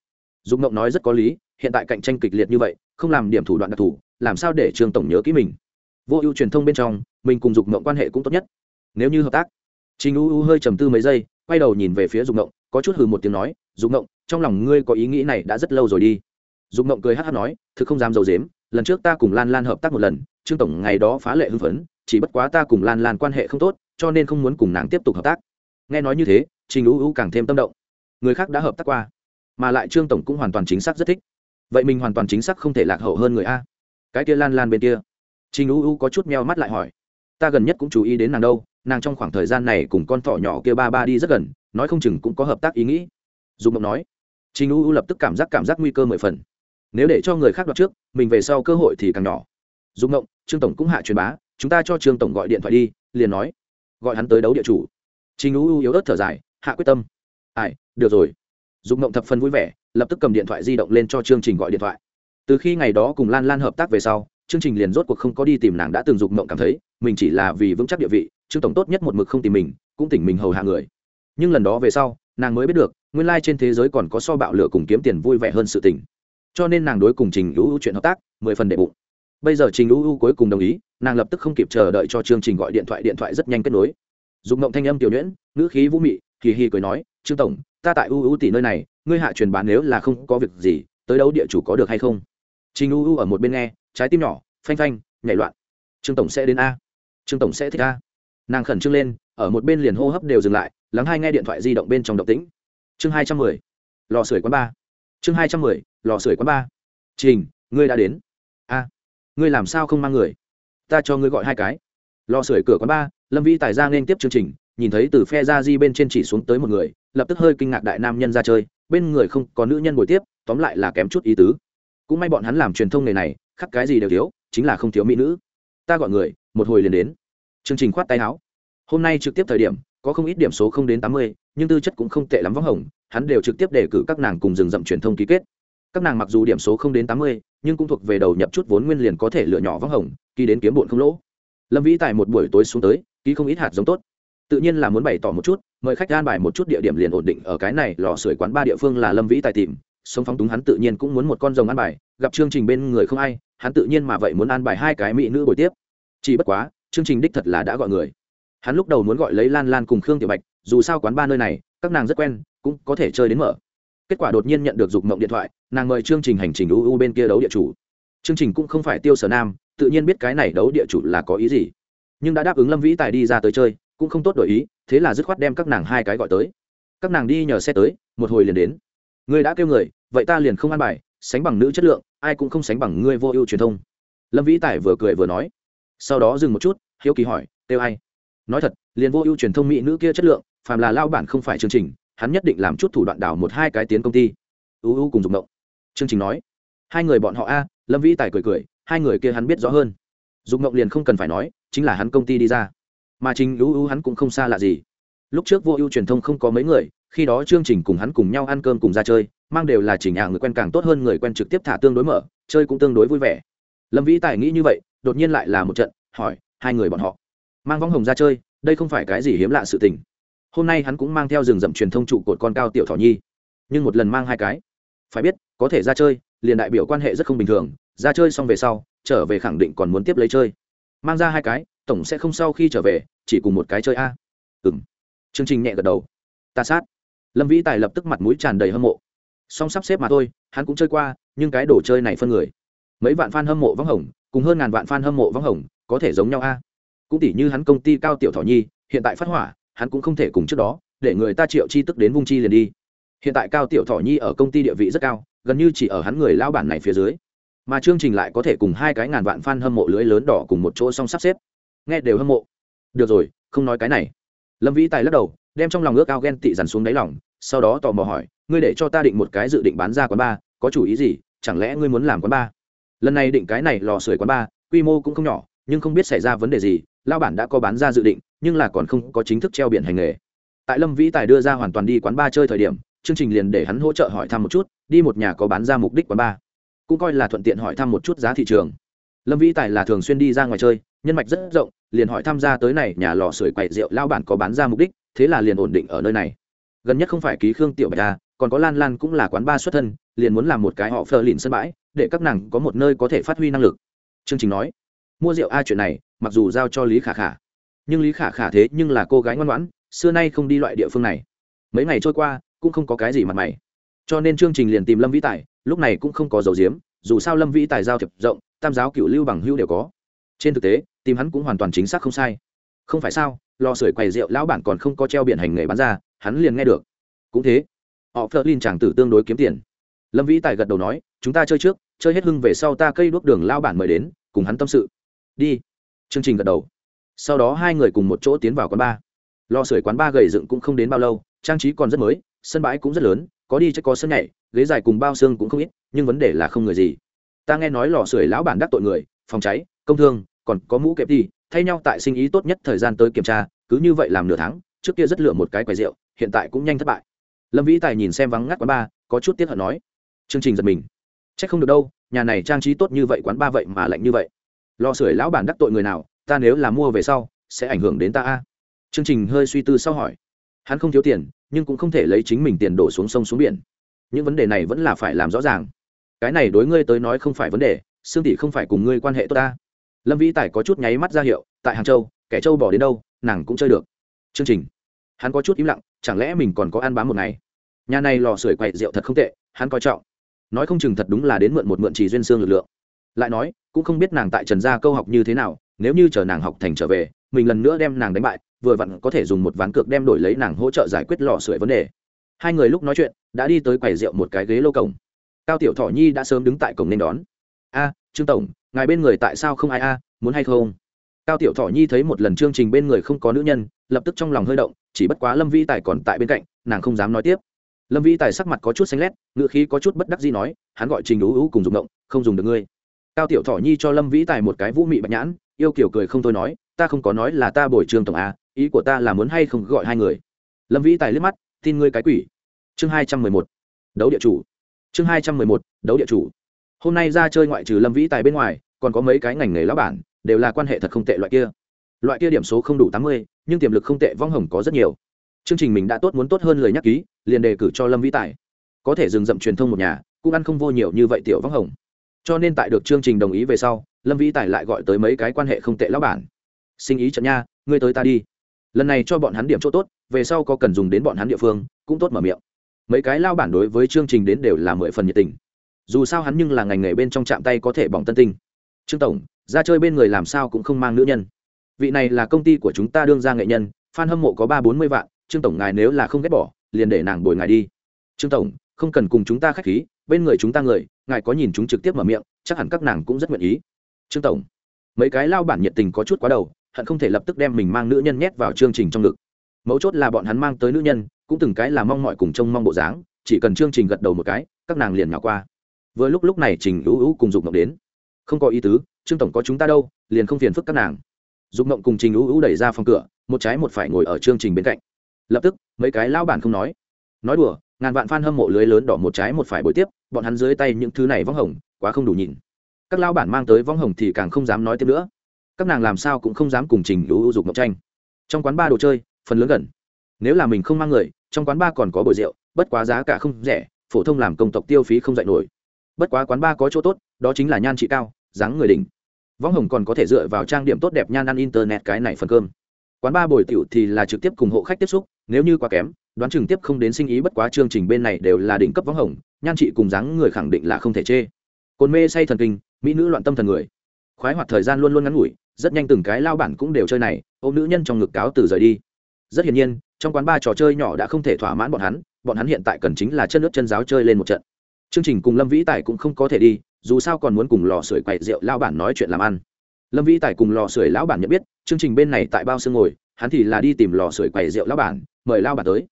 Dục mộng nói rất có lý, hiện tại cạnh tranh kịch liệt như vậy, không làm điểm thủ đoạn đặc thù, làm sao để trương tổng nhớ kỹ mình? Vô ưu truyền thông bên trong, mình cùng dục mộng quan hệ cũng tốt nhất. Nếu như hợp tác, trình u u hơi trầm tư mấy giây, quay đầu nhìn về phía dục mộng, có chút hừ một tiếng nói, dục mộng trong lòng ngươi có ý nghĩ này đã rất lâu rồi đi. Dục mộng cười hát hát nói, thực không dám d i ấ u dếm lần trước ta cùng lan lan hợp tác một lần, trương tổng ngày đó phá lệ hưng phấn, chỉ bất quá ta cùng lan lan quan hệ không tốt, cho nên không muốn cùng nàng tiếp tục hợp tác. Nghe nói như thế, trình u u càng thêm tâm động. Người khác đã hợp tác qua, mà lại trương tổng cũng hoàn toàn chính xác rất thích. Vậy mình hoàn toàn chính xác không thể lạc hậu hơn người a. Cái kia lan lan bên kia. Trình u u có chút meo mắt lại hỏi, ta gần nhất cũng chú ý đến nàng đâu, nàng trong khoảng thời gian này cùng con thỏ nhỏ kia ba ba đi rất gần, nói không chừng cũng có hợp tác ý nghĩ. Dùng mộng nói trình u u lập tức cảm giác cảm giác nguy cơ mười phần. Nếu để cho người khác đoạt trước mình về sau cơ hội thì càng nhỏ. Dung Ngộng, trương tổng cũng hạ truyền bá chúng ta cho trương tổng gọi điện thoại đi liền nói. Gọi hắn tới đấu địa chủ. Trình u u yếu ớt thở dài hạ quyết tâm. Ai được rồi. Dung Ngộng thập phần vui vẻ lập tức cầm điện thoại di động lên cho chương trình gọi điện thoại. Từ khi ngày đó cùng lan lan hợp tác về sau chương trình liền rốt cuộc không có đi tìm nàng đã từng dục mộng cảm thấy mình chỉ là vì vững chắc địa vị trương tổng tốt nhất một mực không tìm mình cũng tỉnh mình hầu hạ người. Nhưng lần đó về sau nàng mới biết được nguyên lai、like、trên thế giới còn có so bạo lửa cùng kiếm tiền vui vẻ hơn sự tình. Cho nên nàng đối cùng trình ưu chuyện hợp tác, mười phần đệ bụng. Bây giờ trình ưu cuối cùng đồng ý, nàng lập tức không kịp chờ đợi cho chương trình gọi điện thoại điện thoại rất nhanh kết nối. Dùng ngộng thanh âm tiểu nhuyễn, ngữ khí vũ mị kỳ hi cười nói, trương tổng, ta tại ưu ưu tỷ nơi này, ngươi hạ truyền bán nếu là không có việc gì, tới đâu địa chủ có được hay không? Trình ưu ở một bên nghe, trái tim nhỏ, phanh phanh, nhảy loạn. Trương tổng sẽ đến a. Trương tổng sẽ thích a. Nàng khẩn trương lên, ở một bên liền hô hấp đều dừng lại, lắng hai nghe điện thoại di động bên trong động tĩnh chương hai trăm mười, lò sưởi quán ba. Chương hai trăm mười, lò sưởi quán ba. Trình, ngươi đã đến. A, ngươi làm sao không mang người? Ta cho ngươi gọi hai cái. Lò sưởi cửa quán ba, lâm vĩ tài ra nên tiếp chương trình, nhìn thấy từ phe ra di bên trên chỉ xuống tới một người, lập tức hơi kinh ngạc đại nam nhân ra chơi, bên người không có nữ nhân buổi tiếp, tóm lại là kém chút ý tứ. Cũng may bọn hắn làm truyền thông nghề này, khắc cái gì đều thiếu, chính là không thiếu mỹ nữ. Ta gọi người, một hồi liền đến. Chương trình khoát tay áo. Hôm nay trực tiếp thời điểm, có không ít điểm số không đến tám mươi nhưng tư chất cũng không tệ lắm vắng hồng, hắn đều trực tiếp đề cử các nàng cùng rừng rậm truyền thông ký kết. Các nàng mặc dù điểm số không đến tám mươi, nhưng cũng thuộc về đầu nhập chút vốn nguyên liền có thể lựa nhỏ vắng hồng ký đến kiếm bụn không lỗ. Lâm vĩ tại một buổi tối xuống tới, ký không ít hạt giống tốt. Tự nhiên là muốn bày tỏ một chút, mời khách an bài một chút địa điểm liền ổn định ở cái này lò sưởi quán ba địa phương là lâm vĩ tài tìm. Sống phóng túng hắn tự nhiên cũng muốn một con rồng an bài, gặp chương trình bên người không ai, hắn tự nhiên mà vậy muốn an bài hai cái mỹ nữ buổi tiếp. Chỉ bất quá, chương trình đích thật là đã gọi người. Hắn lúc đầu muốn gọi lấy lan lan cùng khương tiểu bạch dù sao quán ba nơi này, các nàng rất quen, cũng có thể chơi đến mở. Kết quả đột nhiên nhận được dục mộng điện thoại, nàng mời chương trình hành trình uu bên kia đấu địa chủ. Chương trình cũng không phải tiêu sở nam, tự nhiên biết cái này đấu địa chủ là có ý gì. Nhưng đã đáp ứng lâm vĩ tài đi ra tới chơi, cũng không tốt đổi ý, thế là dứt khoát đem các nàng hai cái gọi tới. Các nàng đi nhờ xe tới, một hồi liền đến. Người đã kêu người, vậy ta liền không ăn bài, sánh bằng nữ chất lượng, ai cũng không sánh bằng ngươi vô ưu truyền thông. Lâm vĩ tài vừa cười vừa nói. Sau đó dừng một chút, hiếu kỳ hỏi kêu ai? Nói thật, liền vô ưu truyền thông mỹ nữ kia chất lượng, phàm là lao bản không phải chương trình, hắn nhất định làm chút thủ đoạn đảo một hai cái tiến công ty. Ưu ưu cùng dùng động chương trình nói, hai người bọn họ a, lâm vĩ tài cười cười, hai người kia hắn biết rõ hơn. Dùng động liền không cần phải nói, chính là hắn công ty đi ra. Mà trình ưu ưu hắn cũng không xa lạ gì. Lúc trước vô ưu truyền thông không có mấy người, khi đó chương trình cùng hắn cùng nhau ăn cơm cùng ra chơi, mang đều là chỉnh ả người quen càng tốt hơn người quen trực tiếp thả tương đối mở, chơi cũng tương đối vui vẻ. Lâm vĩ tài nghĩ như vậy, đột nhiên lại là một trận, hỏi, hai người bọn họ mang vong hồng ra chơi, đây không phải cái gì hiếm lạ sự tình. Hôm nay hắn cũng mang theo rừng rậm truyền thông trụ cột con cao tiểu thỏ nhi. Nhưng một lần mang hai cái. Phải biết, có thể ra chơi, liền đại biểu quan hệ rất không bình thường, ra chơi xong về sau, trở về khẳng định còn muốn tiếp lấy chơi. Mang ra hai cái, tổng sẽ không sau khi trở về, chỉ cùng một cái chơi a. À. ừ m chương trình nhẹ gật đầu. Ta sát. Lâm vĩ tài lập tức mặt mũi tràn đầy hâm mộ. Song sắp xếp mà thôi, hắn cũng chơi qua, nhưng cái đồ chơi này phân người. Mấy vạn f a n hâm mộ vắng hồng, cùng hơn ngàn vạn f a n hâm mộ vắng hồng, có thể giống nhau a cũng tỷ như hắn công ty cao tiểu thỏ nhi, hiện tại phát hỏa, hắn cũng không thể cùng trước đó, để người ta triệu chi tức đến vung chi liền đi. Hiện tại cao tiểu thỏ nhi ở công ty địa vị rất cao, gần như chỉ ở hắn người lao bản này phía dưới. Mà chương trình lại có thể cùng hai cái ngàn vạn f a n hâm mộ lưới lớn đỏ cùng một chỗ song sắp xếp. Nghe đều hâm mộ. Được rồi, không nói cái này. Lâm vĩ tài lắc đầu, đem trong lòng ước ao ghen tị dằn xuống đáy lòng, sau đó tò mò hỏi, ngươi để cho ta định một cái dự định bán ra quán ba, có chủ ý gì? Chẳng lẽ ngươi muốn làm quán ba? Lần này định cái này lò sưởi quán ba, quy mô cũng không nhỏ nhưng không biết xảy ra vấn đề gì lao bản đã có bán ra dự định, nhưng là còn không có chính thức treo biển hành nghề. Tại lâm vĩ tài đưa ra hoàn toàn đi quán ba chơi thời điểm, chương trình liền để hắn hỗ trợ hỏi thăm một chút, đi một nhà có bán ra mục đích quán ba cũng coi là thuận tiện hỏi thăm một chút giá thị trường. Lâm vĩ tài là thường xuyên đi ra ngoài chơi, nhân mạch rất rộng, liền hỏi tham gia tới này nhà lò sưởi quậy rượu lao bản có bán ra mục đích, thế là liền ổn định ở nơi này. Gần nhất không phải ký khương tiểu bạch ta còn có lan lan cũng là quán ba xuất thân, liền muốn làm một cái họ phờ lìn sân bãi, để các nàng có một nơi có thể phát huy năng lực. Chương trình nói mua rượu a chuyện này, mặc dù giao cho lý khả khả. Nhưng lý khả khả thế nhưng là cô gái ngoan ngoãn, xưa nay không đi loại địa phương này. Mấy ngày trôi qua, cũng không có cái gì mặt mày. Cho nên chương trình liền tìm lâm vĩ tài, lúc này cũng không có dầu diếm, dù sao lâm vĩ tài giao thiệp rộng, tam giáo cựu lưu bằng hưu đều có. Trên thực tế, tìm hắn cũng hoàn toàn chính xác không sai. Không phải sao, lò sưởi quầy rượu lão bản còn không có treo biển hành nghề bán ra, hắn liền nghe được. Cũng thế, họ phớt lên chàng tử tương đối kiếm tiền. Lâm vĩ tài gật đầu nói, chúng ta chơi trước, chơi hết hưng về sau ta cây đuốc đường lao bản mời đến, cùng hắn tâm sự đi. Chương trình gật đầu. Sau đó hai người cùng một chỗ tiến vào quán bar. Lò sưởi quán bar gầy dựng cũng không đến bao lâu, trang trí còn rất mới, sân bãi cũng rất lớn, có đi chắc có sân nhảy, ghế dài cùng bao xương cũng không ít, nhưng vấn đề là không người gì. Ta nghe nói lò sưởi lão bản đắc tội người, phòng cháy, công thương, còn có mũ kẹp đi, thay nhau tại sinh ý tốt nhất thời gian tới kiểm tra, cứ như vậy làm nửa tháng, trước kia rất lựa một cái quầy rượu, hiện tại cũng nhanh thất bại. Lâm vĩ tài nhìn xem vắng ngắt quán ba có chút tiếc hận nói. Chương trình giật mình. C h ắ c không được đâu, nhà này trang trí tốt như vậy quán ba vậy mà lạnh như vậy lò sưởi lão bản đắc tội người nào, ta nếu là mua về sau, sẽ ảnh hưởng đến ta a. Chương trình hơi suy tư sau hỏi. Hắn không thiếu tiền, nhưng cũng không thể lấy chính mình tiền đổ xuống sông xuống biển. Những vấn đề này vẫn là phải làm rõ ràng. Cái này đối ngươi tới nói không phải vấn đề xương tỷ không phải cùng ngươi quan hệ tốt ta. Lâm vĩ tài có chút nháy mắt ra hiệu, tại hàng châu, kẻ châu bỏ đến đâu, nàng cũng chơi được. Chương trình. Hắn có chút im lặng, chẳng lẽ mình còn có ăn bám một ngày? Nhà này lò sưởi quậy rượu thật không tệ, hắn coi trọng. Nói không chừng thật đúng là đến mượn một mượn chỉ duyên xương lực lượng lại nói, cũng không biết nàng tại trần gia câu học như thế nào, nếu như chờ nàng học thành trở về, mình lần nữa đem nàng đánh bại, vừa vặn có thể dùng một ván cược đem đổi lấy nàng hỗ trợ giải quyết lò sưởi vấn đề. Hai người lúc nói chuyện, đã đi tới quầy rượu một cái ghế lô cổng. Cao tiểu thọ nhi đã sớm đứng tại cổng nên đón. A, trương tổng, ngài bên người tại sao không ai a, muốn hay không? Cao tiểu thọ nhi thấy một lần chương trình bên người không có nữ nhân, lập tức trong lòng hơi động, chỉ bất quá lâm vĩ tài còn tại bên cạnh, nàng không dám nói tiếp. Lâm vĩ tài sắc mặt có chút xanh lét ngựa khí có chút bất đắc gì nói, hắn gọi trình ú ú cùng dùng động, không dùng được ngươi cao tiểu thọ nhi cho lâm vĩ tài một cái vũ mị bạch nhãn, yêu kiểu cười không thôi nói, ta không có nói là ta bồi trường tổng a, ý của ta là muốn hay không gọi hai người. Lâm vĩ tài liếc mắt, tin ngươi cái quỷ. Chương hai trăm mười một, đấu địa chủ. Chương hai trăm mười một, đấu địa chủ. Hôm nay ra chơi ngoại trừ lâm vĩ tài bên ngoài, còn có mấy cái ngành nghề lão bản, đều là quan hệ thật không tệ loại kia. Loại kia điểm số không đủ tám mươi, nhưng tiềm lực không tệ, vong hồng có rất nhiều. Chương trình mình đã tốt muốn tốt hơn lời nhắc ký, liền đề cử cho lâm vĩ tài. Có thể dừng dậm truyền thông một nhà, cũng ăn không vô nhiều như vậy tiểu vong hồng cho nên tại được chương trình đồng ý về sau, lâm vĩ tài lại gọi tới mấy cái quan hệ không tệ lão bản. Sinh ý trận nha, ngươi tới ta đi. Lần này cho bọn hắn điểm chỗ tốt, về sau có cần dùng đến bọn hắn địa phương, cũng tốt mở miệng. Mấy cái lao bản đối với chương trình đến đều là mười phần nhiệt tình. Dù sao hắn nhưng là ngành nghề bên trong chạm tay có thể bỏng tân tinh. Trương tổng, ra chơi bên người làm sao cũng không mang nữ nhân. Vị này là công ty của chúng ta đương ra nghệ nhân f a n hâm mộ có ba bốn mươi vạn, trương tổng ngài nếu là không ghét bỏ, liền để nàng bồi ngài đi. Trương tổng, không cần cùng chúng ta k h á c h khí, bên người chúng ta người ngài có nhìn chúng trực tiếp mở miệng, chắc hẳn các nàng cũng rất nguyện ý. Trương tổng, mấy cái lao bản nhiệt tình có chút quá đầu, hận không thể lập tức đem mình mang nữ nhân nhét vào chương trình trong ngực. Mấu chốt là bọn hắn mang tới nữ nhân, cũng từng cái là mong mọi cùng trông mong bộ dáng, chỉ cần chương trình gật đầu một cái, các nàng liền nhỏ qua. Vừa lúc lúc này trình ưu ưu cùng dục ngộng đến. Không có ý tứ, trương tổng có chúng ta đâu, liền không phiền phức các nàng. Dục ngộng cùng trình ưu ưu đẩy ra phòng cửa, một trái một phải ngồi ở chương trình bên cạnh. Lập tức, mấy cái lao bản không nói. Nói đùa, ngàn vạn f a n hâm mộ lưới lớn đỏ một trái một phải bồi tiếp bọn hắn dưới tay những thứ này vong hồng, quá không đủ nhìn. Các lao bản mang tới vong hồng thì càng không dám nói tiếp nữa. Các nàng làm sao cũng không dám cùng trình lũ ưu dục ngọc tranh. Trong quán ba đồ chơi, phần lớn gần. Nếu là mình không mang người, trong quán ba còn có bồi rượu, bất quá giá cả không rẻ, phổ thông làm công tộc tiêu phí không dạy nổi. Bất quá quán ba có chỗ tốt, đó chính là nhan trị cao, dáng người đỉnh. Vong hồng còn có thể dựa vào trang điểm tốt đẹp nhan ăn internet cái này phần cơm quán ba bồi tiểu thì là trực tiếp cùng hộ khách tiếp xúc, nếu như quá kém, đoán chừng tiếp không đến sinh ý bất quá chương trình bên này đều là đỉnh cấp võng hồng, nhan trị cùng dáng người khẳng định là không thể chê. Cồn mê say thần kinh, mỹ nữ loạn tâm thần người. Khoái hoạt thời gian luôn luôn ngắn ngủi, rất nhanh từng cái lao bản cũng đều chơi này ô nữ nhân trong ngực cáo từ rời đi. Rất hiển nhiên, trong quán ba trò chơi nhỏ đã không thể thỏa mãn bọn hắn bọn hắn hiện tại cần chính là chân nước chân giáo chơi lên một trận. Chương trình cùng lâm vĩ tài cũng không có thể đi, dù sao còn muốn cùng lò sưởi quậy rượu lao bản nói chuyện làm ăn lâm vĩ tài cùng lò sưởi lão bản nhận biết, chương trình bên này tại bao sương ngồi, hắn thì là đi tìm lò sưởi quầy rượu lão bản, mời lao bản tới.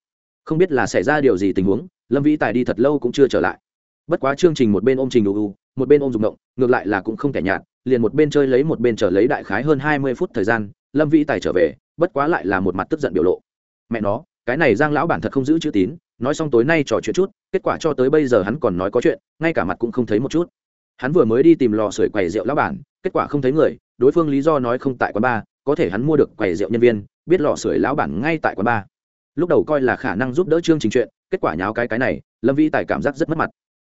Không biết là xảy ra điều gì tình huống, lâm vĩ tài đi thật lâu cũng chưa trở lại. Bất quá chương trình một bên ôm trình đủ u một bên ôm dùng động, ngược lại là cũng không kẻ nhạt, liền một bên chơi lấy một bên chờ lấy đại khái hơn hai mươi phút thời gian, lâm vĩ tài trở về, bất quá lại là một mặt tức giận biểu lộ. Mẹ nó, cái này giang lão bản thật không giữ chữ tín, nói xong tối nay trò chuyện chút, kết quả cho tới bây giờ hắn còn nói có chuyện, ngay cả mặt cũng không thấy một chút. Hắn vừa mới đi tìm lò sưởi quầy rượu lão bản, kết quả không thấy người đối phương lý do nói không tại quán bar có thể hắn mua được quầy rượu nhân viên, biết lò sưởi lão bản ngay tại quán bar lúc đầu coi là khả năng giúp đỡ chương trình chuyện, kết quả nháo cái cái này, lâm vi tài cảm giác rất mất mặt.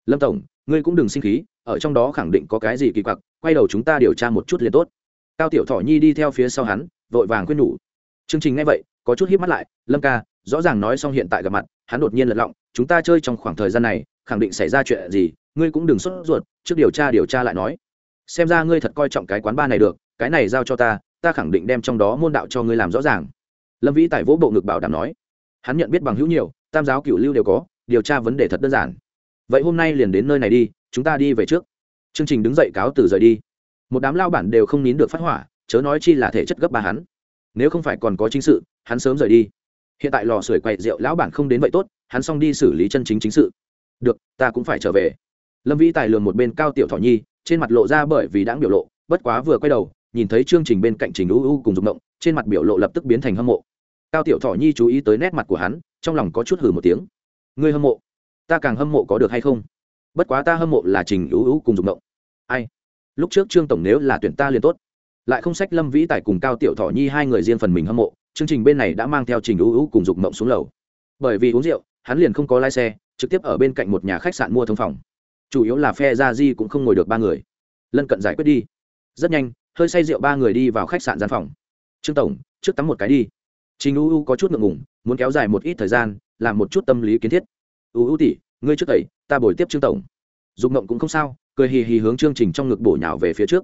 Lâm tổng, ngươi cũng đừng sinh khí, ở trong đó khẳng định có cái gì kỳ quặc, quay đầu chúng ta điều tra một chút liền tốt. Cao tiểu thọ nhi đi theo phía sau hắn, vội vàng khuyên nhủ. Chương trình nghe vậy, có chút hít mắt lại, lâm ca, rõ ràng nói xong hiện tại gặp mặt, hắn đột nhiên lật lọng, chúng ta chơi trong khoảng thời gian này, khẳng định xảy ra chuyện gì, ngươi cũng đừng sốt ruột, trước điều tra điều tra lại nói xem ra ngươi thật coi trọng cái quán ba này được, cái này giao cho ta ta khẳng định đem trong đó môn đạo cho ngươi làm rõ ràng. Lâm vĩ tài vỗ bộ ngực bảo đảm nói. Hắn nhận biết bằng hữu nhiều, tam giáo cựu lưu đều có, điều tra vấn đề thật đơn giản. Vậy hôm nay liền đến nơi này đi, chúng ta đi về trước. Chương trình đứng dậy cáo từ rời đi. Một đám lao bản đều không nín được phát hỏa, chớ nói chi là thể chất gấp ba hắn. Nếu không phải còn có chính sự, hắn sớm rời đi. Hiện tại lò sưởi quậy rượu lão bản không đến vậy tốt, hắn xong đi xử lý chân chính chính sự. Được, ta cũng phải trở về. Lâm vĩ tài lường một bên cao tiểu thọ nhi trên mặt lộ ra bởi vì đãng biểu lộ, bất quá vừa quay đầu, nhìn thấy chương trình bên cạnh trình u u cùng rụng động trên mặt biểu lộ lập tức biến thành hâm mộ. Cao tiểu thọ nhi chú ý tới nét mặt của hắn, trong lòng có chút hử một tiếng. Ngươi hâm mộ? Ta càng hâm mộ có được hay không? Bất quá ta hâm mộ là trình u u cùng rụng động ai? Lúc trước trương tổng nếu là tuyển ta liền tốt. Lại không sách lâm vĩ tài cùng cao tiểu thọ nhi hai người riêng phần mình hâm mộ, chương trình bên này đã mang theo trình u u cùng dục mộng xuống lầu. Bởi vì uống rượu, hắn liền không có lái xe, trực tiếp ở bên cạnh một nhà khách sạn mua thông phòng chủ yếu là phe ra di cũng không ngồi được ba người. Lân cận giải quyết đi. Rất nhanh, hơi say rượu ba người đi vào khách sạn gian phòng. Trương tổng, trước tắm một cái đi. Trình u u có chút ngượng ngùng, muốn kéo dài một ít thời gian, làm một chút tâm lý kiến thiết. U u tỉ ngươi trước tẩy, ta bồi tiếp trương tổng. Dục ngộng cũng không sao, cười hì hì hướng chương trình trong ngực bổ nhào về phía trước.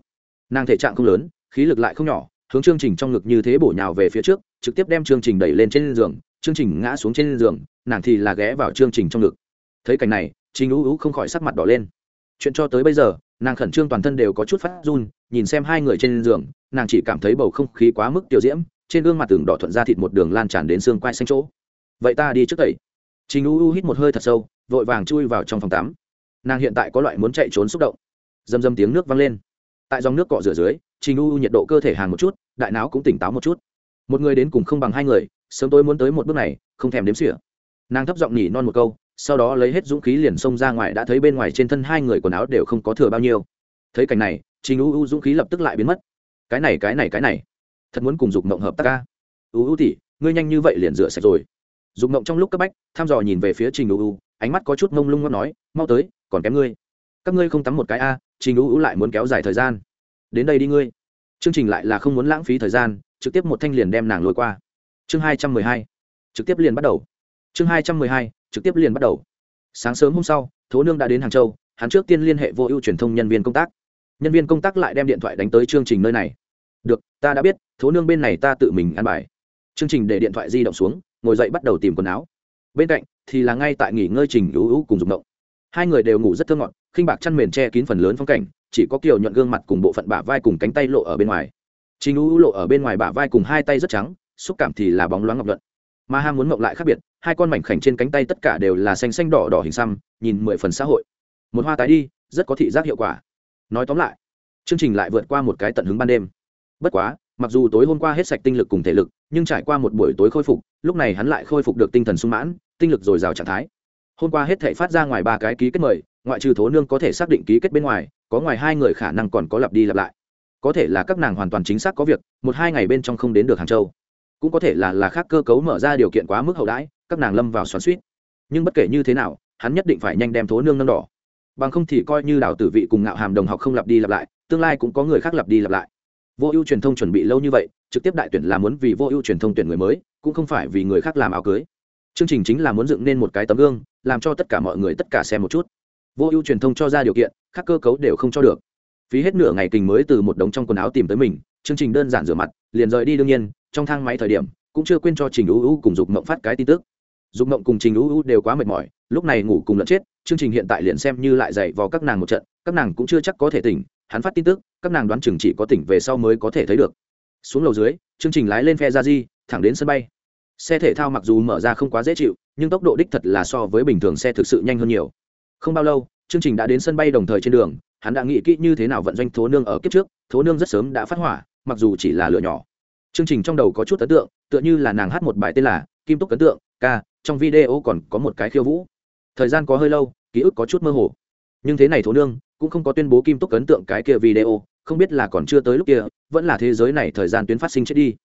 Nàng thể trạng không lớn, khí lực lại không nhỏ, hướng chương trình trong ngực như thế bổ nhào về phía trước, trực tiếp đem chương trình đẩy lên trên giường, chương trình ngã xuống trên giường, nàng thì là ghé vào chương trình trong ngực. Thấy cảnh này trình ú ú không khỏi sắc mặt đỏ lên. Chuyện cho tới bây giờ, nàng khẩn trương toàn thân đều có chút phát run, nhìn xem hai người trên giường, nàng chỉ cảm thấy bầu không khí quá mức tiêu diễm, trên gương mặt tường đỏ thuận ra thịt một đường lan tràn đến xương quai xanh chỗ. Vậy ta đi trước tẩy. Trình u u hít một hơi thật sâu, vội vàng chui vào trong phòng tắm. Nàng hiện tại có loại muốn chạy trốn xúc động. Dầm dầm tiếng nước vang lên. Tại dòng nước cọ rửa dưới, trình u nhiệt độ cơ thể hàng một chút, đại não cũng tỉnh táo một chút. Một người đến cùng không bằng hai người, sớm tôi muốn tới một bước này, không thèm đếm xỉa. Nàng thấp giọng nhỉ non một câu sau đó lấy hết dũng khí liền xông ra ngoài, đã thấy bên ngoài trên thân hai người quần áo đều không có thừa bao nhiêu. Thấy cảnh này, trình u u dũng khí lập tức lại biến mất. Cái này cái này cái này. Thật muốn cùng dục mộng hợp tác ca u u tỉ ngươi nhanh như vậy liền rửa sạch rồi. Dục mộng trong lúc cấp bách, thăm dò nhìn về phía trình u u, ánh mắt có chút mông lung ngót nói, mau tới, còn kém ngươi. Các ngươi không tắm một cái a, trình u u lại muốn kéo dài thời gian. Đến đây đi ngươi. Chương trình lại là không muốn lãng phí thời gian, trực tiếp một thanh liền đem nàng lôi qua. Chương hai trăm mười hai, trực tiếp liền bắt đầu chương hai trăm mười hai, trực tiếp liền bắt đầu. Sáng sớm hôm sau, thố nương đã đến hàng châu, hắn trước tiên liên hệ vô ưu truyền thông nhân viên công tác. Nhân viên công tác lại đem điện thoại đánh tới chương trình nơi này. Được, ta đã biết, thố nương bên này ta tự mình ăn bài. Chương trình để điện thoại di động xuống, ngồi dậy bắt đầu tìm quần áo. Bên cạnh thì là ngay tại nghỉ ngơi trình ưu ưu cùng dùng động hai người đều ngủ rất thơ ngọt, khinh bạc chăn mền che kín phần lớn phong cảnh, chỉ có kiểu nhuận gương mặt cùng bộ phận bả vai cùng cánh tay lộ ở bên ngoài. Trình ưu ưu lộ ở bên ngoài bả vai cùng hai tay rất trắng, xúc cảm thì là bóng loáng ngọc luận mà ham muốn mộng lại khác biệt hai con mảnh khảnh trên cánh tay tất cả đều là xanh xanh đỏ đỏ hình xăm, nhìn mười phần xã hội. Một hoa tái đi, rất có thị giác hiệu quả. Nói tóm lại, chương trình lại vượt qua một cái tận hứng ban đêm. Bất quá, mặc dù tối hôm qua hết sạch tinh lực cùng thể lực, nhưng trải qua một buổi tối khôi phục, lúc này hắn lại khôi phục được tinh thần sung mãn, tinh lực dồi dào trạng thái. Hôm qua hết thể phát ra ngoài ba cái ký kết mời, ngoại trừ thố nương có thể xác định ký kết bên ngoài, có ngoài hai người khả năng còn có lặp đi lặp lại. Có thể là các nàng hoàn toàn chính xác có việc, một hai ngày bên trong không đến được hàng châu. Cũng có thể là là khác cơ cấu mở ra điều kiện quá mức hậu đãi các nàng lâm vào xoắn suýt. Nhưng bất kể như thế nào, hắn nhất định phải nhanh đem thố nương nâng đỏ. Bằng không thì coi như đào tử vị cùng ngạo hàm đồng học không lặp đi lặp lại, tương lai cũng có người khác lặp đi lặp lại. Vô ưu truyền thông chuẩn bị lâu như vậy, trực tiếp đại tuyển là muốn vì vô ưu truyền thông tuyển người mới, cũng không phải vì người khác làm áo cưới. Chương trình chính là muốn dựng nên một cái tấm gương, làm cho tất cả mọi người tất cả xem một chút. Vô ưu truyền thông cho ra điều kiện các cơ cấu đều không cho được. Phí hết nửa ngày kình mới từ một đống trong quần áo tìm tới mình, chương trình đơn giản rửa mặt, liền rời đi đương nhiên, trong thang máy thời điểm, cũng chưa quên cho trình ưu ưu cùng dục mộng phát cái tin tức dục mộng cùng trình u đều quá mệt mỏi, lúc này ngủ cùng lẫn chết, chương trình hiện tại liền xem như lại dạy vào các nàng một trận, các nàng cũng chưa chắc có thể tỉnh, hắn phát tin tức, các nàng đoán chừng chỉ có tỉnh về sau mới có thể thấy được. Xuống lầu dưới, chương trình lái lên phe ra di, thẳng đến sân bay. Xe thể thao mặc dù mở ra không quá dễ chịu, nhưng tốc độ đích thật là so với bình thường xe thực sự nhanh hơn nhiều. Không bao lâu, chương trình đã đến sân bay đồng thời trên đường, hắn đã nghĩ kỹ như thế nào vận doanh thố nương ở kiếp trước, thố nương rất sớm đã phát hỏa, mặc dù chỉ là lửa nhỏ. Chương trình trong đầu có chút ấn tượng, tựa như là nàng hát một bài tên là kim túc ấn tượng ca, trong video còn có một cái khiêu vũ. Thời gian có hơi lâu, ký ức có chút mơ hồ. Nhưng thế này thố nương, cũng không có tuyên bố kim túc ấn tượng cái kia video, không biết là còn chưa tới lúc kia, vẫn là thế giới này thời gian tuyến phát sinh chết đi.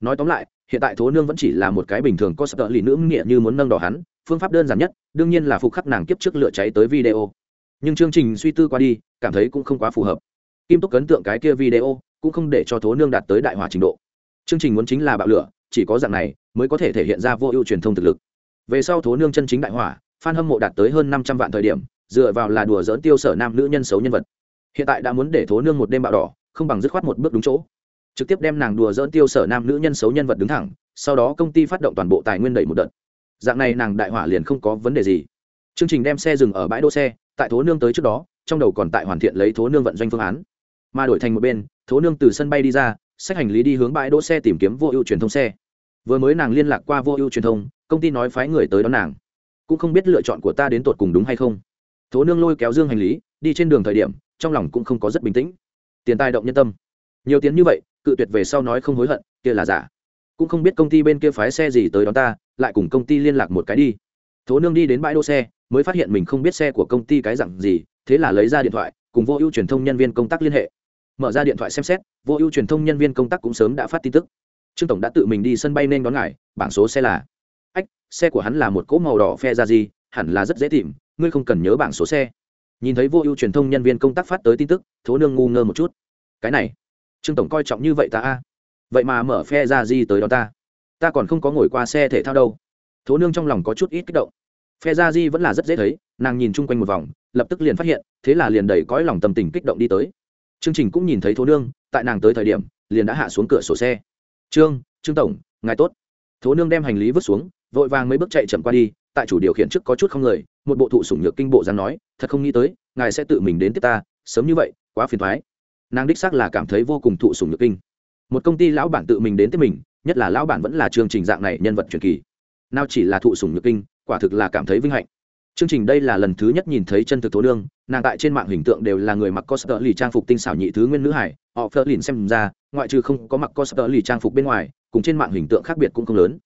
Nói tóm lại, hiện tại thố nương vẫn chỉ là một cái bình thường có sợ lì nữ nghĩa như muốn nâng đỏ hắn, phương pháp đơn giản nhất, đương nhiên là phục khắc nàng kiếp trước lựa cháy tới video. Nhưng chương trình suy tư qua đi, cảm thấy cũng không quá phù hợp. Kim túc ấn tượng cái kia video, cũng không để cho thố nương đạt tới đại hòa trình độ. Chương trình muốn chính là bạo lửa chỉ có dạng này mới có thể thể hiện ra vô ưu truyền thông thực lực. Về sau thố nương chân chính đại hỏa f hâm mộ đạt tới hơn năm trăm vạn thời điểm, dựa vào là đùa dỡn tiêu sở nam nữ nhân xấu nhân vật. Hiện tại đã muốn để thố nương một đêm bạo đỏ, không bằng dứt khoát một bước đúng chỗ. Trực tiếp đem nàng đùa dỡn tiêu sở nam nữ nhân xấu nhân vật đứng thẳng, sau đó công ty phát động toàn bộ tài nguyên đẩy một đợt. Dạng này nàng đại hỏa liền không có vấn đề gì. Chương trình đem xe dừng ở bãi đỗ xe, tại thố nương tới trước đó, trong đầu còn tại hoàn thiện lấy thố nương vận doanh phương án. Mà đổi thành một bên, thố nương từ sân bay đi ra xách hành lý đi hướng bãi đỗ xe tìm kiếm vô ưu truyền thông xe. Vừa mới nàng liên lạc qua vô ưu truyền thông, công ty nói phái người tới đón nàng. Cũng không biết lựa chọn của ta đến tột cùng đúng hay không. Thố nương lôi kéo dương hành lý, đi trên đường thời điểm, trong lòng cũng không có rất bình tĩnh. Tiền tài động nhân tâm. Nhiều tiền như vậy, cự tuyệt về sau nói không hối hận, kia là giả. Cũng không biết công ty bên kia phái xe gì tới đón ta, lại cùng công ty liên lạc một cái đi. Thố nương đi đến bãi đỗ xe, mới phát hiện mình không biết xe của công ty cái dặn gì, thế là lấy ra điện thoại, cùng vô ưu truyền thông nhân viên công tác liên hệ mở ra điện thoại xem xét, vô ưu truyền thông nhân viên công tác cũng sớm đã phát tin tức. Trương tổng đã tự mình đi sân bay nên đón ngài, bảng số xe là. Ách, xe của hắn là một cỗ màu đỏ phe ra gì, hẳn là rất dễ tìm, ngươi không cần nhớ bảng số xe. Nhìn thấy vô ưu truyền thông nhân viên công tác phát tới tin tức, thố nương ngu ngơ một chút. Cái này, trương tổng coi trọng như vậy ta a? Vậy mà mở phe ra gì tới đó ta? Ta còn không có ngồi qua xe thể thao đâu. Thố nương trong lòng có chút ít kích động. Phe ra di vẫn là rất dễ thấy, nàng nhìn chung quanh một vòng, lập tức liền phát hiện, thế là liền đẩy cõi lòng tâm tình kích động đi tới chương trình cũng nhìn thấy thố nương, tại nàng tới thời điểm, liền đã hạ xuống cửa sổ xe. Trương trương tổng, ngài tốt. Thố nương đem hành lý vứt xuống, vội vàng mấy bước chạy chậm qua đi, tại chủ điều khiển trước có chút không người, một bộ thụ sủng nhược kinh bộ dáng nói, thật không nghĩ tới, ngài sẽ tự mình đến tiếp ta, sớm như vậy, quá phiền thoái nàng đích xác là cảm thấy vô cùng thụ sủng nhược kinh. Một công ty lão bản tự mình đến tiếp mình, nhất là lão bản vẫn là chương trình dạng này nhân vật truyền kỳ. Nào chỉ là thụ sủng nhược kinh, quả thực là cảm thấy vinh hạnh chương trình đây là lần thứ nhất nhìn thấy chân thực thố nương, nàng tại trên mạng hình tượng đều là người mặc coster lì trang phục tinh xảo nhị thứ nguyên nữ hải, họ phớt lìn xem ra, ngoại trừ không có mặc coster lì trang phục bên ngoài, cùng trên mạng hình tượng khác biệt cũng không lớn.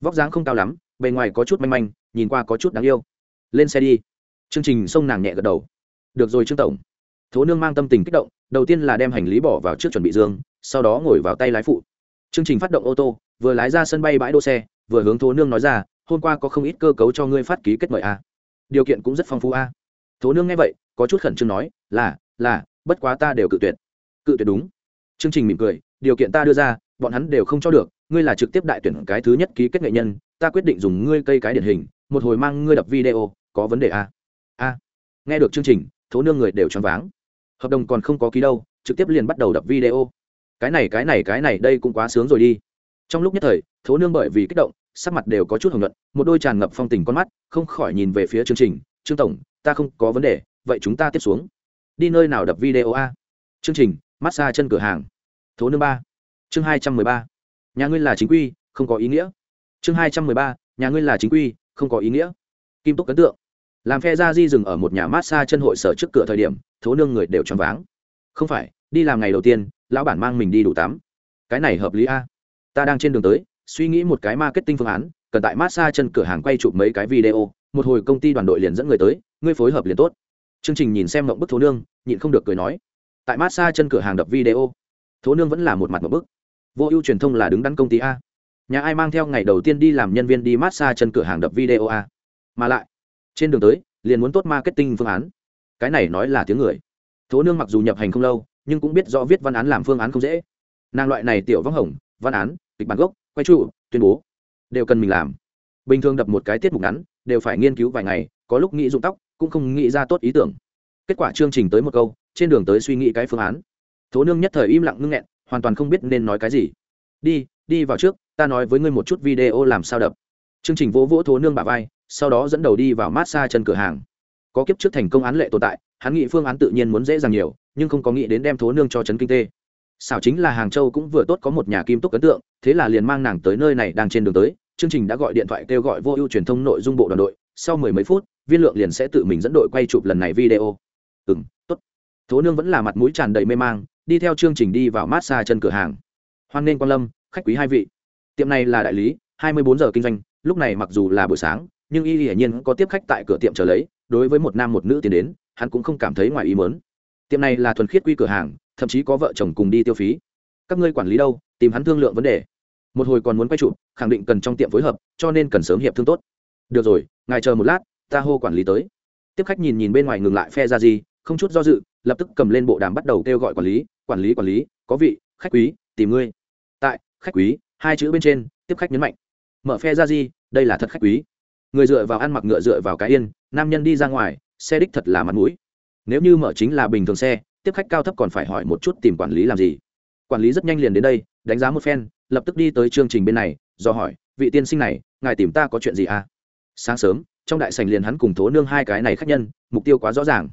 Vóc dáng không cao lắm, bề ngoài có chút manh manh, nhìn qua có chút đáng yêu. Lên xe đi. Chương trình xông nàng nhẹ gật đầu. Được rồi trương tổng. Thố nương mang tâm tình kích động, đầu tiên là đem hành lý bỏ vào trước chuẩn bị dương sau đó ngồi vào tay lái phụ. Chương trình phát động ô tô, vừa lái ra sân bay bãi đỗ xe, vừa hướng thố nương nói ra, hôm qua có không ít cơ cấu cho ngươi phát ký kết mời a điều kiện cũng rất phong phú a. Thố nương nghe vậy, có chút khẩn trương nói, là là, bất quá ta đều cự tuyệt. Cự tuyệt đúng. Chương trình mỉm cười, điều kiện ta đưa ra, bọn hắn đều không cho được, ngươi là trực tiếp đại tuyển cái thứ nhất ký kết nghệ nhân, ta quyết định dùng ngươi cây cái điển hình, một hồi mang ngươi đập video, có vấn đề a? A. Nghe được chương trình, thố nương người đều choáng váng. Hợp đồng còn không có ký đâu, trực tiếp liền bắt đầu đập video. Cái này cái này cái này, đây cũng quá sướng rồi đi. Trong lúc nhất thời, thố nương bởi vì kích động sắc mặt đều có chút hồng luận một đôi tràn ngập phong tình con mắt, không khỏi nhìn về phía chương trình, trương tổng, ta không có vấn đề, vậy chúng ta tiếp xuống. Đi nơi nào đập video a? Chương trình massage chân cửa hàng. Thố nương ba. Chương hai trăm mười ba. Nhà ngươi là chính quy, không có ý nghĩa. Chương hai trăm mười ba. Nhà ngươi là chính quy, không có ý nghĩa. Kim túc ấn tượng. Làm phe ra di dừng ở một nhà massage chân hội sở trước cửa thời điểm, thố nương người đều choáng váng. Không phải, đi làm ngày đầu tiên, lão bản mang mình đi đủ tắm. Cái này hợp lý a. Ta đang trên đường tới suy nghĩ một cái marketing phương án, cần tại massage chân cửa hàng quay chụp mấy cái video, một hồi công ty đoàn đội liền dẫn người tới, ngươi phối hợp liền tốt. Chương trình nhìn xem mộng bức thố nương, nhịn không được cười nói. Tại massage chân cửa hàng đập video, thố nương vẫn là một mặt mộng bức. Vô ưu truyền thông là đứng đắn công ty a. Nhà ai mang theo ngày đầu tiên đi làm nhân viên đi massage chân cửa hàng đập video a. Mà lại, trên đường tới, liền muốn tốt marketing phương án. Cái này nói là tiếng người. Thố nương mặc dù nhập hành không lâu, nhưng cũng biết rõ viết văn án làm phương án không dễ. Nàng loại này tiểu vắng hồng, văn án, kịch bản gốc quay trụ, tuyên bố. Đều cần mình làm. Bình thường đập một cái tiết mục ngắn, đều phải nghiên cứu vài ngày, có lúc nghĩ dụng tóc, cũng không nghĩ ra tốt ý tưởng. Kết quả chương trình tới một câu, trên đường tới suy nghĩ cái phương án. Thố nương nhất thời im lặng ngưng nghẹn, hoàn toàn không biết nên nói cái gì. Đi đi vào trước, ta nói với ngươi một chút video làm sao đập. Chương trình vỗ vỗ thố nương bà vai, sau đó dẫn đầu đi vào massage chân cửa hàng. Có kiếp trước thành công án lệ tồn tại, hắn nghĩ phương án tự nhiên muốn dễ dàng nhiều, nhưng không có nghĩ đến đem thố nương cho trấn kinh tế xảo chính là hàng châu cũng vừa tốt có một nhà kim túc ấn tượng, thế là liền mang nàng tới nơi này đang trên đường tới, chương trình đã gọi điện thoại kêu gọi vô ưu truyền thông nội dung bộ đoàn đội, sau mười mấy phút, viên lượng liền sẽ tự mình dẫn đội quay chụp lần này video. Ừ m t ố t thố nương vẫn là mặt mũi tràn đầy mê mang, đi theo chương trình đi vào massage chân cửa hàng. Hoan nghênh quan lâm, khách quý hai vị. Tiệm này là đại lý, hai mươi bốn giờ kinh doanh, lúc này mặc dù là buổi sáng, nhưng y hiển nhiên có tiếp khách tại cửa tiệm trở lấy, đối với một nam một nữ tiến đến, hắn cũng không cảm thấy ngoài ý mớn tiệm này là thuần khiết quy cửa hàng thậm chí có vợ chồng cùng đi tiêu phí. Các ngươi quản lý đâu, tìm hắn thương lượng vấn đề. Một hồi còn muốn quay trụ khẳng định cần trong tiệm phối hợp, cho nên cần sớm hiệp thương tốt. Được rồi, ngài chờ một lát, ta hô quản lý tới. Tiếp khách nhìn nhìn bên ngoài ngừng lại phe ra gì, không chút do dự, lập tức cầm lên bộ đàm bắt đầu kêu gọi quản lý quản lý quản lý, có vị, khách quý, tìm ngươi. Tại, khách quý, hai chữ bên trên, tiếp khách nhấn mạnh. Mở phe ra gì, đây là thật khách quý. Người dựa vào ăn mặc ngựa dựa vào cái yên, nam nhân đi ra ngoài, xe đích thật là mặt mũi. Nếu như mở chính là bình thường xe tiếp khách cao thấp còn phải hỏi một chút tìm quản lý làm gì. Quản lý rất nhanh liền đến đây, đánh giá một phen, lập tức đi tới chương trình bên này, do hỏi, vị tiên sinh này, ngài tìm ta có chuyện gì à? Sáng sớm, trong đại sành liền hắn cùng thố nương hai cái này khách nhân, mục tiêu quá rõ ràng.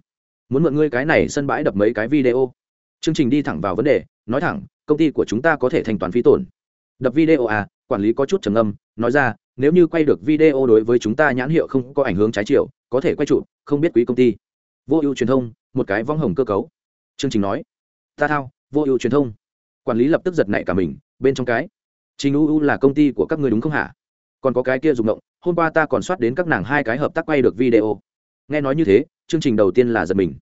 Muốn mượn ngươi cái này sân bãi đập mấy cái video? Chương trình đi thẳng vào vấn đề, nói thẳng, công ty của chúng ta có thể thanh toán phí tổn. Đập video à? Quản lý có chút trầm âm nói ra, nếu như quay được video đối với chúng ta nhãn hiệu không có ảnh hưởng trái chiều, có thể quay trụ, không biết quý công ty. Vô ưu truyền thông, một cái vong hồng cơ cấu chương trình nói, ta thao, vô ưu truyền thông. Quản lý lập tức giật nảy cả mình, bên trong cái, trình uu là công ty của các người đúng không hả? Còn có cái kia dùng động hôm qua ta còn soát đến các nàng hai cái hợp tác quay được video. Nghe nói như thế, chương trình đầu tiên là giật mình.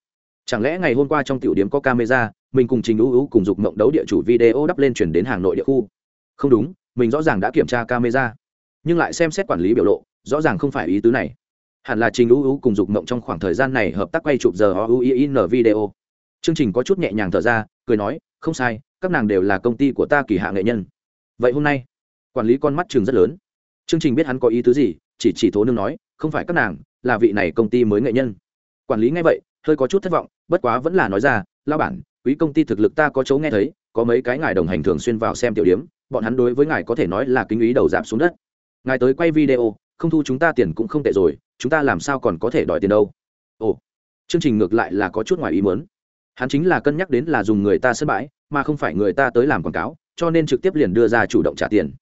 Chẳng lẽ ngày hôm qua trong tiểu điểm có camera, mình cùng trình uu cùng dục mộng đấu địa chủ video đắp lên chuyển đến hàng nội địa khu? Không đúng, mình rõ ràng đã kiểm tra camera, nhưng lại xem xét quản lý biểu lộ, rõ ràng không phải ý tứ này. Hẳn là trình uu cùng dục mộng trong khoảng thời gian này hợp tác quay chụp giờ o u in video chương trình có chút nhẹ nhàng thở ra, cười nói, không sai, các nàng đều là công ty của ta kỳ hạ nghệ nhân. Vậy hôm nay? Quản lý con mắt trường rất lớn. Chương trình biết hắn có ý tứ gì, chỉ chỉ thố nương nói, không phải các nàng, là vị này công ty mới nghệ nhân. Quản lý nghe vậy, hơi có chút thất vọng, bất quá vẫn là nói ra lao bản, quý công ty thực lực ta có chấu nghe thấy, có mấy cái ngài đồng hành thường xuyên vào xem tiểu điếm bọn hắn đối với ngài có thể nói là kinh ý đầu giảm xuống đất. Ngài tới quay video, không thu chúng ta tiền cũng không tệ rồi, chúng ta làm sao còn có thể đòi tiền đâu? Ồ, chương trình ngược lại là có chút ngoài ý muốn hắn chính là cân nhắc đến là dùng người ta sân bãi, mà không phải người ta tới làm quảng cáo, cho nên trực tiếp liền đưa ra chủ động trả tiền.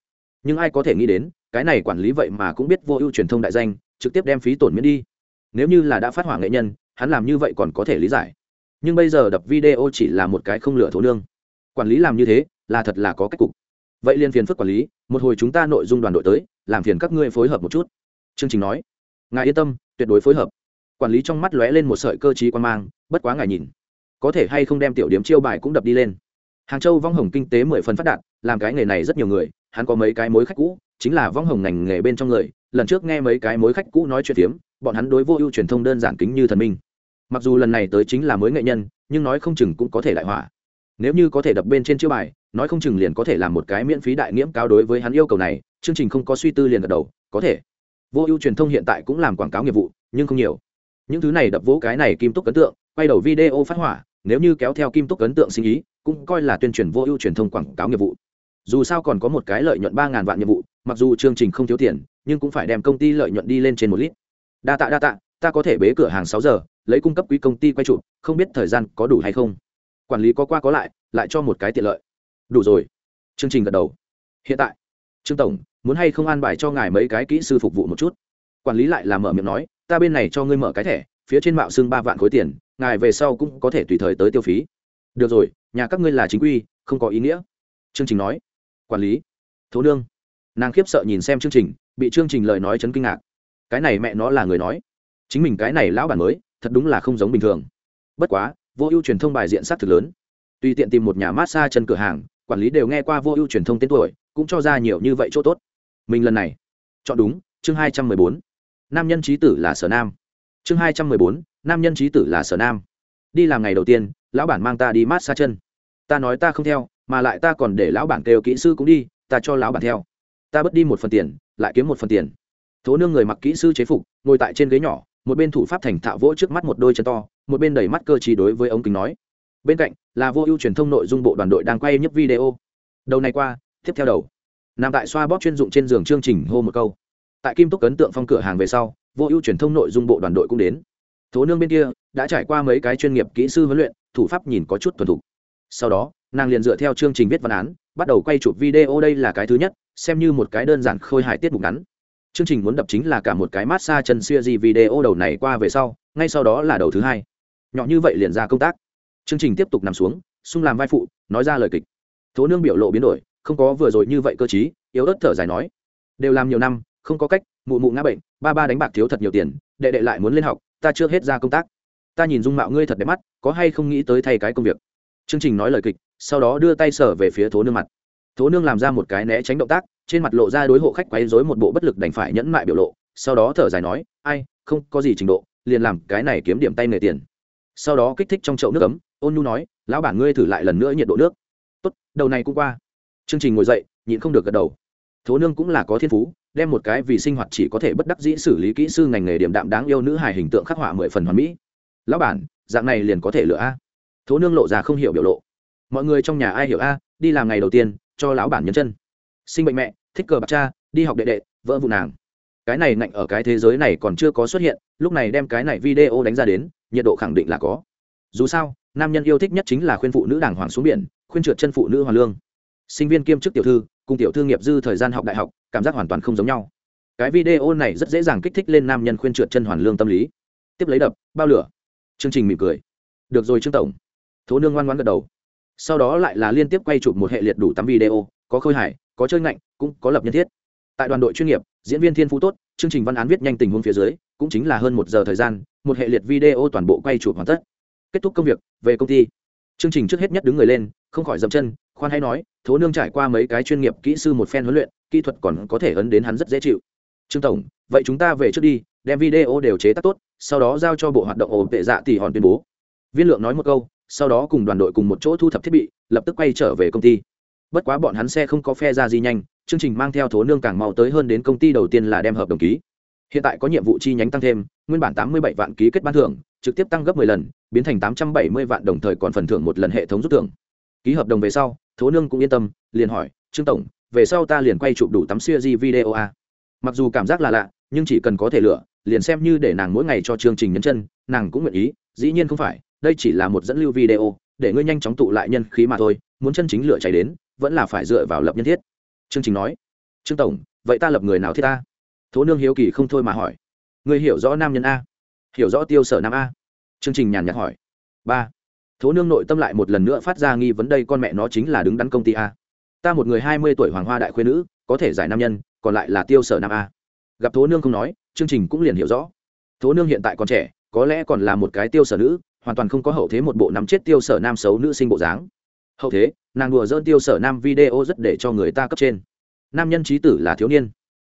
Nhưng ai có thể nghĩ đến, cái này quản lý vậy mà cũng biết vô ưu truyền thông đại danh, trực tiếp đem phí tổn miễn đi. Nếu như là đã phát hỏa nghệ nhân, hắn làm như vậy còn có thể lý giải. Nhưng bây giờ đập video chỉ là một cái không lửa thổ nương. Quản lý làm như thế, là thật là có cách cục. Vậy liền phiền phức quản lý, một hồi chúng ta nội dung đoàn đội tới, làm phiền các ngươi phối hợp một chút. Chương trình nói. Ngài yên tâm, tuyệt đối phối hợp. Quản lý trong mắt lóe lên một sợi cơ t quan mang, bất quá ngài nhìn có thể hay không đem tiểu điểm chiêu bài cũng đập đi lên. Hàng châu vong hồng kinh tế mười phần phát đạt làm cái nghề này rất nhiều người hắn có mấy cái mối khách cũ chính là vong hồng ngành nghề bên trong người lần trước nghe mấy cái mối khách cũ nói chuyện tiếm, bọn hắn đối vô ưu truyền thông đơn giản kính như thần minh. Mặc dù lần này tới chính là mới nghệ nhân nhưng nói không chừng cũng có thể đại hỏa nếu như có thể đập bên trên chiêu bài nói không chừng liền có thể làm một cái miễn phí đại nghiễm cao đối với hắn yêu cầu này chương trình không có suy tư liền gật đầu có thể. Vô ưu truyền thông hiện tại cũng làm quảng cáo nghiệp vụ nhưng không nhiều. Những thứ này đập vỗ cái này kim túc ấn tượng quay đầu video phát hỏa nếu như kéo theo kim túc ấn tượng sinh ý, cũng coi là tuyên truyền vô ưu truyền thông quảng cáo nghiệp vụ. Dù sao còn có một cái lợi nhuận ba ngàn vạn nhiệm vụ, mặc dù chương trình không thiếu tiền, nhưng cũng phải đem công ty lợi nhuận đi lên trên một lít. Đa tạ đa tạ, ta có thể bế cửa hàng sáu giờ, lấy cung cấp quý công ty quay trụ, không biết thời gian có đủ hay không. Quản lý có qua có lại lại cho một cái tiện lợi. Đủ rồi. Chương trình gật đầu. Hiện tại, trương tổng, muốn hay không an bài cho ngài mấy cái kỹ sư phục vụ một chút? Quản lý lại làm mở miệng nói, ta bên này cho ngươi mở cái thẻ phía trên mạo xưng ba vạn khối tiền, ngài về sau cũng có thể tùy thời tới tiêu phí. Được rồi, nhà các ngươi là chính quy, không có ý nghĩa. Chương trình nói. Quản lý. Thố nương. Nàng khiếp sợ nhìn xem chương trình, bị chương trình lời nói chấn kinh ngạc. Cái này mẹ nó là người nói. Chính mình cái này lão bản mới, thật đúng là không giống bình thường. Bất quá, vô ưu truyền thông bài diện s á t thực lớn. Tùy tiện tìm một nhà massage chân cửa hàng, quản lý đều nghe qua vô ưu truyền thông tên tuổi, cũng cho ra nhiều như vậy chỗ tốt. Mình lần này. Chọn đúng, chương hai trăm mười bốn. Nam nhân trí tử là sở nam chương hai trăm mười bốn, nam nhân trí tử là sở nam. Đi làm ngày đầu tiên, lão bản mang ta đi mát xa chân. Ta nói ta không theo, mà lại ta còn để lão bản kêu kỹ sư cũng đi, ta cho lão bản theo. Ta bớt đi một phần tiền, lại kiếm một phần tiền. Thố nương người mặc kỹ sư chế phục, ngồi tại trên ghế nhỏ, một bên thủ pháp thành thạo vỗ trước mắt một đôi chân to, một bên đẩy mắt cơ trí đối với ống kính nói. Bên cạnh là vô ưu truyền thông nội dung bộ đoàn đội đang quay nhấp video. Đầu này qua, tiếp theo đầu. Nằm tại xoa bóp chuyên dụng trên giường chương trình hô một câu. Tại kim túc ấn tượng phong cửa hàng về sau vô ưu truyền thông nội dung bộ đoàn đội cũng đến. Thố nương bên kia đã trải qua mấy cái chuyên nghiệp kỹ sư huấn luyện, thủ pháp nhìn có chút thuần thục. Sau đó, nàng liền dựa theo chương trình viết văn án, bắt đầu quay chụp video đây là cái thứ nhất, xem như một cái đơn giản khôi hài tiết mục ngắn. Chương trình muốn đập chính là cả một cái massage chân xuya gì video đầu này qua về sau, ngay sau đó là đầu thứ hai. Nhỏ như vậy liền ra công tác. Chương trình tiếp tục nằm xuống, sung làm vai phụ, nói ra lời kịch. Thố nương biểu lộ biến đổi, không có vừa rồi như vậy cơ chí yếu ớt thở dài nói. Đều làm nhiều năm, không có cách mụ mụ ngã bệnh, ba ba đánh bạc thiếu thật nhiều tiền, đệ đệ lại muốn lên học, ta chưa hết ra công tác. Ta nhìn dung mạo ngươi thật đẹp mắt, có hay không nghĩ tới thay cái công việc? Chương trình nói lời kịch, sau đó đưa tay sở về phía thố nương mặt. Thố nương làm ra một cái né tránh động tác, trên mặt lộ ra đối hộ khách quấy dối một bộ bất lực đành phải nhẫn mại biểu lộ, sau đó thở dài nói, ai, không có gì trình độ, liền làm cái này kiếm điểm tay nghề tiền. Sau đó kích thích trong chậu nước ấm, ôn nhu nói, lão bản ngươi thử lại lần nữa nhiệt độ nước. Tốt, đầu này cũng qua. Chương trình ngồi dậy, nhịn không được gật đầu. Thố nương cũng là có thiên phú đem một cái vì sinh hoạt chỉ có thể bất đắc dĩ xử lý kỹ sư ngành nghề điểm đạm đáng yêu nữ hài hình tượng khắc họa mười phần hoàn mỹ. Lão bản, dạng này liền có thể lựa a. Thố nương lộ ra không hiểu biểu lộ. Mọi người trong nhà ai hiểu a, đi làm ngày đầu tiên, cho lão bản nhấn chân. Sinh bệnh mẹ, thích cờ bạc cha, đi học đệ đệ, vỡ vụ nàng. Cái này ngạnh ở cái thế giới này còn chưa có xuất hiện, lúc này đem cái này video đánh ra đến, nhiệt độ khẳng định là có. Dù sao, nam nhân yêu thích nhất chính là khuyên phụ nữ đàng hoàng xuống biển, khuyên trượt chân phụ nữ hoàng lương sinh viên kiêm chức tiểu thư, cùng tiểu thư nghiệp dư thời gian học đại học, cảm giác hoàn toàn không giống nhau. Cái video này rất dễ dàng kích thích lên nam nhân khuyên trượt chân hoàn lương tâm lý. Tiếp lấy đập, bao lửa. Chương trình mỉm cười. Được rồi trương tổng. Thố nương ngoan ngoan gật đầu. Sau đó lại là liên tiếp quay chụp một hệ liệt đủ tắm video, có khôi hài, có chơi ngạnh, cũng có lập nhân thiết. Tại đoàn đội chuyên nghiệp, diễn viên thiên phú tốt, chương trình văn án viết nhanh tình huống phía dưới, cũng chính là hơn một giờ thời gian, một hệ liệt video toàn bộ quay chụp hoàn tất. Kết thúc công việc, về công ty. Chương trình trước hết nhất đứng người lên không khỏi dậm chân, khoan hay nói, thố nương trải qua mấy cái chuyên nghiệp kỹ sư một phen huấn luyện, kỹ thuật còn có thể ấn đến hắn rất dễ chịu. Trương tổng, vậy chúng ta về trước đi, đem video đều chế tác tốt, sau đó giao cho bộ hoạt động ổn tệ dạ tỷ hòn tuyên bố. Viên lượng nói một câu, sau đó cùng đoàn đội cùng một chỗ thu thập thiết bị, lập tức quay trở về công ty. Bất quá bọn hắn xe không có phe ra gì nhanh, chương trình mang theo thố nương càng mau tới hơn đến công ty đầu tiên là đem hợp đồng ký. Hiện tại có nhiệm vụ chi nhánh tăng thêm, nguyên bản tám mươi bảy vạn ký kết ban thưởng, trực tiếp tăng gấp 10 lần, biến thành tám trăm bảy mươi vạn đồng thời còn phần thưởng một lần hệ thống rút thưởng ký hợp đồng về sau, thố nương cũng yên tâm, liền hỏi, trương tổng, về sau ta liền quay chụp đủ tắm xuya di video a mặc dù cảm giác là lạ, nhưng chỉ cần có thể lựa, liền xem như để nàng mỗi ngày cho chương trình nhấn chân, nàng cũng nguyện ý, dĩ nhiên không phải, đây chỉ là một dẫn lưu video, để ngươi nhanh chóng tụ lại nhân khí mà thôi, muốn chân chính lửa cháy đến, vẫn là phải dựa vào lập nhân thiết. Chương trình nói, trương tổng, vậy ta lập người nào thiết ta? Thố nương hiếu kỳ không thôi mà hỏi người hiểu rõ nam nhân a, hiểu rõ tiêu sở nam a? Chương trình nhàn nhạt hỏi, ba thố nương nội tâm lại một lần nữa phát ra nghi vấn đây con mẹ nó chính là đứng đắn công ty a. Ta một người hai mươi tuổi hoàng hoa đại khuyên nữ, có thể giải nam nhân, còn lại là tiêu sở nam a. Gặp thố nương không nói, chương trình cũng liền hiểu rõ. Thố nương hiện tại còn trẻ, có lẽ còn là một cái tiêu sở nữ, hoàn toàn không có hậu thế một bộ nắm chết tiêu sở nam xấu nữ sinh bộ dáng. Hậu thế, nàng đùa dơn tiêu sở nam video rất để cho người ta cấp trên. Nam nhân trí tử là thiếu niên.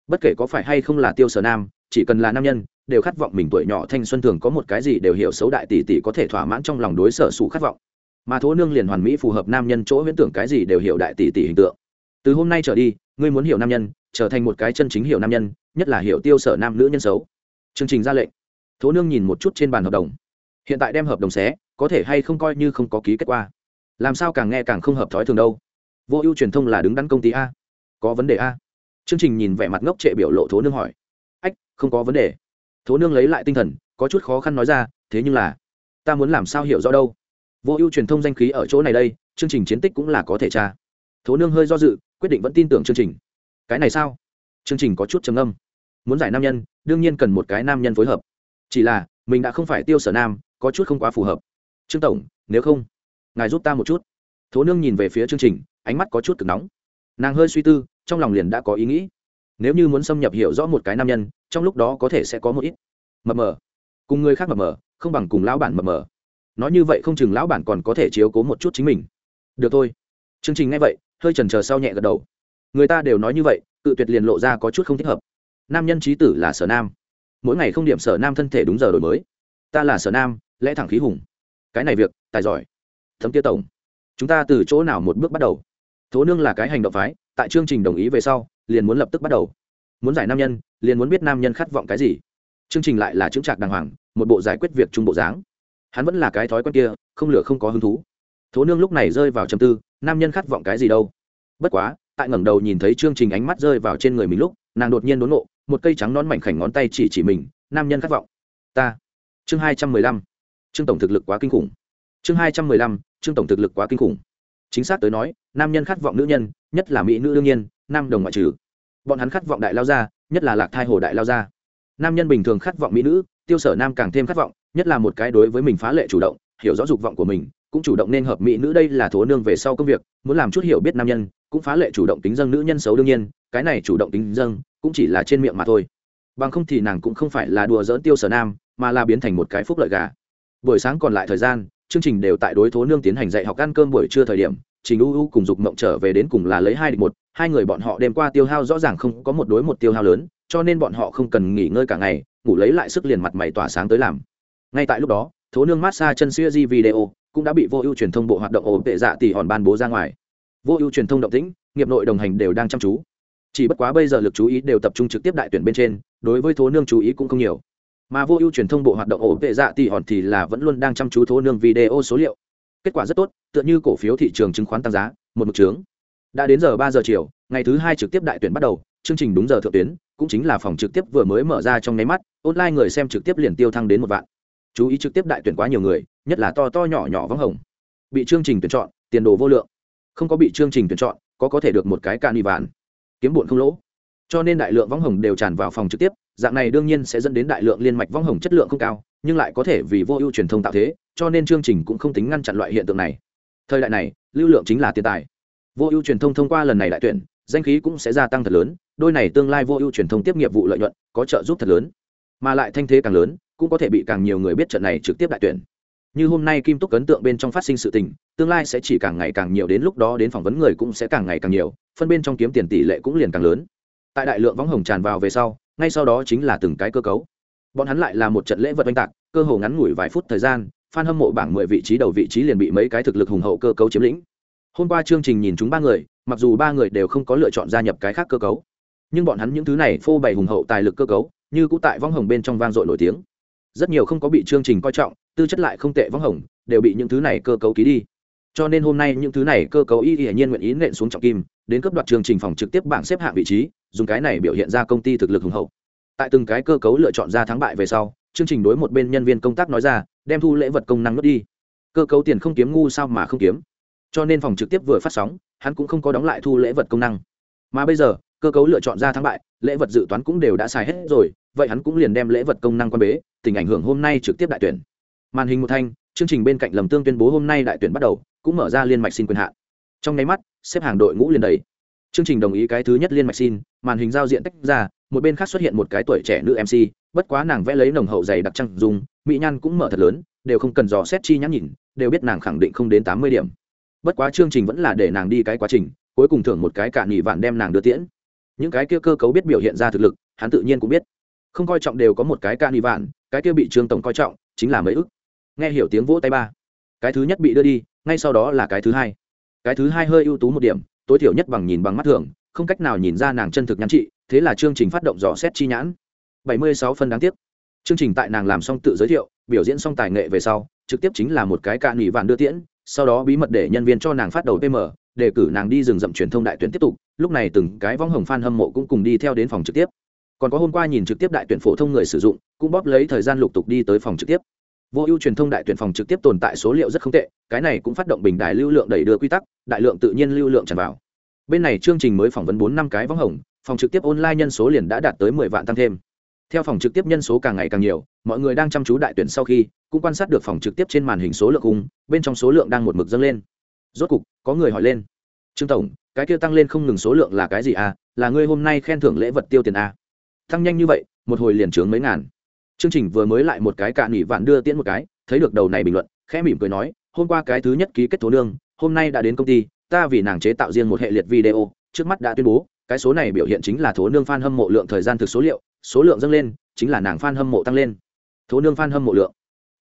Bất kể có phải hay không là tiêu sở nam, chỉ cần là nam nhân đều khát vọng mình tuổi nhỏ thanh xuân thường có một cái gì đều hiểu xấu đại tỷ tỷ có thể thỏa mãn trong lòng đối sở sụ khát vọng. Mà thố nương liền hoàn mỹ phù hợp nam nhân chỗ huyễn tưởng cái gì đều hiểu đại tỷ tỷ hình tượng. Từ hôm nay trở đi, ngươi muốn hiểu nam nhân, trở thành một cái chân chính hiểu nam nhân, nhất là hiểu tiêu sở nam nữ nhân xấu. Chương trình ra lệnh. Thố nương nhìn một chút trên bàn hợp đồng. Hiện tại đem hợp đồng xé, có thể hay không coi như không có ký kết quả làm sao càng nghe càng không hợp thói thường đâu. Vô ưu truyền thông là đứng đắn công ty a. Có vấn đề a. Chương trình nhìn vẻ mặt ngốc trệ biểu lộ thố nương hỏi. Ách, không có vấn đề thố nương lấy lại tinh thần, có chút khó khăn nói ra, thế nhưng là, ta muốn làm sao hiểu rõ đâu? Vô ưu truyền thông danh khí ở chỗ này đây, chương trình chiến tích cũng là có thể tra. Thố nương hơi do dự, quyết định vẫn tin tưởng chương trình. Cái này sao? Chương trình có chút trầm âm muốn giải nam nhân, đương nhiên cần một cái nam nhân phối hợp. Chỉ là, mình đã không phải tiêu sở nam, có chút không quá phù hợp. Trương tổng, nếu không, ngài giúp ta một chút. Thố nương nhìn về phía chương trình, ánh mắt có chút cực nóng. Nàng hơi suy tư, trong lòng liền đã có ý nghĩ. Nếu như muốn xâm nhập hiểu rõ một cái nam nhân trong lúc đó có thể sẽ có một ít. Mờ mờ. Cùng người khác mờ mờ, không bằng cùng lão bản mờ mờ. Nói như vậy không chừng lão bản còn có thể chiếu cố một chút chính mình. Được thôi. Chương trình ngay vậy, hơi trần trờ sau nhẹ gật đầu. Người ta đều nói như vậy tự tuyệt liền lộ ra có chút không thích hợp. Nam nhân trí tử là sở nam. Mỗi ngày không điểm sở nam thân thể đúng giờ đổi mới. Ta là sở nam, lẽ thẳng khí hùng. Cái này việc, tài giỏi. Thấm tiêu tổng. Chúng ta từ chỗ nào một bước bắt đầu? Thố nương là cái hành động phái, tại chương trình đồng ý về sau, liền muốn lập tức bắt đầu muốn giải nam nhân, liền muốn biết nam nhân khát vọng cái gì. Chương trình lại là chứng trạc đàng hoàng, một bộ giải quyết việc trung bộ dáng. Hắn vẫn là cái thói quen kia, không lửa không có hứng thú. Thố nương lúc này rơi vào trầm tư, nam nhân khát vọng cái gì đâu? Bất quá, tại ngẩng đầu nhìn thấy chương trình ánh mắt rơi vào trên người mình lúc, nàng đột nhiên đốn nộ, một cây trắng nón mảnh khảnh ngón tay chỉ chỉ mình, nam nhân khát vọng. Ta. Chương hai trăm mười lăm. Chương tổng thực lực quá kinh khủng. Chương hai trăm mười lăm, chương tổng thực lực quá kinh khủng. Chính xác tới nói, nam nhân khát vọng nữ nhân, nhất là mỹ nữ đương nhiên, nam đồng ngoại trừ bọn hắn khát vọng đại lao gia nhất là lạc thai hồ đại lao gia nam nhân bình thường khát vọng mỹ nữ, tiêu sở nam càng thêm khát vọng, nhất là một cái đối với mình phá lệ chủ động, hiểu rõ dục vọng của mình, cũng chủ động nên hợp mỹ nữ đây là thố nương về sau công việc, muốn làm chút hiểu biết nam nhân, cũng phá lệ chủ động tính dân nữ nhân xấu đương nhiên, cái này chủ động tính dân cũng chỉ là trên miệng mà thôi. Bằng không thì nàng cũng không phải là đùa dỡn tiêu sở nam, mà là biến thành một cái phúc lợi gà. Buổi sáng còn lại thời gian, chương trình đều tại đối thố nương tiến hành dạy học ăn cơm buổi trưa thời điểm trình u u cùng dục mộng trở về đến cùng là lấy hai địch một, hai người bọn họ đêm qua tiêu hao rõ ràng không có một đối một tiêu hao lớn, cho nên bọn họ không cần nghỉ ngơi cả ngày, ngủ lấy lại sức liền mặt mày tỏa sáng tới làm. Ngay tại lúc đó, thố nương massage chân xưa di video cũng đã bị vô ưu truyền thông bộ hoạt động ổn tệ dạ tỷ hòn ban bố ra ngoài. Vô ưu truyền thông động tĩnh, nghiệp nội đồng hành đều đang chăm chú. Chỉ bất quá bây giờ lực chú ý đều tập trung trực tiếp đại tuyển bên trên, đối với thố nương chú ý cũng không nhiều. Mà vô ưu truyền thông bộ hoạt động ổn tệ dạ tỷ hòn thì là vẫn luôn đang chăm chú thố nương video số liệu kết quả rất tốt, tựa như cổ phiếu thị trường chứng khoán tăng giá, một mực trướng. Đã đến giờ ba giờ chiều, ngày thứ hai trực tiếp đại tuyển bắt đầu, chương trình đúng giờ thượng tuyến, cũng chính là phòng trực tiếp vừa mới mở ra trong nháy mắt, online người xem trực tiếp liền tiêu thăng đến một vạn. Chú ý trực tiếp đại tuyển quá nhiều người, nhất là to to nhỏ nhỏ vắng hồng. Bị chương trình tuyển chọn, tiền đồ vô lượng. Không có bị chương trình tuyển chọn, có có thể được một cái cani vạn. Kiếm bụn không lỗ. Cho nên đại lượng võng hồng đều tràn vào phòng trực tiếp, dạng này đương nhiên sẽ dẫn đến đại lượng liên mạch võng hồng chất lượng không cao, nhưng lại có thể vì vô ưu truyền thông tạo thế cho nên chương trình cũng không tính ngăn chặn loại hiện tượng này. Thời đại này, lưu lượng chính là tiền tài. Vô ưu truyền thông thông qua lần này đại tuyển, danh khí cũng sẽ gia tăng thật lớn, đôi này tương lai vô ưu truyền thông tiếp nghiệp vụ lợi nhuận có trợ giúp thật lớn. Mà lại thanh thế càng lớn, cũng có thể bị càng nhiều người biết trận này trực tiếp đại tuyển. Như hôm nay kim túc ấn tượng bên trong phát sinh sự tình, tương lai sẽ chỉ càng ngày càng nhiều đến lúc đó đến phỏng vấn người cũng sẽ càng ngày càng nhiều, phân bên trong kiếm tiền tỷ lệ cũng liền càng lớn. Tại đại lượng võng hồng tràn vào về sau, ngay sau đó chính là từng cái cơ cấu. Bọn hắn lại là một trận lễ vật oanh tạc, cơ hồ ngắn ngủi vài phút thời gian fan hâm mộ bảng mười vị trí đầu vị trí liền bị mấy cái thực lực hùng hậu cơ cấu chiếm lĩnh. Hôm qua chương trình nhìn chúng ba người, mặc dù ba người đều không có lựa chọn gia nhập cái khác cơ cấu, nhưng bọn hắn những thứ này phô bày hùng hậu tài lực cơ cấu, như cũng tại vong hồng bên trong vang dội nổi tiếng. Rất nhiều không có bị chương trình coi trọng, tư chất lại không tệ vong hồng, đều bị những thứ này cơ cấu ký đi. Cho nên hôm nay những thứ này cơ cấu y y nhiên nguyện ý nện xuống trọng kim, đến cấp đoạt chương trình phòng trực tiếp bảng xếp hạng vị trí, dùng cái này biểu hiện ra công ty thực lực hùng hậu. Tại từng cái cơ cấu lựa chọn ra thắng bại về sau, chương trình đối một bên nhân viên công tác nói ra đem thu lễ vật công năng nuốt đi. Cơ cấu tiền không kiếm ngu sao mà không kiếm? Cho nên phòng trực tiếp vừa phát sóng, hắn cũng không có đóng lại thu lễ vật công năng. Mà bây giờ, cơ cấu lựa chọn ra thắng bại, lễ vật dự toán cũng đều đã xài hết rồi, vậy hắn cũng liền đem lễ vật công năng quan bế, tình ảnh hưởng hôm nay trực tiếp đại tuyển. Màn hình một thanh, chương trình bên cạnh lầm tương tuyên bố hôm nay đại tuyển bắt đầu, cũng mở ra liên mạch xin quyền hạn. Trong nháy mắt, xếp hàng đội ngũ liền đầy. Chương trình đồng ý cái thứ nhất liên mạch xin, màn hình giao diện tách ra, một bên khác xuất hiện một cái tuổi trẻ nữ mc bất quá nàng vẽ lấy nồng hậu dày đặc trăng dùng mỹ nhan cũng mở thật lớn, đều không cần dò xét chi nhắn nhìn, đều biết nàng khẳng định không đến tám mươi điểm. Bất quá chương trình vẫn là để nàng đi cái quá trình, cuối cùng thưởng một cái cả nghỉ vạn đem nàng đưa tiễn. Những cái kia cơ cấu biết biểu hiện ra thực lực, hắn tự nhiên cũng biết. Không coi trọng đều có một cái ca nghỉ vạn, cái kia bị trương tổng coi trọng, chính là mấy ức. Nghe hiểu tiếng vỗ tay ba. Cái thứ nhất bị đưa đi, ngay sau đó là cái thứ hai. Cái thứ hai hơi ưu tú một điểm, tối thiểu nhất bằng nhìn bằng mắt thường, không cách nào nhìn ra nàng chân thực nhắn trị, thế là chương trình phát động dò xét chi nhãn bảy mươi sáu phân đáng tiếc. Chương trình tại nàng làm xong tự giới thiệu, biểu diễn xong tài nghệ về sau, trực tiếp chính là một cái cạn nghỉ vạn đưa tiễn, sau đó bí mật để nhân viên cho nàng phát đầu pm, để cử nàng đi rừng rậm truyền thông đại tuyển tiếp tục, lúc này từng cái vong hồng fan hâm mộ cũng cùng đi theo đến phòng trực tiếp. Còn có hôm qua nhìn trực tiếp đại tuyển phổ thông người sử dụng, cũng bóp lấy thời gian lục tục đi tới phòng trực tiếp. Vô ưu truyền thông đại tuyển phòng trực tiếp tồn tại số liệu rất không tệ, cái này cũng phát động bình đại lưu lượng đẩy đưa quy tắc, đại lượng tự nhiên lưu lượng tràn vào. Bên này chương trình mới phỏng vấn bốn năm cái vong hồng, phòng trực tiếp online nhân số liền đã đạt tới mười vạn tăng thêm theo phòng trực tiếp nhân số càng ngày càng nhiều, mọi người đang chăm chú đại tuyển sau khi, cũng quan sát được phòng trực tiếp trên màn hình số lượng cung bên trong số lượng đang một mực dâng lên. Rốt cục, có người hỏi lên. Trương tổng, cái kia tăng lên không ngừng số lượng là cái gì à? Là ngươi hôm nay khen thưởng lễ vật tiêu tiền à? tăng nhanh như vậy, một hồi liền trướng mấy ngàn. Chương trình vừa mới lại một cái cạn nghỉ vạn đưa tiễn một cái, thấy được đầu này bình luận, khẽ mỉm cười nói, hôm qua cái thứ nhất ký kết thố nương, hôm nay đã đến công ty, ta vì nàng chế tạo riêng một hệ liệt video, trước mắt đã tuyên bố cái số này biểu hiện chính là thố nương f a n hâm mộ lượng thời gian thực số liệu, số lượng dâng lên, chính là nàng f a n hâm mộ tăng lên. Thố nương f a n hâm mộ lượng.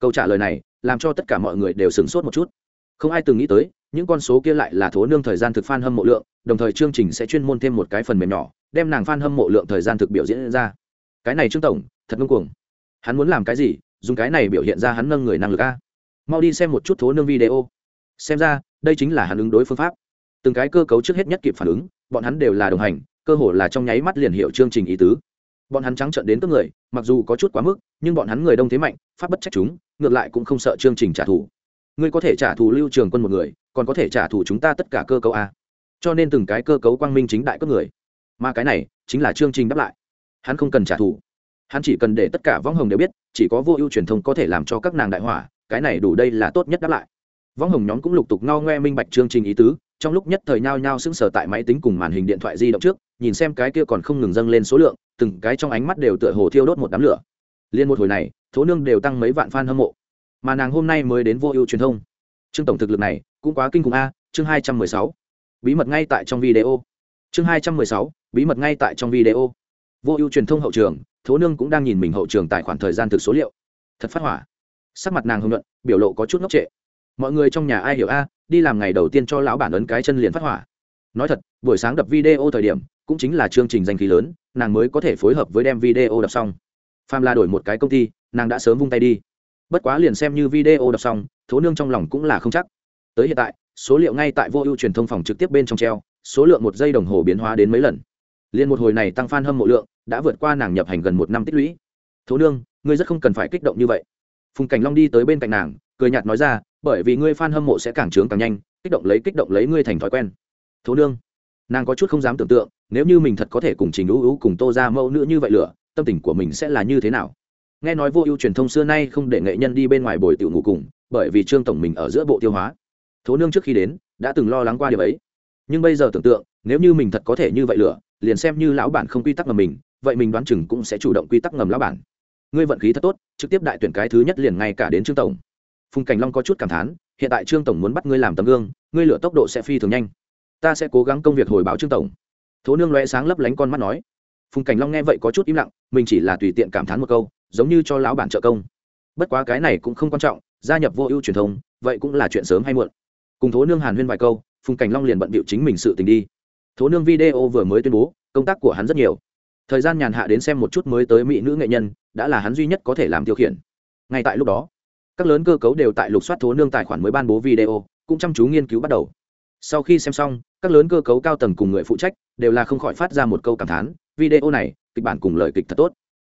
Câu trả lời này, làm cho tất cả mọi người đều sửng sốt một chút. Không ai từng nghĩ tới, những con số kia lại là thố nương thời gian thực f a n hâm mộ lượng, đồng thời chương trình sẽ chuyên môn thêm một cái phần mềm nhỏ, đem nàng f a n hâm mộ lượng thời gian thực biểu diễn ra. Cái này trương tổng, thật ngưng cuồng. Hắn muốn làm cái gì, dùng cái này biểu hiện ra hắn nâng người năng lực a. Mau đi xem một chút thố nương video. Xem ra, đây chính là hắn ứng đối phương pháp từng cái cơ cấu trước hết nhất kịp phản ứng, bọn hắn đều là đồng hành, cơ hồ là trong nháy mắt liền hiệu chương trình ý tứ. Bọn hắn trắng trợn đến các người, mặc dù có chút quá mức, nhưng bọn hắn người đông thế mạnh, pháp bất trách chúng, ngược lại cũng không sợ chương trình trả thù. Ngươi có thể trả thù lưu trường quân một người, còn có thể trả thù chúng ta tất cả cơ cấu a. Cho nên từng cái cơ cấu quang minh chính đại các người. Mà cái này, chính là chương trình đáp lại. Hắn không cần trả thù. Hắn chỉ cần để tất cả võng hồng đều biết, chỉ có vô ưu truyền thông có thể làm cho các nàng đại hỏa, cái này đủ đây là tốt nhất đáp lại. Võng hồng nhóm cũng lục tục ngao ngoe minh bạch chương trình ý tứ trong lúc nhất thời nhao nhao sững sờ tại máy tính cùng màn hình điện thoại di động trước, nhìn xem cái kia còn không ngừng dâng lên số lượng, từng cái trong ánh mắt đều tựa hồ thiêu đốt một đám lửa. Liên một hồi này, thố nương đều tăng mấy vạn fan hâm mộ. Mà nàng hôm nay mới đến vô ưu truyền thông. Chương tổng thực lực này, cũng quá kinh khủng a, chương hai trăm mười sáu. Bí mật ngay tại trong video. Chương hai trăm mười sáu, bí mật ngay tại trong video. Vô ưu truyền thông hậu trường, thố nương cũng đang nhìn mình hậu trường tài khoản thời gian thực số liệu. Thật phát hỏa. Sắc mặt nàng hưng luận biểu lộ có chút ngốc trệ mọi người trong nhà ai hiểu a, đi làm ngày đầu tiên cho lão bản ấn cái chân liền phát hỏa. Nói thật, buổi sáng đập video thời điểm, cũng chính là chương trình danh khí lớn, nàng mới có thể phối hợp với đem video đập xong. Pham La đổi một cái công ty, nàng đã sớm vung tay đi. Bất quá liền xem như video đập xong, thố nương trong lòng cũng là không chắc. Tới hiện tại, số liệu ngay tại vô ưu truyền thông phòng trực tiếp bên trong treo, số lượng một giây đồng hồ biến hóa đến mấy lần. Liền một hồi này tăng f a n hâm mộ lượng, đã vượt qua nàng nhập hành gần một năm tích lũy. Thố nương, ngươi rất không cần phải kích động như vậy. Phùng cảnh long đi tới bên cạnh nàng, cười nhạt nói ra bởi vì ngươi fan hâm mộ sẽ càng trướng càng nhanh, kích động lấy kích động lấy ngươi thành thói quen. Thố nương, nàng có chút không dám tưởng tượng, nếu như mình thật có thể cùng trình ưu ưu cùng tô ra mẫu nữ như vậy lửa, tâm tình của mình sẽ là như thế nào? Nghe nói vô ưu truyền thông xưa nay không để nghệ nhân đi bên ngoài bồi tiểu ngủ cùng, bởi vì trương tổng mình ở giữa bộ tiêu hóa. Thố nương trước khi đến, đã từng lo lắng qua điều ấy. Nhưng bây giờ tưởng tượng, nếu như mình thật có thể như vậy lửa, liền xem như lão bản không quy tắc ngầm mình, vậy mình đoán chừng cũng sẽ chủ động quy tắc ngầm lão bản. Ngươi vận khí thật tốt, trực tiếp đại tuyển cái thứ nhất liền ngay cả đến trương tổng phùng cảnh long có chút cảm thán, hiện tại trương tổng muốn bắt ngươi làm tấm gương, ngươi lửa tốc độ sẽ phi thường nhanh. Ta sẽ cố gắng công việc hồi báo trương tổng. Thố nương loe sáng lấp lánh con mắt nói. Phùng cảnh long nghe vậy có chút im lặng, mình chỉ là tùy tiện cảm thán một câu, giống như cho lão bản trợ công. Bất quá cái này cũng không quan trọng, gia nhập vô ưu truyền thông, vậy cũng là chuyện sớm hay muộn. Cùng thố nương hàn huyên vài câu, phùng cảnh long liền bận bịu chính mình sự tình đi. Thố nương video vừa mới tuyên bố, công tác của hắn rất nhiều. Thời gian nhàn hạ đến xem một chút mới tới mỹ nữ nghệ nhân, đã là hắn duy nhất có thể làm tiêu khiển. Ngay tại lúc đó các lớn cơ cấu đều tại lục soát thố nương tài khoản mới ban bố video, cũng chăm chú nghiên cứu bắt đầu. Sau khi xem xong, các lớn cơ cấu cao tầng cùng người phụ trách đều là không khỏi phát ra một câu cảm thán, video này, kịch bản cùng lời kịch thật tốt.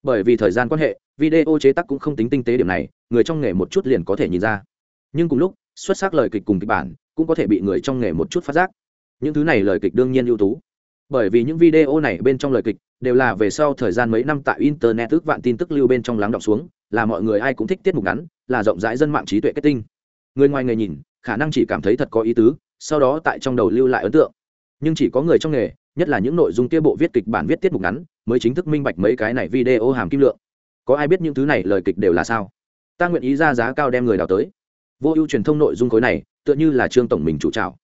Bởi vì thời gian quan hệ, video chế tác cũng không tính tinh tế điểm này, người trong nghề một chút liền có thể nhìn ra. Nhưng cùng lúc, xuất sắc lời kịch cùng kịch bản cũng có thể bị người trong nghề một chút phát giác. Những thứ này lời kịch đương nhiên ưu tú. Bởi vì những video này bên trong lời kịch đều là về sau thời gian mấy năm tại internet ước vạn tin tức lưu bên trong lắng động xuống là mọi người ai cũng thích tiết mục ngắn, là rộng rãi dân mạng trí tuệ kết tinh. Người ngoài nghề nhìn, khả năng chỉ cảm thấy thật có ý tứ, sau đó tại trong đầu lưu lại ấn tượng. Nhưng chỉ có người trong nghề, nhất là những nội dung kia bộ viết kịch bản viết tiết mục ngắn, mới chính thức minh bạch mấy cái này video hàm kim lượng. Có ai biết những thứ này lời kịch đều là sao? Ta nguyện ý ra giá cao đem người đào tới. Vô ưu truyền thông nội dung khối này, tựa như là trương tổng mình chủ trào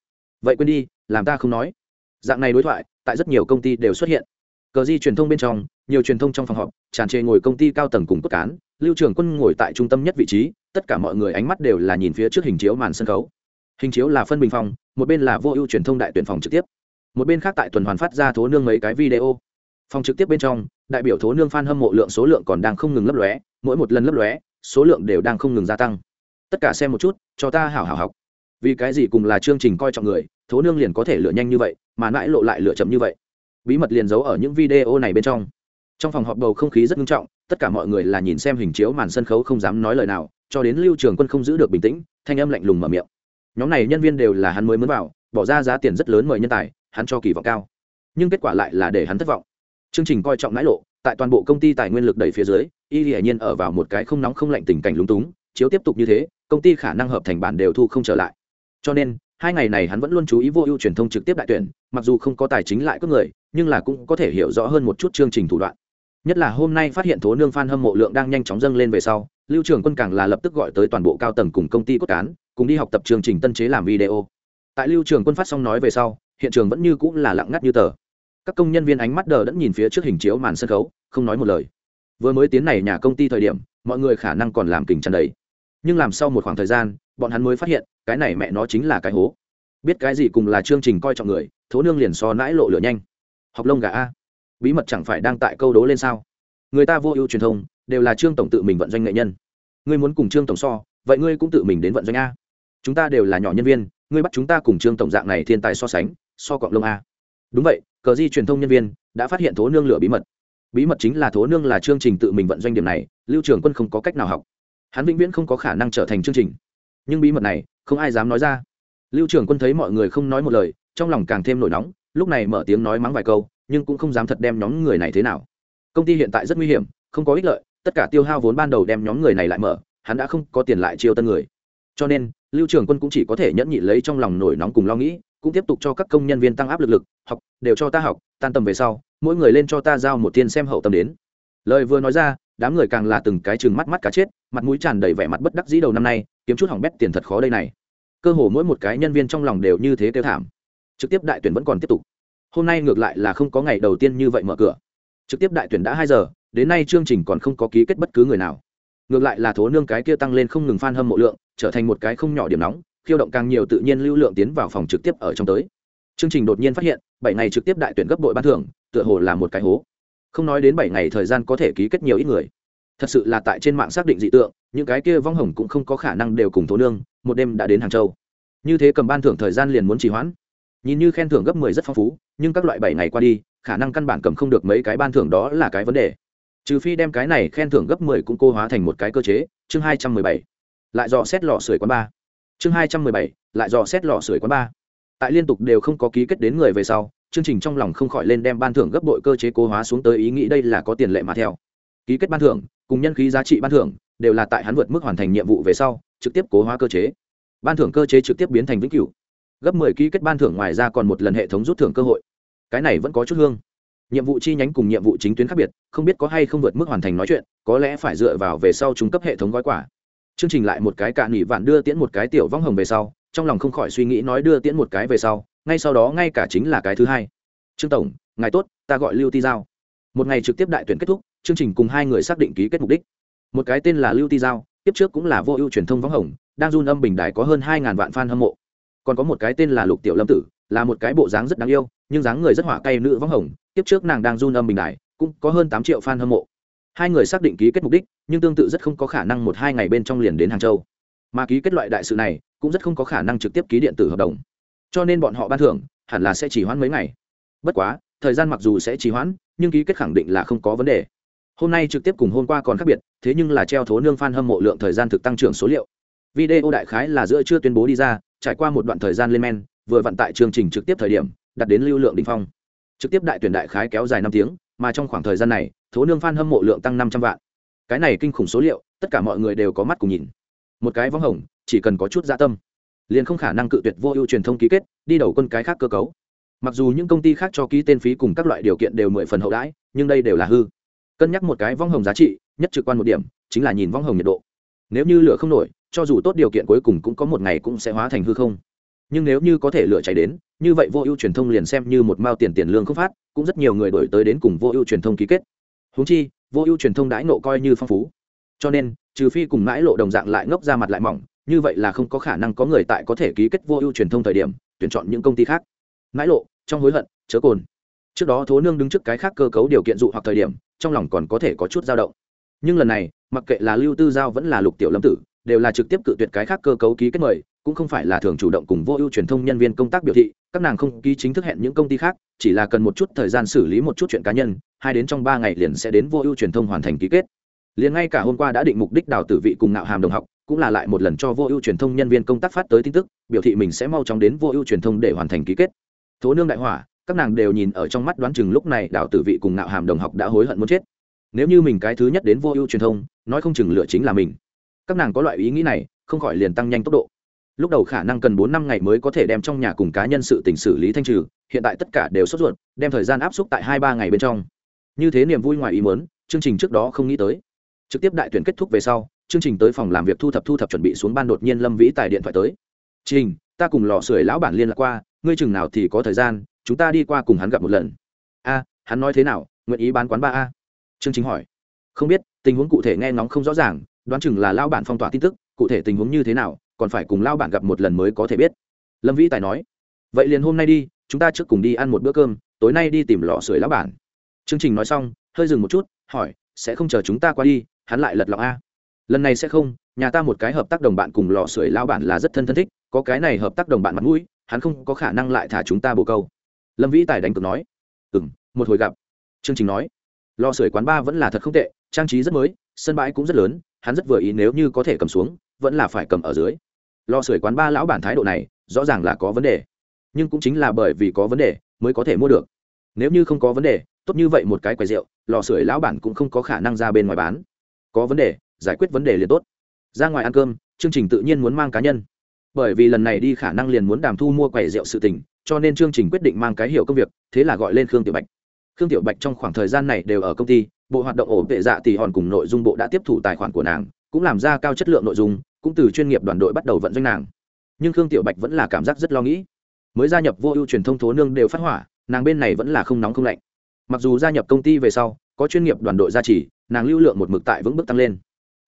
vậy quên đi, làm ta không nói. Dạng này đối thoại, tại rất nhiều công ty đều xuất hiện cờ di truyền thông bên trong, nhiều truyền thông trong phòng họp, tràn trề ngồi công ty cao tầng cùng cốt cán, lưu trường quân ngồi tại trung tâm nhất vị trí, tất cả mọi người ánh mắt đều là nhìn phía trước hình chiếu màn sân khấu. Hình chiếu là phân bình phòng một bên là vô ưu truyền thông đại tuyển phòng trực tiếp. Một bên khác tại tuần hoàn phát ra thố nương mấy cái video. Phòng trực tiếp bên trong, đại biểu thố nương f a n hâm mộ lượng số lượng còn đang không ngừng lấp lóe, mỗi một lần lấp lóe, số lượng đều đang không ngừng gia tăng. Tất cả xem một chút, cho ta hảo hảo học. Vì cái gì cùng là chương trình coi trọng người, thố nương liền có thể lựa nhanh như vậy, mà mãi lộ lại lựa chậm như vậy bí mật liền giấu ở những video này bên trong. Trong phòng họp bầu không khí rất nghiêm trọng, tất cả mọi người là nhìn xem hình chiếu màn sân khấu không dám nói lời nào, cho đến lưu trường quân không giữ được bình tĩnh, thanh âm lạnh lùng mở miệng. Nhóm này nhân viên đều là hắn mới muốn vào, bỏ ra giá tiền rất lớn mời nhân tài, hắn cho kỳ vọng cao. Nhưng kết quả lại là để hắn thất vọng. Chương trình coi trọng lãi lộ, tại toàn bộ công ty tài nguyên lực đẩy phía dưới, y hiển nhiên ở vào một cái không nóng không lạnh tình cảnh lúng túng, chiếu tiếp tục như thế, công ty khả năng hợp thành bản đều thu không trở lại. Cho nên hai ngày này hắn vẫn luôn chú ý vô ưu truyền thông trực tiếp đại tuyển, mặc dù không có tài chính lại các người, nhưng là cũng có thể hiểu rõ hơn một chút chương trình thủ đoạn. Nhất là hôm nay phát hiện thố nương phan hâm mộ lượng đang nhanh chóng dâng lên về sau, lưu trường quân càng là lập tức gọi tới toàn bộ cao tầng cùng công ty cốt cán, cùng đi học tập chương trình tân chế làm video. Tại lưu trường quân phát xong nói về sau, hiện trường vẫn như cũng là lặng ngắt như tờ. Các công nhân viên ánh mắt đờ đẫn nhìn phía trước hình chiếu màn sân khấu, không nói một lời. Vừa mới tiến này nhà công ty thời điểm, mọi người khả năng còn làm kình trần đầy. Nhưng làm sau một khoảng thời gian bọn hắn mới phát hiện, cái này mẹ nó chính là cái hố. Biết cái gì cùng là chương trình coi trọng người, thố nương liền so nãi lộ lửa nhanh. Học lông gà a. Bí mật chẳng phải đang tại câu đố lên sao? Người ta vô ưu truyền thông, đều là trương tổng tự mình vận doanh nghệ nhân. Ngươi muốn cùng trương tổng so, vậy ngươi cũng tự mình đến vận doanh a. Chúng ta đều là nhỏ nhân viên, ngươi bắt chúng ta cùng trương tổng dạng này thiên tài so sánh, so cọng lông a. Đúng vậy, cờ di truyền thông nhân viên đã phát hiện thố nương lửa bí mật. Bí mật chính là thố nương là chương trình tự mình vận doanh điểm này, lưu trường quân không có cách nào học. Hắn vĩnh viễn không có khả năng trở thành chương trình nhưng bí mật này, không ai dám nói ra. Lưu trường quân thấy mọi người không nói một lời, trong lòng càng thêm nổi nóng, lúc này mở tiếng nói mắng vài câu, nhưng cũng không dám thật đem nhóm người này thế nào. Công ty hiện tại rất nguy hiểm, không có ích lợi, tất cả tiêu hao vốn ban đầu đem nhóm người này lại mở, hắn đã không có tiền lại chiêu tân người. Cho nên, lưu trường quân cũng chỉ có thể nhẫn nhị lấy trong lòng nổi nóng cùng lo nghĩ, cũng tiếp tục cho các công nhân viên tăng áp lực lực, học, đều cho ta học, tan tầm về sau, mỗi người lên cho ta giao một thiên xem hậu tâm đến. Lời vừa nói ra đám người càng là từng cái chừng mắt mắt cá chết, mặt mũi tràn đầy vẻ mặt bất đắc dĩ đầu năm nay, kiếm chút hỏng bét tiền thật khó đây này. Cơ hồ mỗi một cái nhân viên trong lòng đều như thế kêu thảm. Trực tiếp đại tuyển vẫn còn tiếp tục. Hôm nay ngược lại là không có ngày đầu tiên như vậy mở cửa. Trực tiếp đại tuyển đã hai giờ, đến nay chương trình còn không có ký kết bất cứ người nào. Ngược lại là thố nương cái kia tăng lên không ngừng f hâm mộ lượng, trở thành một cái không nhỏ điểm nóng, khiêu động càng nhiều tự nhiên lưu lượng tiến vào phòng trực tiếp ở trong tới. Chương trình đột nhiên phát hiện, bảy ngày trực tiếp đại tuyển gấp đội ban thưởng, tựa hồ là một cái hố không nói đến bảy ngày thời gian có thể ký kết nhiều ít người. Thật sự là tại trên mạng xác định dị tượng, những cái kia vong hồng cũng không có khả năng đều cùng thố nương, một đêm đã đến hàng châu. Như thế cầm ban thưởng thời gian liền muốn trì hoãn. Nhìn như khen thưởng gấp mười rất phong phú, nhưng các loại bảy ngày qua đi, khả năng căn bản cầm không được mấy cái ban thưởng đó là cái vấn đề. Trừ phi đem cái này khen thưởng gấp mười cũng cô hóa thành một cái cơ chế, chương hai trăm mười bảy. Lại dò xét lò sưởi quán ba. Chương hai trăm mười bảy, lại dò xét lò sưởi quán ba tại liên tục đều không có ký kết đến người về sau, chương trình trong lòng không khỏi lên đem ban thưởng gấp đội cơ chế cố hóa xuống tới ý nghĩ đây là có tiền lệ mà theo. Ký kết ban thưởng, cùng nhân khí giá trị ban thưởng, đều là tại hắn vượt mức hoàn thành nhiệm vụ về sau, trực tiếp cố hóa cơ chế. Ban thưởng cơ chế trực tiếp biến thành vĩnh cửu. Gấp mười ký kết ban thưởng ngoài ra còn một lần hệ thống rút thưởng cơ hội. Cái này vẫn có chút hương. Nhiệm vụ chi nhánh cùng nhiệm vụ chính tuyến khác biệt, không biết có hay không vượt mức hoàn thành nói chuyện, có lẽ phải dựa vào về sau trung cấp hệ thống gói quả chương trình lại một cái cạn nghỉ vạn đưa tiễn một cái tiểu vong hồng về sau trong lòng không khỏi suy nghĩ nói đưa tiễn một cái về sau, ngay sau đó ngay cả chính là cái thứ hai. Trương tổng, ngài tốt, ta gọi lưu ti giao. Một ngày trực tiếp đại tuyển kết thúc, chương trình cùng hai người xác định ký kết mục đích. Một cái tên là lưu ti giao, tiếp trước cũng là vô ưu truyền thông võng hồng, đang run âm bình đài có hơn hai ngàn vạn fan hâm mộ. Còn có một cái tên là lục tiểu lâm tử, là một cái bộ dáng rất đáng yêu, nhưng dáng người rất hỏa cay nữ võng hồng, tiếp trước nàng đang run âm bình đài, cũng có hơn tám triệu fan hâm mộ. Hai người xác định ký kết mục đích, nhưng tương tự rất không có khả năng một hai ngày bên trong liền đến hàng châu. Mà ký kết loại đại sự này cũng rất không có khả năng trực tiếp ký điện tử hợp đồng. Cho nên bọn họ ban thưởng hẳn là sẽ chỉ hoãn mấy ngày. Bất quá, thời gian mặc dù sẽ chỉ hoãn, nhưng ký kết khẳng định là không có vấn đề. Hôm nay trực tiếp cùng hôm qua còn khác biệt, thế nhưng là treo thố nương f a n hâm mộ lượng thời gian thực tăng trưởng số liệu. Video đại khái là giữa chưa tuyên bố đi ra, trải qua một đoạn thời gian lên men, vừa vận tại chương trình trực tiếp thời điểm đặt đến lưu lượng đ ỉ n h phong. Trực tiếp đại tuyển đại khái kéo dài năm tiếng, mà trong khoảng thời gian này, thố nương f a n hâm mộ lượng tăng năm trăm vạn. Cái này kinh khủng số liệu, tất cả mọi người đều có mắt cùng nhìn. Một cái vắng hồng chỉ cần có chút dạ tâm, liền không khả năng cự tuyệt vô ưu truyền thông ký kết, đi đầu quân cái khác cơ cấu. Mặc dù những công ty khác cho ký tên phí cùng các loại điều kiện đều mười phần hậu đãi, nhưng đây đều là hư. Cân nhắc một cái vong hồng giá trị, nhất trực quan một điểm, chính là nhìn vong hồng nhiệt độ. Nếu như lửa không nổi, cho dù tốt điều kiện cuối cùng cũng có một ngày cũng sẽ hóa thành hư không. Nhưng nếu như có thể lửa cháy đến, như vậy vô ưu truyền thông liền xem như một mao tiền tiền lương không phát, cũng rất nhiều người đổi tới đến cùng vô ưu truyền thông ký kết. Húng chi, vô ưu truyền thông đãi nộ coi như phong phú. Cho nên, trừ phi cùng mãi lộ đồng dạng lại ngốc ra mặt lại mỏng như vậy là không có khả năng có người tại có thể ký kết vô ưu truyền thông thời điểm, tuyển chọn những công ty khác. Mãi lộ, trong hối hận, chớ cồn. Trước đó thố nương đứng trước cái khác cơ cấu điều kiện dụ hoặc thời điểm, trong lòng còn có thể có chút dao động. Nhưng lần này, mặc kệ là lưu tư giao vẫn là lục tiểu lâm tử, đều là trực tiếp cự tuyệt cái khác cơ cấu ký kết mời, cũng không phải là thường chủ động cùng vô ưu truyền thông nhân viên công tác biểu thị, các nàng không ký chính thức hẹn những công ty khác, chỉ là cần một chút thời gian xử lý một chút chuyện cá nhân, hai đến trong ba ngày liền sẽ đến vô ưu truyền thông hoàn thành ký kết. Liền ngay cả hôm qua đã định mục đích đào tử vị cùng ngạo hàm đồng học cũng là lại một lần cho vô ưu truyền thông nhân viên công tác phát tới tin tức, biểu thị mình sẽ mau chóng đến vô ưu truyền thông để hoàn thành ký kết. Thố nương đại hỏa, các nàng đều nhìn ở trong mắt đoán chừng lúc này đào tử vị cùng ngạo hàm đồng học đã hối hận muốn chết. Nếu như mình cái thứ nhất đến vô ưu truyền thông, nói không chừng lựa chính là mình. Các nàng có loại ý nghĩ này, không khỏi liền tăng nhanh tốc độ. Lúc đầu khả năng cần bốn năm ngày mới có thể đem trong nhà cùng cá nhân sự tình xử lý thanh trừ, hiện tại tất cả đều sốt ruột, đem thời gian áp suất tại hai ba ngày bên trong. Như thế niềm vui ngoài ý muốn, chương trình trước đó không nghĩ tới. Trực tiếp đại tuyển kết thúc về sau chương trình tới phòng làm việc thu thập thu thập chuẩn bị xuống ban đột nhiên lâm vĩ tài điện thoại tới. Trình, ta cùng lò sưởi lão bản liên lạc qua, ngươi chừng nào thì có thời gian, chúng ta đi qua cùng hắn gặp một lần. A, hắn nói thế nào? Nguyện ý bán quán ba a? Chương trình hỏi. Không biết, tình huống cụ thể nghe ngóng không rõ ràng, đoán chừng là lao bản phong tỏa tin tức, cụ thể tình huống như thế nào, còn phải cùng lao bản gặp một lần mới có thể biết. Lâm vĩ tài nói. Vậy liền hôm nay đi, chúng ta trước cùng đi ăn một bữa cơm, tối nay đi tìm lò sưởi lão bản. Chương trình nói xong, hơi dừng một chút, hỏi, sẽ không chờ chúng ta qua đi, hắn lại lật lọng a? Lần này sẽ không, nhà ta một cái hợp tác đồng bạn cùng lò sưởi lao bản là rất thân thân thích, có cái này hợp tác đồng bạn mặt mũi, hắn không có khả năng lại thả chúng ta bồ câu. Lâm vĩ tài đánh cược nói. Ừ m một hồi gặp. Chương trình nói. Lò sưởi quán ba vẫn là thật không tệ, trang trí rất mới, sân bãi cũng rất lớn, hắn rất vừa ý nếu như có thể cầm xuống, vẫn là phải cầm ở dưới. Lò sưởi quán ba lão bản thái độ này, rõ ràng là có vấn đề. Nhưng cũng chính là bởi vì có vấn đề, mới có thể mua được. Nếu như không có vấn đề, tốt như vậy một cái quầy rượu, lò sưởi lão bản cũng không có khả năng ra bên ngoài bán. Có vấn đề giải quyết vấn đề liền tốt. Ra ngoài ăn cơm, chương trình tự nhiên muốn mang cá nhân. Bởi vì lần này đi khả năng liền muốn đàm thu mua quầy rượu sự tình, cho nên chương trình quyết định mang cái hiệu công việc, thế là gọi lên khương tiểu bạch. Khương tiểu bạch trong khoảng thời gian này đều ở công ty, bộ hoạt động ổ vệ dạ tỷ hòn cùng nội dung bộ đã tiếp thủ tài khoản của nàng, cũng làm ra cao chất lượng nội dung, cũng từ chuyên nghiệp đoàn đội bắt đầu vận doanh nàng. Nhưng khương tiểu bạch vẫn là cảm giác rất lo nghĩ. Mới gia nhập vô ưu truyền thông thố nương đều phát hỏa, nàng bên này vẫn là không nóng không lạnh. Mặc dù gia nhập công ty về sau, có chuyên nghiệp đoàn đội gia trì, nàng lưu lượng một mực tại vững bước tăng lên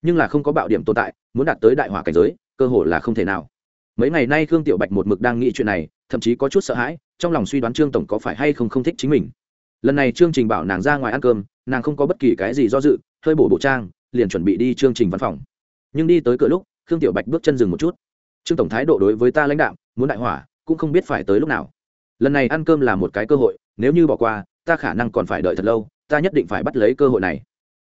nhưng là không có bạo điểm tồn tại, muốn đạt tới đại hỏa cảnh giới, cơ hội là không thể nào. Mấy ngày nay khương tiểu bạch một mực đang nghĩ chuyện này, thậm chí có chút sợ hãi, trong lòng suy đoán trương tổng có phải hay không không thích chính mình. Lần này chương trình bảo nàng ra ngoài ăn cơm, nàng không có bất kỳ cái gì do dự, hơi bổ bộ trang, liền chuẩn bị đi chương trình văn phòng. Nhưng đi tới cửa lúc, khương tiểu bạch bước chân dừng một chút. Trương tổng thái độ đối với ta lãnh đạo muốn đại hỏa, cũng không biết phải tới lúc nào. Lần này ăn cơm là một cái cơ hội, nếu như bỏ qua, ta khả năng còn phải đợi thật lâu, ta nhất định phải bắt lấy cơ hội này.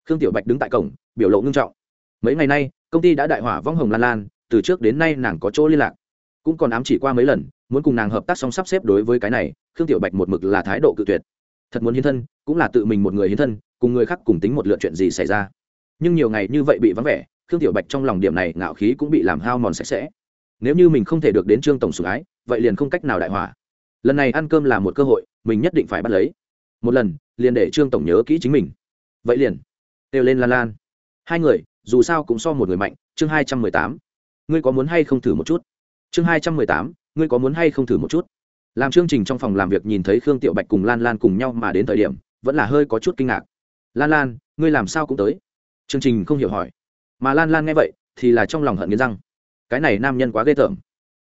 Khương tiểu bạch đứng tại cổng, biểu lộ ngưng trọng mấy ngày nay, công ty đã đại hỏa vong hồng lan lan, từ trước đến nay nàng có chỗ liên lạc. Cũng còn ám chỉ qua mấy lần, muốn cùng nàng hợp tác song sắp xếp đối với cái này, khương tiểu bạch một mực là thái độ cự tuyệt. Thật muốn hiến thân, cũng là tự mình một người hiến thân, cùng người khác cùng tính một lượt chuyện gì xảy ra. Nhưng nhiều ngày như vậy bị vắng vẻ, khương tiểu bạch trong lòng điểm này ngạo khí cũng bị làm hao mòn sạch sẽ. Nếu như mình không thể được đến trương tổng sủng ái, vậy liền không cách nào đại hỏa. Lần này ăn cơm là một cơ hội, mình nhất định phải bắt lấy. Một lần, liền để trương tổng nhớ kỹ chính mình. Vậy liền. Kêu lên lan lan hai người, dù sao cũng so một người mạnh, chương hai trăm mười tám. Ngươi có muốn hay không thử một chút? Chương hai trăm mười tám, ngươi có muốn hay không thử một chút? Làm chương trình trong phòng làm việc nhìn thấy khương tiểu bạch cùng lan lan cùng nhau mà đến thời điểm, vẫn là hơi có chút kinh ngạc. Lan lan, ngươi làm sao cũng tới? Chương trình không hiểu hỏi. Mà lan lan nghe vậy, thì là trong lòng hận nghiến răng. Cái này nam nhân quá ghê tởm.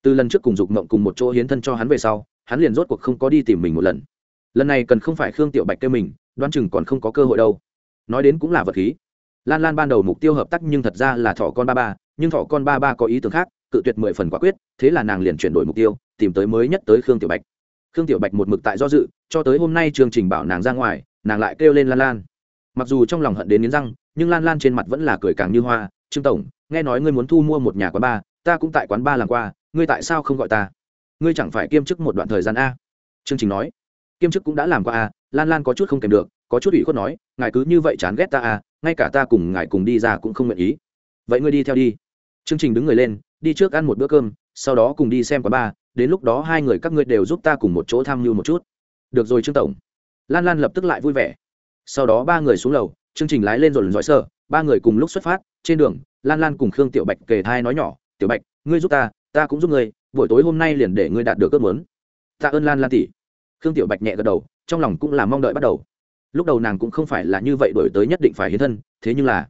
Từ lần trước cùng dục mộng cùng một chỗ hiến thân cho hắn về sau, hắn liền rốt cuộc không có đi tìm mình một lần. Lần này cần không phải khương tiểu bạch kêu mình, đoán chừng còn không có cơ hội đâu. Nói đến cũng là vật khí lan lan ban đầu mục tiêu hợp tác nhưng thật ra là thỏ con ba ba, nhưng thỏ con ba ba có ý tưởng khác, cự tuyệt mười phần quả quyết, thế là nàng liền chuyển đổi mục tiêu, tìm tới mới nhất tới khương tiểu bạch. Khương tiểu bạch một mực tại do dự, cho tới hôm nay chương trình bảo nàng ra ngoài, nàng lại kêu lên lan lan. Mặc dù trong lòng hận đến nghiến răng, nhưng lan lan trên mặt vẫn là cười càng như hoa, trương tổng, nghe nói ngươi muốn thu mua một nhà quán bar ta cũng tại quán bar làm qua, ngươi tại sao không gọi ta? Ngươi chẳng phải kiêm chức một đoạn thời gian a? Chương trình nói. Kiêm chức cũng đã làm qua a, lan lan có chút không kèm được có chút ủy khuất nói ngài cứ như vậy chán ghét ta à, ngay cả ta cùng ngài cùng đi ra cũng không nguyện ý. Vậy ngươi đi theo đi. Chương trình đứng người lên đi trước ăn một bữa cơm sau đó cùng đi xem quán ba, đến lúc đó hai người các ngươi đều giúp ta cùng một chỗ tham mưu một chút. Được rồi trương tổng. Lan lan lập tức lại vui vẻ. Sau đó ba người xuống lầu chương trình lái lên rồi lần dõi sơ ba người cùng lúc xuất phát trên đường lan lan cùng khương tiểu bạch kề thai nói nhỏ tiểu bạch ngươi giúp ta ta cũng giúp ngươi buổi tối hôm nay liền để ngươi đạt được ước muốn. Tạ ơn lan lan tỷ. Khương tiểu bạch nhẹ gật đầu trong lòng cũng là mong đợi bắt đầu lúc đầu nàng cũng không phải là như vậy đổi tới nhất định phải hiến thân, thế nhưng là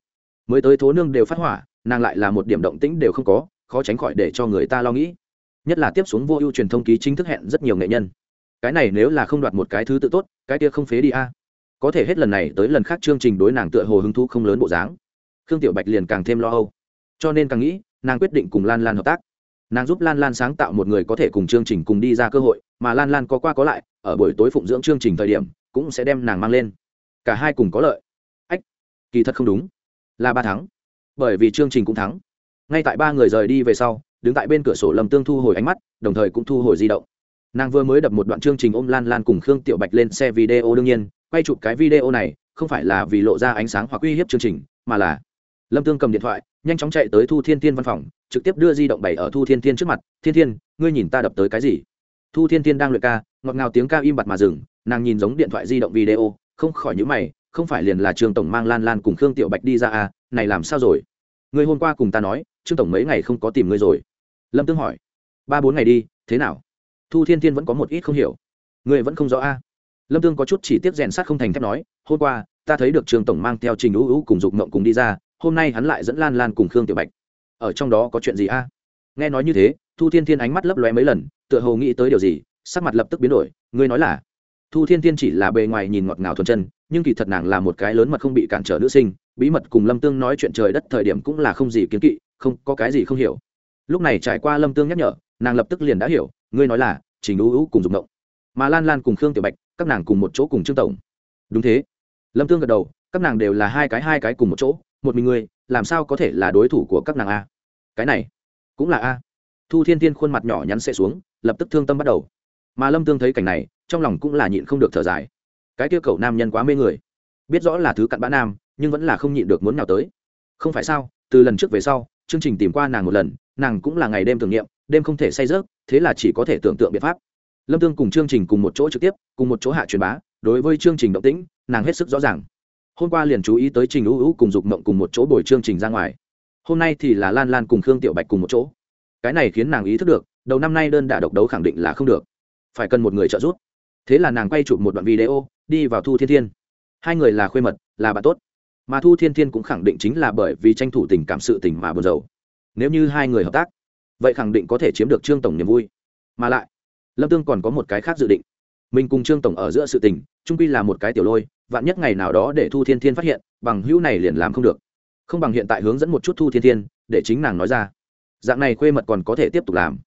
mới tới thố nương đều phát hỏa, nàng lại là một điểm động tĩnh đều không có, khó tránh khỏi để cho người ta lo nghĩ. Nhất là tiếp xuống vô ưu truyền thông ký chính thức hẹn rất nhiều nghệ nhân. Cái này nếu là không đoạt một cái thứ tự tốt, cái kia không phế đi a. À. Có thể hết lần này tới lần khác chương trình đối nàng tựa hồ hứng thú không lớn bộ dáng. Khương tiểu bạch liền càng thêm lo âu. Cho nên càng nghĩ, nàng quyết định cùng lan lan hợp tác. Nàng giúp lan lan sáng tạo một người có thể cùng chương trình cùng đi ra cơ hội, mà lan lan có qua có lại, ở buổi tối phụng dưỡng chương trình thời điểm cũng sẽ đem nàng mang lên. Cả hai cùng có lợi. Ách, kỳ thật không đúng. Là ba thắng. Bởi vì chương trình cũng thắng. Ngay tại ba người rời đi về sau, đứng tại bên cửa sổ lầm tương thu hồi ánh mắt, đồng thời cũng thu hồi di động. Nàng vừa mới đập một đoạn chương trình ôm lan lan cùng khương tiểu bạch lên xe video đương nhiên, quay chụp cái video này, không phải là vì lộ ra ánh sáng hoặc uy hiếp chương trình, mà là lâm tương cầm điện thoại, nhanh chóng chạy tới thu thiên thiên văn phòng, trực tiếp đưa di động bày ở thu thiên thiên trước mặt. Thiên thiên, ngươi nhìn ta đập tới cái gì? Thu thiên thiên đang luyện ca, ngọt ngào tiếng ca im bặt mà dừng nàng nhìn giống điện thoại di động video, không khỏi nhữ mày, không phải liền là trường tổng mang lan lan cùng khương tiểu bạch đi ra à này làm sao rồi? Ngươi hôm qua cùng ta nói, trương tổng mấy ngày không có tìm ngươi rồi. Lâm tương hỏi. Ba bốn ngày đi, thế nào? Thu thiên thiên vẫn có một ít không hiểu. Ngươi vẫn không rõ a à? lâm tương có chút chỉ tiếp rèn sát không thành thép nói, hôm qua, ta thấy được trường tổng mang theo trình ú ú cùng dục mộng cùng đi ra, hôm nay hắn lại dẫn lan lan cùng khương tiểu bạch. Ở trong đó có chuyện gì a nghe nói như thế, thu thiên thiên ánh mắt lấp lóe mấy lần, tựa hồ nghĩ tới điều gì, sắc mặt lập tức biến đổi, ngươi nói là thu thiên thiên chỉ là bề ngoài nhìn ngọt ngào thuần chân, nhưng kỳ thật nàng là một cái lớn mật không bị cản trở nữ sinh, bí mật cùng lâm tương nói chuyện trời đất thời điểm cũng là không gì kiến kỵ, không, có cái gì không hiểu. Lúc này trải qua lâm tương nhắc nhở, nàng lập tức liền đã hiểu, ngươi nói là, trình ú ú cùng dùng động mà lan lan cùng khương tiểu bạch, các nàng cùng một chỗ cùng trương tổng. Đúng thế. Lâm tương gật đầu, các nàng đều là hai cái hai cái cùng một chỗ, một mình ngươi, làm sao có thể là đối thủ của các nàng a? Cái này, cũng là a. Thu thiên thiên khuôn mặt nhỏ nhắn sẽ xuống, lập tức thương tâm bắt đầu mà lâm tương thấy cảnh này trong lòng cũng là nhịn không được thở dài cái kia cậu nam nhân quá mê người biết rõ là thứ cặn bã nam nhưng vẫn là không nhịn được muốn nào tới không phải sao từ lần trước về sau chương trình tìm qua nàng một lần nàng cũng là ngày đêm tưởng niệm đêm không thể say rớt thế là chỉ có thể tưởng tượng biện pháp lâm tương cùng chương trình cùng một chỗ trực tiếp cùng một chỗ hạ truyền bá đối với chương trình động tĩnh nàng hết sức rõ ràng hôm qua liền chú ý tới trình ưu ưu cùng dục mộng cùng một chỗ bồi chương trình ra ngoài hôm nay thì là lan lan cùng khương tiểu bạch cùng một chỗ cái này khiến nàng ý thức được đầu năm nay đơn đả độc đấu khẳng định là không được phải cần một người trợ giúp. Thế là nàng quay chụp một đoạn video, đi vào thu thiên thiên. Hai người là khuê mật, là bạn tốt. Mà thu thiên thiên cũng khẳng định chính là bởi vì tranh thủ tình cảm sự tình mà buồn rầu. Nếu như hai người hợp tác, vậy khẳng định có thể chiếm được trương tổng niềm vui. Mà lại, lâm tương còn có một cái khác dự định. Mình cùng trương tổng ở giữa sự tình trung quy là một cái tiểu lôi, vạn nhất ngày nào đó để thu thiên thiên phát hiện, bằng hữu này liền làm không được. Không bằng hiện tại hướng dẫn một chút thu thiên thiên, để chính nàng nói ra. Dạng này khuê mật còn có thể tiếp tục làm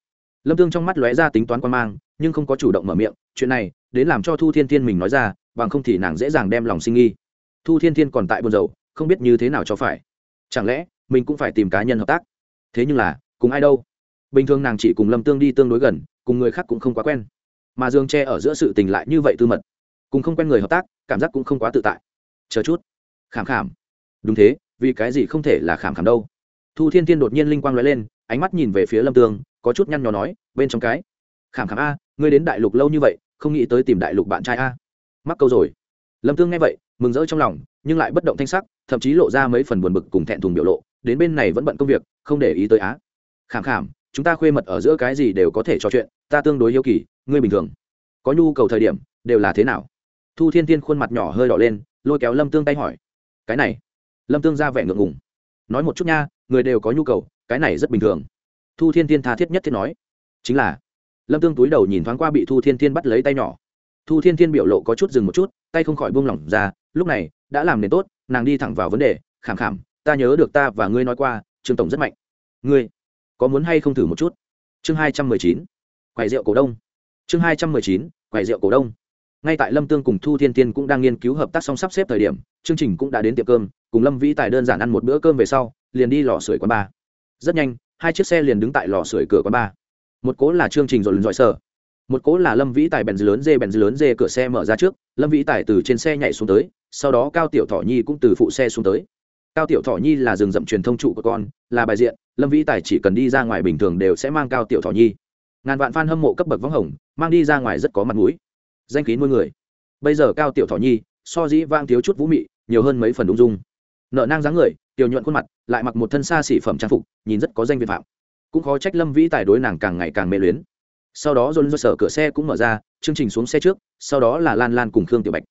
lâm tương trong mắt lóe ra tính toán quan mang nhưng không có chủ động mở miệng chuyện này đến làm cho thu thiên thiên mình nói ra bằng không thì nàng dễ dàng đem lòng sinh nghi. Thu thiên thiên còn tại buồn rầu, không biết như thế nào cho phải. Chẳng lẽ mình cũng phải tìm cá nhân hợp tác? Thế nhưng là cùng ai đâu? Bình thường nàng chỉ cùng lâm tương đi tương đối gần cùng người khác cũng không quá quen. Mà dương tre ở giữa sự tình lại như vậy tư mật. Cùng không quen người hợp tác cảm giác cũng không quá tự tại. Chờ chút. Khảm khảm. Đúng thế vì cái gì không thể là khảm khảm đâu? Thu thiên thiên đột nhiên linh quang lóe lên ánh mắt nhìn về phía lâm tương có chút nhăn nhó nói, bên trong cái. Khảm khảm a, ngươi đến đại lục lâu như vậy, không nghĩ tới tìm đại lục bạn trai a. Mắc câu rồi. Lâm tương nghe vậy, mừng rỡ trong lòng, nhưng lại bất động thanh sắc, thậm chí lộ ra mấy phần buồn bực cùng thẹn thùng biểu lộ, đến bên này vẫn bận công việc, không để ý tới á khảm khảm, chúng ta khuê mật ở giữa cái gì đều có thể trò chuyện, ta tương đối hiếu kỳ, ngươi bình thường. Có nhu cầu thời điểm, đều là thế nào? Thu thiên tiên khuôn mặt nhỏ hơi đỏ lên, lôi kéo lâm tương tay hỏi. Cái này. Lâm tương ra vẻ ngượng ngùng. Nói một chút nha, người đều có nhu cầu, cái này rất bình thường thu thiên Thiên tha thiết nhất thiết nói. Chính là, lâm tương túi đầu nhìn thoáng qua bị thu thiên Thiên bắt lấy tay nhỏ. Thu thiên Thiên biểu lộ có chút dừng một chút, tay không khỏi buông lỏng ra, lúc này, đã làm nền tốt, nàng đi thẳng vào vấn đề, khảm khảm, ta nhớ được ta và ngươi nói qua, trương tổng rất mạnh. Ngươi, có muốn hay không thử một chút? Chương hai trăm mười chín, quầy rượu cổ đông. Chương hai trăm mười chín, quầy rượu cổ đông. Ngay tại lâm tương cùng thu thiên tiên cũng đang nghiên cứu hợp tác song sắp xếp thời điểm, chương trình cũng đã đến tiệm cơm, cùng lâm vĩ tài đơn giản ăn một bữa cơm về sau, liền đi lò sưởi quán bar. Rất nhanh hai chiếc xe liền đứng tại lò sưởi cửa quán ba. Một cố là chương trình rồi dọi sở một cố là lâm vĩ tài bèn dì lớn dê bèn dì lớn dê cửa xe mở ra trước, lâm vĩ tài từ trên xe nhảy xuống tới, sau đó cao tiểu thọ nhi cũng từ phụ xe xuống tới. Cao tiểu thọ nhi là rừng rậm truyền thông trụ của con, là bài diện, lâm vĩ tài chỉ cần đi ra ngoài bình thường đều sẽ mang cao tiểu thọ nhi. Ngàn vạn f a n hâm mộ cấp bậc võng hồng, mang đi ra ngoài rất có mặt mũi. Danh khí nuôi người. Bây giờ cao tiểu thọ nhi, so dĩ vang thiếu chút vũ mị, nhiều hơn mấy phần ung dung. Nợ nang dáng người tiểu nhuận khuôn mặt, lại mặc một thân xa xỉ phẩm trang phục, nhìn rất có danh vi phạm. Cũng khó trách lâm vĩ tài đối nàng càng ngày càng mê luyến. Sau đó dồn dơ sở cửa xe cũng mở ra, chương trình xuống xe trước, sau đó là lan lan cùng khương tiểu bạch.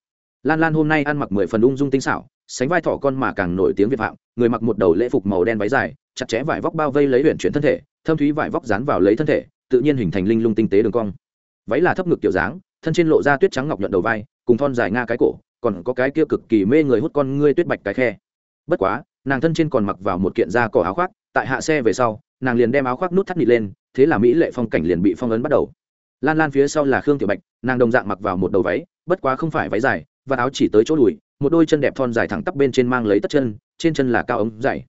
Lan lan hôm nay ăn mặc mười phần ung dung tinh xảo, sánh vai thỏ con mà càng nổi tiếng vi phạm, người mặc một đầu lễ phục màu đen váy dài, chặt chẽ vải vóc bao vây lấy huyện chuyển thân thể, thâm thúy vải vóc dán vào lấy thân thể, tự nhiên hình thành linh lung tinh tế đường cong. Váy là thấp ngực kiểu dáng, thân trên lộ ra tuyết trắng ngọc nhuận đầu vai, cùng thon dài nga cái cổ, còn có cái kia cực kỳ mê người hút con ngươi tuyết bạch cái khe bất quá, nàng thân trên còn mặc vào một kiện da cỏ áo khoác, tại hạ xe về sau, nàng liền đem áo khoác nút thắt nịt lên, thế là mỹ lệ phong cảnh liền bị phong ấn bắt đầu. Lan lan phía sau là khương tiểu bạch, nàng đồng dạng mặc vào một đầu váy, bất quá không phải váy dài, và áo chỉ tới chỗ đùi, một đôi chân đẹp thon dài thẳng tắp bên trên mang lấy tất chân, trên chân là cao ống dày.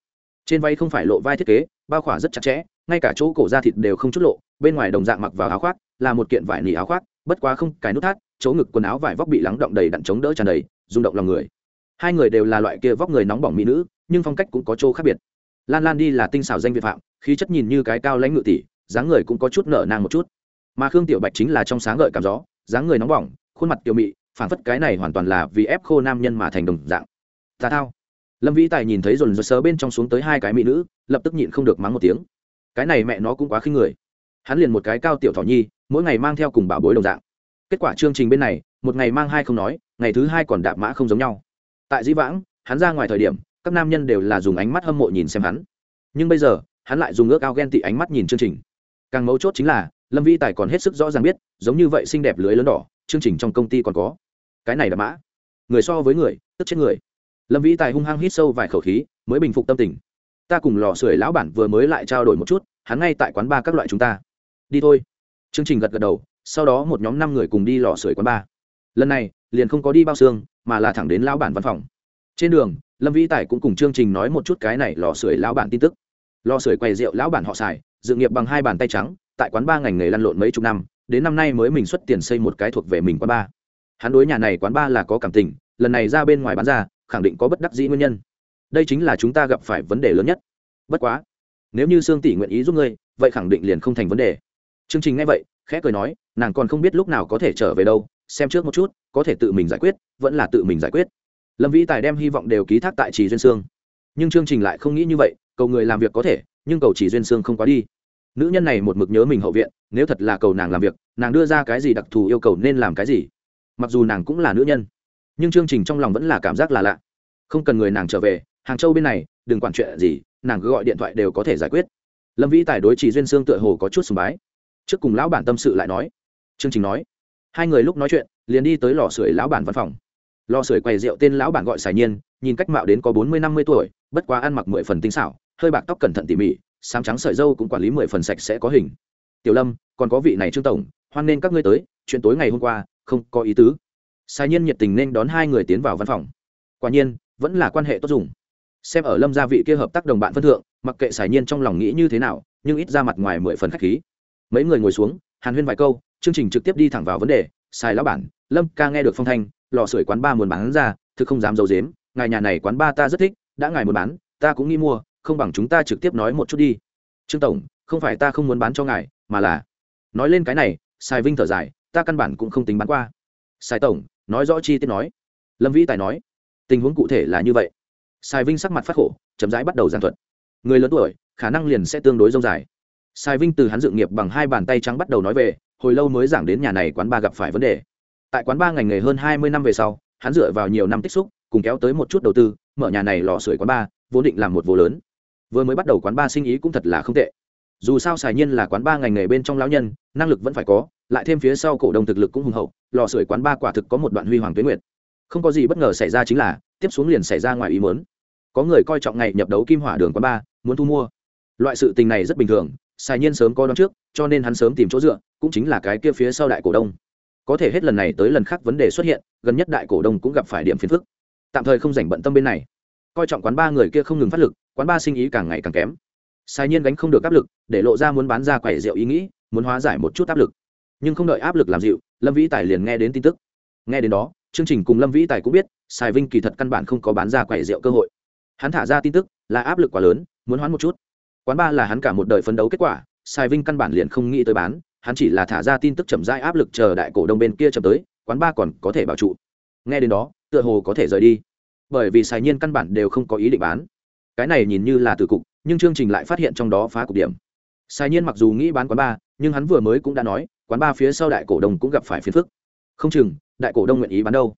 Trên váy không phải lộ vai thiết kế, bao khỏa rất chặt chẽ, ngay cả chỗ cổ da thịt đều không chút lộ, bên ngoài đồng dạng mặc vào áo khoác, là một kiện vải nỉ áo khoác, bất quá không cái nút thắt, chỗ ngực quần áo vải vóc bị lắng động đầy đặn chống đỡ tràn đầy, rung động lòng người hai người đều là loại kia vóc người nóng bỏng mỹ nữ, nhưng phong cách cũng có chỗ khác biệt. Lan lan đi là tinh xảo danh việt phạm, khí chất nhìn như cái cao lãnh ngự tỷ, dáng người cũng có chút nở nang một chút. Mà khương tiểu bạch chính là trong sáng gợi cảm gió, dáng người nóng bỏng, khuôn mặt tiểu mị phản phất cái này hoàn toàn là vì ép khô nam nhân mà thành đồng dạng. Tà thao. Lâm vĩ tài nhìn thấy dồn dồn sớ bên trong xuống tới hai cái mỹ nữ, lập tức nhịn không được mắng một tiếng. Cái này mẹ nó cũng quá khinh người. Hắn liền một cái cao tiểu thỏ nhi, mỗi ngày mang theo cùng bảo bối đồng dạng. Kết quả chương trình bên này, một ngày mang hai không nói, ngày thứ hai còn đạp mã không giống nhau tại dĩ vãng, hắn ra ngoài thời điểm, các nam nhân đều là dùng ánh mắt hâm mộ nhìn xem hắn. Nhưng bây giờ, hắn lại dùng ước ao ghen tị ánh mắt nhìn chương trình. Càng mấu chốt chính là, lâm vĩ tài còn hết sức rõ ràng biết, giống như vậy xinh đẹp lưới lớn đỏ, chương trình trong công ty còn có. Cái này là mã. Người so với người, tức chết người. Lâm vĩ tài hung hăng hít sâu vài khẩu khí, mới bình phục tâm tình. Ta cùng lò sưởi lão bản vừa mới lại trao đổi một chút, hắn ngay tại quán ba các loại chúng ta. Đi thôi. Chương trình gật gật đầu, sau đó một nhóm năm người cùng đi lò sưởi quán ba. Lần này, liền không có đi bao xương mà là thẳng đến lão bản văn phòng. Trên đường, lâm vĩ tài cũng cùng chương trình nói một chút cái này lò sưởi lão bản tin tức. Lò sưởi quầy rượu lão bản họ xài, dự nghiệp bằng hai bàn tay trắng, tại quán ba ngành nghề lăn lộn mấy chục năm, đến năm nay mới mình xuất tiền xây một cái thuộc về mình quán ba. Hắn đối nhà này quán ba là có cảm tình, lần này ra bên ngoài bán ra, khẳng định có bất đắc dĩ nguyên nhân. Đây chính là chúng ta gặp phải vấn đề lớn nhất. Bất quá, nếu như sương tỷ nguyện ý giúp ngươi, vậy khẳng định liền không thành vấn đề. Chương trình ngay vậy, khẽ cười nói, nàng còn không biết lúc nào có thể trở về đâu xem trước một chút, có thể tự mình giải quyết, vẫn là tự mình giải quyết. Lâm vĩ tài đem hy vọng đều ký thác tại trì duyên sương. Nhưng chương trình lại không nghĩ như vậy, cầu người làm việc có thể, nhưng cầu chỉ duyên sương không quá đi. Nữ nhân này một mực nhớ mình hậu viện, nếu thật là cầu nàng làm việc, nàng đưa ra cái gì đặc thù yêu cầu nên làm cái gì? Mặc dù nàng cũng là nữ nhân, nhưng chương trình trong lòng vẫn là cảm giác là lạ. Không cần người nàng trở về, hàng châu bên này, đừng quản chuyện gì, nàng cứ gọi điện thoại đều có thể giải quyết. Lâm vĩ tài đối chỉ duyên sương tựa hồ có chút sùng bái. Trước cùng lão bản tâm sự lại nói, chương trình nói hai người lúc nói chuyện, liền đi tới lò sưởi lão bản văn phòng. Lò sưởi quầy rượu tên lão bản gọi xài nhiên, nhìn cách mạo đến có bốn mươi, năm mươi tuổi, bất quá ăn mặc mười phần tinh xảo, hơi bạc tóc cẩn thận tỉ mỉ sám trắng sợi dâu cũng quản lý mười phần sạch sẽ có hình. Tiểu lâm, còn có vị này trương tổng, hoan nên các ngươi tới, chuyện tối ngày hôm qua, không có ý tứ. Xài nhiên nhiệt tình nên đón hai người tiến vào văn phòng. Quả nhiên, vẫn là quan hệ tốt dùng. Xem ở lâm gia vị kia hợp tác đồng bạn phân thượng, mặc kệ xài nhiên trong lòng nghĩ như thế nào, nhưng ít ra mặt ngoài mười phần khách khí. Mấy người ngồi xuống, hàn huyên vài câu chương trình trực tiếp đi thẳng vào vấn đề xài lão bản, lâm ca nghe được phong thanh, lò sưởi quán ba muốn bán ra, thực không dám d i ấ u dếm ngài nhà này quán ba ta rất thích, đã ngài muốn bán, ta cũng nghĩ mua, không bằng chúng ta trực tiếp nói một chút đi. Trương tổng, không phải ta không muốn bán cho ngài, mà là, nói lên cái này sai vinh thở dài, ta căn bản cũng không tính bán qua. Sai tổng, nói rõ chi tiết nói. Lâm vĩ tài nói, tình huống cụ thể là như vậy. Sai vinh sắc mặt phát khổ, chậm rãi bắt đầu giàn thuật. Người lớn tuổi, khả năng liền sẽ tương đối dông dài. Sai vinh từ hắn dự nghiệp bằng hai bàn tay trắng bắt đầu nói về hồi lâu mới giảng đến nhà này quán ba gặp phải vấn đề. Tại quán ba ngành nghề hơn hai mươi năm về sau, hắn dựa vào nhiều năm tích xúc, cùng kéo tới một chút đầu tư, mở nhà này lò sưởi quán ba, vốn định làm một vô lớn. Vừa mới bắt đầu quán ba sinh ý cũng thật là không tệ. Dù sao xài nhiên là quán ba ngành nghề bên trong lão nhân, năng lực vẫn phải có, lại thêm phía sau cổ đông thực lực cũng hùng hậu, lò sưởi quán ba quả thực có một đoạn huy hoàng tuyến nguyệt. Không có gì bất ngờ xảy ra chính là, tiếp xuống liền xảy ra ngoài ý muốn. Có người coi trọng ngày nhập đấu kim hỏa đường quán ba, muốn thu mua. Loại sự tình này rất bình thường, xài nhiên sớm có đón trước, cho nên hắn sớm tìm chỗ dựa cũng chính là cái kia phía sau đại cổ đông. Có thể hết lần này tới lần khác vấn đề xuất hiện, gần nhất đại cổ đông cũng gặp phải điểm phiền phức. Tạm thời không rảnh bận tâm bên này. Coi trọng quán ba người kia không ngừng phát lực, quán ba sinh ý càng ngày càng kém. Sai nhiên gánh không được áp lực, để lộ ra muốn bán ra quẻ rượu ý nghĩ, muốn hóa giải một chút áp lực. Nhưng không đợi áp lực làm dịu, lâm vĩ tài liền nghe đến tin tức. Nghe đến đó, chương trình cùng lâm vĩ tài cũng biết sài vinh kỳ thật căn bản không có bán ra quẻ rượu cơ hội. Hắn thả ra tin tức, là áp lực quá lớn, muốn hoán một chút. Quán ba là hắn cả một đời phấn đấu kết quả sài vinh căn bản liền không nghĩ tới bán hắn chỉ là thả ra tin tức chậm rãi áp lực chờ đại cổ đông bên kia chậm tới, quán ba còn có thể bảo trụ. Nghe đến đó, tựa hồ có thể rời đi. Bởi vì xài nhiên căn bản đều không có ý định bán. Cái này nhìn như là từ cục, nhưng chương trình lại phát hiện trong đó phá cục điểm. Xài nhiên mặc dù nghĩ bán quán ba, nhưng hắn vừa mới cũng đã nói, quán ba phía sau đại cổ đông cũng gặp phải phiền phức. Không chừng, đại cổ đông nguyện ý bán đâu.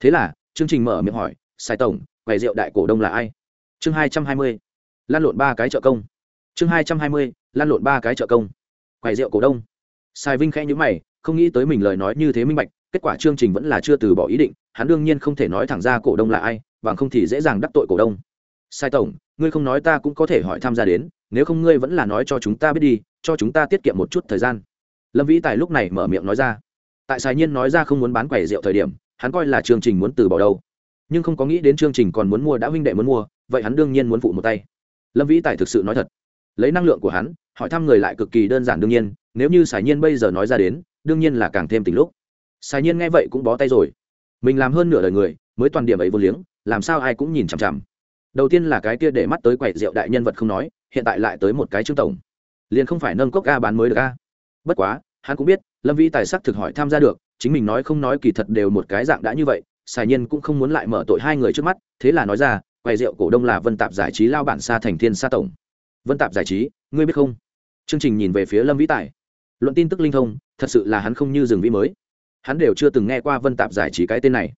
Thế là, chương trình mở miệng hỏi sai tổng, quầy rượu đại cổ đông là ai? Chương hai trăm hai mươi, lan lộn ba cái trợ công. Chương hai trăm hai mươi, lan lộn ba cái trợ công. Quầy rượu cổ đông sai vinh khẽ nhữ mày, không nghĩ tới mình lời nói như thế minh bạch, kết quả chương trình vẫn là chưa từ bỏ ý định, hắn đương nhiên không thể nói thẳng ra cổ đông là ai, bằng không thì dễ dàng đắc tội cổ đông. Sai tổng, ngươi không nói ta cũng có thể hỏi tham gia đến, nếu không ngươi vẫn là nói cho chúng ta biết đi, cho chúng ta tiết kiệm một chút thời gian. Lâm vĩ tài lúc này mở miệng nói ra. Tại sai nhiên nói ra không muốn bán quẻ rượu thời điểm, hắn coi là chương trình muốn từ bỏ đâu. Nhưng không có nghĩ đến chương trình còn muốn mua đã huynh đệ muốn mua, vậy hắn đương nhiên muốn phụ một tay. Lâm vĩ tài thực sự nói thật. Lấy năng lượng của hắn hỏi thăm người lại cực kỳ đơn giản đương nhiên, nếu như sài nhiên bây giờ nói ra đến, đương nhiên là càng thêm tình lúc. Sài nhiên nghe vậy cũng bó tay rồi. Mình làm hơn nửa đời người, mới toàn điểm ấy vô liếng, làm sao ai cũng nhìn chằm chằm. Đầu tiên là cái kia để mắt tới quậy rượu đại nhân vật không nói, hiện tại lại tới một cái trương tổng. Liền không phải nâng cốc ga bán mới được a. Bất quá, hắn cũng biết, lâm vĩ tài sắc thực hỏi tham gia được, chính mình nói không nói kỳ thật đều một cái dạng đã như vậy xài nhiên cũng không muốn lại mở tội hai người trước mắt, thế là nói ra, quầy rượu cổ đông là vân tạp giải trí lao bản xa thành thiên sa tổng. Vân tạp giải trí ngươi biết không? Chương trình nhìn về phía lâm vĩ tài. Luận tin tức linh thông thật sự là hắn không như rừng vĩ mới. Hắn đều chưa từng nghe qua vân tạp giải trí cái tên này.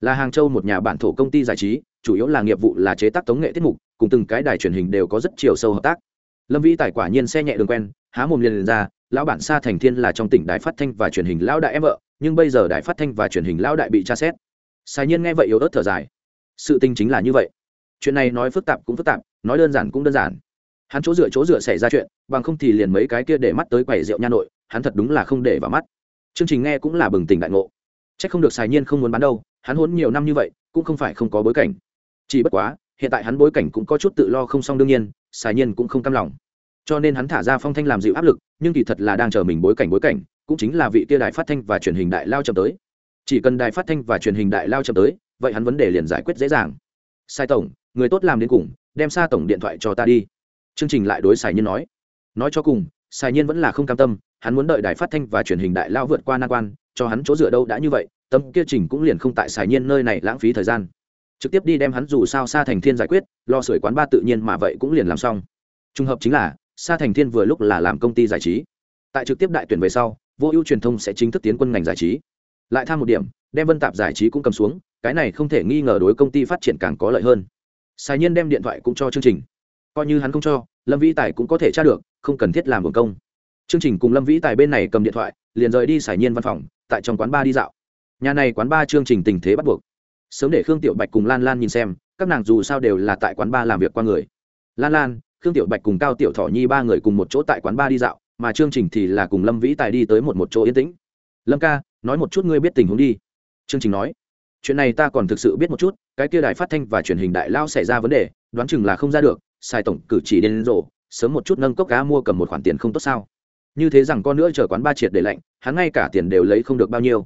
Là hàng châu một nhà bản thổ công ty giải trí chủ yếu là nghiệp vụ là chế tác tống nghệ tiết mục cùng từng cái đài truyền hình đều có rất chiều sâu hợp tác. Lâm vĩ tài quả nhiên xe nhẹ đường quen há mồm liền, liền ra lão bản sa thành thiên là trong tỉnh đài phát thanh và truyền hình lão đại em vợ nhưng bây giờ đài phát thanh và truyền hình lão đại bị tra xét. Sai nhiên nghe vậy yếu ớt thở dài. Sự tình chính là như vậy. Chuyện này nói phức tạp cũng phức tạp nói đơn giản cũng đơn giản hắn chỗ dựa chỗ dựa xảy ra chuyện, bằng không thì liền mấy cái kia để mắt tới quầy rượu nha nội, hắn thật đúng là không để vào mắt. Chương trình nghe cũng là bừng tỉnh đại ngộ. C h ắ c không được xài nhiên không muốn bán đâu, hắn hốn nhiều năm như vậy, cũng không phải không có bối cảnh. Chỉ bất quá, hiện tại hắn bối cảnh cũng có chút tự lo không xong đương nhiên, xài nhiên cũng không cam lòng. Cho nên hắn thả ra phong thanh làm dịu áp lực, nhưng kỳ thật là đang chờ mình bối cảnh bối cảnh, cũng chính là vị kia đài phát thanh và truyền hình đại lao chậm tới. Chỉ cần đài phát thanh và truyền hình đại lao chậm tới, vậy hắn vấn đề liền giải quyết dễ dàng. Sai tổng, người tốt làm đến cùng, đem xa tổng điện thoại cho ta đi chương trình lại đối xài nhiên nói. Nói cho cùng xài nhiên vẫn là không cam tâm, hắn muốn đợi đài phát thanh và truyền hình đại lao vượt qua nan quan, cho hắn chỗ dựa đâu đã như vậy, tâm kia trình cũng liền không tại xài nhiên nơi này lãng phí thời gian. Trực tiếp đi đem hắn dù sao xa thành thiên giải quyết, lo sưởi quán ba tự nhiên mà vậy cũng liền làm xong. Trùng hợp chính là xa thành thiên vừa lúc là làm công ty giải trí. Tại trực tiếp đại tuyển về sau, vô ưu truyền thông sẽ chính thức tiến quân ngành giải trí. Lại tham một điểm, đem vân tạp giải trí cũng cầm xuống, cái này không thể nghi ngờ đối công ty phát triển càng có lợi hơn. Xài nhiên đem điện thoại cũng cho chương trình coi như hắn không cho, lâm vĩ tài cũng có thể tra được, không cần thiết làm hưởng công. Chương trình cùng lâm vĩ tài bên này cầm điện thoại, liền rời đi sải nhiên văn phòng, tại trong quán bar đi dạo. Nhà này quán bar chương trình tình thế bắt buộc. Sớm để khương tiểu bạch cùng lan lan nhìn xem, các nàng dù sao đều là tại quán bar làm việc qua người. Lan lan, khương tiểu bạch cùng cao tiểu thỏ nhi ba người cùng một chỗ tại quán bar đi dạo, mà chương trình thì là cùng lâm vĩ tài đi tới một một chỗ yên tĩnh. Lâm ca, nói một chút ngươi biết tình huống đi. Chương trình nói. Chuyện này ta còn thực sự biết một chút, cái kia đài phát thanh và truyền hình đại lao xảy ra vấn đề, đoán chừng là không ra được sai tổng cử chỉ đến rổ sớm một chút nâng cốc cá mua cầm một khoản tiền không tốt sao? Như thế rằng con nữa chờ quán ba triệt để lạnh, hắn ngay cả tiền đều lấy không được bao nhiêu.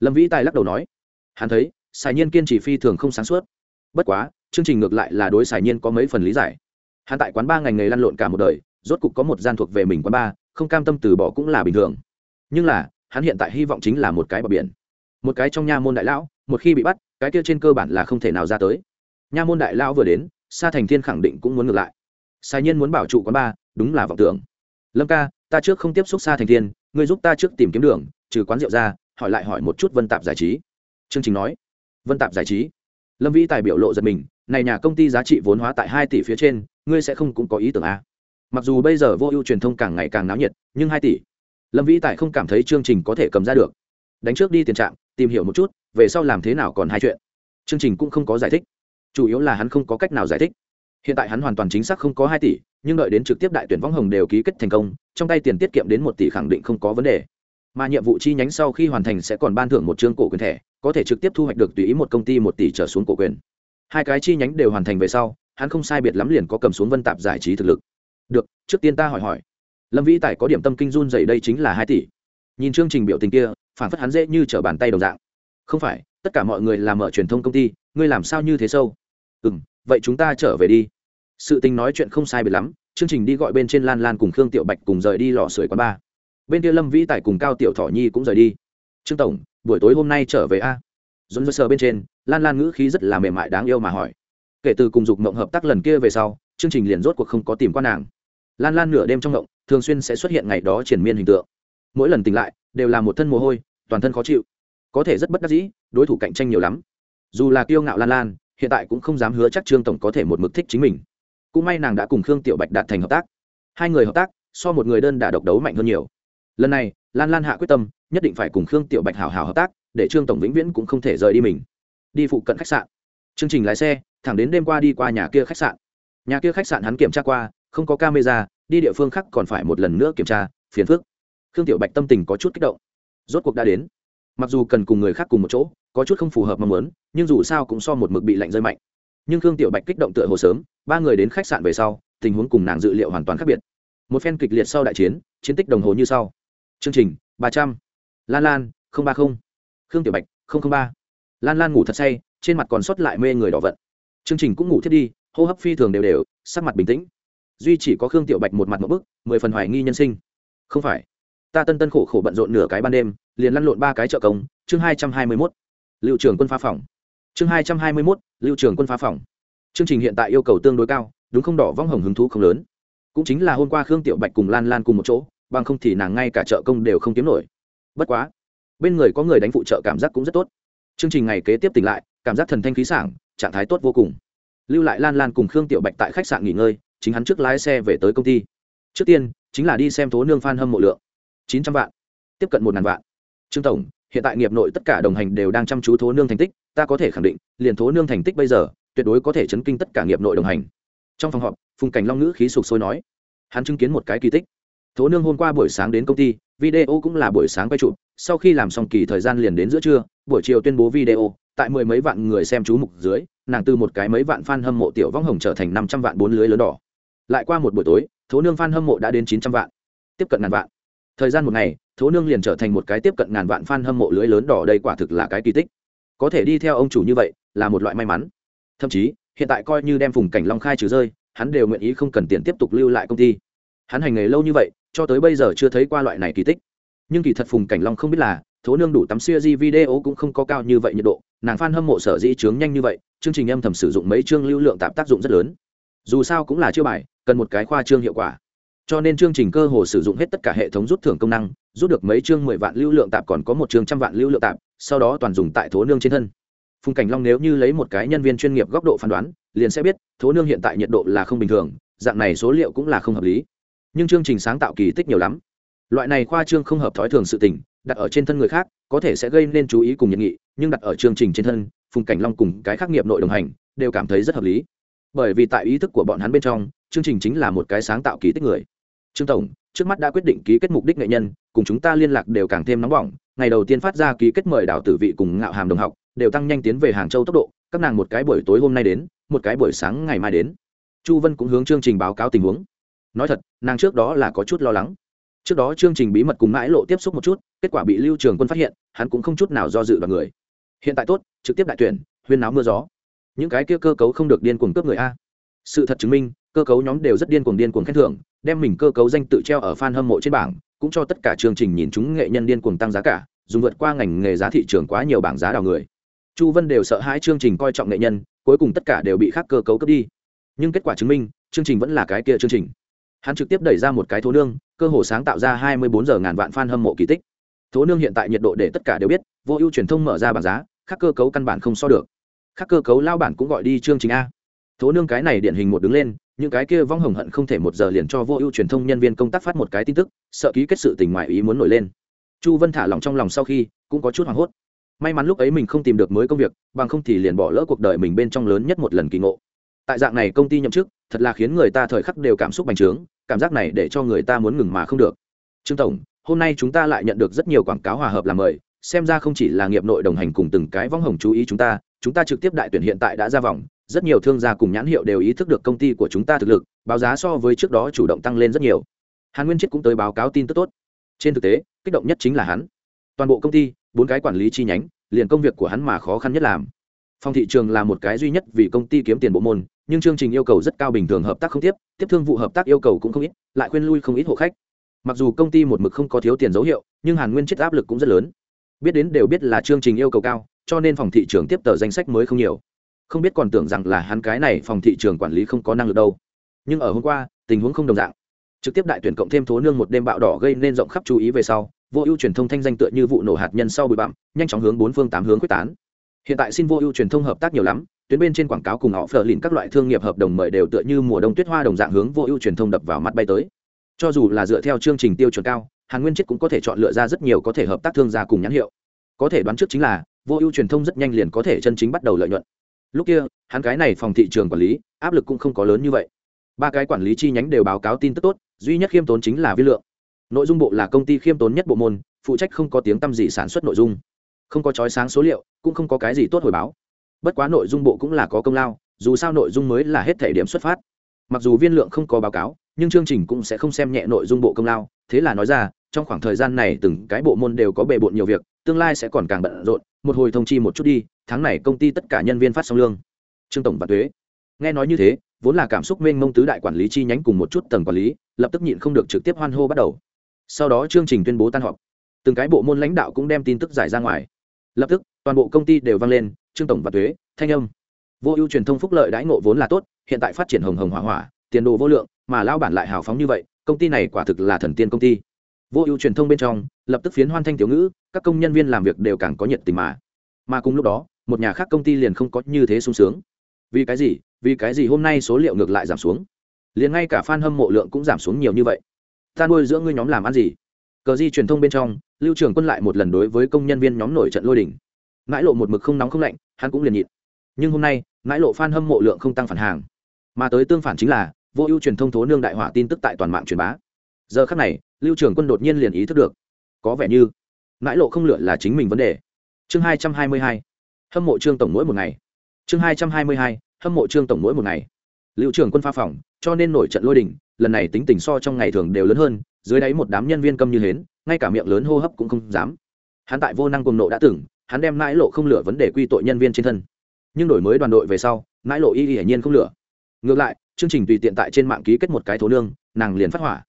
Lâm vĩ tài lắc đầu nói, hắn thấy xài nhiên kiên trì phi thường không sáng suốt. Bất quá, chương trình ngược lại là đối xài nhiên có mấy phần lý giải. Hắn tại quán ba ngành nghề lăn lộn cả một đời, rốt cục có một gian thuộc về mình quán ba, không cam tâm từ bỏ cũng là bình thường. Nhưng là, hắn hiện tại hy vọng chính là một cái bờ biển. Một cái trong nha môn đại lão, một khi bị bắt, cái kia trên cơ bản là không thể nào ra tới. Nha môn đại lão vừa đến sa thành thiên khẳng định cũng muốn ngược lại. Sai nhiên muốn bảo trụ quán ba đúng là vọng tưởng. Lâm ca, ta trước không tiếp xúc sa thành thiên, ngươi giúp ta trước tìm kiếm đường, trừ quán rượu ra, hỏi lại hỏi một chút vân tạp giải trí. Chương trình nói. Vân tạp giải trí. Lâm vĩ tài biểu lộ giật mình, này nhà công ty giá trị vốn hóa tại hai tỷ phía trên, ngươi sẽ không cũng có ý tưởng a mặc dù bây giờ vô ưu truyền thông càng ngày càng náo nhiệt, nhưng hai tỷ. Lâm vĩ tài không cảm thấy chương trình có thể cầm ra được. Đánh trước đi tiền trạng, tìm hiểu một chút, về sau làm thế nào còn hai chuyện. Chương trình cũng không có giải thích chủ yếu là hắn không có cách nào giải thích. Hiện tại hắn hoàn toàn chính xác không có hai tỷ, nhưng đợi đến trực tiếp đại tuyển võng hồng đều ký kết thành công, trong tay tiền tiết kiệm đến một tỷ khẳng định không có vấn đề. Mà nhiệm vụ chi nhánh sau khi hoàn thành sẽ còn ban thưởng một chương cổ quyền thẻ, có thể trực tiếp thu hoạch được tùy ý một công ty một tỷ trở xuống cổ quyền. Hai cái chi nhánh đều hoàn thành về sau, hắn không sai biệt lắm liền có cầm xuống vân tạp giải trí thực lực. Được, trước tiên ta hỏi hỏi. Lâm vĩ tài có điểm tâm kinh run dày đây chính là hai tỷ. Nhìn chương trình biểu tình kia, phản phất hắn dễ như t bàn tay đồng dạng. Không phải, tất cả mọi người làm ở truyền thông công ty, ngươi làm sao như thế sâu? Ừ m vậy chúng ta trở về đi. Sự tình nói chuyện không sai biệt lắm, chương trình đi gọi bên trên lan lan cùng khương tiểu bạch cùng rời đi lò sưởi quán ba. Bên kia lâm vĩ tài cùng cao tiểu Thỏ nhi cũng rời đi. Trương tổng, buổi tối hôm nay trở về a? Dồn dơ sờ bên trên, lan lan ngữ khí rất là mềm mại đáng yêu mà hỏi. Kể từ cùng dục mộng hợp tác lần kia về sau, chương trình liền rốt cuộc không có tìm quan nàng. Lan lan nửa đêm trong mộng, thường xuyên sẽ xuất hiện ngày đó triển miên hình tượng. Mỗi lần tỉnh lại, đều là một thân mồ hôi, toàn thân khó chịu. Có thể rất bất đắc dĩ, đối thủ cạnh tranh nhiều lắm. Dù là kiêu ngạo lan lan hiện tại cũng không dám hứa chắc trương tổng có thể một mực thích chính mình. Cũng may nàng đã cùng khương tiểu bạch đạt thành hợp tác. Hai người hợp tác, so một người đơn đả độc đấu mạnh hơn nhiều. Lần này, lan lan hạ quyết tâm, nhất định phải cùng khương tiểu bạch hào hào hợp tác, để trương tổng vĩnh viễn cũng không thể rời đi mình. Đi phụ cận khách sạn. Chương trình lái xe, thẳng đến đêm qua đi qua nhà kia khách sạn. Nhà kia khách sạn hắn kiểm tra qua, không có camera, đi địa phương khác còn phải một lần nữa kiểm tra, phiền phức. Khương tiểu bạch tâm tình có chút kích động. Rốt cuộc đã đến. Mặc dù cần cùng người khác cùng một chỗ có chút không phù hợp mong muốn, nhưng dù sao cũng so một mực bị lạnh rơi mạnh. Nhưng khương tiểu bạch kích động tựa hồ sớm, ba người đến khách sạn về sau, tình huống cùng nàng dự liệu hoàn toàn khác biệt. Một phen kịch liệt sau đại chiến chiến tích đồng hồ như sau. Chương trình, ba trăm. Lan lan ba mươi khương tiểu bạch ba. Lan lan ngủ thật say, trên mặt còn sót lại mê người đỏ vận. Chương trình cũng ngủ thiết đi, hô hấp phi thường đều đều, sắc mặt bình tĩnh. Duy chỉ có khương tiểu bạch một mặt một bức, mười phần hoài nghi nhân sinh. Không phải. Ta tân tân khổ khổ bận rộn nửa cái ban đêm, liền lăn lộn ba cái trợ công, chương hai trăm hai mươi mốt lưu trường quân phá phòng. Chương hai trăm hai mươi mốt, lưu trường quân phá phòng. Chương trình hiện tại yêu cầu tương đối cao, đúng không đỏ vong hồng hứng thú không lớn. Cũng chính là hôm qua khương tiểu bạch cùng lan lan cùng một chỗ, bằng không thì nàng ngay cả chợ công đều không kiếm nổi. Bất quá, bên người có người đánh phụ trợ cảm giác cũng rất tốt. Chương trình ngày kế tiếp tỉnh lại, cảm giác thần thanh khí sảng, trạng thái tốt vô cùng. Lưu lại lan lan cùng khương tiểu bạch tại khách sạn nghỉ ngơi, chính hắn trước lái xe về tới công ty. Trước tiên, chính là đi xem thố nương phan hâm mộ lượng. Chín trăm vạn. Tiếp cận một ngàn vạn. Trương tổng hiện tại nghiệp nội tất cả đồng hành đều đang chăm chú thố nương thành tích, ta có thể khẳng định, liền thố nương thành tích bây giờ, tuyệt đối có thể chấn kinh tất cả nghiệp nội đồng hành. Trong phòng họp, phùng cảnh long ngữ khí sục sôi nói, hắn chứng kiến một cái kỳ tích. Thố nương hôm qua buổi sáng đến công ty, video cũng là buổi sáng quay chụp, sau khi làm xong kỳ thời gian liền đến giữa trưa, buổi chiều tuyên bố video, tại mười mấy vạn người xem chú mục dưới, nàng từ một cái mấy vạn fan hâm mộ tiểu vong hồng trở thành năm trăm vạn bốn lưới lớn đỏ. Lại qua một buổi tối, thố nương fan hâm mộ đã đến chín trăm vạn, tiếp cận ngàn vạn. Thời gian một ngày thố nương liền trở thành một cái tiếp cận ngàn vạn fan hâm mộ lưới lớn đỏ đây quả thực là cái kỳ tích. Có thể đi theo ông chủ như vậy, là một loại may mắn. Thậm chí, hiện tại coi như đem phùng cảnh long khai trừ rơi, hắn đều nguyện ý không cần tiền tiếp tục lưu lại công ty. Hắn hành nghề lâu như vậy, cho tới bây giờ chưa thấy qua loại này kỳ tích. Nhưng kỳ thật phùng cảnh long không biết là, thố nương đủ tắm siêu di video cũng không có cao như vậy nhiệt độ, nàng f hâm mộ sở dĩ trướng nhanh như vậy, chương trình âm thầm sử dụng mấy chương lưu lượng tạp tác dụng rất lớn. Dù sao cũng là chưa bài, cần một cái khoa trương hiệu quả. Cho nên chương trình cơ hồ sử dụng hết tất cả hệ thống rút thưởng công năng rút được mấy chương mười vạn lưu lượng tạp còn có một chương trăm vạn lưu lượng tạp, sau đó toàn dùng tại thố nương trên thân. Phùng cảnh long nếu như lấy một cái nhân viên chuyên nghiệp góc độ phán đoán, liền sẽ biết thố nương hiện tại nhiệt độ là không bình thường, dạng này số liệu cũng là không hợp lý. Nhưng chương trình sáng tạo kỳ tích nhiều lắm. Loại này khoa trương không hợp thói thường sự tình, đặt ở trên thân người khác, có thể sẽ gây nên chú ý cùng nhiệt nghị, nhưng đặt ở chương trình trên thân, phùng cảnh long cùng cái khác nghiệp nội đồng hành, đều cảm thấy rất hợp lý. Bởi vì tại ý thức của bọn hắn bên trong, chương trình chính là một cái sáng tạo kỳ tích người. Trương tổng trước mắt đã quyết định ký kết mục đích nghệ nhân, cùng chúng ta liên lạc đều càng thêm nóng bỏng. Ngày đầu tiên phát ra ký kết mời đảo tử vị cùng ngạo hàm đồng học, đều tăng nhanh tiến về hàng châu tốc độ. Các nàng một cái buổi tối hôm nay đến, một cái buổi sáng ngày mai đến. Chu vân cũng hướng chương trình báo cáo tình huống. Nói thật, nàng trước đó là có chút lo lắng. Trước đó chương trình bí mật cùng mãi lộ tiếp xúc một chút, kết quả bị lưu trường quân phát hiện, hắn cũng không chút nào do dự vào người. Hiện tại tốt, trực tiếp đại tuyển, huyên náo mưa gió. Những cái kia cơ cấu không được điên cuồng cướp người a. Sự thật chứng minh, cơ cấu nhóm đều rất điên cuồng điên cuồng khen thưởng đem mình cơ cấu danh tự treo ở fan hâm mộ trên bảng, cũng cho tất cả chương trình nhìn chúng nghệ nhân điên cuồng tăng giá cả, dùng vượt qua ngành nghề giá thị trường quá nhiều bảng giá đào người. Chu vân đều sợ hãi chương trình coi trọng nghệ nhân, cuối cùng tất cả đều bị khác cơ cấu cướp đi. Nhưng kết quả chứng minh, chương trình vẫn là cái kia chương trình. Hắn trực tiếp đẩy ra một cái thố nương, cơ hồ sáng tạo ra hai mươi bốn giờ ngàn vạn fan hâm mộ kỳ tích. Thố nương hiện tại nhiệt độ để tất cả đều biết, vô ưu truyền thông mở ra bảng giá, khác cơ cấu căn bản không so được. Khác cơ cấu lao bản cũng gọi đi chương trình a thố nương cái này điển hình một đứng lên, những cái kia vong hồng hận không thể một giờ liền cho vô ưu truyền thông nhân viên công tác phát một cái tin tức, sợ ký kết sự tình ngoại ý muốn nổi lên. Chu vân thả lòng trong lòng sau khi, cũng có chút hoảng hốt. May mắn lúc ấy mình không tìm được mới công việc, bằng không thì liền bỏ lỡ cuộc đời mình bên trong lớn nhất một lần kỳ ngộ. Tại dạng này công ty nhậm chức, thật là khiến người ta thời khắc đều cảm xúc bành trướng, cảm giác này để cho người ta muốn ngừng mà không được. Trương tổng, hôm nay chúng ta lại nhận được rất nhiều quảng cáo hòa hợp làm mời, xem ra không chỉ là nghiệp nội đồng hành cùng từng cái vong hồng chú ý chúng ta chúng ta trực tiếp đại tuyển hiện tại đã ra vòng rất nhiều thương gia cùng nhãn hiệu đều ý thức được công ty của chúng ta thực lực, báo giá so với trước đó chủ động tăng lên rất nhiều. Hàn nguyên chết cũng tới báo cáo tin tức tốt. Trên thực tế, kích động nhất chính là hắn. Toàn bộ công ty, bốn cái quản lý chi nhánh, liền công việc của hắn mà khó khăn nhất làm. Phòng thị trường là một cái duy nhất vì công ty kiếm tiền bộ môn, nhưng chương trình yêu cầu rất cao bình thường hợp tác không tiếp tiếp thương vụ hợp tác yêu cầu cũng không ít, lại khuyên lui không ít hộ khách. Mặc dù công ty một mực không có thiếu tiền dấu hiệu, nhưng hàn nguyên chết áp lực cũng rất lớn. Biết đến đều biết là chương trình yêu cầu cao, cho nên phòng thị trường tiếp tờ danh sách mới không nhiều không biết còn tưởng rằng là hắn cái này phòng thị trường quản lý không có năng lực đâu. Nhưng ở hôm qua, tình huống không đồng dạng. Trực tiếp đại tuyển cộng thêm thố nương một đêm bạo đỏ gây nên rộng khắp chú ý về sau, vô ưu truyền thông thanh danh tựa như vụ nổ hạt nhân sau bụi bặm, nhanh chóng hướng bốn phương tám hướng quyết tán. Hiện tại xin vô ưu truyền thông hợp tác nhiều lắm, tuyến bên trên quảng cáo cùng họ phờ lìn các loại thương nghiệp hợp đồng mời đều tựa như mùa đông tuyết hoa đồng dạng hướng vô ưu truyền thông đập vào mắt bay tới. Cho dù là dựa theo chương trình tiêu chuẩn cao, hàn nguyên chết cũng có thể chọn lựa ra rất nhiều có thể hợp tác thương gia cùng nhãn hiệu. Có thể đoán trước chính là, vô ưu truyền thông rất nhanh liền có thể chân chính bắt đầu lợi nhuận lúc kia, hắn cái này phòng thị trường quản lý, áp lực cũng không có lớn như vậy. Ba cái quản lý chi nhánh đều báo cáo tin tức tốt, duy nhất khiêm tốn chính là vi lượng. Nội dung bộ là công ty khiêm tốn nhất bộ môn, phụ trách không có tiếng tăm gì sản xuất nội dung. Không có trói sáng số liệu, cũng không có cái gì tốt hồi báo. Bất quá nội dung bộ cũng là có công lao, dù sao nội dung mới là hết thể điểm xuất phát. Mặc dù viên lượng không có báo cáo, nhưng chương trình cũng sẽ không xem nhẹ nội dung bộ công lao. Thế là nói ra, trong khoảng thời gian này từng cái bộ môn đều có bề bộn nhiều việc, tương lai sẽ còn càng bận rộn, một hồi thông chi một chút đi tháng này công ty tất cả nhân viên phát xong lương. Trương tổng và thuế nghe nói như thế, vốn là cảm xúc mênh mông tứ đại quản lý chi nhánh cùng một chút tầng quản lý, lập tức nhịn không được trực tiếp hoan hô bắt đầu. Sau đó chương trình tuyên bố tan họp. Từng cái bộ môn lãnh đạo cũng đem tin tức giải ra ngoài. Lập tức, toàn bộ công ty đều vang lên, trương tổng và thuế thanh âm. Vô ưu truyền thông phúc lợi đãi ngộ vốn là tốt, hiện tại phát triển hồng hồng hỏa hỏa, tiền đồ vô lượng, mà lao bản lại hào phóng như vậy, công ty này quả thực là thần tiên công ty. Vô ưu truyền thông bên trong, lập tức phiến hoan thanh tiểu ngữ, các công nhân viên làm việc đều càng có nhiệt tình mà. Mà cùng lúc đó một nhà khác công ty liền không có như thế sung sướng. Vì cái gì? Vì cái gì hôm nay số liệu ngược lại giảm xuống? Liền ngay cả f a n hâm mộ lượng cũng giảm xuống nhiều như vậy. Ta nuôi giữa ngươi nhóm làm ăn gì? Cờ di truyền thông bên trong, lưu trường quân lại một lần đối với công nhân viên nhóm nổi trận lôi đỉnh mãi lộ một mực không nóng không lạnh, hắn cũng liền nhịn. Nhưng hôm nay, mãi lộ f a n hâm mộ lượng không tăng phản hàng. Mà tới tương phản chính là, vô ưu truyền thông thố nương đại hỏa tin tức tại toàn mạng truyền bá. Giờ khắc này, lưu trường quân đột nhiên liền ý thức được. Có vẻ như, mãi lộ không lựa là chính mình vấn đề. Chương hai trăm hai mươi hai hâm mộ trương tổng mỗi một ngày. Chương hai trăm hai mươi hai, hâm mộ trương tổng mỗi một ngày. Lưu trường quân pha phòng, cho nên nổi trận lôi đình, lần này tính tình so trong ngày thường đều lớn hơn, dưới đáy một đám nhân viên câm như hến, ngay cả miệng lớn hô hấp cũng không dám. Hắn tại vô năng cùng nộ đã từng, hắn đem mãi lộ không lửa vấn đề quy tội nhân viên trên thân. Nhưng đổi mới đoàn đội về sau, mãi lộ y hiển nhiên không lửa. Ngược lại, chương trình tùy tiện tại trên mạng ký kết một cái thố nương, nàng liền phát hỏa.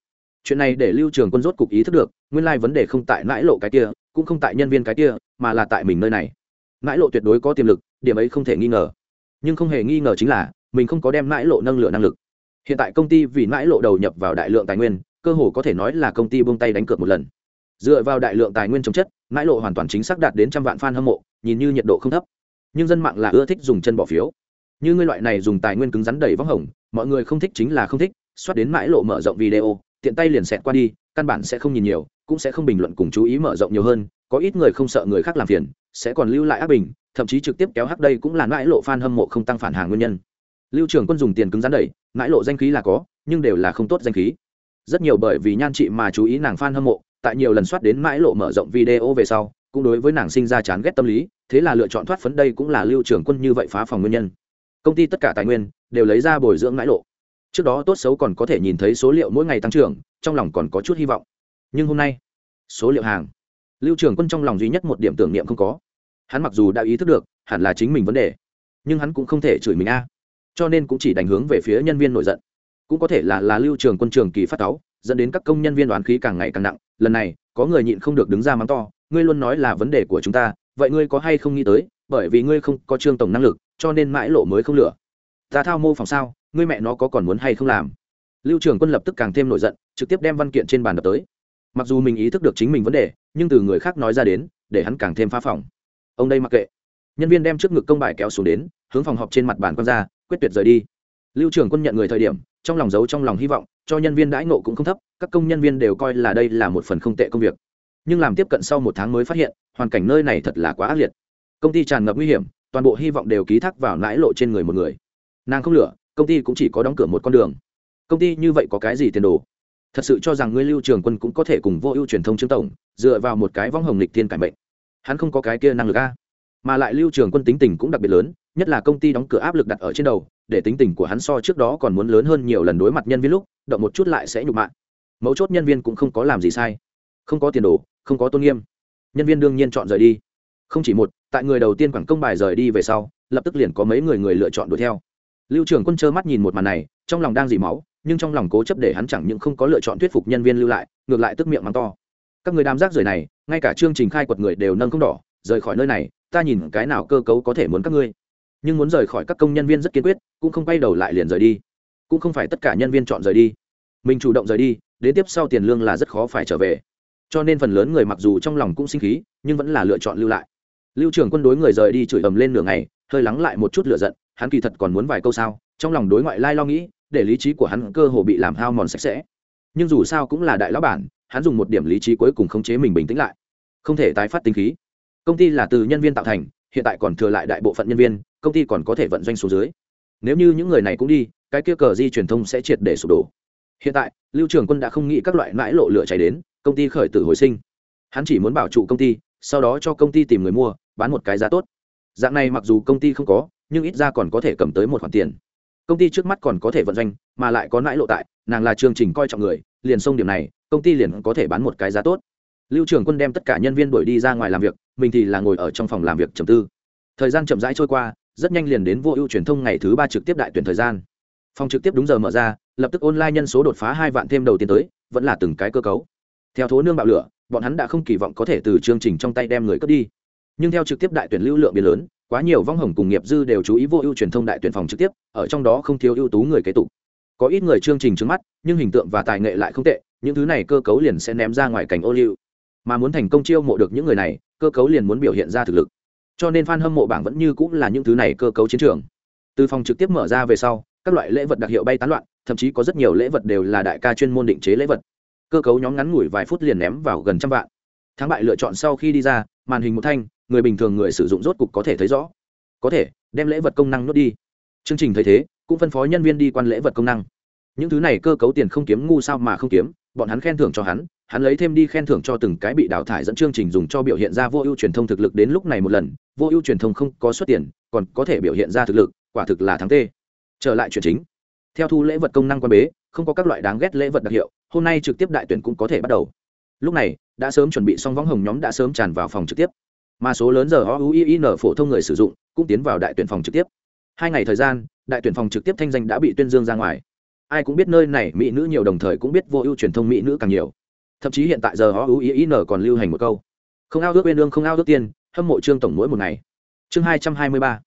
Chuyện này để lưu trường quân rốt cục ý thức được, nguyên lai vấn đề không tại mãi lộ cái kia, cũng không tại nhân viên cái kia, mà là tại mình nơi này mãi lộ tuyệt đối có tiềm lực, điểm ấy không thể nghi ngờ. Nhưng không hề nghi ngờ chính là, mình không có đem mãi lộ nâng lửa năng lực. Hiện tại công ty vì mãi lộ đầu nhập vào đại lượng tài nguyên, cơ hồ có thể nói là công ty buông tay đánh cược một lần. Dựa vào đại lượng tài nguyên chống chất, mãi lộ hoàn toàn chính xác đạt đến trăm vạn f a n hâm mộ, nhìn như nhiệt độ không thấp. Nhưng dân mạng là ưa thích dùng chân bỏ phiếu. Như ngươi loại này dùng tài nguyên cứng rắn đầy vắng hồng, mọi người không thích chính là không thích xoát đến mãi lộ mở rộng video, tiện tay liền xẹt qua đi, căn bản sẽ không nhìn nhiều, cũng sẽ không bình luận cùng chú ý mở rộng nhiều hơn có ít người không sợ người khác làm phiền, sẽ còn lưu lại ác bình, thậm chí trực tiếp kéo hắc đây cũng là mãi lộ fan hâm mộ không tăng phản hàng nguyên nhân. Lưu trưởng quân dùng tiền cứng rắn đẩy, mãi lộ danh khí là có, nhưng đều là không tốt danh khí. Rất nhiều bởi vì nhan chị mà chú ý nàng fan hâm mộ, tại nhiều lần soát đến mãi lộ mở rộng video về sau, cũng đối với nàng sinh ra chán ghét tâm lý, thế là lựa chọn thoát phấn đây cũng là lưu trưởng quân như vậy phá phòng nguyên nhân. Công ty tất cả tài nguyên đều lấy ra bồi dưỡng mãi lộ. Trước đó tốt xấu còn có thể nhìn thấy số liệu mỗi ngày tăng trưởng, trong lòng còn có chút hy vọng. Nhưng hôm nay, số liệu hàng lưu trường quân trong lòng duy nhất một điểm tưởng niệm không có. Hắn mặc dù đã ý thức được, hẳn là chính mình vấn đề, nhưng hắn cũng không thể chửi mình a. Cho nên cũng chỉ đánh hướng về phía nhân viên nổi giận. Cũng có thể là là lưu trường quân trường kỳ phát táo dẫn đến các công nhân viên đoán khí càng ngày càng nặng. Lần này, có người nhịn không được đứng ra mắng to, ngươi luôn nói là vấn đề của chúng ta, vậy ngươi có hay không nghĩ tới, bởi vì ngươi không có trương tổng năng lực, cho nên mãi lộ mới không lửa. Ta thao mô phòng sao, ngươi mẹ nó có còn muốn hay không làm? Lưu trường quân lập tức càng thêm nổi giận, trực tiếp đem văn kiện trên bàn đập tới mặc dù mình ý thức được chính mình vấn đề, nhưng từ người khác nói ra đến, để hắn càng thêm phá phòng. Ông đây mặc kệ. Nhân viên đem trước ngực công bài kéo xuống đến, hướng phòng họp trên mặt bàn quan ra, quyết tuyệt rời đi. Lưu trưởng quân nhận người thời điểm, trong lòng giấu trong lòng hy vọng, cho nhân viên đãi nộ cũng không thấp, các công nhân viên đều coi là đây là một phần không tệ công việc. Nhưng làm tiếp cận sau một tháng mới phát hiện, hoàn cảnh nơi này thật là quá ác liệt. Công ty tràn ngập nguy hiểm, toàn bộ hy vọng đều ký thác vào lãi lộ trên người một người. Nàng không lửa, công ty cũng chỉ có đóng cửa một con đường. Công ty như vậy có cái gì tiền đồ? Thật sự cho rằng ngươi lưu trường quân cũng có thể cùng vô ưu truyền thông trương tổng, dựa vào một cái vong hồng lịch thiên cải mệnh. Hắn không có cái kia năng lực a. Mà lại lưu trường quân tính tình cũng đặc biệt lớn, nhất là công ty đóng cửa áp lực đặt ở trên đầu, để tính tình của hắn so trước đó còn muốn lớn hơn nhiều lần đối mặt nhân viên lúc, động một chút lại sẽ nhục mạ. Mấu chốt nhân viên cũng không có làm gì sai. Không có tiền đồ, không có tôn nghiêm. Nhân viên đương nhiên chọn rời đi. Không chỉ một, tại người đầu tiên quảng công bài rời đi về sau, lập tức liền có mấy người người lựa chọn đuổi theo. Lưu trưởng quân trơ mắt nhìn một màn này, trong lòng đang dỉ máu nhưng trong lòng cố chấp để hắn chẳng những không có lựa chọn thuyết phục nhân viên lưu lại, ngược lại tức miệng mắng to. Các người đám rác rời này, ngay cả chương trình khai quật người đều nâng không đỏ, rời khỏi nơi này, ta nhìn cái nào cơ cấu có thể muốn các ngươi. Nhưng muốn rời khỏi các công nhân viên rất kiên quyết, cũng không quay đầu lại liền rời đi. Cũng không phải tất cả nhân viên chọn rời đi. Mình chủ động rời đi, đến tiếp sau tiền lương là rất khó phải trở về. Cho nên phần lớn người mặc dù trong lòng cũng sinh khí, nhưng vẫn là lựa chọn lưu lại. Lưu trưởng quân đối người rời đi chửi ầm lên nửa ngày, hơi lắng lại một chút lựa giận, hắn kỳ thật còn muốn vài câu sao, trong lòng đối ngoại lai lo nghĩ để lý trí của hắn cơ hồ bị làm hao mòn sạch sẽ. Nhưng dù sao cũng là đại lão bản, hắn dùng một điểm lý trí cuối cùng khống chế mình bình tĩnh lại. Không thể tái phát tính khí. Công ty là từ nhân viên tạo thành, hiện tại còn thừa lại đại bộ phận nhân viên, công ty còn có thể vận doanh số dưới. Nếu như những người này cũng đi, cái kia cờ di truyền thông sẽ triệt để sụp đổ. Hiện tại, lưu trường quân đã không nghĩ các loại mãi lộ lửa cháy đến, công ty khởi tử hồi sinh. Hắn chỉ muốn bảo trụ công ty, sau đó cho công ty tìm người mua, bán một cái giá tốt. Dạng này mặc dù công ty không có, nhưng ít ra còn có thể cầm tới một khoản tiền công ty trước mắt còn có thể vận doanh, mà lại có lãi lộ tại, nàng là chương trình coi trọng người, liền xông điểm này, công ty liền có thể bán một cái giá tốt. Lưu trường quân đem tất cả nhân viên đuổi đi ra ngoài làm việc, mình thì là ngồi ở trong phòng làm việc trầm tư. Thời gian chậm rãi trôi qua, rất nhanh liền đến vô ưu truyền thông ngày thứ ba trực tiếp đại tuyển thời gian. Phòng trực tiếp đúng giờ mở ra, lập tức online nhân số đột phá hai vạn thêm đầu tiên tới, vẫn là từng cái cơ cấu. Theo thố nương bạo lửa, bọn hắn đã không kỳ vọng có thể từ chương trình trong tay đem người cướp đi. Nhưng theo trực tiếp đại tuyển lưu lượng biến lớn quá nhiều vong hồng cùng nghiệp dư đều chú ý vô ưu truyền thông đại tuyển phòng trực tiếp, ở trong đó không thiếu ưu tú người kế tục. Có ít người chương trình trước mắt, nhưng hình tượng và tài nghệ lại không tệ, những thứ này cơ cấu liền sẽ ném ra ngoài cảnh ô liu. Mà muốn thành công chiêu mộ được những người này, cơ cấu liền muốn biểu hiện ra thực lực. Cho nên fan hâm mộ bảng vẫn như cũng là những thứ này cơ cấu chiến trường. Từ phòng trực tiếp mở ra về sau, các loại lễ vật đặc hiệu bay tán loạn, thậm chí có rất nhiều lễ vật đều là đại ca chuyên môn định chế lễ vật. Cơ cấu nhóm ngắn ngủi vài phút liền ném vào gần trăm vạn. Thắng bại lựa chọn sau khi đi ra, màn hình một thanh người bình thường người sử dụng rốt cục có thể thấy rõ. Có thể, đem lễ vật công năng nuốt đi. Chương trình thấy thế, cũng phân phó nhân viên đi quan lễ vật công năng. Những thứ này cơ cấu tiền không kiếm ngu sao mà không kiếm, bọn hắn khen thưởng cho hắn hắn lấy thêm đi khen thưởng cho từng cái bị đào thải dẫn chương trình dùng cho biểu hiện ra vô ưu truyền thông thực lực đến lúc này một lần, vô ưu truyền thông không có xuất tiền, còn có thể biểu hiện ra thực lực, quả thực là thắng tê. Trở lại chuyện chính. Theo thu lễ vật công năng quan bế, không có các loại đáng ghét lễ vật đặc hiệu, hôm nay trực tiếp đại tuyển cũng có thể bắt đầu. Lúc này, đã sớm chuẩn bị xong võng hồng nhóm đã sớm tràn vào phòng trực tiếp mà số lớn giờ o phổ thông người sử dụng cũng tiến vào đại tuyển phòng trực tiếp. Hai ngày thời gian, đại tuyển phòng trực tiếp thanh danh đã bị tuyên dương ra ngoài. Ai cũng biết nơi này mỹ nữ nhiều đồng thời cũng biết vô ưu truyền thông mỹ nữ càng nhiều. Thậm chí hiện tại giờ o còn lưu hành một câu, không ao ước bên lương không ao ước tiền hâm mộ trương tổng mỗi một ngày. Chương hai trăm hai mươi ba,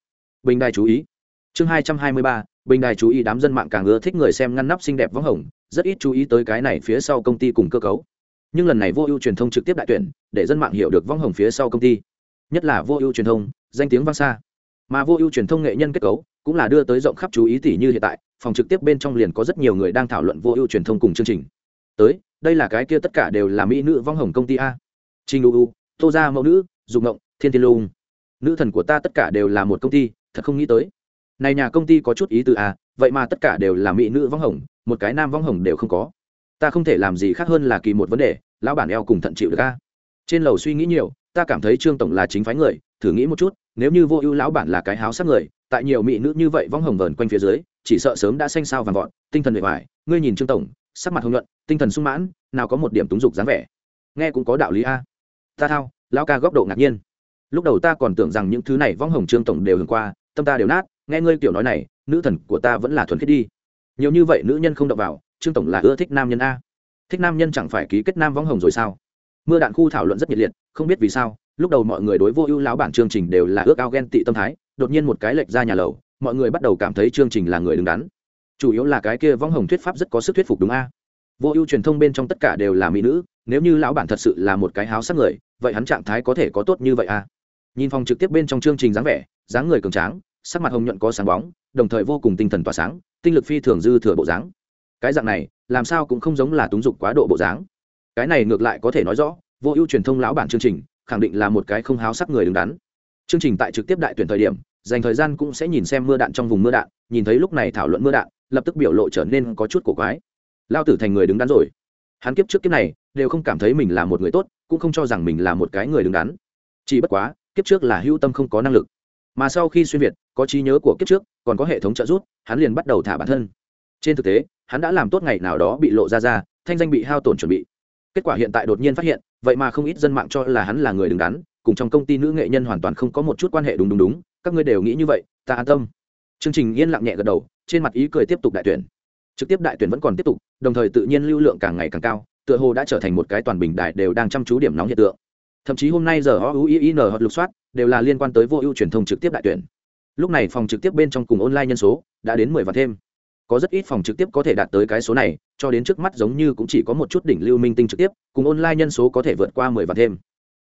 bình đài chú ý. Chương hai trăm hai mươi ba, bình đài chú ý đám dân mạng càng ưa thích người xem ngăn nắp xinh đẹp võng hồng, rất ít chú ý tới cái này phía sau công ty cùng cơ cấu. Nhưng lần này vô ưu truyền thông trực tiếp đại tuyển, để dân mạng hiểu được võng hồng phía sau công ty nhất là vô ưu truyền thông, danh tiếng vang xa. Mà vô ưu truyền thông nghệ nhân kết cấu cũng là đưa tới rộng khắp chú ý tỷ như hiện tại, phòng trực tiếp bên trong liền có rất nhiều người đang thảo luận vô ưu truyền thông cùng chương trình. Tới, đây là cái kia tất cả đều là mỹ nữ vong hồng công ty a. Trinh u, tô gia mẫu nữ, dục ngộng, thiên thiên lung. Nữ thần của ta tất cả đều là một công ty, thật không nghĩ tới. Này nhà công ty có chút ý từ a, vậy mà tất cả đều là mỹ nữ vong hồng, một cái nam vong hồng đều không có. Ta không thể làm gì khác hơn là kỳ một vấn đề, lão bản eo cùng thận chịu được a trên lầu suy nghĩ nhiều, ta cảm thấy trương tổng là chính phái người, thử nghĩ một chút, nếu như vô ưu lão bản là cái háo sắc người, tại nhiều mỹ nữ như vậy vong hồng vờn quanh phía dưới, chỉ sợ sớm đã xanh sao vàng vọt, tinh thần bề ngoài ngươi nhìn trương tổng, sắc mặt hồng nhuận, tinh thần sung mãn, nào có một điểm túng dục dáng vẻ. Nghe cũng có đạo lý a. Ta thao, lão ca góc độ ngạc nhiên. Lúc đầu ta còn tưởng rằng những thứ này vong hồng trương tổng đều hưởng qua, tâm ta đều nát, nghe ngươi kiểu nói này, nữ thần của ta vẫn là thuần khiết đi. Nhiều như vậy nữ nhân không động vào, trương tổng là ưa thích nam nhân a. Thích nam nhân chẳng phải ký kết nam vong hồng rồi sao? Mưa đạn khu thảo luận rất nhiệt liệt, không biết vì sao, lúc đầu mọi người đối vô ưu lão bản chương trình đều là ước ao ghen tị tâm thái, đột nhiên một cái lệch ra nhà lầu, mọi người bắt đầu cảm thấy chương trình là người đứng đắn. Chủ yếu là cái kia vong hồng thuyết pháp rất có sức thuyết phục đúng a. Vô ưu truyền thông bên trong tất cả đều là mỹ nữ, nếu như lão bản thật sự là một cái háo sắc người, vậy hắn trạng thái có thể có tốt như vậy a? Nhìn phòng trực tiếp bên trong chương trình dáng vẻ, dáng người cường tráng, sắc mặt hồng nhuận có sáng bóng, đồng thời vô cùng tinh thần tỏa sáng, tinh lực phi thường dư thừa bộ dáng. Cái dạng này, làm sao cũng không giống là túng dục quá độ bộ dáng cái này ngược lại có thể nói rõ, vô ưu truyền thông lão bản chương trình khẳng định là một cái không háo sắc người đứng đắn. Chương trình tại trực tiếp đại tuyển thời điểm, dành thời gian cũng sẽ nhìn xem mưa đạn trong vùng mưa đạn, nhìn thấy lúc này thảo luận mưa đạn, lập tức biểu lộ trở nên có chút cổ quái. Lao tử thành người đứng đắn rồi. Hắn kiếp trước kiếp này, đều không cảm thấy mình là một người tốt, cũng không cho rằng mình là một cái người đứng đắn. Chỉ bất quá, kiếp trước là hữu tâm không có năng lực. Mà sau khi xuyên việt, có trí nhớ của kiếp trước, còn có hệ thống trợ giúp, hắn liền bắt đầu thả bản thân. Trên thực tế, hắn đã làm tốt ngày nào đó bị lộ ra ra, thanh danh bị hao tổn chuẩn bị kết quả hiện tại đột nhiên phát hiện, vậy mà không ít dân mạng cho là hắn là người đứng đắn, cùng trong công ty nữ nghệ nhân hoàn toàn không có một chút quan hệ đúng đúng đúng, các ngươi đều nghĩ như vậy, ta an tâm. Chương trình yên lặng nhẹ gật đầu, trên mặt ý cười tiếp tục đại tuyển. Trực tiếp đại tuyển vẫn còn tiếp tục, đồng thời tự nhiên lưu lượng càng ngày càng cao, tựa hồ đã trở thành một cái toàn bình đại đều đang chăm chú điểm nóng hiện tượng. Thậm chí hôm nay giờ o u i n hoặc lục soát, đều là liên quan tới vô ưu truyền thông trực tiếp đại tuyển. Lúc này phòng trực tiếp bên trong cùng online nhân số đã đến mười và thêm có rất ít phòng trực tiếp có thể đạt tới cái số này, cho đến trước mắt giống như cũng chỉ có một chút đỉnh lưu minh tinh trực tiếp, cùng online nhân số có thể vượt qua mười và thêm.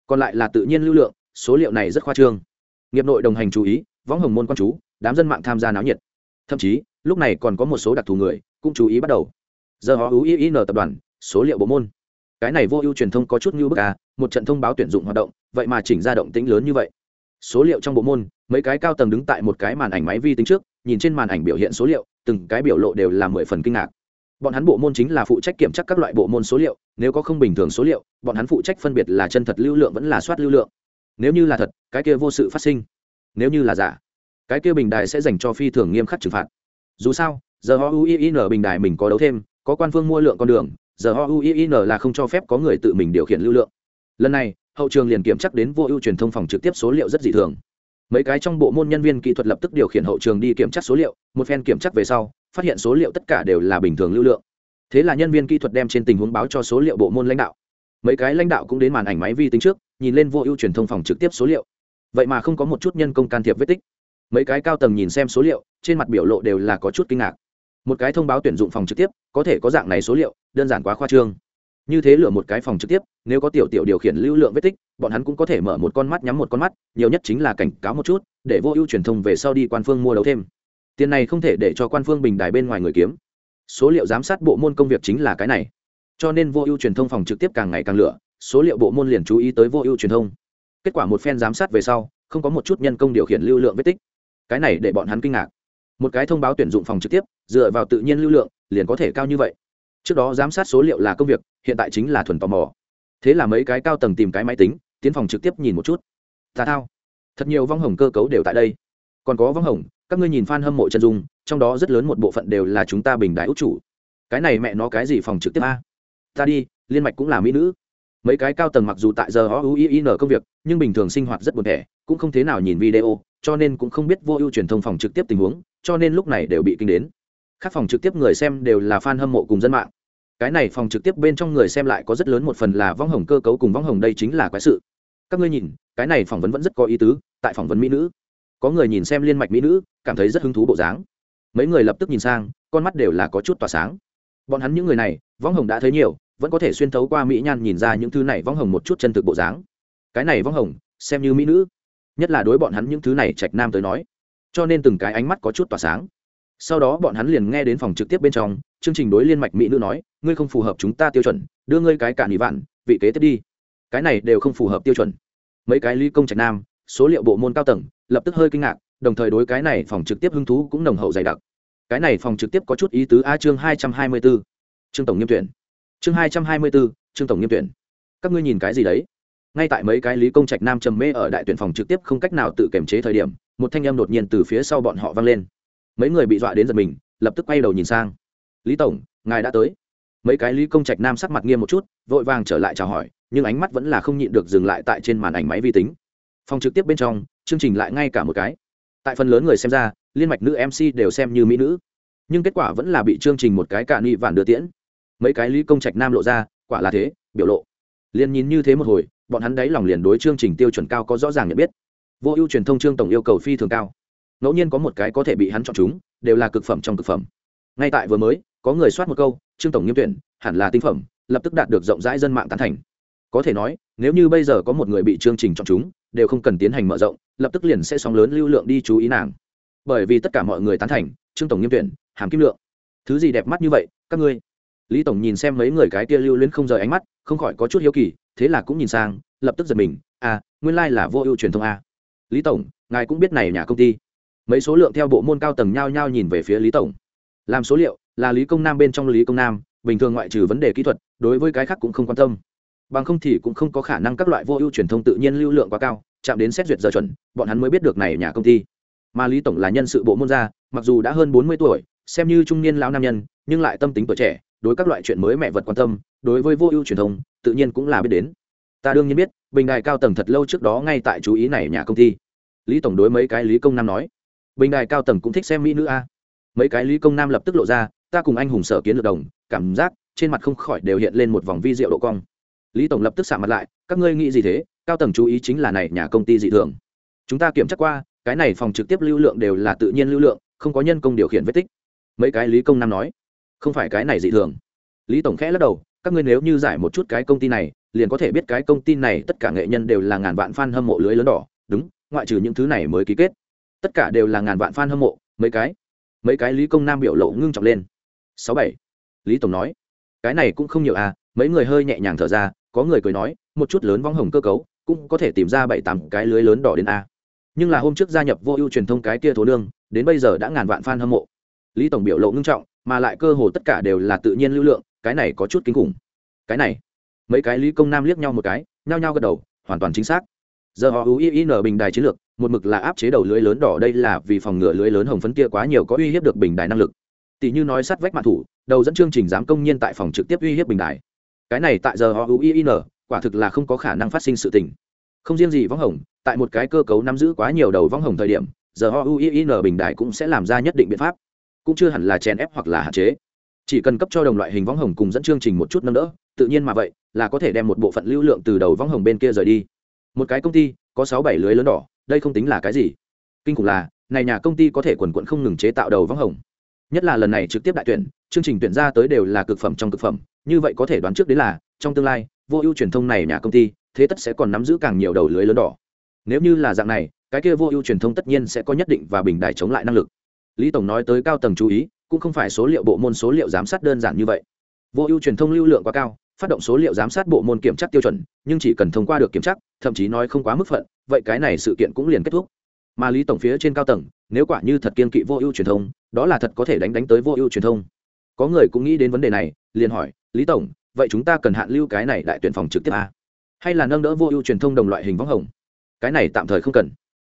Còn lại là tự nhiên lưu lượng, số liệu này rất khoa trương. Nghiệp nội đồng hành chú ý, võng hồng môn quan chú, đám dân mạng tham gia náo nhiệt. Thậm chí, lúc này còn có một số đặc thù người cũng chú ý bắt đầu. Giờ họ ưu in tập đoàn, số liệu bộ môn. Cái này vô ưu truyền thông có chút như bức à một trận thông báo tuyển dụng hoạt động, vậy mà chỉnh ra động tĩnh lớn như vậy. Số liệu trong bộ môn, mấy cái cao tầng đứng tại một cái màn ảnh máy vi tính trước, nhìn trên màn ảnh biểu hiện số liệu từng cái biểu lộ đều là mười phần kinh ngạc. Bọn hắn bộ môn chính là phụ trách kiểm tra các loại bộ môn số liệu, nếu có không bình thường số liệu, bọn hắn phụ trách phân biệt là chân thật lưu lượng vẫn là soát lưu lượng. Nếu như là thật, cái kia vô sự phát sinh. Nếu như là giả, cái kia bình đài sẽ dành cho phi thường nghiêm khắc trừng phạt. Dù sao giờ họ uin bình đài mình có đấu thêm, có quan phương mua lượng con đường giờ họ uin là không cho phép có người tự mình điều khiển lưu lượng. Lần này, hậu trường liền kiểm chắc đến vô ưu truyền thông phòng trực tiếp số liệu rất dị thường mấy cái trong bộ môn nhân viên kỹ thuật lập tức điều khiển hậu trường đi kiểm tra số liệu, một phen kiểm tra về sau, phát hiện số liệu tất cả đều là bình thường lưu lượng. Thế là nhân viên kỹ thuật đem trên tình huống báo cho số liệu bộ môn lãnh đạo. Mấy cái lãnh đạo cũng đến màn ảnh máy vi tính trước, nhìn lên vô ưu truyền thông phòng trực tiếp số liệu. Vậy mà không có một chút nhân công can thiệp vết tích. Mấy cái cao tầng nhìn xem số liệu, trên mặt biểu lộ đều là có chút kinh ngạc. Một cái thông báo tuyển dụng phòng trực tiếp, có thể có dạng này số liệu, đơn giản quá khoa trương như thế lựa một cái phòng trực tiếp, nếu có tiểu tiểu điều khiển lưu lượng vết tích, bọn hắn cũng có thể mở một con mắt nhắm một con mắt, nhiều nhất chính là cảnh cáo một chút, để vô ưu truyền thông về sau đi quan phương mua đấu thêm. Tiền này không thể để cho quan phương bình đài bên ngoài người kiếm. Số liệu giám sát bộ môn công việc chính là cái này. Cho nên vô ưu truyền thông phòng trực tiếp càng ngày càng lựa, số liệu bộ môn liền chú ý tới vô ưu truyền thông. Kết quả một phen giám sát về sau, không có một chút nhân công điều khiển lưu lượng vết tích. Cái này để bọn hắn kinh ngạc. Một cái thông báo tuyển dụng phòng trực tiếp, dựa vào tự nhiên lưu lượng, liền có thể cao như vậy. Trước đó giám sát số liệu là công việc hiện tại chính là thuần tò mò. Thế là mấy cái cao tầng tìm cái máy tính, tiến phòng trực tiếp nhìn một chút. Tà thao. Thật nhiều vong hồng cơ cấu đều tại đây. Còn có vong hồng, các ngươi nhìn f a n hâm mộ chân dung, trong đó rất lớn một bộ phận đều là chúng ta bình đại út chủ. Cái này mẹ nó cái gì phòng trực tiếp a? Ta đi, liên mạch cũng là mỹ nữ. Mấy cái cao tầng mặc dù tại giờ họ uin công việc, nhưng bình thường sinh hoạt rất buồn thẻ, cũng không thế nào nhìn video, cho nên cũng không biết vô ưu truyền thông phòng trực tiếp tình huống, cho nên lúc này đều bị kinh đến. Các phòng trực tiếp người xem đều là fan hâm mộ cùng dân mạng cái này phòng trực tiếp bên trong người xem lại có rất lớn một phần là vong hồng cơ cấu cùng vong hồng đây chính là quái sự. Các ngươi nhìn, cái này phỏng vấn vẫn rất có ý tứ, tại phỏng vấn mỹ nữ. Có người nhìn xem liên mạch mỹ nữ, cảm thấy rất hứng thú bộ dáng. Mấy người lập tức nhìn sang, con mắt đều là có chút tỏa sáng. Bọn hắn những người này, vong hồng đã thấy nhiều, vẫn có thể xuyên thấu qua mỹ nhan nhìn ra những thứ này vong hồng một chút chân thực bộ dáng. Cái này vong hồng, xem như mỹ nữ. Nhất là đối bọn hắn những thứ này trạch nam tới nói. Cho nên từng cái ánh mắt có chút tỏa sáng. Sau đó bọn hắn liền nghe đến phòng trực tiếp bên trong chương trình đối liên mạch mỹ nữ nói, ngươi không phù hợp chúng ta tiêu chuẩn, đưa ngươi cái cạn ý vạn, vị kế tiếp đi. Cái này đều không phù hợp tiêu chuẩn. Mấy cái ly công trạch nam, số liệu bộ môn cao tầng, lập tức hơi kinh ngạc, đồng thời đối cái này phòng trực tiếp hứng thú cũng nồng hậu dày đặc. Cái này phòng trực tiếp có chút ý tứ a chương hai trăm hai mươi bốn chương tổng nghiêm tuyển. Chương hai trăm hai mươi bốn chương tổng nghiêm tuyển. Các ngươi nhìn cái gì đấy? Ngay tại mấy cái lý công trạch nam trầm mê ở đại tuyển phòng trực tiếp không cách nào tự kiềm chế thời điểm, một thanh em đột nhiên từ phía sau bọn họ vang lên. Mấy người bị dọa đến giật mình, lập tức quay đầu nhìn sang lý tổng, ngài đã tới. Mấy cái lý công trạch nam sắc mặt nghiêm một chút, vội vàng trở lại chào hỏi, nhưng ánh mắt vẫn là không nhịn được dừng lại tại trên màn ảnh máy vi tính. Phòng trực tiếp bên trong, chương trình lại ngay cả một cái. Tại phần lớn người xem ra, liên mạch nữ mc đều xem như mỹ nữ. Nhưng kết quả vẫn là bị chương trình một cái cạn nghị vản đưa tiễn. Mấy cái lý công trạch nam lộ ra, quả là thế, biểu lộ. Liền nhìn như thế một hồi, bọn hắn đáy lòng liền đối chương trình tiêu chuẩn cao có rõ ràng nhận biết. Vô ưu truyền thông trương tổng yêu cầu phi thường cao. Ngẫu nhiên có một cái có thể bị hắn chọn chúng, đều là cực phẩm trong cực phẩm. Ngay tại vừa mới có người soát một câu, trương tổng nghiêm tuyển, hẳn là tinh phẩm, lập tức đạt được rộng rãi dân mạng tán thành. Có thể nói, nếu như bây giờ có một người bị chương trình chọn chúng, đều không cần tiến hành mở rộng, lập tức liền sẽ sóng lớn lưu lượng đi chú ý nàng. Bởi vì tất cả mọi người tán thành, trương tổng nghiêm tuyển, hàm kim lượng. Thứ gì đẹp mắt như vậy, các ngươi? Lý tổng nhìn xem mấy người cái kia lưu luyến không rời ánh mắt, không khỏi có chút hiếu kỳ, thế là cũng nhìn sang, lập tức giật mình à nguyên lai、like、là vô ưu truyền thông a. Lý tổng, ngài cũng biết này nhà công ty. Mấy số lượng theo bộ môn cao tầng nhao nhao nhìn về phía lý tổng. Làm số liệu là lý công nam bên trong lý công nam, bình thường ngoại trừ vấn đề kỹ thuật, đối với cái khác cũng không quan tâm. Bằng không thì cũng không có khả năng các loại vô ưu truyền thông tự nhiên lưu lượng quá cao, chạm đến xét duyệt giờ chuẩn, bọn hắn mới biết được này nhà công ty. Mà lý tổng là nhân sự bộ môn gia, mặc dù đã hơn bốn mươi tuổi, xem như trung niên lão nam nhân, nhưng lại tâm tính tuổi trẻ, đối các loại chuyện mới mẹ vật quan tâm, đối với vô ưu truyền thông, tự nhiên cũng là biết đến. Ta đương nhiên biết, bình đài cao tầng thật lâu trước đó ngay tại chú ý này nhà công ty. Lý tổng đối mấy cái lý công nam nói. Bình đài cao tầng cũng thích xem mỹ nữ a. Mấy cái lý công nam lập tức lộ ra ta cùng anh hùng sở kiến lược đồng, cảm giác trên mặt không khỏi đều hiện lên một vòng vi diệu độ cong. Lý tổng lập tức xạ mặt lại, các ngươi nghĩ gì thế? Cao tầng chú ý chính là này nhà công ty dị thường. Chúng ta kiểm tra qua, cái này phòng trực tiếp lưu lượng đều là tự nhiên lưu lượng, không có nhân công điều khiển vết tích. Mấy cái lý công nam nói, không phải cái này dị thường. Lý tổng khẽ lắc đầu, các ngươi nếu như giải một chút cái công ty này, liền có thể biết cái công ty này tất cả nghệ nhân đều là ngàn vạn fan hâm mộ lưới lớn đỏ. Đúng, ngoại trừ những thứ này mới ký kết. Tất cả đều là ngàn vạn fan hâm mộ, mấy cái. Mấy cái lý công nam biểu lộ ngưng trọng lên sáu bảy. Lý tổng nói, cái này cũng không nhiều à mấy người hơi nhẹ nhàng thở ra, có người cười nói, một chút lớn vong hồng cơ cấu, cũng có thể tìm ra bảy tám cái lưới lớn đỏ đến a. Nhưng là hôm trước gia nhập vô ưu truyền thông cái kia thố nương, đến bây giờ đã ngàn vạn fan hâm mộ. Lý tổng biểu lộ ngưng trọng, mà lại cơ hồ tất cả đều là tự nhiên lưu lượng, cái này có chút kinh khủng. Cái này? Mấy cái lý công nam liếc nhau một cái, nhao nhao gật đầu, hoàn toàn chính xác. Giờ họ uin bình đài chiến lược, một mực là áp chế đầu lưới lớn đỏ, đây là vì phòng ngừa lưới lớn hồng phấn kia quá nhiều có uy hiếp được bình đài năng lực tỷ như nói sát vách mạng thủ, đầu dẫn chương trình dám công nhiên tại phòng trực tiếp uy hiếp bình đại. cái này tại giờ họ uin quả thực là không có khả năng phát sinh sự tình. Không riêng gì võng hồng, tại một cái cơ cấu nắm giữ quá nhiều đầu võng hồng thời điểm, giờ họ uin bình đại cũng sẽ làm ra nhất định biện pháp. Cũng chưa hẳn là chèn ép hoặc là hạn chế. Chỉ cần cấp cho đồng loại hình võng hồng cùng dẫn chương trình một chút nâng đỡ, tự nhiên mà vậy, là có thể đem một bộ phận lưu lượng từ đầu võng hồng bên kia rời đi. Một cái công ty, có sáu bảy lưới lớn đỏ, đây không tính là cái gì. Kinh khủng là, này nhà công ty có thể quần quận không ngừng chế tạo đầu võng hồng nhất là lần này trực tiếp đại tuyển, chương trình tuyển ra tới đều là cực phẩm trong cực phẩm, như vậy có thể đoán trước đến là, trong tương lai, vô ưu truyền thông này nhà công ty, thế tất sẽ còn nắm giữ càng nhiều đầu lưới lớn đỏ. Nếu như là dạng này, cái kia vô ưu truyền thông tất nhiên sẽ có nhất định và bình đài chống lại năng lực. Lý tổng nói tới cao tầng chú ý, cũng không phải số liệu bộ môn số liệu giám sát đơn giản như vậy. Vô ưu truyền thông lưu lượng quá cao, phát động số liệu giám sát bộ môn kiểm tra tiêu chuẩn, nhưng chỉ cần thông qua được kiểm tra, thậm chí nói không quá mức phận, vậy cái này sự kiện cũng liền kết thúc mà lý tổng phía trên cao tầng, nếu quả như thật kiên kỵ vô ưu truyền thông, đó là thật có thể đánh đánh tới vô ưu truyền thông. Có người cũng nghĩ đến vấn đề này, liền hỏi, lý tổng, vậy chúng ta cần hạn lưu cái này đại tuyển phòng trực tiếp à? hay là nâng đỡ vô ưu truyền thông đồng loại hình võng hồng? Cái này tạm thời không cần.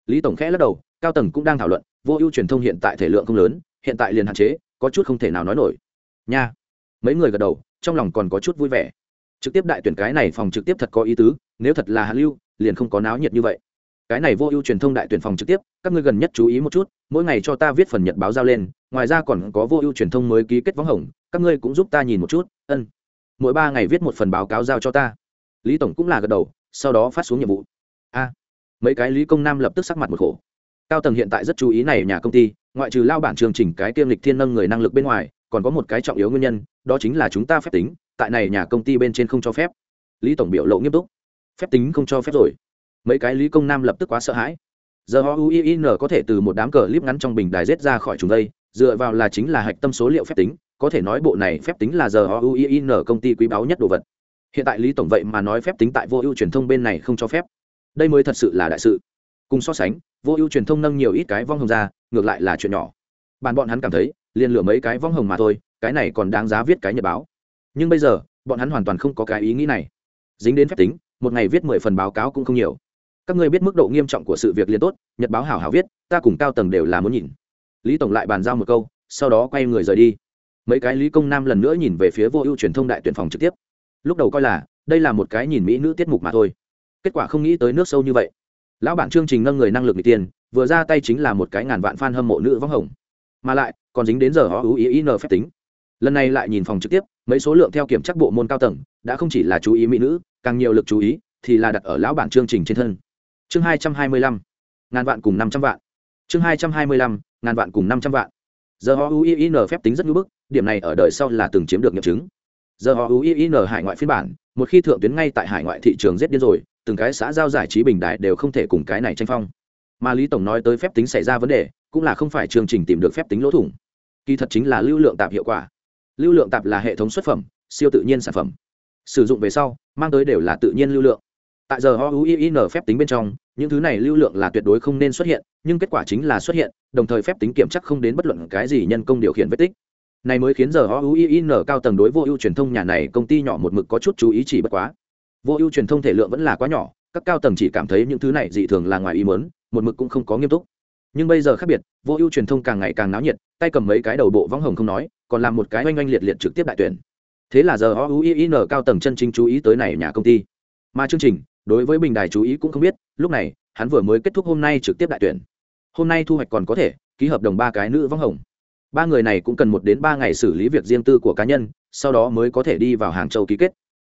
Lý tổng khẽ lắc đầu, cao tầng cũng đang thảo luận, vô ưu truyền thông hiện tại thể lượng không lớn, hiện tại liền hạn chế, có chút không thể nào nói nổi. Nha. Mấy người gật đầu, trong lòng còn có chút vui vẻ. Trực tiếp đại tuyển cái này phòng trực tiếp thật có ý tứ, nếu thật là hạ lưu, liền không có náo nhiệt như vậy cái này vô ưu truyền thông đại tuyển phòng trực tiếp, các ngươi gần nhất chú ý một chút, mỗi ngày cho ta viết phần nhật báo giao lên, ngoài ra còn có vô ưu truyền thông mới ký kết võng hồng, các ngươi cũng giúp ta nhìn một chút, ân. Mỗi ba ngày viết một phần báo cáo giao cho ta. Lý tổng cũng là gật đầu, sau đó phát xuống nhiệm vụ. A, mấy cái lý công nam lập tức sắc mặt một khổ. Cao tầng hiện tại rất chú ý này nhà công ty, ngoại trừ lao bản chương trình cái tiêm lịch thiên nâng người năng lực bên ngoài, còn có một cái trọng yếu nguyên nhân, đó chính là chúng ta phép tính, tại này nhà công ty bên trên không cho phép. Lý tổng biểu lộ nghiêm túc. Phép tính không cho phép rồi mấy cái lý công nam lập tức quá sợ hãi. Giờ họ uin có thể từ một đám cờ clip ngắn trong bình đài rết ra khỏi chúng đây, dựa vào là chính là hạch tâm số liệu phép tính, có thể nói bộ này phép tính là giờ họ uin công ty quý báu nhất đồ vật. Hiện tại lý tổng vậy mà nói phép tính tại vô ưu truyền thông bên này không cho phép. Đây mới thật sự là đại sự. Cùng so sánh, vô ưu truyền thông nâng nhiều ít cái vong hồng ra, ngược lại là chuyện nhỏ. Bàn bọn hắn cảm thấy, liền lựa mấy cái vong hồng mà thôi, cái này còn đáng giá viết cái nhật báo. Nhưng bây giờ, bọn hắn hoàn toàn không có cái ý nghĩ này. Dính đến phép tính, một ngày viết mười phần báo cáo cũng không nhiều các ngươi biết mức độ nghiêm trọng của sự việc liên tốt, nhật báo hảo hảo viết, ta cùng cao tầng đều là muốn nhìn. Lý tổng lại bàn giao một câu, sau đó quay người rời đi. Mấy cái lý công nam lần nữa nhìn về phía vô ưu truyền thông đại tuyển phòng trực tiếp. Lúc đầu coi là, đây là một cái nhìn mỹ nữ tiết mục mà thôi. Kết quả không nghĩ tới nước sâu như vậy. Lão bản chương trình nâng người năng lực n tiền, vừa ra tay chính là một cái ngàn vạn f a n hâm mộ nữ võng hồng. Mà lại, còn dính đến giờ họ ưu ý ý n phép tính. Lần này lại nhìn phòng trực tiếp, mấy số lượng theo kiểm tra bộ môn cao tầng, đã không chỉ là chú ý mỹ nữ, càng nhiều lực chú ý thì là đặt ở lão bản chương trình trên thân chương hai trăm hai mươi lăm, ngàn vạn cùng năm trăm vạn. Chương hai trăm hai mươi lăm, ngàn vạn cùng năm trăm vạn. Giờ họ uin phép tính rất ngưỡng bức, điểm này ở đời sau là từng chiếm được nghiệm chứng. Giờ họ uin hải ngoại phiên bản, một khi thượng tuyến ngay tại hải ngoại thị trường giết điên rồi, từng cái xã giao giải trí bình đại đều không thể cùng cái này tranh phong. Mà lý tổng nói tới phép tính xảy ra vấn đề, cũng là không phải chương trình tìm được phép tính lỗ thủng. Kỳ thật chính là lưu lượng tạp hiệu quả. Lưu lượng tạp là hệ thống xuất phẩm, siêu tự nhiên sản phẩm. Sử dụng về sau, mang tới đều là tự nhiên lưu lượng tại giờ OUIN phép tính bên trong, những thứ này lưu lượng là tuyệt đối không nên xuất hiện, nhưng kết quả chính là xuất hiện, đồng thời phép tính kiểm chắc không đến bất luận cái gì nhân công điều khiển vết tích. Này mới khiến giờ OUIN cao tầng đối vô ưu truyền thông nhà này công ty nhỏ một mực có chút chú ý chỉ bất quá. Vô ưu truyền thông thể lượng vẫn là quá nhỏ, các cao tầng chỉ cảm thấy những thứ này dị thường là ngoài ý mớn một mực cũng không có nghiêm túc. Nhưng bây giờ khác biệt, vô ưu truyền thông càng ngày càng náo nhiệt, tay cầm mấy cái đầu bộ võng hồng không nói, còn làm một cái oanh oanh liệt liệt trực tiếp đại tuyển. Thế là giờ OUIN cao tầng chân chính chú ý tới này nhà công ty. Mà chương trình đối với bình đài chú ý cũng không biết, lúc này, hắn vừa mới kết thúc hôm nay trực tiếp đại tuyển. Hôm nay thu hoạch còn có thể, ký hợp đồng ba cái nữ vong hồng. Ba người này cũng cần một đến ba ngày xử lý việc riêng tư của cá nhân, sau đó mới có thể đi vào hàng châu ký kết.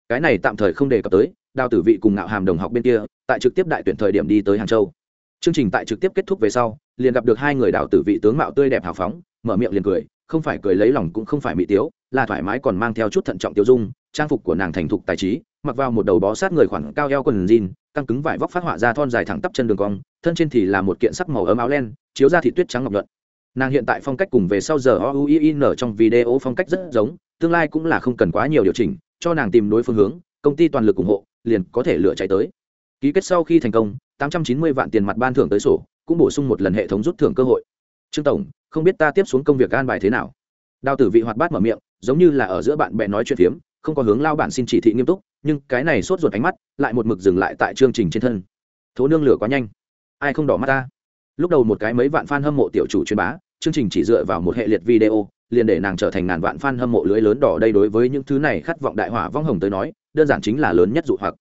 Cái này tạm thời không đề cập tới, đào tử vị cùng ngạo hàm đồng học bên kia, tại trực tiếp đại tuyển thời điểm đi tới hàng châu. Chương trình tại trực tiếp kết thúc về sau, liền gặp được hai người đào tử vị tướng mạo tươi đẹp hào phóng, mở miệng liền cười, không phải cười lấy lòng cũng không phải mỹ tiếu, là thoải mái còn mang theo chút thận trọng tiêu dung trang phục của nàng thành thục tài trí, mặc vào một đầu bó sát người khoảng cao eo quần jean, căng cứng vải vóc phát họa ra thon dài thẳng tắp chân đường cong, thân trên thì là một kiện sắc màu ấm áo len, chiếu ra thị tuyết trắng ngọc luận. nàng hiện tại phong cách cùng về sau giờ oin trong video phong cách rất giống, tương lai cũng là không cần quá nhiều điều chỉnh, cho nàng tìm đối phương hướng, công ty toàn lực ủng hộ, liền có thể lựa chạy tới. Ký kết sau khi thành công 890 vạn tiền mặt ban thưởng tới sổ, cũng bổ sung một lần hệ thống rút thưởng cơ hội. Trương tổng, không biết ta tiếp xuống công việc an bài thế nào? Đào tử vị hoạt bát mở miệng, giống như là ở giữa bạn bè nói chuyện phiếm không có hướng lao bản xin chỉ thị nghiêm túc, nhưng cái này sốt ruột ánh mắt lại một mực dừng lại tại chương trình trên thân. Thố nương lửa quá nhanh. Ai không đỏ mắt ta? Lúc đầu một cái mấy vạn fan hâm mộ tiểu chủ truyền bá, chương trình chỉ dựa vào một hệ liệt video, liền để nàng trở thành ngàn vạn fan hâm mộ lưới lớn đỏ đây đối với những thứ này khát vọng đại hỏa vong hồng tới nói, đơn giản chính là lớn nhất dụ hoặc.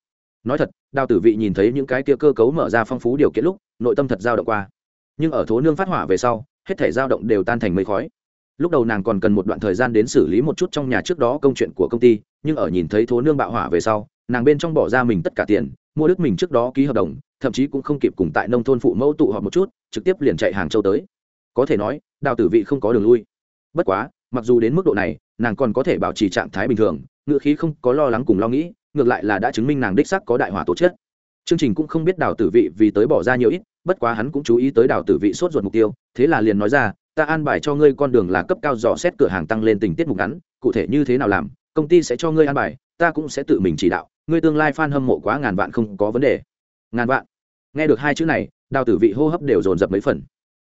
Nói thật, đào tử vị nhìn thấy những cái kia cơ cấu mở ra phong phú điều kiện lúc, nội tâm thật dao động qua. Nhưng ở thố nương phát hỏa về sau, hết thể dao động đều tan thành mây khói lúc đầu nàng còn cần một đoạn thời gian đến xử lý một chút trong nhà trước đó công chuyện của công ty, nhưng ở nhìn thấy thố nương bạo hỏa về sau, nàng bên trong bỏ ra mình tất cả tiền, mua đức mình trước đó ký hợp đồng, thậm chí cũng không kịp cùng tại nông thôn phụ mẫu tụ họp một chút, trực tiếp liền chạy hàng châu tới. Có thể nói, đào tử vị không có đường lui. Bất quá, mặc dù đến mức độ này, nàng còn có thể bảo trì trạng thái bình thường, ngựa khí không có lo lắng cùng lo nghĩ, ngược lại là đã chứng minh nàng đích sắc có đại hỏa tổ chức chương trình cũng không biết đào tử vị vì tới bỏ ra nhiều ít, bất quá hắn cũng chú ý tới đào tử vị sốt ruột mục tiêu, thế là liền nói ra ta an bài cho ngươi con đường là cấp cao dò xét cửa hàng tăng lên tình tiết mục ngắn, cụ thể như thế nào làm, công ty sẽ cho ngươi an bài, ta cũng sẽ tự mình chỉ đạo, ngươi tương lai f a n hâm mộ quá ngàn vạn không có vấn đề. Ngàn vạn? Nghe được hai chữ này, đào tử vị hô hấp đều dồn dập mấy phần.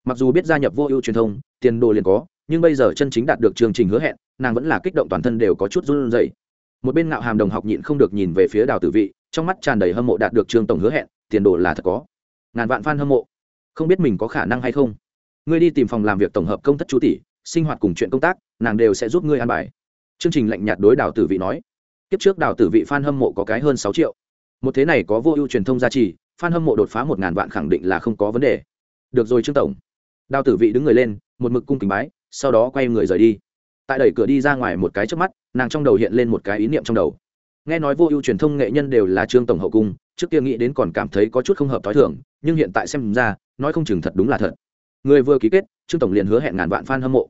Mặc dù biết gia nhập vô ưu truyền thông, tiền đồ liền có, nhưng bây giờ chân chính đạt được chương trình hứa hẹn, nàng vẫn là kích động toàn thân đều có chút run rẩy. dậy một bên ngạo hàm đồng học nhịn không được nhìn về phía đào tử vị, trong mắt tràn đầy hâm mộ đạt được trường tổng hứa hẹn, tiền đồ là thật có. Ngàn vạn f a n hâm mộ. Không biết mình có khả năng hay không ngươi đi tìm phòng làm việc tổng hợp công thất chú tỷ, sinh hoạt cùng chuyện công tác, nàng đều sẽ giúp ngươi an bài. Chương trình lạnh nhạt đối đào tử vị nói. Kiếp trước đào tử vị f a n hâm mộ có cái hơn sáu triệu. Một thế này có vô ưu truyền thông gia trì f a n hâm mộ đột phá một ngàn vạn khẳng định là không có vấn đề. Được rồi trương tổng. Đào tử vị đứng người lên, một mực cung kính bái, sau đó quay người rời đi. Tại đẩy cửa đi ra ngoài một cái trước mắt, nàng trong đầu hiện lên một cái ý niệm trong đầu. Nghe nói vô ưu truyền thông nghệ nhân đều là trương tổng hậu cung, trước kia nghĩ đến còn cảm thấy có chút không hợp t h ó i thưởng nhưng hiện tại xem ra, nói không chừng thật đúng là thật người vừa ký kết, trương tổng liền hứa hẹn ngàn vạn f a n hâm mộ.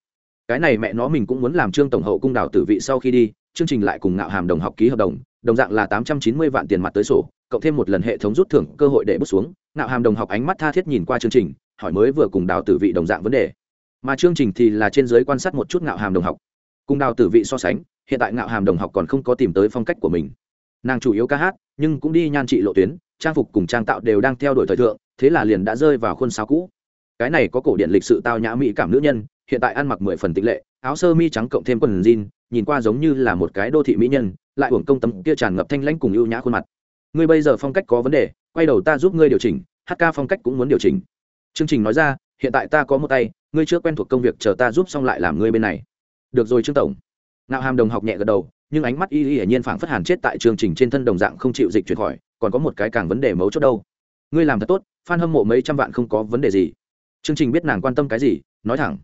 Cái này mẹ nó mình cũng muốn làm trương tổng hậu cung đào tử vị sau khi đi, chương trình lại cùng ngạo hàm đồng học ký hợp đồng đồng dạng là tám trăm chín mươi vạn tiền mặt tới sổ, cộng thêm một lần hệ thống rút thưởng cơ hội để bước xuống. Ngạo hàm đồng học ánh mắt tha thiết nhìn qua chương trình, hỏi mới vừa cùng đào tử vị đồng dạng vấn đề. Mà chương trình thì là trên giới quan sát một chút ngạo hàm đồng học. Cùng đào tử vị so sánh, hiện tại ngạo hàm đồng học còn không có tìm tới phong cách của mình. Nàng chủ yếu ca hát, nhưng cũng đi nhan trị lộ tuyến, trang phục cùng trang tạo đều đang theo đuổi thời thượng, thế là liền đã rơi vào khuôn sáo cũ cái này có cổ điện lịch sự tao nhã mỹ cảm nữ nhân, hiện tại ăn mặc mười phần tịch lệ, áo sơ mi trắng cộng thêm quần jean, nhìn qua giống như là một cái đô thị mỹ nhân, lại uổng công tấm kia tràn ngập thanh lãnh cùng ưu nhã khuôn mặt. Ngươi bây giờ phong cách có vấn đề, quay đầu ta giúp ngươi điều chỉnh, hát ca phong cách cũng muốn điều chỉnh. Chương trình nói ra, hiện tại ta có một tay, ngươi chưa quen thuộc công việc chờ ta giúp xong lại làm ngươi bên này. Được rồi trương tổng. Nạo hàm đồng học nhẹ gật đầu, nhưng ánh mắt y y hiển nhiên phảng phất hàn chết tại chương trình trên thân đồng dạng không chịu dịch chuyển khỏi, còn có một cái càng vấn đề mấu chốt đâu. Ngươi làm thật tốt f hâm mộ mấy trăm vạn không có vấn đề gì chương trình biết nàng quan tâm cái gì, nói thẳng.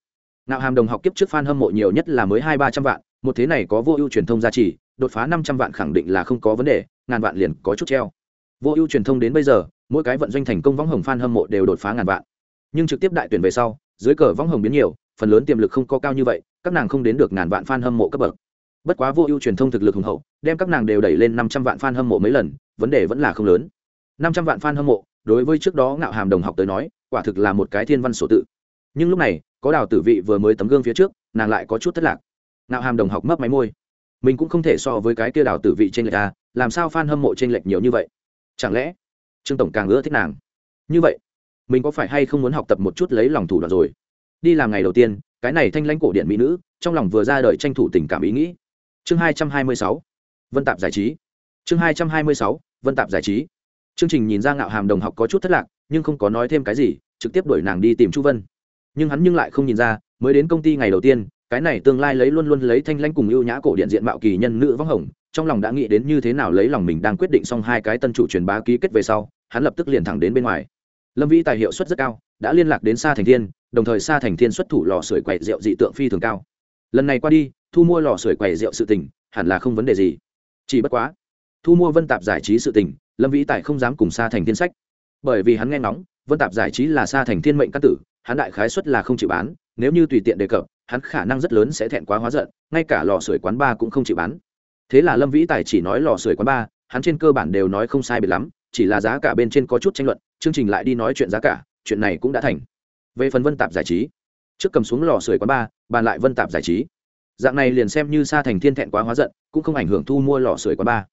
Nạo hàm đồng học kiếp trước f hâm mộ nhiều nhất là mới hai ba trăm vạn, một thế này có vô ưu truyền thông giá trị đột phá năm trăm vạn khẳng định là không có vấn đề, ngàn vạn liền có chút treo. Vô ưu truyền thông đến bây giờ, mỗi cái vận doanh thành công võng hồng f hâm mộ đều đột phá ngàn vạn. Nhưng trực tiếp đại tuyển về sau, dưới cờ võng hồng biến nhiều, phần lớn tiềm lực không có cao như vậy, các nàng không đến được ngàn vạn f a n hâm mộ cấp bậc. Bất quá vô ưu truyền thông thực lực hùng hậu, đem các nàng đều đẩy lên năm trăm vạn f a n hâm mộ mấy lần, vấn đề vẫn là không lớn. Năm trăm vạn f a n hâm mộ, đối với trước đó ngạo hàm đồng học tới nói quả thực là một cái thiên văn sổ tự. Nhưng lúc này, có đào tử vị vừa mới tấm gương phía trước, nàng lại có chút thất lạc. Ngạo hàm đồng học mấp máy môi. Mình cũng không thể so với cái kia đào tử vị trên lệch ta làm sao f a n hâm mộ trên lệch nhiều như vậy? Chẳng lẽ trương tổng càng ưa thích nàng? Như vậy, mình có phải hay không muốn học tập một chút lấy lòng thủ đoạn rồi? Đi làm ngày đầu tiên, cái này thanh lãnh cổ điện mỹ nữ, trong lòng vừa ra đời tranh thủ tình cảm ý nghĩ. Chương hai trăm hai mươi sáu, vân tạp giải trí. Chương hai trăm hai mươi sáu, vân tạp giải trí. Chương trình nhìn ra ngạo hàm đồng học có chút thất lạc nhưng không có nói thêm cái gì, trực tiếp đuổi nàng đi tìm chu vân. Nhưng hắn nhưng lại không nhìn ra, mới đến công ty ngày đầu tiên, cái này tương lai lấy luôn luôn lấy thanh lãnh cùng ưu nhã cổ điện diện mạo kỳ nhân nữ võng hồng, trong lòng đã nghĩ đến như thế nào lấy lòng mình đang quyết định xong hai cái tân chủ truyền bá ký kết về sau, hắn lập tức liền thẳng đến bên ngoài. Lâm vĩ tài hiệu suất rất cao, đã liên lạc đến xa thành thiên, đồng thời xa thành thiên xuất thủ lò sưởi quậy rượu dị tượng phi thường cao. Lần này qua đi, thu mua lò sưởi quậy rượu sự tình, hẳn là không vấn đề gì. Chỉ bất quá, thu mua vân tạp giải trí sự tình, lâm vĩ tài không dám cùng xa thành thiên sách bởi vì hắn nghe ngóng vân tạp giải trí là xa thành thiên mệnh căn tử hắn đại khái suất là không chịu bán nếu như tùy tiện đề cập hắn khả năng rất lớn sẽ thẹn quá hóa giận ngay cả lò sưởi quán ba cũng không chịu bán. Thế là lâm vĩ tài chỉ nói lò sưởi quán ba, hắn trên cơ bản đều nói không sai biệt lắm chỉ là giá cả bên trên có chút tranh luận chương trình lại đi nói chuyện giá cả chuyện này cũng đã thành. Về phần vân tạp giải trí trước cầm xuống lò sưởi quán ba, bàn lại vân tạp giải trí. Dạng này liền xem như sa thành thiên thẹn quá hóa giận cũng không ảnh hưởng thu mua lò sưởi quán ba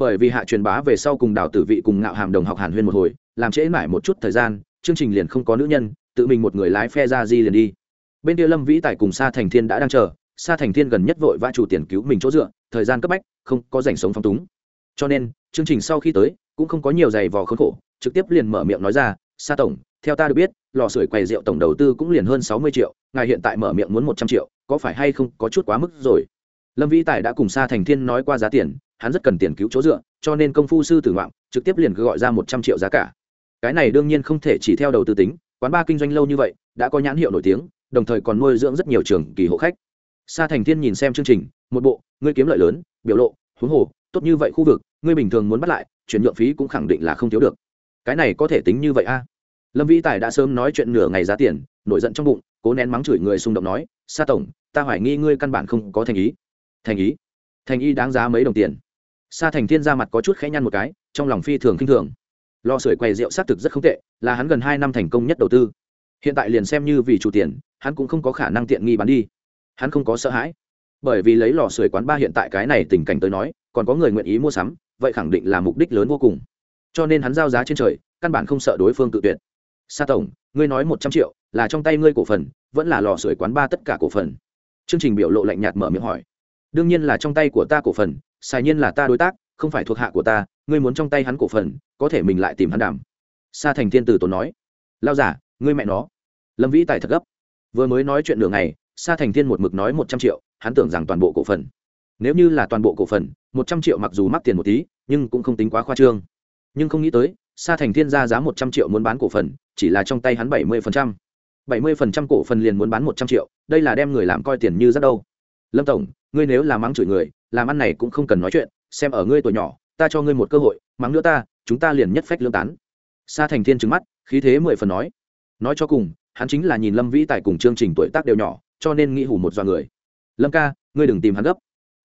bởi vì hạ truyền bá về sau cùng đào tử vị cùng ngạo hàm đồng học hàn huyên một hồi, làm trễ mãi một chút thời gian, chương trình liền không có nữ nhân, tự mình một người lái phe ra di liền đi. Bên kia lâm vĩ tài cùng sa thành thiên đã đang chờ, sa thành thiên gần nhất vội vã chủ tiền cứu mình chỗ dựa, thời gian cấp bách, không có dành sống phong túng. Cho nên, chương trình sau khi tới, cũng không có nhiều giày vò khốn khổ, trực tiếp liền mở miệng nói ra, sa tổng, theo ta được biết, lò sưởi quầy rượu tổng đầu tư cũng liền hơn sáu mươi triệu, ngài hiện tại mở miệng muốn một trăm triệu, có phải hay không có chút quá mức rồi? Lâm vĩ tài đã cùng sa thành thiên nói qua giá tiền hắn rất cần tiền cứu chỗ dựa, cho nên công phu sư tử ngoạm trực tiếp liền cứ gọi ra một trăm triệu giá cả. Cái này đương nhiên không thể chỉ theo đầu tư tính, quán ba kinh doanh lâu như vậy, đã có nhãn hiệu nổi tiếng, đồng thời còn nuôi dưỡng rất nhiều trường kỳ hộ khách. Sa thành thiên nhìn xem chương trình, một bộ, ngươi kiếm lợi lớn, biểu lộ, huống hồ, tốt như vậy khu vực, ngươi bình thường muốn bắt lại, chuyển nhượng phí cũng khẳng định là không thiếu được. Cái này có thể tính như vậy a? Lâm vĩ tài đã sớm nói chuyện nửa ngày giá tiền, nổi giận trong bụng, cố nén mắng chửi người xung động nói, sa tổng, ta hoài nghi ngươi căn bản không có thành ý. Thành ý? Thành ý đáng giá mấy đồng tiền? Sa thành thiên ra mặt có chút khẽ nhăn một cái, trong lòng phi thường k i n h thường. Lò sưởi quầy rượu xác thực rất không tệ, là hắn gần hai năm thành công nhất đầu tư. Hiện tại liền xem như vì chủ tiền, hắn cũng không có khả năng tiện nghi bán đi. Hắn không có sợ hãi. Bởi vì lấy lò sưởi quán ba hiện tại cái này tình cảnh tới nói, còn có người nguyện ý mua sắm, vậy khẳng định là mục đích lớn vô cùng. Cho nên hắn giao giá trên trời, căn bản không sợ đối phương tự tuyệt. Sa tổng, ngươi nói một trăm triệu, là trong tay ngươi cổ phần, vẫn là lò sưởi quán ba tất cả cổ phần? Chương trình biểu lộ lạnh nhạt mở miệng hỏi. Đương nhiên là trong tay của ta cổ phần xài nhiên là ta đối tác, không phải thuộc hạ của ta, ngươi muốn trong tay hắn cổ phần, có thể mình lại tìm hắn đảm sa thành thiên tử tốn nói. Lao giả, ngươi mẹ nó. Lâm vĩ tài thật gấp. Vừa mới nói chuyện nửa ngày, sa thành thiên một mực nói một trăm triệu, hắn tưởng rằng toàn bộ cổ phần. Nếu như là toàn bộ cổ phần, một trăm triệu mặc dù mắc tiền một tí, nhưng cũng không tính quá khoa trương. Nhưng không nghĩ tới, sa thành thiên ra giá một trăm triệu muốn bán cổ phần, chỉ là trong tay hắn bảy mươi phần trăm. bảy mươi phần trăm cổ phần liền muốn bán một trăm triệu, đây là đem người làm coi tiền như rất đâu lâm tổng, ngươi nếu là mắng chửi người, làm ăn này cũng không cần nói chuyện, xem ở ngươi tuổi nhỏ, ta cho ngươi một cơ hội, mắng nữa ta, chúng ta liền nhất phách lương tán. Sa thành thiên trứng mắt, khí thế mười phần nói. Nói cho cùng, hắn chính là nhìn lâm vĩ tại cùng chương trình tuổi tác đều nhỏ, cho nên nghĩ hủ một dọa người. Lâm ca, ngươi đừng tìm hắn gấp.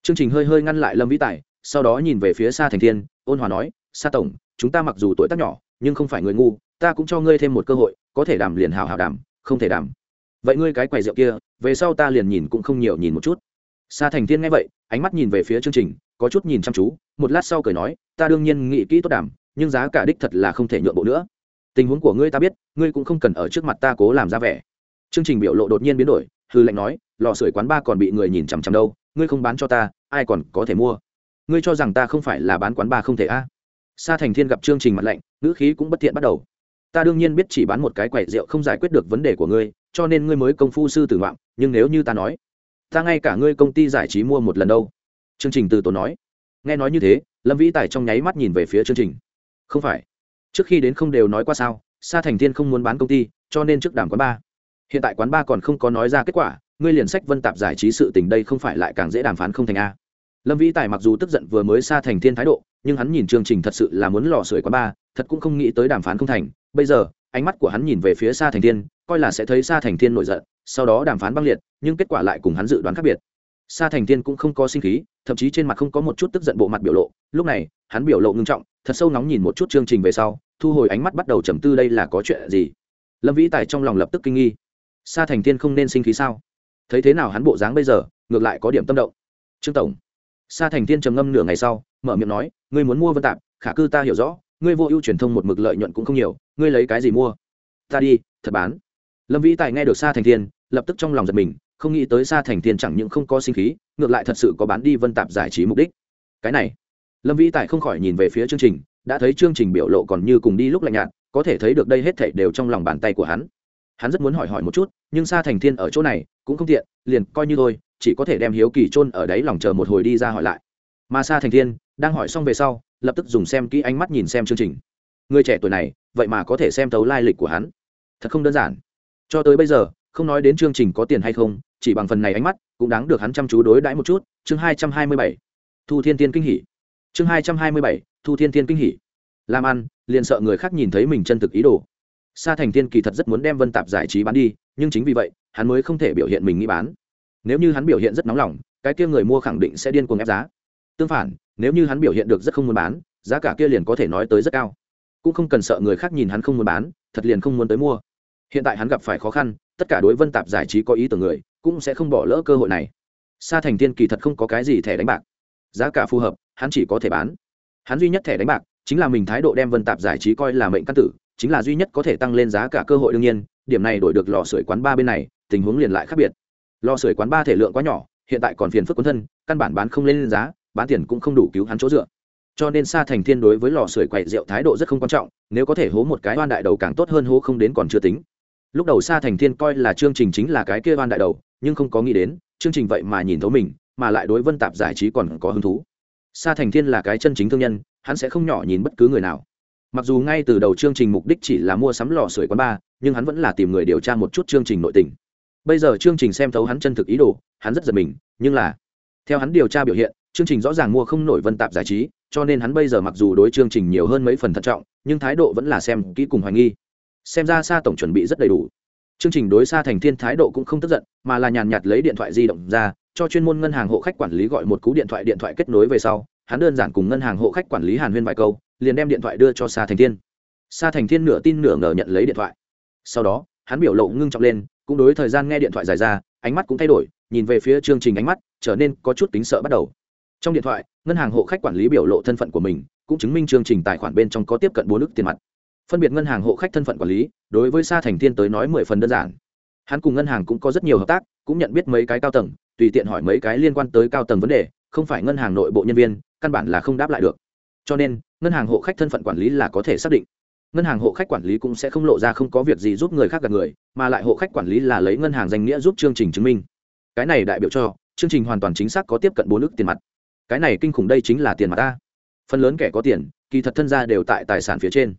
Chương trình hơi hơi ngăn lại lâm vĩ tài, sau đó nhìn về phía sa thành thiên, ôn hòa nói, sa tổng, chúng ta mặc dù tuổi tác nhỏ, nhưng không phải người ngu, ta cũng cho ngươi thêm một cơ hội, có thể đàm liền hào hào đàm không thể đàm vậy ngươi cái quầy rượu kia, về sau ta liền nhìn cũng không nhiều nhìn một chút sa thành thiên nghe vậy, ánh mắt nhìn về phía chương trình, có chút nhìn chăm chú, một lát sau cười nói, ta đương nhiên nghĩ kỹ tốt đảm nhưng giá cả đích thật là không thể nhượng bộ nữa. Tình huống của ngươi ta biết, ngươi cũng không cần ở trước mặt ta cố làm ra vẻ. Chương trình biểu lộ đột nhiên biến đổi, hư lệnh nói, lò sưởi quán ba còn bị người nhìn chằm chằm đâu, ngươi không bán cho ta, ai còn có thể mua? Ngươi cho rằng ta không phải là bán quán ba không thể a? Sa thành thiên gặp chương trình mặt lạnh, ngữ khí cũng bất thiện bắt đầu. Ta đương nhiên biết chỉ bán một cái quầy rượu không giải quyết được vấn đề của ngươi, cho nên ngươi mới công phu sư tử ngoạm, nhưng nếu như ta nói ta ngay cả ngươi công ty giải trí mua một lần đâu. Chương trình từ tổ nói. Nghe nói như thế, lâm vĩ tài trong nháy mắt nhìn về phía chương trình. Không phải. Trước khi đến không đều nói qua sao, sa thành thiên không muốn bán công ty, cho nên trước đàm quán ba. Hiện tại quán ba còn không có nói ra kết quả, ngươi liền sách vân tạp giải trí sự tình đây không phải lại càng dễ đàm phán không thành a. Lâm vĩ tài mặc dù tức giận vừa mới sa thành thiên thái độ, nhưng hắn nhìn chương trình thật sự là muốn lò sưởi quán ba, thật cũng không nghĩ tới đàm phán không thành. Bây giờ, ánh mắt của hắn nhìn về phía sa thành thiên coi là sẽ thấy sa thành thiên nổi giận, sau đó đàm phán băng liệt, nhưng kết quả lại cùng hắn dự đoán khác biệt. Sa thành thiên cũng không có sinh khí, thậm chí trên mặt không có một chút tức giận bộ mặt biểu lộ. Lúc này, hắn biểu lộ ngưng trọng, thật sâu nóng nhìn một chút chương trình về sau, thu hồi ánh mắt bắt đầu trầm tư đây là có chuyện gì. Lâm vĩ tài trong lòng lập tức kinh nghi. Sa thành thiên không nên sinh khí sao? Thấy thế nào hắn bộ dáng bây giờ, ngược lại có điểm tâm động. Trương tổng. Sa thành thiên trầm ngâm nửa ngày sau, mở miệng nói, ngươi muốn mua vân tạp, khả cư ta hiểu rõ, ngươi vô ưu truyền thông một mực lợi nhuận cũng không nhiều, ngươi lấy cái gì mua? Ta đi, thật bán lâm vĩ tài nghe được sa thành thiên, lập tức trong lòng giật mình, không nghĩ tới sa thành thiên chẳng những không có sinh khí, ngược lại thật sự có bán đi vân tạp giải trí mục đích. Cái này, lâm vĩ tài không khỏi nhìn về phía chương trình, đã thấy chương trình biểu lộ còn như cùng đi lúc lạnh nhạt, có thể thấy được đây hết thảy đều trong lòng bàn tay của hắn. Hắn rất muốn hỏi hỏi một chút, nhưng sa thành thiên ở chỗ này, cũng không tiện, liền coi như thôi, chỉ có thể đem hiếu kỳ chôn ở đấy lòng chờ một hồi đi ra hỏi lại. Mà sa thành thiên, đang hỏi xong về sau, lập tức dùng xem kỹ ánh mắt nhìn xem chương trình. Người trẻ tuổi này, vậy mà có thể xem tấu lai lịch của hắn. Thật không đơn giản cho tới bây giờ, không nói đến chương trình có tiền hay không, chỉ bằng phần này ánh mắt, cũng đáng được hắn chăm chú đối đãi một chút. Chương hai trăm hai mươi bảy, thu thiên tiên kinh hỉ. Chương hai trăm hai mươi bảy, thu thiên tiên kinh hỉ. Làm ăn, liền sợ người khác nhìn thấy mình chân thực ý đồ. Sa thành tiên kỳ thật rất muốn đem vân tạp giải trí bán đi, nhưng chính vì vậy, hắn mới không thể biểu hiện mình nghĩ bán. Nếu như hắn biểu hiện rất nóng lòng, cái kia người mua khẳng định sẽ điên cuồng ép giá. Tương phản, nếu như hắn biểu hiện được rất không muốn bán, giá cả kia liền có thể nói tới rất cao. Cũng không cần sợ người khác nhìn hắn không muốn bán, thật liền không muốn tới mua hiện tại hắn gặp phải khó khăn, tất cả đối vân tạp giải trí có ý tưởng người, cũng sẽ không bỏ lỡ cơ hội này. Sa thành tiên kỳ thật không có cái gì thẻ đánh bạc. Giá cả phù hợp, hắn chỉ có thể bán. Hắn duy nhất thẻ đánh bạc chính là mình thái độ đem vân tạp giải trí coi là mệnh căn tử, chính là duy nhất có thể tăng lên giá cả cơ hội đương nhiên, điểm này đổi được lò sưởi quán ba bên này, tình huống liền lại khác biệt. Lò sưởi quán ba thể lượng quá nhỏ, hiện tại còn phiền phức quân thân, căn bản bán không lên giá, bán tiền cũng không đủ cứu hắn chỗ dựa. Cho nên sa thành thiên đối với lò sưởi quậy rượu thái độ rất không quan trọng, nếu có thể hố một cái oan đại đầu càng tốt hơn hố không đến còn chưa tính lúc đầu sa thành thiên coi là chương trình chính là cái kia van đại đầu, nhưng không có nghĩ đến, chương trình vậy mà nhìn thấu mình, mà lại đối vân tạp giải trí còn có hứng thú. Sa thành thiên là cái chân chính thương nhân, hắn sẽ không nhỏ nhìn bất cứ người nào. Mặc dù ngay từ đầu chương trình mục đích chỉ là mua sắm lò sưởi quán bar, nhưng hắn vẫn là tìm người điều tra một chút chương trình nội tình. Bây giờ chương trình xem thấu hắn chân thực ý đồ, hắn rất giật mình, nhưng là, theo hắn điều tra biểu hiện, chương trình rõ ràng mua không nổi vân tạp giải trí, cho nên hắn bây giờ mặc dù đối chương trình nhiều hơn mấy phần thận trọng, nhưng thái độ vẫn là xem kỹ cùng hoài nghi xem ra sa tổng chuẩn bị rất đầy đủ. Chương trình đối sa thành thiên thái độ cũng không tức giận, mà là nhàn nhạt lấy điện thoại di động ra, cho chuyên môn ngân hàng hộ khách quản lý gọi một cú điện thoại điện thoại kết nối về sau, hắn đơn giản cùng ngân hàng hộ khách quản lý hàn huyên vài câu, liền đem điện thoại đưa cho sa thành thiên. Sa thành thiên nửa tin nửa ngờ nhận lấy điện thoại. Sau đó, hắn biểu lộ ngưng trọng lên, cũng đối thời gian nghe điện thoại dài ra, ánh mắt cũng thay đổi, nhìn về phía chương trình ánh mắt, trở nên có chút tính sợ bắt đầu. Trong điện thoại, ngân hàng hộ khách quản lý biểu lộ thân phận của mình, cũng chứng minh chương trình tài khoản bên trong có tiếp cận bốn ước tiền mặt phân biệt ngân hàng hộ khách thân phận quản lý, đối với sa thành thiên tới nói mười phần đơn giản. Hắn cùng ngân hàng cũng có rất nhiều hợp tác, cũng nhận biết mấy cái cao tầng, tùy tiện hỏi mấy cái liên quan tới cao tầng vấn đề, không phải ngân hàng nội bộ nhân viên, căn bản là không đáp lại được. Cho nên, ngân hàng hộ khách thân phận quản lý là có thể xác định. Ngân hàng hộ khách quản lý cũng sẽ không lộ ra không có việc gì giúp người khác gặp người, mà lại hộ khách quản lý là lấy ngân hàng danh nghĩa giúp chương trình chứng minh. Cái này đại biểu cho, chương trình hoàn toàn chính xác có tiếp cận bốn ước tiền mặt. Cái này kinh khủng đây chính là tiền mặt ta phần lớn kẻ có tiền, kỳ thật thân gia đều tại tài sản phía trên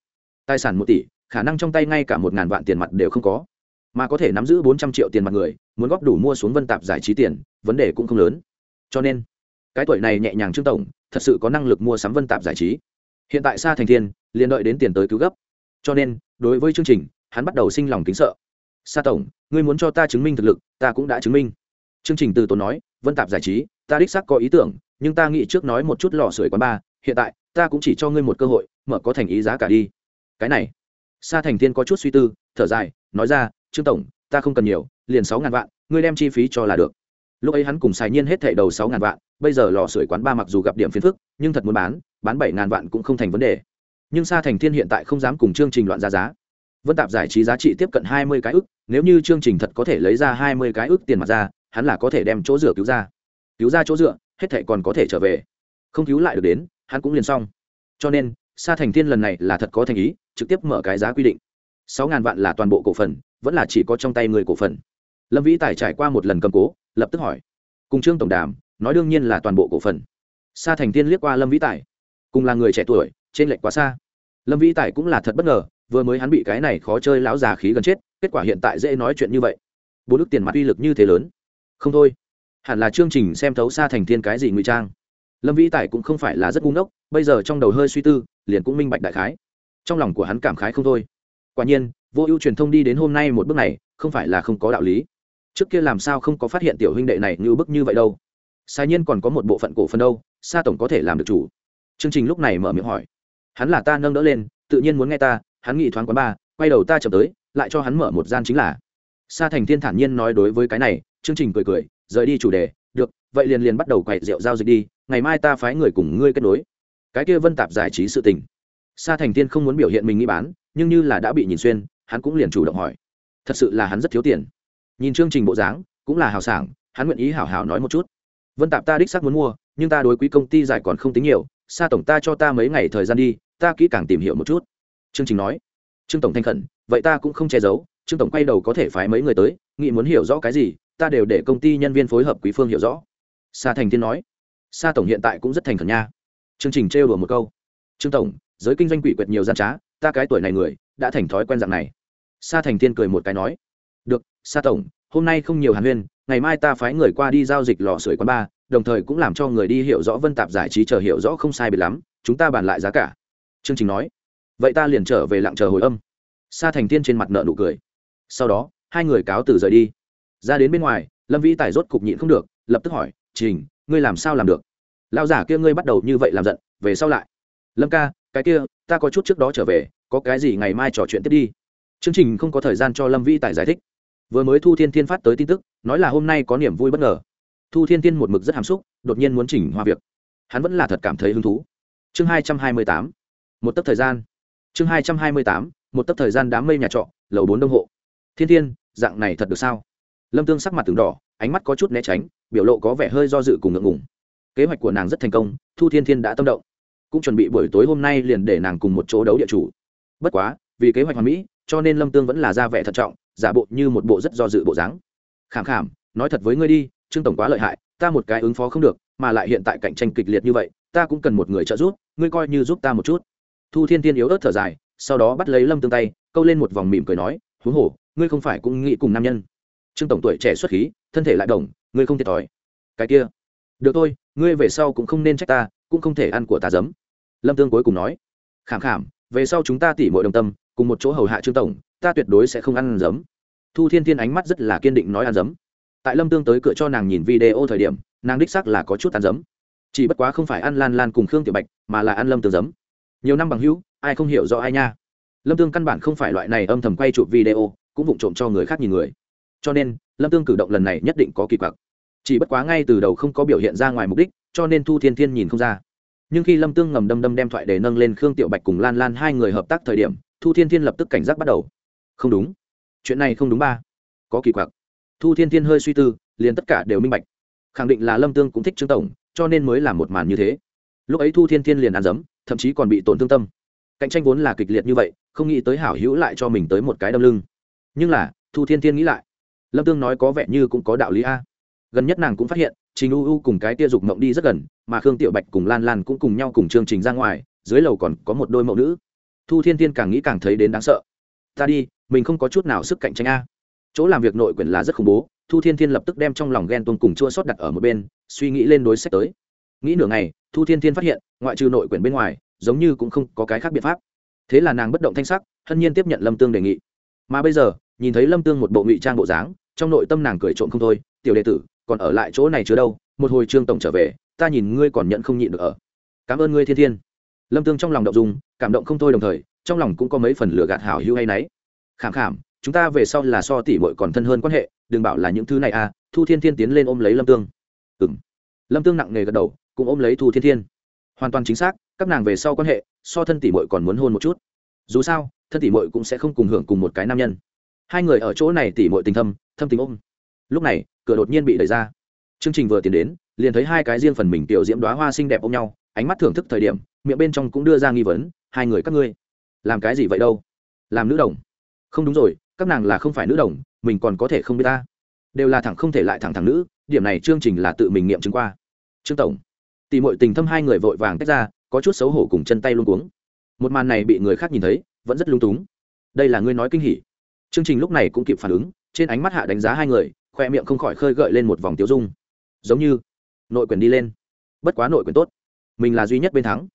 tài sản một tỷ, khả năng trong tay ngay cả một ngàn vạn tiền mặt đều không có. Mà có thể nắm giữ bốn trăm triệu tiền mặt người, muốn góp đủ mua xuống vân tạp giải trí tiền, vấn đề cũng không lớn. Cho nên, cái tuổi này nhẹ nhàng trương tổng, thật sự có năng lực mua sắm vân tạp giải trí. Hiện tại xa thành thiên, liền đợi đến tiền tới cứu gấp. Cho nên, đối với chương trình, hắn bắt đầu sinh lòng kính sợ. Sa tổng, ngươi muốn cho ta chứng minh thực lực, ta cũng đã chứng minh. Chương trình từ tốn nói, vân tạp giải trí, ta đích xác có ý tưởng, nhưng ta nghĩ trước nói một chút lò sưởi quán ba hiện tại, ta cũng chỉ cho ngươi một cơ hội, mở có thành ý giá cả đi cái này. Sa thành thiên có chút suy tư, thở dài, nói ra, trương tổng, ta không cần nhiều, liền sáu ngàn vạn, ngươi đem chi phí cho là được. Lúc ấy hắn cùng xài nhiên hết thảy đầu sáu ngàn vạn, bây giờ lò sưởi quán ba mặc dù gặp điểm phiền phức, nhưng thật muốn bán bán bảy ngàn vạn cũng không thành vấn đề. Nhưng sa thành thiên hiện tại không dám cùng chương trình loạn ra giá. Vân tạp giải trí giá trị tiếp cận hai mươi cái ức, nếu như chương trình thật có thể lấy ra hai mươi cái ức tiền mặt ra, hắn là có thể đem chỗ dựa cứu ra. Cứu ra chỗ dựa, hết thảy còn có thể trở về. Không cứu lại được đến, hắn cũng liền xong. Cho nên, sa thành thiên lần này là thật có thành ý trực tiếp mở cái giá quy định. Sáu ngàn vạn là toàn bộ cổ phần, vẫn là chỉ có trong tay người cổ phần. Lâm vĩ tài trải qua một lần cầm cố, lập tức hỏi. Cùng trương tổng đàm, nói đương nhiên là toàn bộ cổ phần. Sa thành thiên liếc qua lâm vĩ tài. Cùng là người trẻ tuổi, trên lệch quá xa. Lâm vĩ tài cũng là thật bất ngờ, vừa mới hắn bị cái này khó chơi lão già khí gần chết, kết quả hiện tại dễ nói chuyện như vậy. Bố đức tiền mặt uy lực như thế lớn. Không thôi. Hẳn là chương trình xem thấu xa thành thiên cái gì ngụy trang. Lâm vĩ tài cũng không phải là rất ngu ngốc, bây giờ trong đầu hơi suy tư, liền cũng minh bạch đại khái trong lòng của hắn cảm khái không thôi. Quả nhiên, vô ưu truyền thông đi đến hôm nay một bước này, không phải là không có đạo lý. Trước kia làm sao không có phát hiện tiểu huynh đệ này như bức như vậy đâu. Sai nhiên còn có một bộ phận cổ phần đâu, sa tổng có thể làm được chủ. Chương trình lúc này mở miệng hỏi. Hắn là ta nâng đỡ lên, tự nhiên muốn nghe ta, hắn nghĩ thoáng quán ba, quay đầu ta chậm tới, lại cho hắn mở một gian chính là. Sa thành thiên thản nhiên nói đối với cái này, chương trình cười cười, rời đi chủ đề, được, vậy liền liền bắt đầu quậy rượu giao dịch đi, ngày mai ta phái người cùng ngươi kết nối. Cái kia vân tạp giải trí sự tình sa thành thiên không muốn biểu hiện mình nghĩ bán, nhưng như là đã bị nhìn xuyên, hắn cũng liền chủ động hỏi. Thật sự là hắn rất thiếu tiền. Nhìn chương trình bộ dáng, cũng là hào sảng, hắn nguyện ý hào hào nói một chút. Vân tạp ta đích xác muốn mua, nhưng ta đối quý công ty giải còn không tính nhiều, sa tổng ta cho ta mấy ngày thời gian đi, ta kỹ càng tìm hiểu một chút. Chương trình nói. Trương tổng thanh khẩn, vậy ta cũng không che giấu, trương tổng quay đầu có thể phái mấy người tới, nghị muốn hiểu rõ cái gì, ta đều để công ty nhân viên phối hợp quý phương hiểu rõ. Sa thành thiên nói. Sa tổng hiện tại cũng rất thành khẩn nha. Chương trình trêu đùa một câu. Trương tổng giới kinh doanh quỷ quyệt nhiều gian trá, ta cái tuổi này người, đã thành thói quen dạng này. Sa thành thiên cười một cái nói, được, sa tổng, hôm nay không nhiều hàn huyên, ngày mai ta phái người qua đi giao dịch lò sưởi quán ba, đồng thời cũng làm cho người đi hiểu rõ vân tạp giải trí chờ hiểu rõ không sai biệt lắm, chúng ta bàn lại giá cả. Chương trình nói, vậy ta liền trở về lặng chờ hồi âm. Sa thành thiên trên mặt nợ nụ cười. Sau đó, hai người cáo từ rời đi. Ra đến bên ngoài, lâm vĩ tài rốt cục nhịn không được, lập tức hỏi, trình, ngươi làm sao làm được? Lao giả kia ngươi bắt đầu như vậy làm giận, về sau lại. Lâm ca cái kia, ta có chút trước đó trở về, có cái gì ngày mai trò chuyện tiếp đi. Chương trình không có thời gian cho lâm vĩ tài giải thích. Vừa mới thu thiên thiên phát tới tin tức, nói là hôm nay có niềm vui bất ngờ. Thu thiên thiên một mực rất hàm xúc, đột nhiên muốn chỉnh hoa việc. Hắn vẫn là thật cảm thấy hứng thú. Chương hai trăm hai mươi tám, một tấc thời gian. Chương hai trăm hai mươi tám, một tấc thời gian đám mây nhà trọ, lầu bốn đông hộ. Thiên thiên, dạng này thật được sao? Lâm tương sắc mặt từng đỏ, ánh mắt có chút né tránh, biểu lộ có vẻ hơi do dự cùng ngượng ngùng. Kế hoạch của nàng rất thành công, thu thiên thiên đã tâm động cũng chuẩn bị buổi tối hôm nay liền để nàng cùng một chỗ đấu địa chủ. Bất quá, vì kế hoạch hoàn mỹ, cho nên lâm tương vẫn là ra vẻ thận trọng, giả bộ như một bộ rất do dự bộ dáng. Khảm khảm, nói thật với ngươi đi, trương tổng quá lợi hại, ta một cái ứng phó không được, mà lại hiện tại cạnh tranh kịch liệt như vậy, ta cũng cần một người trợ giúp, ngươi coi như giúp ta một chút. Thu thiên thiên yếu ớt thở dài, sau đó bắt lấy lâm tương tay, câu lên một vòng mỉm cười nói, huống hồ, ngươi không phải cũng nghĩ cùng nam nhân. Trương tổng tuổi trẻ xuất khí, thân thể lại đồng, ngươi không thiệt thòi. Cái kia, được thôi, ngươi về sau cũng không nên trách ta cũng không thể ăn của ta giấm. Lâm tương cuối cùng nói, khảm khảm, về sau chúng ta tỉ mọi đồng tâm, cùng một chỗ hầu hạ trương tổng, ta tuyệt đối sẽ không ăn giấm. Thu thiên thiên ánh mắt rất là kiên định nói ăn giấm. Tại lâm tương tới cửa cho nàng nhìn video thời điểm, nàng đích sắc là có chút ăn giấm. Chỉ bất quá không phải ăn lan lan cùng khương tiểu bạch, mà là ăn lâm tương giấm. Nhiều năm bằng hữu, ai không hiểu rõ ai nha. Lâm tương căn bản không phải loại này âm thầm quay chụp video, cũng vụng trộm cho người khác nhìn người. Cho nên, lâm tương cử động lần này nhất định có kỳ quặc. Chỉ bất quá ngay từ đầu không có biểu hiện ra ngoài mục đích cho nên thu thiên thiên nhìn không ra. Nhưng khi lâm tương ngầm đâm đâm đem thoại để nâng lên khương tiểu bạch cùng lan lan hai người hợp tác thời điểm, thu thiên thiên lập tức cảnh giác bắt đầu. Không đúng. Chuyện này không đúng ba. Có kỳ quặc. Thu thiên thiên hơi suy tư, liền tất cả đều minh bạch. Khẳng định là lâm tương cũng thích trương tổng, cho nên mới làm một màn như thế. Lúc ấy thu thiên thiên liền ăn dấm, thậm chí còn bị tổn thương tâm. Cạnh tranh vốn là kịch liệt như vậy, không nghĩ tới hảo hữu lại cho mình tới một cái đâm lưng. Nhưng là, thu thiên thiên nghĩ lại. Lâm tương nói có vẻ như cũng có đạo lý a. Gần nhất nàng cũng phát hiện trình u u cùng cái tia dục mộng đi rất gần, mà khương tiểu bạch cùng lan lan cũng cùng nhau cùng chương trình ra ngoài, dưới lầu còn có một đôi mẫu nữ. Thu thiên thiên càng nghĩ càng thấy đến đáng sợ. Ta đi, mình không có chút nào sức cạnh tranh a. Chỗ làm việc nội quyền là rất khủng bố, thu thiên thiên lập tức đem trong lòng ghen tuông cùng chua sót đặt ở một bên, suy nghĩ lên đối sách tới. Nghĩ nửa ngày, thu thiên thiên phát hiện, ngoại trừ nội quyền bên ngoài, giống như cũng không có cái khác biện pháp. Thế là nàng bất động thanh sắc, hân nhiên tiếp nhận lâm tương đề nghị. Mà bây giờ, nhìn thấy lâm tương một bộ ngụy trang bộ dáng, trong nội tâm nàng cười trộm không thôi, tiểu đệ tử còn ở lại chỗ này chứa đâu, một hồi trương tổng trở về, ta nhìn ngươi còn nhận không nhịn được ở. Cảm ơn ngươi, thiên thiên. Lâm tương trong lòng động dung, cảm động không thôi đồng thời, trong lòng cũng có mấy phần lửa gạt hảo hưu hay náy khảm khảm, chúng ta về sau là so tỉ mội còn thân hơn quan hệ, đừng bảo là những thứ này à thu thiên thiên tiến lên ôm lấy lâm tương. Ừ m lâm tương nặng nề gật đầu, cũng ôm lấy thu thiên thiên. Hoàn toàn chính xác, các nàng về sau quan hệ, so thân tỷ mội còn muốn hôn một chút. Dù sao, thân tỷ mội cũng sẽ không cùng hưởng cùng một cái nam nhân. Hai người ở chỗ này tỷ mội tình thâm thâm tình ôm. Lúc này cửa đột nhiên bị đẩy ra. Chương trình vừa tiến đến, liền thấy hai cái riêng phần mình tiểu diễm đoá hoa xinh đẹp ôm nhau, ánh mắt thưởng thức thời điểm, miệng bên trong cũng đưa ra nghi vấn, hai người các ngươi, làm cái gì vậy đâu? Làm nữ đồng? Không đúng rồi, các nàng là không phải nữ đồng, mình còn có thể không biết ta. Đều là thẳng không thể lại thẳng thẳng nữ, điểm này chương trình là tự mình nghiệm chứng qua. Trương tổng. Tỷ mọi tình thâm hai người vội vàng tách ra, có chút xấu hổ cùng chân tay luôn cuống. Một màn này bị người khác nhìn thấy, vẫn rất lung túng. Đây là ngươi nói kinh hỉ. Chương trình lúc này cũng kịp phản ứng, trên ánh mắt hạ đánh giá hai người khoe miệng không khỏi khơi gợi lên một vòng tiêu dung. Giống như, nội quyền đi lên. Bất quá nội quyền tốt. Mình là duy nhất bên thắng.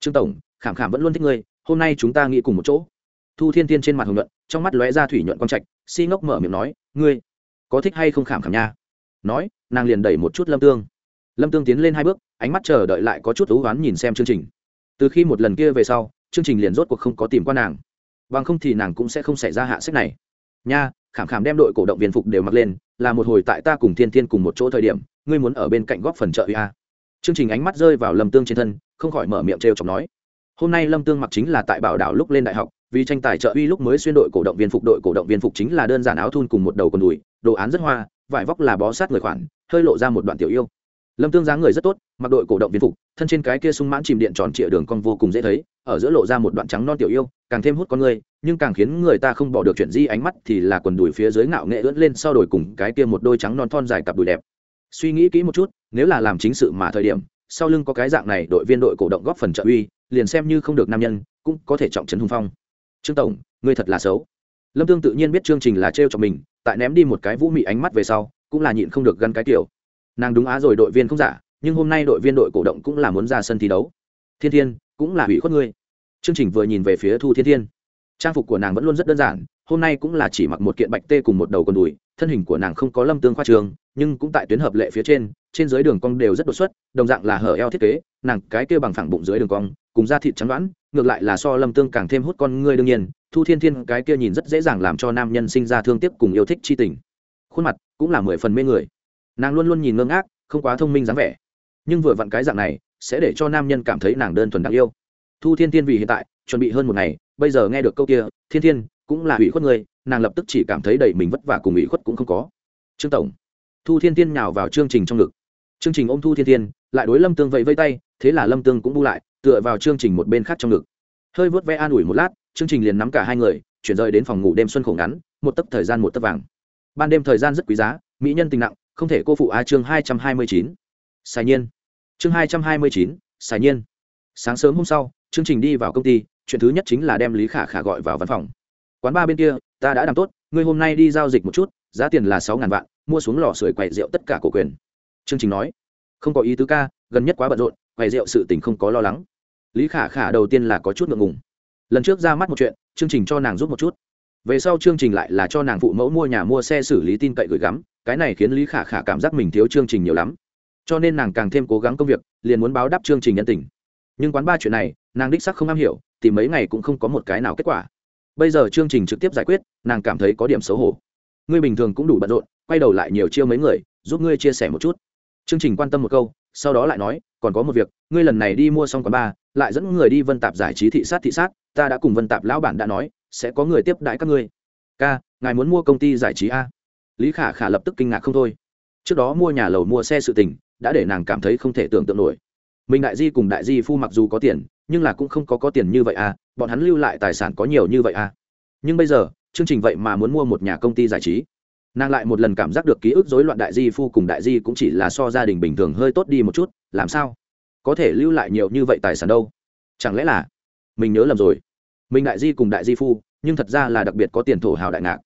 Trương tổng, khảm khảm vẫn luôn thích ngươi, hôm nay chúng ta nghĩ cùng một chỗ. Thu thiên tiên trên mặt hồng nhuận, trong mắt lóe ra thủy nhuận quang trạch, si ngốc mở miệng nói, ngươi, có thích hay không khảm khảm nha? Nói, nàng liền đẩy một chút lâm tương. Lâm tương tiến lên hai bước, ánh mắt chờ đợi lại có chút thú oán nhìn xem chương trình. Từ khi một lần kia về sau, chương trình liền rốt cuộc không có tìm qua nàng. Bằng không thì nàng cũng sẽ không xảy ra hạ sách này. Nha, khảm khảm đem đội cổ động viên phục đều mặc lên là một hồi tại ta cùng thiên thiên cùng một chỗ thời điểm, ngươi muốn ở bên cạnh góp phần trợ uy a. Chương trình ánh mắt rơi vào lâm tương trên thân, không khỏi mở miệng trêu chọc nói. Hôm nay lâm tương mặc chính là tại bảo đảo lúc lên đại học, vì tranh tài trợ uy lúc mới xuyên đội cổ động viên phục, đội cổ động viên phục chính là đơn giản áo thun cùng một đầu con đùi, đồ án rất hoa, vải vóc là bó sát người khoản, hơi lộ ra một đoạn tiểu yêu lâm tương dáng người rất tốt, mặc đội cổ động viên phục, thân trên cái kia sung mãn chìm điện tròn trịa đường cong vô cùng dễ thấy, ở giữa lộ ra một đoạn trắng non tiểu yêu, càng thêm hút con người, nhưng càng khiến người ta không bỏ được chuyện di ánh mắt thì là quần đùi phía dưới ngạo nghệ ưỡn lên sau đổi cùng cái kia một đôi trắng non thon dài cặp đùi đẹp. Suy nghĩ kỹ một chút, nếu là làm chính sự mà thời điểm, sau lưng có cái dạng này đội viên đội cổ động góp phần trợ uy, liền xem như không được nam nhân, cũng có thể trọng trấn hùng phong. Trương tổng, ngươi thật là xấu. Lâm tương tự nhiên biết chương trình là trêu cho mình, tại ném đi một cái vũ mị ánh mắt về sau, cũng là nhịn không được gắn cái kiểu nàng đúng á rồi đội viên không giả, nhưng hôm nay đội viên đội cổ động cũng là muốn ra sân thi đấu. Thiên thiên, cũng là hủy khuất ngươi. Chương trình vừa nhìn về phía thu thiên thiên. Trang phục của nàng vẫn luôn rất đơn giản, hôm nay cũng là chỉ mặc một kiện bạch tê cùng một đầu con đùi, thân hình của nàng không có lâm tương khoa trường, nhưng cũng tại tuyến hợp lệ phía trên trên dưới đường cong đều rất đột xuất, đồng dạng là hở eo thiết kế, nàng cái kia bằng phẳng bụng dưới đường cong, cùng da thịt trắng đoán, ngược lại là so lâm tương càng thêm hút con ngươi đương nhiên, thu thiên thiên cái kia nhìn rất dễ dàng làm cho nam nhân sinh ra thương tiếc cùng yêu thích chi tình. Khuôn mặt cũng là mười phần mê người nàng luôn luôn nhìn ngơ ngác, không quá thông minh dáng vẻ. Nhưng vừa vặn cái dạng này, sẽ để cho nam nhân cảm thấy nàng đơn thuần đáng yêu. Thu thiên thiên vì hiện tại, chuẩn bị hơn một ngày, bây giờ nghe được câu kia, thiên thiên, cũng là ủy khuất người nàng lập tức chỉ cảm thấy đầy mình vất vả cùng ủy khuất cũng không có. Trương tổng. Thu thiên thiên nhào vào chương trình trong ngực. Chương trình ôm thu thiên thiên, lại đối lâm tương vẫy vây tay, thế là lâm tương cũng bu lại, tựa vào chương trình một bên khác trong ngực. Hơi vớt ve an ủi một lát, chương trình liền nắm cả hai người, chuyển rời đến phòng ngủ đêm xuân khổ ngắn, một tấc thời gian một tấc vàng. Ban đêm thời gian rất quý giá, mỹ nhân tình nặng không thể cô phụ a chương hai trăm hai mươi chín. Xài nhiên. Chương hai trăm hai mươi chín, xài nhiên. Sáng sớm hôm sau, chương trình đi vào công ty, chuyện thứ nhất chính là đem lý khả khả gọi vào văn phòng. Quán ba bên kia, ta đã làm tốt, ngươi hôm nay đi giao dịch một chút, giá tiền là sáu ngàn vạn, mua xuống lò sưởi quậy rượu tất cả cổ quyền. Chương trình nói, không có ý tứ ca, gần nhất quá bận rộn quậy rượu sự tình không có lo lắng. Lý khả khả đầu tiên là có chút ngượng ngùng. Lần trước ra mắt một chuyện, chương trình cho nàng giúp một chút. Về sau chương trình lại là cho nàng phụ mẫu mua nhà mua xe xử lý tin cậy gửi gắm cái này khiến lý khả khả cảm giác mình thiếu chương trình nhiều lắm. Cho nên nàng càng thêm cố gắng công việc, liền muốn báo đáp chương trình nhân tình. Nhưng quán ba chuyện này, nàng đích sắc không am hiểu, thì mấy ngày cũng không có một cái nào kết quả. Bây giờ chương trình trực tiếp giải quyết, nàng cảm thấy có điểm xấu hổ. Ngươi bình thường cũng đủ bận rộn, quay đầu lại nhiều chiêu mấy người, giúp ngươi chia sẻ một chút. Chương trình quan tâm một câu, sau đó lại nói, còn có một việc, ngươi lần này đi mua xong quán ba, lại dẫn người đi vân tạp giải trí thị sát thị sát, ta đã cùng vân tạp lão bản đã nói, sẽ có người tiếp đãi các ngươi. Ca, ngài muốn mua công ty giải trí a? Lý khả khả lập tức kinh ngạc không thôi. Trước đó mua nhà lầu, mua xe sự tình, đã để nàng cảm thấy không thể tưởng tượng nổi. Mình đại di cùng đại di phu mặc dù có tiền, nhưng là cũng không có có tiền như vậy à bọn hắn lưu lại tài sản có nhiều như vậy à. Nhưng bây giờ, chương trình vậy mà muốn mua một nhà công ty giải trí. Nàng lại một lần cảm giác được ký ức rối loạn đại di phu cùng đại di cũng chỉ là so gia đình bình thường hơi tốt đi một chút, làm sao? Có thể lưu lại nhiều như vậy tài sản đâu? Chẳng lẽ là mình nhớ lầm rồi? Mình đại di cùng đại di phu, nhưng thật ra là đặc biệt có tiền thổ hào đại ngạc.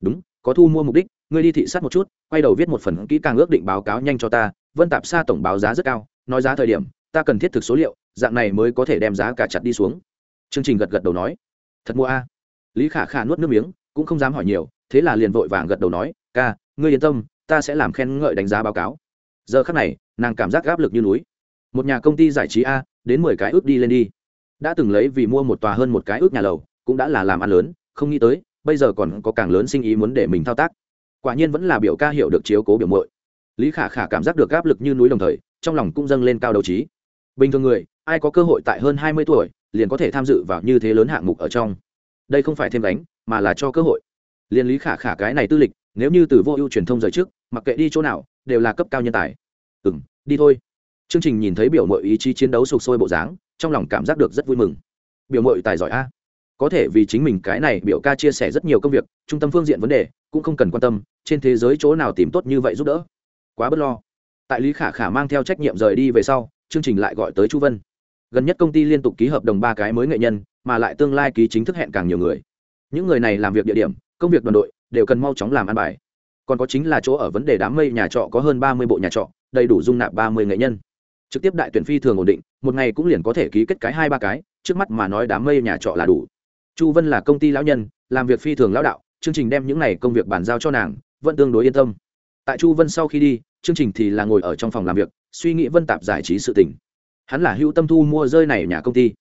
Đúng, có thu mua mục đích ngươi đi thị sát một chút, quay đầu viết một phần kỹ càng ước định báo cáo nhanh cho ta, vân tạp xa tổng báo giá rất cao, nói giá thời điểm, ta cần thiết thực số liệu, dạng này mới có thể đem giá cả chặt đi xuống. Chương trình gật gật đầu nói. Thật mua a. Lý khả khả nuốt nước miếng, cũng không dám hỏi nhiều, thế là liền vội vàng gật đầu nói, ca, ngươi yên tâm, ta sẽ làm khen ngợi đánh giá báo cáo. Giờ khắc này, nàng cảm giác áp lực như núi. Một nhà công ty giải trí a, đến mười cái ước đi lên đi. Đã từng lấy vì mua một tòa hơn một cái ước nhà lầu, cũng đã là làm ăn lớn, không nghĩ tới, bây giờ còn có càng lớn sinh ý muốn để mình thao tác quả nhiên vẫn là biểu ca hiểu được chiếu cố biểu mội lý khả khả cảm giác được áp lực như núi đồng thời, trong lòng cũng dâng lên cao đầu trí. Bình thường người, ai có cơ hội tại hơn hai mươi tuổi, liền có thể tham dự vào như thế lớn hạng mục ở trong. Đây không phải thêm đánh mà là cho cơ hội. Liền lý khả khả cái này tư lịch, nếu như từ vô ưu truyền thông rời trước, mặc kệ đi chỗ nào, đều là cấp cao nhân tài. Ừ m đi thôi. Chương trình nhìn thấy biểu mội ý chí chiến đấu sục sôi bộ dáng, trong lòng cảm giác được rất vui mừng. Biểu mội tài giỏi a. Có thể vì chính mình cái này, biểu ca chia sẻ rất nhiều công việc, trung tâm phương diện vấn đề cũng không cần quan tâm, trên thế giới chỗ nào tìm tốt như vậy giúp đỡ. Quá b ấ t lo. Tại lý khả khả mang theo trách nhiệm rời đi về sau, chương trình lại gọi tới chu vân. Gần nhất công ty liên tục ký hợp đồng ba cái mới nghệ nhân, mà lại tương lai ký chính thức hẹn càng nhiều người. Những người này làm việc địa điểm, công việc đoàn đội, đều cần mau chóng làm ăn bài. Còn có chính là chỗ ở vấn đề đám mây nhà trọ có hơn ba mươi bộ nhà trọ, đầy đủ dung nạp ba mươi nghệ nhân. Trực tiếp đại tuyển phi thường ổn định, một ngày cũng liền có thể ký kết cái hai ba cái, trước mắt mà nói đám mây nhà trọ là đủ. Chu vân là công ty lão nhân, làm việc phi thường lão đạo chương trình đem những này công việc bàn giao cho nàng, vẫn tương đối yên tâm. Tại chu vân sau khi đi, chương trình thì là ngồi ở trong phòng làm việc, suy nghĩ vân tạp giải trí sự tỉnh hắn là hữu tâm thu mua rơi này nhà công ty.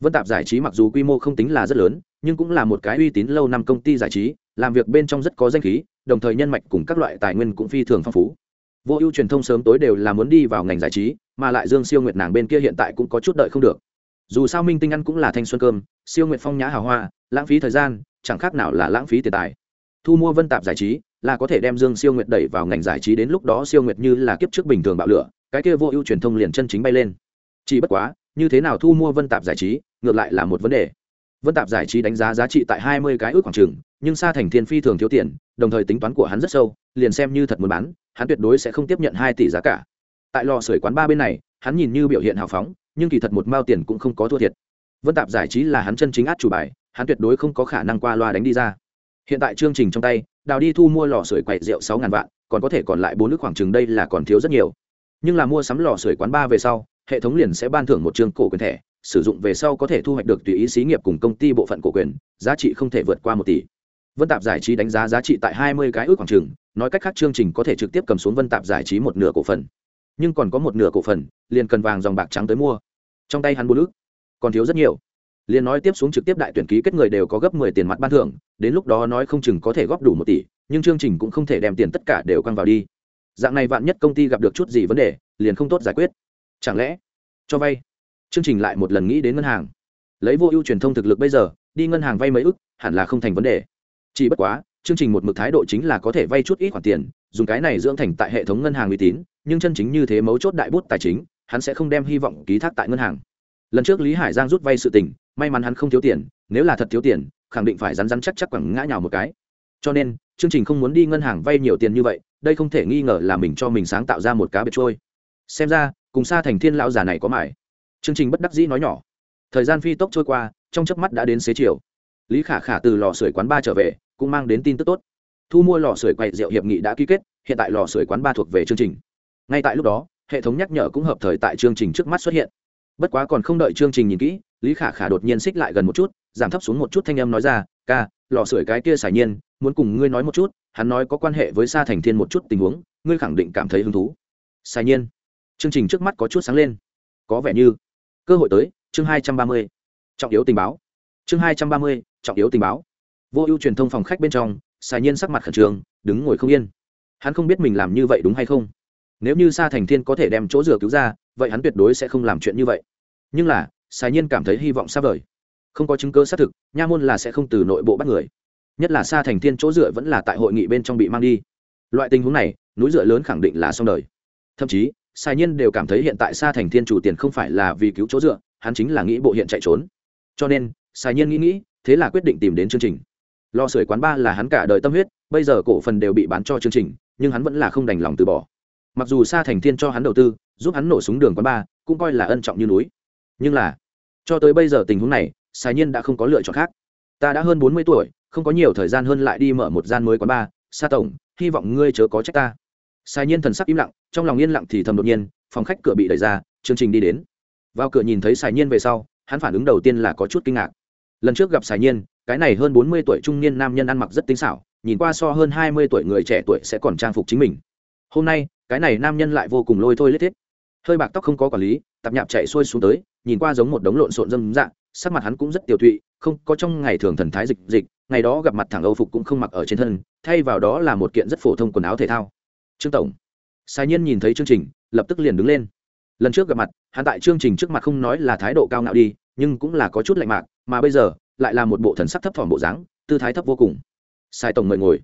Vân tạp giải trí mặc dù quy mô không tính là rất lớn, nhưng cũng là một cái uy tín lâu năm công ty giải trí, làm việc bên trong rất có danh khí, đồng thời nhân mạch cùng các loại tài nguyên cũng phi thường phong phú. Vô ưu truyền thông sớm tối đều là muốn đi vào ngành giải trí, mà lại dương siêu nguyệt nàng bên kia hiện tại cũng có chút đợi không được. Dù sao minh tinh ăn cũng là thanh xuân cơm, siêu nguyệt phong nhã hào hoa, lãng phí thời gian chẳng khác nào là lãng phí tiền tài. Thu mua vân tạp giải trí là có thể đem dương siêu nguyệt đẩy vào ngành giải trí đến lúc đó siêu nguyệt như là kiếp trước bình thường bạo lửa cái kia vô ưu truyền thông liền chân chính bay lên. Chỉ bất quá như thế nào thu mua vân tạp giải trí ngược lại là một vấn đề. Vân tạp giải trí đánh giá giá trị tại hai mươi cái ước khoảng trường, nhưng sa thành thiên phi thường thiếu tiền đồng thời tính toán của hắn rất sâu liền xem như thật muốn bán hắn tuyệt đối sẽ không tiếp nhận hai tỷ giá cả. Tại lò sưởi quán ba bên này hắn nhìn như biểu hiện hào phóng nhưng kỳ thật một mao tiền cũng không có thua thiệt vân tạp giải trí là hắn chân chính át chủ bài, hắn tuyệt đối không có khả năng qua loa đánh đi ra. Hiện tại chương trình trong tay, đào đi thu mua lò sưởi quậy rượu sáu ngàn vạn, còn có thể còn lại bốn nước khoảng chừng đây là còn thiếu rất nhiều. Nhưng là mua sắm lò sưởi quán ba về sau, hệ thống liền sẽ ban thưởng một chương cổ quyền thẻ, sử dụng về sau có thể thu hoạch được tùy ý xí nghiệp cùng công ty bộ phận cổ quyền, giá trị không thể vượt qua một tỷ. Vân tạp giải trí đánh giá giá trị tại hai mươi cái ước khoảng trừng nói cách khác chương trình có thể trực tiếp cầm xuống vân tạp giải trí một nửa cổ phần. Nhưng còn có một nửa cổ phần, liền cần vàng dòng bạc trắng tới mua. Trong tay hắn bốn ước còn thiếu rất nhiều. Liền nói tiếp xuống trực tiếp đại tuyển ký kết người đều có gấp mười tiền mặt ban thưởng, đến lúc đó nói không chừng có thể góp đủ một tỷ, nhưng chương trình cũng không thể đem tiền tất cả đều căng vào đi. Dạng này vạn nhất công ty gặp được chút gì vấn đề, liền không tốt giải quyết. Chẳng lẽ, cho vay? Chương trình lại một lần nghĩ đến ngân hàng. Lấy vô ưu truyền thông thực lực bây giờ, đi ngân hàng vay mấy ức, hẳn là không thành vấn đề. Chỉ bất quá, chương trình một mực thái độ chính là có thể vay chút ít khoản tiền, dùng cái này dưỡng thành tại hệ thống ngân hàng uy tín, nhưng chân chính như thế mấu chốt đại bút tài chính, hắn sẽ không đem hy vọng ký thác tại ngân hàng lần trước lý hải giang rút vay sự tình, may mắn hắn không thiếu tiền, nếu là thật thiếu tiền, khẳng định phải rắn rắn chắc chắc quẳng ngã nhào một cái. Cho nên, chương trình không muốn đi ngân hàng vay nhiều tiền như vậy, đây không thể nghi ngờ là mình cho mình sáng tạo ra một cá biệt trôi. Xem ra, cùng xa thành thiên lão già này có mải chương trình bất đắc dĩ nói nhỏ. Thời gian phi tốc trôi qua, trong chớp mắt đã đến xế chiều. Lý khả khả từ lò sưởi quán ba trở về, cũng mang đến tin tức tốt. Thu mua lò sưởi quậy rượu hiệp nghị đã ký kết, hiện tại lò sưởi quán ba thuộc về chương trình. Ngay tại lúc đó, hệ thống nhắc nhở cũng hợp thời tại chương trình trước mắt xuất hiện bất quá còn không đợi chương trình nhìn kỹ, lý khả khả đột nhiên xích lại gần một chút, giảm thấp xuống một chút thanh âm nói ra, ca, lò sưởi cái kia xài nhiên, muốn cùng ngươi nói một chút, hắn nói có quan hệ với sa thành thiên một chút tình huống, ngươi khẳng định cảm thấy hứng thú. Xài nhiên? Chương trình trước mắt có chút sáng lên. Có vẻ như. Cơ hội tới, chương hai trăm ba mươi. Trọng yếu tình báo. Chương hai trăm ba mươi, trọng yếu tình báo. Vô ưu truyền thông phòng khách bên trong, xài nhiên sắc mặt khẩn trương, đứng ngồi không yên. Hắn không biết mình làm như vậy đúng hay không. Nếu như sa thành thiên có thể đem chỗ rửa cứu ra vậy hắn tuyệt đối sẽ không làm chuyện như vậy. Nhưng là xài nhiên cảm thấy hy vọng xa vời. Không có chứng cơ xác thực, nha môn là sẽ không từ nội bộ bắt người. Nhất là sa thành thiên chỗ dựa vẫn là tại hội nghị bên trong bị mang đi. Loại tình huống này, núi dựa lớn khẳng định là xong đời. Thậm chí sai nhiên đều cảm thấy hiện tại sa thành thiên chủ tiền không phải là vì cứu chỗ dựa, hắn chính là nghĩ bộ hiện chạy trốn. Cho nên sai nhiên nghĩ nghĩ, thế là quyết định tìm đến chương trình. Lo sưởi quán ba là hắn cả đời tâm huyết, bây giờ cổ phần đều bị bán cho chương trình, nhưng hắn vẫn là không đành lòng từ bỏ. Mặc dù sa thành thiên cho hắn đầu tư giúp hắn nổ súng đường quán ba, cũng coi là ân trọng như núi. Nhưng là, cho tới bây giờ tình huống này sai nhiên đã không có lựa chọn khác. Ta đã hơn bốn mươi tuổi, không có nhiều thời gian hơn lại đi mở một gian mới quán ba, sa tổng, hy vọng ngươi chớ có trách ta. Sai nhiên thần sắc im lặng, trong lòng yên lặng thì thầm đột nhiên, phòng khách cửa bị đẩy ra, chương trình đi đến. Vào cửa nhìn thấy sài nhiên về sau, hắn phản ứng đầu tiên là có chút kinh ngạc. Lần trước gặp sài nhiên, cái này hơn bốn mươi tuổi trung niên nam nhân ăn mặc rất tinh xảo, nhìn qua so hơn hai mươi tuổi người trẻ tuổi sẽ còn trang phục chính mình. Hôm nay, cái này nam nhân lại vô cùng lôi thôi lết thiết hơi bạc tóc không có quản lý, tạp nhạp chạy xuôi xuống tới, nhìn qua giống một đống lộn xộn dâm dạng, sắc mặt hắn cũng rất tiểu thụy không có trong ngày thường thần thái dịch dịch, ngày đó gặp mặt thẳng âu phục cũng không mặc ở trên thân, thay vào đó là một kiện rất phổ thông quần áo thể thao. Trương tổng. Sai nhiên nhìn thấy chương trình, lập tức liền đứng lên. Lần trước gặp mặt, hắn tại chương trình trước mặt không nói là thái độ cao ngạo đi, nhưng cũng là có chút lạnh mạc, mà bây giờ, lại là một bộ thần sắc thấp thỏm bộ dáng, tư thái thấp vô cùng. Sai tổng mời ngồi.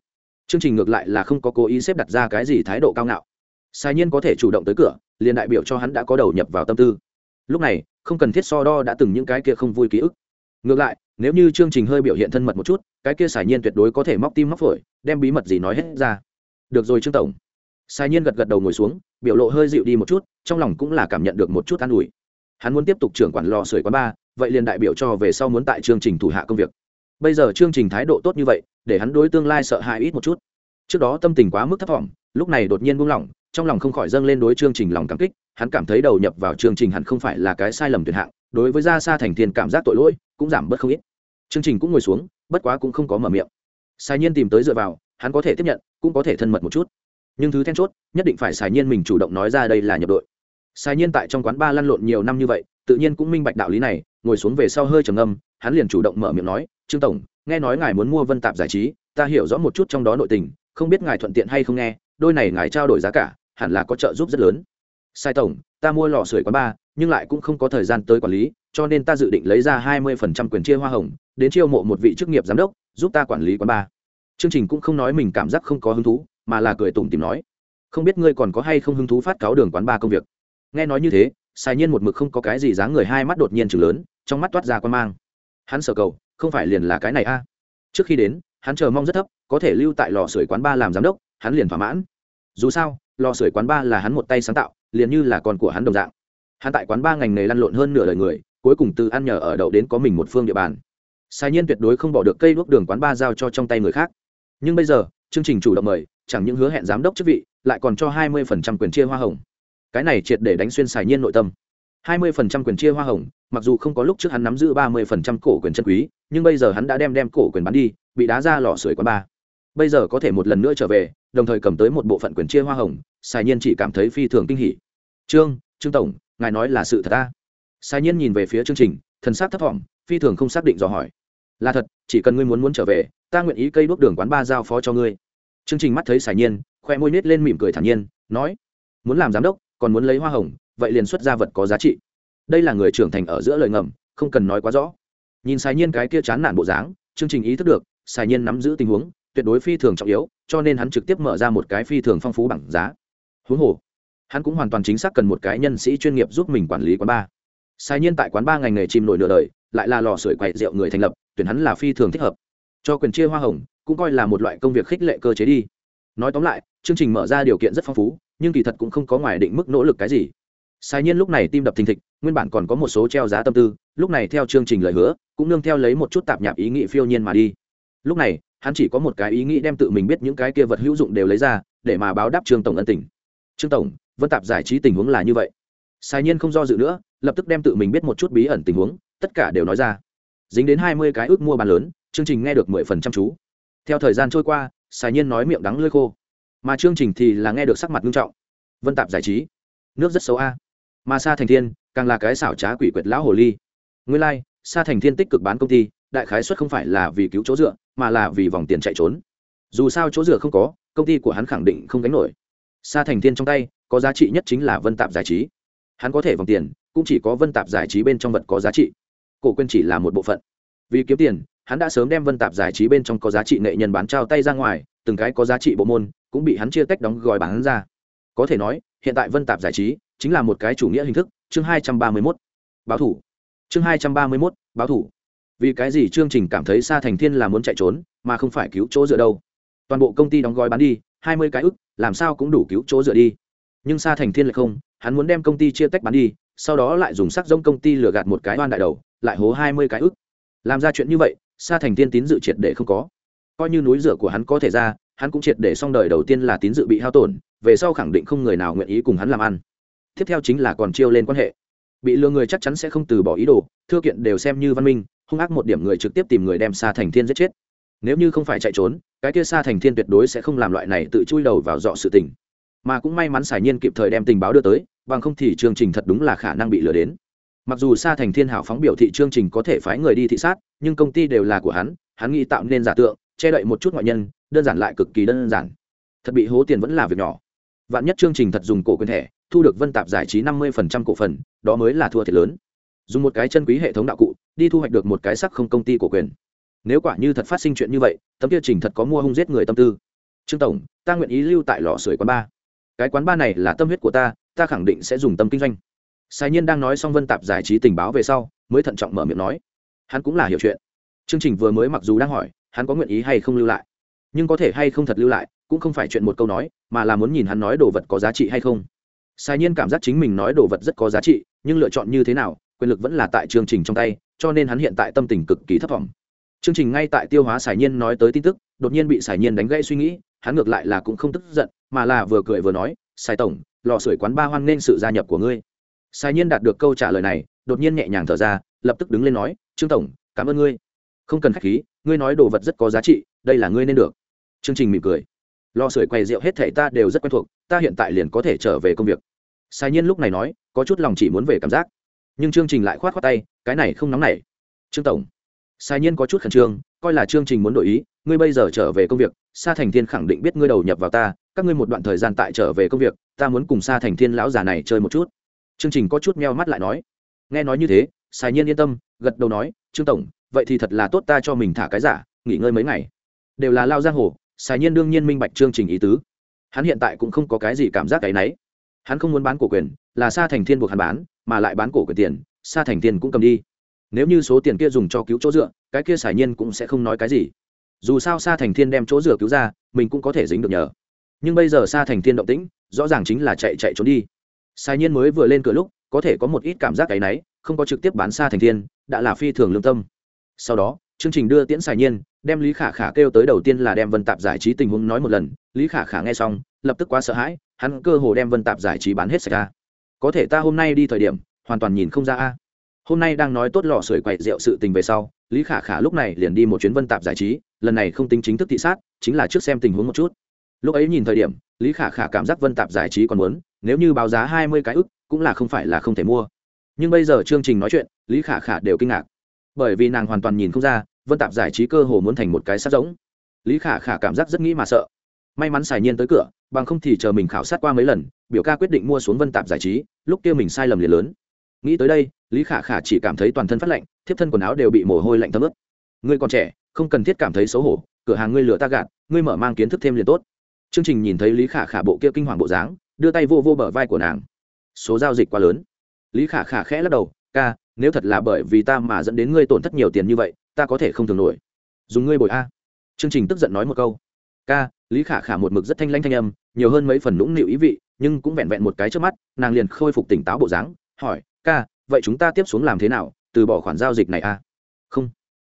Chương trình ngược lại là không có cố ý xếp đặt ra cái gì thái độ cao ngạo sai nhiên có thể chủ động tới cửa, liền đại biểu cho hắn đã có đầu nhập vào tâm tư. Lúc này, không cần thiết so đo đã từng những cái kia không vui ký ức. Ngược lại, nếu như chương trình hơi biểu hiện thân mật một chút, cái kia Sai nhiên tuyệt đối có thể móc tim móc phổi, đem bí mật gì nói hết ra. Được rồi trương tổng. Sai nhiên gật gật đầu ngồi xuống, biểu lộ hơi dịu đi một chút, trong lòng cũng là cảm nhận được một chút an ủi. Hắn muốn tiếp tục trưởng quản lò sưởi quán ba vậy liền đại biểu cho về sau muốn tại chương trình thủ hạ công việc. Bây giờ chương trình thái độ tốt như vậy, để hắn đối tương lai sợ hãi ít một chút. Trước đó tâm tình quá mức thấp thỏm, lúc này đột nhiên buông lỏng trong lòng không khỏi dâng lên đối chương trình lòng cảm kích, hắn cảm thấy đầu nhập vào chương trình hẳn không phải là cái sai lầm tuyệt hạng, đối với gia sa thành thiên cảm giác tội lỗi cũng giảm bớt không ít. Chương trình cũng ngồi xuống, bất quá cũng không có mở miệng. Sai nhiên tìm tới dựa vào, hắn có thể tiếp nhận, cũng có thể thân mật một chút. Nhưng thứ then chốt, nhất định phải sai nhiên mình chủ động nói ra đây là nhập đội. Sai nhiên tại trong quán ba lăn lộn nhiều năm như vậy, tự nhiên cũng minh bạch đạo lý này, ngồi xuống về sau hơi trầm âm hắn liền chủ động mở miệng nói, trương tổng, nghe nói ngài muốn mua vân tạp giải trí, ta hiểu rõ một chút trong đó nội tình, không biết ngài thuận tiện hay không nghe, đôi này ngài trao đổi giá cả hẳn là có trợ giúp rất lớn. Sai tổng, ta mua lò sưởi quán ba, nhưng lại cũng không có thời gian tới quản lý, cho nên ta dự định lấy ra hai mươi phần trăm quyền chia hoa hồng, đến chiêu mộ một vị chức nghiệp giám đốc, giúp ta quản lý quán ba. Chương trình cũng không nói mình cảm giác không có hứng thú, mà là cười tủm tìm nói. Không biết ngươi còn có hay không hứng thú phát cáo đường quán ba công việc? Nghe nói như thế, sai nhiên một mực không có cái gì dáng người, hai mắt đột nhiên chừng lớn, trong mắt toát ra quan mang. Hắn sở cầu không phải liền là cái này a? Trước khi đến, hắn chờ mong rất thấp, có thể lưu tại lò sưởi quán ba làm giám đốc, hắn liền thỏa mãn. Dù sao lò sưởi quán ba là hắn một tay sáng tạo, liền như là con của hắn đồng dạng. Hắn tại quán ba ngành nghề lăn lộn hơn nửa đời người, cuối cùng từ ăn nhờ ở đậu đến có mình một phương địa bàn. Sai nhiên tuyệt đối không bỏ được cây đuốc đường quán ba giao cho trong tay người khác. Nhưng bây giờ, chương trình chủ động mời, chẳng những hứa hẹn giám đốc chức vị, lại còn cho hai mươi quyền chia hoa hồng. Cái này triệt để đánh xuyên xài nhiên nội tâm. hai mươi quyền chia hoa hồng, mặc dù không có lúc trước hắn nắm giữ ba mươi cổ quyền chân quý, nhưng bây giờ hắn đã đem đem cổ quyền bán đi, bị đá ra lò sưởi quán ba. Bây giờ có thể một lần nữa trở về, đồng thời cầm tới một bộ phận quyền chia hoa hồng xài nhiên chỉ cảm thấy phi thường kinh hỉ. Trương trương tổng ngài nói là sự thật ta. Xài nhiên nhìn về phía chương trình thần sắc thấp vọng, phi thường không xác định dò hỏi. Là thật chỉ cần ngươi muốn muốn trở về ta nguyện ý cây đuốc đường quán ba giao phó cho ngươi. Chương trình mắt thấy xài nhiên khoe môi nết lên mỉm cười thản nhiên nói muốn làm giám đốc còn muốn lấy hoa hồng vậy liền xuất ra vật có giá trị. Đây là người trưởng thành ở giữa lời ngầm không cần nói quá rõ. Nhìn xài nhiên cái kia chán nản bộ dáng chương trình ý thức được xài nhiên nắm giữ tình huống tuyệt đối phi thường trọng yếu cho nên hắn trực tiếp mở ra một cái phi thường phong phú bằng giá huống hồ, hắn cũng hoàn toàn chính xác cần một cái nhân sĩ chuyên nghiệp giúp mình quản lý quán bar sai nhiên tại quán bar ngành nghề chìm nổi nửa đời, lại là lò sưởi quậy rượu người thành lập, tuyển hắn là phi thường thích hợp. Cho quyền chia hoa hồng, cũng coi là một loại công việc khích lệ cơ chế đi. Nói tóm lại, chương trình mở ra điều kiện rất phong phú, nhưng kỳ thật cũng không có ngoài định mức nỗ lực cái gì. Sai nhiên lúc này tim đập thình thịch, nguyên bản còn có một số treo giá tâm tư, lúc này theo chương trình lời hứa, cũng nương theo lấy một chút tạp nhạp ý nghĩ phiêu nhiên mà đi. Lúc này, hắn chỉ có một cái ý nghĩ đem tự mình biết những cái kia vật hữu dụng đều lấy ra, để mà báo đáp trương tổng ân tình trương tổng vân tạp giải trí tình huống là như vậy. Sai nhiên không do dự nữa lập tức đem tự mình biết một chút bí ẩn tình huống tất cả đều nói ra. Dính đến hai mươi cái ước mua bán lớn chương trình nghe được mười phần trăm chú. Theo thời gian trôi qua sai nhiên nói miệng đắng lơi khô. Mà chương trình thì là nghe được sắc mặt nghiêm trọng. Vân tạp giải trí. Nước rất xấu a. Mà sa thành thiên càng là cái xảo trá quỷ quyệt lão hồ ly. Nguyên lai、like, sa thành thiên tích cực bán công ty đại khái xuất không phải là vì cứu chỗ dựa mà là vì vòng tiền chạy trốn. Dù sao chỗ dựa không có công ty của hắn khẳng định không gánh nổi sa thành thiên trong tay, có giá trị nhất chính là vân tạp giải trí. Hắn có thể vòng tiền, cũng chỉ có vân tạp giải trí bên trong vật có giá trị. Cổ quyền chỉ là một bộ phận. Vì kiếm tiền, hắn đã sớm đem vân tạp giải trí bên trong có giá trị nghệ nhân bán trao tay ra ngoài, từng cái có giá trị bộ môn, cũng bị hắn chia tách đóng gói bán ra. Có thể nói, hiện tại vân tạp giải trí chính là một cái chủ nghĩa hình thức. Chương hai trăm ba mươi mốt, báo thủ. Chương hai trăm ba mươi mốt, báo thủ. Vì cái gì chương trình cảm thấy sa thành thiên là muốn chạy trốn, mà không phải cứu chỗ dựa đâu? Toàn bộ công ty đóng gói bán đi hai mươi cái ức, làm sao cũng đủ cứu chỗ dựa đi. Nhưng sa thành thiên lại không, hắn muốn đem công ty chia tách bán đi, sau đó lại dùng sắc giống công ty lừa gạt một cái oan đại đầu, lại hố hai mươi cái ức. Làm ra chuyện như vậy, sa thành thiên tín dự triệt để không có. Coi như núi rửa của hắn có thể ra, hắn cũng triệt để xong đời đầu tiên là tín dự bị hao tổn, về sau khẳng định không người nào nguyện ý cùng hắn làm ăn. Tiếp theo chính là còn chiêu lên quan hệ. Bị lừa người chắc chắn sẽ không từ bỏ ý đồ, thưa kiện đều xem như văn minh, hung ác một điểm người trực tiếp tìm người đem sa thành thiên giết chết nếu như không phải chạy trốn, cái kia sa thành thiên tuyệt đối sẽ không làm loại này tự chui đầu vào dọ sự tình. Mà cũng may mắn xài nhiên kịp thời đem tình báo đưa tới, bằng không thì chương trình thật đúng là khả năng bị lừa đến. Mặc dù sa thành thiên hảo phóng biểu thị chương trình có thể phái người đi thị sát, nhưng công ty đều là của hắn hắn nghĩ tạo nên giả tượng, che đậy một chút ngoại nhân, đơn giản lại cực kỳ đơn giản. Thật bị hố tiền vẫn là việc nhỏ. Vạn nhất chương trình thật dùng cổ quyền thẻ, thu được vân tạp giải trí năm mươi cổ phần, đó mới là thua thiệt lớn. Dùng một cái chân quý hệ thống đạo cụ, đi thu hoạch được một cái sắc không công ty cổ quyền nếu quả như thật phát sinh chuyện như vậy, tấm kia trình thật có mua hung giết người tâm tư. Trương tổng, ta nguyện ý lưu tại lò sưởi quán ba. Cái quán ba này là tâm huyết của ta ta khẳng định sẽ dùng tâm kinh doanh. Sai nhiên đang nói xong vân tạp giải trí tình báo về sau, mới thận trọng mở miệng nói. Hắn cũng là hiểu chuyện. Chương trình vừa mới mặc dù đang hỏi, hắn có nguyện ý hay không lưu lại. Nhưng có thể hay không thật lưu lại, cũng không phải chuyện một câu nói, mà là muốn nhìn hắn nói đồ vật có giá trị hay không. Sai nhiên cảm giác chính mình nói đồ vật rất có giá trị, nhưng lựa chọn như thế nào, quyền lực vẫn là tại chương trình trong tay, cho nên hắn hiện tại tâm tình cực kỳ thấp thỏm chương trình ngay tại tiêu hóa Sải nhiên nói tới tin tức đột nhiên bị Sải nhiên đánh gãy suy nghĩ hắn ngược lại là cũng không tức giận mà là vừa cười vừa nói sài tổng lò sưởi quán ba hoan nên sự gia nhập của ngươi. Sài nhiên đạt được câu trả lời này đột nhiên nhẹ nhàng thở ra lập tức đứng lên nói trương tổng cảm ơn ngươi. Không cần khách khí ngươi nói đồ vật rất có giá trị đây là ngươi nên được. Chương trình mỉm cười. Lò sưởi quầy rượu hết thảy ta đều rất quen thuộc ta hiện tại liền có thể trở về công việc. Sài nhiên lúc này nói có chút lòng chỉ muốn về cảm giác nhưng chương trình lại khoát khoát tay cái này không nóng này, trương tổng sai nhiên có chút khẩn trương, coi là chương trình muốn đổi ý, ngươi bây giờ trở về công việc, sa thành thiên khẳng định biết ngươi đầu nhập vào ta, các ngươi một đoạn thời gian tại trở về công việc, ta muốn cùng sa thành thiên lão già này chơi một chút. Chương trình có chút meo mắt lại nói. Nghe nói như thế, sai nhiên yên tâm, gật đầu nói, trương tổng, vậy thì thật là tốt ta cho mình thả cái giả, nghỉ ngơi mấy ngày. Đều là lao giang hồ, sai nhiên đương nhiên minh bạch chương trình ý tứ. Hắn hiện tại cũng không có cái gì cảm giác cái nấy. Hắn không muốn bán cổ quyền, là sa thành thiên buộc hắn bán, mà lại bán cổ quyền tiền, sa thành thiên cũng cầm đi nếu như số tiền kia dùng cho cứu chỗ dựa, cái kia Sải nhiên cũng sẽ không nói cái gì. Dù sao sa thành thiên đem chỗ dựa cứu ra, mình cũng có thể dính được nhờ. Nhưng bây giờ sa thành thiên động tĩnh, rõ ràng chính là chạy chạy trốn đi. Xài nhiên mới vừa lên cửa lúc, có thể có một ít cảm giác cái náy không có trực tiếp bán sa thành thiên, đã là phi thường lương tâm. Sau đó, chương trình đưa tiễn xài nhiên, đem lý khả khả kêu tới đầu tiên là đem vân tạp giải trí tình huống nói một lần. Lý khả khả nghe xong, lập tức quá sợ hãi, hắn cơ hồ đem vân tạp giải trí bán hết sạch ra. Có thể ta hôm nay đi thời điểm, hoàn toàn nhìn không ra a hôm nay đang nói tốt lò sưởi quậy rượu sự tình về sau, lý khả khả lúc này liền đi một chuyến vân tạp giải trí, lần này không tính chính thức thị sát, chính là trước xem tình huống một chút. Lúc ấy nhìn thời điểm, lý khả khả cảm giác vân tạp giải trí còn muốn, nếu như báo giá hai mươi cái ức, cũng là không phải là không thể mua. Nhưng bây giờ chương trình nói chuyện, lý khả khả đều kinh ngạc. Bởi vì nàng hoàn toàn nhìn không ra, vân tạp giải trí cơ hồ muốn thành một cái sát giống. Lý khả khả cảm giác rất nghĩ mà sợ. May mắn xài nhiên tới cửa, bằng không thì chờ mình khảo sát qua mấy lần, biểu ca quyết định mua xuống vân tạp giải trí, lúc kia mình sai lầm liền lớn nghĩ tới đây, lý khả khả chỉ cảm thấy toàn thân phát lạnh, thiếp thân quần áo đều bị mồ hôi lạnh thấm ướt. Ngươi còn trẻ, không cần thiết cảm thấy xấu hổ, cửa hàng ngươi lừa ta gạt, ngươi mở mang kiến thức thêm liền tốt. Chương trình nhìn thấy lý khả khả bộ kia kinh hoàng bộ dáng, đưa tay vô vô bờ vai của nàng. Số giao dịch quá lớn. Lý khả khả khẽ lắc đầu, ca, nếu thật là bởi vì ta mà dẫn đến ngươi tổn thất nhiều tiền như vậy, ta có thể không thường nổi. Dùng ngươi bồi a. Chương trình tức giận nói một câu. Ca, lý khả khả một mực rất thanh lanh thanh âm, nhiều hơn mấy phần nũng nịu ý vị, nhưng cũng vẹn vẹn một cái trước mắt, nàng liền khôi phục tỉnh táo bộ dáng, hỏi ca, vậy chúng ta tiếp xuống làm thế nào, từ bỏ khoản giao dịch này à? không.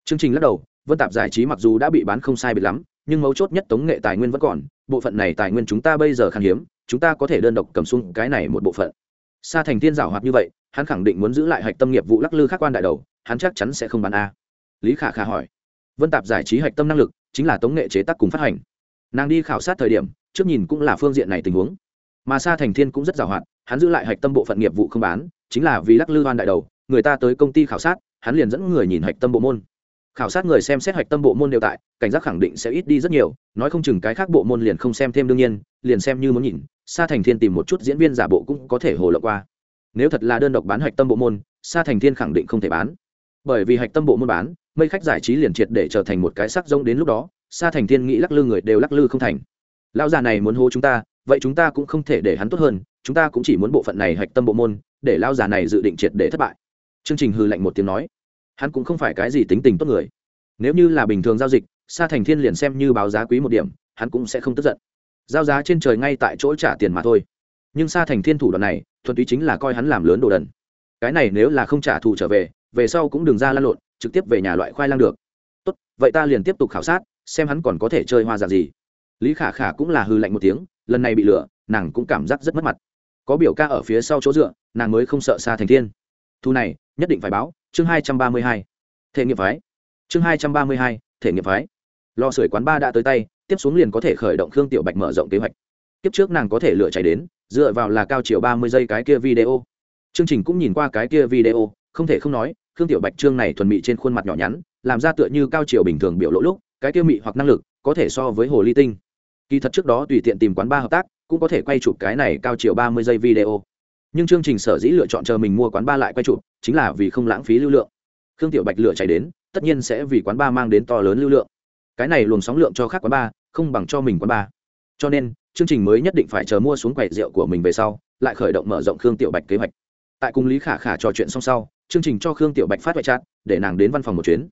Chương trình lắc đầu, vân tạp giải trí mặc dù đã bị bán không sai biệt lắm, nhưng mấu chốt nhất tống nghệ tài nguyên vẫn còn, bộ phận này tài nguyên chúng ta bây giờ khan hiếm, chúng ta có thể đơn độc cầm xuống cái này một bộ phận. Sa thành tiên giảo hoạt như vậy, hắn khẳng định muốn giữ lại hạch tâm nghiệp vụ lắc lư khắc quan đại đầu, hắn chắc chắn sẽ không bán a. Lý khả khả hỏi. Vân tạp giải trí hạch tâm năng lực, chính là tống nghệ chế tác cùng phát hành. Nàng đi khảo sát thời điểm, trước nhìn cũng là phương diện này tình huống. Mà sa thành thiên cũng rất giàu hạn hắn giữ lại hạch tâm bộ phận nghiệp vụ không bán, chính là vì lắc lư hoan đại đầu, người ta tới công ty khảo sát, hắn liền dẫn người nhìn hạch tâm bộ môn. Khảo sát người xem xét hạch tâm bộ môn đều tại, cảnh giác khẳng định sẽ ít đi rất nhiều, nói không chừng cái khác bộ môn liền không xem thêm đương nhiên, liền xem như muốn nhìn, sa thành thiên tìm một chút diễn viên giả bộ cũng có thể hồ lộ qua. Nếu thật là đơn độc bán hạch tâm bộ môn, sa thành thiên khẳng định không thể bán. Bởi vì hạch tâm bộ môn bán mây khách giải trí liền triệt để trở thành một cái sắc rông đến lúc đó, sa thành thiên nghĩ lắc lư người đều lắc lư không thành. Lão già này muốn hô chúng ta, vậy chúng ta cũng không thể để hắn tốt hơn chúng ta cũng chỉ muốn bộ phận này hạch tâm bộ môn, để lao già này dự định triệt để thất bại. Chương trình hư lệnh một tiếng nói. Hắn cũng không phải cái gì tính tình tốt người. Nếu như là bình thường giao dịch, sa thành thiên liền xem như báo giá quý một điểm, hắn cũng sẽ không tức giận. Giao giá trên trời ngay tại chỗ trả tiền mà thôi. Nhưng sa thành thiên thủ đoạn này, thuần túy chính là coi hắn làm lớn đồ đần. Cái này nếu là không trả thù trở về về sau cũng đừng ra lăn lộn, trực tiếp về nhà loại khoai lang được. Tốt, vậy ta liền tiếp tục khảo sát, xem hắn còn có thể chơi hoa dạng gì. Lý khả khả cũng là hư lạnh một tiếng, lần này bị lừa, nàng cũng cảm giác rất mất mặt có biểu ca ở phía sau chỗ dựa, nàng mới không sợ xa thành thiên. Thu này, nhất định phải báo, chương hai trăm ba mươi hai. Thể nghiệm phái. Chương hai trăm ba mươi hai, thể nghiệm phái. Lò sưởi quán ba đã tới tay, tiếp xuống liền có thể khởi động khương tiểu bạch mở rộng kế hoạch. Tiếp trước nàng có thể lựa chạy đến, dựa vào là cao chiều ba mươi giây cái kia video. Chương trình cũng nhìn qua cái kia video, không thể không nói, khương tiểu bạch trương này thuần mị trên khuôn mặt nhỏ nhắn, làm ra tựa như cao chiều bình thường biểu lộ lúc, cái tiêu mị hoặc năng lực, có thể so với hồ ly tinh. Kỳ thật trước đó tùy tiện tìm quán ba hợp tác cũng có thể quay chụp cái này cao chiều ba mươi giây video. Nhưng chương trình sở dĩ lựa chọn chờ mình mua quán ba lại quay chụp, chính là vì không lãng phí lưu lượng. Khương tiểu bạch lựa chạy đến, tất nhiên sẽ vì quán ba mang đến to lớn lưu lượng. Cái này luồng sóng lượng cho khác quán ba, không bằng cho mình quán ba. Cho nên, chương trình mới nhất định phải chờ mua xuống quầy rượu của mình về sau, lại khởi động mở rộng khương tiểu bạch kế hoạch. Tại cùng lý khả khả trò chuyện xong sau, chương trình cho khương tiểu bạch phát ngoại chat, để nàng đến văn phòng một chuyến.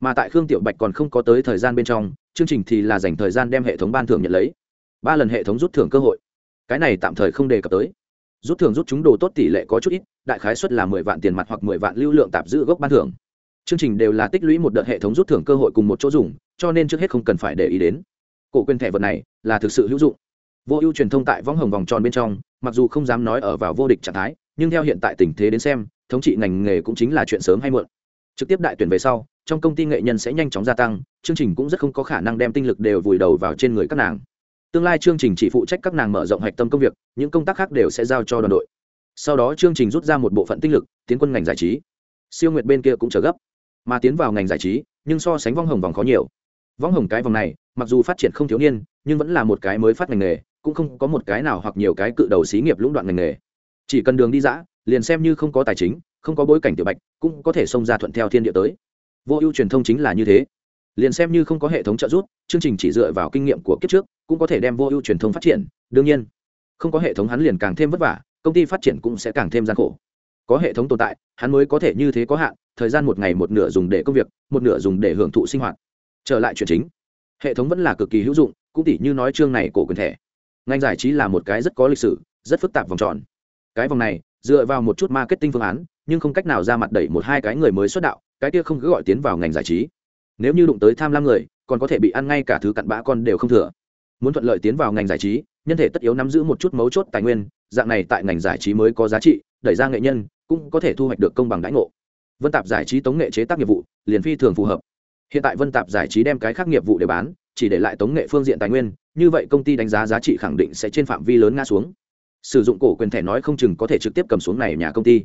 Mà tại khương tiểu bạch còn không có tới thời gian bên trong, chương trình thì là dành thời gian đem hệ thống ban thưởng nhận lấy ba lần hệ thống rút thưởng cơ hội. Cái này tạm thời không đề cập tới. Rút thưởng rút chúng đồ tốt tỷ lệ có chút ít, đại khái suất là mười vạn tiền mặt hoặc mười vạn lưu lượng tạp giữ gốc ban thưởng. Chương trình đều là tích lũy một đợt hệ thống rút thưởng cơ hội cùng một chỗ dùng, cho nên trước hết không cần phải để ý đến. Cổ quyền thẻ vật này là thực sự hữu dụng. Vô ưu truyền thông tại võng hồng vòng tròn bên trong, mặc dù không dám nói ở vào vô địch trạng thái, nhưng theo hiện tại tình thế đến xem, thống trị ngành nghề cũng chính là chuyện sớm hay muộn. Trực tiếp đại tuyển về sau, trong công ty nghệ nhân sẽ nhanh chóng gia tăng, chương trình cũng rất không có khả năng đem tinh lực đều vùi đầu vào trên người các nàng tương lai chương trình chỉ phụ trách các nàng mở rộng hạch tâm công việc, những công tác khác đều sẽ giao cho đoàn đội. Sau đó chương trình rút ra một bộ phận tinh lực, tiến quân ngành giải trí. Siêu nguyệt bên kia cũng trở gấp. Mà tiến vào ngành giải trí, nhưng so sánh vong hồng vòng khó nhiều. Vong hồng cái vòng này, mặc dù phát triển không thiếu niên, nhưng vẫn là một cái mới phát ngành nghề, cũng không có một cái nào hoặc nhiều cái cự đầu xí nghiệp lũng đoạn ngành nghề. Chỉ cần đường đi dã, liền xem như không có tài chính, không có bối cảnh tiểu bạch, cũng có thể xông ra thuận theo thiên địa tới. Vô ưu truyền thông chính là như thế liền xem như không có hệ thống trợ giúp, chương trình chỉ dựa vào kinh nghiệm của kiếp trước, cũng có thể đem vô ưu truyền thông phát triển. Đương nhiên, không có hệ thống hắn liền càng thêm vất vả, công ty phát triển cũng sẽ càng thêm gian khổ. Có hệ thống tồn tại, hắn mới có thể như thế có hạn, thời gian một ngày một nửa dùng để công việc, một nửa dùng để hưởng thụ sinh hoạt. Trở lại chuyện chính, hệ thống vẫn là cực kỳ hữu dụng, cũng tỉ như nói chương này cổ quyền thẻ. Ngành giải trí là một cái rất có lịch sử, rất phức tạp vòng tròn. Cái vòng này, dựa vào một chút marketing phương án, nhưng không cách nào ra mặt đẩy một hai cái người mới xuất đạo, cái kia không cứ gọi tiến vào ngành giải trí nếu như đụng tới tham lam người, còn có thể bị ăn ngay cả thứ cặn bã con đều không thừa. Muốn thuận lợi tiến vào ngành giải trí, nhân thể tất yếu nắm giữ một chút mấu chốt tài nguyên, dạng này tại ngành giải trí mới có giá trị, đẩy ra nghệ nhân, cũng có thể thu hoạch được công bằng đãi ngộ. Vân tạp giải trí tống nghệ chế tác nghiệp vụ, liền phi thường phù hợp. Hiện tại vân tạp giải trí đem cái khác nghiệp vụ để bán, chỉ để lại tống nghệ phương diện tài nguyên, như vậy công ty đánh giá giá trị khẳng định sẽ trên phạm vi lớn ngã xuống. Sử dụng cổ quyền thẻ nói không chừng có thể trực tiếp cầm xuống này nhà công ty.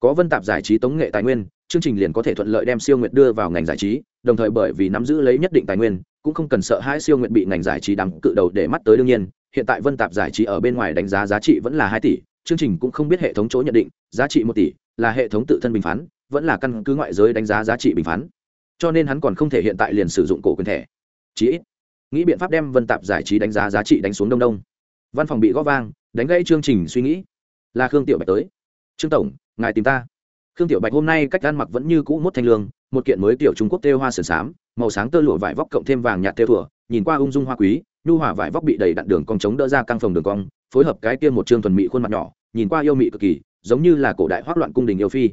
Có vân tạp giải trí tống nghệ tài nguyên, chương trình liền có thể thuận lợi đem siêu nguyện đưa vào ngành giải trí đồng thời bởi vì nắm giữ lấy nhất định tài nguyên, cũng không cần sợ hai siêu nguyện bị ngành giải trí đắm cự đầu để mắt tới đương nhiên, hiện tại vân tạp giải trí ở bên ngoài đánh giá giá trị vẫn là hai tỷ, chương trình cũng không biết hệ thống chỗ nhận định, giá trị một tỷ, là hệ thống tự thân bình phán, vẫn là căn cứ ngoại giới đánh giá giá trị bình phán. Cho nên hắn còn không thể hiện tại liền sử dụng cổ quyền thẻ. Chí ít, nghĩ biện pháp đem vân tạp giải trí đánh giá giá trị đánh xuống đông đông. Văn phòng bị gõ vang, đánh gãy chương trình suy nghĩ. Là khương tiểu bạch tới. Trương tổng, ngài tìm ta. Khương tiểu bạch hôm nay cách ăn mặc vẫn như cũ mốt thanh lương một kiện mới tiểu trung quốc têu hoa sườn xám, màu sáng tơ lụa vải vóc cộng thêm vàng nhạt têu thủa, nhìn qua ung dung hoa quý, nhu hỏa vải vóc bị đầy đặn đường cong trống đỡ ra căng phòng đường cong, phối hợp cái kia một trương thuần mỹ khuôn mặt nhỏ, nhìn qua yêu mị cực kỳ, giống như là cổ đại hoác loạn cung đình yêu phi.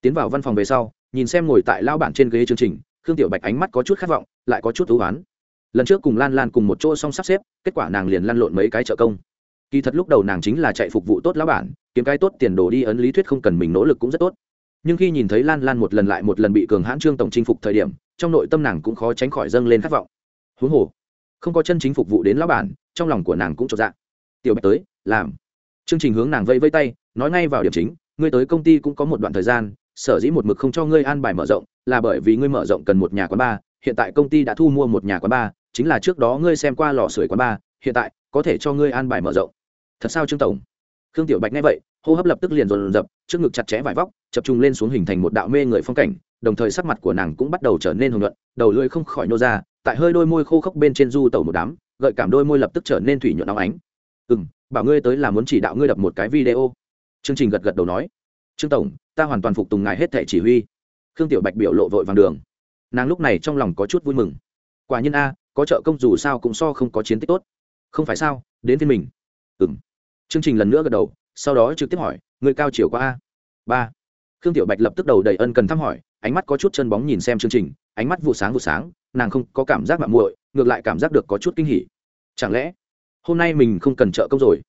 Tiến vào văn phòng về sau, nhìn xem ngồi tại lao bản trên ghế chương trình, khương tiểu bạch ánh mắt có chút khát vọng, lại có chút thú oán. Lần trước cùng lan lan cùng một chỗ xong sắp xếp, kết quả nàng liền lăn lộn mấy cái trợ công. Kỳ thật lúc đầu nàng chính là chạy phục vụ tốt lão bản, kiếm cái tốt tiền đồ đi ấn lý thuyết không cần mình nỗ lực cũng rất tốt nhưng khi nhìn thấy lan lan một lần lại một lần bị cường hãn trương tổng chinh phục thời điểm, trong nội tâm nàng cũng khó tránh khỏi dâng lên khát vọng. Huống hồ, không có chân chính phục vụ đến lão bản, trong lòng của nàng cũng trọn dạ. Tiểu bạch tới, làm. Chương trình hướng nàng vây vây tay, nói ngay vào điểm chính, ngươi tới công ty cũng có một đoạn thời gian, sở dĩ một mực không cho ngươi an bài mở rộng, là bởi vì ngươi mở rộng cần một nhà quán bar, hiện tại công ty đã thu mua một nhà quán bar, chính là trước đó ngươi xem qua lò sưởi quán bar, hiện tại có thể cho ngươi an bài mở rộng. Thật sao trương tổng? Khương tiểu bạch nghe vậy, hô hấp lập tức liền dồn dập, trước ngực chặt chẽ vải vóc chập trùng lên xuống hình thành một đạo mê người phong cảnh, đồng thời sắc mặt của nàng cũng bắt đầu trở nên hồng nhuận, đầu lưỡi không khỏi nô ra, tại hơi đôi môi khô khốc bên trên du tẩu một đám, gợi cảm đôi môi lập tức trở nên thủy nhuận óng ánh. Ừ m bảo ngươi tới là muốn chỉ đạo ngươi đập một cái video. Chương trình gật gật đầu nói. Trương tổng, ta hoàn toàn phục tùng ngài hết thẻ chỉ huy. Khương tiểu bạch biểu lộ vội vàng đường. Nàng lúc này trong lòng có chút vui mừng. Quả nhiên a, có trợ công dù sao cũng so không có chiến tích tốt. Không phải sao, đến phiên mình. Ừ m chương trình lần nữa gật đầu, sau đó trực tiếp hỏi người cao chiều qua a? Ba khương tiểu bạch lập tức đầu đầy ân cần thăm hỏi, ánh mắt có chút chân bóng nhìn xem chương trình, ánh mắt vụ sáng vụ sáng, nàng không có cảm giác mạng muội, ngược lại cảm giác được có chút kinh hỉ. Chẳng lẽ, hôm nay mình không cần trợ công rồi?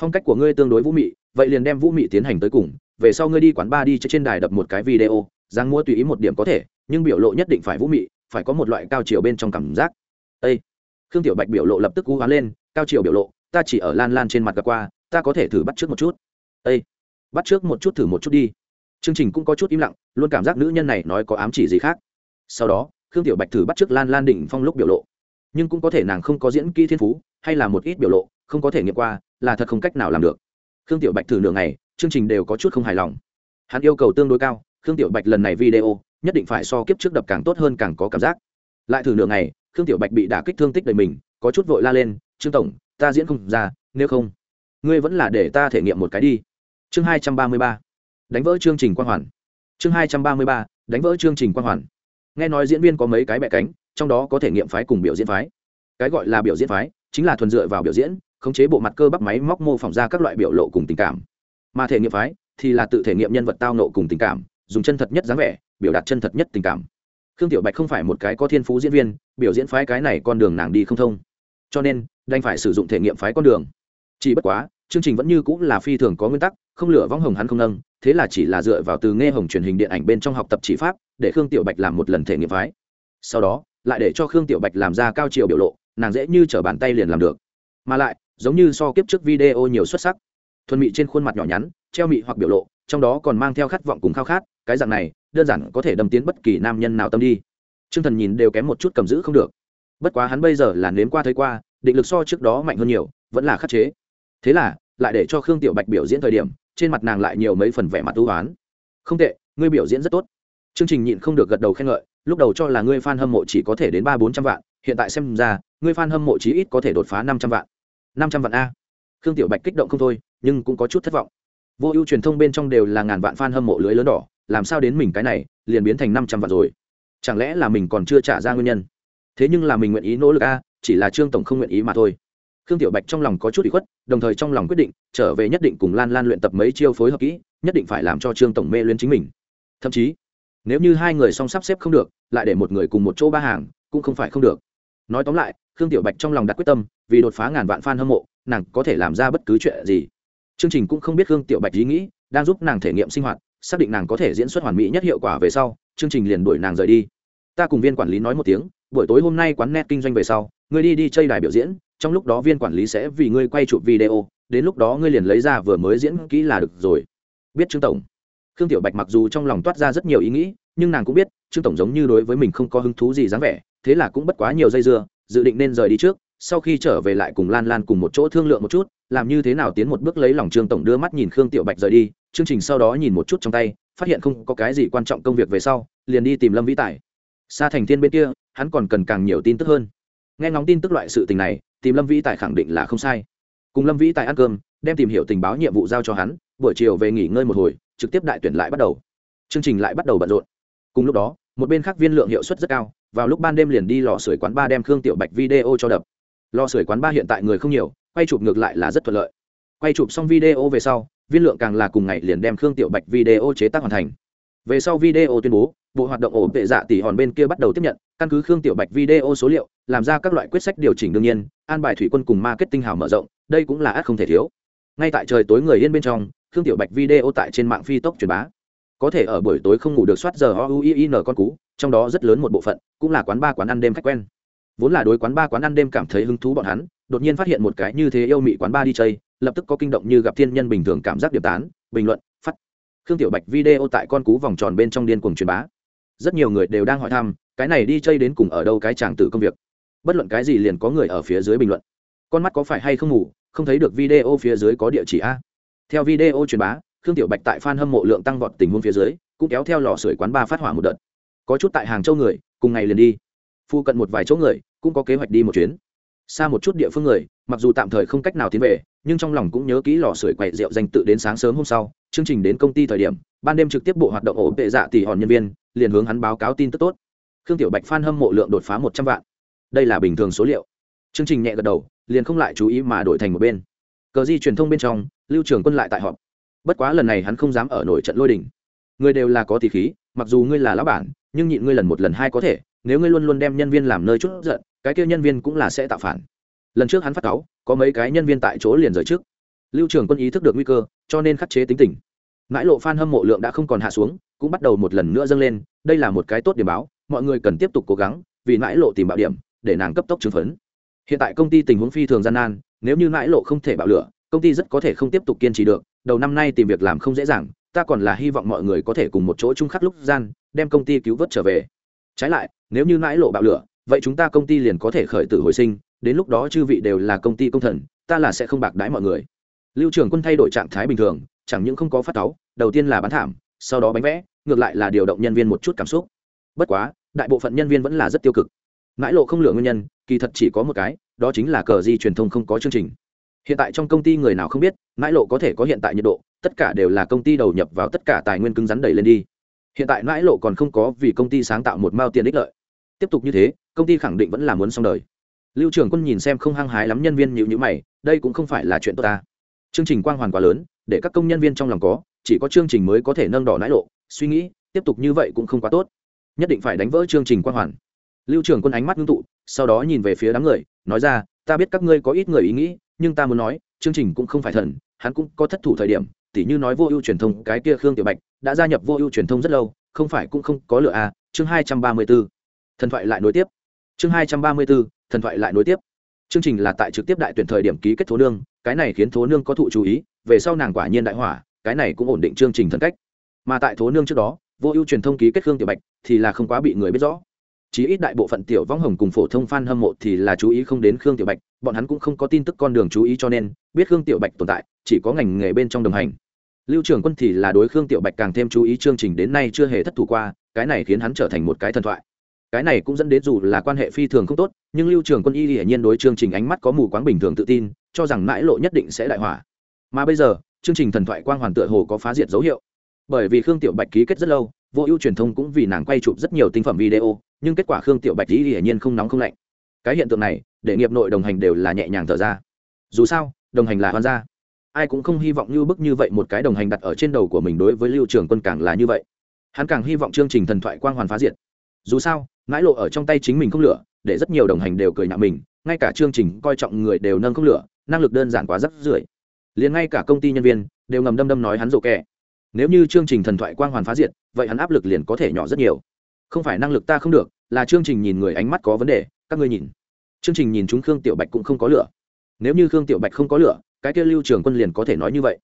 Phong cách của ngươi tương đối vũ mị, vậy liền đem vũ mị tiến hành tới cùng, về sau ngươi đi quán ba đi trên đài đập một cái video giang mua tùy ý một điểm có thể, nhưng biểu lộ nhất định phải vũ mị, phải có một loại cao chiều bên trong cảm giác. Ây khương tiểu bạch biểu lộ lập tức cú hoán lên, cao chiều biểu lộ, ta chỉ ở lan lan trên mặt gặp qua, ta có thể thử bắt trước một chút. Ây bắt trước một chút thử một chút đi chương trình cũng có chút im lặng, luôn cảm giác nữ nhân này nói có ám chỉ gì khác. Sau đó, khương tiểu bạch thử bắt t r ư ớ c lan lan đỉnh phong lúc biểu lộ. Nhưng cũng có thể nàng không có diễn kỹ thiên phú, hay là một ít biểu lộ, không có thể nghiệm qua, là thật không cách nào làm được. Khương tiểu bạch thử nửa ngày, chương trình đều có chút không hài lòng. Hắn yêu cầu tương đối cao, khương tiểu bạch lần này video, nhất định phải so kiếp trước đập càng tốt hơn càng có cảm giác. Lại thử nửa ngày, khương tiểu bạch bị đả kích thương tích đầy mình, có chút vội la lên, trương tổng, ta diễn không ra, nếu không, ngươi vẫn là để ta thể nghiệm một cái đi. Chương hai trăm ba mươi ba đánh vỡ chương trình quan hoàn. Chương hai trăm ba mươi ba, đánh vỡ chương trình quan hoàn. Nghe nói diễn viên có mấy cái bẹ cánh, trong đó có thể nghiệm phái cùng biểu diễn phái. Cái gọi là biểu diễn phái chính là thuần dựa vào biểu diễn, khống chế bộ mặt cơ bắp máy móc mô phỏng ra các loại biểu lộ cùng tình cảm. Mà thể nghiệm phái thì là tự thể nghiệm nhân vật tao nộ cùng tình cảm, dùng chân thật nhất dáng vẻ, biểu đạt chân thật nhất tình cảm. Khương tiểu bạch không phải một cái có thiên phú diễn viên, biểu diễn phái cái này con đường nàng đi không thông. Cho nên, đành phải sử dụng thể nghiệm phái con đường. Chỉ bất quá, chương trình vẫn như cũng là phi thường có nguyên tắc, không lửa vong hồng hắn không nâng thế là chỉ là dựa vào từ nghe hồng truyền hình điện ảnh bên trong học tập chỉ pháp, để khương tiểu bạch làm một lần thể nghiệm phái. Sau đó, lại để cho khương tiểu bạch làm ra cao chiều biểu lộ, nàng dễ như t r ở bàn tay liền làm được. Mà lại, giống như so kiếp trước video nhiều xuất sắc. Thuần mị trên khuôn mặt nhỏ nhắn, treo mị hoặc biểu lộ, trong đó còn mang theo khát vọng cùng khao khát, cái dạng này, đơn giản có thể đâm tiến bất kỳ nam nhân nào tâm đi. T r ư ơ n g thần nhìn đều kém một chút cầm giữ không được. Bất quá hắn bây giờ là nếm qua thấy qua, định lực so trước đó mạnh hơn nhiều, vẫn là khắc chế. Thế là, lại để cho khương tiểu bạch biểu diễn thời điểm trên mặt nàng lại nhiều mấy phần vẻ mặt ưu oán. Không tệ, ngươi biểu diễn rất tốt. Chương trình nhịn không được gật đầu khen ngợi, lúc đầu cho là ngươi f a n hâm mộ chỉ có thể đến ba bốn trăm vạn, hiện tại xem ra, ngươi f a n hâm mộ chí ít có thể đột phá năm trăm vạn. Năm trăm vạn a? Khương tiểu bạch kích động không thôi, nhưng cũng có chút thất vọng. Vô ưu truyền thông bên trong đều là ngàn vạn f a n hâm mộ lưới lớn đỏ, làm sao đến mình cái này, liền biến thành năm trăm vạn rồi. Chẳng lẽ là mình còn chưa trả ra nguyên nhân? Thế nhưng là mình nguyện ý nỗ lực a, chỉ là trương tổng không nguyện ý mà thôi khương tiểu bạch trong lòng có chút bị khuất, đồng thời trong lòng quyết định, trở về nhất định cùng lan lan luyện tập mấy chiêu phối hợp kỹ, nhất định phải làm cho trương tổng mê luyến chính mình. Thậm chí, nếu như hai người song sắp xếp không được, lại để một người cùng một chỗ ba hàng, cũng không phải không được. Nói tóm lại, khương tiểu bạch trong lòng đặt quyết tâm, vì đột phá ngàn vạn fan hâm mộ, nàng có thể làm ra bất cứ chuyện gì. Chương trình cũng không biết khương tiểu bạch ý nghĩ, đang giúp nàng thể nghiệm sinh hoạt, xác định nàng có thể diễn xuất hoàn mỹ nhất hiệu quả về sau, chương trình liền đuổi nàng rời đi. Ta cùng viên quản lý nói một tiếng, buổi tối hôm nay quán net kinh doanh về sau, ngươi đi đi chơi đài biểu diễn trong lúc đó viên quản lý sẽ vì ngươi quay chụp video, đến lúc đó ngươi liền lấy ra vừa mới diễn kỹ là được rồi. Biết trương tổng. Khương tiểu bạch mặc dù trong lòng toát ra rất nhiều ý nghĩ, nhưng nàng cũng biết, trương tổng giống như đối với mình không có hứng thú gì dáng vẻ, thế là cũng bất quá nhiều dây dưa, dự định nên rời đi trước, sau khi trở về lại cùng lan lan cùng một chỗ thương lượng một chút, làm như thế nào tiến một bước lấy lòng trương tổng đưa mắt nhìn khương tiểu bạch rời đi, chương trình sau đó nhìn một chút trong tay, phát hiện không có cái gì quan trọng công việc về sau, liền đi tìm lâm vĩ tài. Xa thành thiên bên kia, hắn còn cần càng nhiều tin tức hơn nghe ngóng tin tức loại sự tình này, tìm lâm vĩ tài khẳng định là không sai. Cùng lâm vĩ tài ăn cơm, đem tìm hiểu tình báo nhiệm vụ giao cho hắn, buổi chiều về nghỉ ngơi một hồi, trực tiếp đại tuyển lại bắt đầu. Chương trình lại bắt đầu bận rộn. Cùng lúc đó, một bên khác viên lượng hiệu suất rất cao, vào lúc ban đêm liền đi lò sưởi quán ba đem khương tiểu bạch video cho đập. Lò sưởi quán ba hiện tại người không nhiều, quay chụp ngược lại là rất thuận lợi. Quay chụp xong video về sau, viên lượng càng là cùng ngày liền đem khương tiểu bạch video chế tác hoàn thành. Về sau video tuyên bố, bộ hoạt động ổ vệ dạ tỷ hòn bên kia bắt đầu tiếp nhận, căn cứ khương tiểu bạch video số liệu làm ra các loại quyết sách điều chỉnh đương nhiên, an bài thủy quân cùng marketing hào mở rộng, đây cũng là ắt không thể thiếu. Ngay tại trời tối người yên bên trong, khương tiểu bạch video tại trên mạng phi tốc truyền bá. Có thể ở buổi tối không ngủ được soát giờ o u i n con cú, trong đó rất lớn một bộ phận cũng là quán ba quán ăn đêm khách quen. Vốn là đối quán ba quán ăn đêm cảm thấy hứng thú bọn hắn, đột nhiên phát hiện một cái như thế yêu mị quán ba đi chơi, lập tức có kinh động như gặp thiên nhân bình thường cảm giác điểm tán, bình luận, phát. Khương tiểu bạch video tại con cú vòng tròn bên trong điên cuồng truyền bá. Rất nhiều người đều đang hỏi thăm, cái này đi chơi đến cùng ở đâu cái chàng tử công việc? Bất luận cái gì liền có người ở phía dưới bình luận. Con mắt có phải hay không ngủ, không thấy được video phía dưới có địa chỉ a? Theo video truyền bá, khương tiểu bạch tại f a n hâm mộ lượng tăng vọt tình huống phía dưới, cũng kéo theo lò sưởi quán ba phát hỏa một đợt. Có chút tại hàng châu người, cùng ngày liền đi. Phu cận một vài chỗ người, cũng có kế hoạch đi một chuyến. Xa một chút địa phương người, mặc dù tạm thời không cách nào tiến về, nhưng trong lòng cũng nhớ kỹ lò sưởi quậy rượu danh tự đến sáng sớm hôm sau, chương trình đến công ty thời điểm, ban đêm trực tiếp bộ hoạt động ổ tệ dạ tỷ hòn nhân viên, liền hướng hắn báo cáo tin tức tốt. Khương tiểu bạch f a n hâm mộ lượng đột phá một trăm vạn đây là bình thường số liệu. Chương trình nhẹ gật đầu, liền không lại chú ý mà đổi thành một bên. Cờ di truyền thông bên trong, lưu trường quân lại tại họp. Bất quá lần này hắn không dám ở nổi trận lôi đình. Người đều là có tỷ khí, mặc dù ngươi là lão bản, nhưng nhịn ngươi lần một lần hai có thể, nếu ngươi luôn luôn đem nhân viên làm nơi chút giận, cái kia nhân viên cũng là sẽ tạo phản. Lần trước hắn phát cáu, có mấy cái nhân viên tại chỗ liền rời trước. Lưu trường quân ý thức được nguy cơ, cho nên khắc chế tính tình. Mãi lộ f a n hâm mộ lượng đã không còn hạ xuống, cũng bắt đầu một lần nữa dâng lên, đây là một cái tốt điểm báo, mọi người cần tiếp tục cố gắng, vì mãi lộ tìm bạo điểm để nàng cấp tốc chứng phấn. Hiện tại công ty tình huống phi thường gian nan, nếu như mãi lộ không thể bạo lửa, công ty rất có thể không tiếp tục kiên trì được, đầu năm nay tìm việc làm không dễ dàng, ta còn là hy vọng mọi người có thể cùng một chỗ chung khắc lúc gian, đem công ty cứu vớt trở về. Trái lại, nếu như mãi lộ bạo lửa, vậy chúng ta công ty liền có thể khởi tử hồi sinh, đến lúc đó chư vị đều là công ty công thần, ta là sẽ không bạc đãi mọi người. Lưu trưởng quân thay đổi trạng thái bình thường, chẳng những không có phát táo đầu tiên là bán thảm, sau đó bánh vẽ, ngược lại là điều động nhân viên một chút cảm xúc. Bất quá, đại bộ phận nhân viên vẫn là rất tiêu cực mãi lộ không lựa nguyên nhân, kỳ thật chỉ có một cái, đó chính là cờ di truyền thông không có chương trình. Hiện tại trong công ty người nào không biết, mãi lộ có thể có hiện tại nhiệt độ, tất cả đều là công ty đầu nhập vào tất cả tài nguyên cứng rắn đẩy lên đi. Hiện tại mãi lộ còn không có vì công ty sáng tạo một mao tiền ích lợi. Tiếp tục như thế, công ty khẳng định vẫn là muốn xong đời. Lưu trưởng quân nhìn xem không hăng hái lắm nhân viên nhịu nhữ mày, đây cũng không phải là chuyện tốt ta. Chương trình quang hoàn quá lớn, để các công nhân viên trong lòng có, chỉ có chương trình mới có thể nâng đỏ nãi lộ, suy nghĩ, tiếp tục như vậy cũng không quá tốt. Nhất định phải đánh vỡ chương trình quang hoàn lưu trưởng quân ánh mắt ngưng tụ, sau đó nhìn về phía đám người, nói ra, ta biết các ngươi có ít người ý nghĩ, nhưng ta muốn nói, chương trình cũng không phải thần, hắn cũng có thất thủ thời điểm, tỉ như nói vô ưu truyền thông, cái kia khương tiểu bạch đã gia nhập vô ưu truyền thông rất lâu, không phải cũng không có lựa à chương hai trăm ba mươi b ố thần thoại lại nối tiếp. Chương hai trăm ba mươi b ố thần thoại lại nối tiếp. Chương trình là tại trực tiếp đại tuyển thời điểm ký kết thố nương, cái này khiến thố nương có thụ chú ý, về sau nàng quả nhiên đại hỏa, cái này cũng ổn định chương trình thần cách. Mà tại thố nương trước đó, vô ưu truyền thông ký kết khương tiểu bạch thì là không quá bị người biết rõ chí ít đại bộ phận tiểu võng hồng cùng phổ thông f a n hâm mộ thì là chú ý không đến khương tiểu bạch, bọn hắn cũng không có tin tức con đường chú ý cho nên, biết khương tiểu bạch tồn tại, chỉ có ngành nghề bên trong đồng hành. Lưu trưởng quân thì là đối khương tiểu bạch càng thêm chú ý chương trình đến nay chưa hề thất thủ qua, cái này khiến hắn trở thành một cái thần thoại. Cái này cũng dẫn đến dù là quan hệ phi thường không tốt, nhưng lưu trưởng quân y hiển nhiên đối chương trình ánh mắt có mù quáng bình thường tự tin, cho rằng mãi lộ nhất định sẽ đại hỏa. Mà bây giờ, chương trình thần thoại quang hoàn tựa hồ có phá diệt dấu hiệu. Bởi vì khương tiểu bạch ký kết rất lâu vô ưu truyền thông cũng vì nàng quay chụp rất nhiều tinh phẩm video, nhưng kết quả khương tiểu bạch lý hiển nhiên không nóng không lạnh. Cái hiện tượng này, để nghiệp nội đồng hành đều là nhẹ nhàng thở ra. Dù sao, đồng hành là hoan gia. Ai cũng không hy vọng như bức như vậy một cái đồng hành đặt ở trên đầu của mình đối với lưu trường quân càng là như vậy. Hắn càng hy vọng chương trình thần thoại quang hoàn phá diệt. Dù sao, mãi lộ ở trong tay chính mình không lửa, để rất nhiều đồng hành đều cười nhạo mình, ngay cả chương trình coi trọng người đều nâng không lửa, năng lực đơn giản quá rất rưởi liền ngay cả công ty nhân viên, đều ngầm đâm đâm nói hắn rộ kẻ nếu như chương trình thần thoại quang hoàn phá diệt vậy hắn áp lực liền có thể nhỏ rất nhiều. Không phải năng lực ta không được, là chương trình nhìn người ánh mắt có vấn đề, các ngươi nhìn. Chương trình nhìn chúng khương tiểu bạch cũng không có lửa. Nếu như khương tiểu bạch không có lửa, cái kia lưu trường quân liền có thể nói như vậy.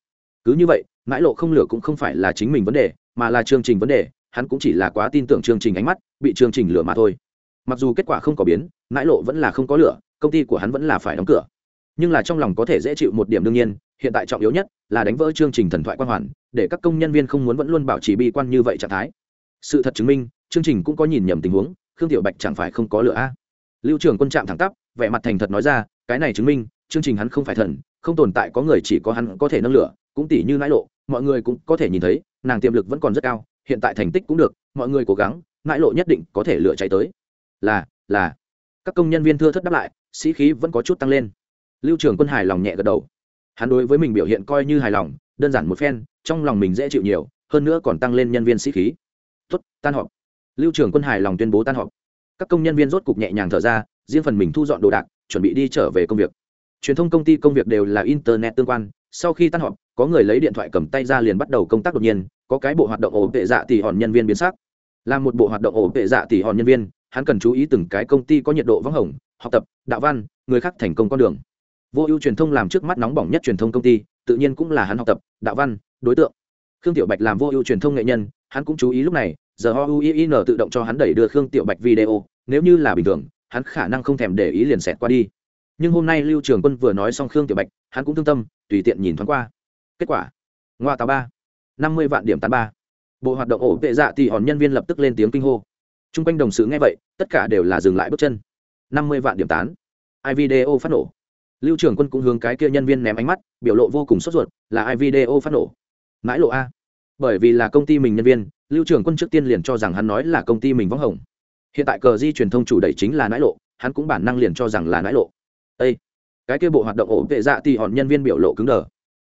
Cứ như vậy, mãi lộ không lửa cũng không phải là chính mình vấn đề, mà là chương trình vấn đề, hắn cũng chỉ là quá tin tưởng chương trình ánh mắt, bị chương trình lửa mà thôi. Mặc dù kết quả không có biến, mãi lộ vẫn là không có lửa, công ty của hắn vẫn là phải đóng cửa. Nhưng là trong lòng có thể dễ chịu một điểm đương nhiên hiện tại trọng yếu nhất là đánh vỡ chương trình thần thoại quan hoàn, để các công nhân viên không muốn vẫn luôn bảo trì bi quan như vậy trạng thái. Sự thật chứng minh, chương trình cũng có nhìn nhầm tình huống, khương tiểu bạch chẳng phải không có lửa a? Lưu trưởng quân trạm thẳng tắp, vẻ mặt thành thật nói ra, cái này chứng minh, chương trình hắn không phải thần, không tồn tại có người chỉ có hắn có thể nâng lửa, cũng tỷ như nãi lộ, mọi người cũng có thể nhìn thấy, nàng tiềm lực vẫn còn rất cao, hiện tại thành tích cũng được, mọi người cố gắng, nãi lộ nhất định có thể lửa chạy tới. Là là. Các công nhân viên thưa thất đáp lại, sĩ khí vẫn có chút tăng lên. Lưu trưởng quân hài lòng nhẹ gật đầu hắn đối với mình biểu hiện coi như hài lòng, đơn giản một phen, trong lòng mình dễ chịu nhiều, hơn nữa còn tăng lên nhân viên sĩ khí. Tuất tan họp. Lưu trưởng quân hài lòng tuyên bố tan họp. Các công nhân viên rốt cục nhẹ nhàng thở ra, riêng phần mình thu dọn đồ đạc, chuẩn bị đi trở về công việc. Truyền thông công ty công việc đều là internet tương quan, sau khi tan họp, có người lấy điện thoại cầm tay ra liền bắt đầu công tác đột nhiên, có cái bộ hoạt động ổ tệ dạ tỷ hòn nhân viên biến sắc. Làm một bộ hoạt động ổ tệ dạ tỷ hòn nhân viên, hắn cần chú ý từng cái công ty có nhiệt độ vắng hồng, học tập, đạo văn, người khác thành công con đường vô ưu truyền thông làm trước mắt nóng bỏng nhất truyền thông công ty, tự nhiên cũng là hắn học tập, đạo văn, đối tượng. Khương tiểu bạch làm vô ưu truyền thông nghệ nhân, hắn cũng chú ý lúc này, giờ ho uin tự động cho hắn đẩy đưa khương tiểu bạch video, nếu như là bình thường, hắn khả năng không thèm để ý liền xẹt qua đi. Nhưng hôm nay lưu trường quân vừa nói xong khương tiểu bạch, hắn cũng thương tâm, tùy tiện nhìn thoáng qua. Kết quả, ngoa tàu ba, năm mươi vạn điểm tán ba. Bộ hoạt động ổ vệ dạ thì hòn nhân viên lập tức lên tiếng kinh hô. T r u n g quanh đồng sự nghe vậy, tất cả đều là dừng lại bước chân. năm mươi vạn điểm tán. Ai video phát nổ? Lưu trường quân cũng hướng cái kia nhân viên ném ánh mắt, biểu lộ vô cùng sốt ruột, là ai video phát nổ? Mãi lộ a. Bởi vì là công ty mình nhân viên, lưu trường quân trước tiên liền cho rằng hắn nói là công ty mình võng hồng. Hiện tại cờ di truyền thông chủ đẩy chính là nãi lộ, hắn cũng bản năng liền cho rằng là nãi lộ. Ê! cái kia bộ hoạt động ổ vệ dạ thì hòn nhân viên biểu lộ cứng đờ.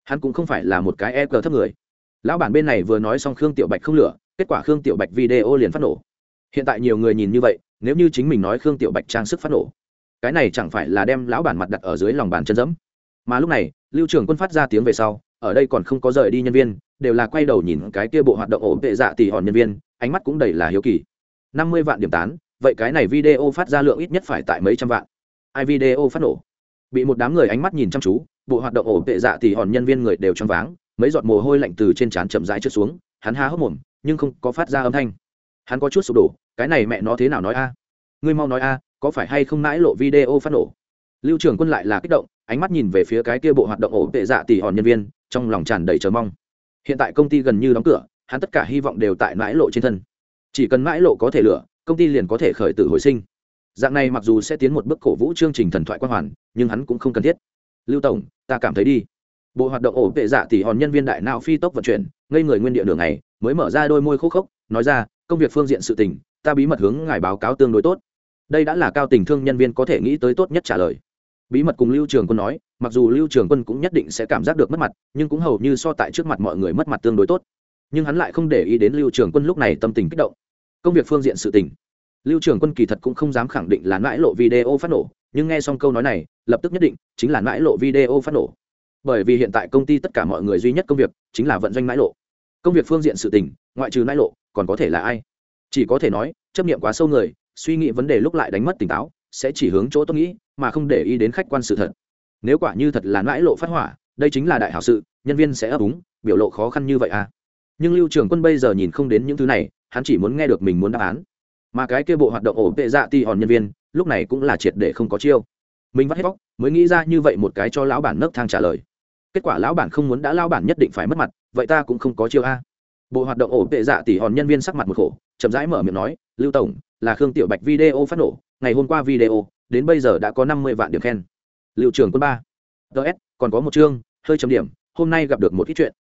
Hắn cũng không phải là một cái e cờ thấp người. Lão bản bên này vừa nói xong khương tiểu bạch không lửa, kết quả khương tiểu bạch video liền phát nổ. Hiện tại nhiều người nhìn như vậy, nếu như chính mình nói khương tiểu bạch trang sức phát nổ cái này chẳng phải là đem lão bản mặt đặt ở dưới lòng bàn chân dẫm. Mà lúc này, lưu trưởng quân phát ra tiếng về sau, ở đây còn không có rời đi nhân viên, đều là quay đầu nhìn cái kia bộ hoạt động ổn tệ dạ tỷ hòn nhân viên, ánh mắt cũng đầy là hiếu kỳ. Năm mươi vạn điểm tán, vậy cái này video phát ra lượng ít nhất phải tại mấy trăm vạn. Ai video phát nổ? Bị một đám người ánh mắt nhìn chăm chú, bộ hoạt động ổn tệ dạ thì hòn nhân viên người đều choáng váng, mấy giọt mồ hôi lạnh từ trên trán chậm rãi trượt xuống, hắn há hốc mồm, nhưng không có phát ra âm thanh. Hắn có chút sụp đổ, cái này mẹ nó thế nào nói a? Ngươi mau nói a có phải hay không mãi lộ video phát nổ? Lưu trưởng quân lại là kích động, ánh mắt nhìn về phía cái kia bộ hoạt động ổ tệ dạ tỷ hòn nhân viên, trong lòng tràn đầy chờ mong. Hiện tại công ty gần như đóng cửa, hắn tất cả hy vọng đều tại mãi lộ trên thân. Chỉ cần mãi lộ có thể lửa, công ty liền có thể khởi tử hồi sinh. Dạng này mặc dù sẽ tiến một bước cổ vũ chương trình thần thoại quan hoàn, nhưng hắn cũng không cần thiết. Lưu tổng, ta cảm thấy đi. Bộ hoạt động ổ tệ dạ tỷ hòn nhân viên đại nào phi tốc vận chuyển, ngây người nguyên địa đường này mới mở ra đôi môi khô khốc, nói ra, công việc phương diện sự tình, ta bí mật hướng ngài báo cáo tương đối tốt đây đã là cao tình thương nhân viên có thể nghĩ tới tốt nhất trả lời. Bí mật cùng lưu trường quân nói, mặc dù lưu trường quân cũng nhất định sẽ cảm giác được mất mặt, nhưng cũng hầu như so tại trước mặt mọi người mất mặt tương đối tốt. Nhưng hắn lại không để ý đến lưu trường quân lúc này tâm tình kích động. Công việc phương diện sự tình. Lưu trường quân kỳ thật cũng không dám khẳng định là mãi lộ video phát nổ, nhưng nghe xong câu nói này, lập tức nhất định chính là mãi lộ video phát nổ. Bởi vì hiện tại công ty tất cả mọi người duy nhất công việc chính là vận doanh mãi lộ. Công việc phương diện sự tình, ngoại trừ mãi lộ, còn có thể là ai? Chỉ có thể nói, chấp niệm quá sâu người suy nghĩ vấn đề lúc lại đánh mất tỉnh táo, sẽ chỉ hướng chỗ tôi nghĩ, mà không để ý đến khách quan sự thật. Nếu quả như thật là mãi lộ phát hỏa, đây chính là đại hảo sự, nhân viên sẽ ấp úng, biểu lộ khó khăn như vậy à? Nhưng lưu trường quân bây giờ nhìn không đến những thứ này, hắn chỉ muốn nghe được mình muốn đáp án. Mà cái kia bộ hoạt động ổ tệ dạ ti hòn nhân viên, lúc này cũng là triệt để không có chiêu. Mình vắt hết bóc, mới nghĩ ra như vậy một cái cho lão bản nấc thang trả lời. Kết quả lão bản không muốn đã lão bản nhất định phải mất mặt, vậy ta cũng không có chiêu a. Bộ hoạt động ổ tệ dạ tỉ hòn nhân viên sắc mặt một khổ, chậm rãi mở miệng nói, lưu tổng là khương tiểu bạch video phát nổ, ngày hôm qua video, đến bây giờ đã có năm mươi vạn điểm khen. Liệu trường quân ba. Ts còn có một chương, hơi chấm điểm, hôm nay gặp được một ít chuyện.